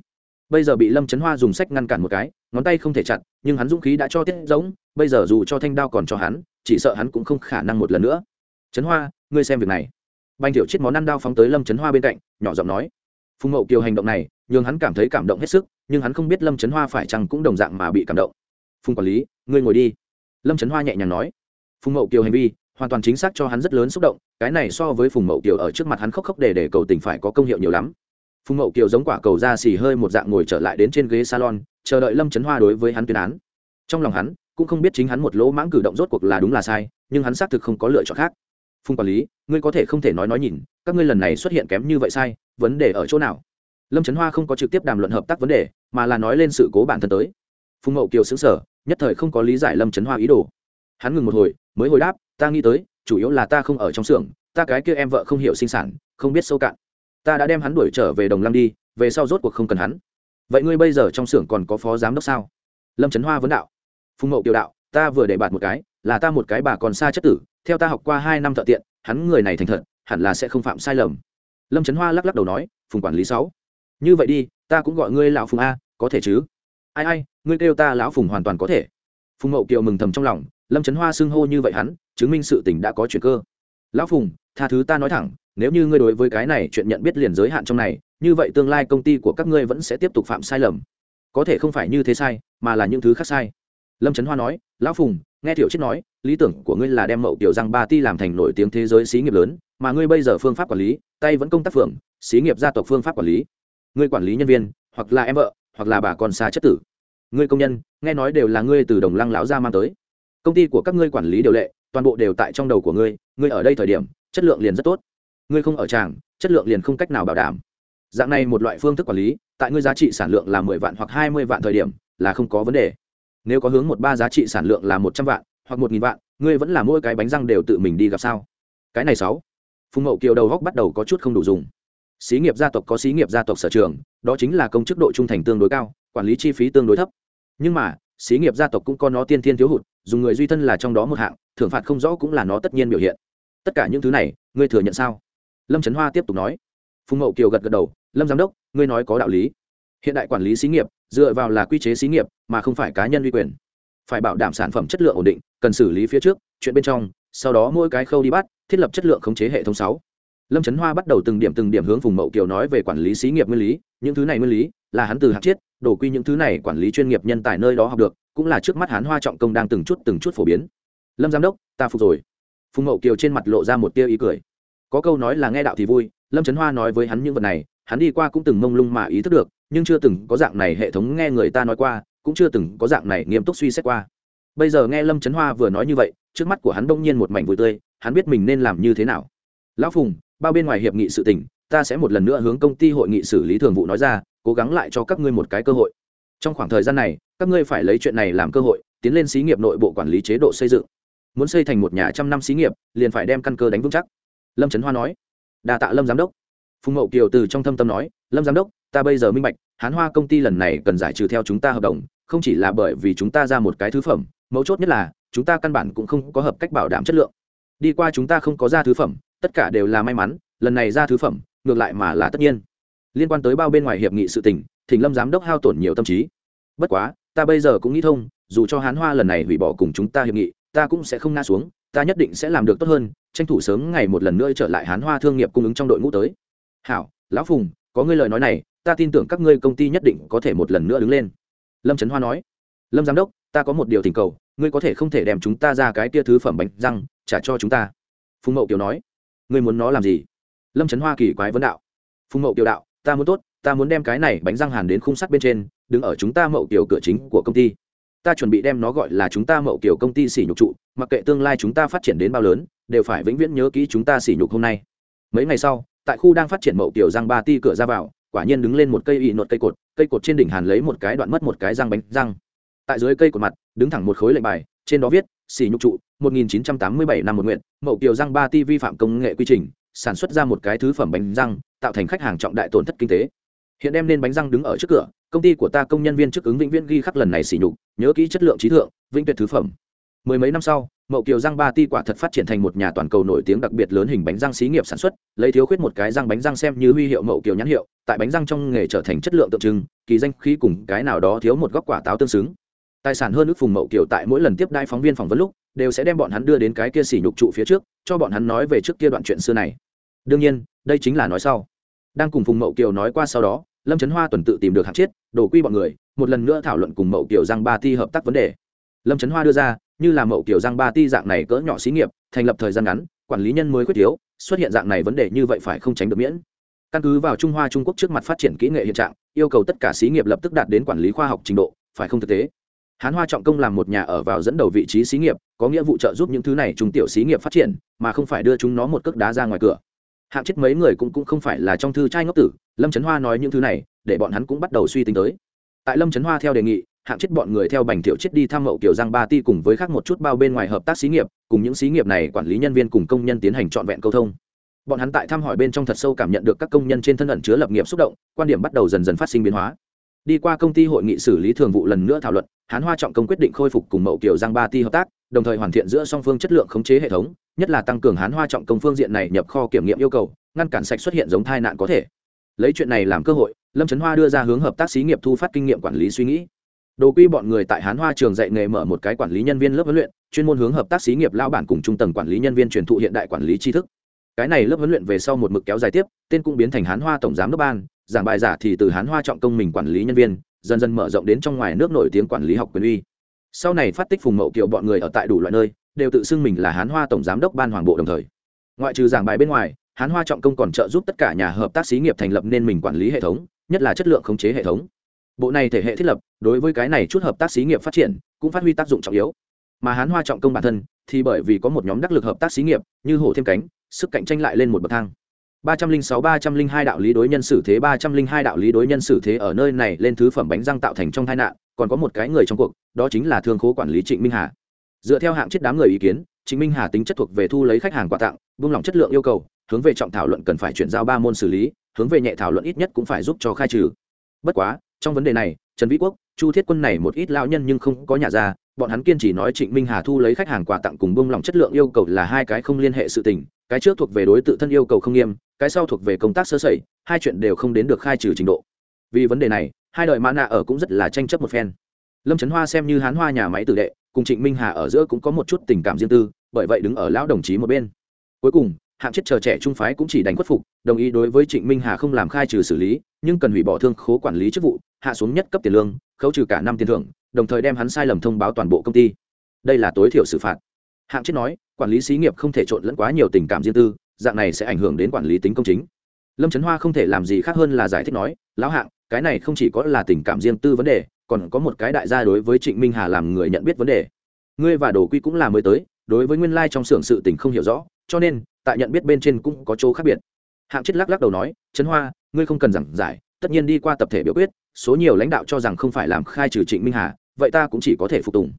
Bây giờ bị lâm trấn hoa dùng sách ngăn cản một cái, ngón tay không thể chặt, nhưng hắn dũng khí đã cho tiết giống, bây giờ dù cho thanh đao còn cho hắn, chỉ sợ hắn cũng không khả năng một lần nữa. Trấn hoa ngươi xem việc này. Banh thiệu chiết món ăn đao phóng tới lâm trấn hoa bên cạnh, nhỏ giọng nói, phùng mậu kiều hành động này, nhường hắn cảm thấy cảm động hết sức, nhưng hắn không biết lâm trấn hoa phải chăng cũng đồng dạng mà bị cảm động. Phùng quản lý, ngươi ngồi đi. Lâm trấn hoa nhẹ nhàng nói, phùng mậu kiều hành vi, hoàn toàn chính xác cho hắn rất lớn xúc động, cái này so với phùng mậu kiều ở trước mặt hắn khóc khóc để để cầu tình phải có công hiệu nhiều lắm. Phùng mậu kiều giống quả cầu da xì hơi một dạng ngồi trở lại đến trên ghế salon, chờ đợi lâm trấn hoa đối với hắn tuyên án. Trong lòng hắn, cũng không biết chính hắn một lỗ mãng cử động rốt cuộc là đúng là sai, nhưng hắn xác thực không có lựa chọn khác phùng quản lý, ngươi có thể không thể nói nói nhìn, các ngươi lần này xuất hiện kém như vậy sai, vấn đề ở chỗ nào? Lâm trấn hoa không có trực tiếp đàm luận hợp tác vấn đề, mà là nói lên sự cố bản thân tới. Phùng mậu kiều xứng sở nhất thời không có lý giải lâm trấn hoa ý đồ. Hắn ngừng một hồi, mới hồi đáp, ta nghĩ tới, chủ yếu là ta không ở trong xưởng, ta cái kia em vợ không hiểu sinh sản, không biết sâu cạn. Ta đã đem hắn đuổi trở về đồng lăng đi, về sau rốt cuộc không cần hắn. Vậy ngươi bây giờ trong xưởng còn có phó giám đốc sao? Lâm trấn hoa vấn đạo. Phùng mậu kiều đạo, ta vừa để bạt một cái, là ta một cái bà còn xa chất tử theo ta học qua hai năm thợ tiện, hắn người này thành thật, hẳn là sẽ không phạm sai lầm. Lâm trấn hoa lắc lắc đầu nói, phùng quản lý sáu. Như vậy đi, ta cũng gọi ngươi lão phùng a, có thể chứ? Ai ai, ngươi kêu ta lão phùng hoàn toàn có thể. Phùng mậu kiều mừng thầm trong lòng, lâm trấn hoa xưng hô như vậy hắn, chứng minh sự tình đã có chuyện cơ. Lão phùng, tha thứ ta nói thẳng, nếu như ngươi đối với cái này chuyện nhận biết liền giới hạn trong này, như vậy tương lai công ty của các ngươi vẫn sẽ tiếp tục phạm sai lầm. Có thể không phải như thế sai, mà là những thứ khác sai. Lâm trấn hoa nói, lão phùng nghe thiệu chết nói, lý tưởng của ngươi là đem mậu tiểu răng ba ti làm thành nổi tiếng thế giới xí nghiệp lớn, mà ngươi bây giờ phương pháp quản lý, tay vẫn công tác phượng, xí nghiệp gia tộc phương pháp quản lý. Ngươi quản lý nhân viên, hoặc là em vợ, hoặc là bà con xa chất tử. Ngươi công nhân, nghe nói đều là ngươi từ đồng lăng lão ra mang tới. Công ty của các ngươi quản lý điều lệ, toàn bộ đều tại trong đầu của ngươi ngươi ở đây thời điểm, chất lượng liền rất tốt. Ngươi không ở tràng, chất lượng liền không cách nào bảo đảm. Dạng này một loại phương thức quản lý, tại ngươi giá trị sản lượng là mười vạn hoặc hai mươi vạn thời điểm, là không có vấn đề nếu có hướng một ba giá trị sản lượng là một trăm vạn hoặc một nghìn vạn, ngươi vẫn là mỗi cái bánh răng đều tự mình đi gặp sao? Cái này sáu. Phùng mậu kiều đầu góc bắt đầu có chút không đủ dùng. Xí nghiệp gia tộc có xí nghiệp gia tộc sở trường, đó chính là công chức độ trung thành tương đối cao, quản lý chi phí tương đối thấp. Nhưng mà, xí nghiệp gia tộc cũng có nó tiên thiên thiếu hụt, dùng người duy thân là trong đó một hạng, thưởng phạt không rõ cũng là nó tất nhiên biểu hiện. Tất cả những thứ này, ngươi thừa nhận sao? Lâm trấn hoa tiếp tục nói. Phùng mậu kiều gật gật đầu, lâm giám đốc, ngươi nói có đạo lý hiện đại quản lý xí nghiệp, dựa vào là quy chế xí nghiệp, mà không phải cá nhân uy quyền. Phải bảo đảm sản phẩm chất lượng ổn định, cần xử lý phía trước, chuyện bên trong, sau đó mỗi cái khâu đi bắt, thiết lập chất lượng khống chế hệ thống sáu. Lâm trấn hoa bắt đầu từng điểm từng điểm hướng vùng mậu kiều nói về quản lý xí nghiệp nguyên lý, những thứ này nguyên lý là hắn từ hạt chiết, đổ quy những thứ này quản lý chuyên nghiệp nhân tài nơi đó học được, cũng là trước mắt hắn hoa trọng công đang từng chút từng chút phổ biến. Lâm giám đốc, ta phục rồi. Phùng mậu kiều trên mặt lộ ra một tia ý cười. Có câu nói là nghe đạo thì vui, lâm trấn hoa nói với hắn những vật này hắn đi qua cũng từng mông lung mà ý thức được, nhưng chưa từng có dạng này hệ thống nghe người ta nói qua, cũng chưa từng có dạng này nghiêm túc suy xét qua. Bây giờ nghe lâm trấn hoa vừa nói như vậy, trước mắt của hắn đông nhiên một mảnh vui tươi, hắn biết mình nên làm như thế nào. Lão phùng, bao bên ngoài hiệp nghị sự tình, ta sẽ một lần nữa hướng công ty hội nghị xử lý thường vụ nói ra, cố gắng lại cho các ngươi một cái cơ hội. Trong khoảng thời gian này, các ngươi phải lấy chuyện này làm cơ hội, tiến lên xí nghiệp nội bộ quản lý chế độ xây dựng. Muốn xây thành một nhà trăm năm xí nghiệp, liền phải đem căn cơ đánh vững chắc. Lâm trấn hoa nói. Đà tạ lâm giám đốc phùng mậu kiều từ trong thâm tâm nói, lâm giám đốc, ta bây giờ minh bạch, hán hoa công ty lần này cần giải trừ theo chúng ta hợp đồng, không chỉ là bởi vì chúng ta ra một cái thứ phẩm, mấu chốt nhất là, chúng ta căn bản cũng không có hợp cách bảo đảm chất lượng. Đi qua chúng ta không có ra thứ phẩm, tất cả đều là may mắn, lần này ra thứ phẩm, ngược lại mà là tất nhiên. Liên quan tới bao bên ngoài hiệp nghị sự tình, thỉnh lâm giám đốc hao tổn nhiều tâm trí. Bất quá, ta bây giờ cũng nghĩ thông, dù cho hán hoa lần này hủy bỏ cùng chúng ta hiệp nghị, ta cũng sẽ không ngã xuống, ta nhất định sẽ làm được tốt hơn, tranh thủ sớm ngày một lần nữa trở lại hán hoa thương nghiệp cung ứng trong đội ngũ tới hảo, lão phùng, có ngươi lời nói này, ta tin tưởng các ngươi công ty nhất định có thể một lần nữa đứng lên. Lâm trấn hoa nói. Lâm giám đốc, ta có một điều tình cầu, ngươi có thể không thể đem chúng ta ra cái tia thứ phẩm bánh răng, trả cho chúng ta. Phùng mậu kiều nói. Ngươi muốn nó làm gì? Lâm trấn hoa kỳ quái vấn đạo. Phùng mậu kiều đạo, ta muốn tốt, ta muốn đem cái này bánh răng hàn đến khung sắt bên trên, đứng ở chúng ta mậu kiều cửa chính của công ty. Ta chuẩn bị đem nó gọi là chúng ta mậu kiều công ty xỉ nhục trụ, mặc kệ tương lai chúng ta phát triển đến bao lớn, đều phải vĩnh viễn nhớ kỹ chúng ta xỉ nhục hôm nay. Mấy ngày sau tại khu đang phát triển mậu tiểu răng ba ti cửa ra vào, quả nhiên đứng lên một cây ị nột cây cột cây cột trên đỉnh hàn lấy một cái đoạn mất một cái răng bánh răng. Tại dưới cây cột mặt, đứng thẳng một khối lệnh bài, trên đó viết xỉ nhục trụ 1987 năm một nguyện mậu tiểu răng ba ti vi phạm công nghệ quy trình, sản xuất ra một cái thứ phẩm bánh răng, tạo thành khách hàng trọng đại tổn thất kinh tế. Hiện đem nên bánh răng đứng ở trước cửa, công ty của ta công nhân viên chức ứng vĩnh viễn ghi khắc lần này xỉ nhục, nhớ kỹ chất lượng trí thượng, vĩnh tuyệt thứ phẩm mười mấy năm sau mậu kiều răng ba ti quả thật phát triển thành một nhà toàn cầu nổi tiếng đặc biệt lớn hình bánh răng xí nghiệp sản xuất lấy thiếu khuyết một cái răng bánh răng xem như huy hiệu mậu kiều nhãn hiệu tại bánh răng trong nghề trở thành chất lượng tượng trưng kỳ danh khí cùng cái nào đó thiếu một góc quả táo tương xứng. Tài sản hơn ước phùng mậu kiều tại mỗi lần tiếp đai phóng viên phỏng vấn lúc đều sẽ đem bọn hắn đưa đến cái kia xỉ nhục trụ phía trước cho bọn hắn nói về trước kia đoạn chuyện xưa này. Đương nhiên đây chính là nói sau. Đang cùng phùng mậu kiều nói qua sau đó lâm trấn hoa tuần tự tìm được hạng chết, đồ quy bọn người một lần nữa thảo luận cùng mậu kiều răng ba ti hợp tác vấn đề lâm trấn hoa đưa ra như là mậu kiểu giang ba ti dạng này cỡ nhỏ xí nghiệp thành lập thời gian ngắn quản lý nhân mới quyết thiếu xuất hiện dạng này vấn đề như vậy phải không tránh được miễn. Căn cứ vào trung hoa trung quốc trước mặt phát triển kỹ nghệ hiện trạng yêu cầu tất cả xí nghiệp lập tức đạt đến quản lý khoa học trình độ phải không thực tế? Hán hoa trọng công làm một nhà ở vào dẫn đầu vị trí xí nghiệp có nghĩa vụ trợ giúp những thứ này trung tiểu xí nghiệp phát triển mà không phải đưa chúng nó một cước đá ra ngoài cửa. Hạng chết mấy người cũng, cũng không phải là trong thư trai ngốc tử lâm trấn hoa nói những thứ này để bọn hắn cũng bắt đầu suy tính tới. Tại lâm trấn hoa theo đề nghị hạng chết bọn người theo bành thiệu chết đi thăm mậu kiểu giang ba ti cùng với khác một chút bao bên ngoài hợp tác xí nghiệp, cùng những xí nghiệp này quản lý nhân viên cùng công nhân tiến hành trọn vẹn câu thông. Bọn hắn tại thăm hỏi bên trong thật sâu cảm nhận được các công nhân trên thân ẩn chứa lập nghiệp xúc động, quan điểm bắt đầu dần dần phát sinh biến hóa. Đi qua công ty hội nghị xử lý thường vụ lần nữa thảo luận, hán hoa trọng công quyết định khôi phục cùng mậu kiểu giang ba ti hợp tác, đồng thời hoàn thiện giữa song phương chất lượng khống chế hệ thống, nhất là tăng cường hán hoa trọng công phương diện này nhập kho kiểm nghiệm yêu cầu, ngăn cản sạch xuất hiện giống tai nạn có thể. Lấy chuyện này làm cơ hội, lâm trấn hoa đưa ra hướng hợp tác xí nghiệp thu phát kinh nghiệm quản lý suy nghĩ đồ quy bọn người tại hán hoa trường dạy nghề mở một cái quản lý nhân viên lớp huấn luyện, chuyên môn hướng hợp tác xí nghiệp lao bản cùng trung tầng quản lý nhân viên truyền thụ hiện đại quản lý tri thức. Cái này lớp huấn luyện về sau một mực kéo dài tiếp, tên cũng biến thành hán hoa tổng giám đốc ban, giảng bài giả thì từ hán hoa trọng công mình quản lý nhân viên, dần dần mở rộng đến trong ngoài nước nổi tiếng quản lý học quyền uy. Sau này phát tích phùng mậu kiểu bọn người ở tại đủ loại nơi, đều tự xưng mình là hán hoa tổng giám đốc ban hoàng bộ đồng thời. Ngoại trừ giảng bài bên ngoài, hán hoa trọng công còn trợ giúp tất cả nhà hợp tác xí nghiệp thành lập nên mình quản lý hệ thống, nhất là chất lượng khống chế hệ thống bộ này thể hệ thiết lập, đối với cái này chút hợp tác xí nghiệp phát triển, cũng phát huy tác dụng trọng yếu. Mà hán hoa trọng công bản thân, thì bởi vì có một nhóm đắc lực hợp tác xí nghiệp, như hổ thêm cánh, sức cạnh tranh lại lên một bậc thang. ba trăm linh sáu ba trăm linh hai đạo lý đối nhân xử thế, ba trăm linh hai đạo lý đối nhân xử thế ở nơi này lên thứ phẩm bánh răng tạo thành trong tai nạn, còn có một cái người trong cuộc, đó chính là thương khố quản lý trịnh minh hà. Dựa theo hạng chết đám người ý kiến, trịnh minh hà tính chất thuộc về thu lấy khách hàng quà tặng, buông lỏng chất lượng yêu cầu, hướng về trọng thảo luận cần phải chuyển giao ba môn xử lý, hướng về nhẹ thảo luận ít nhất cũng phải giúp cho khai trừ. Bất quá trong vấn đề này, trần vĩ quốc, chu thiết quân này một ít lao nhân nhưng không có nhà ra, bọn hắn kiên trì nói trịnh minh hà thu lấy khách hàng quà tặng cùng buông lỏng chất lượng yêu cầu là hai cái không liên hệ sự tình, cái trước thuộc về đối tự thân yêu cầu không nghiêm, cái sau thuộc về công tác sơ sẩy, hai chuyện đều không đến được khai trừ trình độ. Vì vấn đề này, hai đời mã nạ ở cũng rất là tranh chấp một phen. Lâm trấn hoa xem như hán hoa nhà máy tử đệ, cùng trịnh minh hà ở giữa cũng có một chút tình cảm riêng tư, bởi vậy đứng ở lão đồng chí một bên. Cuối cùng hạng chết chờ trẻ trung phái cũng chỉ đánh khuất phục, đồng ý đối với trịnh minh hà không làm khai trừ xử lý, nhưng cần hủy bỏ thương khố quản lý chức vụ, hạ xuống nhất cấp tiền lương, khấu trừ cả năm tiền thưởng, đồng thời đem hắn sai lầm thông báo toàn bộ công ty. Đây là tối thiểu xử phạt. Hạng chết nói, quản lý xí nghiệp không thể trộn lẫn quá nhiều tình cảm riêng tư, dạng này sẽ ảnh hưởng đến quản lý tính công chính. Lâm trấn hoa không thể làm gì khác hơn là giải thích nói, lão hạng, cái này không chỉ có là tình cảm riêng tư vấn đề, còn có một cái đại gia đối với trịnh minh hà làm người nhận biết vấn đề. Ngươi và đồ quy cũng là mới tới, đối với nguyên lai trong xưởng sự tình không hiểu rõ, cho nên tại nhận biết bên trên cũng có chỗ khác biệt. Hạng chết lắc lắc đầu nói, trấn hoa, ngươi không cần giảng giải, tất nhiên đi qua tập thể biểu quyết, số nhiều lãnh đạo cho rằng không phải làm khai trừ trịnh minh hà, vậy ta cũng chỉ có thể phục tùng.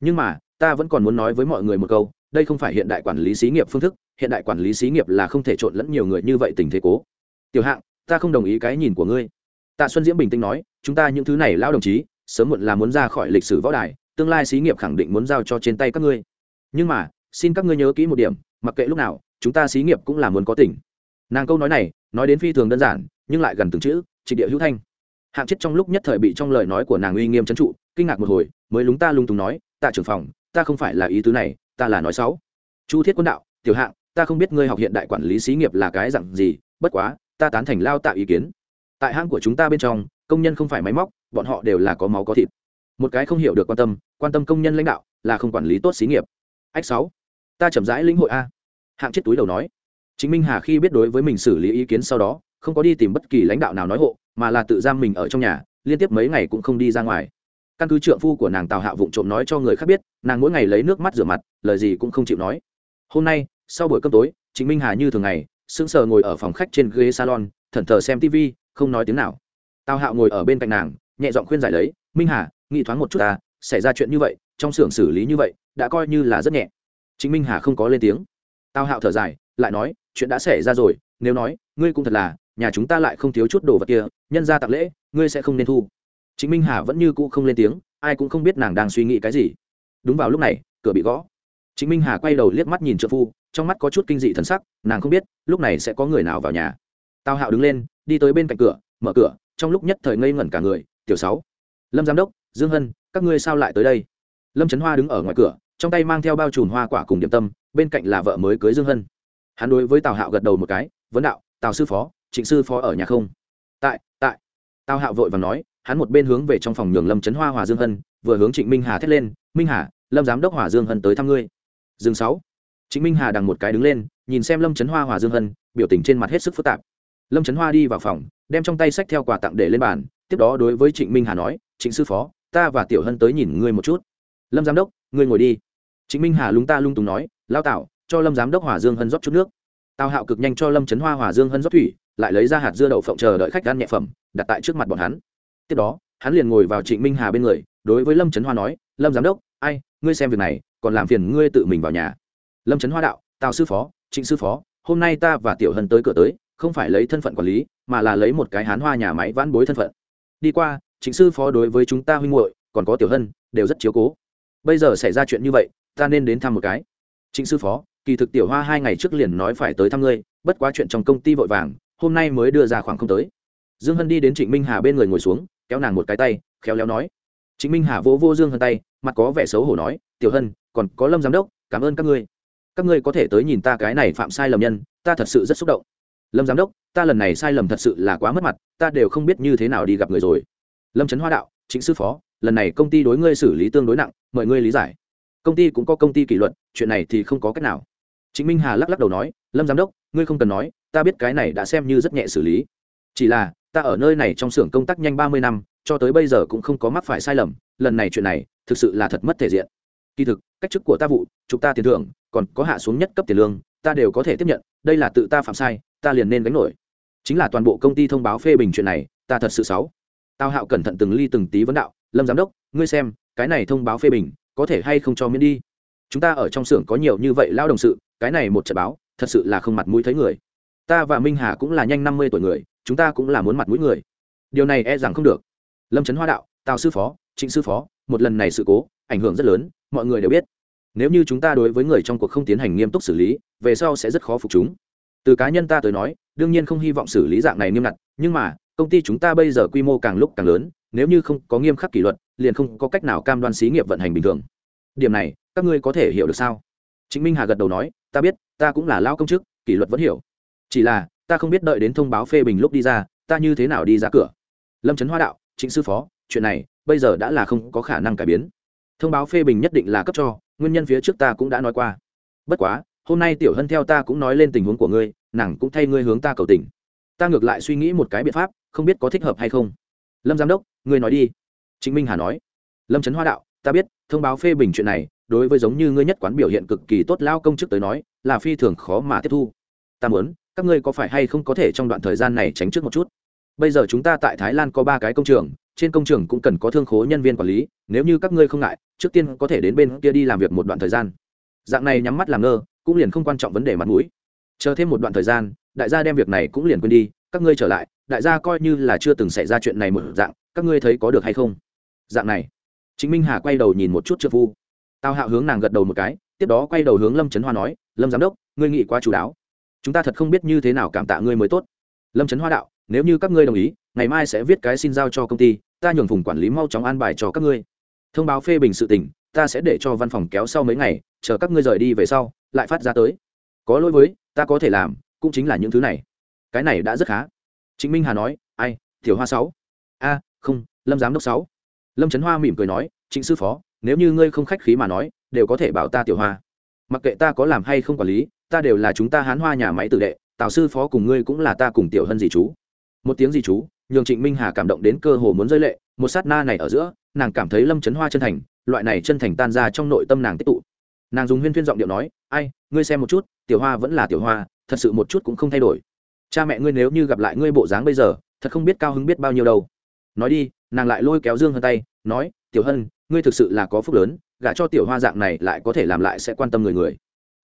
Nhưng mà, ta vẫn còn muốn nói với mọi người một câu, đây không phải hiện đại quản lý xí nghiệp phương thức, hiện đại quản lý xí nghiệp là không thể trộn lẫn nhiều người như vậy tình thế cố. Tiểu hạng, ta không đồng ý cái nhìn của ngươi. Tạ xuân diễm bình tĩnh nói, chúng ta những thứ này lao đồng chí, sớm muộn là muốn ra khỏi lịch sử võ đài, tương lai xí nghiệp khẳng định muốn giao cho trên tay các ngươi. Nhưng mà, xin các ngươi nhớ kỹ một điểm, mặc kệ lúc nào chúng ta xí nghiệp cũng là muốn có tỉnh. Nàng câu nói này, nói đến phi thường đơn giản, nhưng lại gần từng chữ trịch địa hữu thanh. Hạng chết trong lúc nhất thời bị trong lời nói của nàng uy nghiêm trấn trụ, kinh ngạc một hồi, mới lúng ta lung túng nói tạ trưởng phòng, ta không phải là ý tứ này, ta là nói xấu. Chu thiết quân đạo, tiểu hạng, ta không biết ngươi học hiện đại quản lý xí nghiệp là cái dặn gì, bất quá, ta tán thành lao tạo ý kiến. Tại hãng của chúng ta bên trong, công nhân không phải máy móc, bọn họ đều là có máu có thịt. Một cái không hiểu được quan tâm quan tâm công nhân lãnh đạo, là không quản lý tốt xí nghiệp. Ách sáu, ta chậm rãi lĩnh hội a hạng chết túi đầu nói. Chính minh hà khi biết đối với mình xử lý ý kiến sau đó, không có đi tìm bất kỳ lãnh đạo nào nói hộ, mà là tự giam mình ở trong nhà, liên tiếp mấy ngày cũng không đi ra ngoài. Căn cứ trượng phu của nàng tào hạ vụng trộm nói cho người khác biết, nàng mỗi ngày lấy nước mắt rửa mặt, lời gì cũng không chịu nói. Hôm nay, sau buổi cơm tối, chính minh hà như thường ngày, sững sờ ngồi ở phòng khách trên ghế salon, thẩn thờ xem tv không nói tiếng nào. Tào hạo ngồi ở bên cạnh nàng, nhẹ giọng khuyên giải lấy, minh hà, nghĩ thoáng một chút ta, xảy ra chuyện như vậy, trong xưởng xử lý như vậy, đã coi như là rất nhẹ. Chính minh hà không có lên tiếng tào hạo thở dài, lại nói, chuyện đã xảy ra rồi, nếu nói, ngươi cũng thật là, nhà chúng ta lại không thiếu chút đồ vật kia, nhân ra tặng lễ, ngươi sẽ không nên thu. Chính minh hà vẫn như cũ không lên tiếng, ai cũng không biết nàng đang suy nghĩ cái gì. Đúng vào lúc này, cửa bị gõ. Chính minh hà quay đầu liếc mắt nhìn trợ phu, trong mắt có chút kinh dị thần sắc, nàng không biết, lúc này sẽ có người nào vào nhà. Tào hạo đứng lên, đi tới bên cạnh cửa, mở cửa, trong lúc nhất thời ngây ngẩn cả người, tiểu sáu, lâm giám đốc, dương hân, các ngươi sao lại tới đây? Lâm trấn hoa đứng ở ngoài cửa, trong tay mang theo bao trùn hoa quả cùng điểm tâm bên cạnh là vợ mới cưới dương hân. Hắn đối với tào hạo gật đầu một cái, vấn đạo, tào sư phó, trịnh sư phó ở nhà không? Tại tại. Tào hạo vội và nói, hắn một bên hướng về trong phòng nhường lâm trấn hoa hòa dương hân, vừa hướng trịnh minh hà thét lên, minh hà, lâm giám đốc hòa dương hân tới thăm ngươi. Dương sáu. Trịnh minh hà đằng một cái đứng lên, nhìn xem lâm trấn hoa hòa dương hân, biểu tình trên mặt hết sức phức tạp. Lâm trấn hoa đi vào phòng, đem trong tay sách theo quà tặng để lên bàn, tiếp đó đối với trịnh minh hà nói, trịnh sư phó, ta và tiểu hân tới nhìn ngươi một chút. Lâm giám đốc, ngươi ngồi đi. Trịnh minh hà lúng ta lung túng nói lao tạo cho lâm giám đốc hòa dương hân rót chút nước. Tào hạo cực nhanh cho lâm trấn hoa hòa dương hân rót thủy, lại lấy ra hạt dưa đậu phộng chờ đợi khách ăn nhẹ phẩm, đặt tại trước mặt bọn hắn. Tiếp đó, hắn liền ngồi vào trịnh minh hà bên người, đối với lâm trấn hoa nói, lâm giám đốc, ai, ngươi xem việc này, còn làm phiền ngươi tự mình vào nhà. Lâm trấn hoa đạo, tào sư phó, trịnh sư phó, hôm nay ta và tiểu hân tới cửa tới, không phải lấy thân phận quản lý, mà là lấy một cái hán hoa nhà máy vãn bối thân phận. Đi qua, trịnh sư phó đối với chúng ta huynh muội, còn có tiểu hân, đều rất chiếu cố. Bây giờ xảy ra chuyện như vậy, ta nên đến thăm một cái trịnh sư phó, kỳ thực tiểu hoa hai ngày trước liền nói phải tới thăm ngươi, bất quá chuyện trong công ty vội vàng, hôm nay mới đưa ra khoảng không tới. Dương hân đi đến trịnh minh hà bên người ngồi xuống, kéo nàng một cái tay, khéo léo nói. Trịnh minh hà vỗ vô dương hân tay, mặt có vẻ xấu hổ nói, tiểu hân, còn có lâm giám đốc, cảm ơn các ngươi. Các ngươi có thể tới nhìn ta cái này phạm sai lầm nhân, ta thật sự rất xúc động. Lâm giám đốc, ta lần này sai lầm thật sự là quá mất mặt, ta đều không biết như thế nào đi gặp người rồi. Lâm trấn hoa đạo chính sư phó, lần này công ty đối ngươi xử lý tương đối nặng, mời ngươi lý giải công ty cũng có công ty kỷ luật, chuyện này thì không có cách nào. Chính minh hà lắc lắc đầu nói, lâm giám đốc, ngươi không cần nói, ta biết cái này đã xem như rất nhẹ xử lý. Chỉ là, ta ở nơi này trong xưởng công tác nhanh ba mươi năm, cho tới bây giờ cũng không có mắc phải sai lầm, lần này chuyện này, thực sự là thật mất thể diện. Kỳ thực, cách chức của ta vụ chúng ta tiền thưởng, còn có hạ xuống nhất cấp tiền lương, ta đều có thể tiếp nhận, đây là tự ta phạm sai, ta liền nên gánh nổi. Chính là toàn bộ công ty thông báo phê bình chuyện này, ta thật sự xấu. Tao hạo cẩn thận từng ly từng tí vấn đạo, lâm giám đốc, ngươi xem, cái này thông báo phê bình có thể hay không cho miễn đi. Chúng ta ở trong xưởng có nhiều như vậy lao đồng sự, cái này một trận báo, thật sự là không mặt mũi thấy người. Ta và minh hà cũng là nhanh năm mươi tuổi người, chúng ta cũng là muốn mặt mũi người. Điều này e rằng không được. Lâm trấn hoa đạo, tào sư phó, trịnh sư phó, một lần này sự cố, ảnh hưởng rất lớn, mọi người đều biết. Nếu như chúng ta đối với người trong cuộc không tiến hành nghiêm túc xử lý, về sau sẽ rất khó phục chúng. Từ cá nhân ta tới nói, đương nhiên không hy vọng xử lý dạng này nghiêm ngặt, nhưng mà, công ty chúng ta bây giờ quy mô càng lúc càng lớn, nếu như không có nghiêm khắc kỷ luật liền không có cách nào cam đoan xí nghiệp vận hành bình thường. Điểm này, các ngươi có thể hiểu được sao? Chính minh hà gật đầu nói, ta biết, ta cũng là lao công chức, kỷ luật vẫn hiểu. Chỉ là, ta không biết đợi đến thông báo phê bình lúc đi ra, ta như thế nào đi ra cửa. Lâm trấn hoa đạo chính sư phó, chuyện này, bây giờ đã là không có khả năng cải biến. Thông báo phê bình nhất định là cấp cho, nguyên nhân phía trước ta cũng đã nói qua. Bất quá, hôm nay tiểu hân theo ta cũng nói lên tình huống của ngươi, nàng cũng thay ngươi hướng ta cầu tình. Ta ngược lại suy nghĩ một cái biện pháp, không biết có thích hợp hay không. Lâm giám đốc, ngươi nói đi chính minh hà nói, lâm trấn hoa đạo, ta biết, thông báo phê bình chuyện này, đối với giống như ngươi nhất quán biểu hiện cực kỳ tốt lao công chức tới nói, là phi thường khó mà tiếp thu. Ta muốn, các ngươi có phải hay không có thể trong đoạn thời gian này tránh trước một chút? Bây giờ chúng ta tại thái lan có ba cái công trường, trên công trường cũng cần có thương khố nhân viên quản lý, nếu như các ngươi không ngại, trước tiên có thể đến bên kia đi làm việc một đoạn thời gian. Dạng này nhắm mắt làm ngơ, cũng liền không quan trọng vấn đề mặt mũi. Chờ thêm một đoạn thời gian, đại gia đem việc này cũng liền quên đi, các ngươi trở lại, đại gia coi như là chưa từng xảy ra chuyện này một dạng, các ngươi thấy có được hay không? Dạng này. Chính minh hà quay đầu nhìn một chút trợ phu. Tào hạo hướng nàng gật đầu một cái, tiếp đó quay đầu hướng lâm trấn hoa nói, lâm giám đốc, ngươi nghĩ quá chú đáo. Chúng ta thật không biết như thế nào cảm tạ ngươi mới tốt. Lâm trấn hoa đạo, nếu như các ngươi đồng ý, ngày mai sẽ viết cái xin giao cho công ty, ta nhường vùng quản lý mau chóng an bài cho các ngươi. Thông báo phê bình sự tình, ta sẽ để cho văn phòng kéo sau mấy ngày, chờ các ngươi rời đi về sau, lại phát ra tới. Có lỗi với, ta có thể làm, cũng chính là những thứ này. Cái này đã rất khá. Chính minh hà nói, ai, tiểu hoa sáu? A, không, lâm giám đốc sáu lâm trấn hoa mỉm cười nói trịnh sư phó nếu như ngươi không khách khí mà nói đều có thể bảo ta tiểu hoa mặc kệ ta có làm hay không quản lý ta đều là chúng ta hán hoa nhà máy tử đệ tào sư phó cùng ngươi cũng là ta cùng tiểu hân dì chú một tiếng dì chú nhường trịnh minh hà cảm động đến cơ hồ muốn rơi lệ một sát na này ở giữa nàng cảm thấy lâm trấn hoa chân thành loại này chân thành tan ra trong nội tâm nàng tích tụ nàng dùng huyên thuyên giọng điệu nói ai ngươi xem một chút tiểu hoa vẫn là tiểu hoa thật sự một chút cũng không thay đổi cha mẹ ngươi nếu như gặp lại ngươi bộ dáng bây giờ thật không biết cao hứng biết bao nhiêu đâu nói đi nàng lại lôi kéo dương Hân tay, nói, tiểu hân, ngươi thực sự là có phúc lớn, gả cho tiểu hoa dạng này lại có thể làm lại sẽ quan tâm người người.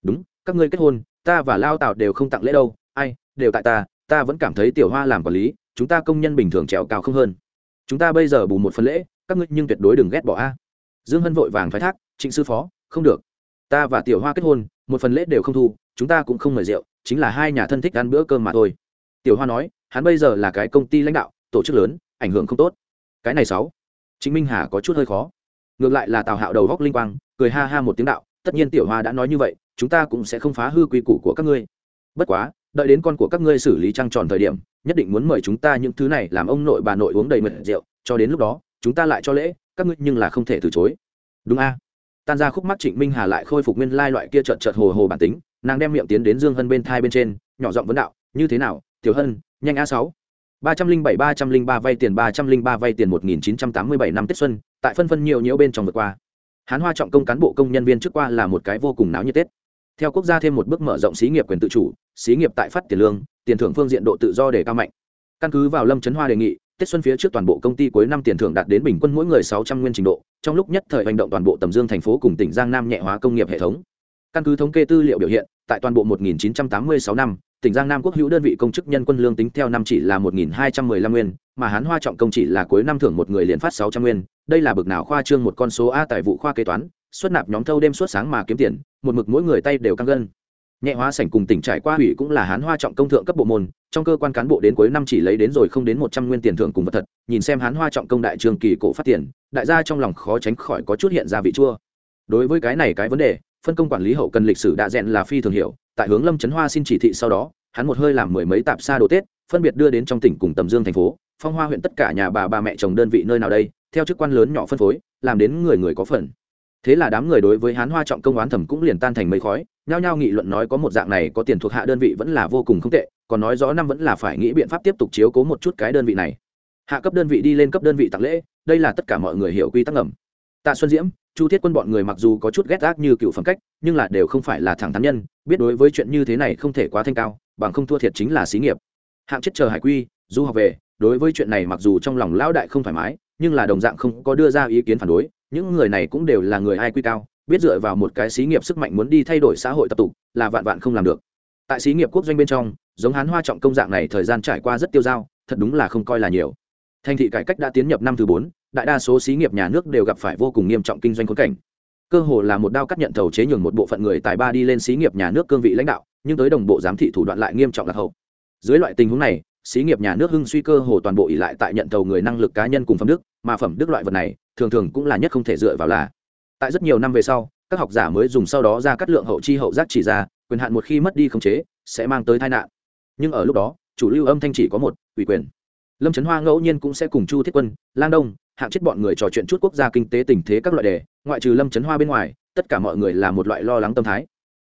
Đúng, các ngươi kết hôn, ta và lao tào đều không tặng lễ đâu, ai, đều tại ta ta vẫn cảm thấy tiểu hoa làm quản lý, chúng ta công nhân bình thường trèo cao không hơn. Chúng ta bây giờ bù một phần lễ, các ngươi nhưng tuyệt đối đừng ghét bỏ a. Dương hân vội vàng thoái thác, trịnh sư phó, không được. Ta và tiểu hoa kết hôn, một phần lễ đều không thu, chúng ta cũng không mời rượu, chính là hai nhà thân thích ăn bữa cơm mà thôi. Tiểu hoa nói, hắn bây giờ là cái công ty lãnh đạo, tổ chức lớn, ảnh hưởng không tốt cái này sáu. Chính minh hà có chút hơi khó. Ngược lại là tào hạo đầu góc linh quang, cười ha ha một tiếng đạo, tất nhiên tiểu hoa đã nói như vậy, chúng ta cũng sẽ không phá hư quy củ của các ngươi. Bất quá, đợi đến con của các ngươi xử lý trăng tròn thời điểm, nhất định muốn mời chúng ta những thứ này làm ông nội bà nội uống đầy mật rượu, cho đến lúc đó, chúng ta lại cho lễ, các ngươi nhưng là không thể từ chối. Đúng a. Tan ra khúc mắt trịnh minh hà lại khôi phục nguyên lai loại kia trợt trợt hồ hồ bản tính, nàng đem miệng tiến đến dương hân bên thai bên trên, nhỏ giọng vấn đạo, như thế nào, tiểu hân, nhanh a sáu ba trăm linh bảy, ba trăm linh ba vay tiền, ba trăm linh ba vay tiền một nghìn chín trăm tám mươi bảy năm tết xuân, tại phân phân nhiều nhiễu bên trong vượt qua. Hán hoa trọng công cán bộ công nhân viên trước qua là một cái vô cùng náo như tết. Theo quốc gia thêm một bước mở rộng xí nghiệp quyền tự chủ, xí nghiệp tại phát tiền lương, tiền thưởng phương diện độ tự do để cao mạnh. Căn cứ vào lâm trấn hoa đề nghị, tết xuân phía trước toàn bộ công ty cuối năm tiền thưởng đạt đến bình quân mỗi người sáu trăm nguyên trình độ, trong lúc nhất thời hành động toàn bộ tầm dương thành phố cùng tỉnh giang nam nhẹ hóa công nghiệp hệ thống. Căn cứ thống kê tư liệu biểu hiện tại toàn bộ 1986 năm, tỉnh giang nam quốc hữu đơn vị công chức nhân quân lương tính theo năm chỉ là 1.215 nguyên, mà hán hoa trọng công chỉ là cuối năm thưởng một người liền phát 600 nguyên. Đây là bực nào khoa trương một con số a tại vụ khoa kế toán, xuất nạp nhóm thâu đêm suốt sáng mà kiếm tiền, một mực mỗi người tay đều căng gân. Nhẹ hóa sảnh cùng tỉnh trải qua hủy cũng là hán hoa trọng công thượng cấp bộ môn, trong cơ quan cán bộ đến cuối năm chỉ lấy đến rồi không đến một trăm nguyên tiền thưởng cùng vật thật, nhìn xem hán hoa trọng công đại trường kỳ cổ phát tiền, đại gia trong lòng khó tránh khỏi có chút hiện ra vị chua. Đối với cái này cái vấn đề phân công quản lý hậu cần lịch sử đã rèn là phi thường hiểu, tại hướng lâm trấn hoa xin chỉ thị sau đó, hắn một hơi làm mười mấy tạp xa đồ tết, phân biệt đưa đến trong tỉnh cùng tầm dương thành phố, phong hoa huyện tất cả nhà bà bà mẹ chồng đơn vị nơi nào đây, theo chức quan lớn nhỏ phân phối, làm đến người người có phần. Thế là đám người đối với hán hoa trọng công oán thẩm cũng liền tan thành mây khói, nhao nhao nghị luận nói có một dạng này có tiền thuộc hạ đơn vị vẫn là vô cùng không tệ, còn nói rõ năm vẫn là phải nghĩ biện pháp tiếp tục chiếu cố một chút cái đơn vị này. Hạ cấp đơn vị đi lên cấp đơn vị tặng lễ, đây là tất cả mọi người hiểu quy tắc ngầm. Tạ xuân diễm chu thiết quân bọn người mặc dù có chút ghét ác như cựu phẩm cách, nhưng là đều không phải là thẳng thắn nhân, biết đối với chuyện như thế này không thể quá thanh cao, bằng không thua thiệt chính là xí nghiệp. Hạng chết chờ hải quy, du học về, đối với chuyện này mặc dù trong lòng lão đại không thoải mái, nhưng là đồng dạng không có đưa ra ý kiến phản đối, những người này cũng đều là người ai quy cao, biết dựa vào một cái xí nghiệp sức mạnh muốn đi thay đổi xã hội tập tục, là vạn vạn không làm được. Tại xí nghiệp quốc doanh bên trong, giống hán hoa trọng công dạng này thời gian trải qua rất tiêu dao, thật đúng là không coi là nhiều. Thành thị cải cách đã tiến nhập năm thứ bốn đại đa số xí nghiệp nhà nước đều gặp phải vô cùng nghiêm trọng kinh doanh khốn cảnh. Cơ hồ là một đao cắt nhận thầu chế nhường một bộ phận người tài ba đi lên xí nghiệp nhà nước cương vị lãnh đạo, nhưng tới đồng bộ giám thị thủ đoạn lại nghiêm trọng lạc hậu. Dưới loại tình huống này, xí nghiệp nhà nước hưng suy cơ hồ toàn bộ ỉ lại tại nhận thầu người năng lực cá nhân cùng phẩm đức, mà phẩm đức loại vật này, thường thường cũng là nhất không thể dựa vào là. Tại rất nhiều năm về sau, các học giả mới dùng sau đó ra cắt lượng hậu chi hậu giác chỉ ra, quyền hạn một khi mất đi khống chế, sẽ mang tới tai nạn. Nhưng ở lúc đó, chủ lưu âm thanh chỉ có một, ủy quyền. Lâm trấn hoa ngẫu nhiên cũng sẽ cùng chu thiết quân, lang đông hạng chết bọn người trò chuyện chút quốc gia kinh tế tình thế các loại đề, ngoại trừ lâm trấn hoa bên ngoài, tất cả mọi người là một loại lo lắng tâm thái.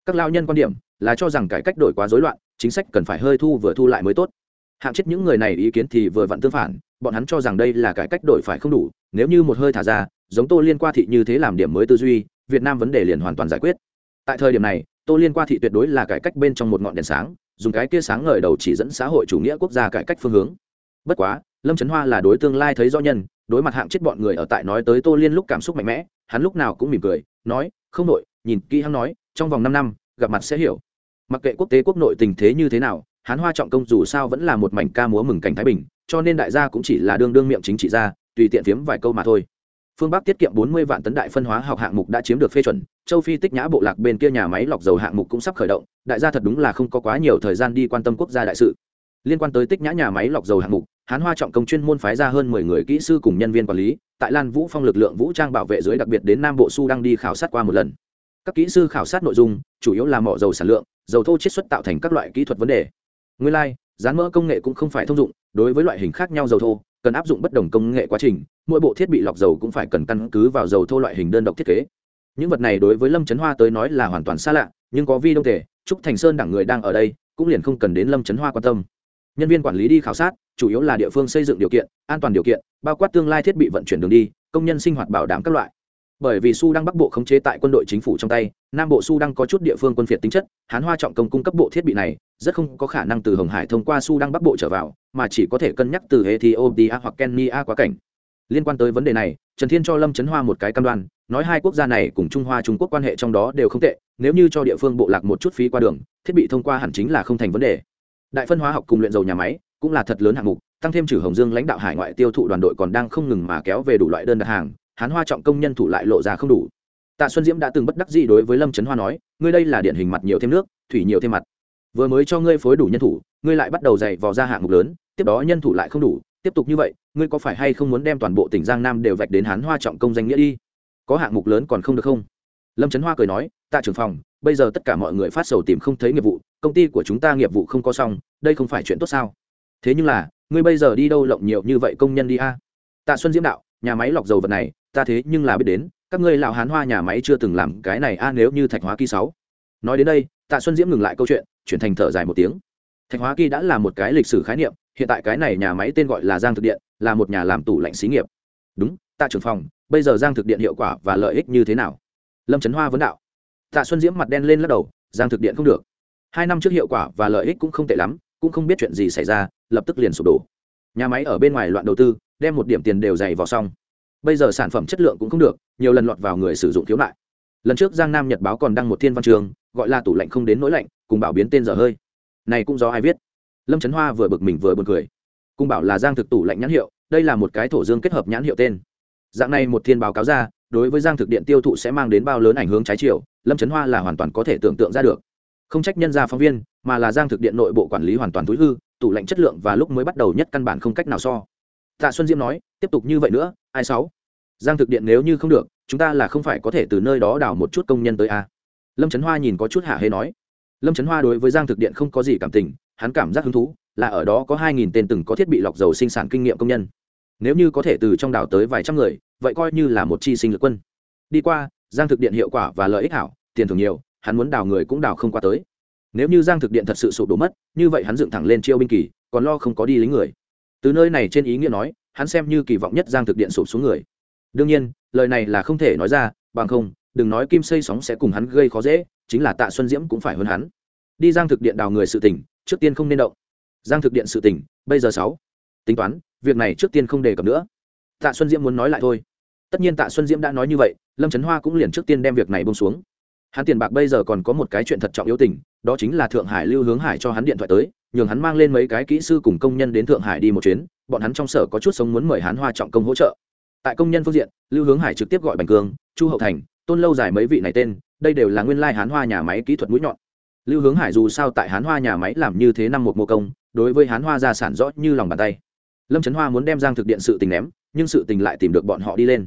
Các lao nhân quan điểm là cho rằng cải cách đổi quá rối loạn, chính sách cần phải hơi thu vừa thu lại mới tốt. Hạng chết những người này ý kiến thì vừa vặn tương phản, bọn hắn cho rằng đây là cải cách đổi phải không đủ, nếu như một hơi thả ra, giống tô liên qua thị như thế làm điểm mới tư duy, việt nam vấn đề liền hoàn toàn giải quyết. Tại thời điểm này, tô liên qua thị tuyệt đối là cải cách bên trong một ngọn đèn sáng, dùng cái kia sáng ngời đầu chỉ dẫn xã hội chủ nghĩa quốc gia cải cách phương hướng. Bất quá, lâm trấn hoa là đối tương lai thấy do nhân đối mặt hạng chết bọn người ở tại nói tới tô liên lúc cảm xúc mạnh mẽ, hắn lúc nào cũng mỉm cười, nói, không nội nhìn kỹ hắn nói, trong vòng năm năm, gặp mặt sẽ hiểu. Mặc kệ quốc tế quốc nội tình thế như thế nào, hắn hoa trọng công dù sao vẫn là một mảnh ca múa mừng cảnh thái bình, cho nên đại gia cũng chỉ là đương đương miệng chính trị ra, tùy tiện phiếm vài câu mà thôi. Phương bắc tiết kiệm 40 vạn tấn đại phân hóa học hạng mục đã chiếm được phê chuẩn, châu phi tích nhã bộ lạc bên kia nhà máy lọc dầu hạng mục cũng sắp khởi động, đại gia thật đúng là không có quá nhiều thời gian đi quan tâm quốc gia đại sự liên quan tới tích nhã nhà máy lọc dầu hạng mục hán hoa trọng công chuyên môn phái ra hơn 10 người kỹ sư cùng nhân viên quản lý tại lan vũ phong lực lượng vũ trang bảo vệ dưới đặc biệt đến nam bộ su đang đi khảo sát qua một lần. Các kỹ sư khảo sát nội dung chủ yếu là mỏ dầu sản lượng dầu thô chiết xuất tạo thành các loại kỹ thuật vấn đề. Nguyên lai、like, dán mỡ công nghệ cũng không phải thông dụng đối với loại hình khác nhau dầu thô cần áp dụng bất đồng công nghệ quá trình mỗi bộ thiết bị lọc dầu cũng phải cần căn cứ vào dầu thô loại hình đơn độc thiết kế. Những vật này đối với lâm trấn hoa tới nói là hoàn toàn xa lạ nhưng có vi đông thể trúc thành sơn đẳng người đang ở đây cũng liền không cần đến lâm trấn hoa quan tâm nhân viên quản lý đi khảo sát, chủ yếu là địa phương xây dựng điều kiện, an toàn điều kiện, bao quát tương lai thiết bị vận chuyển đường đi, công nhân sinh hoạt bảo đảm các loại. Bởi vì su đang bắc bộ khống chế tại quân đội chính phủ trong tay, nam bộ su đang có chút địa phương quân phiệt tính chất, hán hoa trọng công cung cấp bộ thiết bị này, rất không có khả năng từ hồng hải thông qua su đang bắc bộ trở vào, mà chỉ có thể cân nhắc từ ethiopia hoặc kenya quá cảnh. Liên quan tới vấn đề này, trần thiên cho lâm trấn hoa một cái cam đoan, nói hai quốc gia này cùng trung hoa, trung quốc quan hệ trong đó đều không tệ, nếu như cho địa phương bộ lạc một chút phí qua đường, thiết bị thông qua hẳn chính là không thành vấn đề đại phân hóa học cùng luyện dầu nhà máy cũng là thật lớn hạng mục, tăng thêm trừ hồng dương lãnh đạo hải ngoại tiêu thụ đoàn đội còn đang không ngừng mà kéo về đủ loại đơn đặt hàng, hán hoa trọng công nhân thủ lại lộ ra không đủ. Tạ xuân diễm đã từng bất đắc dĩ đối với lâm trấn hoa nói, ngươi đây là điển hình mặt nhiều thêm nước, thủy nhiều thêm mặt. Vừa mới cho ngươi phối đủ nhân thủ, ngươi lại bắt đầu dày vào ra hạng mục lớn, tiếp đó nhân thủ lại không đủ, tiếp tục như vậy, ngươi có phải hay không muốn đem toàn bộ tỉnh giang nam đều vạch đến hán hoa trọng công danh nghĩa đi? Có hạng mục lớn còn không được không? Lâm trấn hoa cười nói, tạ trưởng phòng bây giờ tất cả mọi người phát sầu tìm không thấy nghiệp vụ, công ty của chúng ta nghiệp vụ không có xong, đây không phải chuyện tốt sao? Thế nhưng là, ngươi bây giờ đi đâu lộng nhiều như vậy công nhân đi a? Tạ xuân diễm đạo, nhà máy lọc dầu vật này, ta thế nhưng là biết đến, các ngươi lào hán hoa nhà máy chưa từng làm cái này a, nếu như thạch hóa kỳ sáu. Nói đến đây, tạ xuân diễm ngừng lại câu chuyện, chuyển thành thở dài một tiếng. Thạch hóa kỳ đã là một cái lịch sử khái niệm, hiện tại cái này nhà máy tên gọi là giang thực điện, là một nhà làm tủ lạnh xí nghiệp. Đúng, tạ trưởng phòng, bây giờ giang thực điện hiệu quả và lợi ích như thế nào? Lâm trấn hoa vấn đạo tạ xuân diễm mặt đen lên lắc đầu, giang thực điện không được. Hai năm trước hiệu quả và lợi ích cũng không tệ lắm, cũng không biết chuyện gì xảy ra, lập tức liền sụp đổ. Nhà máy ở bên ngoài loạn đầu tư, đem một điểm tiền đều dày vào xong. Bây giờ sản phẩm chất lượng cũng không được, nhiều lần lọt vào người sử dụng thiếu nại. Lần trước giang nam nhật báo còn đăng một thiên văn trường, gọi là tủ lạnh không đến nỗi lạnh, cùng bảo biến tên dở hơi. Này cũng do ai viết? Lâm trấn hoa vừa bực mình vừa b u ồ n cười. Cùng bảo là giang thực tủ lạnh nhãn hiệu, đây là một cái thổ dương kết hợp nhãn hiệu tên. Dạng này một thiên báo cáo ra, đối với giang thực điện tiêu thụ sẽ mang đến bao lớn ảnh hướng trái chiều lâm trấn hoa là hoàn toàn có thể tưởng tượng ra được không trách nhân gia phóng viên mà là giang thực điện nội bộ quản lý hoàn toàn túi hư tủ lạnh chất lượng và lúc mới bắt đầu nhất căn bản không cách nào so tạ xuân diễm nói tiếp tục như vậy nữa ai sáu giang thực điện nếu như không được chúng ta là không phải có thể từ nơi đó đào một chút công nhân tới a à? lâm trấn hoa nhìn có chút hạ hê nói lâm trấn hoa đối với giang thực điện không có gì cảm tình hắn cảm giác hứng thú là ở đó có hai nghìn tên từng có thiết bị lọc dầu sinh sản kinh nghiệm công nhân nếu như có thể từ trong đảo tới vài trăm người vậy coi như là một chi sinh lực quân đi qua giang thực điện hiệu quả và lợi ích hảo, tiền thưởng nhiều, hắn muốn đào người cũng đào không qua tới. Nếu như giang thực điện thật sự sụp đổ mất, như vậy hắn dựng thẳng lên chiêu binh kỳ, còn lo không có đi lính người. Từ nơi này trên ý nghĩa nói, hắn xem như kỳ vọng nhất giang thực điện sụp xuống người. Đương nhiên, lời này là không thể nói ra, bằng không, đừng nói kim xây sóng sẽ cùng hắn gây khó dễ, chính là tạ xuân diễm cũng phải hơn hắn. Đi giang thực điện đào người sự tỉnh trước tiên không nên động. Giang thực điện sự tỉnh bây giờ sáu. Tính toán, việc này trước tiên không đề cập nữa. Tạ xuân diễm muốn nói lại thôi tất nhiên tạ xuân diễm đã nói như vậy, lâm trấn hoa cũng liền trước tiên đem việc này bông xuống. Hắn tiền bạc bây giờ còn có một cái chuyện thật trọng yếu tình, đó chính là thượng hải lưu hướng hải cho hắn điện thoại tới, nhường hắn mang lên mấy cái kỹ sư cùng công nhân đến thượng hải đi một chuyến, bọn hắn trong sở có chút sống muốn mời hắn hoa trọng công hỗ trợ. Tại công nhân phương diện, lưu hướng hải trực tiếp gọi bành cương chu hậu thành, tôn lâu dài mấy vị này tên, đây đều là nguyên lai hán hoa nhà máy kỹ thuật mũi nhọn. Lưu hướng hải dù sao tại hán hoa nhà máy làm như thế năm một mô công, đối với hán hoa gia sản rõ như lòng bàn tay. Lâm trấn hoa muốn đem giang thực điện sự tình ném, nhưng sự tình lại tìm được bọn họ đi lên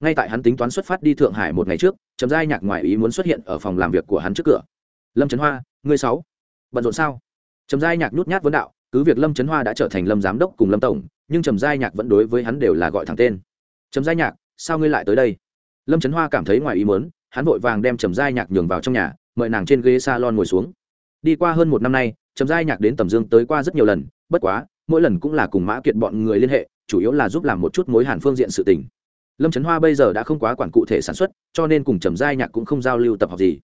ngay tại hắn tính toán xuất phát đi thượng hải một ngày trước chấm giai nhạc ngoài ý muốn xuất hiện ở phòng làm việc của hắn trước cửa. Lâm trấn hoa, ngươi sáu, bận rộn sao? Chấm giai nhạc nhút nhát vấn đạo, cứ việc lâm trấn hoa đã trở thành lâm giám đốc cùng lâm tổng, nhưng trầm giai nhạc vẫn đối với hắn đều là gọi thẳng tên. Trầm giai nhạc, sao ngươi lại tới đây? Lâm trấn hoa cảm thấy ngoài ý muốn, hắn vội vàng đem trầm giai nhạc nhường vào trong nhà, mời nàng trên ghế s a lon ngồi xuống. Đi qua hơn một năm nay, trầm giai nhạc đến tầm dương tới qua rất nhiều lần, bất quá, mỗi lần cũng là cùng mã kiệt bọn người liên hệ, chủ yếu là giúp làm một chút mối hàn phương diện sự tình lâm trấn hoa bây giờ đã không quá quản cụ thể sản xuất, cho nên cùng trầm giai nhạc cũng không giao lưu tập học gì.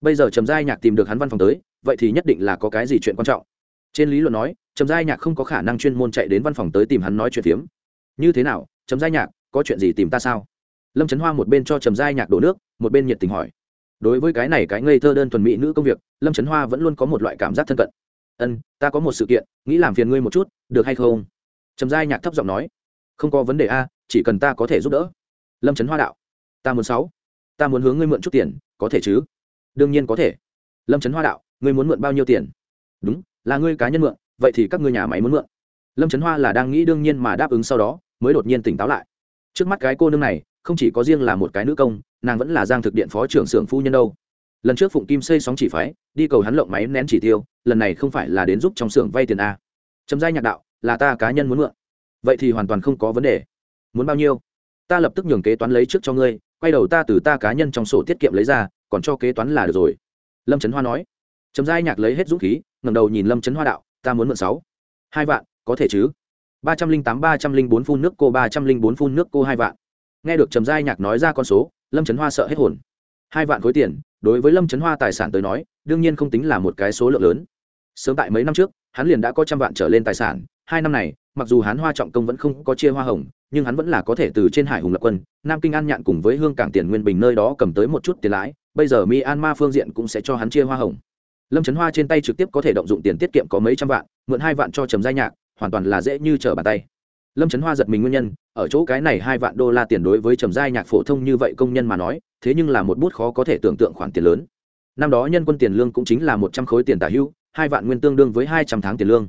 Bây giờ trầm giai nhạc tìm được hắn văn phòng tới, vậy thì nhất định là có cái gì chuyện quan trọng. Trên lý luận nói, trầm giai nhạc không có khả năng chuyên môn chạy đến văn phòng tới tìm hắn nói chuyện phiếm. Như thế nào, trầm giai nhạc, có chuyện gì tìm ta sao? Lâm trấn hoa một bên cho trầm giai nhạc đổ nước, một bên nhiệt tình hỏi. Đối với cái này cái ngây thơ đơn thuần mỹ nữ công việc, lâm trấn hoa vẫn luôn có một loại cảm giác thân cận. Ân, ta có một sự kiện, nghĩ làm phiền ngươi một chút, được hay không? Trầm giai nhạc thấp giọng nói. Không có vấn đề a, chỉ cần ta có thể giúp đỡ lâm trấn hoa đạo, ta muốn sáu, ta muốn hướng ngươi mượn chút tiền, có thể chứ? Đương nhiên có thể. Lâm trấn hoa đạo, ngươi muốn mượn bao nhiêu tiền? Đúng, là ngươi cá nhân mượn, vậy thì các ngươi nhà máy muốn mượn. Lâm trấn hoa là đang nghĩ đương nhiên mà đáp ứng sau đó, mới đột nhiên tỉnh táo lại. Trước mắt cái cô nương này, không chỉ có riêng là một cái nữ công, nàng vẫn là giang thực điện phó trưởng xưởng phu nhân đâu. Lần trước phụng kim xây sóng chỉ phái, đi cầu hắn lộng máy nén chỉ tiêu, lần này không phải là đến giúp trong xưởng vay tiền à? a chấm giai nhạc đạo, là ta cá nhân muốn mượn, vậy thì hoàn toàn không có vấn đề. Muốn bao nhiêu? Ta lập tức nhường kế toán lấy trước cho ngươi, quay đầu ta từ ta cá nhân trong sổ tiết kiệm lấy ra, còn cho kế toán là được rồi. Lâm trấn hoa nói. Trầm giai nhạc lấy hết dũng khí ngầm đầu nhìn lâm trấn hoa đạo, ta muốn mượn sáu, hai vạn, có thể chứ? Ba trăm linh tám, ba trăm linh bốn phun nước cô, ba trăm linh bốn phun nước cô, hai vạn. Nghe được trầm giai nhạc nói ra con số, lâm trấn hoa sợ hết hồn. Hai vạn khối tiền, đối với lâm trấn hoa tài sản tới nói, đương nhiên không tính là một cái số lượng lớn. Sớm tại mấy năm trước, hắn liền đã có trăm vạn trở lên tài sản, hai năm này mặc dù hắn hoa trọng công vẫn không có chia hoa hồng, nhưng hắn vẫn là có thể từ trên hải hùng lập quân. Nam kinh an nhạn cùng với hương cảng tiền nguyên bình nơi đó cầm tới một chút tiền lãi, bây giờ myanmar phương diện cũng sẽ cho hắn chia hoa hồng. Lâm trấn hoa trên tay trực tiếp có thể động dụng tiền tiết kiệm có mấy trăm vạn, mượn hai vạn cho trầm giai nhạc, hoàn toàn là dễ như trở bàn tay. Lâm trấn hoa giật mình nguyên nhân, ở chỗ cái này hai vạn đô la tiền đối với trầm giai nhạc phổ thông như vậy công nhân mà nói, thế nhưng là một bút khó có thể tưởng tượng khoản tiền lớn. Năm đó nhân quân tiền lương cũng chính là một trăm khối tiền tả hưu, hai vạn nguyên tương đương với hai trăm tháng tiền lương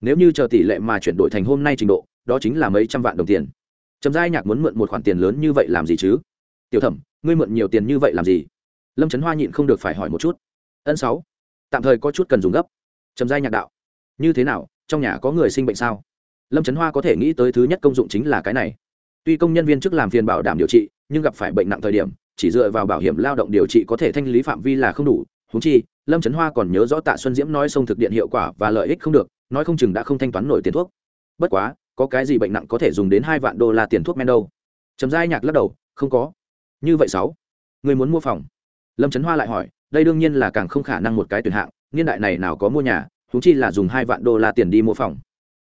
nếu như chờ tỷ lệ mà chuyển đổi thành hôm nay trình độ, đó chính là mấy trăm vạn đồng tiền. Trầm giai nhạc muốn mượn một khoản tiền lớn như vậy làm gì chứ? Tiểu thẩm, ngươi mượn nhiều tiền như vậy làm gì? Lâm trấn hoa nhịn không được phải hỏi một chút. Ân sáu. Tạm thời có chút cần dùng gấp. Trầm giai nhạc đạo. Như thế nào, trong nhà có người sinh bệnh sao? Lâm trấn hoa có thể nghĩ tới thứ nhất công dụng chính là cái này. Tuy công nhân viên chức làm phiền bảo đảm điều trị, nhưng gặp phải bệnh nặng thời điểm, chỉ dựa vào bảo hiểm lao động điều trị có thể thanh lý phạm vi là không đủ. Húng chi, lâm trấn hoa còn nhớ rõ tạ xuân diễm nói sông thực điện hiệu quả và lợi ích không được nói không chừng đã không thanh toán nổi tiền thuốc. Bất quá, có cái gì bệnh nặng có thể dùng đến hai vạn đô la tiền thuốc men đâu? Trầm giai nhạc lắc đầu, không có. Như vậy sáu, người muốn mua phòng? Lâm trấn hoa lại hỏi, đây đương nhiên là càng không khả năng một cái tuyển hạng, niên đại này nào có mua nhà húng chi là dùng hai vạn đô la tiền đi mua phòng.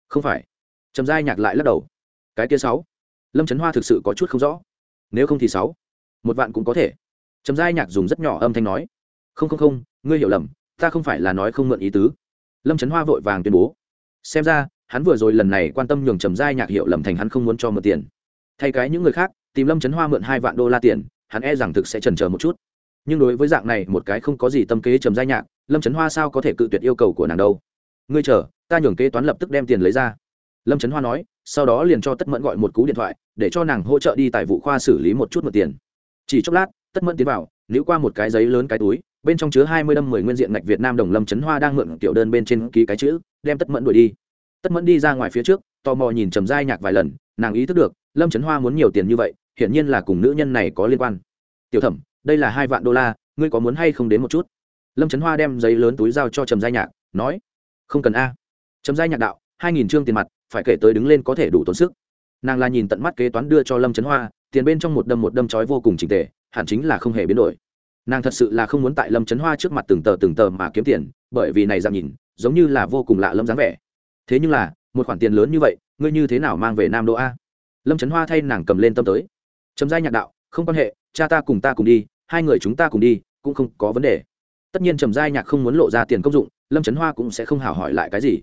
Không phải. Trầm giai nhạc lại lắc đầu. Cái kia sáu, lâm trấn hoa thực sự có chút không rõ. Nếu không thì sáu, một vạn cũng có thể. Trầm giai nhạc dùng rất nhỏ âm thanh nói, không không không, ngươi hiểu lầm, ta không phải là nói không mượn ý tứ lâm trấn hoa vội vàng tuyên bố. Xem ra, hắn vừa rồi lần này quan tâm nhường trầm giai nhạc hiệu lầm thành hắn không muốn cho mượn tiền. Thay cái những người khác, tìm lâm trấn hoa mượn hai vạn đô la tiền, hắn e rằng thực sẽ trần chờ một chút. Nhưng đối với dạng này, một cái không có gì tâm kế trầm giai nhạc, lâm trấn hoa sao có thể cự tuyệt yêu cầu của nàng đâu? Ngươi chờ, ta nhường kế toán lập tức đem tiền lấy ra. Lâm trấn hoa nói, sau đó liền cho tất mẫn gọi một cú điện thoại, để cho nàng hỗ trợ đi tại vụ khoa xử lý một chút một tiền. Chỉ chốc lát, tất mẫn tiến vào nữ qua một cái giấy lớn cái túi bên trong chứa hai mươi đâm mười nguyên diện ngạch việt nam đồng lâm trấn hoa đang mượn tiểu đơn bên trên ký cái chữ, đem tất mẫn đuổi đi. Tất mẫn đi ra ngoài phía trước, tò mò nhìn trầm giai nhạc vài lần, nàng ý thức được, lâm trấn hoa muốn nhiều tiền như vậy, hiển nhiên là cùng nữ nhân này có liên quan. Tiểu thẩm, đây là hai vạn đô la, ngươi có muốn hay không đến một chút? Lâm trấn hoa đem giấy lớn túi giao cho trầm giai nhạc, nói, không cần a. Trầm giai nhạc đạo, hai nghìn trương tiền mặt, phải kể tới đứng lên có thể đủ tốn sức. Nàng là nhìn tận mắt kế toán đưa cho lâm trấn hoa, tiền bên trong một đâm một đâm trói vô cùng trình tề, hẳn chính là không hề biến đổi nàng thật sự là không muốn tại lâm trấn hoa trước mặt từng tờ từng tờ mà kiếm tiền, bởi vì này dạng nhìn, giống như là vô cùng lạ lâm dáng vẻ. Thế nhưng là, một khoản tiền lớn như vậy, ngươi như thế nào mang về nam đô a? Lâm trấn hoa thay nàng cầm lên tâm tới. Chấm giai nhạc đạo, không quan hệ, cha ta cùng ta cùng đi, hai người chúng ta cùng đi, cũng không có vấn đề. Tất nhiên trầm giai nhạc không muốn lộ ra tiền công dụng, lâm trấn hoa cũng sẽ không hào hỏi lại cái gì.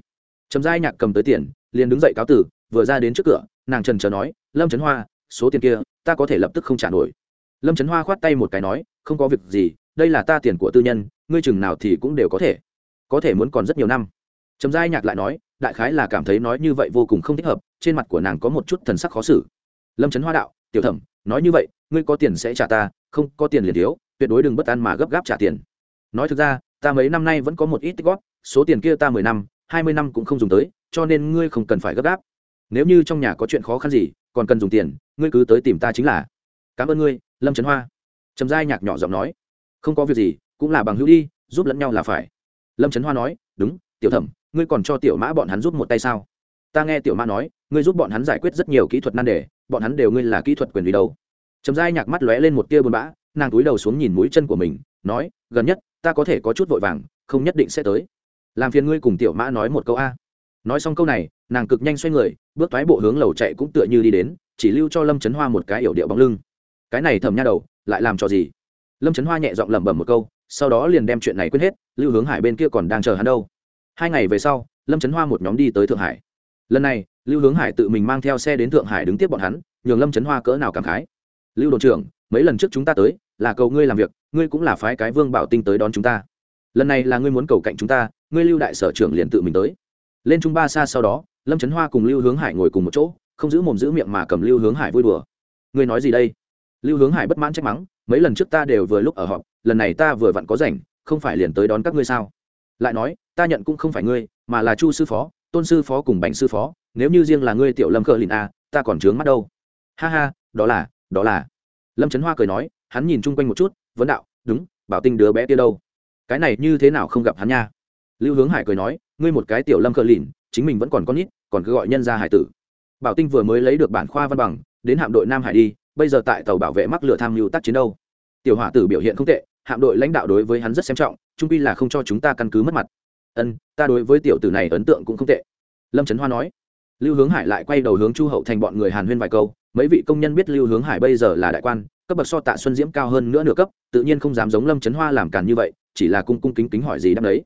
Trầm giai nhạc cầm tới tiền, liền đứng dậy cáo tử, vừa ra đến trước cửa, nàng trần trờ nói, lâm trấn hoa, số tiền kia, ta có thể lập tức không trả nổi. Lâm trấn hoa khoát tay một cái nói không có việc gì, đây là ta tiền của tư nhân, ngươi chừng nào thì cũng đều có thể. Có thể muốn còn rất nhiều năm. Trầm giai nhạc lại nói, đại khái là cảm thấy nói như vậy vô cùng không thích hợp, trên mặt của nàng có một chút thần sắc khó xử. Lâm trấn hoa đạo, tiểu thẩm, nói như vậy, ngươi có tiền sẽ trả ta, không có tiền liền thiếu, tuyệt đối đừng bất an mà gấp gáp trả tiền. Nói thực ra, ta mấy năm nay vẫn có một ít tích góp, số tiền kia ta mười năm, hai mươi năm cũng không dùng tới, cho nên ngươi không cần phải gấp gáp. Nếu như trong nhà có chuyện khó khăn gì, còn cần dùng tiền, ngươi cứ tới tìm ta chính là. Cảm ơn ngươi, lâm trấn hoa trầm giai nhạc nhỏ giọng nói, không có việc gì, cũng là bằng hữu đi, giúp lẫn nhau là phải. Lâm trấn hoa nói, đúng, tiểu thẩm, ngươi còn cho tiểu mã bọn hắn giúp một tay sao? Ta nghe tiểu mã nói, ngươi giúp bọn hắn giải quyết rất nhiều kỹ thuật nan đề, bọn hắn đều ngươi là kỹ thuật quyền vì đâu. Trầm giai nhạc mắt lóe lên một tia buồn bã, nàng túi đầu xuống nhìn mũi chân của mình, nói, gần nhất, ta có thể có chút vội vàng, không nhất định sẽ tới. Làm phiền ngươi cùng tiểu mã nói một câu a. Nói xong câu này, nàng cực nhanh xoay người, bước thoái bộ hướng lầu chạy cũng tựa như đi đến, chỉ lưu cho lâm trấn hoa một cái yểu điệu bóng lưng. Cái này thầm nha đầu lại làm cho gì? Lâm trấn hoa nhẹ giọng lẩm bẩm một câu, sau đó liền đem chuyện này quên hết, lưu hướng hải bên kia còn đang chờ hắn đâu. Hai ngày về sau, lâm trấn hoa một nhóm đi tới thượng hải. Lần này, lưu hướng hải tự mình mang theo xe đến thượng hải đứng tiếp bọn hắn, nhường lâm trấn hoa cỡ nào cảm khái. Lưu đồn trưởng, mấy lần trước chúng ta tới, là cầu ngươi làm việc, ngươi cũng là phái cái vương bảo tinh tới đón chúng ta. Lần này là ngươi muốn cầu cạnh chúng ta, ngươi lưu đại sở trưởng liền tự mình tới. Lên trung ba xa sau đó, lâm trấn hoa cùng lưu hướng hải ngồi cùng một chỗ, không giữ mồm giữ miệng mà cầm lưu hướng hải vui đùa. Ngươi nói gì đây? Lưu hướng hải bất mãn trách mắng, mấy lần trước ta đều vừa lúc ở họp, lần này ta vừa vặn có rảnh, không phải liền tới đón các ngươi sao? Lại nói, ta nhận cũng không phải ngươi, mà là chu sư phó, tôn sư phó cùng bành sư phó, nếu như riêng là ngươi tiểu lâm Cờ lìn a ta còn trướng mắt đâu. Ha ha, đó là đó là. Lâm trấn hoa cười nói, hắn nhìn chung quanh một chút, vấn đạo, đúng, bảo tinh đứa bé kia đâu? Cái này như thế nào không gặp hắn nha? Lưu hướng hải cười nói, ngươi một cái tiểu lâm Cờ lìn, chính mình vẫn còn con nít, còn cứ gọi nhân ra hải tử. Bảo tinh vừa mới lấy được bản khoa văn bằng, đến hạm đội nam hải đi bây giờ tại tàu bảo vệ mắc lửa tham mưu tác chiến đâu? Tiểu hỏa tử biểu hiện không tệ, hạm đội lãnh đạo đối với hắn rất xem trọng, trung pi là không cho chúng ta căn cứ mất mặt. Ân, ta đối với tiểu tử này ấn tượng cũng không tệ. Lâm trấn hoa nói. Lưu hướng hải lại quay đầu hướng chu hậu thành bọn người hàn huyên vài câu, mấy vị công nhân biết lưu hướng hải bây giờ là đại quan, cấp bậc so tạ xuân diễm cao hơn nữa nửa cấp, tự nhiên không dám giống lâm trấn hoa làm càn như vậy, chỉ là cung cung kính kính hỏi gì đáp đấy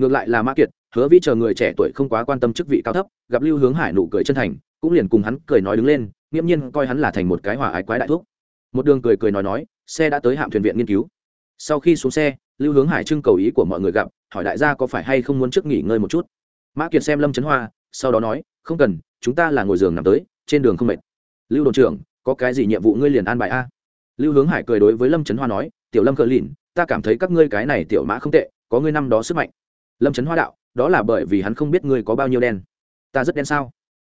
ngược lại là mã kiệt, hứa vi chờ người trẻ tuổi không quá quan tâm chức vị cao thấp, gặp lưu hướng hải nụ cười chân thành, cũng liền cùng hắn cười nói đứng lên nghiễm nhiên coi hắn là thành một cái hỏa ái quái đại thuốc một đường cười cười nói nói, xe đã tới hạm thuyền viện nghiên cứu. Sau khi xuống xe, lưu hướng hải trưng cầu ý của mọi người gặp, hỏi đại gia có phải hay không muốn trước nghỉ ngơi một chút. Mã kiệt xem lâm trấn hoa, sau đó nói, không cần, chúng ta là ngồi giường nằm tới, trên đường không mệt. Lưu đồn trưởng, có cái gì nhiệm vụ ngươi liền an bài a? Lưu hướng hải cười đối với lâm trấn hoa nói, tiểu lâm cờ lìn, ta cảm thấy các ngươi cái này tiểu mã không tệ, có ngươi năm đó sức mạnh. Lâm trấn hoa đạo, đó là bởi vì hắn không biết ngươi có bao nhiêu đen. Ta rất đen sao?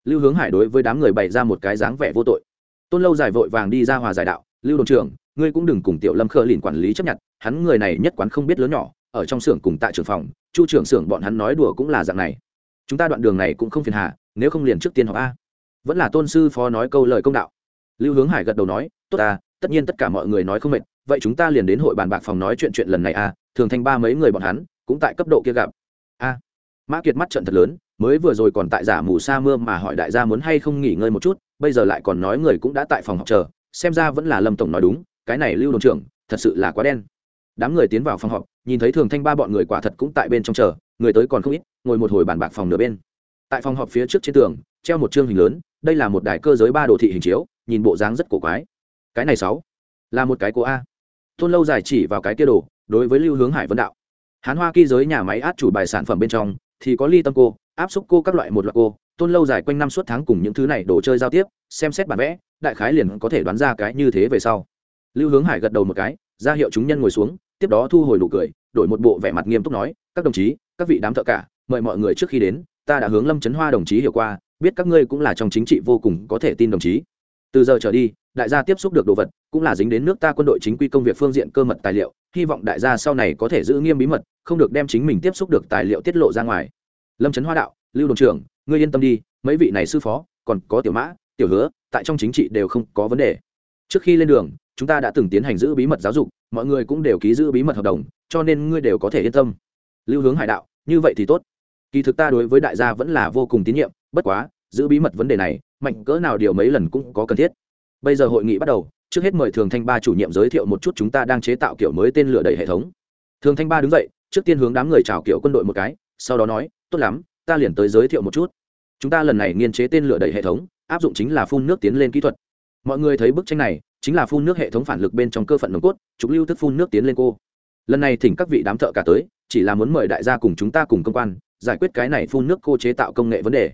Lưu hướng hải đối với đám người bày ra một cái dáng vẻ vô tội. Tôn lâu dài vội vàng đi ra hòa giải đạo, lưu đồn trưởng, ngươi cũng đừng cùng tiểu lâm khờ lìn quản lý chấp nhận, hắn người này nhất quán không biết lớn nhỏ, ở trong xưởng cùng tại trưởng phòng, chu trưởng xưởng bọn hắn nói đùa cũng là dạng này. Chúng ta đoạn đường này cũng không phiền hà, nếu không liền trước tiên họp a. Vẫn là tôn sư phó nói câu lời công đạo. Lưu hướng hải gật đầu nói, tốt ta, tất nhiên tất cả mọi người nói không mệt, vậy chúng ta liền đến hội bàn bạc phòng nói chuyện chuyện lần này a, thường thanh ba mấy người bọn hắn, cũng tại cấp độ kia gặp. A. Mã kiệt mắt trận thật lớn mới vừa rồi còn tại giả mù sa mưa mà hỏi đại gia muốn hay không nghỉ ngơi một chút, bây giờ lại còn nói người cũng đã tại phòng học chờ, xem ra vẫn là lâm tổng nói đúng, cái này lưu đồn trưởng, thật sự là quá đen. Đám người tiến vào phòng họp, nhìn thấy thường thanh ba bọn người quả thật cũng tại bên trong chờ, người tới còn không ít, ngồi một hồi bàn bạc phòng nửa bên. Tại phòng họp phía trước trên tường, treo một chương hình lớn, đây là một đài cơ giới ba đồ thị hình chiếu, nhìn bộ dáng rất cổ quái. Cái này sáu, là một cái cô a. Thôn lâu dài chỉ vào cái kia đồ, đối với lưu hướng hải vân đạo. Hán hoa kỳ giới nhà máy át chủ bài sản phẩm bên trong, thì có ly tâm cô áp xúc cô các loại một loại cô, tôn lâu dài quanh năm suốt tháng cùng những thứ này đồ chơi giao tiếp, xem xét bản vẽ, đại khái liền có thể đoán ra cái như thế về sau. Lưu hướng hải gật đầu một cái, ra hiệu chúng nhân ngồi xuống, tiếp đó thu hồi nụ cười, đổi một bộ vẻ mặt nghiêm túc nói, các đồng chí, các vị đám thợ cả, mời mọi người trước khi đến, ta đã hướng lâm trấn hoa đồng chí hiểu qua, biết các ngươi cũng là trong chính trị vô cùng có thể tin đồng chí. Từ giờ trở đi, đại gia tiếp xúc được đồ vật, cũng là dính đến nước ta quân đội chính quy công việc phương diện cơ mật tài liệu, hy vọng đại gia sau này có thể giữ nghiêm bí mật, không được đem chính mình tiếp xúc được tài liệu tiết lộ ra ngoài lâm trấn hoa đạo lưu đồn trưởng ngươi yên tâm đi mấy vị này sư phó còn có tiểu mã tiểu hứa tại trong chính trị đều không có vấn đề trước khi lên đường chúng ta đã từng tiến hành giữ bí mật giáo dục mọi người cũng đều ký giữ bí mật hợp đồng cho nên ngươi đều có thể yên tâm lưu hướng hải đạo như vậy thì tốt kỳ thực ta đối với đại gia vẫn là vô cùng tín nhiệm bất quá giữ bí mật vấn đề này mạnh cỡ nào điều mấy lần cũng có cần thiết bây giờ hội nghị bắt đầu trước hết mời thường thanh ba chủ nhiệm giới thiệu một chút chúng ta đang chế tạo kiểu mới tên lửa đầy hệ thống thường thanh ba đứng dậy trước tiên hướng đám người chào kiểu quân đội một cái sau đó nói tốt lắm, ta liền tới giới thiệu một chút. Chúng ta lần này nghiên chế tên lửa đầy hệ thống, áp dụng chính là phun nước tiến lên kỹ thuật. Mọi người thấy bức tranh này, chính là phun nước hệ thống phản lực bên trong cơ phận nồng cốt, trục lưu thức phun nước tiến lên cô. Lần này thỉnh các vị đám thợ cả tới, chỉ là muốn mời đại gia cùng chúng ta cùng công quan, giải quyết cái này phun nước cô chế tạo công nghệ vấn đề.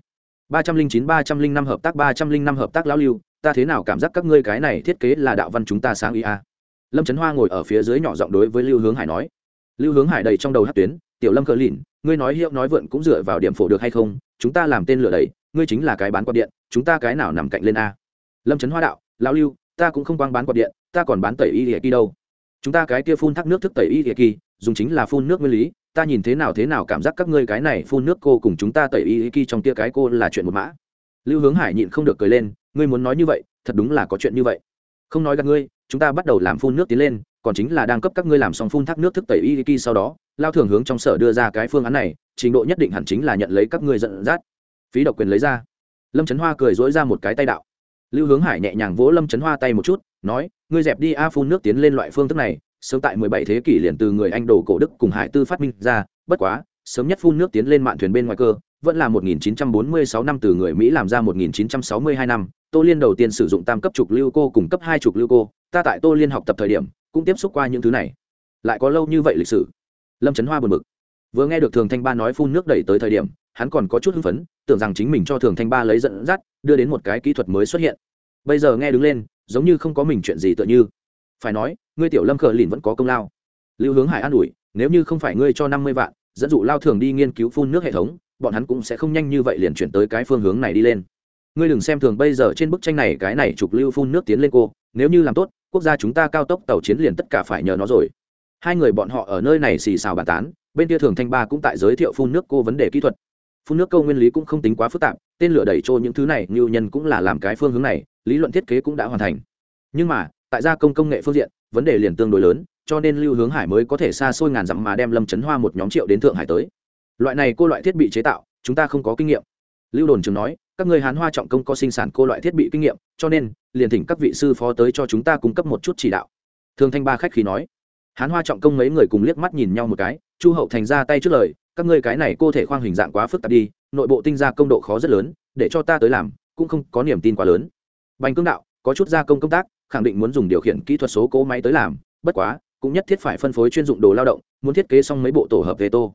ba trăm linh chín, ba trăm linh năm hợp tác, ba trăm linh năm hợp tác lão lưu, ta thế nào cảm giác các ngươi cái này thiết kế là đạo văn chúng ta sáng ý a? Lâm trấn hoa ngồi ở phía dưới nhỏ giọng đối với lưu hướng hải nói. Lưu hướng hải đầy trong đầu hát tuyến tiểu lâm cờ lìn, ngươi nói hiệu nói vượn cũng dựa vào điểm phổ được hay không? Chúng ta làm tên lửa đầy ngươi chính là cái bán quạt điện, chúng ta cái nào nằm cạnh lên a? Lâm trấn hoa đạo, lão lưu, ta cũng không quang bán quạt điện, ta còn bán tẩy y địa kỳ đâu. Chúng ta cái kia phun thác nước thức tẩy y địa kỳ, dùng chính là phun nước nguyên lý, ta nhìn thế nào thế nào cảm giác các ngươi cái này phun nước cô cùng chúng ta tẩy y địa kỳ trong tia cái cô là chuyện một mã. Lưu hướng hải nhịn không được cười lên, ngươi muốn nói như vậy, thật đúng là có chuyện như vậy. Không nói gặp ngươi, chúng ta bắt đầu làm phun nước tiến lên, còn chính là đang cấp các ngươi làm xong phun thác nước thức tẩy y kỳ sau đó lao thường hướng trong sở đưa ra cái phương án này trình độ nhất định hẳn chính là nhận lấy các ngươi dẫn dắt phí độc quyền lấy ra lâm trấn hoa cười dối ra một cái tay đạo lưu hướng hải nhẹ nhàng vỗ lâm trấn hoa tay một chút nói ngươi dẹp đi a phun nước tiến lên loại phương thức này sớm tại 17 thế kỷ liền từ người anh đồ cổ đức cùng hải tư phát minh ra bất quá sớm nhất phun nước tiến lên mạn thuyền bên ngoài cơ vẫn là 1946 năm từ người Mỹ làm ra 1962 năm, Tô Liên đầu tiên sử dụng tam cấp trục lưu cô cùng cấp hai trục lưu cô, ta tại Tô Liên học tập thời điểm, cũng tiếp xúc qua những thứ này. Lại có lâu như vậy lịch sử. Lâm Trấn Hoa buồn bực. Vừa nghe được Thường Thanh Ba nói phun nước đẩy tới thời điểm, hắn còn có chút hưng phấn, tưởng rằng chính mình cho Thường Thanh Ba lấy dẫn dắt, đưa đến một cái kỹ thuật mới xuất hiện. Bây giờ nghe đứng lên, giống như không có mình chuyện gì tựa như. Phải nói, ngươi tiểu Lâm khờ Lìn vẫn có công lao. Lưu Hướng Hải an ủi, nếu như không phải ngươi cho 50 vạn, dẫn dụ lao thường đi nghiên cứu phun nước hệ thống, bọn hắn cũng sẽ không nhanh như vậy liền chuyển tới cái phương hướng này đi lên ngươi đừng xem thường bây giờ trên bức tranh này cái này chụp lưu phun nước tiến lên cô nếu như làm tốt quốc gia chúng ta cao tốc tàu chiến liền tất cả phải nhờ nó rồi hai người bọn họ ở nơi này xì xào bàn tán, bên kia thường thanh ba cũng tại giới thiệu phun nước cô vấn đề kỹ thuật. Phun nước câu nguyên lý cũng không tính quá phức tạp, tên lửa đẩy trôi những thứ này, ngưu nhân cũng là làm cái phương hướng này, lý luận thiết kế cũng đã hoàn thành. Nhưng mà, tại gia công công nghệ phương diện, vấn đề liền tương đối lớn, cho nên lưu hướng hải mới có thể xa xôi ngàn dặm mà đem lâm chấn hoa một nhóm triệu đến thượng hải tới. Loại này cô loại thiết bị chế tạo, chúng ta không có kinh nghiệm. Lưu đồn trường nói, các người hán hoa trọng công có sinh sản cô loại thiết bị kinh nghiệm, cho nên, liền thỉnh các vị sư phó tới cho chúng ta cung cấp một chút chỉ đạo. Thường thanh ba khách khí nói hán hoa trọng công mấy người cùng liếc mắt nhìn nhau một cái, chu hậu thành ra tay trước lời, các ngươi cái này cô thể khoang hình dạng quá phức tạp đi, nội bộ tinh gia công độ khó rất lớn, để cho ta tới làm, cũng không có niềm tin quá lớn. Bành cương đạo, có chút gia công công tác, khẳng định muốn dùng điều khiển kỹ thuật số cố máy tới làm, bất quá, cũng nhất thiết phải phân phối chuyên dụng đồ lao động, muốn thiết kế xong mấy bộ tổ hợp về tô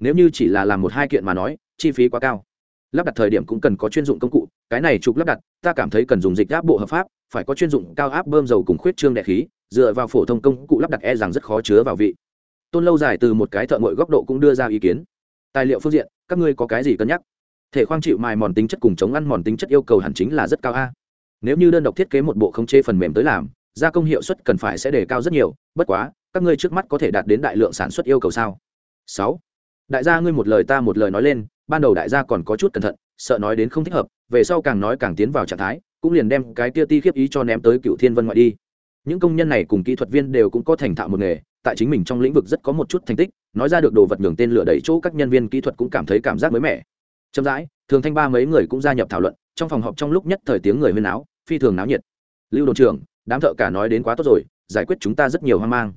nếu như chỉ là làm một hai kiện mà nói, chi phí quá cao lắp đặt thời điểm cũng cần có chuyên dụng công cụ, cái này trục lắp đặt, ta cảm thấy cần dùng dịch áp bộ hợp pháp, phải có chuyên dụng cao áp bơm dầu cùng khuyết trương đẻ khí, dựa vào phổ thông công cụ lắp đặt e rằng rất khó chứa vào vị. Tôn lâu dài từ một cái thợ ngội góc độ cũng đưa ra ý kiến. Tài liệu phương diện, các ngươi có cái gì cân nhắc? Thể khoang chịu mài mòn tính chất cùng chống ăn mòn tính chất yêu cầu hẳn chính là rất cao a. Nếu như đơn độc thiết kế một bộ không chế phần mềm tới làm, gia công hiệu suất cần phải sẽ đề cao rất nhiều, bất quá, các ngươi trước mắt có thể đạt đến đại lượng sản xuất yêu cầu sao? Sáu đại gia ngươi một lời ta một lời nói lên, ban đầu đại gia còn có chút cẩn thận, sợ nói đến không thích hợp, về sau càng nói càng tiến vào trạng thái, cũng liền đem cái tia ti khiếp ý cho ném tới cựu thiên vân ngoại đi. Những công nhân này cùng kỹ thuật viên đều cũng có thành thạo một nghề, tại chính mình trong lĩnh vực rất có một chút thành tích, nói ra được đồ vật nhường tên lửa đẩy chỗ các nhân viên kỹ thuật cũng cảm thấy cảm giác mới mẻ. Chậm rãi, thường thanh ba mấy người cũng gia nhập thảo luận, trong phòng họp trong lúc nhất thời tiếng người huyên áo phi thường náo nhiệt. Lưu đồn trưởng, đám thợ cả nói đến quá tốt rồi, giải quyết chúng ta rất nhiều hoang mang.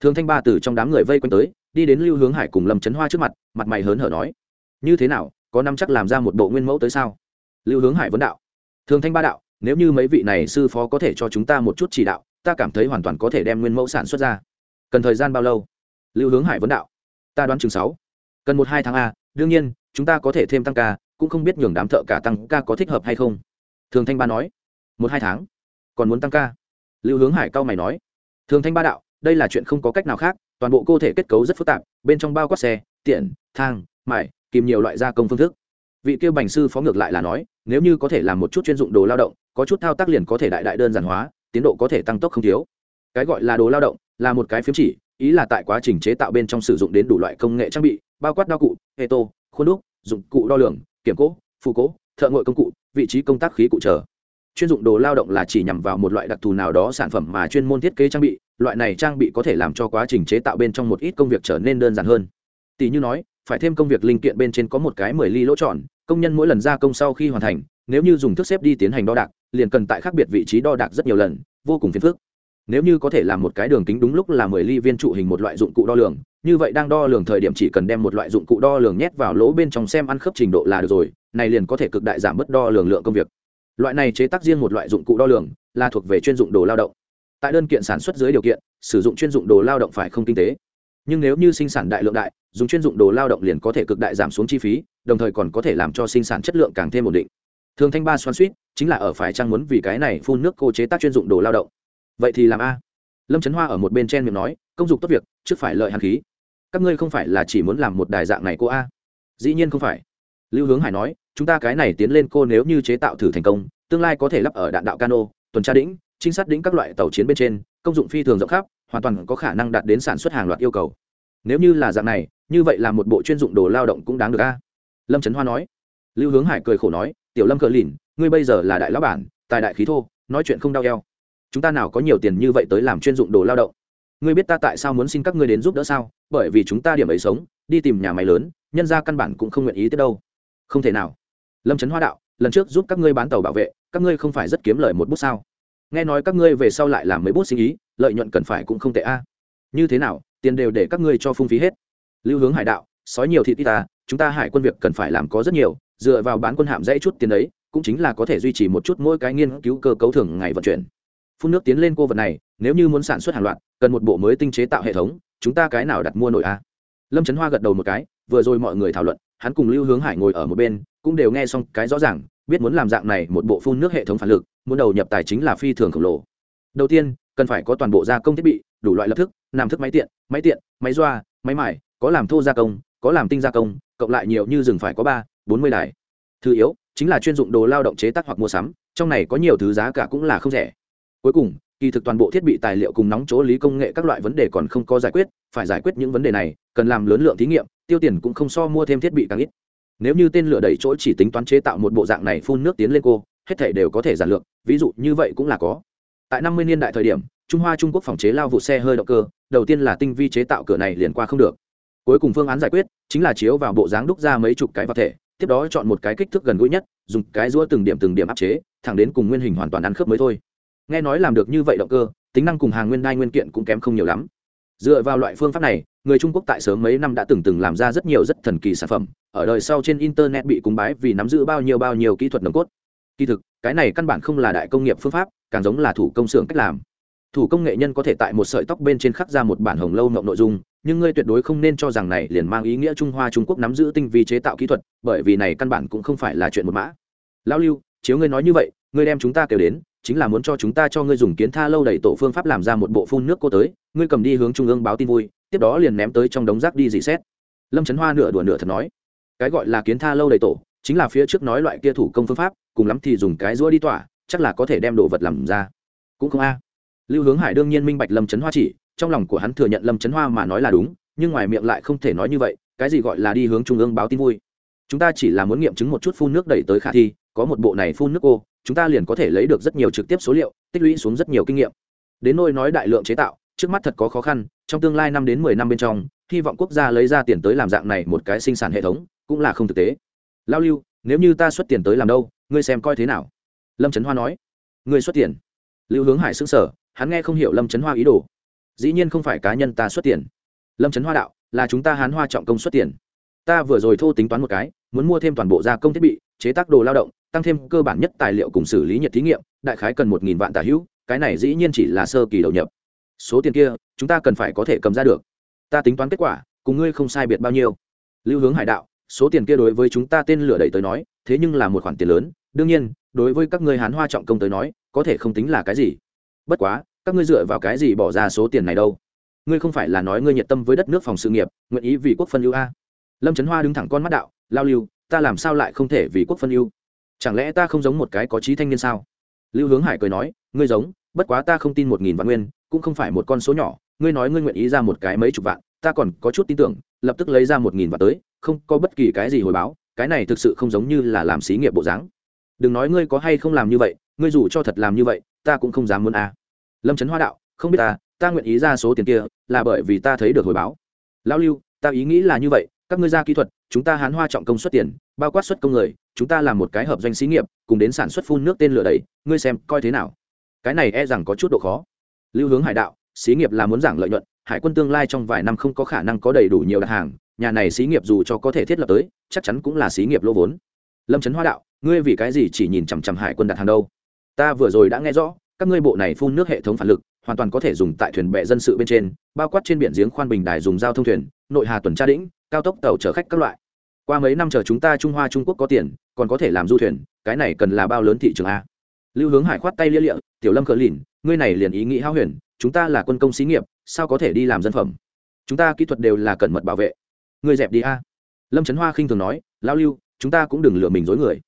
Thường thanh ba từ trong đám người vây quanh tới đi đến lưu hướng hải cùng lâm trấn hoa trước mặt mặt mày hớn hở nói, như thế nào, có năm chắc làm ra một bộ nguyên mẫu tới sao? Lưu hướng hải vấn đạo, thường thanh ba đạo, nếu như mấy vị này sư phó có thể cho chúng ta một chút chỉ đạo, ta cảm thấy hoàn toàn có thể đem nguyên mẫu sản xuất ra. Cần thời gian bao lâu? Lưu hướng hải vấn đạo, ta đoán chừng sáu. Cần một hai tháng a, đương nhiên, chúng ta có thể thêm tăng ca, cũng không biết nhường đám thợ cả tăng ca có thích hợp hay không. Thường thanh ba nói, một hai tháng? Còn muốn tăng ca? Lưu hướng hải cao mày nói, thường thanh ba đạo, đây là chuyện không có cách nào khác toàn bộ cơ thể kết cấu rất phức tạp, bên trong bao quát xe, tiện, thang mải kìm nhiều loại gia công phương thức. Vị kia bành sư phó ngược lại là nói, nếu như có thể làm một chút chuyên dụng đồ lao động, có chút thao tác liền có thể đại đại đơn giản hóa, tiến độ có thể tăng tốc không thiếu. Cái gọi là đồ lao động, là một cái phiếm chỉ, ý là tại quá trình chế tạo bên trong sử dụng đến đủ loại công nghệ trang bị, bao quát đao cụ, hệ tô, khuôn đúc, dụng cụ đo lường, kiểm cố phụ cố, thợ ngội công cụ, vị trí công tác khí cụ trở chuyên dụng đồ lao động là chỉ nhằm vào một loại đặc thù nào đó sản phẩm mà chuyên môn thiết kế trang bị, loại này trang bị có thể làm cho quá trình chế tạo bên trong một ít công việc trở nên đơn giản hơn. Tỷ như nói, phải thêm công việc linh kiện bên trên có một cái mười ly lỗ tròn, công nhân mỗi lần gia công sau khi hoàn thành, nếu như dùng thước xếp đi tiến hành đo đạc, liền cần tại khác biệt vị trí đo đạc rất nhiều lần, vô cùng phiền phức. Nếu như có thể làm một cái đường kính đúng lúc là mười ly viên trụ hình một loại dụng cụ đo lường, như vậy đang đo lường thời điểm chỉ cần đem một loại dụng cụ đo lường nhét vào lỗ bên trong xem ăn khớp trình độ là được rồi, này liền có thể cực đại giảm bớt đo lường lượng công việc loại này chế tác riêng một loại dụng cụ đo lường là thuộc về chuyên dụng đồ lao động. Tại đơn kiện sản xuất dưới điều kiện, sử dụng chuyên dụng đồ lao động phải không kinh tế. Nhưng nếu như sinh sản đại lượng đại, dùng chuyên dụng đồ lao động liền có thể cực đại giảm xuống chi phí, đồng thời còn có thể làm cho sinh sản chất lượng càng thêm ổn định. Thường thanh ba xoan suýt chính là ở phải trang muốn vì cái này phun nước cô chế tác chuyên dụng đồ lao động. Vậy thì làm a. Lâm trấn hoa ở một bên chen miệng nói, công dụng tốt việc, trước phải lợi hàn khí. Các ngươi không phải là chỉ muốn làm một đài dạng này cô a. Dĩ nhiên không phải. Lưu hướng hải nói chúng ta cái này tiến lên cô nếu như chế tạo thử thành công, tương lai có thể lắp ở đạn đạo cano, tuần tra đĩnh trinh sát đĩnh các loại tàu chiến bên trên, công dụng phi thường rộng khắp, hoàn toàn có khả năng đạt đến sản xuất hàng loạt yêu cầu. Nếu như là dạng này, như vậy là một bộ chuyên dụng đồ lao động cũng đáng được a. Lâm trấn hoa nói. Lưu hướng hải cười khổ nói, tiểu lâm cờ lìn, ngươi bây giờ là đại lão bản, tài đại khí thô, nói chuyện không đau eo. Chúng ta nào có nhiều tiền như vậy tới làm chuyên dụng đồ lao động? Ngươi biết ta tại sao muốn xin các ngươi đến giúp đỡ sao? Bởi vì chúng ta điểm ấy sống, đi tìm nhà máy lớn, nhân ra căn bản cũng không nguyện ý tới đâu. Không thể nào lâm trấn hoa đạo, lần trước giúp các ngươi bán tàu bảo vệ, các ngươi không phải rất kiếm lời một bút sao? Nghe nói các ngươi về sau lại làm mấy bút sinh ý, lợi nhuận cần phải cũng không tệ a. Như thế nào, tiền đều để các ngươi cho phung phí hết. Lưu hướng hải đạo, sói nhiều thị ta, chúng ta hải quân việc cần phải làm có rất nhiều, dựa vào bán quân hạm dãy chút tiền đấy, cũng chính là có thể duy trì một chút mỗi cái nghiên cứu cơ cấu thường ngày vận chuyển. Phun nước tiến lên cô vật này, nếu như muốn sản xuất hàng loạt, cần một bộ mới tinh chế tạo hệ thống, chúng ta cái nào đặt mua nổi a? Lâm trấn hoa gật đầu một cái, vừa rồi mọi người thảo luận, hắn cùng lưu hướng hải ngồi ở một bên cũng đều nghe xong cái rõ ràng, biết muốn làm dạng này một bộ phun nước hệ thống phản lực, muốn đầu nhập tài chính là phi thường khổng lồ. Đầu tiên, cần phải có toàn bộ gia công thiết bị, đủ loại lập thức, làm thức máy tiện máy tiện, máy doa, máy mải có làm thô gia công, có làm tinh gia công, cộng lại nhiều như rừng phải có ba, bốn mươi đài. Thứ yếu, chính là chuyên dụng đồ lao động chế tác hoặc mua sắm, trong này có nhiều thứ giá cả cũng là không rẻ. Cuối cùng, kỳ thực toàn bộ thiết bị tài liệu cùng nóng chỗ lý công nghệ các loại vấn đề còn không có giải quyết, phải giải quyết những vấn đề này, cần làm lớn lượng thí nghiệm, tiêu tiền cũng không so mua thêm thiết bị càng ít nếu như tên lửa đẩy chỗ chỉ tính toán chế tạo một bộ dạng này phun nước tiến lên cô, hết thể đều có thể giản lược, ví dụ như vậy cũng là có. Tại năm mươi niên đại thời điểm, trung hoa trung quốc phòng chế lao vụ xe hơi động cơ, đầu tiên là tinh vi chế tạo cửa này liền qua không được. Cuối cùng phương án giải quyết chính là chiếu vào bộ dáng đúc ra mấy chục cái vật thể, tiếp đó chọn một cái kích thước gần gũi nhất, dùng cái rũa từng điểm từng điểm áp chế, thẳng đến cùng nguyên hình hoàn toàn ăn khớp mới thôi. Nghe nói làm được như vậy động cơ, tính năng cùng hàng nguyên đai nguyên kiện cũng kém không nhiều lắm. Dựa vào loại phương pháp này người trung quốc tại sớm mấy năm đã từng từng làm ra rất nhiều rất thần kỳ sản phẩm, ở đời sau trên internet bị cúng bái vì nắm giữ bao nhiêu bao nhiêu kỹ thuật nồng cốt. Kỳ thực, cái này căn bản không là đại công nghiệp phương pháp, càng giống là thủ công xưởng cách làm. Thủ công nghệ nhân có thể tại một sợi tóc bên trên khắc ra một bản hồng lâu mộng nội dung, nhưng ngươi tuyệt đối không nên cho rằng này liền mang ý nghĩa trung hoa trung quốc nắm giữ tinh vi chế tạo kỹ thuật, bởi vì này căn bản cũng không phải là chuyện một mã. Lão lưu, chiếu ngươi nói như vậy, ngươi đem chúng ta kêu đến chính là muốn cho chúng ta cho ngươi dùng kiến tha lâu đầy tổ phương pháp làm ra một bộ phun nước cô tới, ngươi cầm đi hướng trung ương báo tin vui, tiếp đó liền ném tới trong đống rác đi dị xét. Lâm trấn hoa nửa đùa nửa thật nói. Cái gọi là kiến tha lâu đầy tổ, chính là phía trước nói loại kia thủ công phương pháp, cùng lắm thì dùng cái rũa đi tỏa, chắc là có thể đem đồ vật làm ra. Cũng không a. Lưu hướng hải đương nhiên minh bạch lâm trấn hoa chỉ, trong lòng của hắn thừa nhận lâm trấn hoa mà nói là đúng, nhưng ngoài miệng lại không thể nói như vậy, cái gì gọi là đi hướng trung ương báo tin vui? Chúng ta chỉ là muốn nghiệm chứng một chút phun nước đẩy tới khả thi, có một bộ này phun nước cô chúng ta liền có thể lấy được rất nhiều trực tiếp số liệu, tích lũy xuống rất nhiều kinh nghiệm. Đến nôi nói đại lượng chế tạo, trước mắt thật có khó khăn, trong tương lai năm đến mười năm bên trong, hy vọng quốc gia lấy ra tiền tới làm dạng này một cái sinh sản hệ thống, cũng là không thực tế. Lao lưu, nếu như ta xuất tiền tới làm đâu, ngươi xem coi thế nào? Lâm trấn hoa nói. Ngươi xuất tiền? Lưu hướng hải xứng sở hắn nghe không hiểu lâm trấn hoa ý đồ. Dĩ nhiên không phải cá nhân ta xuất tiền. Lâm trấn hoa đạo, là chúng ta hán hoa trọng công xuất tiền. Ta vừa rồi thô tính toán một cái, muốn mua thêm toàn bộ gia công thiết bị, chế tác đồ lao động tăng thêm cơ bản nhất tài liệu cùng xử lý nhiệt thí nghiệm, đại khái cần một nghìn vạn tả hữu, cái này dĩ nhiên chỉ là sơ kỳ đầu nhập. Số tiền kia, chúng ta cần phải có thể cầm ra được. Ta tính toán kết quả, cùng ngươi không sai biệt bao nhiêu. Lưu hướng hải đạo, số tiền kia đối với chúng ta tên lửa đẩy tới nói, thế nhưng là một khoản tiền lớn, đương nhiên, đối với các ngươi hán hoa trọng công tới nói, có thể không tính là cái gì. Bất quá, các ngươi dựa vào cái gì bỏ ra số tiền này đâu? Ngươi không phải là nói ngươi nhiệt tâm với đất nước phòng sự nghiệp, nguyện ý vì quốc phân ưu a? Lâm trấn hoa đứng thẳng con mắt đạo, lao lưu, ta làm sao lại không thể vì quốc phân ưu? Chẳng lẽ ta không giống một cái có trí thanh niên sao? Lưu hướng hải cười nói, ngươi giống, bất quá ta không tin một nghìn vạn nguyên, cũng không phải một con số nhỏ, ngươi nói ngươi nguyện ý ra một cái mấy chục vạn, ta còn có chút tin tưởng, lập tức lấy ra một nghìn vạn tới, không có bất kỳ cái gì hồi báo, cái này thực sự không giống như là làm xí nghiệp bộ dáng. Đừng nói ngươi có hay không làm như vậy, ngươi dù cho thật làm như vậy, ta cũng không dám muốn à? lâm trấn hoa đạo, không biết ta ta nguyện ý ra số tiền kia, là bởi vì ta thấy được hồi báo. Lão lưu, ta ý nghĩ là như vậy các ngươi ra kỹ thuật, chúng ta hán hoa trọng công suất tiền, bao quát suất công người, chúng ta làm một cái hợp doanh xí nghiệp, cùng đến sản xuất phun nước tên lửa đầy ngươi xem coi thế nào? Cái này e rằng có chút độ khó. Lưu hướng hải đạo, xí nghiệp là muốn giảng lợi nhuận, hải quân tương lai trong vài năm không có khả năng có đầy đủ nhiều đặt hàng, nhà này xí nghiệp dù cho có thể thiết lập tới, chắc chắn cũng là xí nghiệp lỗ vốn. Lâm trấn hoa đạo, ngươi vì cái gì chỉ nhìn chằm chằm hải quân đặt hàng đâu? Ta vừa rồi đã nghe rõ, các ngươi bộ này phun nước hệ thống phản lực, hoàn toàn có thể dùng tại thuyền bè dân sự bên trên, bao quát trên biển giếng khoan bình đài dùng giao thông thuyền, nội hà tuần tra đĩnh cao tốc tàu chở khách các loại. Qua mấy năm chờ chúng ta trung hoa trung quốc có tiền, còn có thể làm du thuyền, cái này cần là bao lớn thị trường a? Lưu hướng hải khoát tay lia lịa, tiểu lâm cờ lìn, ngươi này liền ý nghĩ hao huyền, chúng ta là quân công xí nghiệp, sao có thể đi làm dân phẩm? Chúng ta kỹ thuật đều là cẩn mật bảo vệ. Ngươi dẹp đi a. Lâm trấn hoa khinh thường nói lao lưu, chúng ta cũng đừng lừa mình dối người.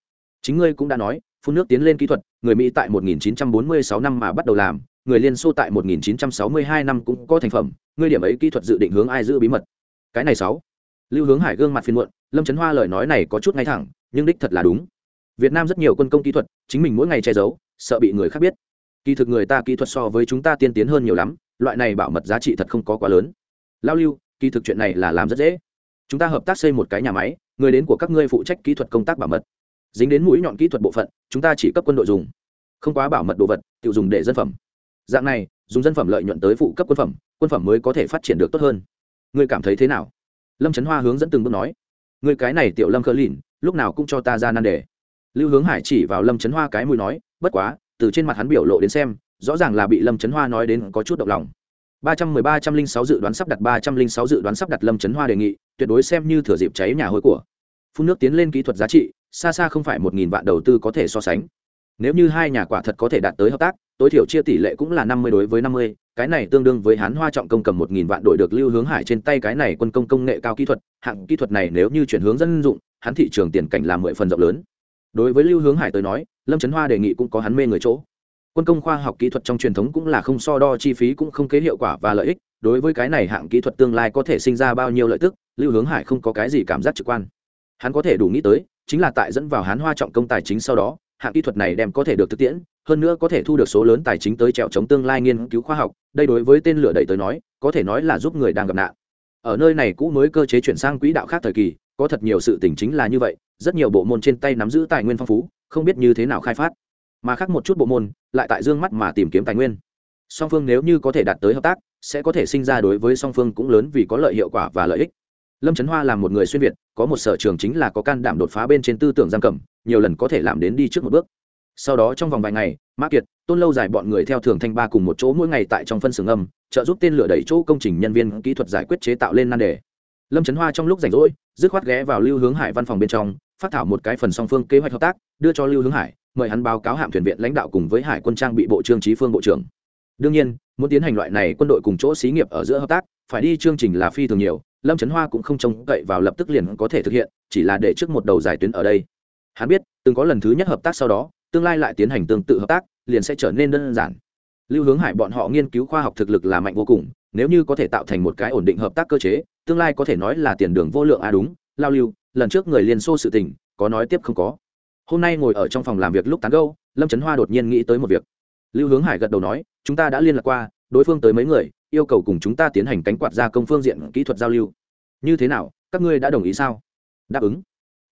Chính ngươi cũng đã nói, phun nước tiến lên kỹ thuật, người mỹ tại 1946 năm mà bắt đầu làm, người liên xô tại 1962 năm cũng có thành phẩm, ngươi điểm ấy kỹ thuật dự định hướng ai giữ bí mật? Cái này sáu lưu hướng hải gương mặt phiền muộn, lâm trấn hoa lời nói này có chút ngay thẳng, nhưng đích thật là đúng. Việt nam rất nhiều quân công kỹ thuật, chính mình mỗi ngày che giấu, sợ bị người khác biết. Kỳ thực người ta kỹ thuật so với chúng ta tiên tiến hơn nhiều lắm, loại này bảo mật giá trị thật không có quá lớn. Lao lưu, kỳ thực chuyện này là làm rất dễ. Chúng ta hợp tác xây một cái nhà máy, người đến của các ngươi phụ trách kỹ thuật công tác bảo mật. Dính đến mũi nhọn kỹ thuật bộ phận, chúng ta chỉ cấp quân đội dùng. Không quá bảo mật đồ vật, tự dùng để dân phẩm. Dạng này, dùng dân phẩm lợi nhuận tới phụ cấp quân phẩm quân phẩm mới có thể phát triển được tốt hơn. Ngươi cảm thấy thế nào? Lâm trấn hoa hướng dẫn từng bước nói người cái này tiểu lâm khơ lìn, lúc nào cũng cho ta ra nan đề. Lưu hướng hải chỉ vào lâm trấn hoa cái mùi nói, bất quá, từ trên mặt hắn biểu lộ đến xem, rõ ràng là bị lâm trấn hoa nói đến có chút động lòng. ba trăm mười ba trăm linh sáu dự đoán sắp đặt ba trăm linh sáu dự đoán sắp đặt lâm trấn hoa đề nghị, tuyệt đối xem như thừa dịp cháy nhà hối của. Phun nước tiến lên kỹ thuật giá trị, xa xa không phải một nghìn vạn đầu tư có thể so sánh. Nếu như hai nhà quả thật có thể đạt tới hợp tác, tối thiểu chia tỷ lệ cũng là năm mươi đối với năm mươi cái này tương đương với hán hoa trọng công cầm một nghìn vạn đổi được lưu hướng hải trên tay cái này quân công công nghệ cao kỹ thuật, hạng kỹ thuật này nếu như chuyển hướng dân dụng, hắn thị trường tiền cảnh là mười phần rộng lớn. Đối với lưu hướng hải tới nói, lâm trấn hoa đề nghị cũng có hắn mê người chỗ. Quân công khoa học kỹ thuật trong truyền thống cũng là không so đo chi phí cũng không kế hiệu quả và lợi ích, đối với cái này hạng kỹ thuật tương lai có thể sinh ra bao nhiêu lợi tức, lưu hướng hải không có cái gì cảm giác trực quan. Hắn có thể đủ nghĩ tới, chính là tại dẫn vào hán hoa trọng công tài chính sau đó hạng kỹ thuật này đem có thể được thực tiễn, hơn nữa có thể thu được số lớn tài chính tới trèo chống tương lai nghiên cứu khoa học, đây đối với tên lửa đẩy tới nói, có thể nói là giúp người đang gặp nạn. Ở nơi này cũ mới cơ chế chuyển sang quỹ đạo khác thời kỳ, có thật nhiều sự tình chính là như vậy, rất nhiều bộ môn trên tay nắm giữ tài nguyên phong phú, không biết như thế nào khai phát. Mà khác một chút bộ môn, lại tại dương mắt mà tìm kiếm tài nguyên. Song phương nếu như có thể đạt tới hợp tác, sẽ có thể sinh ra đối với song phương cũng lớn vì có lợi hiệu quả và lợi ích lâm trấn hoa là một người xuyên việt, có một sở trường chính là có can đảm đột phá bên trên tư tưởng giam cầm, nhiều lần có thể làm đến đi trước một bước. Sau đó trong vòng vài ngày, mã kiệt, tôn lâu dài bọn người theo thường thanh ba cùng một chỗ mỗi ngày tại trong phân xưởng âm, trợ giúp tên lửa đẩy chỗ công trình nhân viên kỹ thuật giải quyết chế tạo lên nan đề. Lâm trấn hoa trong lúc rảnh rỗi, dứt khoát ghé vào lưu hướng hải văn phòng bên trong, phát thảo một cái phần song phương kế hoạch hợp tác, đưa cho lưu hướng hải, mời hắn báo cáo hạm thuyền viện lãnh đạo cùng với hải quân trang bị bộ trương trí phương bộ trưởng. Đương nhiên, muốn tiến hành loại này quân đội cùng chỗ xí nghiệp ở giữa hợp tác, phải đi chương trình là phi thường nhiều lâm trấn hoa cũng không trông cậy vào lập tức liền có thể thực hiện, chỉ là để trước một đầu giải tuyến ở đây. Hắn biết, từng có lần thứ nhất hợp tác sau đó, tương lai lại tiến hành tương tự hợp tác, liền sẽ trở nên đơn giản. Lưu hướng hải bọn họ nghiên cứu khoa học thực lực là mạnh vô cùng, nếu như có thể tạo thành một cái ổn định hợp tác cơ chế, tương lai có thể nói là tiền đường vô lượng a à đúng, lao lưu, lần trước người liên xô sự tình, có nói tiếp không có? Hôm nay ngồi ở trong phòng làm việc lúc tán gâu lâm trấn hoa đột nhiên nghĩ tới một việc. Lưu hướng hải gật đầu nói, chúng ta đã liên lạc qua, đối phương tới mấy người yêu cầu cùng chúng ta tiến hành cánh quạt gia công phương diện kỹ thuật giao lưu. Như thế nào, các ngươi đã đồng ý sao? Đáp ứng.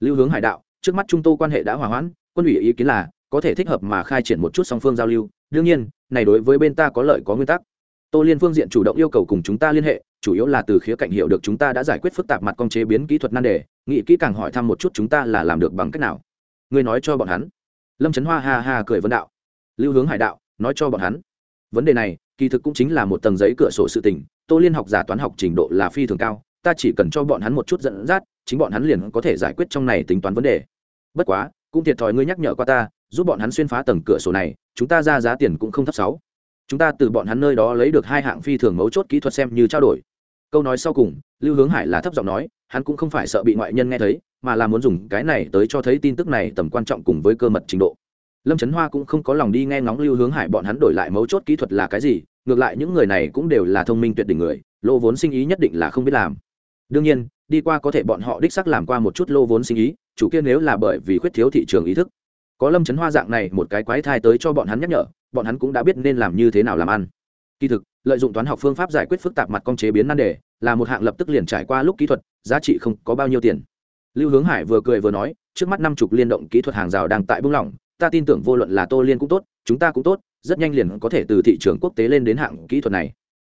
Lưu hướng hải đạo, trước mắt trung tô quan hệ đã hòa hoãn, quân ủy ý kiến là, có thể thích hợp mà khai triển một chút song phương giao lưu. Đương nhiên, này đối với bên ta có lợi có nguyên tắc. Tô liên phương diện chủ động yêu cầu cùng chúng ta liên hệ, chủ yếu là từ khía cạnh hiểu được chúng ta đã giải quyết phức tạp mặt công chế biến kỹ thuật nan đề, nghĩ kỹ càng hỏi thăm một chút chúng ta là làm được bằng cách nào. Ngươi nói cho bọn hắn. Lâm trấn hoa ha ha cười vấn đạo. Lưu hướng hải đạo, nói cho bọn hắn. Vấn đề này kỳ thực cũng chính là một tầng giấy cửa sổ sự tình, tô liên học giả toán học trình độ là phi thường cao, ta chỉ cần cho bọn hắn một chút dẫn dắt, chính bọn hắn liền có thể giải quyết trong này tính toán vấn đề. Bất quá, cũng thiệt thòi ngươi nhắc nhở qua ta, giúp bọn hắn xuyên phá tầng cửa sổ này, chúng ta ra giá tiền cũng không thấp sáu. Chúng ta từ bọn hắn nơi đó lấy được hai hạng phi thường mấu chốt kỹ thuật xem như trao đổi. Câu nói sau cùng, lưu hướng hải là thấp giọng nói, hắn cũng không phải sợ bị ngoại nhân nghe thấy, mà là muốn dùng cái này tới cho thấy tin tức này tầm quan trọng cùng với cơ mật trình độ lâm trấn hoa cũng không có lòng đi nghe ngóng lưu hướng hải bọn hắn đổi lại mấu chốt kỹ thuật là cái gì, ngược lại những người này cũng đều là thông minh tuyệt đỉnh người, lô vốn sinh ý nhất định là không biết làm. Đương nhiên, đi qua có thể bọn họ đích sắc làm qua một chút lô vốn sinh ý, chủ kia nếu là bởi vì khuyết thiếu thị trường ý thức. Có lâm chấn hoa dạng này một cái quái thai tới cho bọn hắn nhắc nhở, bọn hắn cũng đã biết nên làm như thế nào làm ăn. Kỳ thực, lợi dụng toán học phương pháp giải quyết phức tạp mặt công chế biến nan đề, là một hạng lập tức liền trải qua lúc kỹ thuật, giá trị không có bao nhiêu tiền. Lưu hướng hải vừa cười vừa nói, trước mắt năm chục liên động kỹ thuật hàng rào đang tại bung lỏng ta tin tưởng vô luận là tô liên cũng tốt, chúng ta cũng tốt, rất nhanh liền có thể từ thị trường quốc tế lên đến hạng kỹ thuật này.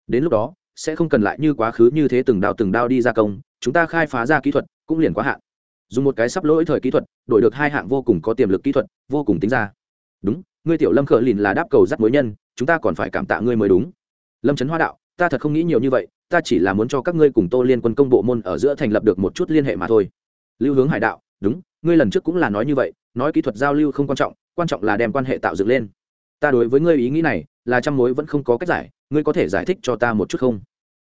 Đến lúc đó, sẽ không cần lại như quá khứ như thế từng đao từng đao đi gia công, chúng ta khai phá ra kỹ thuật cũng liền quá hạn. Dùng một cái sắp lỗi thời kỹ thuật, đổi được hai hạng vô cùng có tiềm lực kỹ thuật, vô cùng tính ra. Đúng, ngươi tiểu lâm khở lìn là đáp cầu dắt mối nhân, chúng ta còn phải cảm tạ ngươi mới đúng. Lâm trấn hoa đạo, ta thật không nghĩ nhiều như vậy, ta chỉ là muốn cho các ngươi cùng tô liên quân công bộ môn ở giữa thành lập được một chút liên hệ mà thôi. Lưu hướng hải đạo, đúng, ngươi lần trước cũng là nói như vậy nói kỹ thuật giao lưu không quan trọng quan trọng là đem quan hệ tạo dựng lên. Ta đối với ngươi ý nghĩ này, là trăm mối vẫn không có cách giải, ngươi có thể giải thích cho ta một chút không?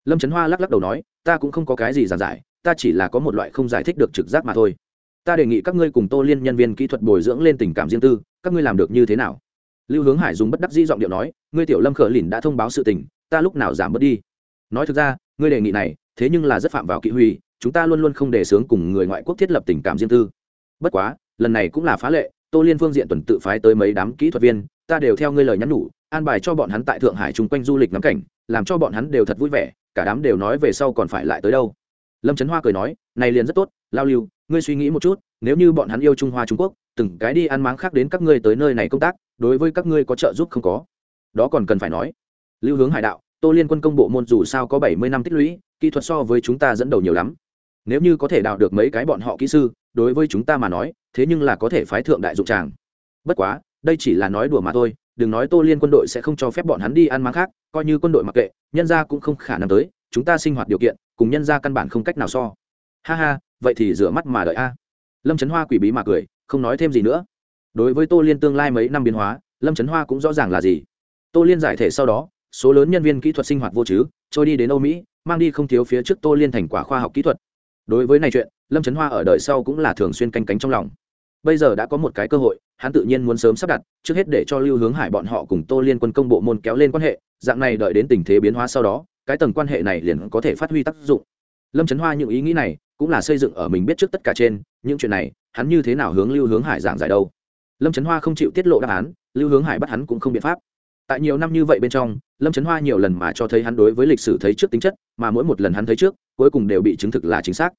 Lâm trấn hoa lắc lắc đầu nói, ta cũng không có cái gì giản giải, ta chỉ là có một loại không giải thích được trực giác mà thôi. Ta đề nghị các ngươi cùng tô liên nhân viên kỹ thuật bồi dưỡng lên tình cảm riêng tư, các ngươi làm được như thế nào? Lưu hướng hải dùng bất đắc dĩ giọng điệu nói, ngươi tiểu lâm khở lìn đã thông báo sự tình, ta lúc nào giảm bớt đi? Nói thực ra, ngươi đề nghị này, thế nhưng là rất phạm vào kỹ huy, chúng ta luôn luôn không đề xướng cùng người ngoại quốc thiết lập tình cảm riêng tư. Bất quá lần này cũng là phá lệ, tô liên phương diện tuần tự phái tới mấy đám kỹ thuật viên, ta đều theo ngươi lời nhắn nhủ, an bài cho bọn hắn tại thượng hải chung quanh du lịch ngắm cảnh, làm cho bọn hắn đều thật vui vẻ, cả đám đều nói về sau còn phải lại tới đâu. Lâm trấn hoa cười nói, này liền rất tốt, lao lưu, ngươi suy nghĩ một chút, nếu như bọn hắn yêu trung hoa trung quốc, từng cái đi ăn máng khác đến các ngươi tới nơi này công tác, đối với các ngươi có trợ giúp không có? Đó còn cần phải nói. Lưu hướng hải đạo, tô liên quân công bộ môn dù sao có bảy mươi năm tích lũy, kỹ thuật so với chúng ta dẫn đầu nhiều lắm nếu như có thể đào được mấy cái bọn họ kỹ sư, đối với chúng ta mà nói, thế nhưng là có thể phái thượng đại dụng tràng. Bất quá, đây chỉ là nói đùa mà thôi, đừng nói tô liên quân đội sẽ không cho phép bọn hắn đi ăn máng khác, coi như quân đội mặc kệ, nhân gia cũng không khả năng tới, chúng ta sinh hoạt điều kiện, cùng nhân gia căn bản không cách nào so. Ha ha, vậy thì rửa mắt mà đợi a. Lâm trấn hoa quỷ bí mà cười, không nói thêm gì nữa. Đối với tô liên tương lai mấy năm biến hóa, lâm trấn hoa cũng rõ ràng là gì. Tô liên giải thể sau đó, số lớn nhân viên kỹ thuật sinh hoạt vô chứ trôi đi đến âu mỹ, mang đi không thiếu phía trước tô liên thành quả khoa học kỹ thuật đối với này chuyện, lâm trấn hoa ở đời sau cũng là thường xuyên canh cánh trong lòng. Bây giờ đã có một cái cơ hội, hắn tự nhiên muốn sớm sắp đặt, trước hết để cho lưu hướng hải bọn họ cùng tô liên quân công bộ môn kéo lên quan hệ, dạng này đợi đến tình thế biến hóa sau đó, cái tầng quan hệ này liền có thể phát huy tác dụng. Lâm trấn hoa những ý nghĩ này, cũng là xây dựng ở mình biết trước tất cả trên, những chuyện này, hắn như thế nào hướng lưu hướng hải giảng giải đâu? Lâm trấn hoa không chịu tiết lộ đáp án, lưu hướng hải bắt hắn cũng không biện pháp. Tại nhiều năm như vậy bên trong lâm trấn hoa nhiều lần mà cho thấy hắn đối với lịch sử thấy trước tính chất, mà mỗi một lần hắn thấy trước, cuối cùng đều bị chứng thực là chính xác.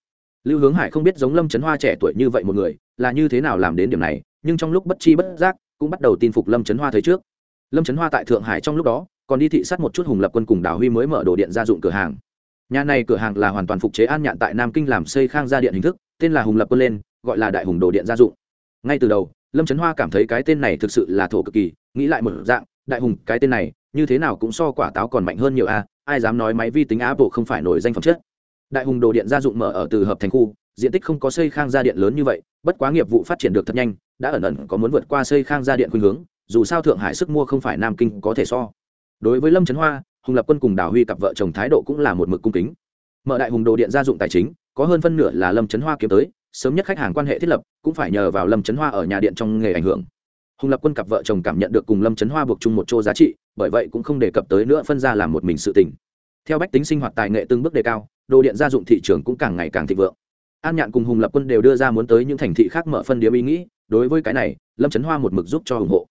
Lưu hướng hải không biết giống lâm trấn hoa trẻ tuổi như vậy một người, là như thế nào làm đến điểm này, nhưng trong lúc bất chi bất giác, cũng bắt đầu tin phục lâm trấn hoa thấy trước. Lâm trấn hoa tại thượng hải trong lúc đó, còn đi thị sát một chút hùng lập quân cùng đào huy mới mở đồ điện gia dụng cửa hàng. Nhà này cửa hàng là hoàn toàn phục chế an nhạn tại nam kinh làm xây khang gia điện hình thức, tên là hùng lập quân lên, gọi là đại hùng đồ điện gia dụng. Ngay từ đầu, lâm trấn hoa cảm thấy cái tên này thực sự là thổ cực kỳ, nghĩ lại một dạng, đại hùng, cái tên này như thế nào cũng so quả táo còn mạnh hơn nhiều a, ai dám nói máy vi tính apple không phải nổi danh phẩm chất. Đại hùng đồ điện gia dụng mở ở từ hợp thành khu, diện tích không có xây khang gia điện lớn như vậy, bất quá nghiệp vụ phát triển được thật nhanh, đã ẩn ẩn có muốn vượt qua xây khang gia điện khuynh hướng, dù sao thượng hải sức mua không phải nam kinh có thể so. Đối với lâm trấn hoa, hùng lập quân cùng đào huy cặp vợ chồng thái độ cũng là một mực cung kính. Mở đại hùng đồ điện gia dụng tài chính, có hơn phân nửa là lâm trấn hoa kiếm tới, sớm nhất khách hàng quan hệ thiết lập, cũng phải nhờ vào lâm trấn hoa ở nhà điện trong nghề ảnh hưởng hùng lập quân cặp vợ chồng cảm nhận được cùng lâm trấn hoa buộc chung một chỗ giá trị, bởi vậy cũng không đề cập tới nữa phân ra làm một mình sự tình. Theo bách tính sinh hoạt tài nghệ từng bước đề cao, đồ điện gia dụng thị trường cũng càng ngày càng thịnh vượng. An nhạn cùng hùng lập quân đều đưa ra muốn tới những thành thị khác mở phân điếm ý nghĩ, đối với cái này, lâm trấn hoa một mực giúp cho ủng hộ.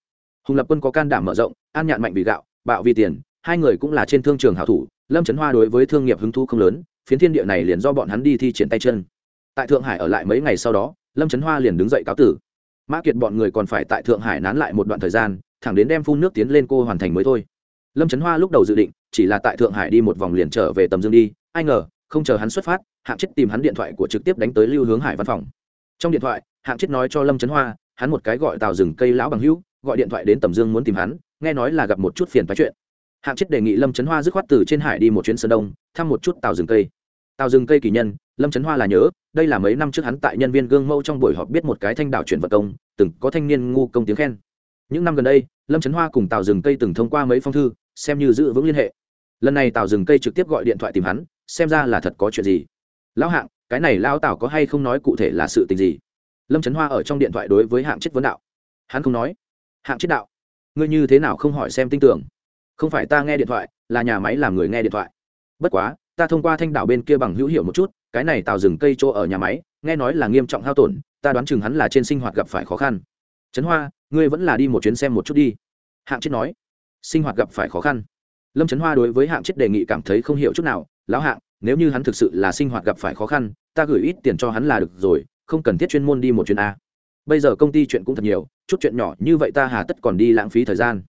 Hùng lập quân có can đảm mở rộng, an nhạn mạnh vì gạo, bạo vì tiền, hai người cũng là trên thương trường hảo thủ, lâm trấn hoa đối với thương nghiệp hứng thu không lớn, phiến thiên địa này liền do bọn hắn đi thi triển tay chân. Tại thượng hải ở lại mấy ngày sau đó, lâm trấn hoa liền đứng dậy cáo tử mã kiệt bọn người còn phải tại thượng hải nán lại một đoạn thời gian, thẳng đến đem phun nước tiến lên cô hoàn thành mới thôi. Lâm trấn hoa lúc đầu dự định, chỉ là tại thượng hải đi một vòng liền trở về tầm dương đi, ai ngờ, không chờ hắn xuất phát, hạng chết tìm hắn điện thoại của trực tiếp đánh tới lưu hướng hải văn phòng. Trong điện thoại, hạng chết nói cho lâm trấn hoa, hắn một cái gọi tàu rừng cây lão bằng hữu, gọi điện thoại đến tầm dương muốn tìm hắn, nghe nói là gặp một chút phiền phái chuyện. Hạng chết đề nghị lâm trấn hoa dứt khoát từ trên hải đi một chuyến sơn đông, thăm một chút tàu rừng cây. Tào rừng cây kỳ nhân, lâm trấn hoa là nhớ, đây là mấy năm trước hắn tại nhân viên gương mẫu trong buổi họp biết một cái thanh đảo chuyển vật công, từng có thanh niên ngu công tiếng khen. Những năm gần đây, lâm trấn hoa cùng Tào rừng cây từng thông qua mấy phong thư, xem như giữ vững liên hệ. Lần này Tào rừng cây trực tiếp gọi điện thoại tìm hắn, xem ra là thật có chuyện gì. Lão hạng, cái này lao Tào có hay không nói cụ thể là sự tình gì? Lâm trấn hoa ở trong điện thoại đối với hạng chết vấn đạo. Hắn không nói. Hạng chết đạo, ngươi như thế nào không hỏi xem tin tưởng? Không phải ta nghe điện thoại, là nhà máy làm người nghe điện thoại. Bất quá ta thông qua thanh đảo bên kia bằng hữu hiệu một chút, cái này tạo rừng cây chỗ ở nhà máy, nghe nói là nghiêm trọng hao tổn, ta đoán chừng hắn là trên sinh hoạt gặp phải khó khăn. Trấn hoa, ngươi vẫn là đi một chuyến xem một chút đi. Hạng chết nói. Sinh hoạt gặp phải khó khăn. Lâm trấn hoa đối với hạng chết đề nghị cảm thấy không hiểu chút nào. Lão hạng, nếu như hắn thực sự là sinh hoạt gặp phải khó khăn, ta gửi ít tiền cho hắn là được rồi, không cần thiết chuyên môn đi một chuyến a. Bây giờ công ty chuyện cũng thật nhiều, chút chuyện nhỏ như vậy ta hà tất còn đi lãng phí thời gian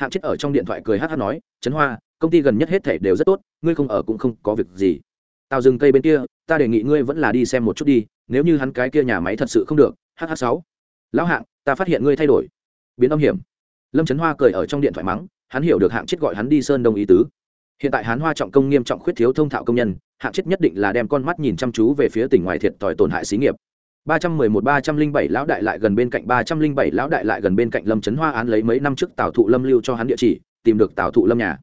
hạng chết ở trong điện thoại cười hát hát nói, trấn hoa, công ty gần nhất hết thể đều rất tốt, ngươi không ở cũng không có việc gì. Tào rừng cây bên kia, ta đề nghị ngươi vẫn là đi xem một chút đi, nếu như hắn cái kia nhà máy thật sự không được hh sáu. Lão hạng, ta phát hiện ngươi thay đổi. Biến âm hiểm. Lâm trấn hoa cười ở trong điện thoại mắng, hắn hiểu được hạng chết gọi hắn đi sơn đông ý tứ. Hiện tại hắn hoa trọng công nghiêm trọng khuyết thiếu thông thạo công nhân, hạng chết nhất định là đem con mắt nhìn chăm chú về phía tỉnh ngoài thiệt thòi tổn hại xí nghiệp ba trăm mười một, ba trăm linh bảy lão đại lại gần bên cạnh, ba trăm linh bảy lão đại lại gần bên cạnh lâm chấn hoa án lấy mấy năm trước tào thụ lâm lưu cho hắn địa chỉ, tìm được tào thụ lâm nhà.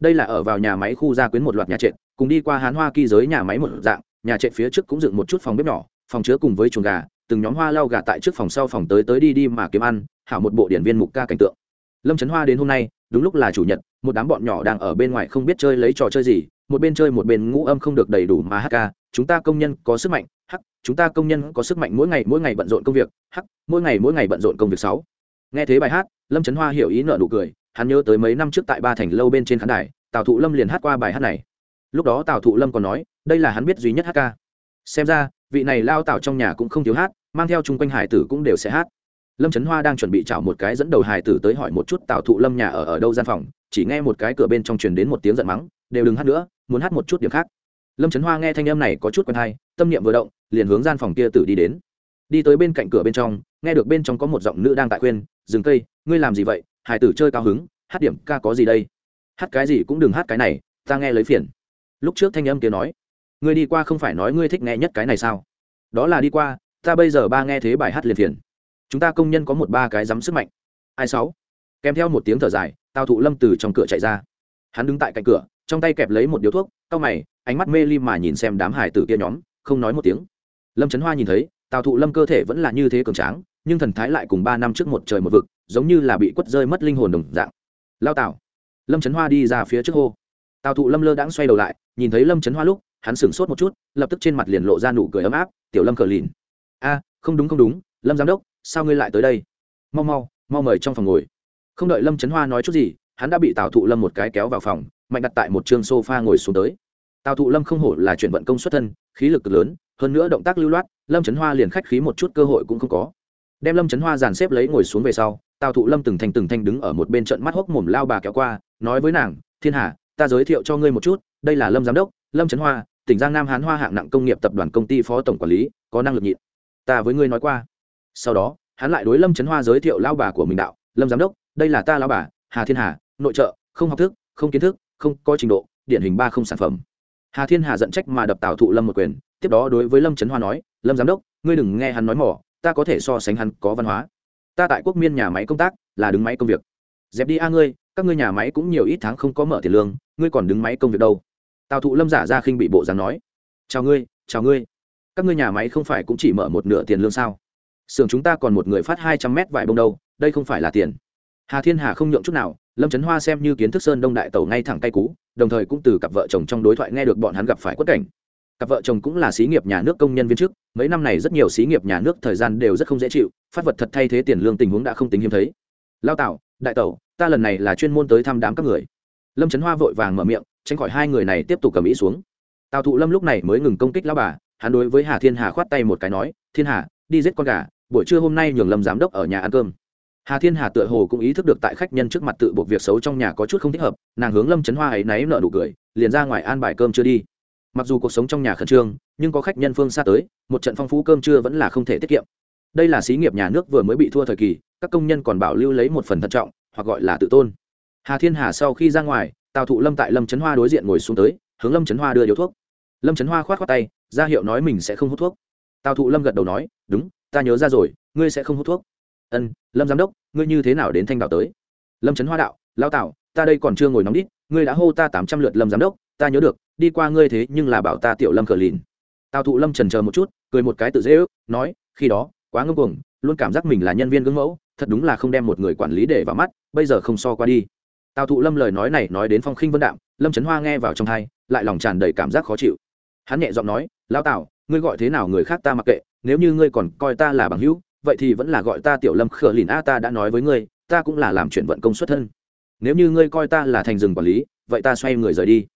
Đây là ở vào nhà máy khu gia quyến một loạt nhà trệt, cùng đi qua hán hoa kỳ giới nhà máy một dạng, nhà trệt phía trước cũng dựng một chút phòng bếp nhỏ, phòng chứa cùng với chuồng gà, từng nhóm hoa lau gà tại trước phòng sau phòng tới tới đi đi mà kiếm ăn, hảo một bộ điển viên mục ca cảnh tượng. Lâm trấn hoa đến hôm nay, đúng lúc là chủ nhật, một đám bọn nhỏ đang ở bên ngoài không biết chơi lấy trò chơi gì, một bên chơi một bên ngũ âm không được đầy đủ mà hát ca, chúng ta công nhân có sức mạnh, hắc chúng ta công nhân có sức mạnh mỗi ngày mỗi ngày bận rộn công việc, hắc, mỗi ngày mỗi ngày bận rộn công việc sáu. Nghe thế bài hát, lâm trấn hoa hiểu ý nợ nụ cười, hắn nhớ tới mấy năm trước tại ba thành lâu bên trên khán đài, tào thụ lâm liền hát qua bài hát này. Lúc đó tào thụ lâm còn nói, đây là hắn biết duy nhất hát ca. Xem ra, vị này lao tào trong nhà cũng không thiếu hát, mang theo chung quanh hải tử cũng đều sẽ hát. Lâm trấn hoa đang chuẩn bị chảo một cái dẫn đầu hải tử tới hỏi một chút tào thụ lâm nhà ở ở đâu gian phòng, chỉ nghe một cái cửa bên trong truyền đến một tiếng giận mắng, đều đừng hát nữa, muốn hát một chút điểm khác. Lâm trấn hoa nghe thanh âm này có chút quen hay, tâm niệm vừa động liền hướng gian phòng kia tử đi đến. Đi tới bên cạnh cửa bên trong, nghe được bên trong có một giọng nữ đang tại khuyên, dừng cây, ngươi làm gì vậy? Hải tử chơi cao hứng, hát điểm ca có gì đây? Hát cái gì cũng đừng hát cái này, ta nghe lấy phiền. Lúc trước thanh âm kia nói, ngươi đi qua không phải nói ngươi thích nghe nhất cái này sao? Đó là đi qua, ta bây giờ ba nghe thế bài hát liền phiền. Chúng ta công nhân có một ba cái dám sức mạnh. Ai sáu? Kèm theo một tiếng thở dài tao thụ lâm từ trong cửa chạy ra. Hắn đứng tại cạnh cửa, trong tay kẹp lấy một điếu thuốc, cau mày, ánh mắt mê ly mà nhìn xem đám hải tử kia nhóm, không nói một tiếng lâm trấn hoa nhìn thấy, tào thụ lâm cơ thể vẫn là như thế cường tráng, nhưng thần thái lại cùng ba năm trước một trời một vực, giống như là bị quất rơi mất linh hồn đồng dạng. Lao tào. Lâm trấn hoa đi ra phía trước hô. Tào thụ lâm lơ đãng xoay đầu lại, nhìn thấy lâm trấn hoa lúc, hắn sửng sốt một chút, lập tức trên mặt liền lộ ra nụ cười ấm áp, tiểu lâm cờ lìn. A, không đúng không đúng, lâm giám đốc, sao ngươi lại tới đây? Mau mau mau mời trong phòng ngồi. Không đợi lâm trấn hoa nói chút gì, hắn đã bị tào thụ lâm một cái kéo vào phòng, mạnh đặt tại một t s o f a ngồi xuống tới. Tào thụ lâm không hổ là chuyển vận công xuất thân, khí lực cực lớn hơn nữa động tác lưu loát, lâm trấn hoa liền khách khí một chút cơ hội cũng không có. Đem lâm trấn hoa dàn xếp lấy ngồi xuống về sau, tào thụ lâm từng thành từng thanh đứng ở một bên trận mắt hốc mồm lao bà kéo qua, nói với nàng, thiên hà, ta giới thiệu cho ngươi một chút, đây là lâm giám đốc, lâm trấn hoa, tỉnh giang nam hán hoa hạng nặng công nghiệp tập đoàn công ty phó tổng quản lý, có năng lực nhịn. Ta với ngươi nói qua. Sau đó, hắn lại đối lâm trấn hoa giới thiệu lao bà của mình đạo, lâm giám đốc, đây là ta lao bà, hà thiên hà, nội trợ, không học thức, không kiến thức, không có trình độ, điển hình ba không sản phẩm. Hà thiên hà giận trách mà đập tào thụ lâm một quyền tiếp đó đối với lâm trấn hoa nói, lâm giám đốc, ngươi đừng nghe hắn nói mỏ, ta có thể so sánh hắn có văn hóa. Ta tại quốc miên nhà máy công tác, là đứng máy công việc. Dẹp đi a ngươi, các ngươi nhà máy cũng nhiều ít tháng không có mở tiền lương, ngươi còn đứng máy công việc đâu. Tào thụ lâm giả ra khinh bị bộ dáng nói, chào ngươi chào ngươi. Các ngươi nhà máy không phải cũng chỉ mở một nửa tiền lương sao? Xưởng chúng ta còn một người phát hai trăm mét vải bông đâu, đây không phải là tiền. Hà thiên hà không nhượng chút nào, lâm trấn hoa xem như kiến thức sơn đông đại tàu ngay thẳng tay cú, đồng thời cũng từ cặp vợ chồng trong đối thoại nghe được bọn hắn gặp phải quất cảnh cặp vợ chồng cũng là xí nghiệp nhà nước công nhân viên chức, mấy năm này rất nhiều xí nghiệp nhà nước thời gian đều rất không dễ chịu, phát vật thật thay thế tiền lương tình huống đã không tính hiếm thấy. Lao tạo đại tẩu, ta lần này là chuyên môn tới thăm đám các người. Lâm trấn hoa vội vàng mở miệng, tránh khỏi hai người này tiếp tục cầm ý xuống. Tào thụ lâm lúc này mới ngừng công kích lao bà, hắn đối với hà thiên hà khoát tay một cái nói, thiên hà, đi giết con gà, buổi trưa hôm nay nhường lâm giám đốc ở nhà ăn cơm. Hà thiên hà tựa hồ cũng ý thức được tại khách nhân trước mặt tự buộc việc xấu trong nhà có chút không thích hợp, nàng hướng lâm trấn hoa ấy náy nợ nụ cười, liền ra ngoài an bài cơm chưa đi mặc dù cuộc sống trong nhà khẩn trương, nhưng có khách nhân phương xa tới, một trận phong phú cơm trưa vẫn là không thể tiết kiệm. Đây là xí nghiệp nhà nước vừa mới bị thua thời kỳ, các công nhân còn bảo lưu lấy một phần thận trọng, hoặc gọi là tự tôn. Hà thiên hà sau khi ra ngoài, tào thụ lâm tại lâm trấn hoa đối diện ngồi xuống tới, hướng lâm trấn hoa đưa điếu thuốc. Lâm trấn hoa k h o á t khoác tay, ra hiệu nói mình sẽ không hút thuốc. Tào thụ lâm gật đầu nói, đúng, ta nhớ ra rồi, ngươi sẽ không hút thuốc. Ân, lâm giám đốc, ngươi như thế nào đến thanh đạo tới? Lâm trấn hoa đạo lao tạo ta đây còn chưa ngồi nóng đít, ngươi đã hô ta tám trăm lượt lâm giám đốc ta nhớ được, đi qua ngươi thế nhưng là bảo ta tiểu lâm cờ lìn. Tào thụ lâm trần chờ một chút, cười một cái tự dễ ước, nói, khi đó, quá ngưng cuồng, luôn cảm giác mình là nhân viên gương mẫu, thật đúng là không đem một người quản lý để vào mắt, bây giờ không so qua đi. Tào thụ lâm lời nói này nói đến phong khinh vân đạm, lâm trấn hoa nghe vào trong thai lại lòng tràn đầy cảm giác khó chịu. Hắn nhẹ giọng nói lao tào, ngươi gọi thế nào người khác ta mặc kệ, nếu như ngươi còn coi ta là bằng hữu, vậy thì vẫn là gọi ta tiểu lâm khờ lìn. A, ta đã nói với ngươi, ta cũng là làm chuyện vận công xuất thân. Nếu như ngươi coi ta là thành rừng quản lý, vậy ta xoay người rời đi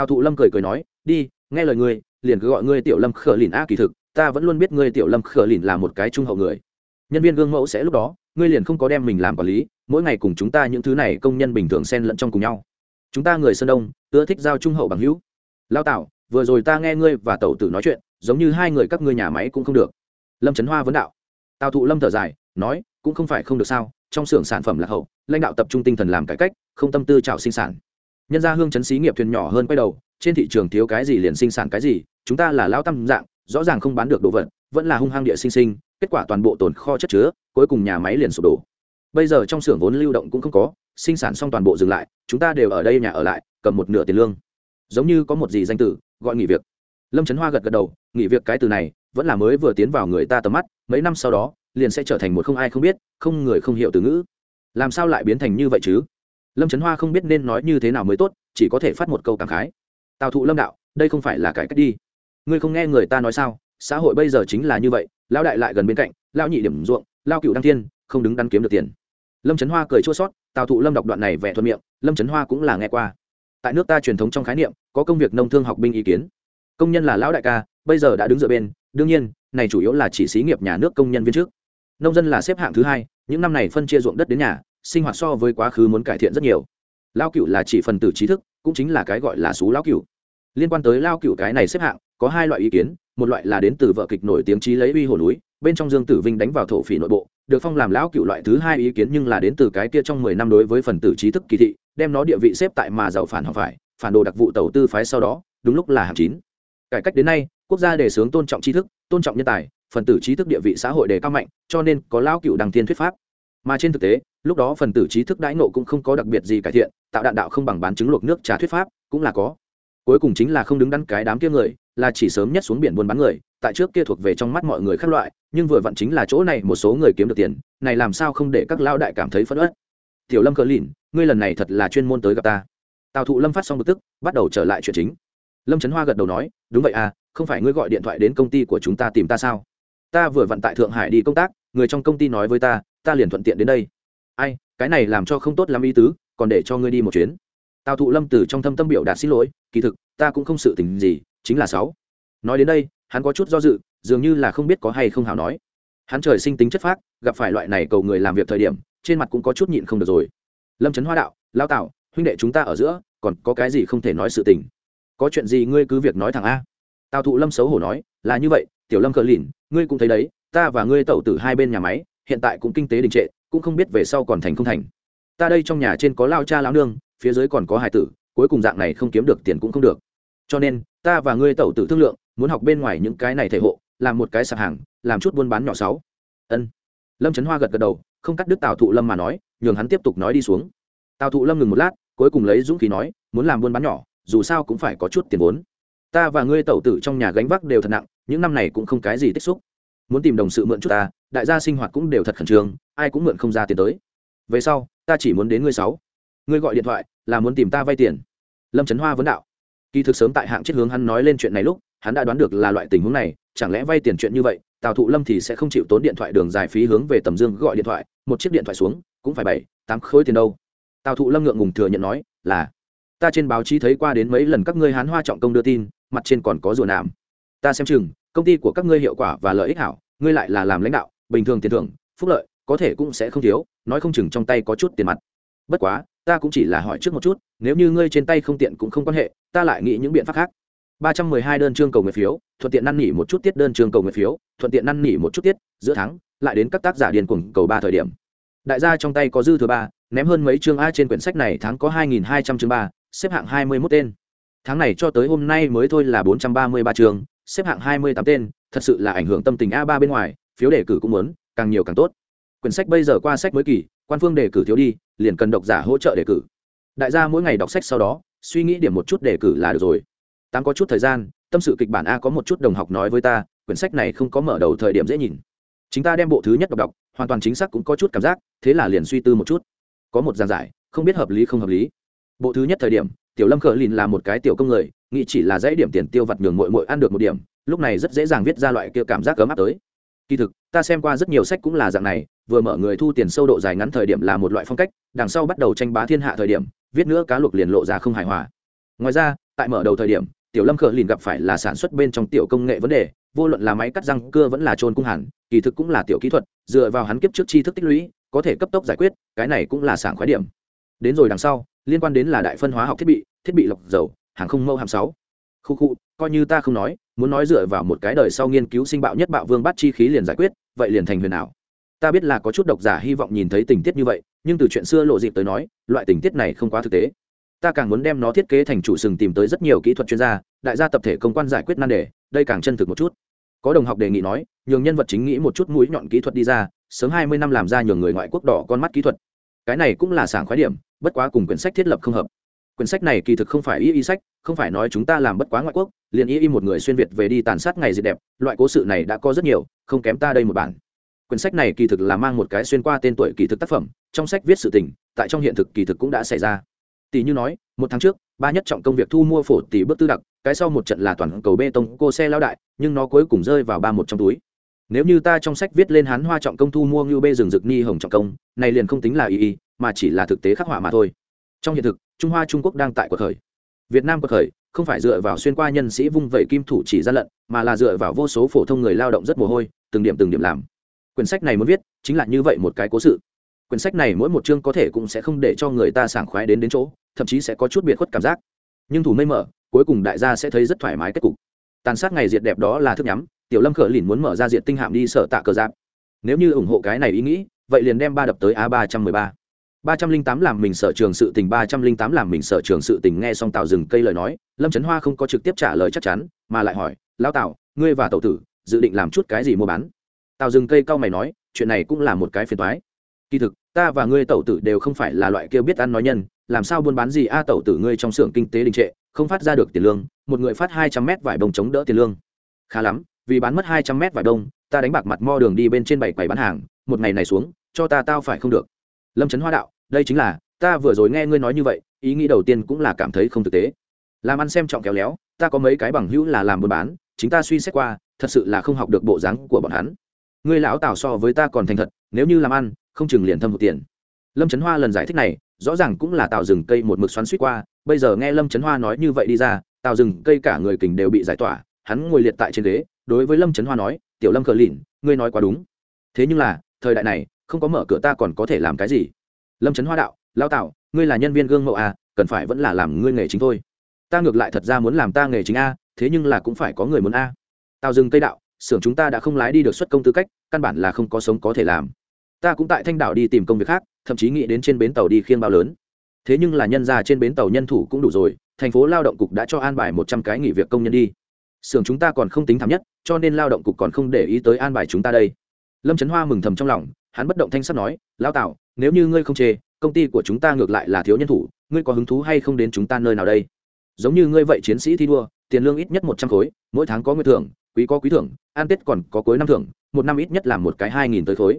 tào thụ lâm cười cười nói, đi, nghe lời ngươi, liền cứ gọi ngươi tiểu lâm khở lìn a kỳ thực, ta vẫn luôn biết ngươi tiểu lâm khở lìn là một cái trung hậu người. Nhân viên gương mẫu sẽ lúc đó, ngươi liền không có đem mình làm quản lý, mỗi ngày cùng chúng ta những thứ này công nhân bình thường xen lẫn trong cùng nhau. Chúng ta người sơn đông, ưa thích giao trung hậu bằng hữu. Lao tạo vừa rồi ta nghe ngươi và tẩu tử nói chuyện, giống như hai người các ngươi nhà máy cũng không được. Lâm trấn hoa vấn đạo. Tào thụ lâm thở dài, nói, cũng không phải không được sao, trong xưởng sản phẩm là hậu, lãnh đạo tập trung tinh thần làm cải cách, không tâm tư trào sinh sản nhân ra hương chấn xí nghiệp thuyền nhỏ hơn quay đầu, trên thị trường thiếu cái gì liền sinh sản cái gì, chúng ta là lao tâm dạng, rõ ràng không bán được đồ vật, vẫn là hung hăng địa sinh sinh, kết quả toàn bộ tồn kho chất chứa, cuối cùng nhà máy liền sụp đổ. Bây giờ trong xưởng vốn lưu động cũng không có, sinh sản xong toàn bộ dừng lại, chúng ta đều ở đây nhà ở lại, cầm một nửa tiền lương. Giống như có một gì danh tử, gọi nghỉ việc. Lâm trấn hoa gật gật đầu, nghỉ việc cái từ này, vẫn là mới vừa tiến vào người ta tầm mắt, mấy năm sau đó, liền sẽ trở thành một không ai không biết, không người không hiểu từ ngữ. Làm sao lại biến thành như vậy chứ? Lâm trấn hoa không biết nên nói như thế nào mới tốt chỉ có thể phát một câu cảm khái tào thụ lâm đạo đây không phải là cải cách đi ngươi không nghe người ta nói sao xã hội bây giờ chính là như vậy lão đại lại gần bên cạnh lao nhị điểm ruộng lao cựu đăng thiên không đứng đắn kiếm được tiền lâm trấn hoa cười chua sót tào thụ lâm đọc đoạn này vẻ thuận miệng lâm trấn hoa cũng là nghe qua tại nước ta truyền thống trong khái niệm có công việc nông thương học binh ý kiến công nhân là lão đại ca bây giờ đã đứng dựa bên đương nhiên này chủ yếu là chỉ xí nghiệp nhà nước công nhân viên trước nông dân là xếp hạng thứ hai những năm này phân chia ruộng đất đến nhà sinh hoạt so với quá khứ muốn cải thiện rất nhiều. Lao cựu là chỉ phần tử trí thức, cũng chính là cái gọi là xú lao cựu liên quan tới lao cựu cái này xếp hạng, có hai loại ý kiến, một loại là đến từ vợ kịch nổi tiếng trí lấy uy hồ núi, bên trong dương tử vinh đánh vào thổ phỉ nội bộ, được phong làm lão cựu loại thứ hai ý kiến nhưng là đến từ cái kia trong mười năm đối với phần tử trí thức kỳ thị, đem nó địa vị xếp tại mà giàu phản hoặc phải, phản đồ đặc vụ tàu tư phái sau đó, đúng lúc là hạng chín. Cải cách đến nay, quốc gia đề xướng tôn trọng trí thức, tôn trọng nhân tài, phần tử trí thức địa vị xã hội đề cao mạnh, cho nên có lão cựu đăng tiên thuyết pháp mà trên thực tế, lúc đó phần tử trí thức đãi nộ cũng không có đặc biệt gì cải thiện, tạo đạn đạo không bằng bán chứng luộc nước trà thuyết pháp, cũng là có. Cuối cùng chính là không đứng đắn cái đám kia người, là chỉ sớm nhất xuống biển buôn bán người, tại trước kia thuộc về trong mắt mọi người khác loại, nhưng vừa vặn chính là chỗ này một số người kiếm được tiền, này làm sao không để các lao đại cảm thấy phẫn ớt tiểu lâm cờ lìn, ngươi lần này thật là chuyên môn tới gặp ta. Tào thụ lâm phát xong bực tức, bắt đầu trở lại chuyện chính. Lâm trấn hoa gật đầu nói, đúng vậy à không phải ngươi gọi điện thoại đến công ty của chúng ta tìm ta sao? Ta vừa vặn tại thượng hải đi công tác, người trong công ty nói với ta ta liền thuận tiện đến đây. Ai, cái này làm cho không tốt lắm ý tứ, còn để cho ngươi đi một chuyến. Tào thụ lâm từ trong thâm tâm biểu đạt xin lỗi, kỳ thực, ta cũng không sự tình gì, chính là sáu. Nói đến đây, hắn có chút do dự, dường như là không biết có hay không hào nói. Hắn trời sinh tính chất phác, gặp phải loại này cầu người làm việc thời điểm, trên mặt cũng có chút nhịn không được rồi. Lâm trấn hoa đạo lao tạo huynh đệ chúng ta ở giữa, còn có cái gì không thể nói sự tình? Có chuyện gì ngươi cứ việc nói thẳng a. Tào thụ lâm xấu hổ nói, là như vậy, tiểu lâm cờ lìn, ngươi cũng thấy đấy, ta và ngươi tẩu từ hai bên nhà máy hiện tại cũng kinh tế đình trệ, cũng không biết về sau còn thành không thành. Ta đây trong nhà trên có lao cha lao nương, phía dưới còn có hải tử, cuối cùng dạng này không kiếm được tiền cũng không được. Cho nên, ta và ngươi tẩu tử thương lượng, muốn học bên ngoài những cái này thể hộ, làm một cái sạp hàng, làm chút buôn bán nhỏ sáu. Ân. Lâm trấn hoa gật gật đầu, không cắt đứt tào thụ lâm mà nói, nhường hắn tiếp tục nói đi xuống. Tào thụ lâm ngừng một lát, cuối cùng lấy dũng khí nói, muốn làm buôn bán nhỏ, dù sao cũng phải có chút tiền vốn. Ta và ngươi tẩu tử trong nhà gánh vác đều thật nặng, những năm này cũng không cái gì tích xúc. Muốn tìm đồng sự mượn chút ta đại gia sinh hoạt cũng đều thật khẩn trương, ai cũng mượn không ra tiền tới. Về sau, ta chỉ muốn đến ngươi sáu. Ngươi gọi điện thoại, là muốn tìm ta vay tiền. Lâm trấn hoa vấn đạo. Kỳ thực sớm tại hạng chết hướng hắn nói lên chuyện này lúc, hắn đã đoán được là loại tình huống này, chẳng lẽ vay tiền chuyện như vậy, tào thụ lâm thì sẽ không chịu tốn điện thoại đường dài phí hướng về tầm dương gọi điện thoại, một chiếc điện thoại xuống, cũng phải bảy, tám khối tiền đâu. Tào thụ lâm ngượng ngùng thừa nhận nói, là, ta trên báo chí thấy qua đến mấy lần các ngươi hán hoa trọng công đưa tin, mặt trên còn có rùa nạm. Ta xem chừng, công ty của các ngươi hiệu quả và lợi ích hảo, ngươi lại là làm lãnh đạo bình thường tiền thưởng, phúc lợi, có thể cũng sẽ không thiếu, nói không chừng trong tay có chút tiền mặt. Bất quá, ta cũng chỉ là hỏi trước một chút, nếu như ngươi trên tay không tiện cũng không quan hệ, ta lại nghĩ những biện pháp khác. ba trăm mười hai đơn chương cầu nguyện phiếu, thuận tiện năn nỉ một chút tiết đơn chương cầu nguyện phiếu, thuận tiện năn nỉ một chút tiết, giữa tháng, lại đến các tác giả điền cuồng cầu ba thời điểm. Đại gia trong tay có dư thừa ba, ném hơn mấy chương a trên quyển sách này tháng có hai nghìn hai trăm chương ba, xếp hạng hai mươi mốt tên. Tháng này cho tới hôm nay mới thôi là bốn trăm ba mươi ba chương, xếp hạng hai mươi tám tên, thật sự là ảnh hưởng tâm tình a ba bên ngoài phiếu đề cử cũng muốn, càng nhiều càng tốt. Quyển sách bây giờ qua sách mới kỳ, quan phương đề cử thiếu đi, liền cần độc giả hỗ trợ đề cử. Đại gia mỗi ngày đọc sách sau đó, suy nghĩ điểm một chút đề cử là được rồi. Tám có chút thời gian, tâm sự kịch bản a có một chút đồng học nói với ta, quyển sách này không có mở đầu thời điểm dễ nhìn. Chính ta đem bộ thứ nhất đọc đọc, hoàn toàn chính xác cũng có chút cảm giác, thế là liền suy tư một chút. Có một giàn giải, không biết hợp lý không hợp lý. Bộ thứ nhất thời điểm, tiểu lâm khở lìn là một cái tiểu công người, nghĩ chỉ là dãy điểm tiền tiêu vặt nhường mội mội ăn được một điểm, lúc này rất dễ dàng viết ra loại kia cảm giác cấm áp tới kỳ thực, ta xem qua rất nhiều sách cũng là dạng này, vừa mở người thu tiền sâu độ dài ngắn thời điểm là một loại phong cách, đằng sau bắt đầu tranh bá thiên hạ thời điểm, viết nữa cá luộc liền lộ ra không hài hòa. Ngoài ra, tại mở đầu thời điểm, tiểu lâm khờ lìn gặp phải là sản xuất bên trong tiểu công nghệ vấn đề, vô luận là máy cắt răng cưa vẫn là trôn cung hẳn kỳ thực cũng là tiểu kỹ thuật, dựa vào hắn kiếp trước tri thức tích lũy, có thể cấp tốc giải quyết, cái này cũng là sảng khoái điểm. Đến rồi đằng sau, liên quan đến là đại phân hóa học thiết bị thiết bị lọc dầu, hàng không mẫu hàm sáu. Khu khu coi như ta không nói, muốn nói dựa vào một cái đời sau nghiên cứu sinh bạo nhất bạo vương bắt chi khí liền giải quyết, vậy liền thành huyền ảo. Ta biết là có chút độc giả hy vọng nhìn thấy tình tiết như vậy, nhưng từ chuyện xưa lộ dịp tới nói, loại tình tiết này không quá thực tế. Ta càng muốn đem nó thiết kế thành chủ sừng tìm tới rất nhiều kỹ thuật chuyên gia, đại gia tập thể công quan giải quyết nan đề, đây càng chân thực một chút. Có đồng học đề nghị nói, nhường nhân vật chính nghĩ một chút mũi nhọn kỹ thuật đi ra, sớm hai mươi năm làm ra nhường người ngoại quốc đỏ con mắt kỹ thuật. Cái này cũng là sảng khoái điểm, bất quá cùng quyển sách thiết lập không hợp quyển sách này kỳ thực không phải y y sách, không phải nói chúng ta làm bất quá ngoại quốc, liền y y một người xuyên việt về đi tàn sát ngày diệt đẹp, loại cố sự này đã có rất nhiều, không kém ta đây một bản. Quyển sách này kỳ thực là mang một cái xuyên qua tên tuổi kỳ thực tác phẩm, trong sách viết sự tình, tại trong hiện thực kỳ thực cũng đã xảy ra. Tỷ như nói, một tháng trước, ba nhất trọng công việc thu mua phổ tỷ bước tư đặc, cái sau một trận là toàn cầu bê tông cô xe lao đại, nhưng nó cuối cùng rơi vào ba một trong túi. Nếu như ta trong sách viết lên hán hoa trọng công thu mua ngưu bê rừng rực ni hồng trọng công, này liền không tính là y y, mà chỉ là thực tế khắc họa mà thôi. Trong hiện thực trung hoa trung quốc đang tại cuộc khởi. Việt nam cuộc khởi, không phải dựa vào xuyên qua nhân sĩ vung vẩy kim thủ chỉ gian lận, mà là dựa vào vô số phổ thông người lao động rất mồ hôi, từng điểm từng điểm làm. Quyển sách này muốn viết, chính là như vậy một cái cố sự. Quyển sách này mỗi một chương có thể cũng sẽ không để cho người ta sảng khoái đến đến chỗ, thậm chí sẽ có chút biệt khuất cảm giác. Nhưng thủ mây mở, cuối cùng đại gia sẽ thấy rất thoải mái kết cục. Tàn sát ngày diệt đẹp đó là thức nhắm, tiểu lâm khở lìn muốn mở ra diện tinh hạm đi sở tạ cờ giáp. Nếu như ủng hộ cái này ý nghĩ, vậy liền đem ba đập tới a ba trăm mười ba ba trăm linh tám làm mình sở trường sự tình, ba trăm linh tám làm mình sở trường sự tình, nghe xong tào dừng cây lời nói, lâm trấn hoa không có trực tiếp trả lời chắc chắn, mà lại hỏi lao tào, ngươi và tàu tử, dự định làm chút cái gì mua bán? Tào dừng cây cau mày nói, chuyện này cũng là một cái phiền toái. Kỳ thực, ta và ngươi tẩu tử đều không phải là loại kia biết ăn nói nhân, làm sao buôn bán gì a, tẩu tử ngươi trong xưởng kinh tế đình trệ, không phát ra được tiền lương, một người phát hai trăm mét vải bông chống đỡ tiền lương. Khá lắm, vì bán mất hai trăm mét vải đông ta đánh bạc mặt mo đường đi bên trên bảy quầy bán hàng, một ngày này xuống, cho ta tao phải không được lâm trấn hoa đạo, đây chính là, ta vừa rồi nghe ngươi nói như vậy, ý nghĩ đầu tiên cũng là cảm thấy không thực tế. Làm ăn xem trọng kéo léo, ta có mấy cái bằng hữu là làm buôn bán, chính ta suy xét qua, thật sự là không học được bộ dáng của bọn hắn. Ngươi lão tào so với ta còn thành thật, nếu như làm ăn, không chừng liền thâm một tiền. Lâm trấn hoa lần giải thích này, rõ ràng cũng là tào rừng cây một mực xoắn suýt qua, bây giờ nghe lâm trấn hoa nói như vậy đi ra tào rừng cây cả người kình đều bị giải tỏa, hắn ngồi liệt tại trên ghế, đối với lâm trấn hoa nói, tiểu lâm cờ lìn, ngươi nói quá đúng. Thế nhưng là, thời đại này không có mở cửa ta còn có thể làm cái gì? Lâm trấn hoa đạo lao tạo ngươi là nhân viên gương mẫu à cần phải vẫn là làm ngươi nghề chính thôi. Ta ngược lại thật ra muốn làm ta nghề chính a, thế nhưng là cũng phải có người muốn a. Tào dừng cây đạo, xưởng chúng ta đã không lái đi được xuất công tư cách, căn bản là không có sống có thể làm. Ta cũng tại thanh đảo đi tìm công việc khác, thậm chí nghĩ đến trên bến tàu đi khiêng bao lớn. Thế nhưng là nhân ra trên bến tàu nhân thủ cũng đủ rồi, thành phố lao động cục đã cho an bài một trăm cái nghỉ việc công nhân đi. Xưởng chúng ta còn không tính thảm nhất, cho nên lao động cục còn không để ý tới an bài chúng ta đây. Lâm trấn hoa mừng thầm trong lòng hắn bất động thanh sắt nói lao tạo nếu như ngươi không chê, công ty của chúng ta ngược lại là thiếu nhân thủ, ngươi có hứng thú hay không đến chúng ta nơi nào đây? Giống như ngươi vậy chiến sĩ thi đua, tiền lương ít nhất một trăm khối, mỗi tháng có nguyên thưởng, quý có quý thưởng an tết còn có cuối năm thưởng, một năm ít nhất là một cái hai nghìn tới khối.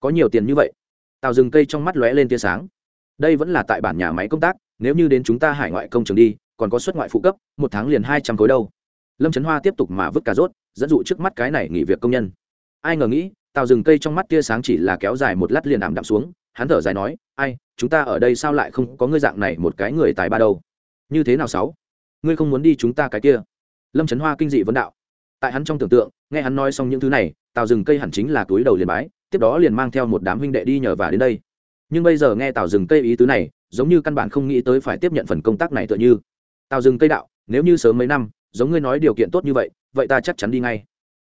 Có nhiều tiền như vậy. Tào rừng cây trong mắt lóe lên tia sáng. Đây vẫn là tại bản nhà máy công tác, nếu như đến chúng ta hải ngoại công trường đi, còn có xuất ngoại phụ cấp, một tháng liền hai trăm khối đâu. Lâm trấn hoa tiếp tục mà vứt cà rốt, dẫn dụ trước mắt cái này nghỉ việc công nhân. Ai ngờ nghĩ tào rừng cây trong mắt tia sáng chỉ là kéo dài một lát liền ảm đạm xuống, hắn thở dài nói, ai, chúng ta ở đây sao lại không có ngươi dạng này một cái người tài ba đâu? Như thế nào sáu? Ngươi không muốn đi chúng ta cái kia? Lâm trấn hoa kinh dị vấn đạo. Tại hắn trong tưởng tượng, nghe hắn nói xong những thứ này, tào rừng cây hẳn chính là túi đầu liền bái, tiếp đó liền mang theo một đám huynh đệ đi nhờ và đến đây. Nhưng bây giờ nghe tào rừng cây ý tứ này, giống như căn bản không nghĩ tới phải tiếp nhận phần công tác này tựa như. Tào rừng cây đạo, nếu như sớm mấy năm, giống ngươi nói điều kiện tốt như vậy vậy ta chắc chắn đi ngay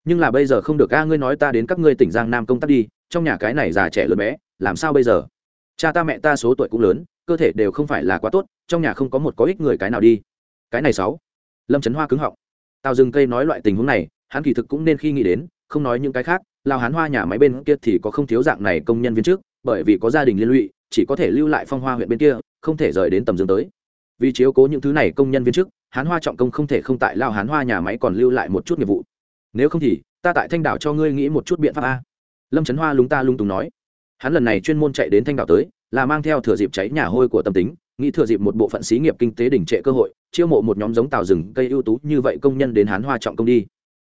nhưng là bây giờ không được a, ngươi nói ta đến các ngươi tỉnh giang nam công tác đi, trong nhà cái này già trẻ lớn bé, làm sao bây giờ? Cha ta mẹ ta số tuổi cũng lớn, cơ thể đều không phải là quá tốt, trong nhà không có một có ích người cái nào đi. Cái này sáu. Lâm trấn hoa cứng họng. Tào rừng cây nói loại tình huống này, hắn kỳ thực cũng nên khi nghĩ đến, không nói những cái khác lao hán hoa nhà máy bên kia thì có không thiếu dạng này công nhân viên trước, bởi vì có gia đình liên lụy, chỉ có thể lưu lại phong hoa huyện bên kia, không thể rời đến tầm dương tới. Vì chiếu cố những thứ này công nhân viên chức hán hoa trọng công không thể không tại lao hán hoa nhà máy còn lưu lại một chút nghiệp vụ nếu không thì, ta tại thanh đảo cho ngươi nghĩ một chút biện pháp a. Lâm trấn hoa lúng ta lung tùng nói. Hắn lần này chuyên môn chạy đến thanh đảo tới, là mang theo thừa dịp cháy nhà hôi của tâm tính, nghĩ thừa dịp một bộ phận xí nghiệp kinh tế đỉnh trệ cơ hội, chiêu mộ một nhóm giống tàu rừng cây ưu tú như vậy công nhân đến hắn hoa trọng công đi.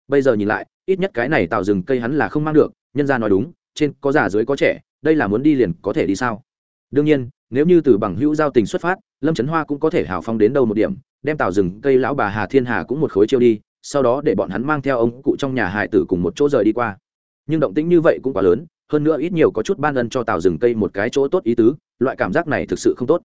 Bây giờ nhìn lại, ít nhất cái này tàu rừng cây hắn là không mang được, nhân ra nói đúng, trên có già dưới có trẻ, đây là muốn đi liền có thể đi sao? Đương nhiên, nếu như từ bằng hữu giao tình xuất phát, lâm trấn hoa cũng có thể hào phong đến đâu một điểm, đem tàu rừng cây lão bà hà thiên hà cũng một khối chiêu đi sau đó để bọn hắn mang theo ông cụ trong nhà hải tử cùng một chỗ rời đi qua. Nhưng động tĩnh như vậy cũng quá lớn, hơn nữa ít nhiều có chút ban ân cho tàu rừng cây một cái chỗ tốt ý tứ, loại cảm giác này thực sự không tốt.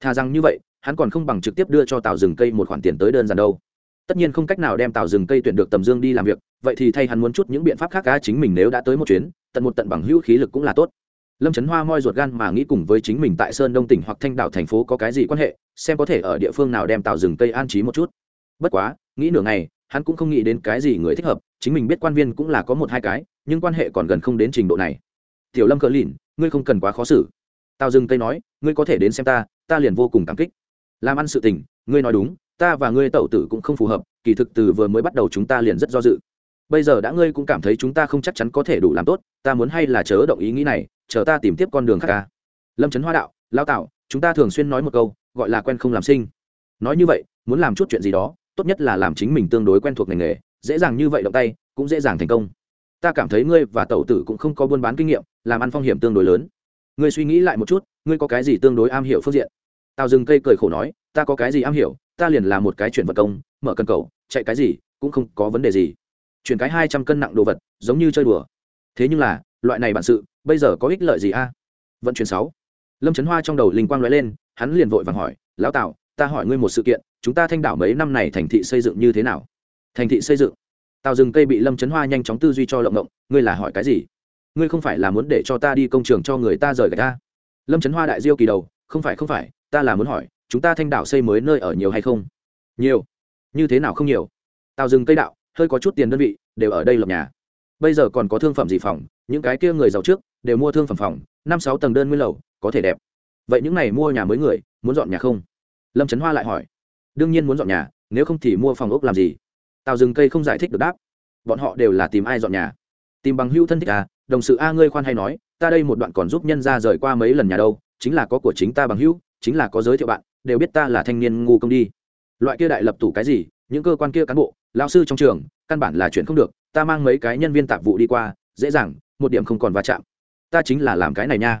Thà rằng như vậy, hắn còn không bằng trực tiếp đưa cho tàu rừng cây một khoản tiền tới đơn giản đâu. Tất nhiên không cách nào đem tàu rừng cây tuyển được tầm dương đi làm việc, vậy thì thay hắn muốn chút những biện pháp khác cá chính mình nếu đã tới một chuyến, tận một tận bằng hữu khí lực cũng là tốt. Lâm trấn hoa moi ruột gan mà nghĩ cùng với chính mình tại sơn đông tỉnh hoặc thanh đảo thành phố có cái gì quan hệ, xem có thể ở địa phương nào đem tàu rừng cây an trí một chút. Bất quá, nghĩ nửa ngày hắn cũng không nghĩ đến cái gì người thích hợp, chính mình biết quan viên cũng là có một hai cái, nhưng quan hệ còn gần không đến trình độ này. Tiểu lâm cờ lìn, ngươi không cần quá khó xử. Tao dừng cây nói, ngươi có thể đến xem ta ta liền vô cùng cảm kích. Làm ăn sự tình, ngươi nói đúng, ta và ngươi tẩu tử cũng không phù hợp, kỳ thực từ vừa mới bắt đầu chúng ta liền rất do dự. Bây giờ đã ngươi cũng cảm thấy chúng ta không chắc chắn có thể đủ làm tốt, ta muốn hay là chớ động ý nghĩ này, chờ ta tìm tiếp con đường khác ca. Lâm trấn hoa đạo, lao tạo chúng ta thường xuyên nói một câu, gọi là quen không làm sinh. Nói như vậy, muốn làm chút chuyện gì đó tốt nhất là làm chính mình tương đối quen thuộc ngành nghề, dễ dàng như vậy động tay, cũng dễ dàng thành công. Ta cảm thấy ngươi và tẩu tử cũng không có buôn bán kinh nghiệm, làm ăn phong hiểm tương đối lớn. Ngươi suy nghĩ lại một chút, ngươi có cái gì tương đối am hiểu phương diện? Tào Dừng cây cười khổ nói, ta có cái gì am hiểu, ta liền là một cái chuyển vật công, mở cân cầu, chạy cái gì, cũng không có vấn đề gì. Chuyển cái hai trăm cân nặng đồ vật, giống như chơi đùa. Thế nhưng là, loại này bản sự, bây giờ có ích lợi gì a? Vận chuyển sáu. Lâm trấn hoa trong đầu linh quang nói lên, hắn liền vội vàng hỏi, lão tạo ta hỏi ngươi một sự kiện chúng ta thanh đảo mấy năm này thành thị xây dựng như thế nào? Thành thị xây dựng? Tàu rừng cây bị lâm trấn hoa nhanh chóng tư duy cho lộng ngộng, ngươi là hỏi cái gì? Ngươi không phải là muốn để cho ta đi công trường cho người ta rời gạch ta? Lâm trấn hoa đại diêu kỳ đầu, không phải không phải, ta là muốn hỏi, chúng ta thanh đảo xây mới nơi ở nhiều hay không? Nhiều. Như thế nào không nhiều? Tào rừng cây đạo, hơi có chút tiền đơn vị, đều ở đây lập nhà. Bây giờ còn có thương phẩm gì phòng, những cái kia người giàu trước, đều mua thương phẩm phòng, năm sáu tầng đơn nguyên lầu, có thể đẹp. Vậy những này mua nhà mới người, muốn dọn nhà không? Lâm trấn hoa lại hỏi đương nhiên muốn dọn nhà, nếu không thì mua phòng ốc làm gì? Tào rừng cây không giải thích được đáp. Bọn họ đều là tìm ai dọn nhà? Tìm bằng hưu thân thích à? Đồng sự a ngươi khoan hay nói, ta đây một đoạn còn giúp nhân ra rời qua mấy lần nhà đâu, chính là có của chính ta bằng hữu, chính là có giới thiệu bạn, đều biết ta là thanh niên ngu công đi. Loại kia đại lập tủ cái gì? Những cơ quan kia cán bộ lao sư trong trường, căn bản là chuyện không được, ta mang mấy cái nhân viên tạp vụ đi qua, dễ dàng, một điểm không còn va chạm. Ta chính là làm cái này nha.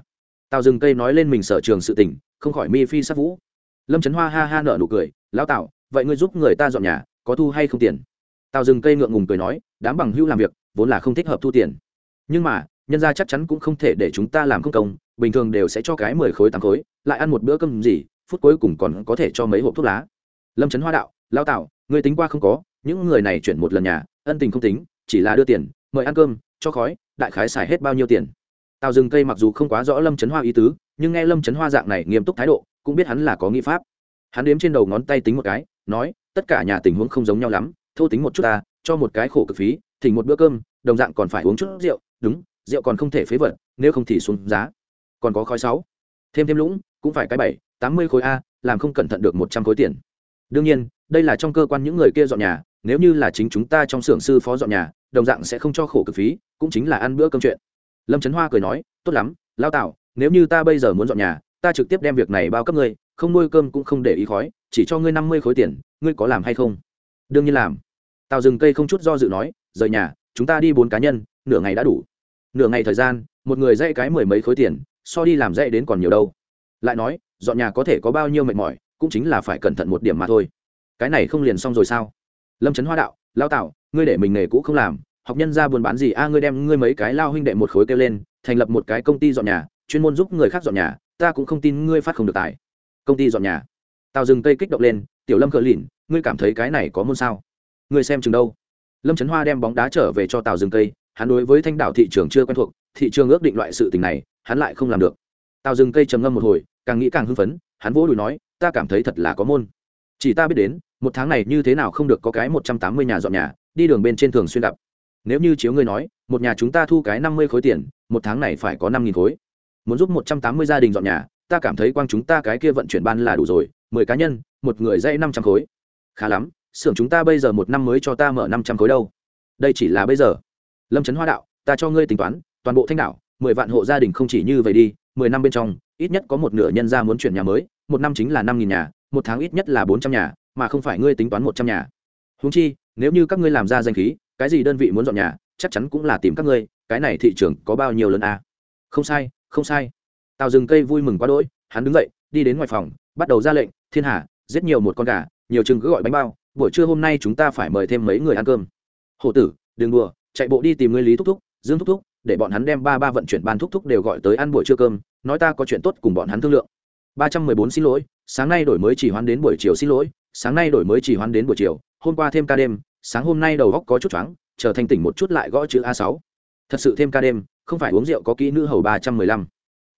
Tào rừng cây nói lên mình sở trường sự tình, không khỏi mi phi sắc vũ lâm trấn hoa ha ha nợ nụ cười lao tạo vậy ngươi giúp người ta dọn nhà, có thu hay không tiền? Tào rừng cây ngượng ngùng cười nói, đám bằng hưu làm việc, vốn là không thích hợp thu tiền. Nhưng mà, nhân ra chắc chắn cũng không thể để chúng ta làm không công, bình thường đều sẽ cho cái mười khối tám khối, lại ăn một bữa cơm gì, phút cuối cùng còn có thể cho mấy hộp thuốc lá. Lâm trấn hoa đạo lao tạo người tính qua không có, những người này chuyển một lần nhà, ân tình không tính, chỉ là đưa tiền, mời ăn cơm, cho khói, đại khái xài hết bao nhiêu tiền? Tào rừng cây mặc dù không quá rõ lâm trấn hoa ý tứ, nhưng nghe lâm trấn hoa dạng này nghiêm túc thái độ cũng biết hắn là có nghi pháp. Hắn đếm trên đầu ngón tay tính một cái, nói, tất cả nhà tình huống không giống nhau lắm, thô tính một chút ta, cho một cái khổ cực phí, thỉnh một bữa cơm, đồng dạng còn phải uống chút rượu, đúng, rượu còn không thể phế vật, nếu không thì xuống giá. Còn có khói sáu, thêm thêm lũng, cũng phải cái bảy, tám mươi khối a, làm không cẩn thận được một trăm khối tiền. Đương nhiên, đây là trong cơ quan những người kia dọn nhà, nếu như là chính chúng ta trong xưởng sư phó dọn nhà, đồng dạng sẽ không cho khổ cực phí, cũng chính là ăn bữa cơm chuyện. Lâm trấn hoa cười nói, tốt lắm, lao tạo nếu như ta bây giờ muốn dọn nhà ta trực tiếp đem việc này bao cấp ngươi, không nuôi cơm cũng không để ý khói, chỉ cho ngươi năm mươi khối tiền, ngươi có làm hay không? Đương nhiên làm. Tào rừng cây không chút do dự nói, rời nhà, chúng ta đi bốn cá nhân, nửa ngày đã đủ. Nửa ngày thời gian, một người dạy cái mười mấy khối tiền, so đi làm dạy đến còn nhiều đâu. Lại nói, dọn nhà có thể có bao nhiêu mệt mỏi, cũng chính là phải cẩn thận một điểm mà thôi. Cái này không liền xong rồi sao? Lâm trấn hoa đạo lao tạo ngươi để mình nghề cũ không làm, học nhân ra buôn bán gì? A, ngươi đem ngươi mấy cái lao huynh đệ một khối kêu lên, thành lập một cái công ty dọn nhà, chuyên môn giúp người khác dọn nhà ta cũng không tin ngươi phát không được tài. Công ty dọn nhà. Tào dừng cây kích động lên, tiểu lâm cờ lìn, ngươi cảm thấy cái này có môn sao? Ngươi xem chừng đâu? Lâm trấn hoa đem bóng đá trở về cho tào dừng cây, hắn đối với thanh đảo thị trường chưa quen thuộc, thị trường ước định loại sự tình này, hắn lại không làm được. Tào dừng cây trầm ngâm một hồi, càng nghĩ càng hưng phấn, hắn vỗ đùi nói, ta cảm thấy thật là có môn. Chỉ ta biết đến, một tháng này như thế nào không được có cái một trăm tám mươi nhà dọn nhà, đi đường bên trên thường xuyên gặp. Nếu như chiếu ngươi nói, một nhà chúng ta thu cái năm mươi khối tiền, một tháng này phải có năm nghìn khối muốn giúp một trăm tám mươi gia đình dọn nhà, ta cảm thấy quang chúng ta cái kia vận chuyển ban là đủ rồi, mười cá nhân, một người dãy năm trăm khối. Khá lắm, xưởng chúng ta bây giờ một năm mới cho ta mở năm trăm khối đâu. Đây chỉ là bây giờ. Lâm trấn hoa đạo, ta cho ngươi tính toán, toàn bộ thanh đảo, mười vạn hộ gia đình không chỉ như vậy đi, mười năm bên trong, ít nhất có một nửa nhân ra muốn chuyển nhà mới, một năm chính là năm nghìn nhà, một tháng ít nhất là bốn trăm nhà, mà không phải ngươi tính toán một trăm nhà. Húng chi, nếu như các ngươi làm ra danh khí, cái gì đơn vị muốn dọn nhà, chắc chắn cũng là tìm các ngươi, cái này thị trường có bao nhiêu lớn à? không sai không sai. Tào rừng cây vui mừng quá đỗi, hắn đứng dậy, đi đến ngoài phòng, bắt đầu ra lệnh, thiên hà, giết nhiều một con gà, nhiều chừng cứ gọi bánh bao, buổi trưa hôm nay chúng ta phải mời thêm mấy người ăn cơm. Hổ tử, đừng đùa, chạy bộ đi tìm người lý thúc thúc, dương thúc thúc, để bọn hắn đem ba ba vận chuyển ban thúc thúc đều gọi tới ăn buổi trưa cơm, nói ta có chuyện tốt cùng bọn hắn thương lượng. Ba trăm mười bốn xin lỗi, sáng nay đổi mới chỉ hoán đến buổi chiều xin lỗi, sáng nay đổi mới chỉ hoán đến buổi chiều, hôm qua thêm ca đêm, sáng hôm nay đầu góc có chút choáng, chờ thanh tỉnh một chút lại gõ chữ a sáu. Thật sự thêm ca đêm không phải uống rượu có kỹ nữ hầu ba trăm mười lăm.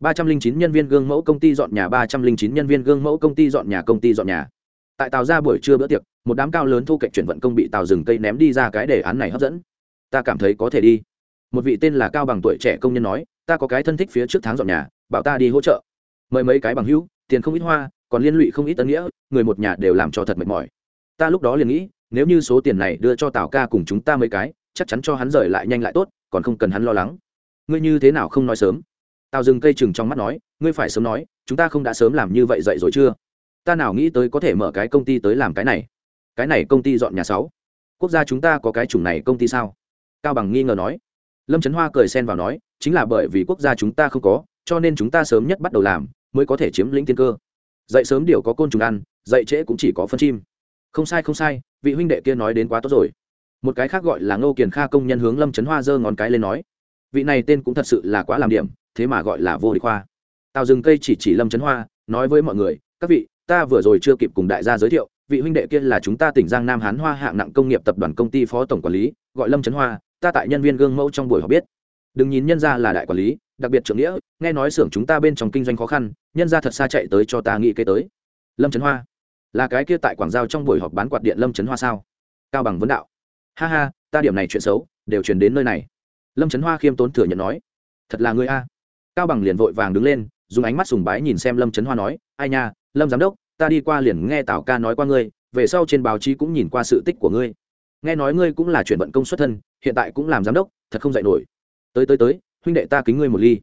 Ba trăm linh chín nhân viên gương mẫu công ty dọn nhà, ba trăm linh chín nhân viên gương mẫu công ty dọn nhà, công ty dọn nhà. Tại tàu ra buổi trưa bữa tiệc, một đám cao lớn thu cạnh chuyển vận công bị tàu rừng cây ném đi ra cái đề án này hấp dẫn. Ta cảm thấy có thể đi. Một vị tên là cao bằng tuổi trẻ công nhân nói, ta có cái thân thích phía trước tháng dọn nhà, bảo ta đi hỗ trợ. Mời mấy cái bằng hữu, tiền không ít hoa, còn liên lụy không ít tân nghĩa, người một nhà đều làm cho thật mệt mỏi. Ta lúc đó liền nghĩ, nếu như số tiền này đưa cho tào ca cùng chúng ta mấy cái, chắc chắn cho hắn rời lại nhanh lại tốt, còn không cần hắn lo lắng ngươi như thế nào không nói sớm? Tào dừng cây chừng trong mắt nói, ngươi phải sớm nói, chúng ta không đã sớm làm như vậy dậy rồi chưa? Ta nào nghĩ tới có thể mở cái công ty tới làm cái này. Cái này công ty dọn nhà sáu. Quốc gia chúng ta có cái chủng này công ty sao? Cao bằng nghi ngờ nói. Lâm trấn hoa cười xen vào nói, chính là bởi vì quốc gia chúng ta không có, cho nên chúng ta sớm nhất bắt đầu làm, mới có thể chiếm lĩnh tiên cơ. Dậy sớm điều có côn trùng ăn, dậy trễ cũng chỉ có phân chim. Không sai không sai, vị huynh đệ kia nói đến quá tốt rồi. Một cái khác gọi là ngô kiền kha công nhân hướng lâm trấn hoa giơ ngón cái lên nói vị này tên cũng thật sự là quá làm điểm, thế mà gọi là vô địch khoa. Tào rừng cây chỉ chỉ lâm trấn hoa, nói với mọi người, các vị, ta vừa rồi chưa kịp cùng đại gia giới thiệu, vị huynh đệ kia là chúng ta tỉnh giang nam hán hoa hạng nặng công nghiệp tập đoàn công ty phó tổng quản lý, gọi lâm trấn hoa, ta tại nhân viên gương mẫu trong buổi họp biết. Đừng nhìn nhân ra là đại quản lý, đặc biệt trưởng nghĩa, nghe nói xưởng chúng ta bên trong kinh doanh khó khăn, nhân ra thật xa chạy tới cho ta nghĩ kế tới. Lâm trấn hoa, là cái kia tại quảng giao trong buổi họp bán quạt điện lâm trấn hoa sao? Cao bằng vấn đạo. Ha ha, ta điểm này chuyện xấu, đều truyền đến nơi này lâm trấn hoa khiêm tốn thừa nhận nói, thật là ngươi a. Cao bằng liền vội vàng đứng lên, dùng ánh mắt sùng bái nhìn xem lâm trấn hoa nói, ai nha, lâm giám đốc, ta đi qua liền nghe tào ca nói qua ngươi, về sau trên báo chí cũng nhìn qua sự tích của ngươi. Nghe nói ngươi cũng là chuyển vận công xuất thân, hiện tại cũng làm giám đốc, thật không dạy nổi. Tới tới tới, huynh đệ ta kính ngươi một ly.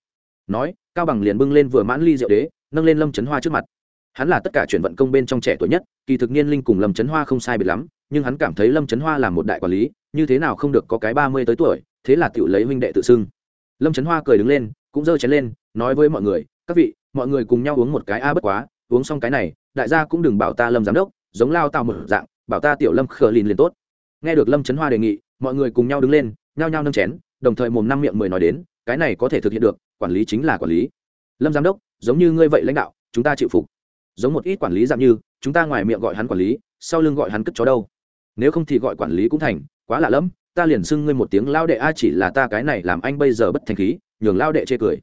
Nói, cao bằng liền bưng lên vừa mãn ly rượu đế, nâng lên lâm trấn hoa trước mặt. Hắn là tất cả chuyển vận công bên trong trẻ tuổi nhất, kỳ thực niên linh cùng lâm trấn hoa không sai biệt lắm, nhưng hắn cảm thấy lâm trấn hoa là một đại quản lý, như thế nào không được có cái ba mươi tới tuổi thế là tiểu lấy huynh đệ tự xưng. Lâm trấn hoa cười đứng lên, cũng giơ chén lên, nói với mọi người, các vị, mọi người cùng nhau uống một cái a bất quá, uống xong cái này, đại gia cũng đừng bảo ta lâm giám đốc, giống lao tao một dạng, bảo ta tiểu lâm khờ lìn liền tốt. Nghe được lâm trấn hoa đề nghị, mọi người cùng nhau đứng lên, nhao nhao nâng chén, đồng thời mồm năm miệng mười nói đến, cái này có thể thực hiện được, quản lý chính là quản lý. Lâm giám đốc, giống như ngươi vậy lãnh đạo, chúng ta chịu phục. Giống một ít quản lý dạng như, chúng ta ngoài miệng gọi hắn quản lý, sau lưng gọi hắn cất chó đâu. Nếu không thì gọi quản lý cũng thành, quá lạ lẫm ta liền xưng ngươi một tiếng lao đệ a, chỉ là ta cái này làm anh bây giờ bất thành khí, nhường lao đệ chê cười.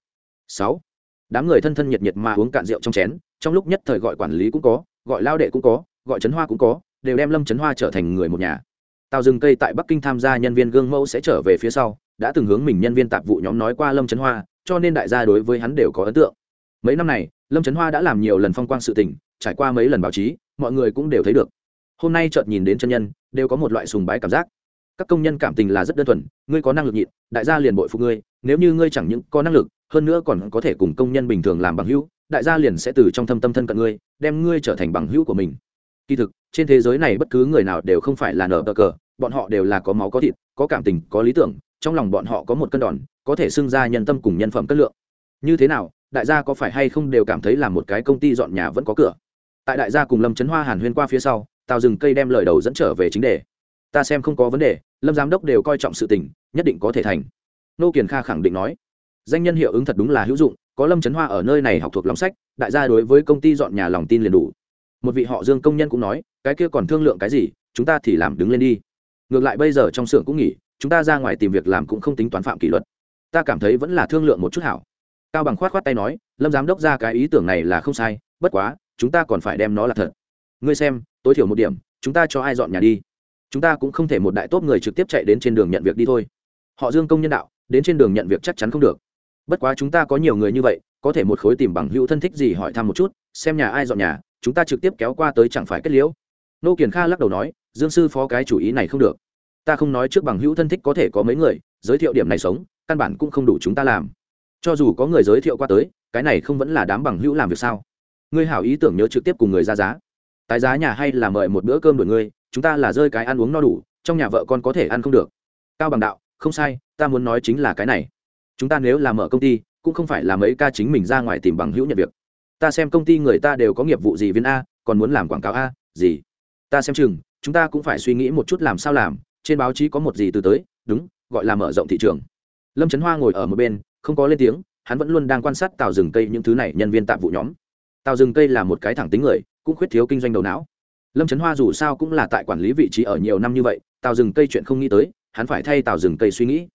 Sáu. Đám người thân thân nhiệt nhiệt mà uống cạn rượu trong chén, trong lúc nhất thời gọi quản lý cũng có, gọi lao đệ cũng có, gọi trấn hoa cũng có, đều đem lâm trấn hoa trở thành người một nhà. Tàu rừng cây tại bắc kinh tham gia nhân viên gương mẫu sẽ trở về phía sau, đã từng hướng mình nhân viên tạp vụ nhóm nói qua lâm trấn hoa, cho nên đại gia đối với hắn đều có ấn tượng. Mấy năm này, lâm trấn hoa đã làm nhiều lần phong quang sự tình, trải qua mấy lần báo chí, mọi người cũng đều thấy được. Hôm nay chợt nhìn đến chân nhân, đều có một loại sùng bái cảm giác các công nhân cảm tình là rất đơn thuần, ngươi có năng lực nhịn, đại gia liền bội phục ngươi, nếu như ngươi chẳng những có năng lực, hơn nữa còn có thể cùng công nhân bình thường làm bằng hữu, đại gia liền sẽ từ trong thâm tâm thân cận ngươi, đem ngươi trở thành bằng hữu của mình. Kỳ thực, trên thế giới này bất cứ người nào đều không phải là nở bờ cờ, bọn họ đều là có máu có thịt, có cảm tình, có lý tưởng, trong lòng bọn họ có một cân đòn, có thể xưng ra nhân tâm cùng nhân phẩm cất lượng. Như thế nào, đại gia có phải hay không đều cảm thấy là một cái công ty dọn nhà vẫn có cửa? Tại đại gia cùng lâm trấn hoa hàn huyên qua phía sau, tào rừng cây đem lời đầu dẫn trở về chính đề ta xem không có vấn đề, lâm giám đốc đều coi trọng sự tình, nhất định có thể thành. Nô kiền kha khẳng định nói. Danh nhân hiệu ứng thật đúng là hữu dụng, có lâm trấn hoa ở nơi này học thuộc lòng sách, đại gia đối với công ty dọn nhà lòng tin liền đủ. Một vị họ dương công nhân cũng nói, cái kia còn thương lượng cái gì, chúng ta thì làm đứng lên đi. Ngược lại bây giờ trong xưởng cũng nghỉ, chúng ta ra ngoài tìm việc làm cũng không tính toán phạm kỷ luật. Ta cảm thấy vẫn là thương lượng một chút hảo. Cao bằng khoát khoát tay nói, lâm giám đốc ra cái ý tưởng này là không sai, bất quá, chúng ta còn phải đem nó là thật. Ngươi xem, tối thiểu một điểm, chúng ta cho ai dọn nhà đi? Chúng ta cũng không thể một đại tốt người trực tiếp chạy đến trên đường nhận việc đi thôi. Họ dương công nhân đạo, đến trên đường nhận việc chắc chắn không được. Bất quá chúng ta có nhiều người như vậy, có thể một khối tìm bằng hữu thân thích gì hỏi thăm một chút, xem nhà ai dọn nhà, chúng ta trực tiếp kéo qua tới chẳng phải kết liễu. Nô kiền kha lắc đầu nói, dương sư phó cái chủ ý này không được. Ta không nói trước bằng hữu thân thích có thể có mấy người, giới thiệu điểm này sống, căn bản cũng không đủ chúng ta làm. Cho dù có người giới thiệu qua tới, cái này không vẫn là đám bằng hữu làm việc sao? Ngươi hảo ý tưởng nhớ trực tiếp cùng người ra giá. Tái giá nhà hay là mời một bữa cơm đổi ngươi chúng ta là rơi cái ăn uống no đủ, trong nhà vợ con có thể ăn không được. Cao bằng đạo, không sai, ta muốn nói chính là cái này. Chúng ta nếu là mở công ty, cũng không phải là mấy ca chính mình ra ngoài tìm bằng hữu nhận việc. Ta xem công ty người ta đều có nghiệp vụ gì viên a, còn muốn làm quảng cáo a, gì? Ta xem chừng, chúng ta cũng phải suy nghĩ một chút làm sao làm, trên báo chí có một gì từ tới, đúng, gọi là mở rộng thị trường. Lâm trấn hoa ngồi ở một bên, không có lên tiếng, hắn vẫn luôn đang quan sát tàu rừng cây những thứ này nhân viên tạm vụ nhóm. Tàu rừng cây là một cái thẳng tính người, cũng khuyết thiếu kinh doanh đầu não lâm trấn hoa dù sao cũng là tại quản lý vị trí ở nhiều năm như vậy tàu rừng cây chuyện không nghĩ tới, hắn phải thay tàu rừng cây suy nghĩ.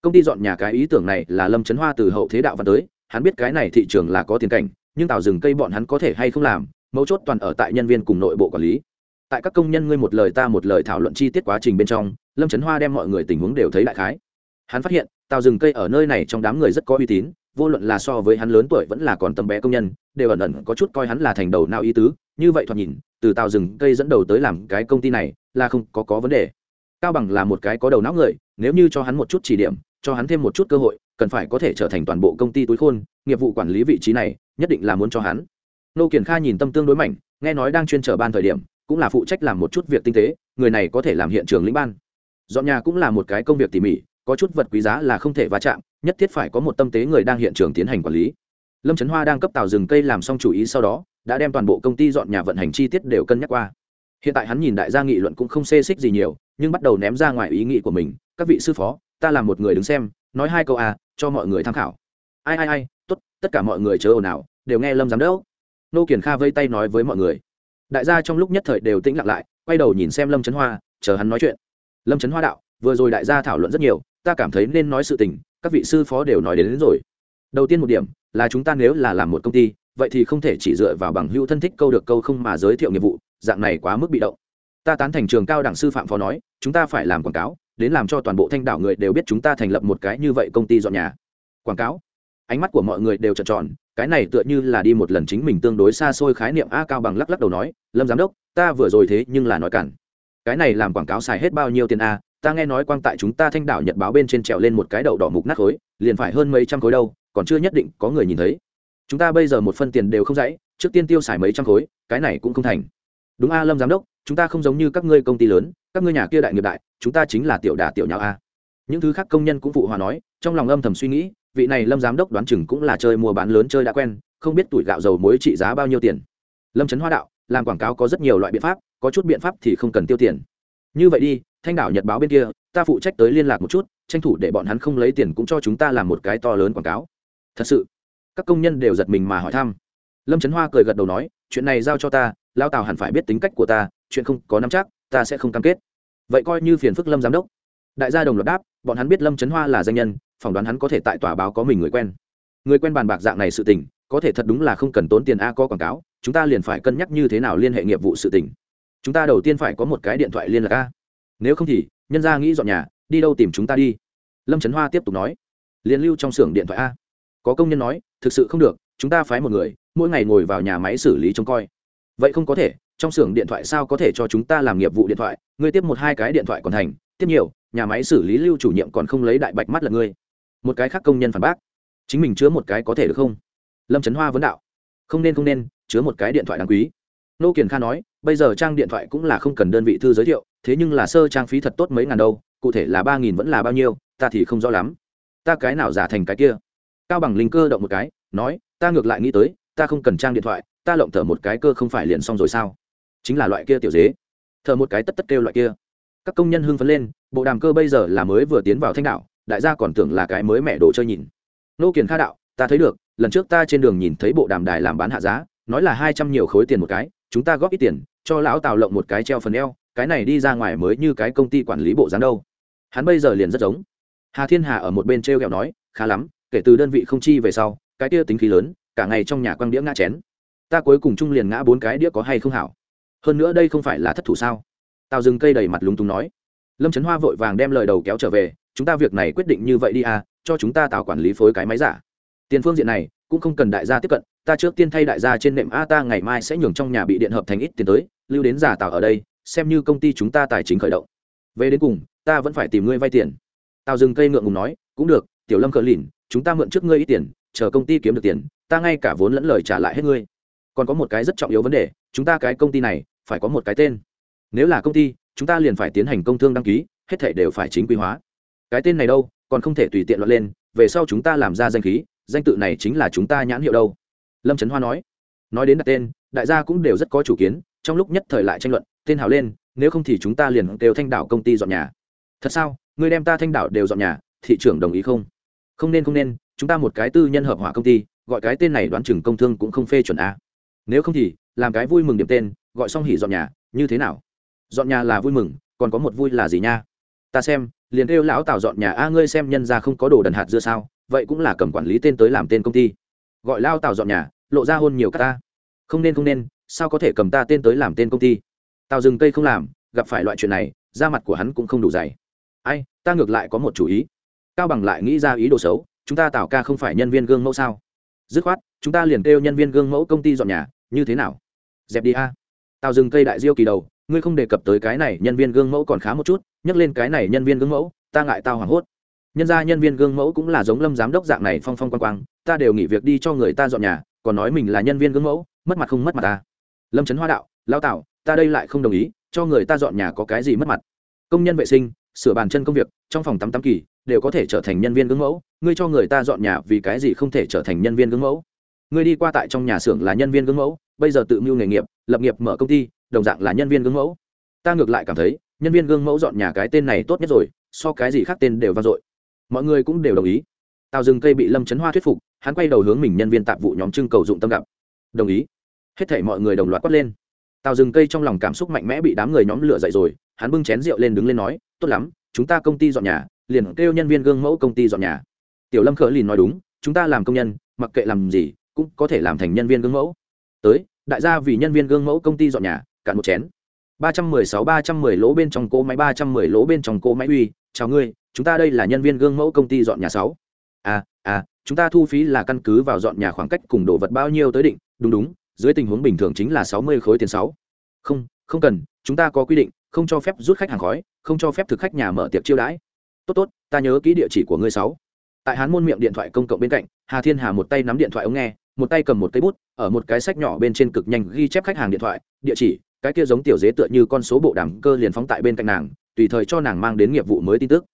Công ty dọn nhà cái ý tưởng này là lâm trấn hoa từ hậu thế đạo văn tới, hắn biết cái này thị trường là có tiền cảnh, nhưng tàu rừng cây bọn hắn có thể hay không làm, mấu chốt toàn ở tại nhân viên cùng nội bộ quản lý. Tại các công nhân ngươi một lời ta một lời thảo luận chi tiết quá trình bên trong, lâm trấn hoa đem mọi người tình huống đều thấy đại khái. Hắn phát hiện tàu rừng cây ở nơi này trong đám người rất có uy tín, vô luận là so với hắn lớn tuổi vẫn là còn tầm bé công nhân, đều ẩn ẩn có chút coi hắn là thành đầu nào ý tứ như vậy thoạt nhìn, từ tàu rừng cây dẫn đầu tới làm cái công ty này là không có có vấn đề. Cao bằng là một cái có đầu não người, nếu như cho hắn một chút chỉ điểm, cho hắn thêm một chút cơ hội, cần phải có thể trở thành toàn bộ công ty túi khôn, nghiệp vụ quản lý vị trí này, nhất định là muốn cho hắn. Nô kiển kha nhìn tâm tương đối mạnh, nghe nói đang chuyên trở ban thời điểm, cũng là phụ trách làm một chút việc tinh tế, người này có thể làm hiện trường lĩnh ban. Dọn nhà cũng là một cái công việc tỉ mỉ, có chút vật quý giá là không thể va chạm, nhất thiết phải có một tâm tế người đang hiện trường tiến hành quản lý lâm trấn hoa đang cấp tàu rừng cây làm xong chủ ý sau đó đã đem toàn bộ công ty dọn nhà vận hành chi tiết đều cân nhắc qua. Hiện tại hắn nhìn đại gia nghị luận cũng không xê xích gì nhiều nhưng bắt đầu ném ra ngoài ý nghĩ của mình. Các vị sư phó ta là một người đứng xem nói hai câu à cho mọi người tham khảo. Ai ai ai tốt tất cả mọi người chớ ồn ào đều nghe lâm giám đốc. Nô kiển kha vây tay nói với mọi người. Đại gia trong lúc nhất thời đều tĩnh lặng lại quay đầu nhìn xem lâm trấn hoa chờ hắn nói chuyện. Lâm trấn hoa đạo vừa rồi đại gia thảo luận rất nhiều ta cảm thấy nên nói sự tình các vị sư phó đều nói đến, đến rồi. Đầu tiên một điểm là chúng ta nếu là làm một công ty, vậy thì không thể chỉ dựa vào bằng hữu thân thích câu được câu không mà giới thiệu nghiệp vụ, dạng này quá mức bị động. Ta tán thành trường cao đẳng sư phạm phó nói, chúng ta phải làm quảng cáo, đến làm cho toàn bộ thanh đảo người đều biết chúng ta thành lập một cái như vậy công ty dọn nhà. Quảng cáo? Ánh mắt của mọi người đều trợn tròn, cái này tựa như là đi một lần chính mình tương đối xa xôi khái niệm a cao bằng lắc lắc đầu nói, lâm giám đốc, ta vừa rồi thế nhưng là nói cản. Cái này làm quảng cáo xài hết bao nhiêu tiền a? Ta nghe nói quang tại chúng ta thanh đảo nhật báo bên trên trèo lên một cái đậu đỏ mục nát khối, liền phải hơn mấy trăm khối đâu còn chưa nhất định có người nhìn thấy. Chúng ta bây giờ một phân tiền đều không dãy, trước tiên tiêu xài mấy trăm khối, cái này cũng không thành. Đúng a lâm giám đốc, chúng ta không giống như các ngươi công ty lớn, các ngươi nhà kia đại nghiệp đại, chúng ta chính là tiểu đà tiểu nhạo a. Những thứ khác công nhân cũng phụ hòa nói, trong lòng âm thầm suy nghĩ, vị này lâm giám đốc đoán chừng cũng là chơi mua bán lớn chơi đã quen, không biết tuổi gạo dầu muối trị giá bao nhiêu tiền. Lâm trấn hoa đạo, làm quảng cáo có rất nhiều loại biện pháp, có chút biện pháp thì không cần tiêu tiền. Như vậy đi, thanh đảo nhật báo bên kia, ta phụ trách tới liên lạc một chút, tranh thủ để bọn hắn không lấy tiền cũng cho chúng ta làm một cái to lớn quảng cáo thật sự? Các công nhân đều giật mình mà hỏi thăm. Lâm trấn hoa cười gật đầu nói, chuyện này giao cho ta lao tào hẳn phải biết tính cách của ta, chuyện không có nắm chắc, ta sẽ không cam kết. Vậy coi như phiền phức lâm giám đốc. Đại gia đồng loạt đáp, bọn hắn biết lâm trấn hoa là danh nhân, phỏng đoán hắn có thể tại tòa báo có mình người quen. Người quen bàn bạc dạng này sự tình, có thể thật đúng là không cần tốn tiền a có quảng cáo, chúng ta liền phải cân nhắc như thế nào liên hệ nghiệp vụ sự tình. Chúng ta đầu tiên phải có một cái điện thoại liên lạc a. Nếu không thì, nhân gia nghĩ dọn nhà, đi đâu tìm chúng ta đi. Lâm trấn hoa tiếp tục nói, liên lưu trong xưởng điện thoại a có công nhân nói, thực sự không được, chúng ta phái một người, mỗi ngày ngồi vào nhà máy xử lý trông coi. Vậy không có thể, trong xưởng điện thoại sao có thể cho chúng ta làm nghiệp vụ điện thoại, ngươi tiếp một hai cái điện thoại còn thành, tiếp nhiều, nhà máy xử lý lưu chủ nhiệm còn không lấy đại bạch mắt là ngươi. Một cái khác công nhân phản bác, chính mình chứa một cái có thể được không? Lâm trấn hoa vấn đạo, không nên không nên, chứa một cái điện thoại đáng quý. Nô kiền kha nói, bây giờ trang điện thoại cũng là không cần đơn vị thư giới thiệu, thế nhưng là sơ trang phí thật tốt mấy ngàn đâu, cụ thể là ba nghìn vẫn là bao nhiêu, ta thì không rõ lắm. Ta cái nào giả thành cái kia? Cao bằng linh cơ động một cái, nói, ta ngược lại nghĩ tới, ta không cần trang điện thoại, ta lộng thở một cái cơ không phải liền xong rồi sao? Chính là loại kia tiểu dế. Thở một cái tất tất kêu loại kia. Các công nhân hưng phấn lên, bộ đàm cơ bây giờ là mới vừa tiến vào thanh đạo đại gia còn tưởng là cái mới mẹ đồ chơi nhìn. Nô kiền kha đạo, ta thấy được, lần trước ta trên đường nhìn thấy bộ đàm đài làm bán hạ giá, nói là hai trăm nhiều khối tiền một cái, chúng ta góp ít tiền, cho lão tào lộng một cái treo phần eo, cái này đi ra ngoài mới như cái công ty quản lý bộ dán đâu. Hắn bây giờ liền rất giống. Hà thiên hà ở một bên t r e o kẹo nói, khá lắm kể từ đơn vị không chi về sau, cái kia tính khí lớn, cả ngày trong nhà quăng đĩa ngã chén. Ta cuối cùng chung liền ngã bốn cái đĩa có hay không hảo? Hơn nữa đây không phải là thất thủ sao? Tào dừng cây đầy mặt lúng túng nói. Lâm trấn hoa vội vàng đem lời đầu kéo trở về, chúng ta việc này quyết định như vậy đi à cho chúng ta tạo quản lý phối cái máy giả. Tiền phương diện này, cũng không cần đại gia tiếp cận, ta trước tiên thay đại gia trên nệm a ta ngày mai sẽ nhường trong nhà bị điện hợp thành ít tiền tới, lưu đến giả tạo ở đây, xem như công ty chúng ta tài chính khởi động. Về đến cùng, ta vẫn phải tìm ngươi vay tiền. Tào dừng cây ngượng ngùng nói, cũng được, tiểu lâm cờ lìn chúng ta mượn trước ngươi ít tiền, chờ công ty kiếm được tiền, ta ngay cả vốn lẫn lời trả lại hết ngươi. Còn có một cái rất trọng yếu vấn đề, chúng ta cái công ty này, phải có một cái tên. Nếu là công ty, chúng ta liền phải tiến hành công thương đăng ký, hết thể đều phải chính quy hóa. Cái tên này đâu, còn không thể tùy tiện loạn lên, về sau chúng ta làm ra danh khí, danh tự này chính là chúng ta nhãn hiệu đâu. Lâm trấn hoa nói. Nói đến đặt tên, đại gia cũng đều rất có chủ kiến, trong lúc nhất thời lại tranh luận, tên hào lên, nếu không thì chúng ta liền đều thanh đảo công ty dọn nhà. Thật sao? Người đem ta thanh đảo đều dọn nhà, thị trưởng đồng ý không? Không nên không nên, chúng ta một cái tư nhân hợp hỏa công ty, gọi cái tên này đoán chừng công thương cũng không phê chuẩn a. Nếu không thì, làm cái vui mừng điểm tên, gọi xong hỉ dọn nhà, như thế nào? Dọn nhà là vui mừng, còn có một vui là gì nha? Ta xem, liền kêu lão tào dọn nhà a, ngươi xem nhân ra không có đồ đần hạt dưa sao, vậy cũng là cầm quản lý tên tới làm tên công ty. Gọi lao tào dọn nhà, lộ ra hôn nhiều các ta. Không nên không nên, sao có thể cầm ta tên tới làm tên công ty? Tào rừng cây không làm, gặp phải loại chuyện này, da mặt của hắn cũng không đủ dày. Ai, ta ngược lại có một chủ ý cao bằng lại nghĩ ra ý đồ xấu, chúng ta tạo ca không phải nhân viên gương mẫu sao? Dứt khoát, chúng ta liền kêu nhân viên gương mẫu công ty dọn nhà, như thế nào? Dẹp đi a. Tào rừng cây đại diêu kỳ đầu, ngươi không đề cập tới cái này nhân viên gương mẫu còn khá một chút, nhắc lên cái này nhân viên gương mẫu, ta ngại tao hoảng hốt. Nhân ra nhân viên gương mẫu cũng là giống lâm giám đốc dạng này phong phong quang quang, ta đều nghỉ việc đi cho người ta dọn nhà, còn nói mình là nhân viên gương mẫu, mất mặt không mất mặt ta lâm trấn hoa đạo lao tạo ta đây lại không đồng ý, cho người ta dọn nhà có cái gì mất mặt? Công nhân vệ sinh, sửa bàn chân công việc, trong phòng tắm tắm kỳ đều có thể trở thành nhân viên gương mẫu, ngươi cho người ta dọn nhà vì cái gì không thể trở thành nhân viên gương mẫu? Ngươi đi qua tại trong nhà xưởng là nhân viên gương mẫu, bây giờ tự mưu nghề nghiệp, lập nghiệp mở công ty, đồng dạng là nhân viên gương mẫu. Ta ngược lại cảm thấy, nhân viên gương mẫu dọn nhà cái tên này tốt nhất rồi, so cái gì khác tên đều vang dội. Mọi người cũng đều đồng ý. Tào rừng cây bị lâm chấn hoa thuyết phục, hắn quay đầu hướng mình nhân viên tạp vụ nhóm trưng cầu dụng tâm gặp. Đồng ý. Hết thể mọi người đồng loạt quát lên. Tào rừng cây trong lòng cảm xúc mạnh mẽ bị đám người nhóm lửa dậy rồi, hắn bưng chén rượu lên đứng lên nói, tốt lắm, chúng ta công ty dọn nhà liền kêu nhân viên gương mẫu công ty dọn nhà. Tiểu lâm khở lìn nói đúng, chúng ta làm công nhân, mặc kệ làm gì, cũng có thể làm thành nhân viên gương mẫu. Tới, đại gia vì nhân viên gương mẫu công ty dọn nhà, cạn một chén. ba trăm mười sáu, ba trăm mười lỗ bên trong cỗ máy, ba trăm mười lỗ bên trong cỗ máy uy, chào ngươi, chúng ta đây là nhân viên gương mẫu công ty dọn nhà sáu. À à chúng ta thu phí là căn cứ vào dọn nhà khoảng cách cùng đồ vật bao nhiêu tới định, đúng đúng, dưới tình huống bình thường chính là sáu mươi khối tiền sáu. Không không cần, chúng ta có quy định, không cho phép rút khách hàng khói, không cho phép thực khách nhà mở tiệc chiêu đãi tốt tốt, ta nhớ kỹ địa chỉ của ngươi sáu. Tại hán môn miệng điện thoại công cộng bên cạnh, hà thiên hà một tay nắm điện thoại ống nghe, một tay cầm một cây bút, ở một cái sách nhỏ bên trên cực nhanh ghi chép khách hàng điện thoại, địa chỉ, cái kia giống tiểu dế tựa như con số bộ đàm cơ liền phóng tại bên cạnh nàng, tùy thời cho nàng mang đến nghiệp vụ mới tin tức.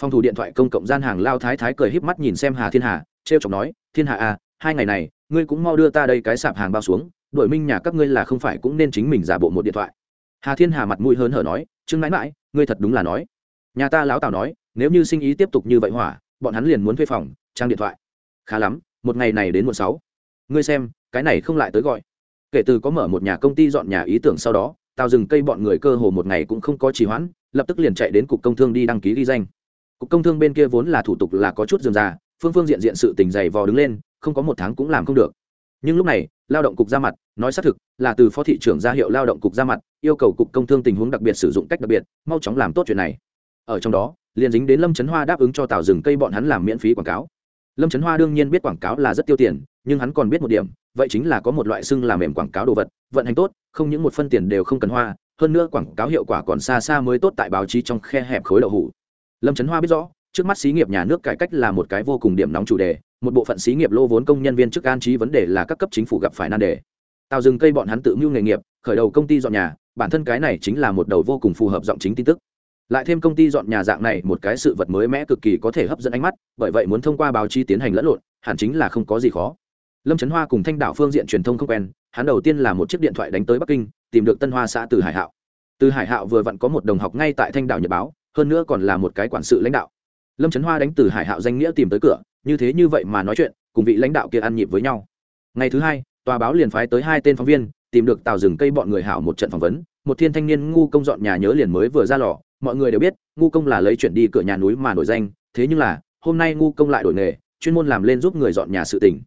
Phòng thủ điện thoại công cộng gian hàng lao thái thái cười híp mắt nhìn xem hà thiên hà, trêu chọc nói, thiên hà à hai ngày này, ngươi cũng mau đưa ta đây cái sạp hàng bao xuống, đội minh nhà các ngươi là không phải cũng nên chính mình giả bộ một điện thoại. Hà thiên hà mặt mũi hớn hở nói chưng mãi mãi, ngươi thật đúng là nói. Nhà ta lão tào nói nếu như sinh ý tiếp tục như vậy hỏa, bọn hắn liền muốn thuê phòng, trang điện thoại. Khá lắm, một ngày này đến một sáu. Ngươi xem, cái này không lại tới gọi. Kể từ có mở một nhà công ty dọn nhà ý tưởng sau đó, tao rừng cây bọn người cơ hồ một ngày cũng không có trì hoãn, lập tức liền chạy đến cục công thương đi đăng ký ghi danh. Cục công thương bên kia vốn là thủ tục là có chút dườm già, phương phương diện diện sự tình dày vò đứng lên, không có một tháng cũng làm không được. Nhưng lúc này, lao động cục ra mặt, nói xác thực, là từ phó thị trưởng ra hiệu lao động cục ra mặt, yêu cầu cục công thương tình huống đặc biệt sử dụng cách đặc biệt, mau chóng làm tốt chuyện này. Ở trong đó liền dính đến lâm trấn hoa đáp ứng cho tào rừng cây bọn hắn làm miễn phí quảng cáo lâm trấn hoa đương nhiên biết quảng cáo là rất tiêu tiền nhưng hắn còn biết một điểm vậy chính là có một loại xưng làm mềm quảng cáo đồ vật vận hành tốt không những một phân tiền đều không cần hoa hơn nữa quảng cáo hiệu quả còn xa xa mới tốt tại báo chí trong khe hẹp khối đậu hủ lâm trấn hoa biết rõ trước mắt xí nghiệp nhà nước cải cách là một cái vô cùng điểm nóng chủ đề một bộ phận xí nghiệp lô vốn công nhân viên chức an trí vấn đề là các cấp chính phủ gặp phải nan đề tào rừng cây bọn hắn tự mưu nghề nghiệp khởi đầu công ty dọn nhà bản thân cái này chính là một đầu vô cùng phù hợp giọng chính tin tức lại thêm công ty dọn nhà dạng này, một cái sự vật mới mẽ cực kỳ có thể hấp dẫn ánh mắt, bởi vậy muốn thông qua báo chí tiến hành lẫn lộn, hẳn chính là không có gì khó. Lâm trấn hoa cùng thanh đảo phương diện truyền thông không quen, hắn đầu tiên là một chiếc điện thoại đánh tới bắc kinh, tìm được tân hoa xã từ hải hạo. Từ hải hạo vừa vặn có một đồng học ngay tại thanh đảo nhật báo, hơn nữa còn là một cái quản sự lãnh đạo. Lâm trấn hoa đánh từ hải hạo danh nghĩa tìm tới cửa, như thế như vậy mà nói chuyện, cùng vị lãnh đạo kia ăn nhịp với nhau. Ngày thứ hai, tòa báo liền phái tới hai tên phóng viên, tìm được tàu rừng cây bọn người hảo một trận phỏng vấn, một thiên thanh niên ngu công dọn nhà nhớ liền mới vừa ra lò mọi người đều biết, ngu công là lấy chuyển đi cửa nhà núi mà nổi danh, thế nhưng là, hôm nay ngu công lại đổi nghề, chuyên môn làm lên giúp người dọn nhà sự tỉnh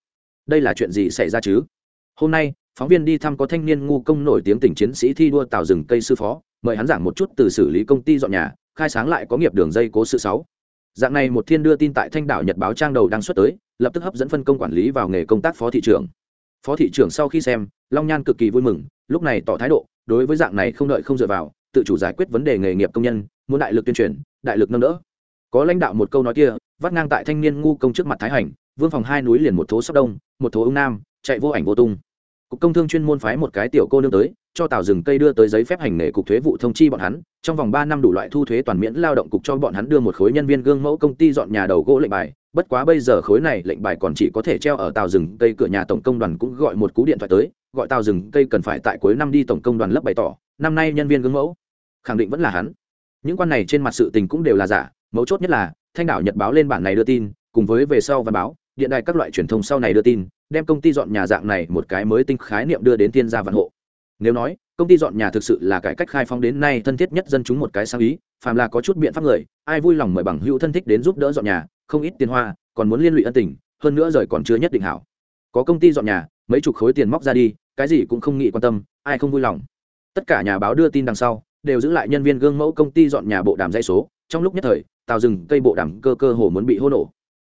đây là chuyện gì xảy ra chứ? Hôm nay, phóng viên đi thăm có thanh niên ngu công nổi tiếng tỉnh chiến sĩ thi đua tạo rừng cây sư phó, mời hắn giảng một chút từ xử lý công ty dọn nhà, khai sáng lại có nghiệp đường dây cố sự sáu. Dạng này một thiên đưa tin tại thanh đảo nhật báo trang đầu đang xuất tới, lập tức hấp dẫn phân công quản lý vào nghề công tác phó thị trưởng. Phó thị trưởng sau khi xem, long nhan cực kỳ vui mừng, lúc này tỏ thái độ, đối với dạng này không đợi không dựa vào tự chủ giải quyết vấn đề nghề nghiệp công nhân, muốn đại lực tuyên truyền, đại lực nâng đỡ. Có lãnh đạo một câu nói kia, vắt ngang tại thanh niên ngu công trước mặt thái hành, vương phòng hai núi liền một thố sóc đông, một thố ung nam, chạy vô ảnh vô tung. Cục công thương chuyên môn phái một cái tiểu cô nương tới, cho tàu rừng cây đưa tới giấy phép hành nghề cục thuế vụ thông chi bọn hắn, trong vòng ba năm đủ loại thu thuế toàn miễn lao động cục cho bọn hắn đưa một khối nhân viên gương mẫu công ty dọn nhà đầu gỗ lệnh bài. Bất quá bây giờ khối này lệnh bài còn chỉ có thể treo ở tàu rừng cây cửa nhà tổng công đoàn cũng gọi một cú điện thoại tới, gọi tàu rừng cây cần phải tại cuối năm đi tổng công đoàn lấp bày tỏ năm nay nhân viên gương mẫu, khẳng định vẫn là hắn. Những quan này trên mặt sự tình cũng đều là giả, mấu chốt nhất là, thanh đảo nhật báo lên bản này đưa tin, cùng với về sau văn báo, điện đài các loại truyền thông sau này đưa tin, đem công ty dọn nhà dạng này một cái mới tinh khái niệm đưa đến tiên gia vạn hộ. Nếu nói, công ty dọn nhà thực sự là cải cách khai phóng đến nay thân thiết nhất dân chúng một cái sáng ý, phàm là có chút biện pháp người, ai vui lòng mời bằng hữu thân thích đến giúp đỡ dọn nhà, không ít tiền hoa, còn muốn liên lụy ân tình, hơn nữa rời còn chưa nhất định hảo. Có công ty dọn nhà, mấy chục khối tiền móc ra đi, cái gì cũng không nghĩ quan tâm, ai không vui lòng tất cả nhà báo đưa tin đằng sau, đều giữ lại nhân viên gương mẫu công ty dọn nhà bộ đàm dây số. Trong lúc nhất thời, tàu rừng cây bộ đàm cơ cơ hồ muốn bị hô nổ.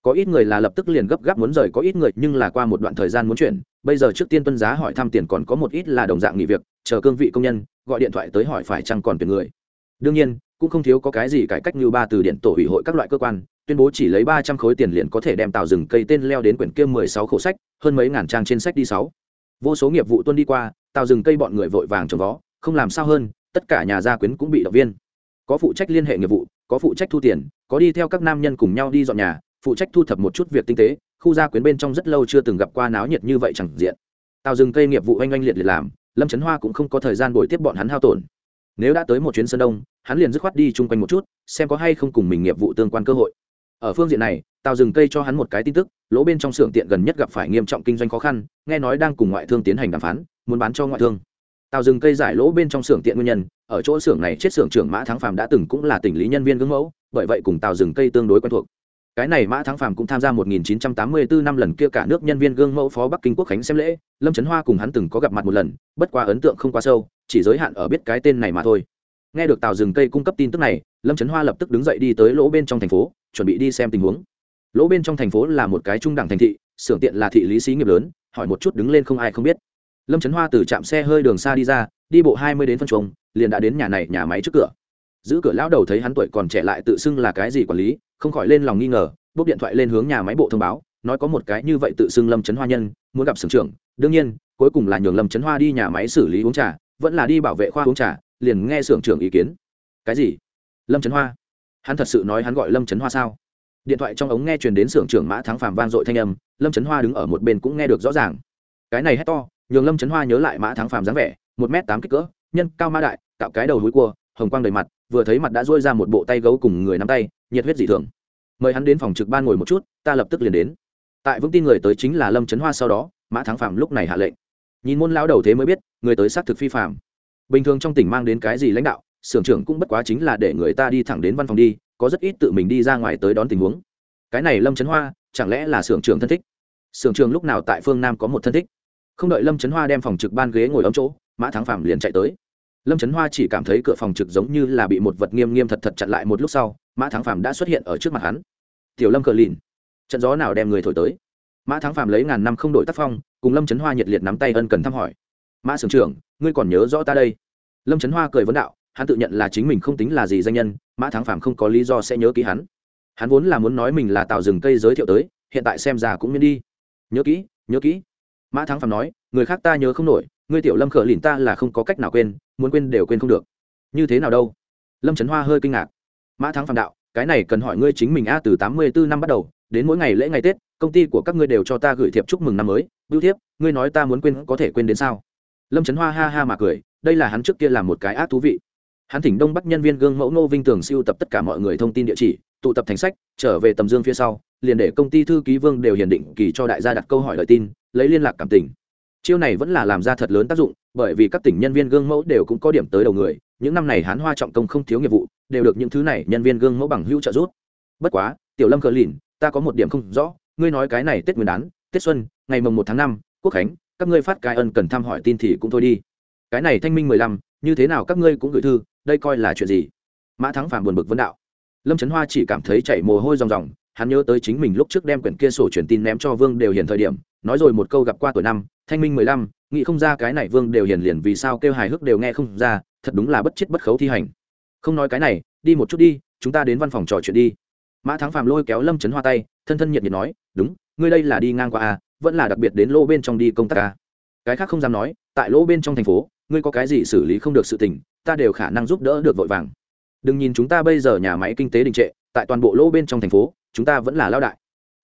Có ít người là lập tức liền gấp gáp muốn rời, có ít người nhưng là qua một đoạn thời gian muốn chuyển. Bây giờ trước tiên tuân giá hỏi thăm tiền còn có một ít là đồng dạng nghỉ việc, chờ cương vị công nhân, gọi điện thoại tới hỏi phải chăng còn tuyển người. Đương nhiên, cũng không thiếu có cái gì cải cách như ba từ điện tổ ủy hội các loại cơ quan, tuyên bố chỉ lấy ba trăm khối tiền liền có thể đem tàu rừng cây tên leo đến quyển kia mười sáu khổ sách, hơn mấy ngàn trang trên sách đi sáu. Vô số nghiệp vụ tuân đi qua, tàu rừng cây bọn người vội vàng trồng vó không làm sao hơn, tất cả nhà gia quyến cũng bị động viên. Có phụ trách liên hệ nghiệp vụ, có phụ trách thu tiền, có đi theo các nam nhân cùng nhau đi dọn nhà, phụ trách thu thập một chút việc tinh tế, khu gia quyến bên trong rất lâu chưa từng gặp qua náo nhiệt như vậy chẳng diện. Tào rừng cây nghiệp vụ oanh oanh liệt liệt làm, lâm trấn hoa cũng không có thời gian bồi tiếp bọn hắn hao tổn. Nếu đã tới một chuyến sơn đông, hắn liền dứt khoát đi chung quanh một chút, xem có hay không cùng mình nghiệp vụ tương quan cơ hội. Ở phương diện này, tào rừng cây cho hắn một cái tin tức, lỗ bên trong xưởng tiện gần nhất gặp phải nghiêm trọng kinh doanh khó khăn, nghe nói đang cùng ngoại thương tiến hành đàm phán, muốn bán cho ngoại thương tào rừng cây giải lỗ bên trong xưởng tiện nguyên nhân, ở chỗ xưởng này chết xưởng trưởng mã thắng phàm đã từng cũng là tỉnh lý nhân viên gương mẫu, bởi vậy cùng tào rừng cây tương đối quen thuộc. Cái này mã thắng phàm cũng tham gia 1984 năm lần kia cả nước nhân viên gương mẫu phó bắc kinh quốc khánh xem lễ, lâm trấn hoa cùng hắn từng có gặp mặt một lần, bất quá ấn tượng không quá sâu, chỉ giới hạn ở biết cái tên này mà thôi. Nghe được tào rừng cây cung cấp tin tức này, lâm trấn hoa lập tức đứng dậy đi tới lỗ bên trong thành phố, chuẩn bị đi xem tình huống. Lỗ bên trong thành phố là một cái trung đẳng thành thị, xưởng tiện là thị lý xí nghiệp lớn, hỏi một chút đứng lên không ai không biết lâm trấn hoa từ trạm xe hơi đường xa đi ra, đi bộ hai mươi đến phân chuồng, liền đã đến nhà này, nhà máy trước cửa. Giữ cửa lão đầu thấy hắn tuổi còn trẻ lại tự xưng là cái gì quản lý, không khỏi lên lòng nghi ngờ, bốc điện thoại lên hướng nhà máy bộ thông báo, nói có một cái như vậy tự xưng lâm trấn hoa nhân, muốn gặp sưởng trưởng. Đương nhiên, cuối cùng là nhường lâm trấn hoa đi nhà máy xử lý uống trà, vẫn là đi bảo vệ khoa uống trà, liền nghe sưởng trưởng ý kiến. Cái gì? Lâm trấn hoa? Hắn thật sự nói hắn gọi lâm trấn hoa sao? Điện thoại trong ống nghe truyền đến xưởng trưởng mã thắng phàm vang dội thanh âm, lâm trấn hoa đứng ở một bên cũng nghe được rõ ràng. Cái này hét to nhường lâm trấn hoa nhớ lại mã thắng phàm dáng vẻ, một m tám kích cỡ, nhân cao mã đại tạo cái đầu húi cua, hồng quang đầy mặt, vừa thấy mặt đã dôi ra một bộ tay gấu cùng người nắm tay, nhiệt huyết dị thường. Mời hắn đến phòng trực ban ngồi một chút, ta lập tức liền đến. Tại vững tin người tới chính là lâm trấn hoa sau đó, mã thắng phàm lúc này hạ lệnh. Nhìn môn lão đầu thế mới biết, người tới xác thực phi phạm bình thường trong tỉnh mang đến cái gì lãnh đạo sưởng trưởng cũng bất quá chính là để người ta đi thẳng đến văn phòng đi, có rất ít tự mình đi ra ngoài tới đón tình huống. Cái này lâm trấn hoa, chẳng lẽ là sưởng trưởng thân thích? Sưởng trưởng lúc nào tại phương nam có một thân thích? Không đợi lâm trấn hoa đem phòng trực ban ghế ngồi ấm chỗ, mã thắng phạm liền chạy tới. Lâm trấn hoa chỉ cảm thấy cửa phòng trực giống như là bị một vật nghiêm nghiêm thật thật chặn lại một lúc sau, mã thắng phạm đã xuất hiện ở trước mặt hắn. Tiểu lâm cờ lìn, trận gió nào đem người thổi tới? Mã thắng phạm lấy ngàn năm không đổi tác phong, cùng lâm trấn hoa nhiệt liệt nắm tay ân cần thăm hỏi. Mã sưởng trưởng, ngươi còn nhớ rõ ta đây? Lâm trấn hoa cười vấn đạo, hắn tự nhận là chính mình không tính là gì danh nhân, mã thắng phạm không có lý do sẽ nhớ ký hắn. Hắn vốn là muốn nói mình là tào rừng cây giới thiệu tới, hiện tại xem ra cũng miễn đi. Nhớ kỹ nhớ kỹ mã thắng phạm nói, người khác ta nhớ không nổi, ngươi tiểu lâm khở lìn ta là không có cách nào quên, muốn quên đều quên không được. Như thế nào đâu? Lâm trấn hoa hơi kinh ngạc. Mã thắng phạm đạo, cái này cần hỏi ngươi chính mình a, từ tám mươi bốn năm bắt đầu, đến mỗi ngày lễ ngày tết, công ty của các ngươi đều cho ta gửi thiệp chúc mừng năm mới, bưu thiếp, ngươi nói ta muốn quên có thể quên đến sao? Lâm trấn hoa ha ha mà cười, đây là hắn trước kia làm một cái ác thú vị hắn thỉnh đông bắc nhân viên gương mẫu nô vinh tường siêu tập tất cả mọi người thông tin địa chỉ, tụ tập thành sách, trở về tầm dương phía sau, liền để công ty thư ký vương đều hiền định kỳ cho đại gia đặt câu hỏi lợi tin, lấy liên lạc cảm tình. Chiêu này vẫn là làm ra thật lớn tác dụng, bởi vì các tỉnh nhân viên gương mẫu đều cũng có điểm tới đầu người, những năm này hán hoa trọng công không thiếu nghiệp vụ, đều được những thứ này nhân viên gương mẫu bằng hữu trợ giúp. Bất quá, tiểu lâm cờ lìn, ta có một điểm không rõ, ngươi nói cái này tết nguyên đán, tết xuân, ngày mồng một tháng năm, quốc khánh, các ngươi phát cái ân cần thăm hỏi tin thì cũng thôi đi. Cái này thanh minh mười lăm, như thế nào các ngươi cũng gửi thư đây coi là chuyện gì? Mã thắng phàm buồn bực vấn đạo. Lâm trấn hoa chỉ cảm thấy chảy mồ hôi ròng ròng, hắn nhớ tới chính mình lúc trước đem quyển kia sổ truyền tin ném cho vương đều hiền thời điểm, nói rồi một câu gặp qua tuổi năm, thanh minh mười lăm, nghĩ không ra cái này vương đều hiền liền vì sao kêu hài hước đều nghe không ra, thật đúng là bất chết bất khấu thi hành. Không nói cái này, đi một chút đi, chúng ta đến văn phòng trò chuyện đi. Mã thắng phàm lôi kéo lâm trấn hoa tay, thân thân nhiệt nhiệt nói, đúng, ngươi đây là đi ngang qua à vẫn là đặc biệt đến lô bên trong đi công tác à. Cái khác không dám nói tại lỗ bên trong thành phố, ngươi có cái gì xử lý không được sự tình, ta đều khả năng giúp đỡ được vội vàng. Đừng nhìn chúng ta bây giờ nhà máy kinh tế đình trệ, tại toàn bộ lỗ bên trong thành phố, chúng ta vẫn là lao đại.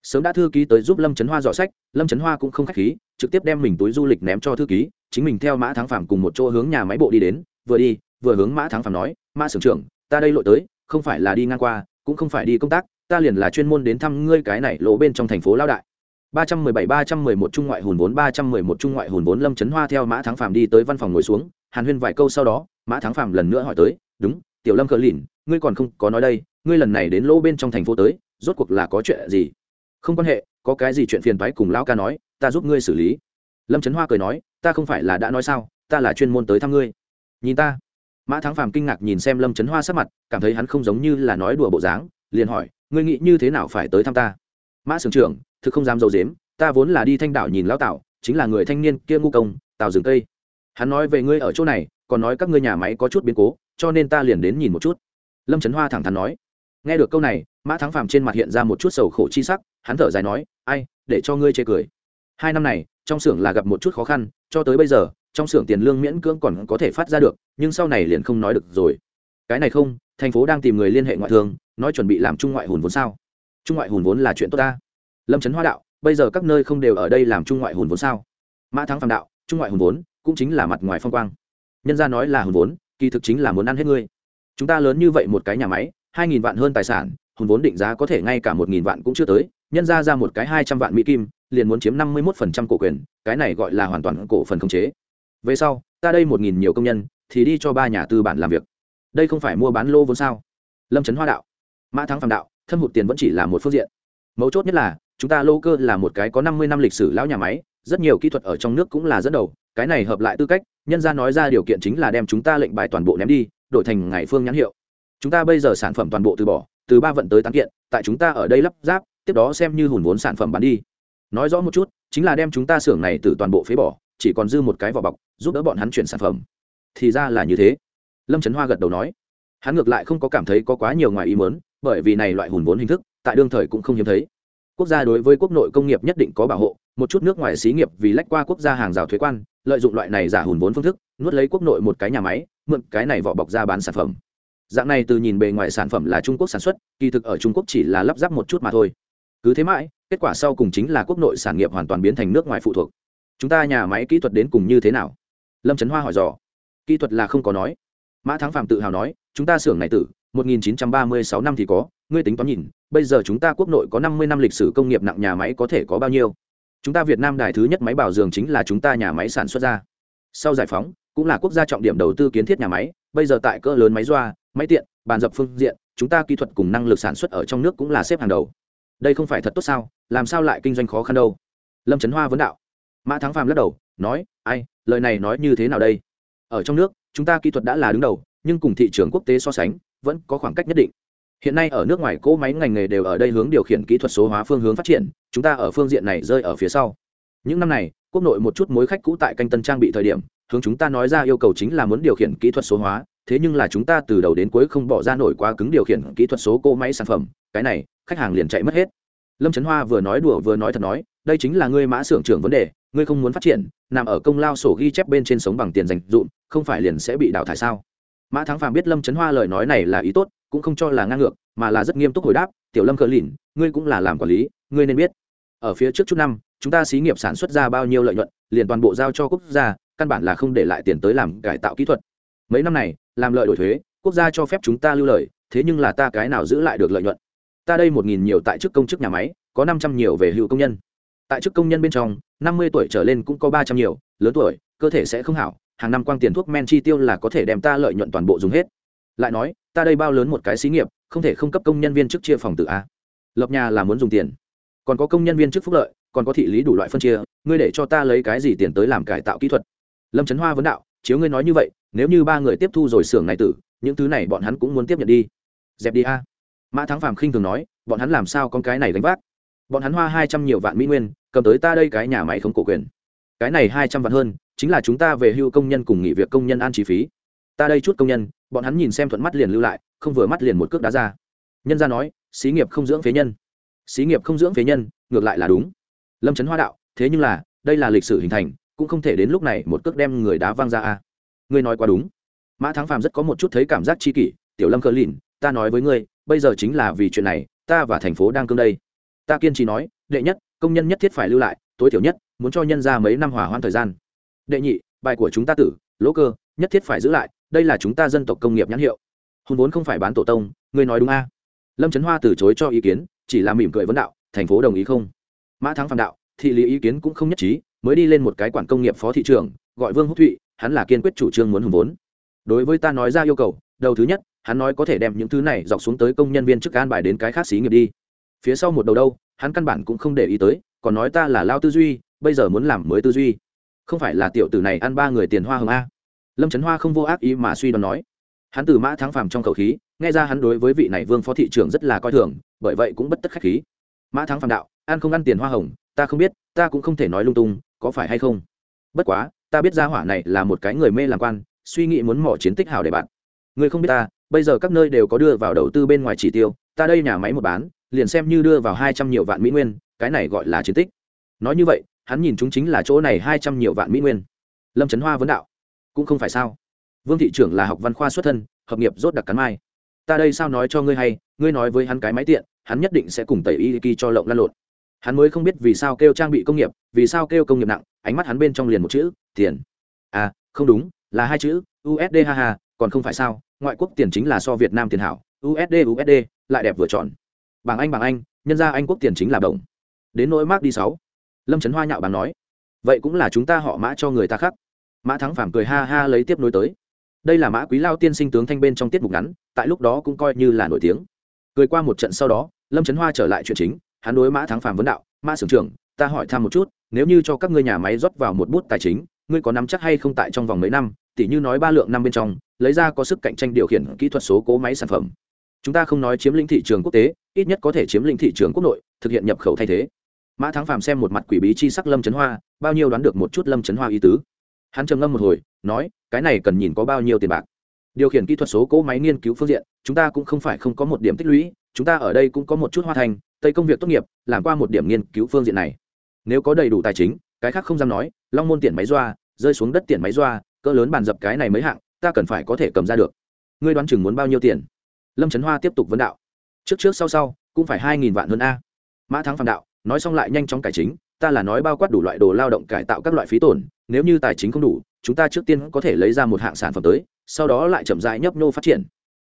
Sớm đã thư ký tới giúp lâm trấn hoa dò sách, lâm trấn hoa cũng không k h á c h khí, trực tiếp đem mình túi du lịch ném cho thư ký, chính mình theo mã thắng phàm cùng một chỗ hướng nhà máy bộ đi đến, vừa đi, vừa hướng mã thắng phàm nói, mã sưởng trưởng, ta đây lội tới, không phải là đi ngang qua, cũng không phải đi công tác, ta liền là chuyên môn đến thăm ngươi cái này lỗ bên trong thành phố lao đại ba trăm mười bảy, ba trăm mười một trung ngoại hùn vốn, ba trăm mười một trung ngoại hùn vốn, lâm Chấn hoa theo mã thắng phạm đi tới văn phòng ngồi xuống. Hàn huyên vài câu sau đó, mã thắng phạm lần nữa hỏi tới, đúng, tiểu lâm cờ lìn, ngươi còn không có nói đây, ngươi lần này đến lỗ bên trong thành phố tới, rốt cuộc là có chuyện gì? Không quan hệ, có cái gì chuyện phiền toái cùng lão ca nói, ta giúp ngươi xử lý. Lâm trấn hoa cười nói, ta không phải là đã nói sao, ta là chuyên môn tới thăm ngươi. Nhìn ta. Mã thắng phàm kinh ngạc nhìn xem lâm Chấn hoa sắc mặt, cảm thấy hắn không giống như là nói đùa bộ dáng, liền hỏi, ngươi nghĩ như thế nào phải tới thăm ta? Mã sưởng trưởng, thực không dám dầu dếm ta vốn là đi thanh đảo nhìn lão tạo chính là người thanh niên kia ngu công, tào rừng cây hắn nói về ngươi ở chỗ này, còn nói các ngươi nhà máy có chút biến cố, cho nên ta liền đến nhìn một chút. Lâm trấn hoa thẳng thắn nói. Nghe được câu này, mã thắng phàm trên mặt hiện ra một chút sầu khổ chi sắc, hắn thở dài nói, ai, để cho ngươi chê cười. Hai năm này, trong xưởng là gặp một chút khó khăn, cho tới bây giờ, trong xưởng tiền lương miễn cưỡng còn có thể phát ra được, nhưng sau này liền không nói được rồi. Cái này không, thành phố đang tìm người liên hệ ngoại thương, nói chuẩn bị làm trung ngoại hùn vốn sao trung ngoại hùn vốn là chuyện tốt ta. Lâm trấn hoa đạo, bây giờ các nơi không đều ở đây làm trung ngoại hùn vốn sao? Mã thắng phạm đạo, trung ngoại hùn vốn cũng chính là mặt ngoài phong quang. Nhân ra nói là hùn vốn, kỳ thực chính là muốn ăn hết ngươi. Chúng ta lớn như vậy một cái nhà máy, hai nghìn vạn hơn tài sản, hùn vốn định giá có thể ngay cả một nghìn vạn cũng chưa tới, nhân ra ra một cái hai trăm vạn mỹ kim, liền muốn chiếm năm mươi một phần trăm cổ quyền, cái này gọi là hoàn toàn cổ phần khống chế. Về sau, ta đây một nghìn nhiều công nhân, thì đi cho ba nhà tư bản làm việc. Đây không phải mua bán lô vốn sao? Lâm trấn hoa đạo, mã thắng phạm đạo thâm hụt tiền vẫn chỉ là một phương diện. Mấu chốt nhất là, chúng ta lô cơ là một cái có năm mươi năm lịch sử lão nhà máy, rất nhiều kỹ thuật ở trong nước cũng là dẫn đầu, cái này hợp lại tư cách, nhân ra nói ra điều kiện chính là đem chúng ta lệnh bài toàn bộ ném đi, đổi thành ngày phương nhãn hiệu. Chúng ta bây giờ sản phẩm toàn bộ từ bỏ, từ ba vận tới tán kiện, tại chúng ta ở đây lắp ráp, tiếp đó xem như hùn vốn sản phẩm bán đi. Nói rõ một chút, chính là đem chúng ta xưởng này từ toàn bộ phế bỏ, chỉ còn dư một cái vỏ bọc, giúp đỡ bọn hắn chuyển sản phẩm. Thì ra là như thế. Lâm trấn hoa gật đầu nói. Hắn ngược lại không có cảm thấy có quá nhiều ngoài ý mớn bởi vì này loại hùn vốn hình thức, tại đương thời cũng không hiếm thấy. Quốc gia đối với quốc nội công nghiệp nhất định có bảo hộ, một chút nước ngoài xí nghiệp vì lách qua quốc gia hàng rào thuế quan, lợi dụng loại này giả hùn vốn phương thức, nuốt lấy quốc nội một cái nhà máy, mượn cái này vỏ bọc ra bán sản phẩm. Dạng này từ nhìn bề ngoài sản phẩm là trung quốc sản xuất, kỳ thực ở trung quốc chỉ là lắp ráp một chút mà thôi. Cứ thế mãi, kết quả sau cùng chính là quốc nội sản nghiệp hoàn toàn biến thành nước ngoài phụ thuộc. Chúng ta nhà máy kỹ thuật đến cùng như thế nào? Lâm trấn hoa hỏi dò. Kỹ thuật là không có nói. Mã thắng phạm tự hào nói, chúng ta xưởng này tử 1936 năm thì có, ngươi tính toán nhìn, bây giờ chúng ta quốc nội có 50 năm lịch sử công nghiệp nặng nhà máy có thể có bao nhiêu? Chúng ta việt nam đài thứ nhất máy bảo giường chính là chúng ta nhà máy sản xuất ra. Sau giải phóng, cũng là quốc gia trọng điểm đầu tư kiến thiết nhà máy, bây giờ tại cỡ lớn máy doa, máy tiện, bàn dập phương diện, chúng ta kỹ thuật cùng năng lực sản xuất ở trong nước cũng là xếp hàng đầu. Đây không phải thật tốt sao? Làm sao lại kinh doanh khó khăn đâu? Lâm trấn hoa vấn đạo. Mã thắng phàm lắc đầu, nói, ai, lời này nói như thế nào đây? Ở trong nước, chúng ta kỹ thuật đã là đứng đầu, nhưng cùng thị trường quốc tế so sánh vẫn có khoảng cách nhất định. Hiện nay ở nước ngoài cỗ máy ngành nghề đều ở đây hướng điều khiển kỹ thuật số hóa phương hướng phát triển, chúng ta ở phương diện này rơi ở phía sau. Những năm này, quốc nội một chút mối khách cũ tại canh tân trang bị thời điểm, hướng chúng ta nói ra yêu cầu chính là muốn điều khiển kỹ thuật số hóa, thế nhưng là chúng ta từ đầu đến cuối không bỏ ra nổi quá cứng điều khiển kỹ thuật số cỗ máy sản phẩm, cái này, khách hàng liền chạy mất hết. Lâm trấn hoa vừa nói đùa vừa nói thật nói, đây chính là ngươi mã xưởng trưởng vấn đề, ngươi không muốn phát triển, nằm ở công lao sổ ghi chép bên trên sống bằng tiền dành dụm không phải liền sẽ bị đào thải sao? Mã thắng phàm biết lâm trấn hoa lời nói này là ý tốt, cũng không cho là ngang ngược, mà là rất nghiêm túc hồi đáp, tiểu lâm cờ lìn, ngươi cũng là làm quản lý, ngươi nên biết, ở phía trước chút năm, chúng ta xí nghiệp sản xuất ra bao nhiêu lợi nhuận, liền toàn bộ giao cho quốc gia, căn bản là không để lại tiền tới làm cải tạo kỹ thuật. Mấy năm này, làm lợi đổi thuế, quốc gia cho phép chúng ta lưu lợi thế nhưng là ta cái nào giữ lại được lợi nhuận? Ta đây một nghìn nhiều tại chức công chức nhà máy, có năm trăm nhiều về hữu công nhân. Tại chức công nhân bên trong, năm mươi tuổi trở lên cũng có ba trăm nhiều, lớn tuổi, cơ thể sẽ không hảo hàng năm quang tiền thuốc men chi tiêu là có thể đem ta lợi nhuận toàn bộ dùng hết. Lại nói, ta đây bao lớn một cái xí nghiệp, không thể không cấp công nhân viên chức chia phòng tự a. Lập nhà là muốn dùng tiền. Còn có công nhân viên chức phúc lợi, còn có thị lý đủ loại phân chia, ngươi để cho ta lấy cái gì tiền tới làm cải tạo kỹ thuật? Lâm trấn hoa vấn đạo, chiếu ngươi nói như vậy, nếu như ba người tiếp thu rồi xưởng này tử, những thứ này bọn hắn cũng muốn tiếp nhận đi. Dẹp đi a. Mã thắng phàm khinh thường nói, bọn hắn làm sao con cái này đánh vác? Bọn hắn hoa hai trăm nhiều vạn mỹ nguyên, cầm tới ta đây cái nhà máy không cổ quyền. Cái này hai trăm vạn hơn chính là chúng ta về hưu công nhân cùng nghỉ việc công nhân an chi phí. Ta đây chút công nhân, bọn hắn nhìn xem thuận mắt liền lưu lại, không vừa mắt liền một cước đá ra. Nhân ra nói, xí nghiệp không dưỡng phế nhân. Xí nghiệp không dưỡng phế nhân, ngược lại là đúng. Lâm trấn hoa đạo, thế nhưng là, đây là lịch sử hình thành, cũng không thể đến lúc này một cước đem người đá văng ra a. Ngươi nói quá đúng. Mã thắng phàm rất có một chút thấy cảm giác chi kỷ, tiểu lâm cờ lìn, ta nói với ngươi, bây giờ chính là vì chuyện này, ta và thành phố đang cương đây. Ta kiên trì nói, đệ nhất, công nhân nhất thiết phải lưu lại, tối thiểu nhất, muốn cho nhân ra mấy năm hỏa hoãn thời gian đệ nhị, bài của chúng ta tử, lỗ cơ, nhất thiết phải giữ lại, đây là chúng ta dân tộc công nghiệp nhãn hiệu. Hôn vốn không phải bán tổ tông, ngươi nói đúng a. Lâm trấn hoa từ chối cho ý kiến, chỉ là mỉm cười vấn đạo, thành phố đồng ý không? Mã thắng phạm đạo, thị lý ý kiến cũng không nhất trí, mới đi lên một cái quản công nghiệp phó thị trưởng, gọi vương húc thụy, hắn là kiên quyết chủ trương muốn hùng vốn. Đối với ta nói ra yêu cầu, đầu thứ nhất, hắn nói có thể đem những thứ này dọc xuống tới công nhân viên chức an bài đến cái khác xí nghiệp đi. Phía sau một đầu đâu, hắn căn bản cũng không để ý tới, còn nói ta là lao tư duy, bây giờ muốn làm mới tư duy không phải là tiểu tử này ăn ba người tiền hoa hồng a? Lâm trấn hoa không vô ác ý mà suy đoán nói. Hắn từ mã thắng phàm trong khẩu khí, nghe ra hắn đối với vị này vương phó thị trưởng rất là coi thường, bởi vậy cũng bất tất khách khí. Mã thắng phàm đạo, ăn không ăn tiền hoa hồng, ta không biết, ta cũng không thể nói lung tung, có phải hay không? Bất quá, ta biết gia hỏa này là một cái người mê làm quan, suy nghĩ muốn mỏ chiến tích hào để bạn. Người không biết ta, bây giờ các nơi đều có đưa vào đầu tư bên ngoài chỉ tiêu, ta đây nhà máy một bán, liền xem như đưa vào hai trăm nhiều vạn mỹ nguyên, cái này gọi là chiến tích. Nói như vậy hắn nhìn chúng chính là chỗ này hai trăm nhiều vạn mỹ nguyên. Lâm trấn hoa vấn đạo, cũng không phải sao? Vương thị trưởng là học văn khoa xuất thân, hợp nghiệp rốt đặc cắn mai. Ta đây sao nói cho ngươi hay, ngươi nói với hắn cái máy tiện, hắn nhất định sẽ cùng tẩy y kỳ cho lộng lan lộn. Hắn mới không biết vì sao kêu trang bị công nghiệp, vì sao kêu công nghiệp nặng, ánh mắt hắn bên trong liền một chữ, tiền. À không đúng, là hai chữ usd ha ha, còn không phải sao, ngoại quốc tiền chính là so việt nam tiền hảo usd usd lại đẹp vừa chọn bảng anh bảng anh, nhân ra anh quốc tiền chính là đồng. Đến nỗi mark đi sáu lâm trấn hoa nhạo bằng nói, vậy cũng là chúng ta họ mã cho người ta khắc mã thắng phàm cười ha ha lấy tiếp nối tới. Đây là mã quý lao tiên sinh tướng thanh bên trong tiết mục ngắn, tại lúc đó cũng coi như là nổi tiếng. Cười qua một trận sau đó, lâm trấn hoa trở lại chuyện chính, hắn đối mã thắng phàm vấn đạo, mã sưởng trưởng, ta hỏi thăm một chút, nếu như cho các ngươi nhà máy rót vào một bút tài chính, ngươi có nắm chắc hay không tại trong vòng mấy năm tỷ như nói ba lượng năm bên trong, lấy ra có sức cạnh tranh điều khiển kỹ thuật số cố máy sản phẩm. Chúng ta không nói chiếm lĩnh thị trường quốc tế, ít nhất có thể chiếm lĩnh thị trường quốc nội, thực hiện nhập khẩu thay thế mã thắng phàm xem một mặt quỷ bí chi sắc lâm trấn hoa, bao nhiêu đoán được một chút lâm trấn hoa ý tứ. Hắn trầm ngâm một hồi, nói, cái này cần nhìn có bao nhiêu tiền bạc. Điều khiển kỹ thuật số cỗ máy nghiên cứu phương diện, chúng ta cũng không phải không có một điểm tích lũy, chúng ta ở đây cũng có một chút hoa thành, tây công việc tốt nghiệp, làm qua một điểm nghiên cứu phương diện này. Nếu có đầy đủ tài chính, cái khác không dám nói, long môn tiền máy doa, rơi xuống đất tiền máy doa, cỡ lớn bàn dập cái này mấy hạng, ta cần phải có thể cầm ra được. Ngươi đoán chừng muốn bao nhiêu tiền? Lâm trấn hoa tiếp tục vấn đạo. Trước trước sau sau, cũng phải hai nghìn vạn hơn a. Mã thắng phạm đạo nói xong lại nhanh chóng cải chính, ta là nói bao quát đủ loại đồ lao động cải tạo các loại phí tổn, nếu như tài chính không đủ, chúng ta trước tiên có thể lấy ra một hạng sản phẩm tới, sau đó lại chậm rãi nhấp nhô phát triển.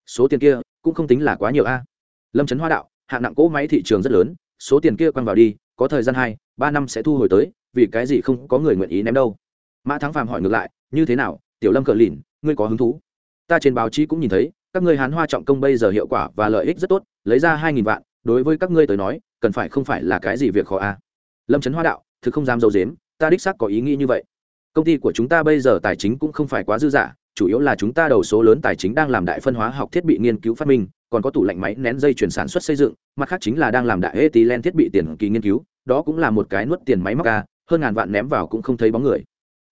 Số tiền kia cũng không tính là quá nhiều a. Lâm trấn hoa đạo, hạng nặng cỗ máy thị trường rất lớn, số tiền kia quăng vào đi, có thời gian hai, ba năm sẽ thu hồi tới, vì cái gì không có người nguyện ý ném đâu? Mã thắng phàm hỏi ngược lại, như thế nào, tiểu lâm cờ lìn, ngươi có hứng thú? Ta trên báo chí cũng nhìn thấy, các ngươi hán hoa trọng công bây giờ hiệu quả và lợi ích rất tốt, lấy ra hai nghìn vạn, đối với các ngươi tới nói cần phải không phải là cái gì việc khó a lâm trấn hoa đạo, thực không dám dâu dếm, ta đích xác có ý nghĩ như vậy. Công ty của chúng ta bây giờ tài chính cũng không phải quá dư dả, chủ yếu là chúng ta đầu số lớn tài chính đang làm đại phân hóa học thiết bị nghiên cứu phát minh, còn có tủ lạnh máy nén dây chuyển sản xuất xây dựng, mặt khác chính là đang làm đại ethylene thiết bị tiền kỳ nghiên cứu, đó cũng là một cái nuốt tiền máy móc ca hơn ngàn vạn ném vào cũng không thấy bóng người.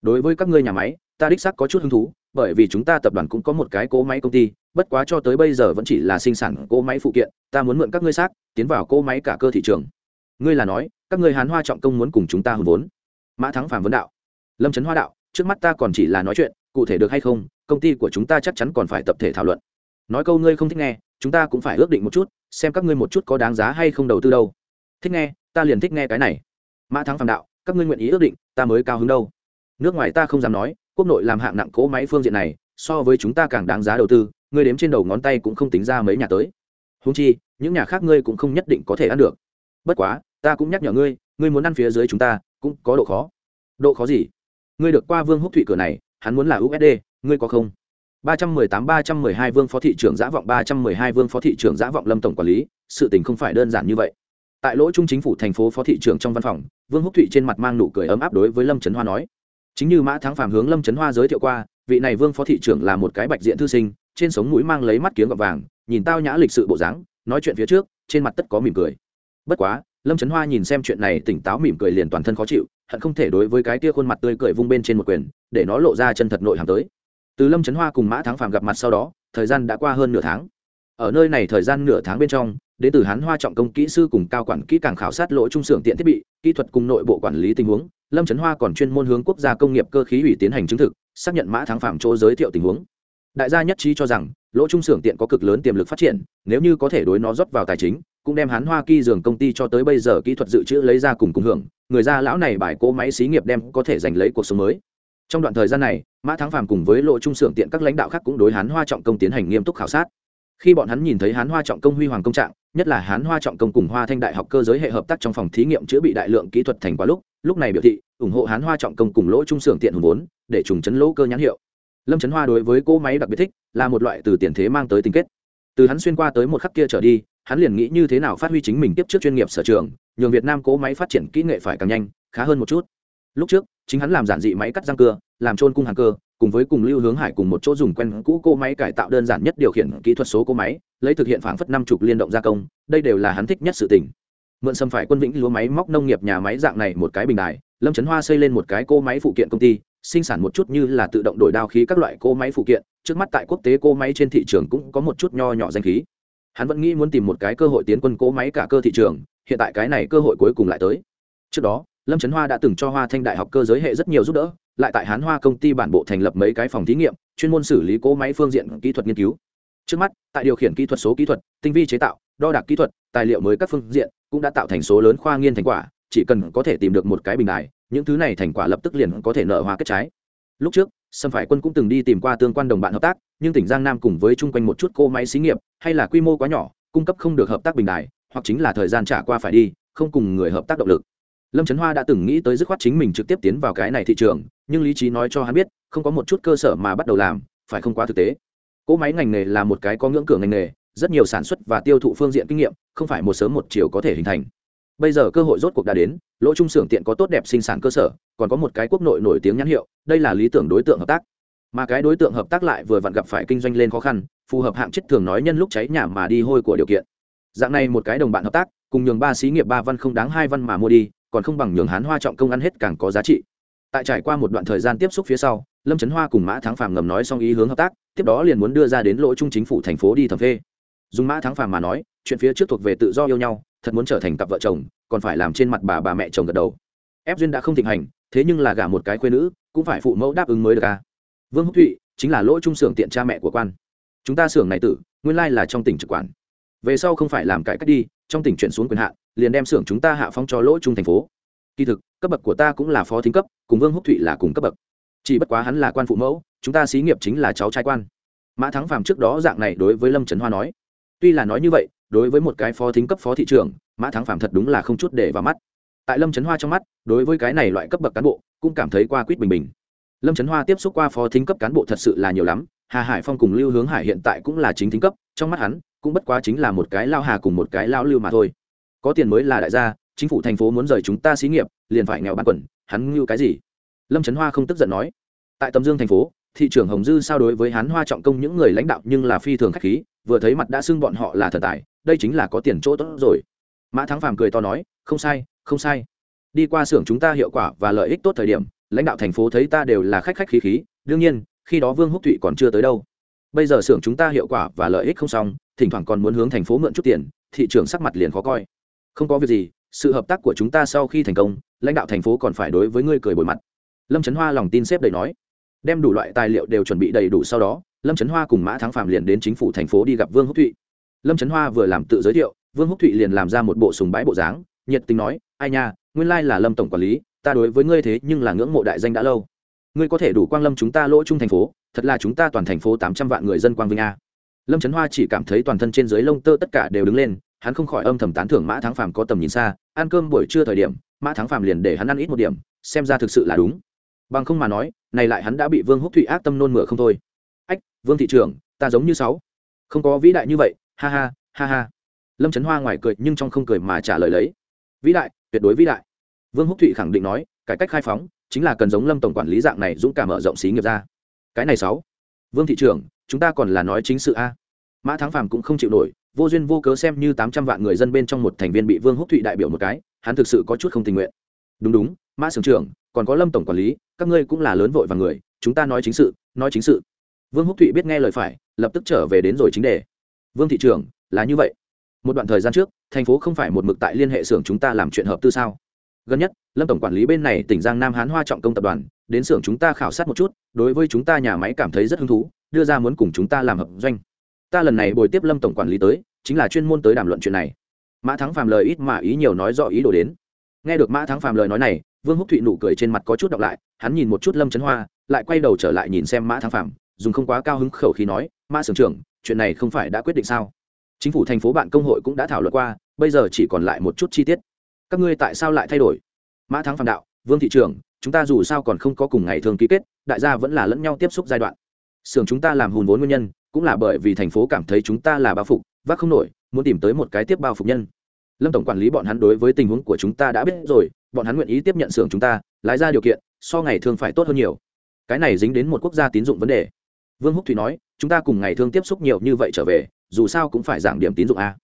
Đối với các ngươi nhà máy, ta đích xác có chút hứng thú, bởi vì chúng ta tập đoàn cũng có một cái cố máy công ty bất quá cho tới bây giờ vẫn chỉ là sinh sản cỗ máy phụ kiện, ta muốn mượn các ngươi xác, tiến vào cỗ máy cả cơ thị trường. Ngươi là nói, các ngươi hán hoa trọng công muốn cùng chúng ta hùn vốn. Mã thắng phàm vấn đạo. Lâm trấn hoa đạo, trước mắt ta còn chỉ là nói chuyện, cụ thể được hay không, công ty của chúng ta chắc chắn còn phải tập thể thảo luận. Nói câu ngươi không thích nghe, chúng ta cũng phải ước định một chút, xem các ngươi một chút có đáng giá hay không đầu tư đâu. Thích nghe, ta liền thích nghe cái này. Mã thắng phàm đạo, các ngươi nguyện ý ước định, ta mới cao hứng đâu. Nước ngoài ta không dám nói, quốc nội làm hạng nặng cỗ máy phương diện này, so với chúng ta càng đáng giá đầu tư ngươi đếm trên đầu ngón tay cũng không tính ra mấy nhà tới. Húng chi, những nhà khác ngươi cũng không nhất định có thể ăn được. Bất quá, ta cũng nhắc nhở ngươi ngươi muốn ăn phía dưới chúng ta, cũng có độ khó. Độ khó gì? Ngươi được qua vương húc thụy cửa này, hắn muốn là usd ngươi có không? ba trăm mười tám, ba trăm mười hai vương phó thị trưởng giã vọng, ba trăm mười hai vương phó thị trưởng giã vọng lâm tổng quản lý, sự tình không phải đơn giản như vậy. Tại lỗ trung chính phủ thành phố phó thị trưởng trong văn phòng, vương húc thụy trên mặt mang nụ cười ấm áp đối với lâm trấn hoa nói. Chính như mã thắng phàm hướng lâm trấn hoa giới thiệu qua, vị này vương phó thị trưởng là một cái bạch diện thư sinh trên sống mũi mang lấy mắt kiếm gọt vàng, nhìn tao nhã lịch sự bộ dáng, nói chuyện phía trước, trên mặt tất có mỉm cười. Bất quá, lâm trấn hoa nhìn xem chuyện này tỉnh táo mỉm cười liền toàn thân khó chịu, hận không thể đối với cái tia khuôn mặt tươi cười vung bên trên một quyền, để nó lộ ra chân thật nội hàm tới. Từ lâm trấn hoa cùng mã thắng phàm gặp mặt sau đó, thời gian đã qua hơn nửa tháng. Ở nơi này thời gian nửa tháng bên trong, đến từ hán hoa trọng công kỹ sư cùng cao quản kỹ càng khảo sát lỗ trung xưởng tiện thiết bị, kỹ thuật cùng nội bộ quản lý tình huống, lâm trấn hoa còn chuyên môn hướng quốc gia công nghiệp cơ khí ủy tiến hành chứng thực, xác nhận mã thắng phạm chỗ giới thiệu tình huống đại gia nhất trí cho rằng, lỗ trung xưởng tiện có cực lớn tiềm lực phát triển, nếu như có thể đối nó rót vào tài chính, cũng đem hán hoa kỳ dường công ty cho tới bây giờ kỹ thuật dự trữ lấy ra cùng cùng hưởng, người gia lão này bài cỗ máy xí nghiệp đem có thể giành lấy cuộc sống mới. Trong đoạn thời gian này, mã thắng phàm cùng với lộ trung xưởng tiện các lãnh đạo khác cũng đối hán hoa trọng công tiến hành nghiêm túc khảo sát. Khi bọn hắn nhìn thấy hán hoa trọng công huy hoàng công trạng, nhất là hán hoa trọng công cùng hoa thanh đại học cơ giới hệ hợp tác trong phòng thí nghiệm chữa bị đại lượng kỹ thuật thành quả lúc lúc này biểu thị, ủng hộ hán hoa trọng công cùng lỗ trung xưởng tiện hùng vốn, để trùng chấn lỗ cơ nhãn hiệu lâm trấn hoa đối với cỗ máy đặc biệt thích, là một loại từ tiền thế mang tới tình kết. Từ hắn xuyên qua tới một khắc kia trở đi, hắn liền nghĩ như thế nào phát huy chính mình tiếp trước chuyên nghiệp sở trường, nhường việt nam cỗ máy phát triển kỹ nghệ phải càng nhanh, khá hơn một chút. Lúc trước, chính hắn làm giản dị máy cắt răng cưa làm trôn cung hàng cơ, cùng với cùng lưu hướng hải cùng một chỗ dùng quen cũ cỗ máy cải tạo đơn giản nhất điều khiển kỹ thuật số cỗ máy, lấy thực hiện phảng phất năm chục liên động gia công, đây đều là hắn thích nhất sự tình. Mượn xâm phải quân vĩnh lúa máy móc nông nghiệp nhà máy dạng này một cái bình đài, lâm trấn hoa xây lên một cái cỗ máy phụ kiện công ty sinh sản một chút như là tự động đổi đao khí các loại cỗ máy phụ kiện, trước mắt tại quốc tế cỗ máy trên thị trường cũng có một chút nho nhỏ danh khí. Hắn vẫn nghĩ muốn tìm một cái cơ hội tiến quân cỗ máy cả cơ thị trường, hiện tại cái này cơ hội cuối cùng lại tới. Trước đó, lâm trấn hoa đã từng cho hoa thanh đại học cơ giới hệ rất nhiều giúp đỡ, lại tại hán hoa công ty bản bộ thành lập mấy cái phòng thí nghiệm, chuyên môn xử lý cỗ máy phương diện kỹ thuật nghiên cứu. Trước mắt, tại điều khiển kỹ thuật số kỹ thuật, tinh vi chế tạo, đo đạc kỹ thuật, tài liệu mới các phương diện cũng đã tạo thành số lớn khoa nghiên thành quả, chỉ cần có thể tìm được một cái bình đài những thứ này thành quả lập tức liền có thể nợ hoa kết trái. Lúc trước, sâm phải quân cũng từng đi tìm qua tương quan đồng bạn hợp tác, nhưng tỉnh giang nam cùng với chung quanh một chút cô máy xí nghiệp, hay là quy mô quá nhỏ, cung cấp không được hợp tác bình đại hoặc chính là thời gian trả qua phải đi, không cùng người hợp tác động lực. Lâm trấn hoa đã từng nghĩ tới dứt khoát chính mình trực tiếp tiến vào cái này thị trường, nhưng lý trí nói cho hắn biết, không có một chút cơ sở mà bắt đầu làm, phải không quá thực tế. Cỗ máy ngành nghề là một cái có ngưỡng cửa ngành nghề, rất nhiều sản xuất và tiêu thụ phương diện kinh nghiệm, không phải một sớm một chiều có thể hình thành bây giờ cơ hội rốt cuộc đã đến, lỗ trung xưởng tiện có tốt đẹp sinh sản cơ sở, còn có một cái quốc nội nổi tiếng nhãn hiệu, đây là lý tưởng đối tượng hợp tác. Mà cái đối tượng hợp tác lại vừa vặn gặp phải kinh doanh lên khó khăn, phù hợp hạng chất thường nói nhân lúc cháy nhà mà đi hôi của điều kiện. Dạng này một cái đồng bạn hợp tác, cùng nhường ba xí nghiệp ba văn không đáng hai văn mà mua đi, còn không bằng nhường hán hoa trọng công ăn hết càng có giá trị. Tại trải qua một đoạn thời gian tiếp xúc phía sau, lâm trấn hoa cùng mã thắng phàm ngầm nói xong ý hướng hợp tác, tiếp đó liền muốn đưa ra đến lỗ trung chính phủ thành phố đi thẩm phê. Dùng mã thắng phàm mà nói, chuyện phía trước thuộc về tự do yêu nhau thật muốn trở thành cặp vợ chồng, còn phải làm trên mặt bà bà mẹ chồng gật đầu. Ép duyên đã không thịnh hành, thế nhưng là gả một cái quê nữ, cũng phải phụ mẫu đáp ứng mới được à. Vương húc thụy chính là lỗi trung xưởng tiện cha mẹ của quan. Chúng ta xưởng này tử, nguyên lai là trong tỉnh trực quản. Về sau không phải làm cải cách đi, trong tỉnh chuyển xuống quyền hạn, liền đem xưởng chúng ta hạ phong cho lỗ trung thành phố. Kỳ thực, cấp bậc của ta cũng là phó thính cấp, cùng vương húc thụy là cùng cấp bậc. Chỉ bất quá hắn là quan phụ mẫu, chúng ta xí nghiệp chính là cháu trai quan. Mã thắng phàm trước đó dạng này đối với lâm trấn hoa nói, tuy là nói như vậy đối với một cái phó thính cấp phó thị trưởng, mã thắng phạm thật đúng là không chút để vào mắt. Tại lâm trấn hoa trong mắt, đối với cái này loại cấp bậc cán bộ, cũng cảm thấy qua quýt bình bình. Lâm trấn hoa tiếp xúc qua phó thính cấp cán bộ thật sự là nhiều lắm, hà hải phong cùng lưu hướng hải hiện tại cũng là chính thính cấp, trong mắt hắn, cũng bất quá chính là một cái lao hà cùng một cái lao lưu mà thôi. Có tiền mới là đại gia, chính phủ thành phố muốn rời chúng ta xí nghiệp, liền phải nghèo bán quẩn hắn ngưu cái gì? Lâm trấn hoa không tức giận nói. Tại tầm dương thành phố thị trưởng hồng dư sao đối với hắn hoa trọng công những người lãnh đạo nhưng là phi thường khách khí, vừa thấy mặt đã xưng bọn họ là thần tài, đây chính là có tiền chỗ tốt rồi. Mã thắng phàm cười to nói, không sai không sai. Đi qua xưởng chúng ta hiệu quả và lợi ích tốt thời điểm, lãnh đạo thành phố thấy ta đều là khách khách khí khí, đương nhiên, khi đó vương húc thụy còn chưa tới đâu. Bây giờ xưởng chúng ta hiệu quả và lợi ích không xong, thỉnh thoảng còn muốn hướng thành phố mượn chút tiền. Thị trường sắc mặt liền khó coi. Không có việc gì, sự hợp tác của chúng ta sau khi thành công, lãnh đạo thành phố còn phải đối với ngươi cười bồi mặt. Lâm trấn hoa lòng tin xếp đầy nói đem đủ loại tài liệu đều chuẩn bị đầy đủ sau đó, lâm trấn hoa cùng mã thắng phạm liền đến chính phủ thành phố đi gặp vương húc thụy. Lâm trấn hoa vừa làm tự giới thiệu, vương húc thụy liền làm ra một bộ sùng bái bộ dáng, nhiệt tình nói, ai nha, nguyên lai là lâm tổng quản lý, ta đối với ngươi thế nhưng là ngưỡng mộ đại danh đã lâu. Ngươi có thể đủ quang lâm chúng ta lỗ chung thành phố, thật là chúng ta toàn thành phố tám trăm vạn người dân quang vinh a. Lâm trấn hoa chỉ cảm thấy toàn thân trên dưới lông tơ tất cả đều đứng lên, hắn không khỏi âm thầm tán thưởng mã thắng phàm có tầm nhìn xa, ăn cơm buổi trưa thời điểm, mã thắng phàm liền để hắn ăn ít một điểm, xem ra thực sự là đúng bằng không mà nói, này lại hắn đã bị vương húc thụy ác tâm nôn mửa không thôi. Ách, vương thị trưởng, ta giống như sáu. Không có vĩ đại như vậy, ha ha ha ha. Lâm trấn hoa ngoài cười nhưng trong không cười mà trả lời lấy. Vĩ đại, tuyệt đối vĩ đại. Vương húc thụy khẳng định nói, cải cách khai phóng, chính là cần giống lâm tổng quản lý dạng này dũng cảm mở rộng xí nghiệp ra. Cái này sáu. Vương thị trưởng, chúng ta còn là nói chính sự a. Mã thắng phàm cũng không chịu nổi, vô duyên vô cớ xem như tám trăm vạn người dân bên trong một thành viên bị vương húc thụy đại biểu một cái, hắn thực sự có chút không tình nguyện. Đúng đúng, mã sưởng trưởng còn có lâm tổng quản lý, các ngươi cũng là lớn vội và người, chúng ta nói chính sự, nói chính sự. Vương húc thụy biết nghe lời phải, lập tức trở về đến rồi chính đề. Vương thị trưởng, là như vậy. Một đoạn thời gian trước, thành phố không phải một mực tại liên hệ xưởng chúng ta làm chuyện hợp tư sao? Gần nhất, lâm tổng quản lý bên này tỉnh giang nam hán hoa trọng công tập đoàn, đến xưởng chúng ta khảo sát một chút, đối với chúng ta nhà máy cảm thấy rất hứng thú, đưa ra muốn cùng chúng ta làm hợp doanh. Ta lần này bồi tiếp lâm tổng quản lý tới, chính là chuyên môn tới đàm luận chuyện này. Mã thắng phàm lời ít mà ý nhiều nói rõ ý đồ đến. Nghe được mã thắng phàm lời nói này vương húc thụy nụ cười trên mặt có chút đọc lại, hắn nhìn một chút lâm trấn hoa, lại quay đầu trở lại nhìn xem mã thắng phạm dùng không quá cao hứng khẩu khí nói, mã sưởng trưởng, chuyện này không phải đã quyết định sao? Chính phủ thành phố bạn công hội cũng đã thảo luận qua, bây giờ chỉ còn lại một chút chi tiết. Các ngươi tại sao lại thay đổi? Mã thắng phạm đạo, vương thị trưởng, chúng ta dù sao còn không có cùng ngày thường ký kết, đại gia vẫn là lẫn nhau tiếp xúc giai đoạn. Xưởng chúng ta làm hùn vốn nguyên nhân, cũng là bởi vì thành phố cảm thấy chúng ta là bao phục, vác không nổi, muốn tìm tới một cái tiếp bao phục nhân. Lâm tổng quản lý bọn hắn đối với tình huống của chúng ta đã biết rồi bọn hắn nguyện ý tiếp nhận xưởng chúng ta, lái ra điều kiện, so ngày thường phải tốt hơn nhiều. Cái này dính đến một quốc gia tín dụng vấn đề. Vương húc thủy nói, chúng ta cùng ngày thương tiếp xúc nhiều như vậy trở về, dù sao cũng phải giảm điểm tín dụng a.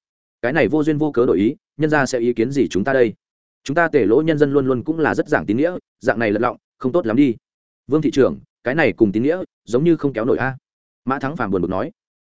Cái này vô duyên vô cớ đổi ý, nhân ra sẽ ý kiến gì chúng ta đây? Chúng ta tể lỗ nhân dân luôn luôn cũng là rất giảng tín nghĩa, dạng này lật lọng, không tốt lắm đi. Vương thị trưởng, cái này cùng tín nghĩa, giống như không kéo nổi a. Mã thắng phàm buồn bực nói.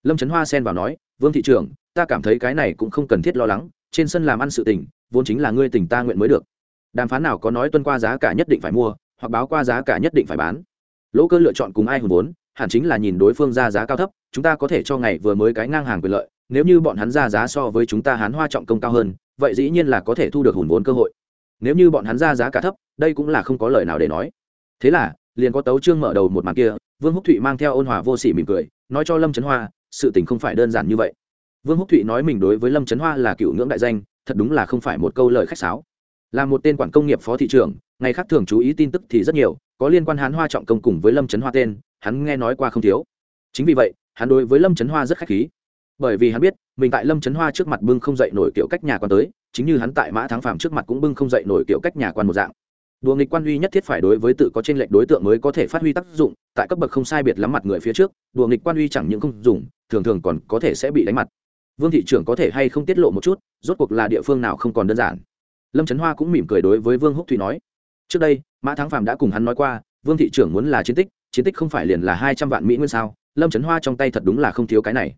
Lâm trấn hoa xen vào nói, vương thị trưởng, ta cảm thấy cái này cũng không cần thiết lo lắng, trên sân làm ăn sự tình, vốn chính là ngươi tỉnh ta nguyện mới được đàm phán nào có nói tuân qua giá cả nhất định phải mua, hoặc báo qua giá cả nhất định phải bán. Lỗ cơ lựa chọn cùng ai hùn vốn, hẳn chính là nhìn đối phương ra giá cao thấp, chúng ta có thể cho ngày vừa mới cái ngang hàng quyền lợi, nếu như bọn hắn ra giá so với chúng ta hán hoa trọng công cao hơn, vậy dĩ nhiên là có thể thu được hùn vốn cơ hội. Nếu như bọn hắn ra giá cả thấp, đây cũng là không có lời nào để nói. Thế là, liền có tấu trương mở đầu một màn kia, vương húc thụy mang theo ôn hòa vô sỉ mỉm cười, nói cho lâm trấn hoa, sự tình không phải đơn giản như vậy. Vương húc thụy nói mình đối với lâm trấn hoa là cựu ngưỡng đại danh, thật đúng là không phải một câu lời khách sáo là một tên quản công nghiệp phó thị trưởng, ngày khác thường chú ý tin tức thì rất nhiều, có liên quan hán hoa trọng công cùng với lâm trấn hoa tên, hắn nghe nói qua không thiếu. Chính vì vậy, hắn đối với lâm trấn hoa rất khách khí. Bởi vì hắn biết, mình tại lâm trấn hoa trước mặt bưng không dậy nổi kiểu cách nhà quan tới, chính như hắn tại mã thắng phàm trước mặt cũng bưng không dậy nổi kiểu cách nhà quan một dạng. Đùa nghịch quan uy nhất thiết phải đối với tự có trên lệnh đối tượng mới có thể phát huy tác dụng, tại cấp bậc không sai biệt lắm mặt người phía trước, đùa nghịch quan uy chẳng những không dùng, thường thường còn có thể sẽ bị đánh mặt. Vương thị trưởng có thể hay không tiết lộ một chút, rốt cuộc là địa phương nào không còn đơn giản lâm trấn hoa cũng mỉm cười đối với vương húc Thụy nói, trước đây, mã thắng Phạm đã cùng hắn nói qua, vương thị trưởng muốn là chiến tích chiến tích không phải liền là hai trăm vạn mỹ nguyên sao? Lâm trấn hoa trong tay thật đúng là không thiếu cái này.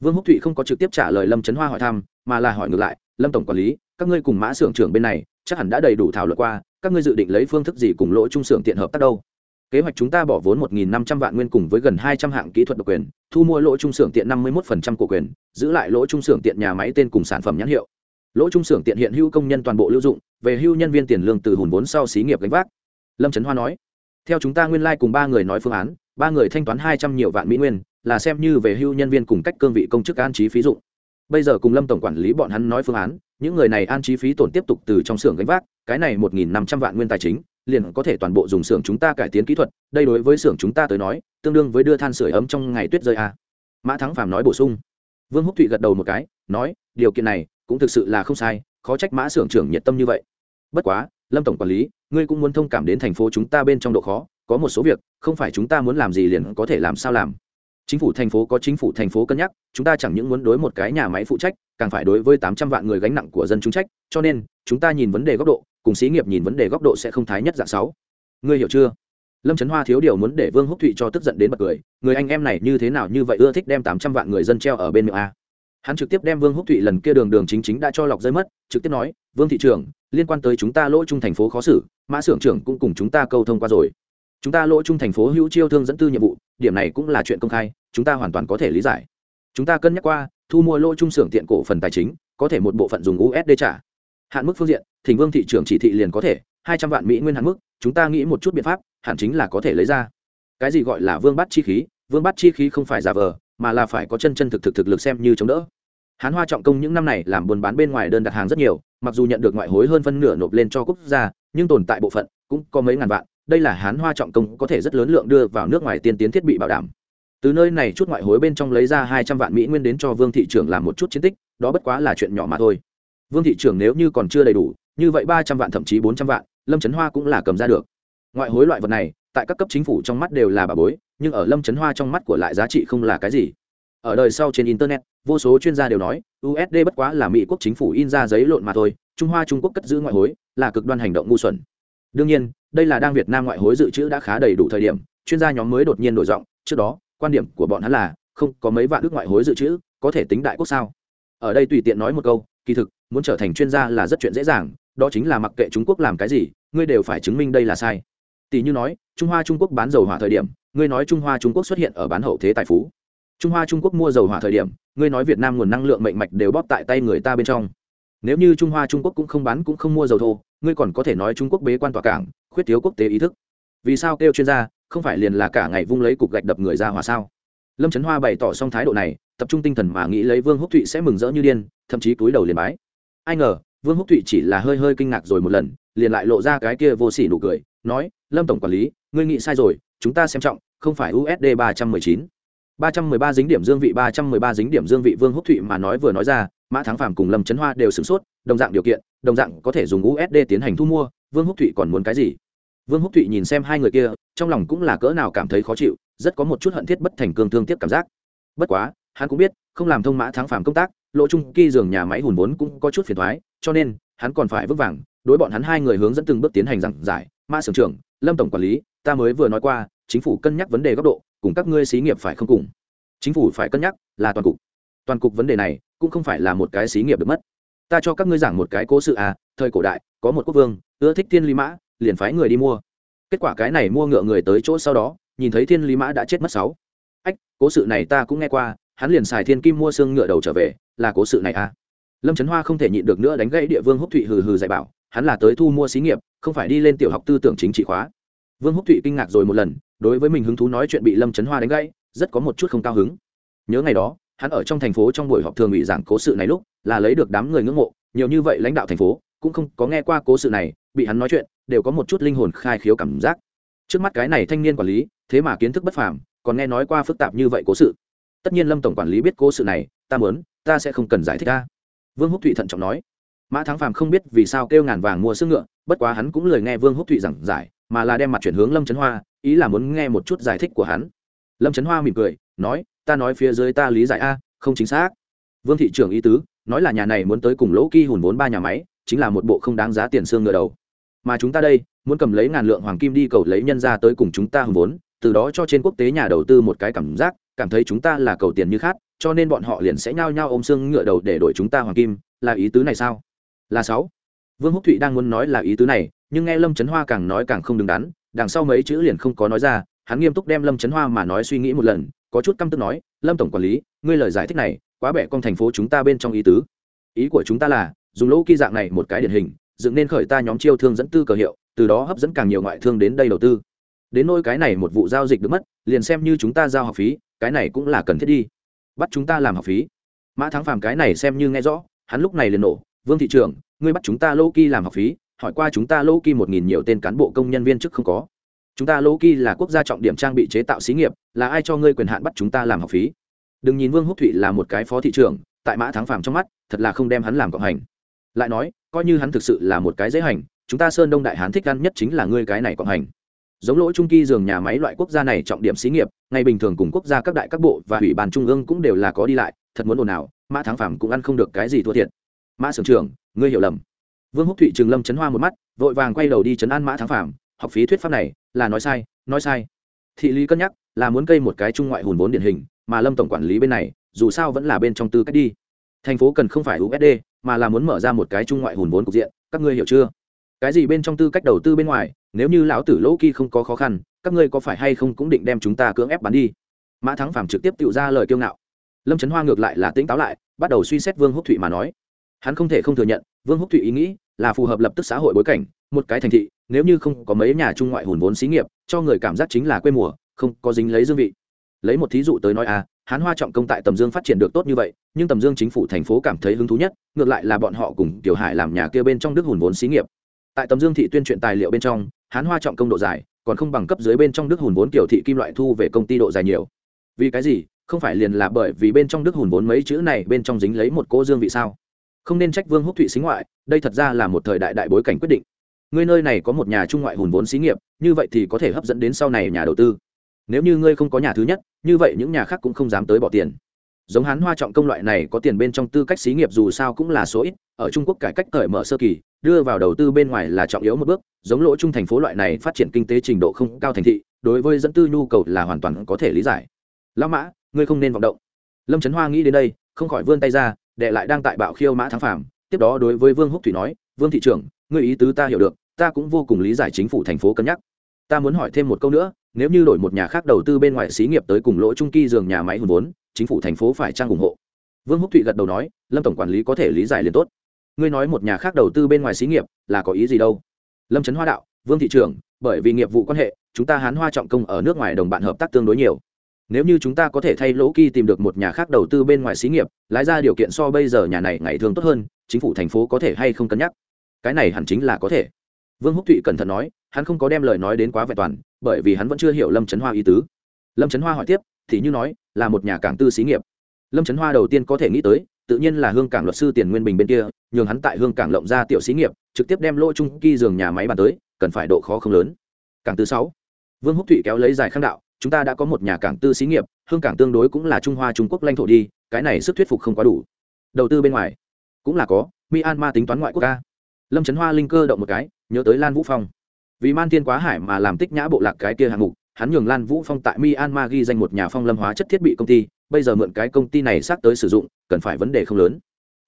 Vương húc thụy không có trực tiếp trả lời lâm trấn hoa hỏi thăm, mà là hỏi ngược lại, lâm tổng quản lý, các ngươi cùng mã xưởng trưởng bên này, chắc hẳn đã đầy đủ thảo luận qua, các ngươi dự định lấy phương thức gì cùng lỗ trung xưởng tiện hợp tác đâu? Kế hoạch chúng ta bỏ vốn một nghìn năm trăm vạn nguyên cùng với gần hai trăm hạng kỹ thuật độc quyền, thu mua lỗ trung xưởng tiện năm mươi một phần trăm cổ quyền, giữ lại lỗ trung xưởng tiện nhà máy tên cùng sản phẩm nhãn hiệu lỗ trung xưởng tiện hiện hữu công nhân toàn bộ lưu dụng, về hưu nhân viên tiền lương từ hùn vốn sau xí nghiệp gánh vác. Lâm trấn hoa nói. Theo chúng ta nguyên lai、like、cùng ba người nói phương án, ba người thanh toán hai trăm nhiều vạn mỹ nguyên, là xem như về hưu nhân viên cùng cách cương vị công chức an trí phí dụng. Bây giờ cùng lâm tổng quản lý bọn hắn nói phương án, những người này an trí phí tổn tiếp tục từ trong xưởng gánh vác, cái này một nghìn năm trăm vạn nguyên tài chính, liền có thể toàn bộ dùng xưởng chúng ta cải tiến kỹ thuật, đây đối với xưởng chúng ta tới nói, tương đương với đưa than sửa ấm trong ngày tuyết rơi a. Mã thắng phàm nói bổ sung. Vương húc thụy gật đầu một cái, nói, điều kiện này cũng thực sự là không sai, khó trách mã xưởng trưởng nhiệt tâm như vậy. Bất quá, lâm tổng quản lý, ngươi cũng muốn thông cảm đến thành phố chúng ta bên trong độ khó, có một số việc, không phải chúng ta muốn làm gì liền có thể làm sao làm. Chính phủ thành phố có chính phủ thành phố cân nhắc, chúng ta chẳng những muốn đối một cái nhà máy phụ trách, càng phải đối với tám trăm vạn người gánh nặng của dân chúng trách, cho nên, chúng ta nhìn vấn đề góc độ, cùng xí nghiệp nhìn vấn đề góc độ sẽ không thái nhất dạng sáu. Ngươi hiểu chưa? Lâm trấn hoa thiếu điều muốn để vương húc thụy cho tức giận đến bật cười, người anh em này như thế nào như vậy ưa thích đem tám trăm vạn người dân treo ở bên miệng a hắn trực tiếp đem vương húc thụy lần kia đường đường chính chính đã cho lọc rơi mất, trực tiếp nói, vương thị trưởng, liên quan tới chúng ta lỗ trung thành phố khó xử, mã xưởng trưởng cũng cùng chúng ta câu thông qua rồi. Chúng ta lỗ trung thành phố hữu chiêu thương dẫn tư nhiệm vụ, điểm này cũng là chuyện công khai, chúng ta hoàn toàn có thể lý giải. Chúng ta cân nhắc qua, thu mua lỗ trung xưởng tiện cổ phần tài chính, có thể một bộ phận dùng usd trả. Hạn mức phương diện, thỉnh vương thị trưởng chỉ thị liền có thể, hai trăm vạn mỹ nguyên hạn mức, chúng ta nghĩ một chút biện pháp hạn chính là có thể lấy ra. Cái gì gọi là vương bắt chi khí? Vương bắt chi khí không phải giả vờ, mà là phải có chân chân thực thực thực lực xem như chống đỡ hán hoa trọng công những năm này làm buôn bán bên ngoài đơn đặt hàng rất nhiều, mặc dù nhận được ngoại hối hơn phân nửa nộp lên cho quốc gia, nhưng tồn tại bộ phận cũng có mấy ngàn vạn, đây là hán hoa trọng công có thể rất lớn lượng đưa vào nước ngoài tiên tiến thiết bị bảo đảm. Từ nơi này chút ngoại hối bên trong lấy ra hai trăm vạn mỹ nguyên đến cho vương thị trưởng làm một chút chiến tích, đó bất quá là chuyện nhỏ mà thôi. Vương thị trưởng nếu như còn chưa đầy đủ, như vậy ba trăm vạn thậm chí bốn trăm vạn, lâm trấn hoa cũng là cầm ra được. Ngoại hối loại vật này, tại các cấp chính phủ trong mắt đều là bà bối, nhưng ở lâm trấn hoa trong mắt của lại giá trị không là cái gì ở đời sau trên internet, vô số chuyên gia đều nói usd bất quá là mỹ quốc chính phủ in ra giấy lộn mà thôi, trung hoa trung quốc cất giữ ngoại hối, là cực đoan hành động ngu xuẩn. Đương nhiên, đây là đang việt nam ngoại hối dự trữ đã khá đầy đủ thời điểm, chuyên gia nhóm mới đột nhiên đổi giọng, trước đó, quan điểm của bọn hắn là, không có mấy vạn ước ngoại hối dự trữ, có thể tính đại quốc sao? Ở đây tùy tiện nói một câu, kỳ thực, muốn trở thành chuyên gia là rất chuyện dễ dàng, đó chính là mặc kệ trung quốc làm cái gì, ngươi đều phải chứng minh đây là sai. Tỷ như nói, trung hoa trung quốc bán dầu hỏa thời điểm, ngươi nói trung hoa trung quốc xuất hiện ở bán hậu thế tài phú trung hoa trung quốc mua dầu hỏa thời điểm, ngươi nói việt nam nguồn năng lượng mệnh mạch đều bóp tại tay người ta bên trong. Nếu như trung hoa trung quốc cũng không bán cũng không mua dầu thô, ngươi còn có thể nói trung quốc bế quan tỏa cảng, khuyết thiếu quốc tế ý thức. Vì sao kêu chuyên gia, không phải liền là cả ngày vung lấy cục gạch đập người ra hỏa sao? Lâm trấn hoa bày tỏ xong thái độ này, tập trung tinh thần mà nghĩ lấy vương húc thụy sẽ mừng rỡ như điên, thậm chí túi đầu liền bái. Ai ngờ, vương húc thụy chỉ là hơi hơi kinh ngạc rồi một lần, liền lại lộ ra cái kia vô s ỉ nụ cười, nói, lâm tổng quản lý, ngươi nghĩ sai rồi, chúng ta xem trọng, không phải usd ba trăm mười chín ba trăm mười ba dính điểm dương vị, ba trăm mười ba dính điểm dương vị vương húc thụy mà nói vừa nói ra, mã thắng phàm cùng lâm trấn hoa đều sửng sốt, đồng dạng điều kiện, đồng dạng có thể dùng usd tiến hành thu mua, vương húc thụy còn muốn cái gì? Vương húc thụy nhìn xem hai người kia, trong lòng cũng là cỡ nào cảm thấy khó chịu, rất có một chút hận thiết bất thành cương thương tiếc cảm giác. Bất quá, hắn cũng biết, không làm thông mã thắng phàm công tác lộ trung kỳ giường nhà máy hùn vốn cũng có chút phiền thoái cho nên, hắn còn phải vững vàng, đối bọn hắn hai người hướng dẫn từng bước tiến hành giảng giải. Mã sưởng trưởng, lâm tổng quản lý, ta mới vừa nói qua, chính phủ cân nhắc vấn đề góc độ cùng các ngươi xí nghiệp phải không cùng? Chính phủ phải cân nhắc là toàn cục. Toàn cục vấn đề này cũng không phải là một cái xí nghiệp được mất. Ta cho các ngươi giảng một cái cố sự à thời cổ đại, có một quốc vương, ưa thích thiên lý mã, liền phái người đi mua. Kết quả cái này mua ngựa người tới chỗ sau đó, nhìn thấy thiên lý mã đã chết mất sáu. Ách, cố sự này ta cũng nghe qua, hắn liền xài thiên kim mua xương ngựa đầu trở về, là cố sự này à. Lâm trấn hoa không thể nhịn được nữa đánh gãy địa vương húc thụy hừ hừ dạy bảo, hắn là tới thu mua xí nghiệp, không phải đi lên tiểu học tư tưởng chính trị khóa. Vương húc thụy kinh ngạc rồi một lần đối với mình hứng thú nói chuyện bị lâm trấn hoa đánh gãy, rất có một chút không cao hứng. Nhớ ngày đó, hắn ở trong thành phố trong buổi họp thường ủy giảng cố sự này lúc, là lấy được đám người ngưỡng mộ, nhiều như vậy lãnh đạo thành phố, cũng không có nghe qua cố sự này, bị hắn nói chuyện, đều có một chút linh hồn khai khiếu cảm giác. Trước mắt cái này thanh niên quản lý, thế mà kiến thức bất phàm, còn nghe nói qua phức tạp như vậy cố sự. Tất nhiên lâm tổng quản lý biết cố sự này, ta muốn, ta sẽ không cần giải thích ta vương húc thụy thận trọng nói, mã thắng phàm không biết vì sao kêu ngàn vàng mua xương ngựa, bất quá hắn cũng lời nghe vương húc thụy giảng giải mà là đem mặt chuyển hướng lâm trấn hoa, ý là muốn nghe một chút giải thích của hắn. Lâm trấn hoa mỉm cười, nói, ta nói phía dưới ta lý giải a, không chính xác. Vương thị trưởng ý tứ, nói là nhà này muốn tới cùng lỗ kỳ hùn vốn ba nhà máy, chính là một bộ không đáng giá tiền xương ngựa đầu. Mà chúng ta đây, muốn cầm lấy ngàn lượng hoàng kim đi cầu lấy nhân ra tới cùng chúng ta hùn vốn, từ đó cho trên quốc tế nhà đầu tư một cái cảm giác, cảm thấy chúng ta là cầu tiền như khác cho nên bọn họ liền sẽ nhao nhao ôm xương ngựa đầu để đổi chúng ta hoàng kim, là ý tứ này sao? Là sáu. Vương húc thụy đang muốn nói là ý tứ này nhưng nghe lâm trấn hoa càng nói càng không đứng đắn đằng sau mấy chữ liền không có nói ra hắn nghiêm túc đem lâm trấn hoa mà nói suy nghĩ một lần có chút căm tức nói lâm tổng quản lý ngươi lời giải thích này quá bẻ con thành phố chúng ta bên trong ý tứ ý của chúng ta là dùng lỗ kỳ dạng này một cái điển hình dựng nên khởi ta nhóm chiêu thương dẫn tư cờ hiệu từ đó hấp dẫn càng nhiều ngoại thương đến đây đầu tư đến nôi cái này một vụ giao dịch được mất liền xem như chúng ta giao học phí cái này cũng là cần thiết đi bắt chúng ta làm học phí mã thắng phàm cái này xem như nghe rõ hắn lúc này liền nổ vương thị Trường, ngươi bắt chúng ta lô kỳ làm học phí hỏi qua chúng ta lô kỳ một nghìn nhiều tên cán bộ công nhân viên chức không có. Chúng ta lô kỳ là quốc gia trọng điểm trang bị chế tạo xí nghiệp, là ai cho ngươi quyền hạn bắt chúng ta làm học phí? Đừng nhìn vương húc thụy là một cái phó thị trưởng, tại mã thắng phàm trong mắt, thật là không đem hắn làm cộng hành. Lại nói, coi như hắn thực sự là một cái dễ hành, chúng ta sơn đông đại hán thích ăn nhất chính là ngươi cái này cộng hành. Giống lỗ trung kỳ giường nhà máy loại quốc gia này trọng điểm xí nghiệp, ngày bình thường cùng quốc gia các đại các bộ và ủy ban trung ương cũng đều là có đi lại, thật muốn ồn ào, mã thắng phàm cũng ăn không được cái gì thua thiệt. Mã sưởng trưởng, ngươi hiểu lầm vương húc thụy trường lâm chấn hoa một mắt, vội vàng quay đầu đi chấn an mã thắng phàm. Học phí thuyết pháp này, là nói sai nói sai. Thị lý cân nhắc, là muốn cây một cái trung ngoại hùn vốn điển hình, mà lâm tổng quản lý bên này, dù sao vẫn là bên trong tư cách đi. Thành phố cần không phải usd mà là muốn mở ra một cái trung ngoại hùn vốn cục diện, các ngươi hiểu chưa? Cái gì bên trong tư cách đầu tư bên ngoài, nếu như lão tử lỗ kỳ không có khó khăn, các ngươi có phải hay không cũng định đem chúng ta cưỡng ép bán đi? Mã thắng phàm trực tiếp tự ra lời kiêu ngạo. Lâm trấn hoa ngược lại là tỉnh táo lại, bắt đầu suy xét vương húc thụy mà nói. Hắn không thể không thừa nhận vương húc thụy ý nghĩ là phù hợp lập tức xã hội bối cảnh, một cái thành thị, nếu như không có mấy nhà trung ngoại hùn vốn xí nghiệp, cho người cảm giác chính là quê mùa, không có dính lấy dương vị. Lấy một thí dụ tới nói à hán hoa trọng công tại tầm dương phát triển được tốt như vậy, nhưng tầm dương chính phủ thành phố cảm thấy hứng thú nhất, ngược lại là bọn họ cùng tiểu hải làm nhà kia bên trong đức hùn vốn xí nghiệp. Tại tầm dương thị tuyên truyền tài liệu bên trong, hán hoa trọng công độ dài, còn không bằng cấp dưới bên trong đức hùn vốn tiểu thị kim loại thu về công ty độ dài nhiều. Vì cái gì? Không phải liền là bởi vì bên trong đức hùn vốn mấy chữ này bên trong dính lấy một cô dương vị sao? Không nên trách vương húc thụy xính ngoại, đây thật ra là một thời đại đại bối cảnh quyết định. Ngươi nơi này có một nhà trung ngoại hùn vốn xí nghiệp, như vậy thì có thể hấp dẫn đến sau này nhà đầu tư. Nếu như ngươi không có nhà thứ nhất, như vậy những nhà khác cũng không dám tới bỏ tiền. Giống hán hoa trọng công loại này có tiền bên trong tư cách xí nghiệp dù sao cũng là số ít, ở trung quốc cải cách cởi mở sơ kỳ, đưa vào đầu tư bên ngoài là trọng yếu một bước, giống lỗ trung thành phố loại này phát triển kinh tế trình độ không cao thành thị, đối với dẫn tư nhu cầu là hoàn toàn có thể lý giải. Lão mã, ngươi không nên vọng động. Lâm trấn hoa nghĩ đến đây, không khỏi vươn tay ra đệ lại đang tại bạo khiêu mã thắng phàm, tiếp đó đối với vương húc thủy nói, vương thị trưởng người ý tứ ta hiểu được, ta cũng vô cùng lý giải chính phủ thành phố cân nhắc. Ta muốn hỏi thêm một câu nữa, nếu như đổi một nhà khác đầu tư bên ngoài xí nghiệp tới cùng lỗ trung kỳ giường nhà máy hùn vốn, chính phủ thành phố phải trang ủng hộ. Vương húc thụy gật đầu nói, lâm tổng quản lý có thể lý giải liền tốt. Ngươi nói một nhà khác đầu tư bên ngoài xí nghiệp là có ý gì đâu? Lâm trấn hoa đạo, vương thị trưởng, bởi vì nghiệp vụ quan hệ, chúng ta hán hoa trọng công ở nước ngoài đồng bạn hợp tác tương đối nhiều nếu như chúng ta có thể thay lỗ kỳ tìm được một nhà khác đầu tư bên ngoài xí nghiệp, lái ra điều kiện so bây giờ nhà này ngày thường tốt hơn, chính phủ thành phố có thể hay không cân nhắc? Cái này hẳn chính là có thể. Vương húc thụy cẩn thận nói, hắn không có đem lời nói đến quá vẹn toàn, bởi vì hắn vẫn chưa hiểu lâm trấn hoa ý tứ. Lâm trấn hoa hỏi tiếp, thì như nói, là một nhà cảng tư xí nghiệp. Lâm trấn hoa đầu tiên có thể nghĩ tới, tự nhiên là hương cảng luật sư tiền nguyên bình bên kia, nhường hắn tại hương cảng lộng ra tiểu xí nghiệp, trực tiếp đem lỗ trung kỳ giường nhà máy bàn tới, cần phải độ khó không lớn. Cảng thứ sáu. Vương húc thụy kéo lấy dài khang đạo chúng ta đã có một nhà cảng tư xí nghiệp, hương cảng tương đối cũng là trung hoa trung quốc lãnh thổ đi, cái này sức thuyết phục không quá đủ. Đầu tư bên ngoài, cũng là có, myanmar tính toán ngoại quốc ca. Lâm trấn hoa linh cơ động một cái, nhớ tới lan vũ phong. Vì man thiên quá hải mà làm tích nhã bộ lạc cái kia hạng mục, hắn nhường lan vũ phong tại myanmar ghi danh một nhà phong lâm hóa chất thiết bị công ty, bây giờ mượn cái công ty này xác tới sử dụng, cần phải vấn đề không lớn.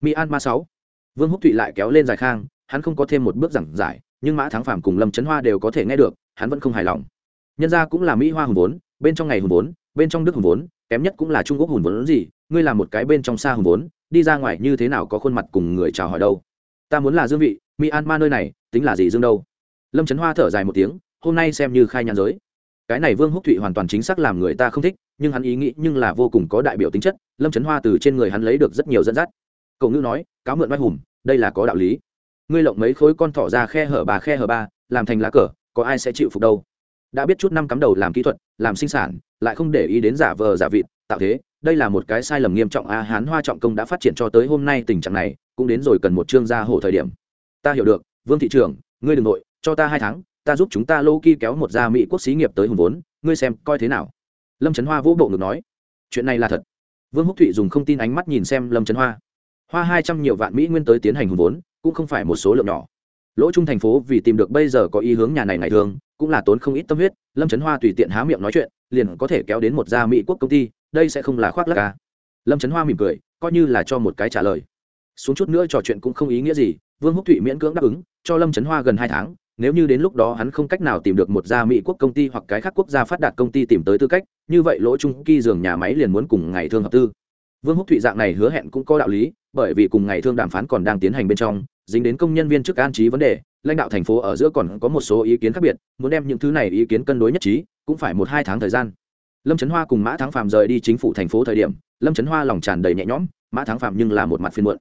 Myanmar sáu, vương húc thụy lại kéo lên dài khang, hắn không có thêm một bước giảng giải, nhưng mã thắng phàm cùng lâm trấn hoa đều có thể nghe được, hắn vẫn không hài lòng nhân ra cũng là mỹ hoa hùn vốn, bên trong ngày hùn vốn, bên trong đức hùn vốn, kém nhất cũng là trung quốc hùn vốn gì, ngươi là một cái bên trong xa hùn vốn, đi ra ngoài như thế nào có khuôn mặt cùng người chào hỏi đâu. Ta muốn là dương vị mi an ma nơi này, tính là gì dương đâu? Lâm trấn hoa thở dài một tiếng, hôm nay xem như khai nhàn giới. Cái này vương húc thụy hoàn toàn chính xác làm người ta không thích, nhưng hắn ý nghĩ nhưng là vô cùng có đại biểu tính chất, lâm trấn hoa từ trên người hắn lấy được rất nhiều dẫn dắt. Cậu ngữ nói, cáo mượn mai hùm đây là có đạo lý. Ngươi lộng mấy khối con thỏ ra khe hở bà khe hở ba, làm thành lá cờ, có ai sẽ chịu phục đâu? Đã biết chút năm cắm đầu làm kỹ thuật, làm sinh sản, lại không để ý đến giả vờ giả vịt, tạo thế. Đây là một cái sai lầm nghiêm trọng, a, hán hoa trọng công đã phát triển cho tới hôm nay tình trạng này, cũng đến rồi cần một chương gia hổ thời điểm. Ta hiểu được, vương thị trưởng, ngươi đ ừ n g nội, cho ta hai tháng, ta giúp chúng ta lô ki kéo một gia mỹ quốc xí nghiệp tới hùng vốn, ngươi xem coi thế nào? Lâm trấn hoa vỗ bộ ngực nói. Chuyện này là thật. Vương húc thụy dùng không tin ánh mắt nhìn xem lâm trấn hoa. Hoa hai trăm nhiều vạn mỹ nguyên tới tiến hành hùng vốn, cũng không phải một số lượng nhỏ lỗ trung thành phố vì tìm được bây giờ có ý hướng nhà này ngày thường, cũng là tốn không ít tâm huyết, lâm trấn hoa tùy tiện há miệng nói chuyện, liền có thể kéo đến một gia mỹ quốc công ty, đây sẽ không là khoác lắc ca à. lâm trấn hoa mỉm cười, coi như là cho một cái trả lời. Xuống chút nữa trò chuyện cũng không ý nghĩa gì, vương húc thụy miễn cưỡng đáp ứng, cho lâm trấn hoa gần hai tháng, nếu như đến lúc đó hắn không cách nào tìm được một gia mỹ quốc công ty hoặc cái khác quốc gia phát đạt công ty tìm tới tư cách, như vậy lỗ trung kỳ dường nhà máy liền muốn cùng ngày thương hợp tư. Vương húc thụy dạng này hứa hẹn cũng có đạo lý, bởi vì cùng ngày thương đàm phán còn đang tiến hành bên trong dính đến công nhân viên chức an trí vấn đề, lãnh đạo thành phố ở giữa còn có một số ý kiến khác biệt, muốn đem những thứ này ý kiến cân đối nhất trí, cũng phải một hai tháng thời gian. Lâm trấn hoa cùng mã thắng phạm rời đi chính phủ thành phố thời điểm, lâm trấn hoa lòng tràn đầy nhẹ nhõm, mã thắng phạm nhưng là một mặt phiên muộn.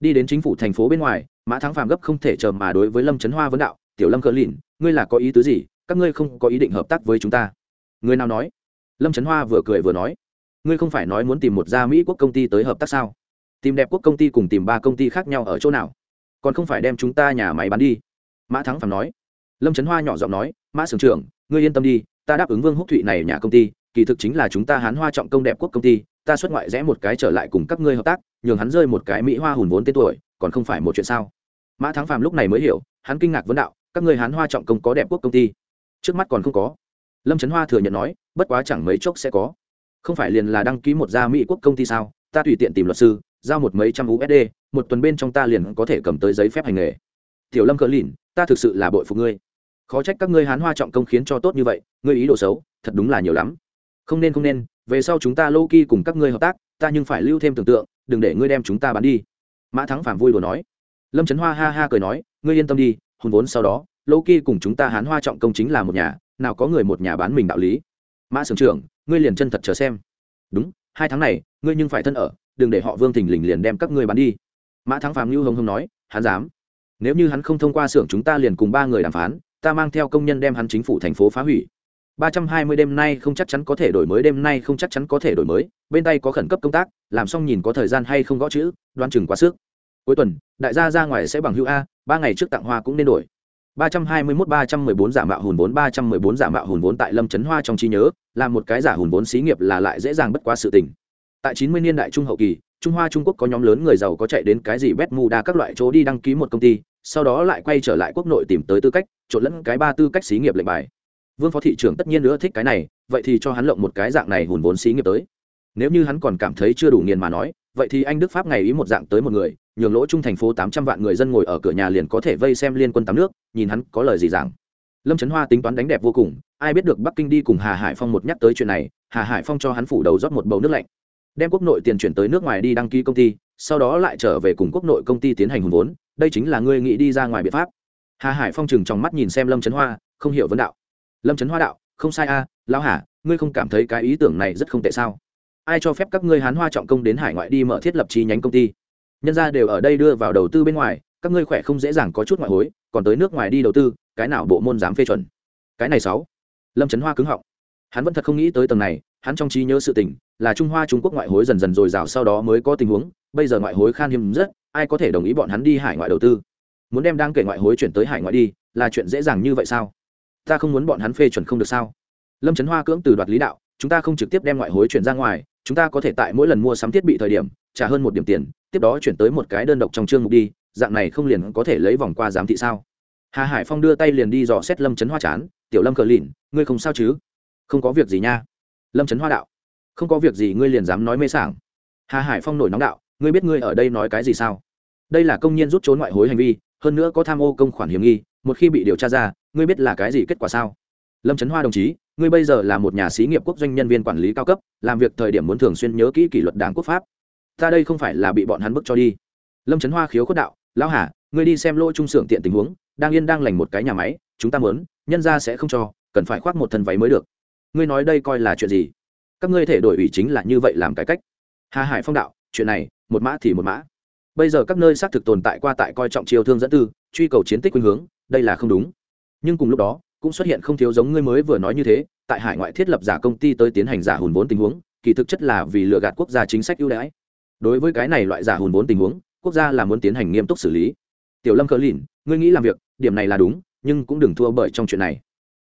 Đi đến chính phủ thành phố bên ngoài, mã thắng phạm gấp không thể chờ mà đối với lâm trấn hoa vấn đạo, tiểu lâm cờ lìn, ngươi là có ý tứ gì? Các ngươi không có ý định hợp tác với chúng ta. Người nào nói? Lâm trấn hoa vừa cười vừa nói. Ngươi không phải nói muốn tìm một gia mỹ quốc công ty tới hợp tác sao? Tìm đẹp quốc công ty cùng tìm ba công ty khác nhau ở chỗ nào? Còn không phải đem chúng ta nhà máy bán đi. Mã thắng phàm nói. Lâm trấn hoa nhỏ giọng nói, mã sưởng trưởng, ngươi yên tâm đi, ta đáp ứng vương húc thụy này nhà công ty, kỳ thực chính là chúng ta hán hoa trọng công đẹp quốc công ty, ta xuất ngoại rẽ một cái trở lại cùng các ngươi hợp tác, nhường hắn rơi một cái mỹ hoa hùn vốn tên tuổi, còn không phải một chuyện sao? Mã thắng phàm lúc này mới hiểu, hắn kinh ngạc vấn đạo, các ngươi hán hoa trọng công có đẹp quốc công ty? Trước mắt còn không có. Lâm trấn hoa thừa nhận nói, bất quá chẳng mấy chốc sẽ có. Không phải liền là đăng ký một gia mỹ quốc công ty sao? Ta tùy tiện tìm luật sư giao một mấy trăm usd một tuần bên trong ta liền có thể cầm tới giấy phép hành nghề. Tiểu lâm cờ lìn, ta thực sự là bội phục ngươi. Khó trách các ngươi hán hoa trọng công khiến cho tốt như vậy, ngươi ý đồ xấu, thật đúng là nhiều lắm. Không nên không nên, về sau chúng ta lô cùng các ngươi hợp tác, ta nhưng phải lưu thêm tưởng tượng, đừng để ngươi đem chúng ta bán đi. Mã thắng phản vui đùa nói. Lâm trấn hoa ha ha cười nói, ngươi yên tâm đi, hùn vốn sau đó lô cùng chúng ta hán hoa trọng công chính là một nhà, nào có người một nhà bán mình đạo lý. Mã sưởng trưởng, ngươi liền chân thật chờ xem. Đúng hai tháng này, ngươi nhưng phải thân ở, đừng để họ vương thình lình liền đem các ngươi bán đi. Mã thắng phàm lưu hồng hồng nói, hắn dám. Nếu như hắn không thông qua xưởng chúng ta liền cùng ba người đàm phán, ta mang theo công nhân đem hắn chính phủ thành phố phá hủy. Ba trăm hai mươi đêm nay không chắc chắn có thể đổi mới, đêm nay không chắc chắn có thể đổi mới, bên tay có khẩn cấp công tác, làm xong nhìn có thời gian hay không gõ chữ đoan chừng quá sức. Cuối tuần, đại gia ra ngoài sẽ bằng hữu a, ba ngày trước tặng hoa cũng nên đổi ba trăm hai mươi mốt ba trăm mười bốn giả mạo hùn vốn, ba trăm mười bốn giả mạo hùn vốn tại lâm trấn hoa trong trí nhớ, là một cái giả hùn vốn xí nghiệp là lại dễ dàng bất quá sự tình. Tại chín mươi niên đại trung hậu kỳ, trung hoa trung quốc có nhóm lớn người giàu có chạy đến cái gì bét mù đa các loại chỗ đi đăng ký một công ty, sau đó lại quay trở lại quốc nội tìm tới tư cách, trộn lẫn cái ba tư cách xí nghiệp lệnh bài. Vương phó thị trưởng tất nhiên nữa thích cái này, vậy thì cho hắn lộng một cái dạng này hùn vốn xí nghiệp tới. Nếu như hắn còn cảm thấy chưa đủ nghiền mà nói vậy thì anh đức pháp ngày ý một dạng tới một người, nhường lỗ chung thành phố tám trăm vạn người dân ngồi ở cửa nhà liền có thể vây xem liên quân tắm nước, nhìn hắn có lời gì rằng lâm trấn hoa tính toán đánh đẹp vô cùng, ai biết được bắc kinh đi cùng hà hải phong một nhắc tới chuyện này, hà hải phong cho hắn phủ đầu rót một bầu nước lạnh. Đem quốc nội tiền chuyển tới nước ngoài đi đăng ký công ty, sau đó lại trở về cùng quốc nội công ty tiến hành hùn vốn, đây chính là ngươi nghĩ đi ra ngoài biện pháp. Hà hải phong chừng trong mắt nhìn xem lâm trấn hoa, không hiểu vấn đạo. Lâm trấn hoa đạo, không sai a, lão hà, ngươi không cảm thấy cái ý tưởng này rất không tệ sao? Ai cho phép các ngươi hán hoa trọng công đến hải ngoại đi mở thiết lập chi nhánh công ty? Nhân ra đều ở đây đưa vào đầu tư bên ngoài, các ngươi khỏe không dễ dàng có chút ngoại hối, còn tới nước ngoài đi đầu tư, cái nào bộ môn dám phê chuẩn? Cái này sáu. Lâm trấn hoa cứng họng. Hắn vẫn thật không nghĩ tới tầng này, hắn trong trí nhớ sự tình, là trung hoa trung quốc ngoại hối dần dần dồi dào sau đó mới có tình huống, bây giờ ngoại hối khan hiếm rất, ai có thể đồng ý bọn hắn đi hải ngoại đầu tư? Muốn đem đang kể ngoại hối chuyển tới hải ngoại đi, là chuyện dễ dàng như vậy sao? Ta không muốn bọn hắn phê chuẩn không được sao? Lâm trấn hoa cưỡng từ đoạt lý đạo, chúng ta không trực tiếp đem ngoại hối chuyển ra ngoài chúng ta có thể tại mỗi lần mua sắm thiết bị thời điểm, trả hơn một điểm tiền, tiếp đó chuyển tới một cái đơn độc trong chương mục đi, dạng này không liền có thể lấy vòng qua giám thị sao? Hà hải phong đưa tay liền đi dò xét lâm trấn hoa chán, tiểu lâm cờ lìn ngươi không sao chứ? Không có việc gì nha. Lâm trấn hoa đạo. Không có việc gì, ngươi liền dám nói mê sảng. Hà hải phong nổi nóng đạo, ngươi biết ngươi ở đây nói cái gì sao? Đây là công nhân rút trốn ngoại hối hành vi, hơn nữa có tham ô công khoản hiểm nghi, một khi bị điều tra ra, ngươi biết là cái gì kết quả sao? Lâm trấn hoa đồng chí ngươi bây giờ là một nhà xí nghiệp quốc doanh nhân viên quản lý cao cấp, làm việc thời điểm muốn thường xuyên nhớ kỹ kỷ luật đảng quốc pháp. Ta đây không phải là bị bọn hắn bức cho đi. Lâm trấn hoa khiếu khuất đạo, lão hà, ngươi đi xem lỗ trung xưởng tiện tình huống, đang yên đang lành một cái nhà máy, chúng ta muốn, nhân ra sẽ không cho, cần phải khoác một thân váy mới được. Ngươi nói đây coi là chuyện gì? Các ngươi thể đổi ủy chính là như vậy làm cái cách. Hà hải phong đạo, chuyện này, một mã thì một mã. Bây giờ các nơi xác thực tồn tại qua tại coi trọng chiêu thương dẫn tư, truy cầu chiến tích khuynh hướng, đây là không đúng. Nhưng cùng lúc đó cũng xuất hiện không thiếu giống ngươi mới vừa nói như thế, tại hải ngoại thiết lập giả công ty tới tiến hành giả hùn vốn tình huống, kỳ thực chất là vì lừa gạt quốc gia chính sách ưu đãi. Đối với cái này loại giả hùn vốn tình huống, quốc gia là muốn tiến hành nghiêm túc xử lý. Tiểu lâm cờ lìn, ngươi nghĩ làm việc, điểm này là đúng, nhưng cũng đừng thua bởi trong chuyện này.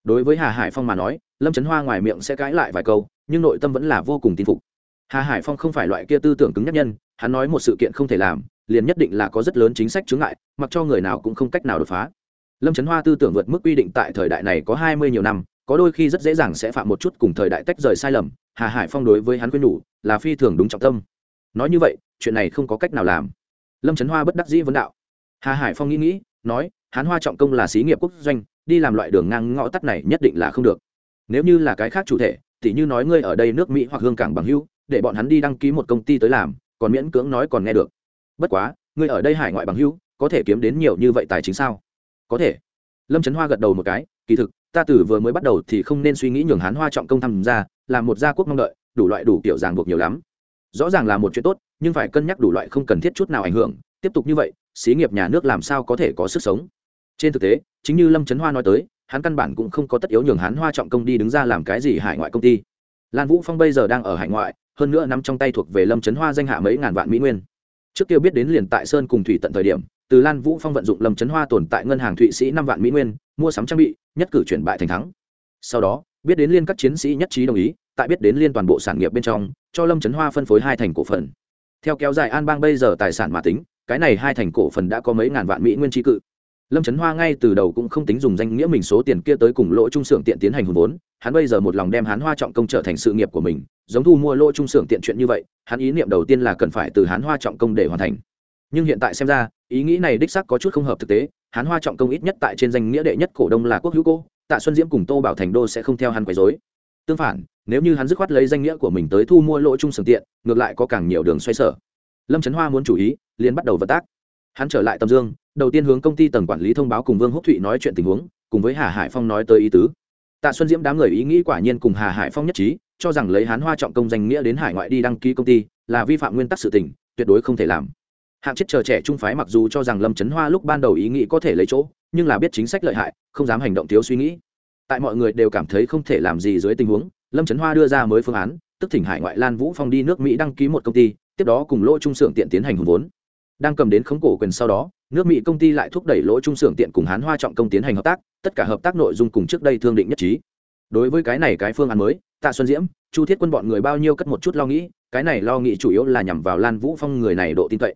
Đối với hà hải phong mà nói, lâm trấn hoa ngoài miệng sẽ cãi lại vài câu, nhưng nội tâm vẫn là vô cùng tin phục. Hà hải phong không phải loại kia tư tưởng cứng nhắc nhân, hắn nói một sự kiện không thể làm, liền nhất định là có rất lớn chính sách chướng ngại, mặc cho người nào cũng không cách nào đột phá lâm trấn hoa tư tưởng vượt mức quy định tại thời đại này có hai mươi nhiều năm, có đôi khi rất dễ dàng sẽ phạm một chút cùng thời đại tách rời sai lầm, hà hải phong đối với hắn quyên nhủ, là phi thường đúng trọng tâm. Nói như vậy, chuyện này không có cách nào làm. Lâm trấn hoa bất đắc dĩ vấn đạo. Hà hải phong nghĩ nghĩ, nói, hán hoa trọng công là xí nghiệp quốc doanh, đi làm loại đường ngang ngõ tắt này nhất định là không được. Nếu như là cái khác chủ thể thì như nói ngươi ở đây nước mỹ hoặc hương cảng bằng hưu để bọn hắn đi đăng ký một công ty tới làm, còn miễn cưỡng nói còn nghe được. Bất quá, ngươi ở đây hải ngoại bằng hưu có thể kiếm đến nhiều như vậy tài chính sao? Có thể. Lâm trấn hoa gật đầu một cái, kỳ thực, ta từ vừa mới bắt đầu thì không nên suy nghĩ nhường hán hoa trọng công tham gia làm một gia quốc mong đợi, đủ loại đủ kiểu ràng buộc nhiều lắm. Rõ ràng là một chuyện tốt, nhưng phải cân nhắc đủ loại không cần thiết chút nào ảnh hưởng, tiếp tục như vậy, xí nghiệp nhà nước làm sao có thể có sức sống? Trên thực tế, chính như lâm trấn hoa nói tới, hắn căn bản cũng không có tất yếu nhường hắn hoa trọng công đi đứng ra làm cái gì hải ngoại công ty. Lan vũ phong bây giờ đang ở hải ngoại, hơn nữa nắm trong tay thuộc về lâm trấn hoa danh hạ mấy ngàn vạn mỹ nguyên. Trước kia biết đến liền tại sơn cùng thủy tận thời điểm từ lan vũ phong vận dụng lâm trấn hoa tồn tại ngân hàng thụy sĩ năm vạn mỹ nguyên, mua sắm trang bị, nhất cử chuyển bại thành thắng. Sau đó, biết đến liên các chiến sĩ nhất trí đồng ý, tại biết đến liên toàn bộ sản nghiệp bên trong, cho lâm trấn hoa phân phối hai thành cổ phần. Theo kéo dài an bang bây giờ tài sản mà tính, cái này hai thành cổ phần đã có mấy ngàn vạn mỹ nguyên trí cự. Lâm trấn hoa ngay từ đầu cũng không tính dùng danh nghĩa mình số tiền kia tới cùng lỗ trung xưởng tiện tiến hành hùn vốn, hắn bây giờ một lòng đem hắn hoa trọng công trở thành sự nghiệp của mình, giống thu mua lỗ trung xưởng tiện chuyện như vậy, hắn ý niệm đầu tiên là cần phải từ hắn hoa trọng công để hoàn thành nhưng hiện tại xem ra, ý nghĩ này đích sắc có chút không hợp thực tế. Hán hoa trọng công ít nhất tại trên danh nghĩa đệ nhất cổ đông là quốc hữu cô, tạ xuân diễm cùng tô bảo thành đô sẽ không theo hắn quấy dối tương phản, nếu như hắn dứt khoát lấy danh nghĩa của mình tới thu mua lỗ trung sưởng tiện, ngược lại có càng nhiều đường xoay sở. Lâm trấn hoa muốn chủ ý, liền bắt đầu vận tác. Hắn trở lại tầm dương, đầu tiên hướng công ty tầng quản lý thông báo cùng vương húc thụy nói chuyện tình huống, cùng với hà hải phong nói tới ý tứ. Tạ xuân diễm đám người ý nghĩ quả nhiên cùng hà hải phong nhất trí, cho rằng lấy hán hoa trọng công danh nghĩa đến hải ngoại đi đăng ký công ty là vi phạm nguyên tắc sự tỉnh tuyệt đối không thể làm hạng chết chờ trẻ trung phái mặc dù cho rằng lâm trấn hoa lúc ban đầu ý nghĩ có thể lấy chỗ, nhưng là biết chính sách lợi hại, không dám hành động thiếu suy nghĩ. Tại mọi người đều cảm thấy không thể làm gì dưới tình huống, lâm trấn hoa đưa ra mới phương án, tức thỉnh hải ngoại lan vũ phong đi nước mỹ đăng ký một công ty, tiếp đó cùng lỗ trung xưởng tiện tiến hành hùn vốn. Đang cầm đến khống cổ quyền sau đó, nước mỹ công ty lại thúc đẩy lỗ trung xưởng tiện cùng hán hoa trọng công tiến hành hợp tác, tất cả hợp tác nội dung cùng trước đây thương định nhất trí. Đối với cái này cái phương án mới, tạ xuân diễm, chu thiết quân bọn người bao nhiêu cất một chút lo nghĩ, cái này lo nghĩ chủ yếu là nhằm vào lan vũ phong người này độ tin cậy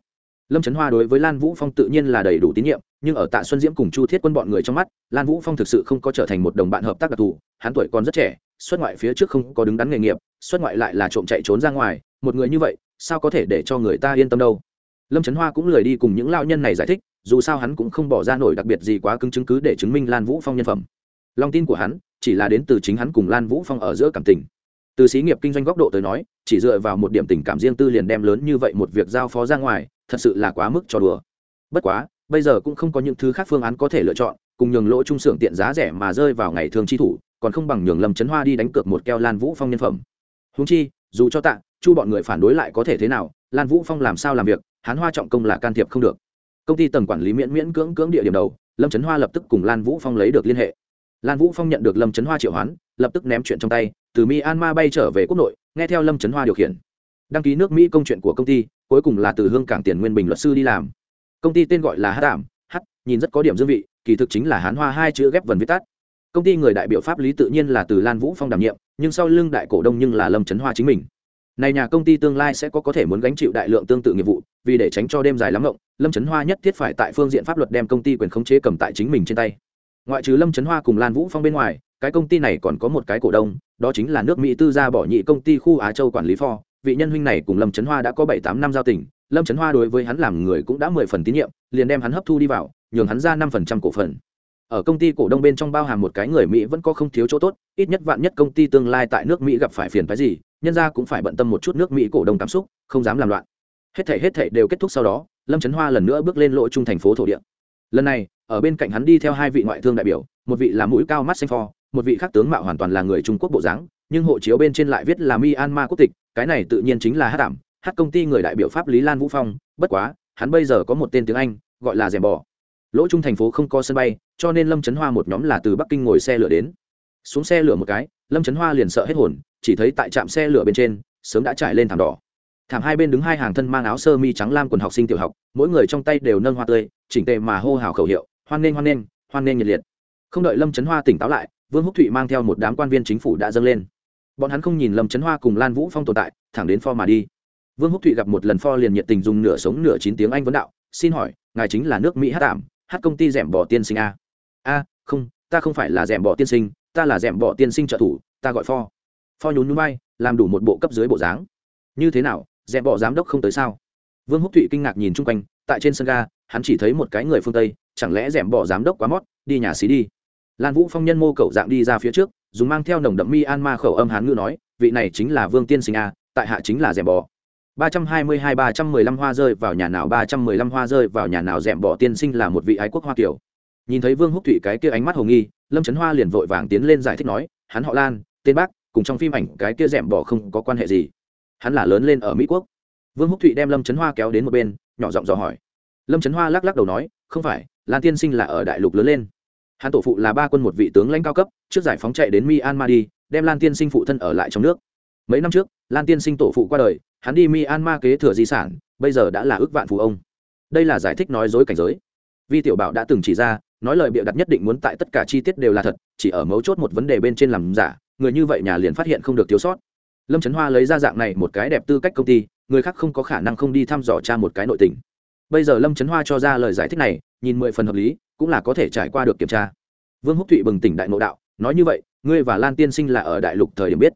lâm trấn hoa đối với lan vũ phong tự nhiên là đầy đủ tín nhiệm, nhưng ở tạ xuân diễm cùng chu thiết quân bọn người trong mắt, lan vũ phong thực sự không có trở thành một đồng bạn hợp tác đặc thù, hắn tuổi còn rất trẻ, xuất ngoại phía trước không có đứng đắn nghề nghiệp, xuất ngoại lại là trộm chạy trốn ra ngoài, một người như vậy, sao có thể để cho người ta yên tâm đâu? Lâm trấn hoa cũng lười đi cùng những lao nhân này giải thích, dù sao hắn cũng không bỏ ra nổi đặc biệt gì quá cứng chứng cứ để chứng minh lan vũ phong nhân phẩm. Lòng tin của hắn, chỉ là đến từ chính hắn cùng lan vũ phong ở giữa cảm tình. Từ xí nghiệp kinh doanh góc độ tới nói, chỉ dựa vào một điểm tình cảm riêng tư liền đem lớn như vậy một việc giao phó ra ngoài thật sự là quá mức cho đùa. Bất quá, bây giờ cũng không có những thứ khác phương án có thể lựa chọn, cùng nhường lỗ trung xưởng tiện giá rẻ mà rơi vào ngày thường chi thủ, còn không bằng nhường lâm trấn hoa đi đánh cược một keo lan vũ phong nhân phẩm. Húng chi, dù cho tạ, chu bọn người phản đối lại có thể thế nào, lan vũ phong làm sao làm việc, hán hoa trọng công là can thiệp không được. Công ty tầng quản lý miễn miễn cưỡng cưỡng địa điểm đầu, lâm trấn hoa lập tức cùng lan vũ phong lấy được liên hệ. Lan vũ phong nhận được lâm trấn hoa triệu hoán, lập tức ném chuyện trong tay, từ myanmar bay trở về quốc nội, nghe theo lâm trấn hoa điều khiển đăng ký nước mỹ công chuyện của công ty, cuối cùng là từ hương cảng tiền nguyên bình luật sư đi làm. Công ty tên gọi là hát đảm h, nhìn rất có điểm dương vị, kỳ thực chính là hán hoa hai chữ ghép vần viết tắt. Công ty người đại biểu pháp lý tự nhiên là từ lan vũ phong đảm nhiệm, nhưng sau lưng đại cổ đông nhưng là lâm trấn hoa chính mình. Này nhà công ty tương lai sẽ có có thể muốn gánh chịu đại lượng tương tự nghiệp vụ, vì để tránh cho đêm dài lắm rộng lâm trấn hoa nhất thiết phải tại phương diện pháp luật đem công ty quyền khống chế cầm tại chính mình trên tay. Ngoại trừ lâm trấn hoa cùng lan vũ phong bên ngoài, cái công ty này còn có một cái cổ đông, đó chính là nước mỹ tư gia bỏ nhị công ty khu á châu quản lý pho vị nhân huynh này cùng lâm trấn hoa đã có bảy, tám năm giao tình, lâm trấn hoa đối với hắn làm người cũng đã mười phần tín nhiệm, liền đem hắn hấp thu đi vào, nhường hắn ra năm phần trăm cổ phần. Ở công ty cổ đông bên trong bao hàm một cái người mỹ vẫn có không thiếu chỗ tốt, ít nhất vạn nhất công ty tương lai tại nước mỹ gặp phải phiền phái gì, nhân ra cũng phải bận tâm một chút nước mỹ cổ đông cảm xúc, không dám làm loạn. Hết thể hết thể đều kết thúc sau đó, lâm trấn hoa lần nữa bước lên lỗ trung thành phố thổ địa. Lần này, ở bên cạnh hắn đi theo hai vị ngoại thương đại biểu, một vị là mũi cao mắt xanh pho, một vị khác tướng mạo hoàn toàn là người trung quốc bộ dáng, nhưng hộ chiếu bên trên lại viết là myanmar quốc tịch cái này tự nhiên chính là hát đảm hát công ty người đại biểu pháp lý lan vũ phong, bất quá, hắn bây giờ có một tên tiếng anh, gọi là rèm bò. Lỗ trung thành phố không có sân bay, cho nên lâm trấn hoa một nhóm là từ bắc kinh ngồi xe lửa đến. Xuống xe lửa một cái, lâm trấn hoa liền sợ hết hồn, chỉ thấy tại trạm xe lửa bên trên, sớm đã trải lên thảm đỏ. Thảm hai bên đứng hai hàng thân mang áo sơ mi trắng lam quần học sinh tiểu học, mỗi người trong tay đều nâng hoa tươi, chỉnh tề mà hô hào khẩu hiệu, hoan nghênh hoan nghênh hoan nghênh nhiệt liệt. Không đợi lâm trấn hoa tỉnh táo lại, vương húc thụy mang theo một đám quan viên chính phủ đã dâng lên bọn hắn không nhìn lâm trấn hoa cùng lan vũ phong tồn tại, thẳng đến pho mà đi. Vương húc thụy gặp một lần pho liền nhiệt tình dùng nửa sống nửa chín tiếng anh vấn đạo, xin hỏi, ngài chính là nước mỹ hát tạm hát công ty rẻm bỏ tiên sinh a? A, không, ta không phải là rẻm bỏ tiên sinh, ta là rẻm bỏ tiên sinh trợ thủ, ta gọi pho. Pho nhún núi bay làm đủ một bộ cấp dưới bộ dáng. Như thế nào rẻm bỏ giám đốc không tới sao? Vương húc thụy kinh ngạc nhìn chung quanh, tại trên sân ga, hắn chỉ thấy một cái người phương tây, chẳng lẽ rẻm bỏ giám đốc quá mót, đi nhà xí đi. Lan vũ phong nhân mô cậu dạng đi ra phía trước dùng mang theo nồng đậm mi an ma khẩu âm hán ngữ nói, vị này chính là vương tiên sinh a, tại hạ chính là rèm bỏ ba trăm hai mươi hai ba trăm mười lăm hoa rơi vào nhà nào, ba trăm mười lăm hoa rơi vào nhà nào rèm bỏ tiên sinh là một vị ái quốc hoa kiều nhìn thấy vương húc thụy cái kia ánh mắt hồ nghi, lâm trấn hoa liền vội vàng tiến lên giải thích nói, hắn họ lan, tên bác, cùng trong phim ảnh cái kia rèm bỏ không có quan hệ gì. Hắn là lớn lên ở mỹ quốc. Vương húc thụy đem lâm trấn hoa kéo đến một bên, nhỏ giọng dò hỏi. Lâm trấn hoa lắc lắc đầu nói, không phải, lan tiên sinh là ở đại lục lớn lên hắn tổ phụ là ba quân một vị tướng lãnh cao cấp, trước giải phóng chạy đến myanmar đi, đem lan tiên sinh phụ thân ở lại trong nước. Mấy năm trước, lan tiên sinh tổ phụ qua đời, hắn đi myanmar kế thừa di sản, bây giờ đã là ước vạn phú ông. Đây là giải thích nói dối cảnh giới. Vi tiểu bảo đã từng chỉ ra, nói lời bịa đặt nhất định muốn tại tất cả chi tiết đều là thật, chỉ ở mấu chốt một vấn đề bên trên làm giả, người như vậy nhà liền phát hiện không được thiếu sót. Lâm trấn hoa lấy ra dạng này một cái đẹp tư cách công ty, người khác không có khả năng không đi thăm dò cha một cái nội tình. Bây giờ lâm trấn hoa cho ra lời giải thích này, nhìn mười phần hợp lý cũng là có thể trải qua được kiểm tra. Vương húc thụy bừng tỉnh đại nội đạo, nói như vậy, ngươi và lan tiên sinh là ở đại lục thời điểm biết.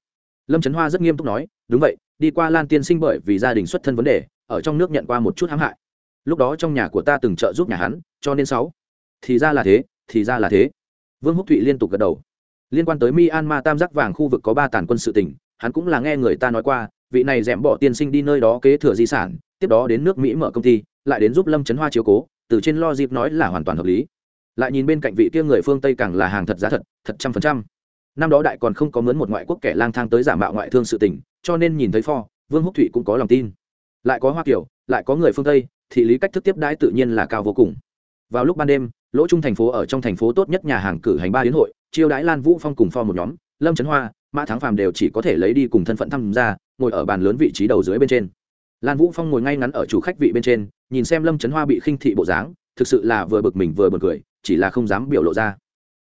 Lâm trấn hoa rất nghiêm túc nói, đúng vậy, đi qua lan tiên sinh bởi vì gia đình xuất thân vấn đề, ở trong nước nhận qua một chút hãm hại. Lúc đó trong nhà của ta từng trợ giúp nhà hắn, cho nên sáu. Thì ra là thế, thì ra là thế. Vương húc thụy liên tục gật đầu. Liên quan tới myanmar tam giác vàng khu vực có ba tàn quân sự tỉnh, hắn cũng là nghe người ta nói qua, vị này d bỏ tiên sinh đi nơi đó kế thừa di sản, tiếp đó đến nước mỹ mở công ty, lại đến giúp lâm trấn hoa chiếu cố từ trên lo dịp nói là hoàn toàn hợp lý. Lại nhìn bên cạnh vị kia người phương tây càng là hàng thật giá thật thật trăm phần trăm. Năm đó đại còn không có mướn một ngoại quốc kẻ lang thang tới giả mạo ngoại thương sự tình, cho nên nhìn thấy pho, vương húc thụy cũng có lòng tin. Lại có hoa kiểu lại có người phương tây thị lý cách thức tiếp đãi tự nhiên là cao vô cùng. Vào lúc ban đêm, lỗ trung thành phố ở trong thành phố tốt nhất nhà hàng cử hành ba đến hội, chiêu đãi lan vũ phong cùng pho một nhóm, lâm trấn hoa, mã thắng phàm đều chỉ có thể lấy đi cùng thân phận tham gia, ngồi ở bàn lớn vị trí đầu dưới bên trên. Lan vũ phong ngồi ngay ngắn ở chủ khách vị bên trên nhìn xem lâm trấn hoa bị khinh thị bộ dáng, thực sự là vừa bực mình vừa bực cười, chỉ là không dám biểu lộ ra.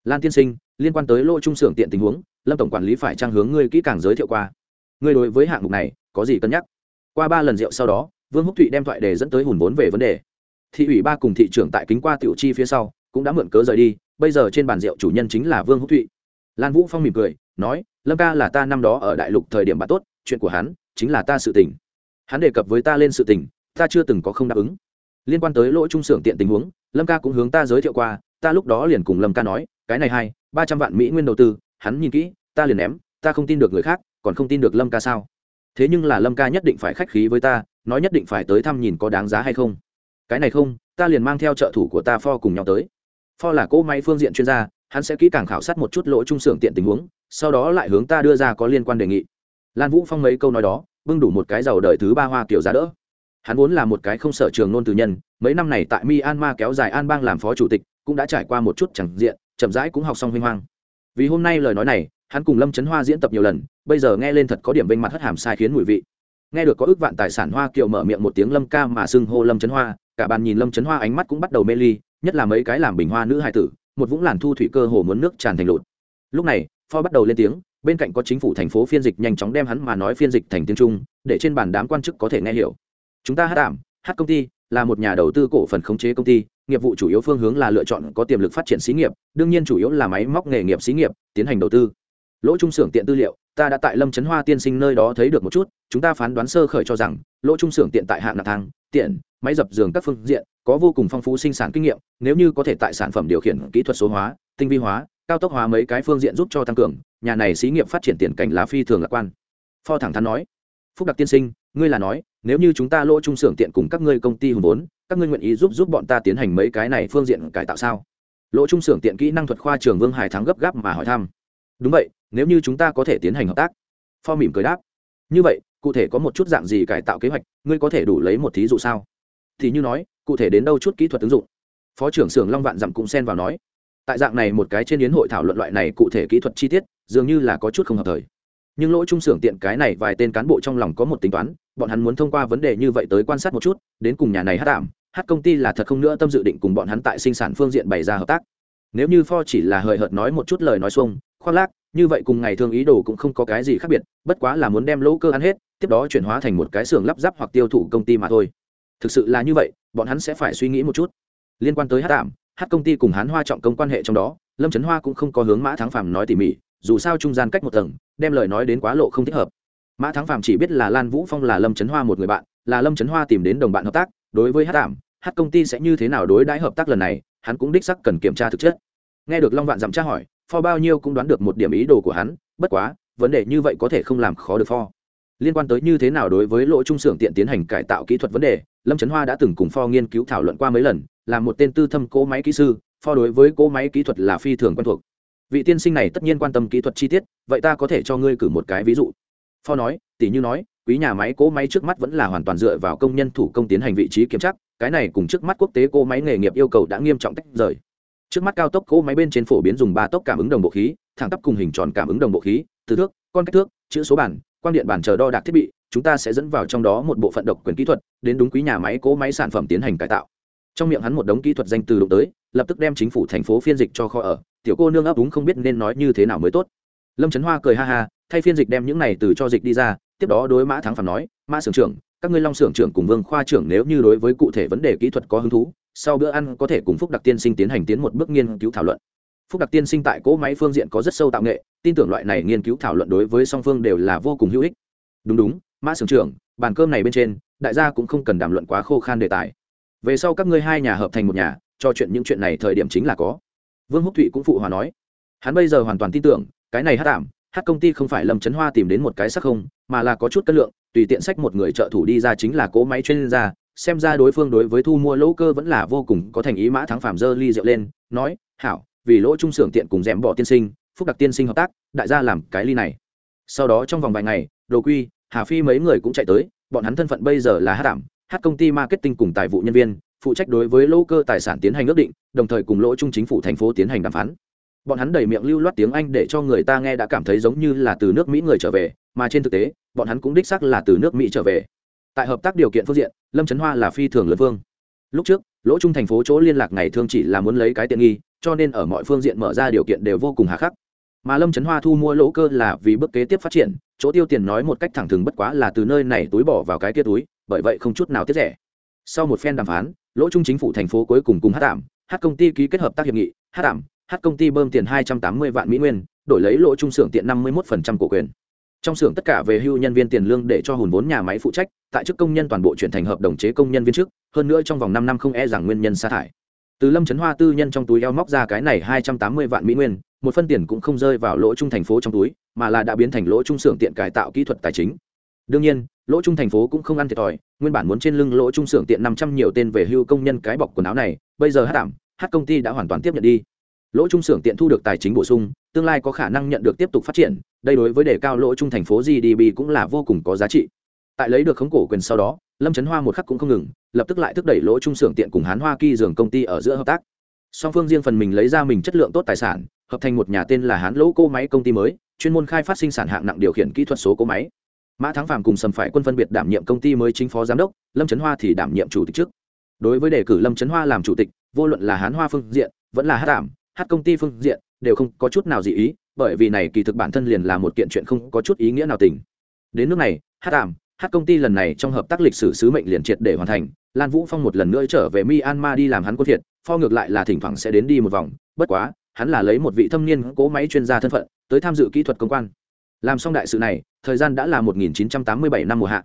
Lan tiên sinh, liên quan tới lỗ trung xưởng tiện tình huống, lâm tổng quản lý phải trang hướng ngươi kỹ càng giới thiệu qua. Ngươi đối với hạng mục này, có gì cân nhắc? Qua ba lần rượu sau đó, vương húc thụy đem thoại đề dẫn tới hùn vốn về vấn đề. Thị ủy ba cùng thị trưởng tại kính qua tiểu chi phía sau, cũng đã mượn cớ rời đi, bây giờ trên bàn rượu chủ nhân chính là vương húc thụy. Lan vũ phong mỉm cười, nói, lâm ca là ta năm đó ở đại lục thời điểm bạn tốt, chuyện của hắn chính là ta sự tình. Hắn đề cập với ta lên sự tình ta chưa từng có không đáp ứng. Liên quan tới lỗi trung xưởng tiện tình huống, lâm ca cũng hướng ta giới thiệu qua, ta lúc đó liền cùng lâm ca nói, cái này hay ba trăm vạn mỹ nguyên đầu tư, hắn nhìn kỹ, ta liền ném, ta không tin được người khác, còn không tin được lâm ca sao? Thế nhưng là lâm ca nhất định phải khách khí với ta, nói nhất định phải tới thăm nhìn có đáng giá hay không. Cái này không, ta liền mang theo trợ thủ của ta pho cùng nhau tới. Pho là cỗ máy phương diện chuyên gia, hắn sẽ kỹ càng khảo sát một chút lỗ trung xưởng tiện tình huống, sau đó lại hướng ta đưa ra có liên quan đề nghị. Lan vũ phong mấy câu nói đó, bưng đủ một cái giàu đời thứ ba hoa kiểu giá đỡ hắn vốn là một cái không sở trường nôn từ nhân, mấy năm này tại myanmar kéo dài an bang làm phó chủ tịch, cũng đã trải qua một chút chẳng diện, chậm rãi cũng học xong huy hoang. Vì hôm nay lời nói này, hắn cùng lâm trấn hoa diễn tập nhiều lần, bây giờ nghe lên thật có điểm vênh mặt hất hàm sai khiến mùi vị. Nghe được có ước vạn tài sản hoa kiều mở miệng một tiếng lâm ca mà xưng hô lâm trấn hoa, cả bàn nhìn lâm trấn hoa ánh mắt cũng bắt đầu mê ly, nhất là mấy cái làm bình hoa nữ hai tử, một vũng làn thu thủy cơ hồ muốn nước tràn thành lụt. Lúc này, pho bắt đầu lên tiếng, bên cạnh có chính phủ thành phố phiên dịch nhanh chóng đem hắn mà nói phiên dịch thành tiếng trung, để trên bàn đám quan chức có thể nghe hiểu chúng ta hát ảm hát công ty, là một nhà đầu tư cổ phần khống chế công ty, nghiệp vụ chủ yếu phương hướng là lựa chọn có tiềm lực phát triển xí nghiệp, đương nhiên chủ yếu là máy móc nghề nghiệp xí nghiệp, tiến hành đầu tư. Lỗ trung xưởng tiện tư liệu, ta đã tại lâm trấn hoa tiên sinh nơi đó thấy được một chút, chúng ta phán đoán sơ khởi cho rằng, lỗ trung xưởng tiện tại hạng nạp thang, tiện, máy dập giường các phương diện, có vô cùng phong phú sinh sản kinh nghiệm, nếu như có thể tại sản phẩm điều khiển kỹ thuật số hóa, tinh vi hóa, cao tốc hóa mấy cái phương diện giúp cho tăng cường, nhà này xí nghiệp phát triển tiền cảnh lá phi thường lạc quan. Pho thẳng thắn nói, phúc đặc tiên sinh, ngươi là nói nếu như chúng ta lỗ trung xưởng tiện cùng các ngươi công ty hùng vốn, các ngươi nguyện ý giúp giúp bọn ta tiến hành mấy cái này phương diện cải tạo sao? Lỗ trung xưởng tiện kỹ năng thuật khoa trường vương hải thắng gấp gáp mà hỏi thăm. Đúng vậy, nếu như chúng ta có thể tiến hành hợp tác. Pho mỉm cười đáp. Như vậy, cụ thể có một chút dạng gì cải tạo kế hoạch, ngươi có thể đủ lấy một thí dụ sao? Thì như nói, cụ thể đến đâu chút kỹ thuật ứng dụng? Phó trưởng xưởng long vạn dặm cũng xen vào nói. Tại dạng này một cái trên yến hội thảo luận loại này cụ thể kỹ thuật chi tiết, dường như là có chút không hợp thời nhưng lỗ trung xưởng tiện cái này vài tên cán bộ trong lòng có một tính toán, bọn hắn muốn thông qua vấn đề như vậy tới quan sát một chút, đến cùng nhà này hát tạm hát công ty là thật không nữa tâm dự định cùng bọn hắn tại sinh sản phương diện bày ra hợp tác. Nếu như pho chỉ là hời hợt nói một chút lời nói xuông, khoác lác, như vậy cùng ngày thương ý đồ cũng không có cái gì khác biệt, bất quá là muốn đem lỗ cơ ăn hết, tiếp đó chuyển hóa thành một cái xưởng lắp ráp hoặc tiêu thụ công ty mà thôi. Thực sự là như vậy, bọn hắn sẽ phải suy nghĩ một chút. Liên quan tới hát tạm hát công ty cùng hắn hoa trọng công quan hệ trong đó, lâm trấn hoa cũng không có hướng mã thắng phàm nói tỉ mỉ dù sao trung gian cách một tầng, đem lời nói đến quá lộ không thích hợp. Mã thắng phàm chỉ biết là lan vũ phong là lâm trấn hoa một người bạn, là lâm trấn hoa tìm đến đồng bạn hợp tác, đối với hát tạm hát công ty sẽ như thế nào đối đãi hợp tác lần này, hắn cũng đích sắc cần kiểm tra thực chất. Nghe được long vạn dặm tra hỏi, pho bao nhiêu cũng đoán được một điểm ý đồ của hắn, bất quá, vấn đề như vậy có thể không làm khó được pho. Liên quan tới như thế nào đối với lỗ trung xưởng tiện tiến hành cải tạo kỹ thuật vấn đề, lâm trấn hoa đã từng cùng pho nghiên cứu thảo luận qua mấy lần, là một tên tư thâm cỗ máy kỹ sư, pho đối với cỗ máy kỹ thuật là phi thường quen thuộc vị tiên sinh này tất nhiên quan tâm kỹ thuật chi tiết, vậy ta có thể cho ngươi cử một cái ví dụ. Pho nói tỷ như nói, quý nhà máy cỗ máy trước mắt vẫn là hoàn toàn dựa vào công nhân thủ công tiến hành vị trí kiểm tra, cái này cùng trước mắt quốc tế cỗ máy nghề nghiệp yêu cầu đã nghiêm trọng tách rời. Trước mắt cao tốc cỗ máy bên trên phổ biến dùng ba tốc cảm ứng đồng bộ khí, thẳng tắp cùng hình tròn cảm ứng đồng bộ khí, từ thước, con cách thước, chữ số bản, quang điện bản chờ đo đạc thiết bị, chúng ta sẽ dẫn vào trong đó một bộ phận độc quyền kỹ thuật, đến đúng quý nhà máy cỗ máy sản phẩm tiến hành cải tạo. Trong miệng hắn một đống kỹ thuật danh từ đụng tới, lập tức đem chính phủ thành phố phiên dịch cho kho ở tiểu cô nương ấp úng không biết nên nói như thế nào mới tốt. Lâm trấn hoa cười ha ha, thay phiên dịch đem những này từ cho dịch đi ra, tiếp đó đối mã thắng phản nói, mã xưởng trưởng, các ngươi long xưởng trưởng cùng vương khoa trưởng nếu như đối với cụ thể vấn đề kỹ thuật có hứng thú, sau bữa ăn có thể cùng phúc đặc tiên sinh tiến hành tiến một bước nghiên cứu thảo luận. Phúc đặc tiên sinh tại cỗ máy phương diện có rất sâu tạo nghệ, tin tưởng loại này nghiên cứu thảo luận đối với song phương đều là vô cùng hữu ích. Đúng đúng, mã xưởng trưởng, bàn cơm này bên trên, đại gia cũng không cần đàm luận quá khô khan đề tài. Về sau các ngươi hai nhà hợp thành một nhà, cho chuyện những chuyện này thời điểm chính là có vương húc thụy cũng phụ hòa nói, hắn bây giờ hoàn toàn tin tưởng, cái này hát tạm hát công ty không phải lâm trấn hoa tìm đến một cái sắc không, mà là có chút cân lượng, tùy tiện sách một người trợ thủ đi ra chính là cỗ máy chuyên gia, xem ra đối phương đối với thu mua lỗ cơ vẫn là vô cùng có thành ý mã thắng phàm dơ ly rượu lên, nói, hảo, vì lỗ trung xưởng tiện cùng rẽm bỏ tiên sinh, phúc đặc tiên sinh hợp tác, đại gia làm cái ly này. Sau đó trong vòng vài ngày, đồ quy, hà phi mấy người cũng chạy tới, bọn hắn thân phận bây giờ là hát tạm hát công ty marketing cùng tài vụ nhân viên phụ trách đối với lỗ cơ tài sản tiến hành ước định, đồng thời cùng lỗ trung chính phủ thành phố tiến hành đàm phán. Bọn hắn đầy miệng lưu loát tiếng anh để cho người ta nghe đã cảm thấy giống như là từ nước mỹ người trở về, mà trên thực tế, bọn hắn cũng đích xác là từ nước mỹ trở về. Tại hợp tác điều kiện phương diện, lâm trấn hoa là phi thường lớn vương. Lúc trước, lỗ trung thành phố chỗ liên lạc ngày thường chỉ là muốn lấy cái tiện nghi, cho nên ở mọi phương diện mở ra điều kiện đều vô cùng hà khắc. Mà lâm trấn hoa thu mua lỗ cơ là vì bước kế tiếp phát triển, chỗ tiêu tiền nói một cách thẳng thừng bất quá là từ nơi này túi bỏ vào cái kia túi, bởi vậy không chút nào tiết rẻ. Sau một phen đàm phán lỗ trung chính phủ thành phố cuối cùng cùng hát tạm hát công ty ký kết hợp tác hiệp nghị, hát tạm hát công ty bơm tiền hai trăm tám mươi vạn mỹ nguyên, đổi lấy lỗ trung xưởng tiện năm mươi một cổ quyền. Trong xưởng tất cả về hưu nhân viên tiền lương để cho hùn vốn nhà máy phụ trách, tại chức công nhân toàn bộ chuyển thành hợp đồng chế công nhân viên chức, hơn nữa trong vòng năm năm không e rằng nguyên nhân sa thải. Từ lâm trấn hoa tư nhân trong túi eo móc ra cái này hai trăm tám mươi vạn mỹ nguyên, một phân tiền cũng không rơi vào lỗ trung thành phố trong túi, mà là đã biến thành lỗ trung xưởng tiện cải tạo kỹ thuật tài chính. Đương nhiên, lỗ trung thành phố cũng không ăn thiệt thòi nguyên bản muốn trên lưng lỗ trung xưởng tiện năm trăm nhiều tên về hưu công nhân cái bọc quần áo này, bây giờ hát tạm hát công ty đã hoàn toàn tiếp nhận đi. Lỗ trung xưởng tiện thu được tài chính bổ sung, tương lai có khả năng nhận được tiếp tục phát triển, đây đối với đề cao lỗ trung thành phố gdp cũng là vô cùng có giá trị. Tại lấy được khống cổ quyền sau đó, lâm trấn hoa một khắc cũng không ngừng, lập tức lại thúc đẩy lỗ trung xưởng tiện cùng hán hoa kỳ dường công ty ở giữa hợp tác. Song phương riêng phần mình lấy ra mình chất lượng tốt tài sản, hợp thành một nhà tên là hán lỗ cô máy công ty mới, chuyên môn khai phát sinh sản hạng nặng điều khiển kỹ thuật số cô máy mã thắng phàm cùng sầm phải quân phân biệt đảm nhiệm công ty mới chính phó giám đốc, lâm trấn hoa thì đảm nhiệm chủ tịch trước. Đối với đề cử lâm trấn hoa làm chủ tịch, vô luận là hán hoa phương diện, vẫn là hát đảm hát công ty phương diện, đều không có chút nào dị ý, bởi vì này kỳ thực bản thân liền là một kiện chuyện không có chút ý nghĩa nào tình. Đến nước này hát đảm hát công ty lần này trong hợp tác lịch sử sứ mệnh liền triệt để hoàn thành, lan vũ phong một lần nữa trở về myanmar đi làm hắn quân thiệt, pho ngược lại là thỉnh thoảng sẽ đến đi một vòng, bất quá, hắn là lấy một vị thâm niên cố máy chuyên gia thân phận, tới tham dự kỹ thuật công quan làm xong đại sự này, thời gian đã là 1987 năm mùa hạ.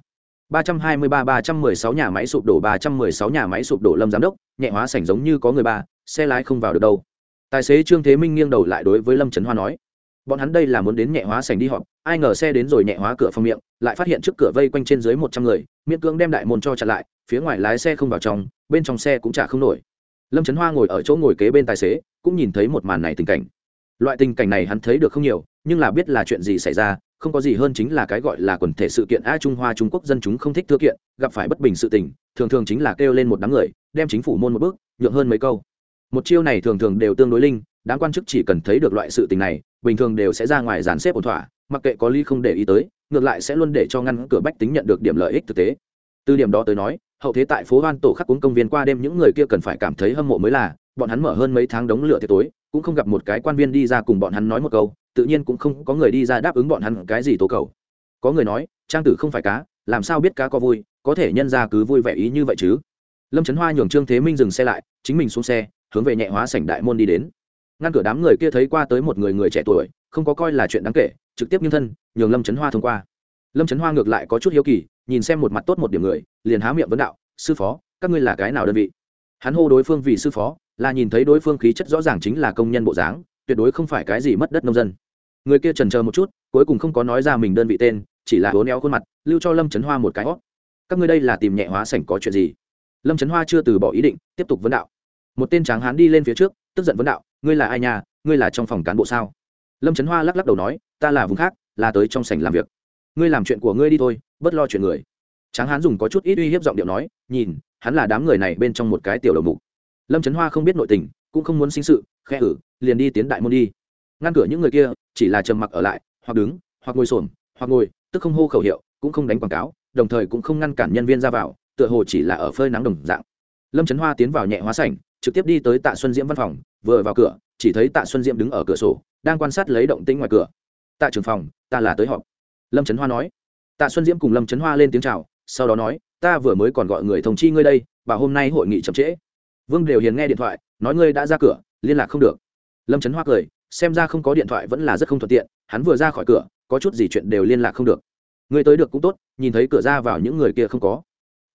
323-316 nhà máy sụp đổ 316 nhà máy sụp đổ, lâm giám đốc, nhẹ hóa sảnh giống như có người ba, xe lái không vào được đâu. Tài xế trương thế minh nghiêng đầu lại đối với lâm trấn hoa nói, bọn hắn đây là muốn đến nhẹ hóa sảnh đi họp, ai ngờ xe đến rồi nhẹ hóa cửa phòng miệng, lại phát hiện trước cửa vây quanh trên dưới một trăm người, miễn cưỡng đem đại môn cho chặn lại, phía ngoài lái xe không vào trong, bên trong xe cũng chả không nổi. Lâm trấn hoa ngồi ở chỗ ngồi kế bên tài xế, cũng nhìn thấy một màn này tình cảnh. Loại tình cảnh này hắn thấy được không nhiều nhưng là biết là chuyện gì xảy ra, không có gì hơn chính là cái gọi là quần thể sự kiện a trung hoa trung quốc dân chúng không thích thư kiện, gặp phải bất bình sự tình, thường thường chính là kêu lên một đám người, đem chính phủ môn một bước, nhượng hơn mấy câu. Một chiêu này thường thường đều tương đối linh đáng quan chức chỉ cần thấy được loại sự tình này, bình thường đều sẽ ra ngoài dàn xếp ổn thỏa, mặc kệ có ly không để ý tới, ngược lại sẽ luôn để cho ngăn cửa bách tính nhận được điểm lợi ích thực tế. Từ điểm đó tới nói, hậu thế tại phố hoan tổ khắc cuốn công viên qua đêm những người kia cần phải cảm thấy hâm mộ mới là, bọn hắn mở hơn mấy tháng đống lửa thế tối, cũng không gặp một cái quan viên đi ra cùng bọn hắn nói một câu tự nhiên cũng không có người đi ra đáp ứng bọn hắn cái gì tố cầu. Có người nói, trang tử không phải cá, làm sao biết cá có vui, có thể nhân ra cứ vui vẻ ý như vậy chứ? Lâm trấn hoa nhường trương thế minh dừng xe lại, chính mình xuống xe, hướng về nhẹ hóa sảnh đại môn đi đến. Ngăn cửa đám người kia thấy qua tới một người người trẻ tuổi, không có coi là chuyện đáng kể, trực tiếp nghiêng thân, nhường lâm trấn hoa thông qua. Lâm trấn hoa ngược lại có chút hiếu kỳ, nhìn xem một mặt tốt một điểm người, liền há miệng vấn đạo, sư phó, các ngươi là cái nào đơn vị? Hắn hô đối phương vì sư phó, là nhìn thấy đối phương khí chất rõ ràng chính là công nhân bộ dáng, tuyệt đối không phải cái gì mất đất nông dân người kia trần chờ một chút, cuối cùng không có nói ra mình đơn vị tên, chỉ là hố neo khuôn mặt, lưu cho lâm trấn hoa một cái hót các ngươi đây là tìm nhẹ hóa sảnh có chuyện gì? Lâm trấn hoa chưa từ bỏ ý định, tiếp tục vấn đạo. Một tên tráng hán đi lên phía trước, tức giận vấn đạo, ngươi là ai nhà ngươi là trong phòng cán bộ sao? Lâm trấn hoa lắc lắc đầu nói, ta là vùng khác, là tới trong sảnh làm việc. Ngươi làm chuyện của ngươi đi thôi, bớt lo chuyện người. Tráng hán dùng có chút ít uy hiếp giọng điệu nói, nhìn, hắn là đám người này bên trong một cái tiểu đầu mục. Lâm trấn hoa không biết nội tình, cũng không muốn sinh sự khe ử ừ, liền đi tiến đại môn đi ngăn cửa những người kia, chỉ là trầm mặc ở lại, hoặc đứng, hoặc ngồi xổm, hoặc ngồi, tức không hô khẩu hiệu, cũng không đánh quảng cáo, đồng thời cũng không ngăn cản nhân viên ra vào, tựa hồ chỉ là ở phơi nắng đồng dạng. Lâm trấn hoa tiến vào nhẹ hóa sảnh, trực tiếp đi tới tạ xuân diễm văn phòng, vừa vào cửa, chỉ thấy tạ xuân diễm đứng ở cửa sổ, đang quan sát lấy động tĩnh ngoài cửa. Tạ trưởng phòng, ta là tới họp. Lâm trấn hoa nói. Tạ xuân diễm cùng lâm trấn hoa lên tiếng c h à o sau đó nói, ta vừa mới còn gọi người thông chi ngươi đây và hôm nay hội nghị chậm trễ. Vương đều hiền nghe điện thoại, nói, ngươi đã ra cửa, liên lạc không được. Lâm trấn hoa cười xem ra không có điện thoại vẫn là rất không thuận tiện, hắn vừa ra khỏi cửa, có chút gì chuyện đều liên lạc không được. Người tới được cũng tốt, nhìn thấy cửa ra vào những người kia không có.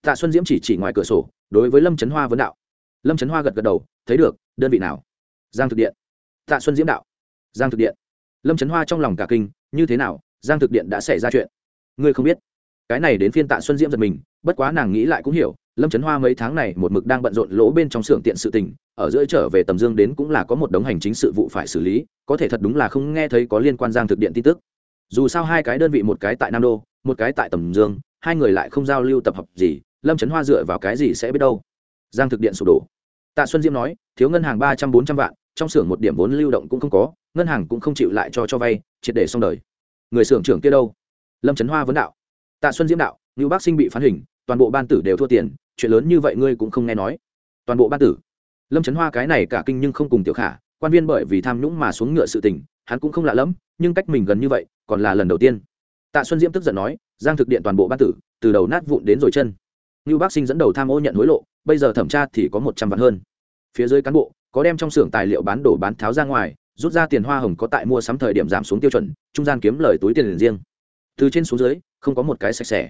Tạ xuân diễm chỉ chỉ ngoài cửa sổ, đối với lâm trấn hoa vấn đạo. Lâm trấn hoa gật gật đầu, thấy được, đơn vị nào? Giang thực điện. Tạ xuân diễm đạo. Giang thực điện. Lâm trấn hoa trong lòng cả kinh, như thế nào, giang thực điện đã xảy ra chuyện? Ngươi không biết? Cái này đến phiên tạ xuân diễm giật mình, bất quá nàng nghĩ lại cũng hiểu, lâm trấn hoa mấy tháng này một mực đang bận rộn lỗ bên trong xưởng tiện sự tình ở giữa trở về tầm dương đến cũng là có một đống hành chính sự vụ phải xử lý, có thể thật đúng là không nghe thấy có liên quan giang thực điện tin tức. Dù sao hai cái đơn vị, một cái tại nam đô, một cái tại tầm dương, hai người lại không giao lưu tập hợp gì, lâm trấn hoa dựa vào cái gì sẽ biết đâu? Giang thực điện sụp đổ. Tạ xuân diễm nói, thiếu ngân hàng ba trăm bốn trăm vạn, trong xưởng một điểm vốn lưu động cũng không có, ngân hàng cũng không chịu lại cho cho vay, triệt để xong đời. Người xưởng trưởng kia đâu? Lâm trấn hoa vấn đạo. Tạ xuân diễm đạo như bác sinh bị phán hình, toàn bộ ban tử đều thua tiền, chuyện lớn như vậy ngươi cũng không nghe nói. Toàn bộ ban tử lâm trấn hoa cái này cả kinh nhưng không cùng tiểu khả, quan viên bởi vì tham nhũng mà xuống ngựa sự tình, hắn cũng không lạ lẫm, nhưng cách mình gần như vậy, còn là lần đầu tiên. Tạ xuân diễm tức giận nói, giang thực điện toàn bộ ban tử, từ đầu nát vụn đến rồi chân. Như bác sinh dẫn đầu tham ô nhận hối lộ, bây giờ thẩm tra thì có một trăm vạn hơn. Phía dưới cán bộ, có đem trong xưởng tài liệu bán đổ bán tháo ra ngoài, rút ra tiền hoa hồng có tại mua sắm thời điểm giảm xuống tiêu chuẩn, trung gian kiếm lời túi tiền riêng. Từ trên xuống dưới, không có một cái sạch sẽ.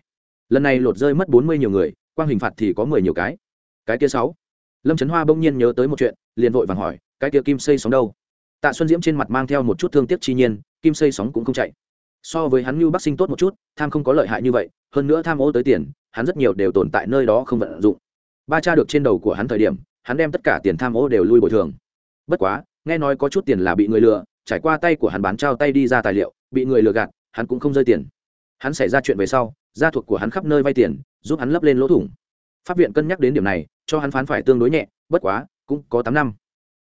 Lần này lột rơi mất bốn mươi nhiều người, quang hình phạt thì có mười nhiều cái. Cái kia sáu lâm trấn hoa bỗng nhiên nhớ tới một chuyện, liền vội vàng hỏi, cái kia kim xây sóng đâu? Tạ xuân diễm trên mặt mang theo một chút thương tiếc chi nhiên, kim xây sóng cũng không chạy. So với hắn như bắc sinh tốt một chút, tham không có lợi hại như vậy, hơn nữa tham ô tới tiền, hắn rất nhiều đều tồn tại nơi đó không vận dụng. Ba cha được trên đầu của hắn thời điểm, hắn đem tất cả tiền tham ô đều lui bồi thường. Bất quá, nghe nói có chút tiền là bị người lừa, trải qua tay của hắn bán trao tay đi ra tài liệu, bị người lừa gạt, hắn cũng không rơi tiền. Hắn xảy ra chuyện về sau, gia thuộc của hắn khắp nơi vay tiền, giúp hắn lấp lên lỗ thủng. Pháp viện cân nhắc đến điểm này cho hắn phán phải tương đối nhẹ, bất quá, cũng có tám năm.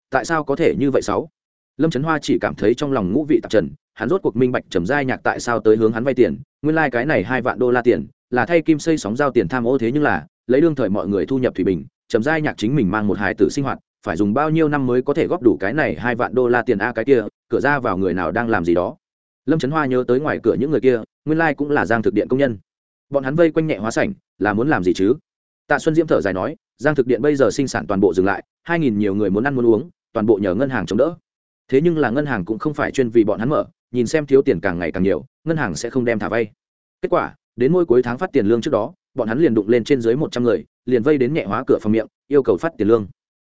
Tại sao có thể như vậy sáu? Lâm trấn hoa chỉ cảm thấy trong lòng ngũ vị tạp trần, hắn rốt cuộc minh bạch trầm giai nhạc tại sao tới hướng hắn vay tiền, nguyên lai、like、cái này hai vạn đô la tiền, là thay kim xây sóng giao tiền tham ô thế nhưng là, lấy đương thời mọi người thu nhập thủy bình, trầm giai nhạc chính mình mang một hài tử sinh hoạt, phải dùng bao nhiêu năm mới có thể góp đủ cái này hai vạn đô la tiền a cái kia, cửa ra vào người nào đang làm gì đó. Lâm trấn hoa nhớ tới ngoài cửa những người kia, nguyên lai、like、cũng là giang thực điện công nhân. Bọn hắn vây quanh nhẹ hóa sảnh, là muốn làm gì chứ? Tạ xuân diễm thở dài nói giang thực điện bây giờ sinh sản toàn bộ dừng lại, hai nghìn nhiều người muốn ăn muốn uống, toàn bộ nhờ ngân hàng chống đỡ. Thế nhưng là ngân hàng cũng không phải chuyên vì bọn hắn mở, nhìn xem thiếu tiền càng ngày càng nhiều, ngân hàng sẽ không đem thả vay. Kết quả, đến mỗi cuối tháng phát tiền lương trước đó, bọn hắn liền đụng lên trên dưới một trăm người, liền vây đến nhẹ hóa cửa phòng miệng, yêu cầu phát tiền lương.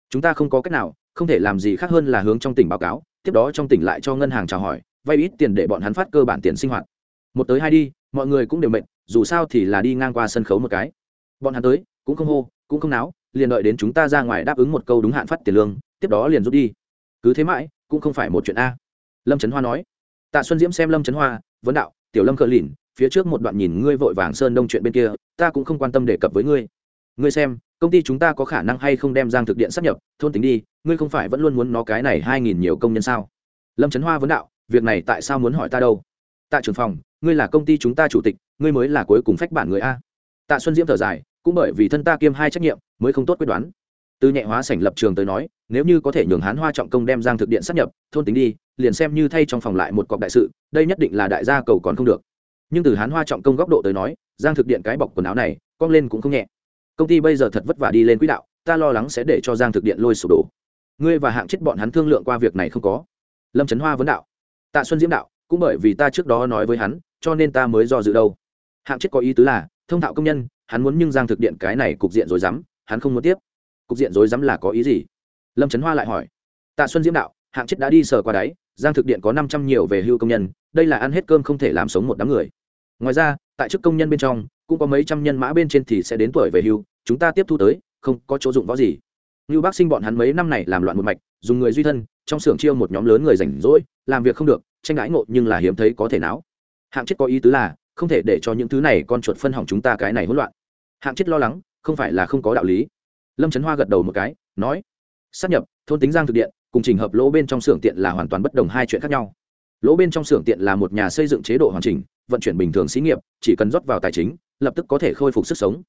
Chúng ta không có cách nào, không thể làm gì khác hơn là hướng trong tỉnh báo cáo, tiếp đó trong tỉnh lại cho ngân hàng chào hỏi, vay ít tiền để bọn hắn phát cơ bản tiền sinh hoạt. Một tới hai đi, mọi người cũng đều mệt, dù sao thì là đi ngang qua sân khấu một cái. Bọn hắn tới, cũng không hô, cũng không náo liền đợi đến chúng ta ra ngoài đáp ứng một câu đúng hạn phát tiền lương, tiếp đó liền rút đi. Cứ thế mãi, cũng không phải một chuyện a. Lâm trấn hoa nói. Tạ xuân diễm xem lâm trấn hoa, vấn đạo, tiểu lâm cờ lìn, phía trước một đoạn nhìn ngươi vội vàng sơn đông chuyện bên kia, ta cũng không quan tâm đề cập với ngươi. Ngươi xem, công ty chúng ta có khả năng hay không đem giang thực điện sắp nhập? Thôn tính đi, ngươi không phải vẫn luôn muốn nó cái này hai nghìn nhiều công nhân sao? Lâm trấn hoa vấn đạo, việc này tại sao muốn hỏi ta đâu? Tạ trưởng phòng, ngươi là công ty chúng ta chủ tịch, ngươi mới là cuối cùng phách bản người a. Tạ xuân diễm thở dài cũng bởi vì thân ta kiêm hai trách nhiệm, mới không tốt quyết đoán. Từ nhẹ hóa sảnh lập trường tới nói, nếu như có thể nhường hán hoa trọng công đem giang thực điện sắp nhập, thôn tính đi, liền xem như thay trong phòng lại một cọc đại sự, đây nhất định là đại gia cầu còn không được. Nhưng từ hán hoa trọng công góc độ tới nói, giang thực điện cái bọc quần áo này, cong lên cũng không nhẹ. Công ty bây giờ thật vất vả đi lên quỹ đạo, ta lo lắng sẽ để cho giang thực điện lôi sụp đổ. Ngươi và hạng chết bọn hắn thương lượng qua việc này không có? Lâm trấn hoa vấn đạo. Tạ xuân diễm đạo, cũng bởi vì ta trước đó nói với hắn, cho nên ta mới do dự đâu. Hạng chết có ý tứ là, thông thạo công nhân hắn muốn nhưng giang thực điện cái này cục diện rồi dám hắn không muốn tiếp. Cục diện rồi dám là có ý gì? Lâm trấn hoa lại hỏi. Tạ xuân diễm đạo, hạng chết đã đi sờ qua đáy, giang thực điện có năm trăm nhiều về hưu công nhân, đây là ăn hết cơm không thể làm sống một đám người. Ngoài ra, tại chức công nhân bên trong, cũng có mấy trăm nhân mã bên trên thì sẽ đến tuổi về hưu, chúng ta tiếp thu tới, không có chỗ dụng võ gì. Như bác sinh bọn hắn mấy năm này làm loạn một mạch, dùng người duy thân, trong xưởng chiêu một nhóm lớn người rảnh rỗi, làm việc không được, tranh cãi ngộ nhưng là hiếm thấy có thể não hạng chết có ý tứ là, không thể để cho những thứ này con chuột phân hỏng chúng ta cái này hỗn loạn hạng chết lo lắng, không phải là không có đạo lý. Lâm trấn hoa gật đầu một cái, nói sắp nhập, thôn tính giang thực điện, cùng trình hợp lỗ bên trong xưởng tiện là hoàn toàn bất đồng hai chuyện khác nhau. Lỗ bên trong xưởng tiện là một nhà xây dựng chế độ hoàn chỉnh, vận chuyển bình thường xí nghiệp, chỉ cần rót vào tài chính, lập tức có thể khôi phục sức sống.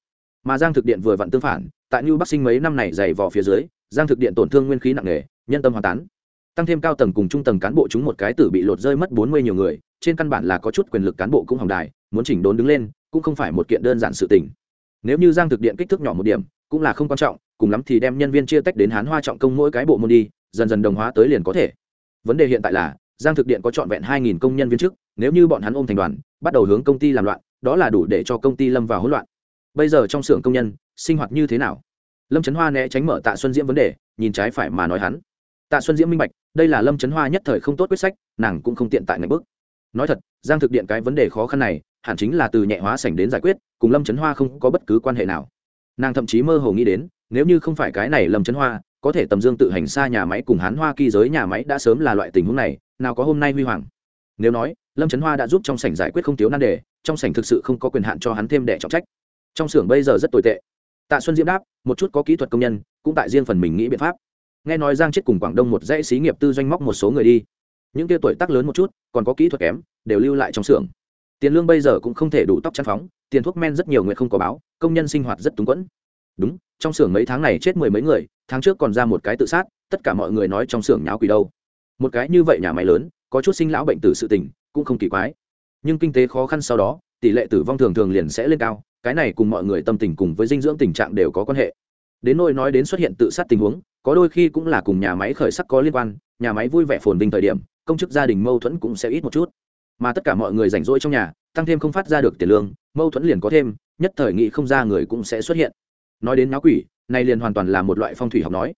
Mà giang thực điện vừa vặn tương phản, tại new bắc sinh mấy năm này dày vò phía dưới, giang thực điện tổn thương nguyên khí nặng nề, nhân tâm hoàn tán. Tăng thêm cao tầng cùng trung tầng cán bộ chúng một cái tử bị lột rơi mất bốn mươi nhiều người, trên căn bản là có chút quyền lực cán bộ cũng hỏng đài, muốn chỉnh đốn đứng lên, cũng không phải một kiện đơn giản sự tình nếu như giang thực điện kích thước nhỏ một điểm, cũng là không quan trọng, cùng lắm thì đem nhân viên chia tách đến hán hoa trọng công mỗi cái bộ môn đi, dần dần đồng hóa tới liền có thể. Vấn đề hiện tại là, giang thực điện có trọn vẹn hai nghìn công nhân viên chức, nếu như bọn hắn ôm thành đoàn, bắt đầu hướng công ty làm loạn, đó là đủ để cho công ty lâm vào hỗn loạn. Bây giờ trong xưởng công nhân, sinh hoạt như thế nào? Lâm trấn hoa né tránh mở tạ xuân diễm vấn đề, nhìn trái phải mà nói hắn. Tạ xuân diễm minh bạch, đây là lâm trấn hoa nhất thời không tốt quyết sách, nàng cũng không tiện tại ngạch bức. Nói thật, giang thực điện cái vấn đề khó khăn này hẳn chính là từ nhẹ hóa sảnh đến giải quyết, cùng lâm trấn hoa không có bất cứ quan hệ nào. Nàng thậm chí mơ hồ nghĩ đến, nếu như không phải cái này lâm trấn hoa, có thể tầm dương tự hành xa nhà máy cùng hán hoa kỳ giới nhà máy đã sớm là loại tình huống này, nào có hôm nay huy hoàng. Nếu nói, lâm trấn hoa đã giúp trong sảnh giải quyết không thiếu nan đề, trong sảnh thực sự không có quyền hạn cho hắn thêm đẻ trọng trách. Trong xưởng bây giờ rất tồi tệ. Tạ xuân diễm đáp, một chút có kỹ thuật công nhân, cũng tại riêng phần mình nghĩ biện pháp. Nghe nói giang chết cùng quảng đông một dãy xí nghiệp tư doanh móc một số người đi. Những tia tuổi tác lớn một chút, còn có kỹ thuật kém, đều lưu lại trong xưởng tiền lương bây giờ cũng không thể đủ tóc chăn phóng, tiền thuốc men rất nhiều nguyện không có báo, công nhân sinh hoạt rất túng quẫn. Đúng, trong xưởng mấy tháng này chết mười mấy người, tháng trước còn ra một cái tự sát, tất cả mọi người nói trong xưởng nháo quỷ đâu. Một cái như vậy nhà máy lớn, có chút sinh lão bệnh tử sự tình, cũng không kỳ quái. Nhưng kinh tế khó khăn sau đó, tỷ lệ tử vong thường thường liền sẽ lên cao, cái này cùng mọi người tâm tình cùng với dinh dưỡng tình trạng đều có quan hệ. Đến nỗi nói đến xuất hiện tự sát tình huống, có đôi khi cũng là cùng nhà máy khởi sắc có liên quan, nhà máy vui vẻ phồn vinh thời điểm, công chức gia đình mâu thuẫn cũng sẽ ít một chút mà tất cả mọi người rảnh rỗi trong nhà, tăng thêm không phát ra được tiền lương, mâu thuẫn liền có thêm, nhất thời nghị không ra người cũng sẽ xuất hiện. Nói đến náo quỷ, này liền hoàn toàn là một loại phong thủy học nói.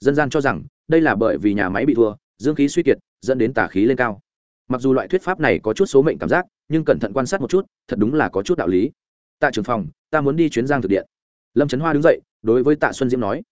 Dân gian cho rằng, đây là bởi vì nhà máy bị thua, dương khí suy kiệt, dẫn đến tà khí lên cao. Mặc dù loại thuyết pháp này có chút số mệnh cảm giác, nhưng cẩn thận quan sát một chút, thật đúng là có chút đạo lý. Tạ trưởng phòng, ta muốn đi chuyến giang thực điện. Lâm trấn hoa đứng dậy, đối với tạ xuân diễm nói.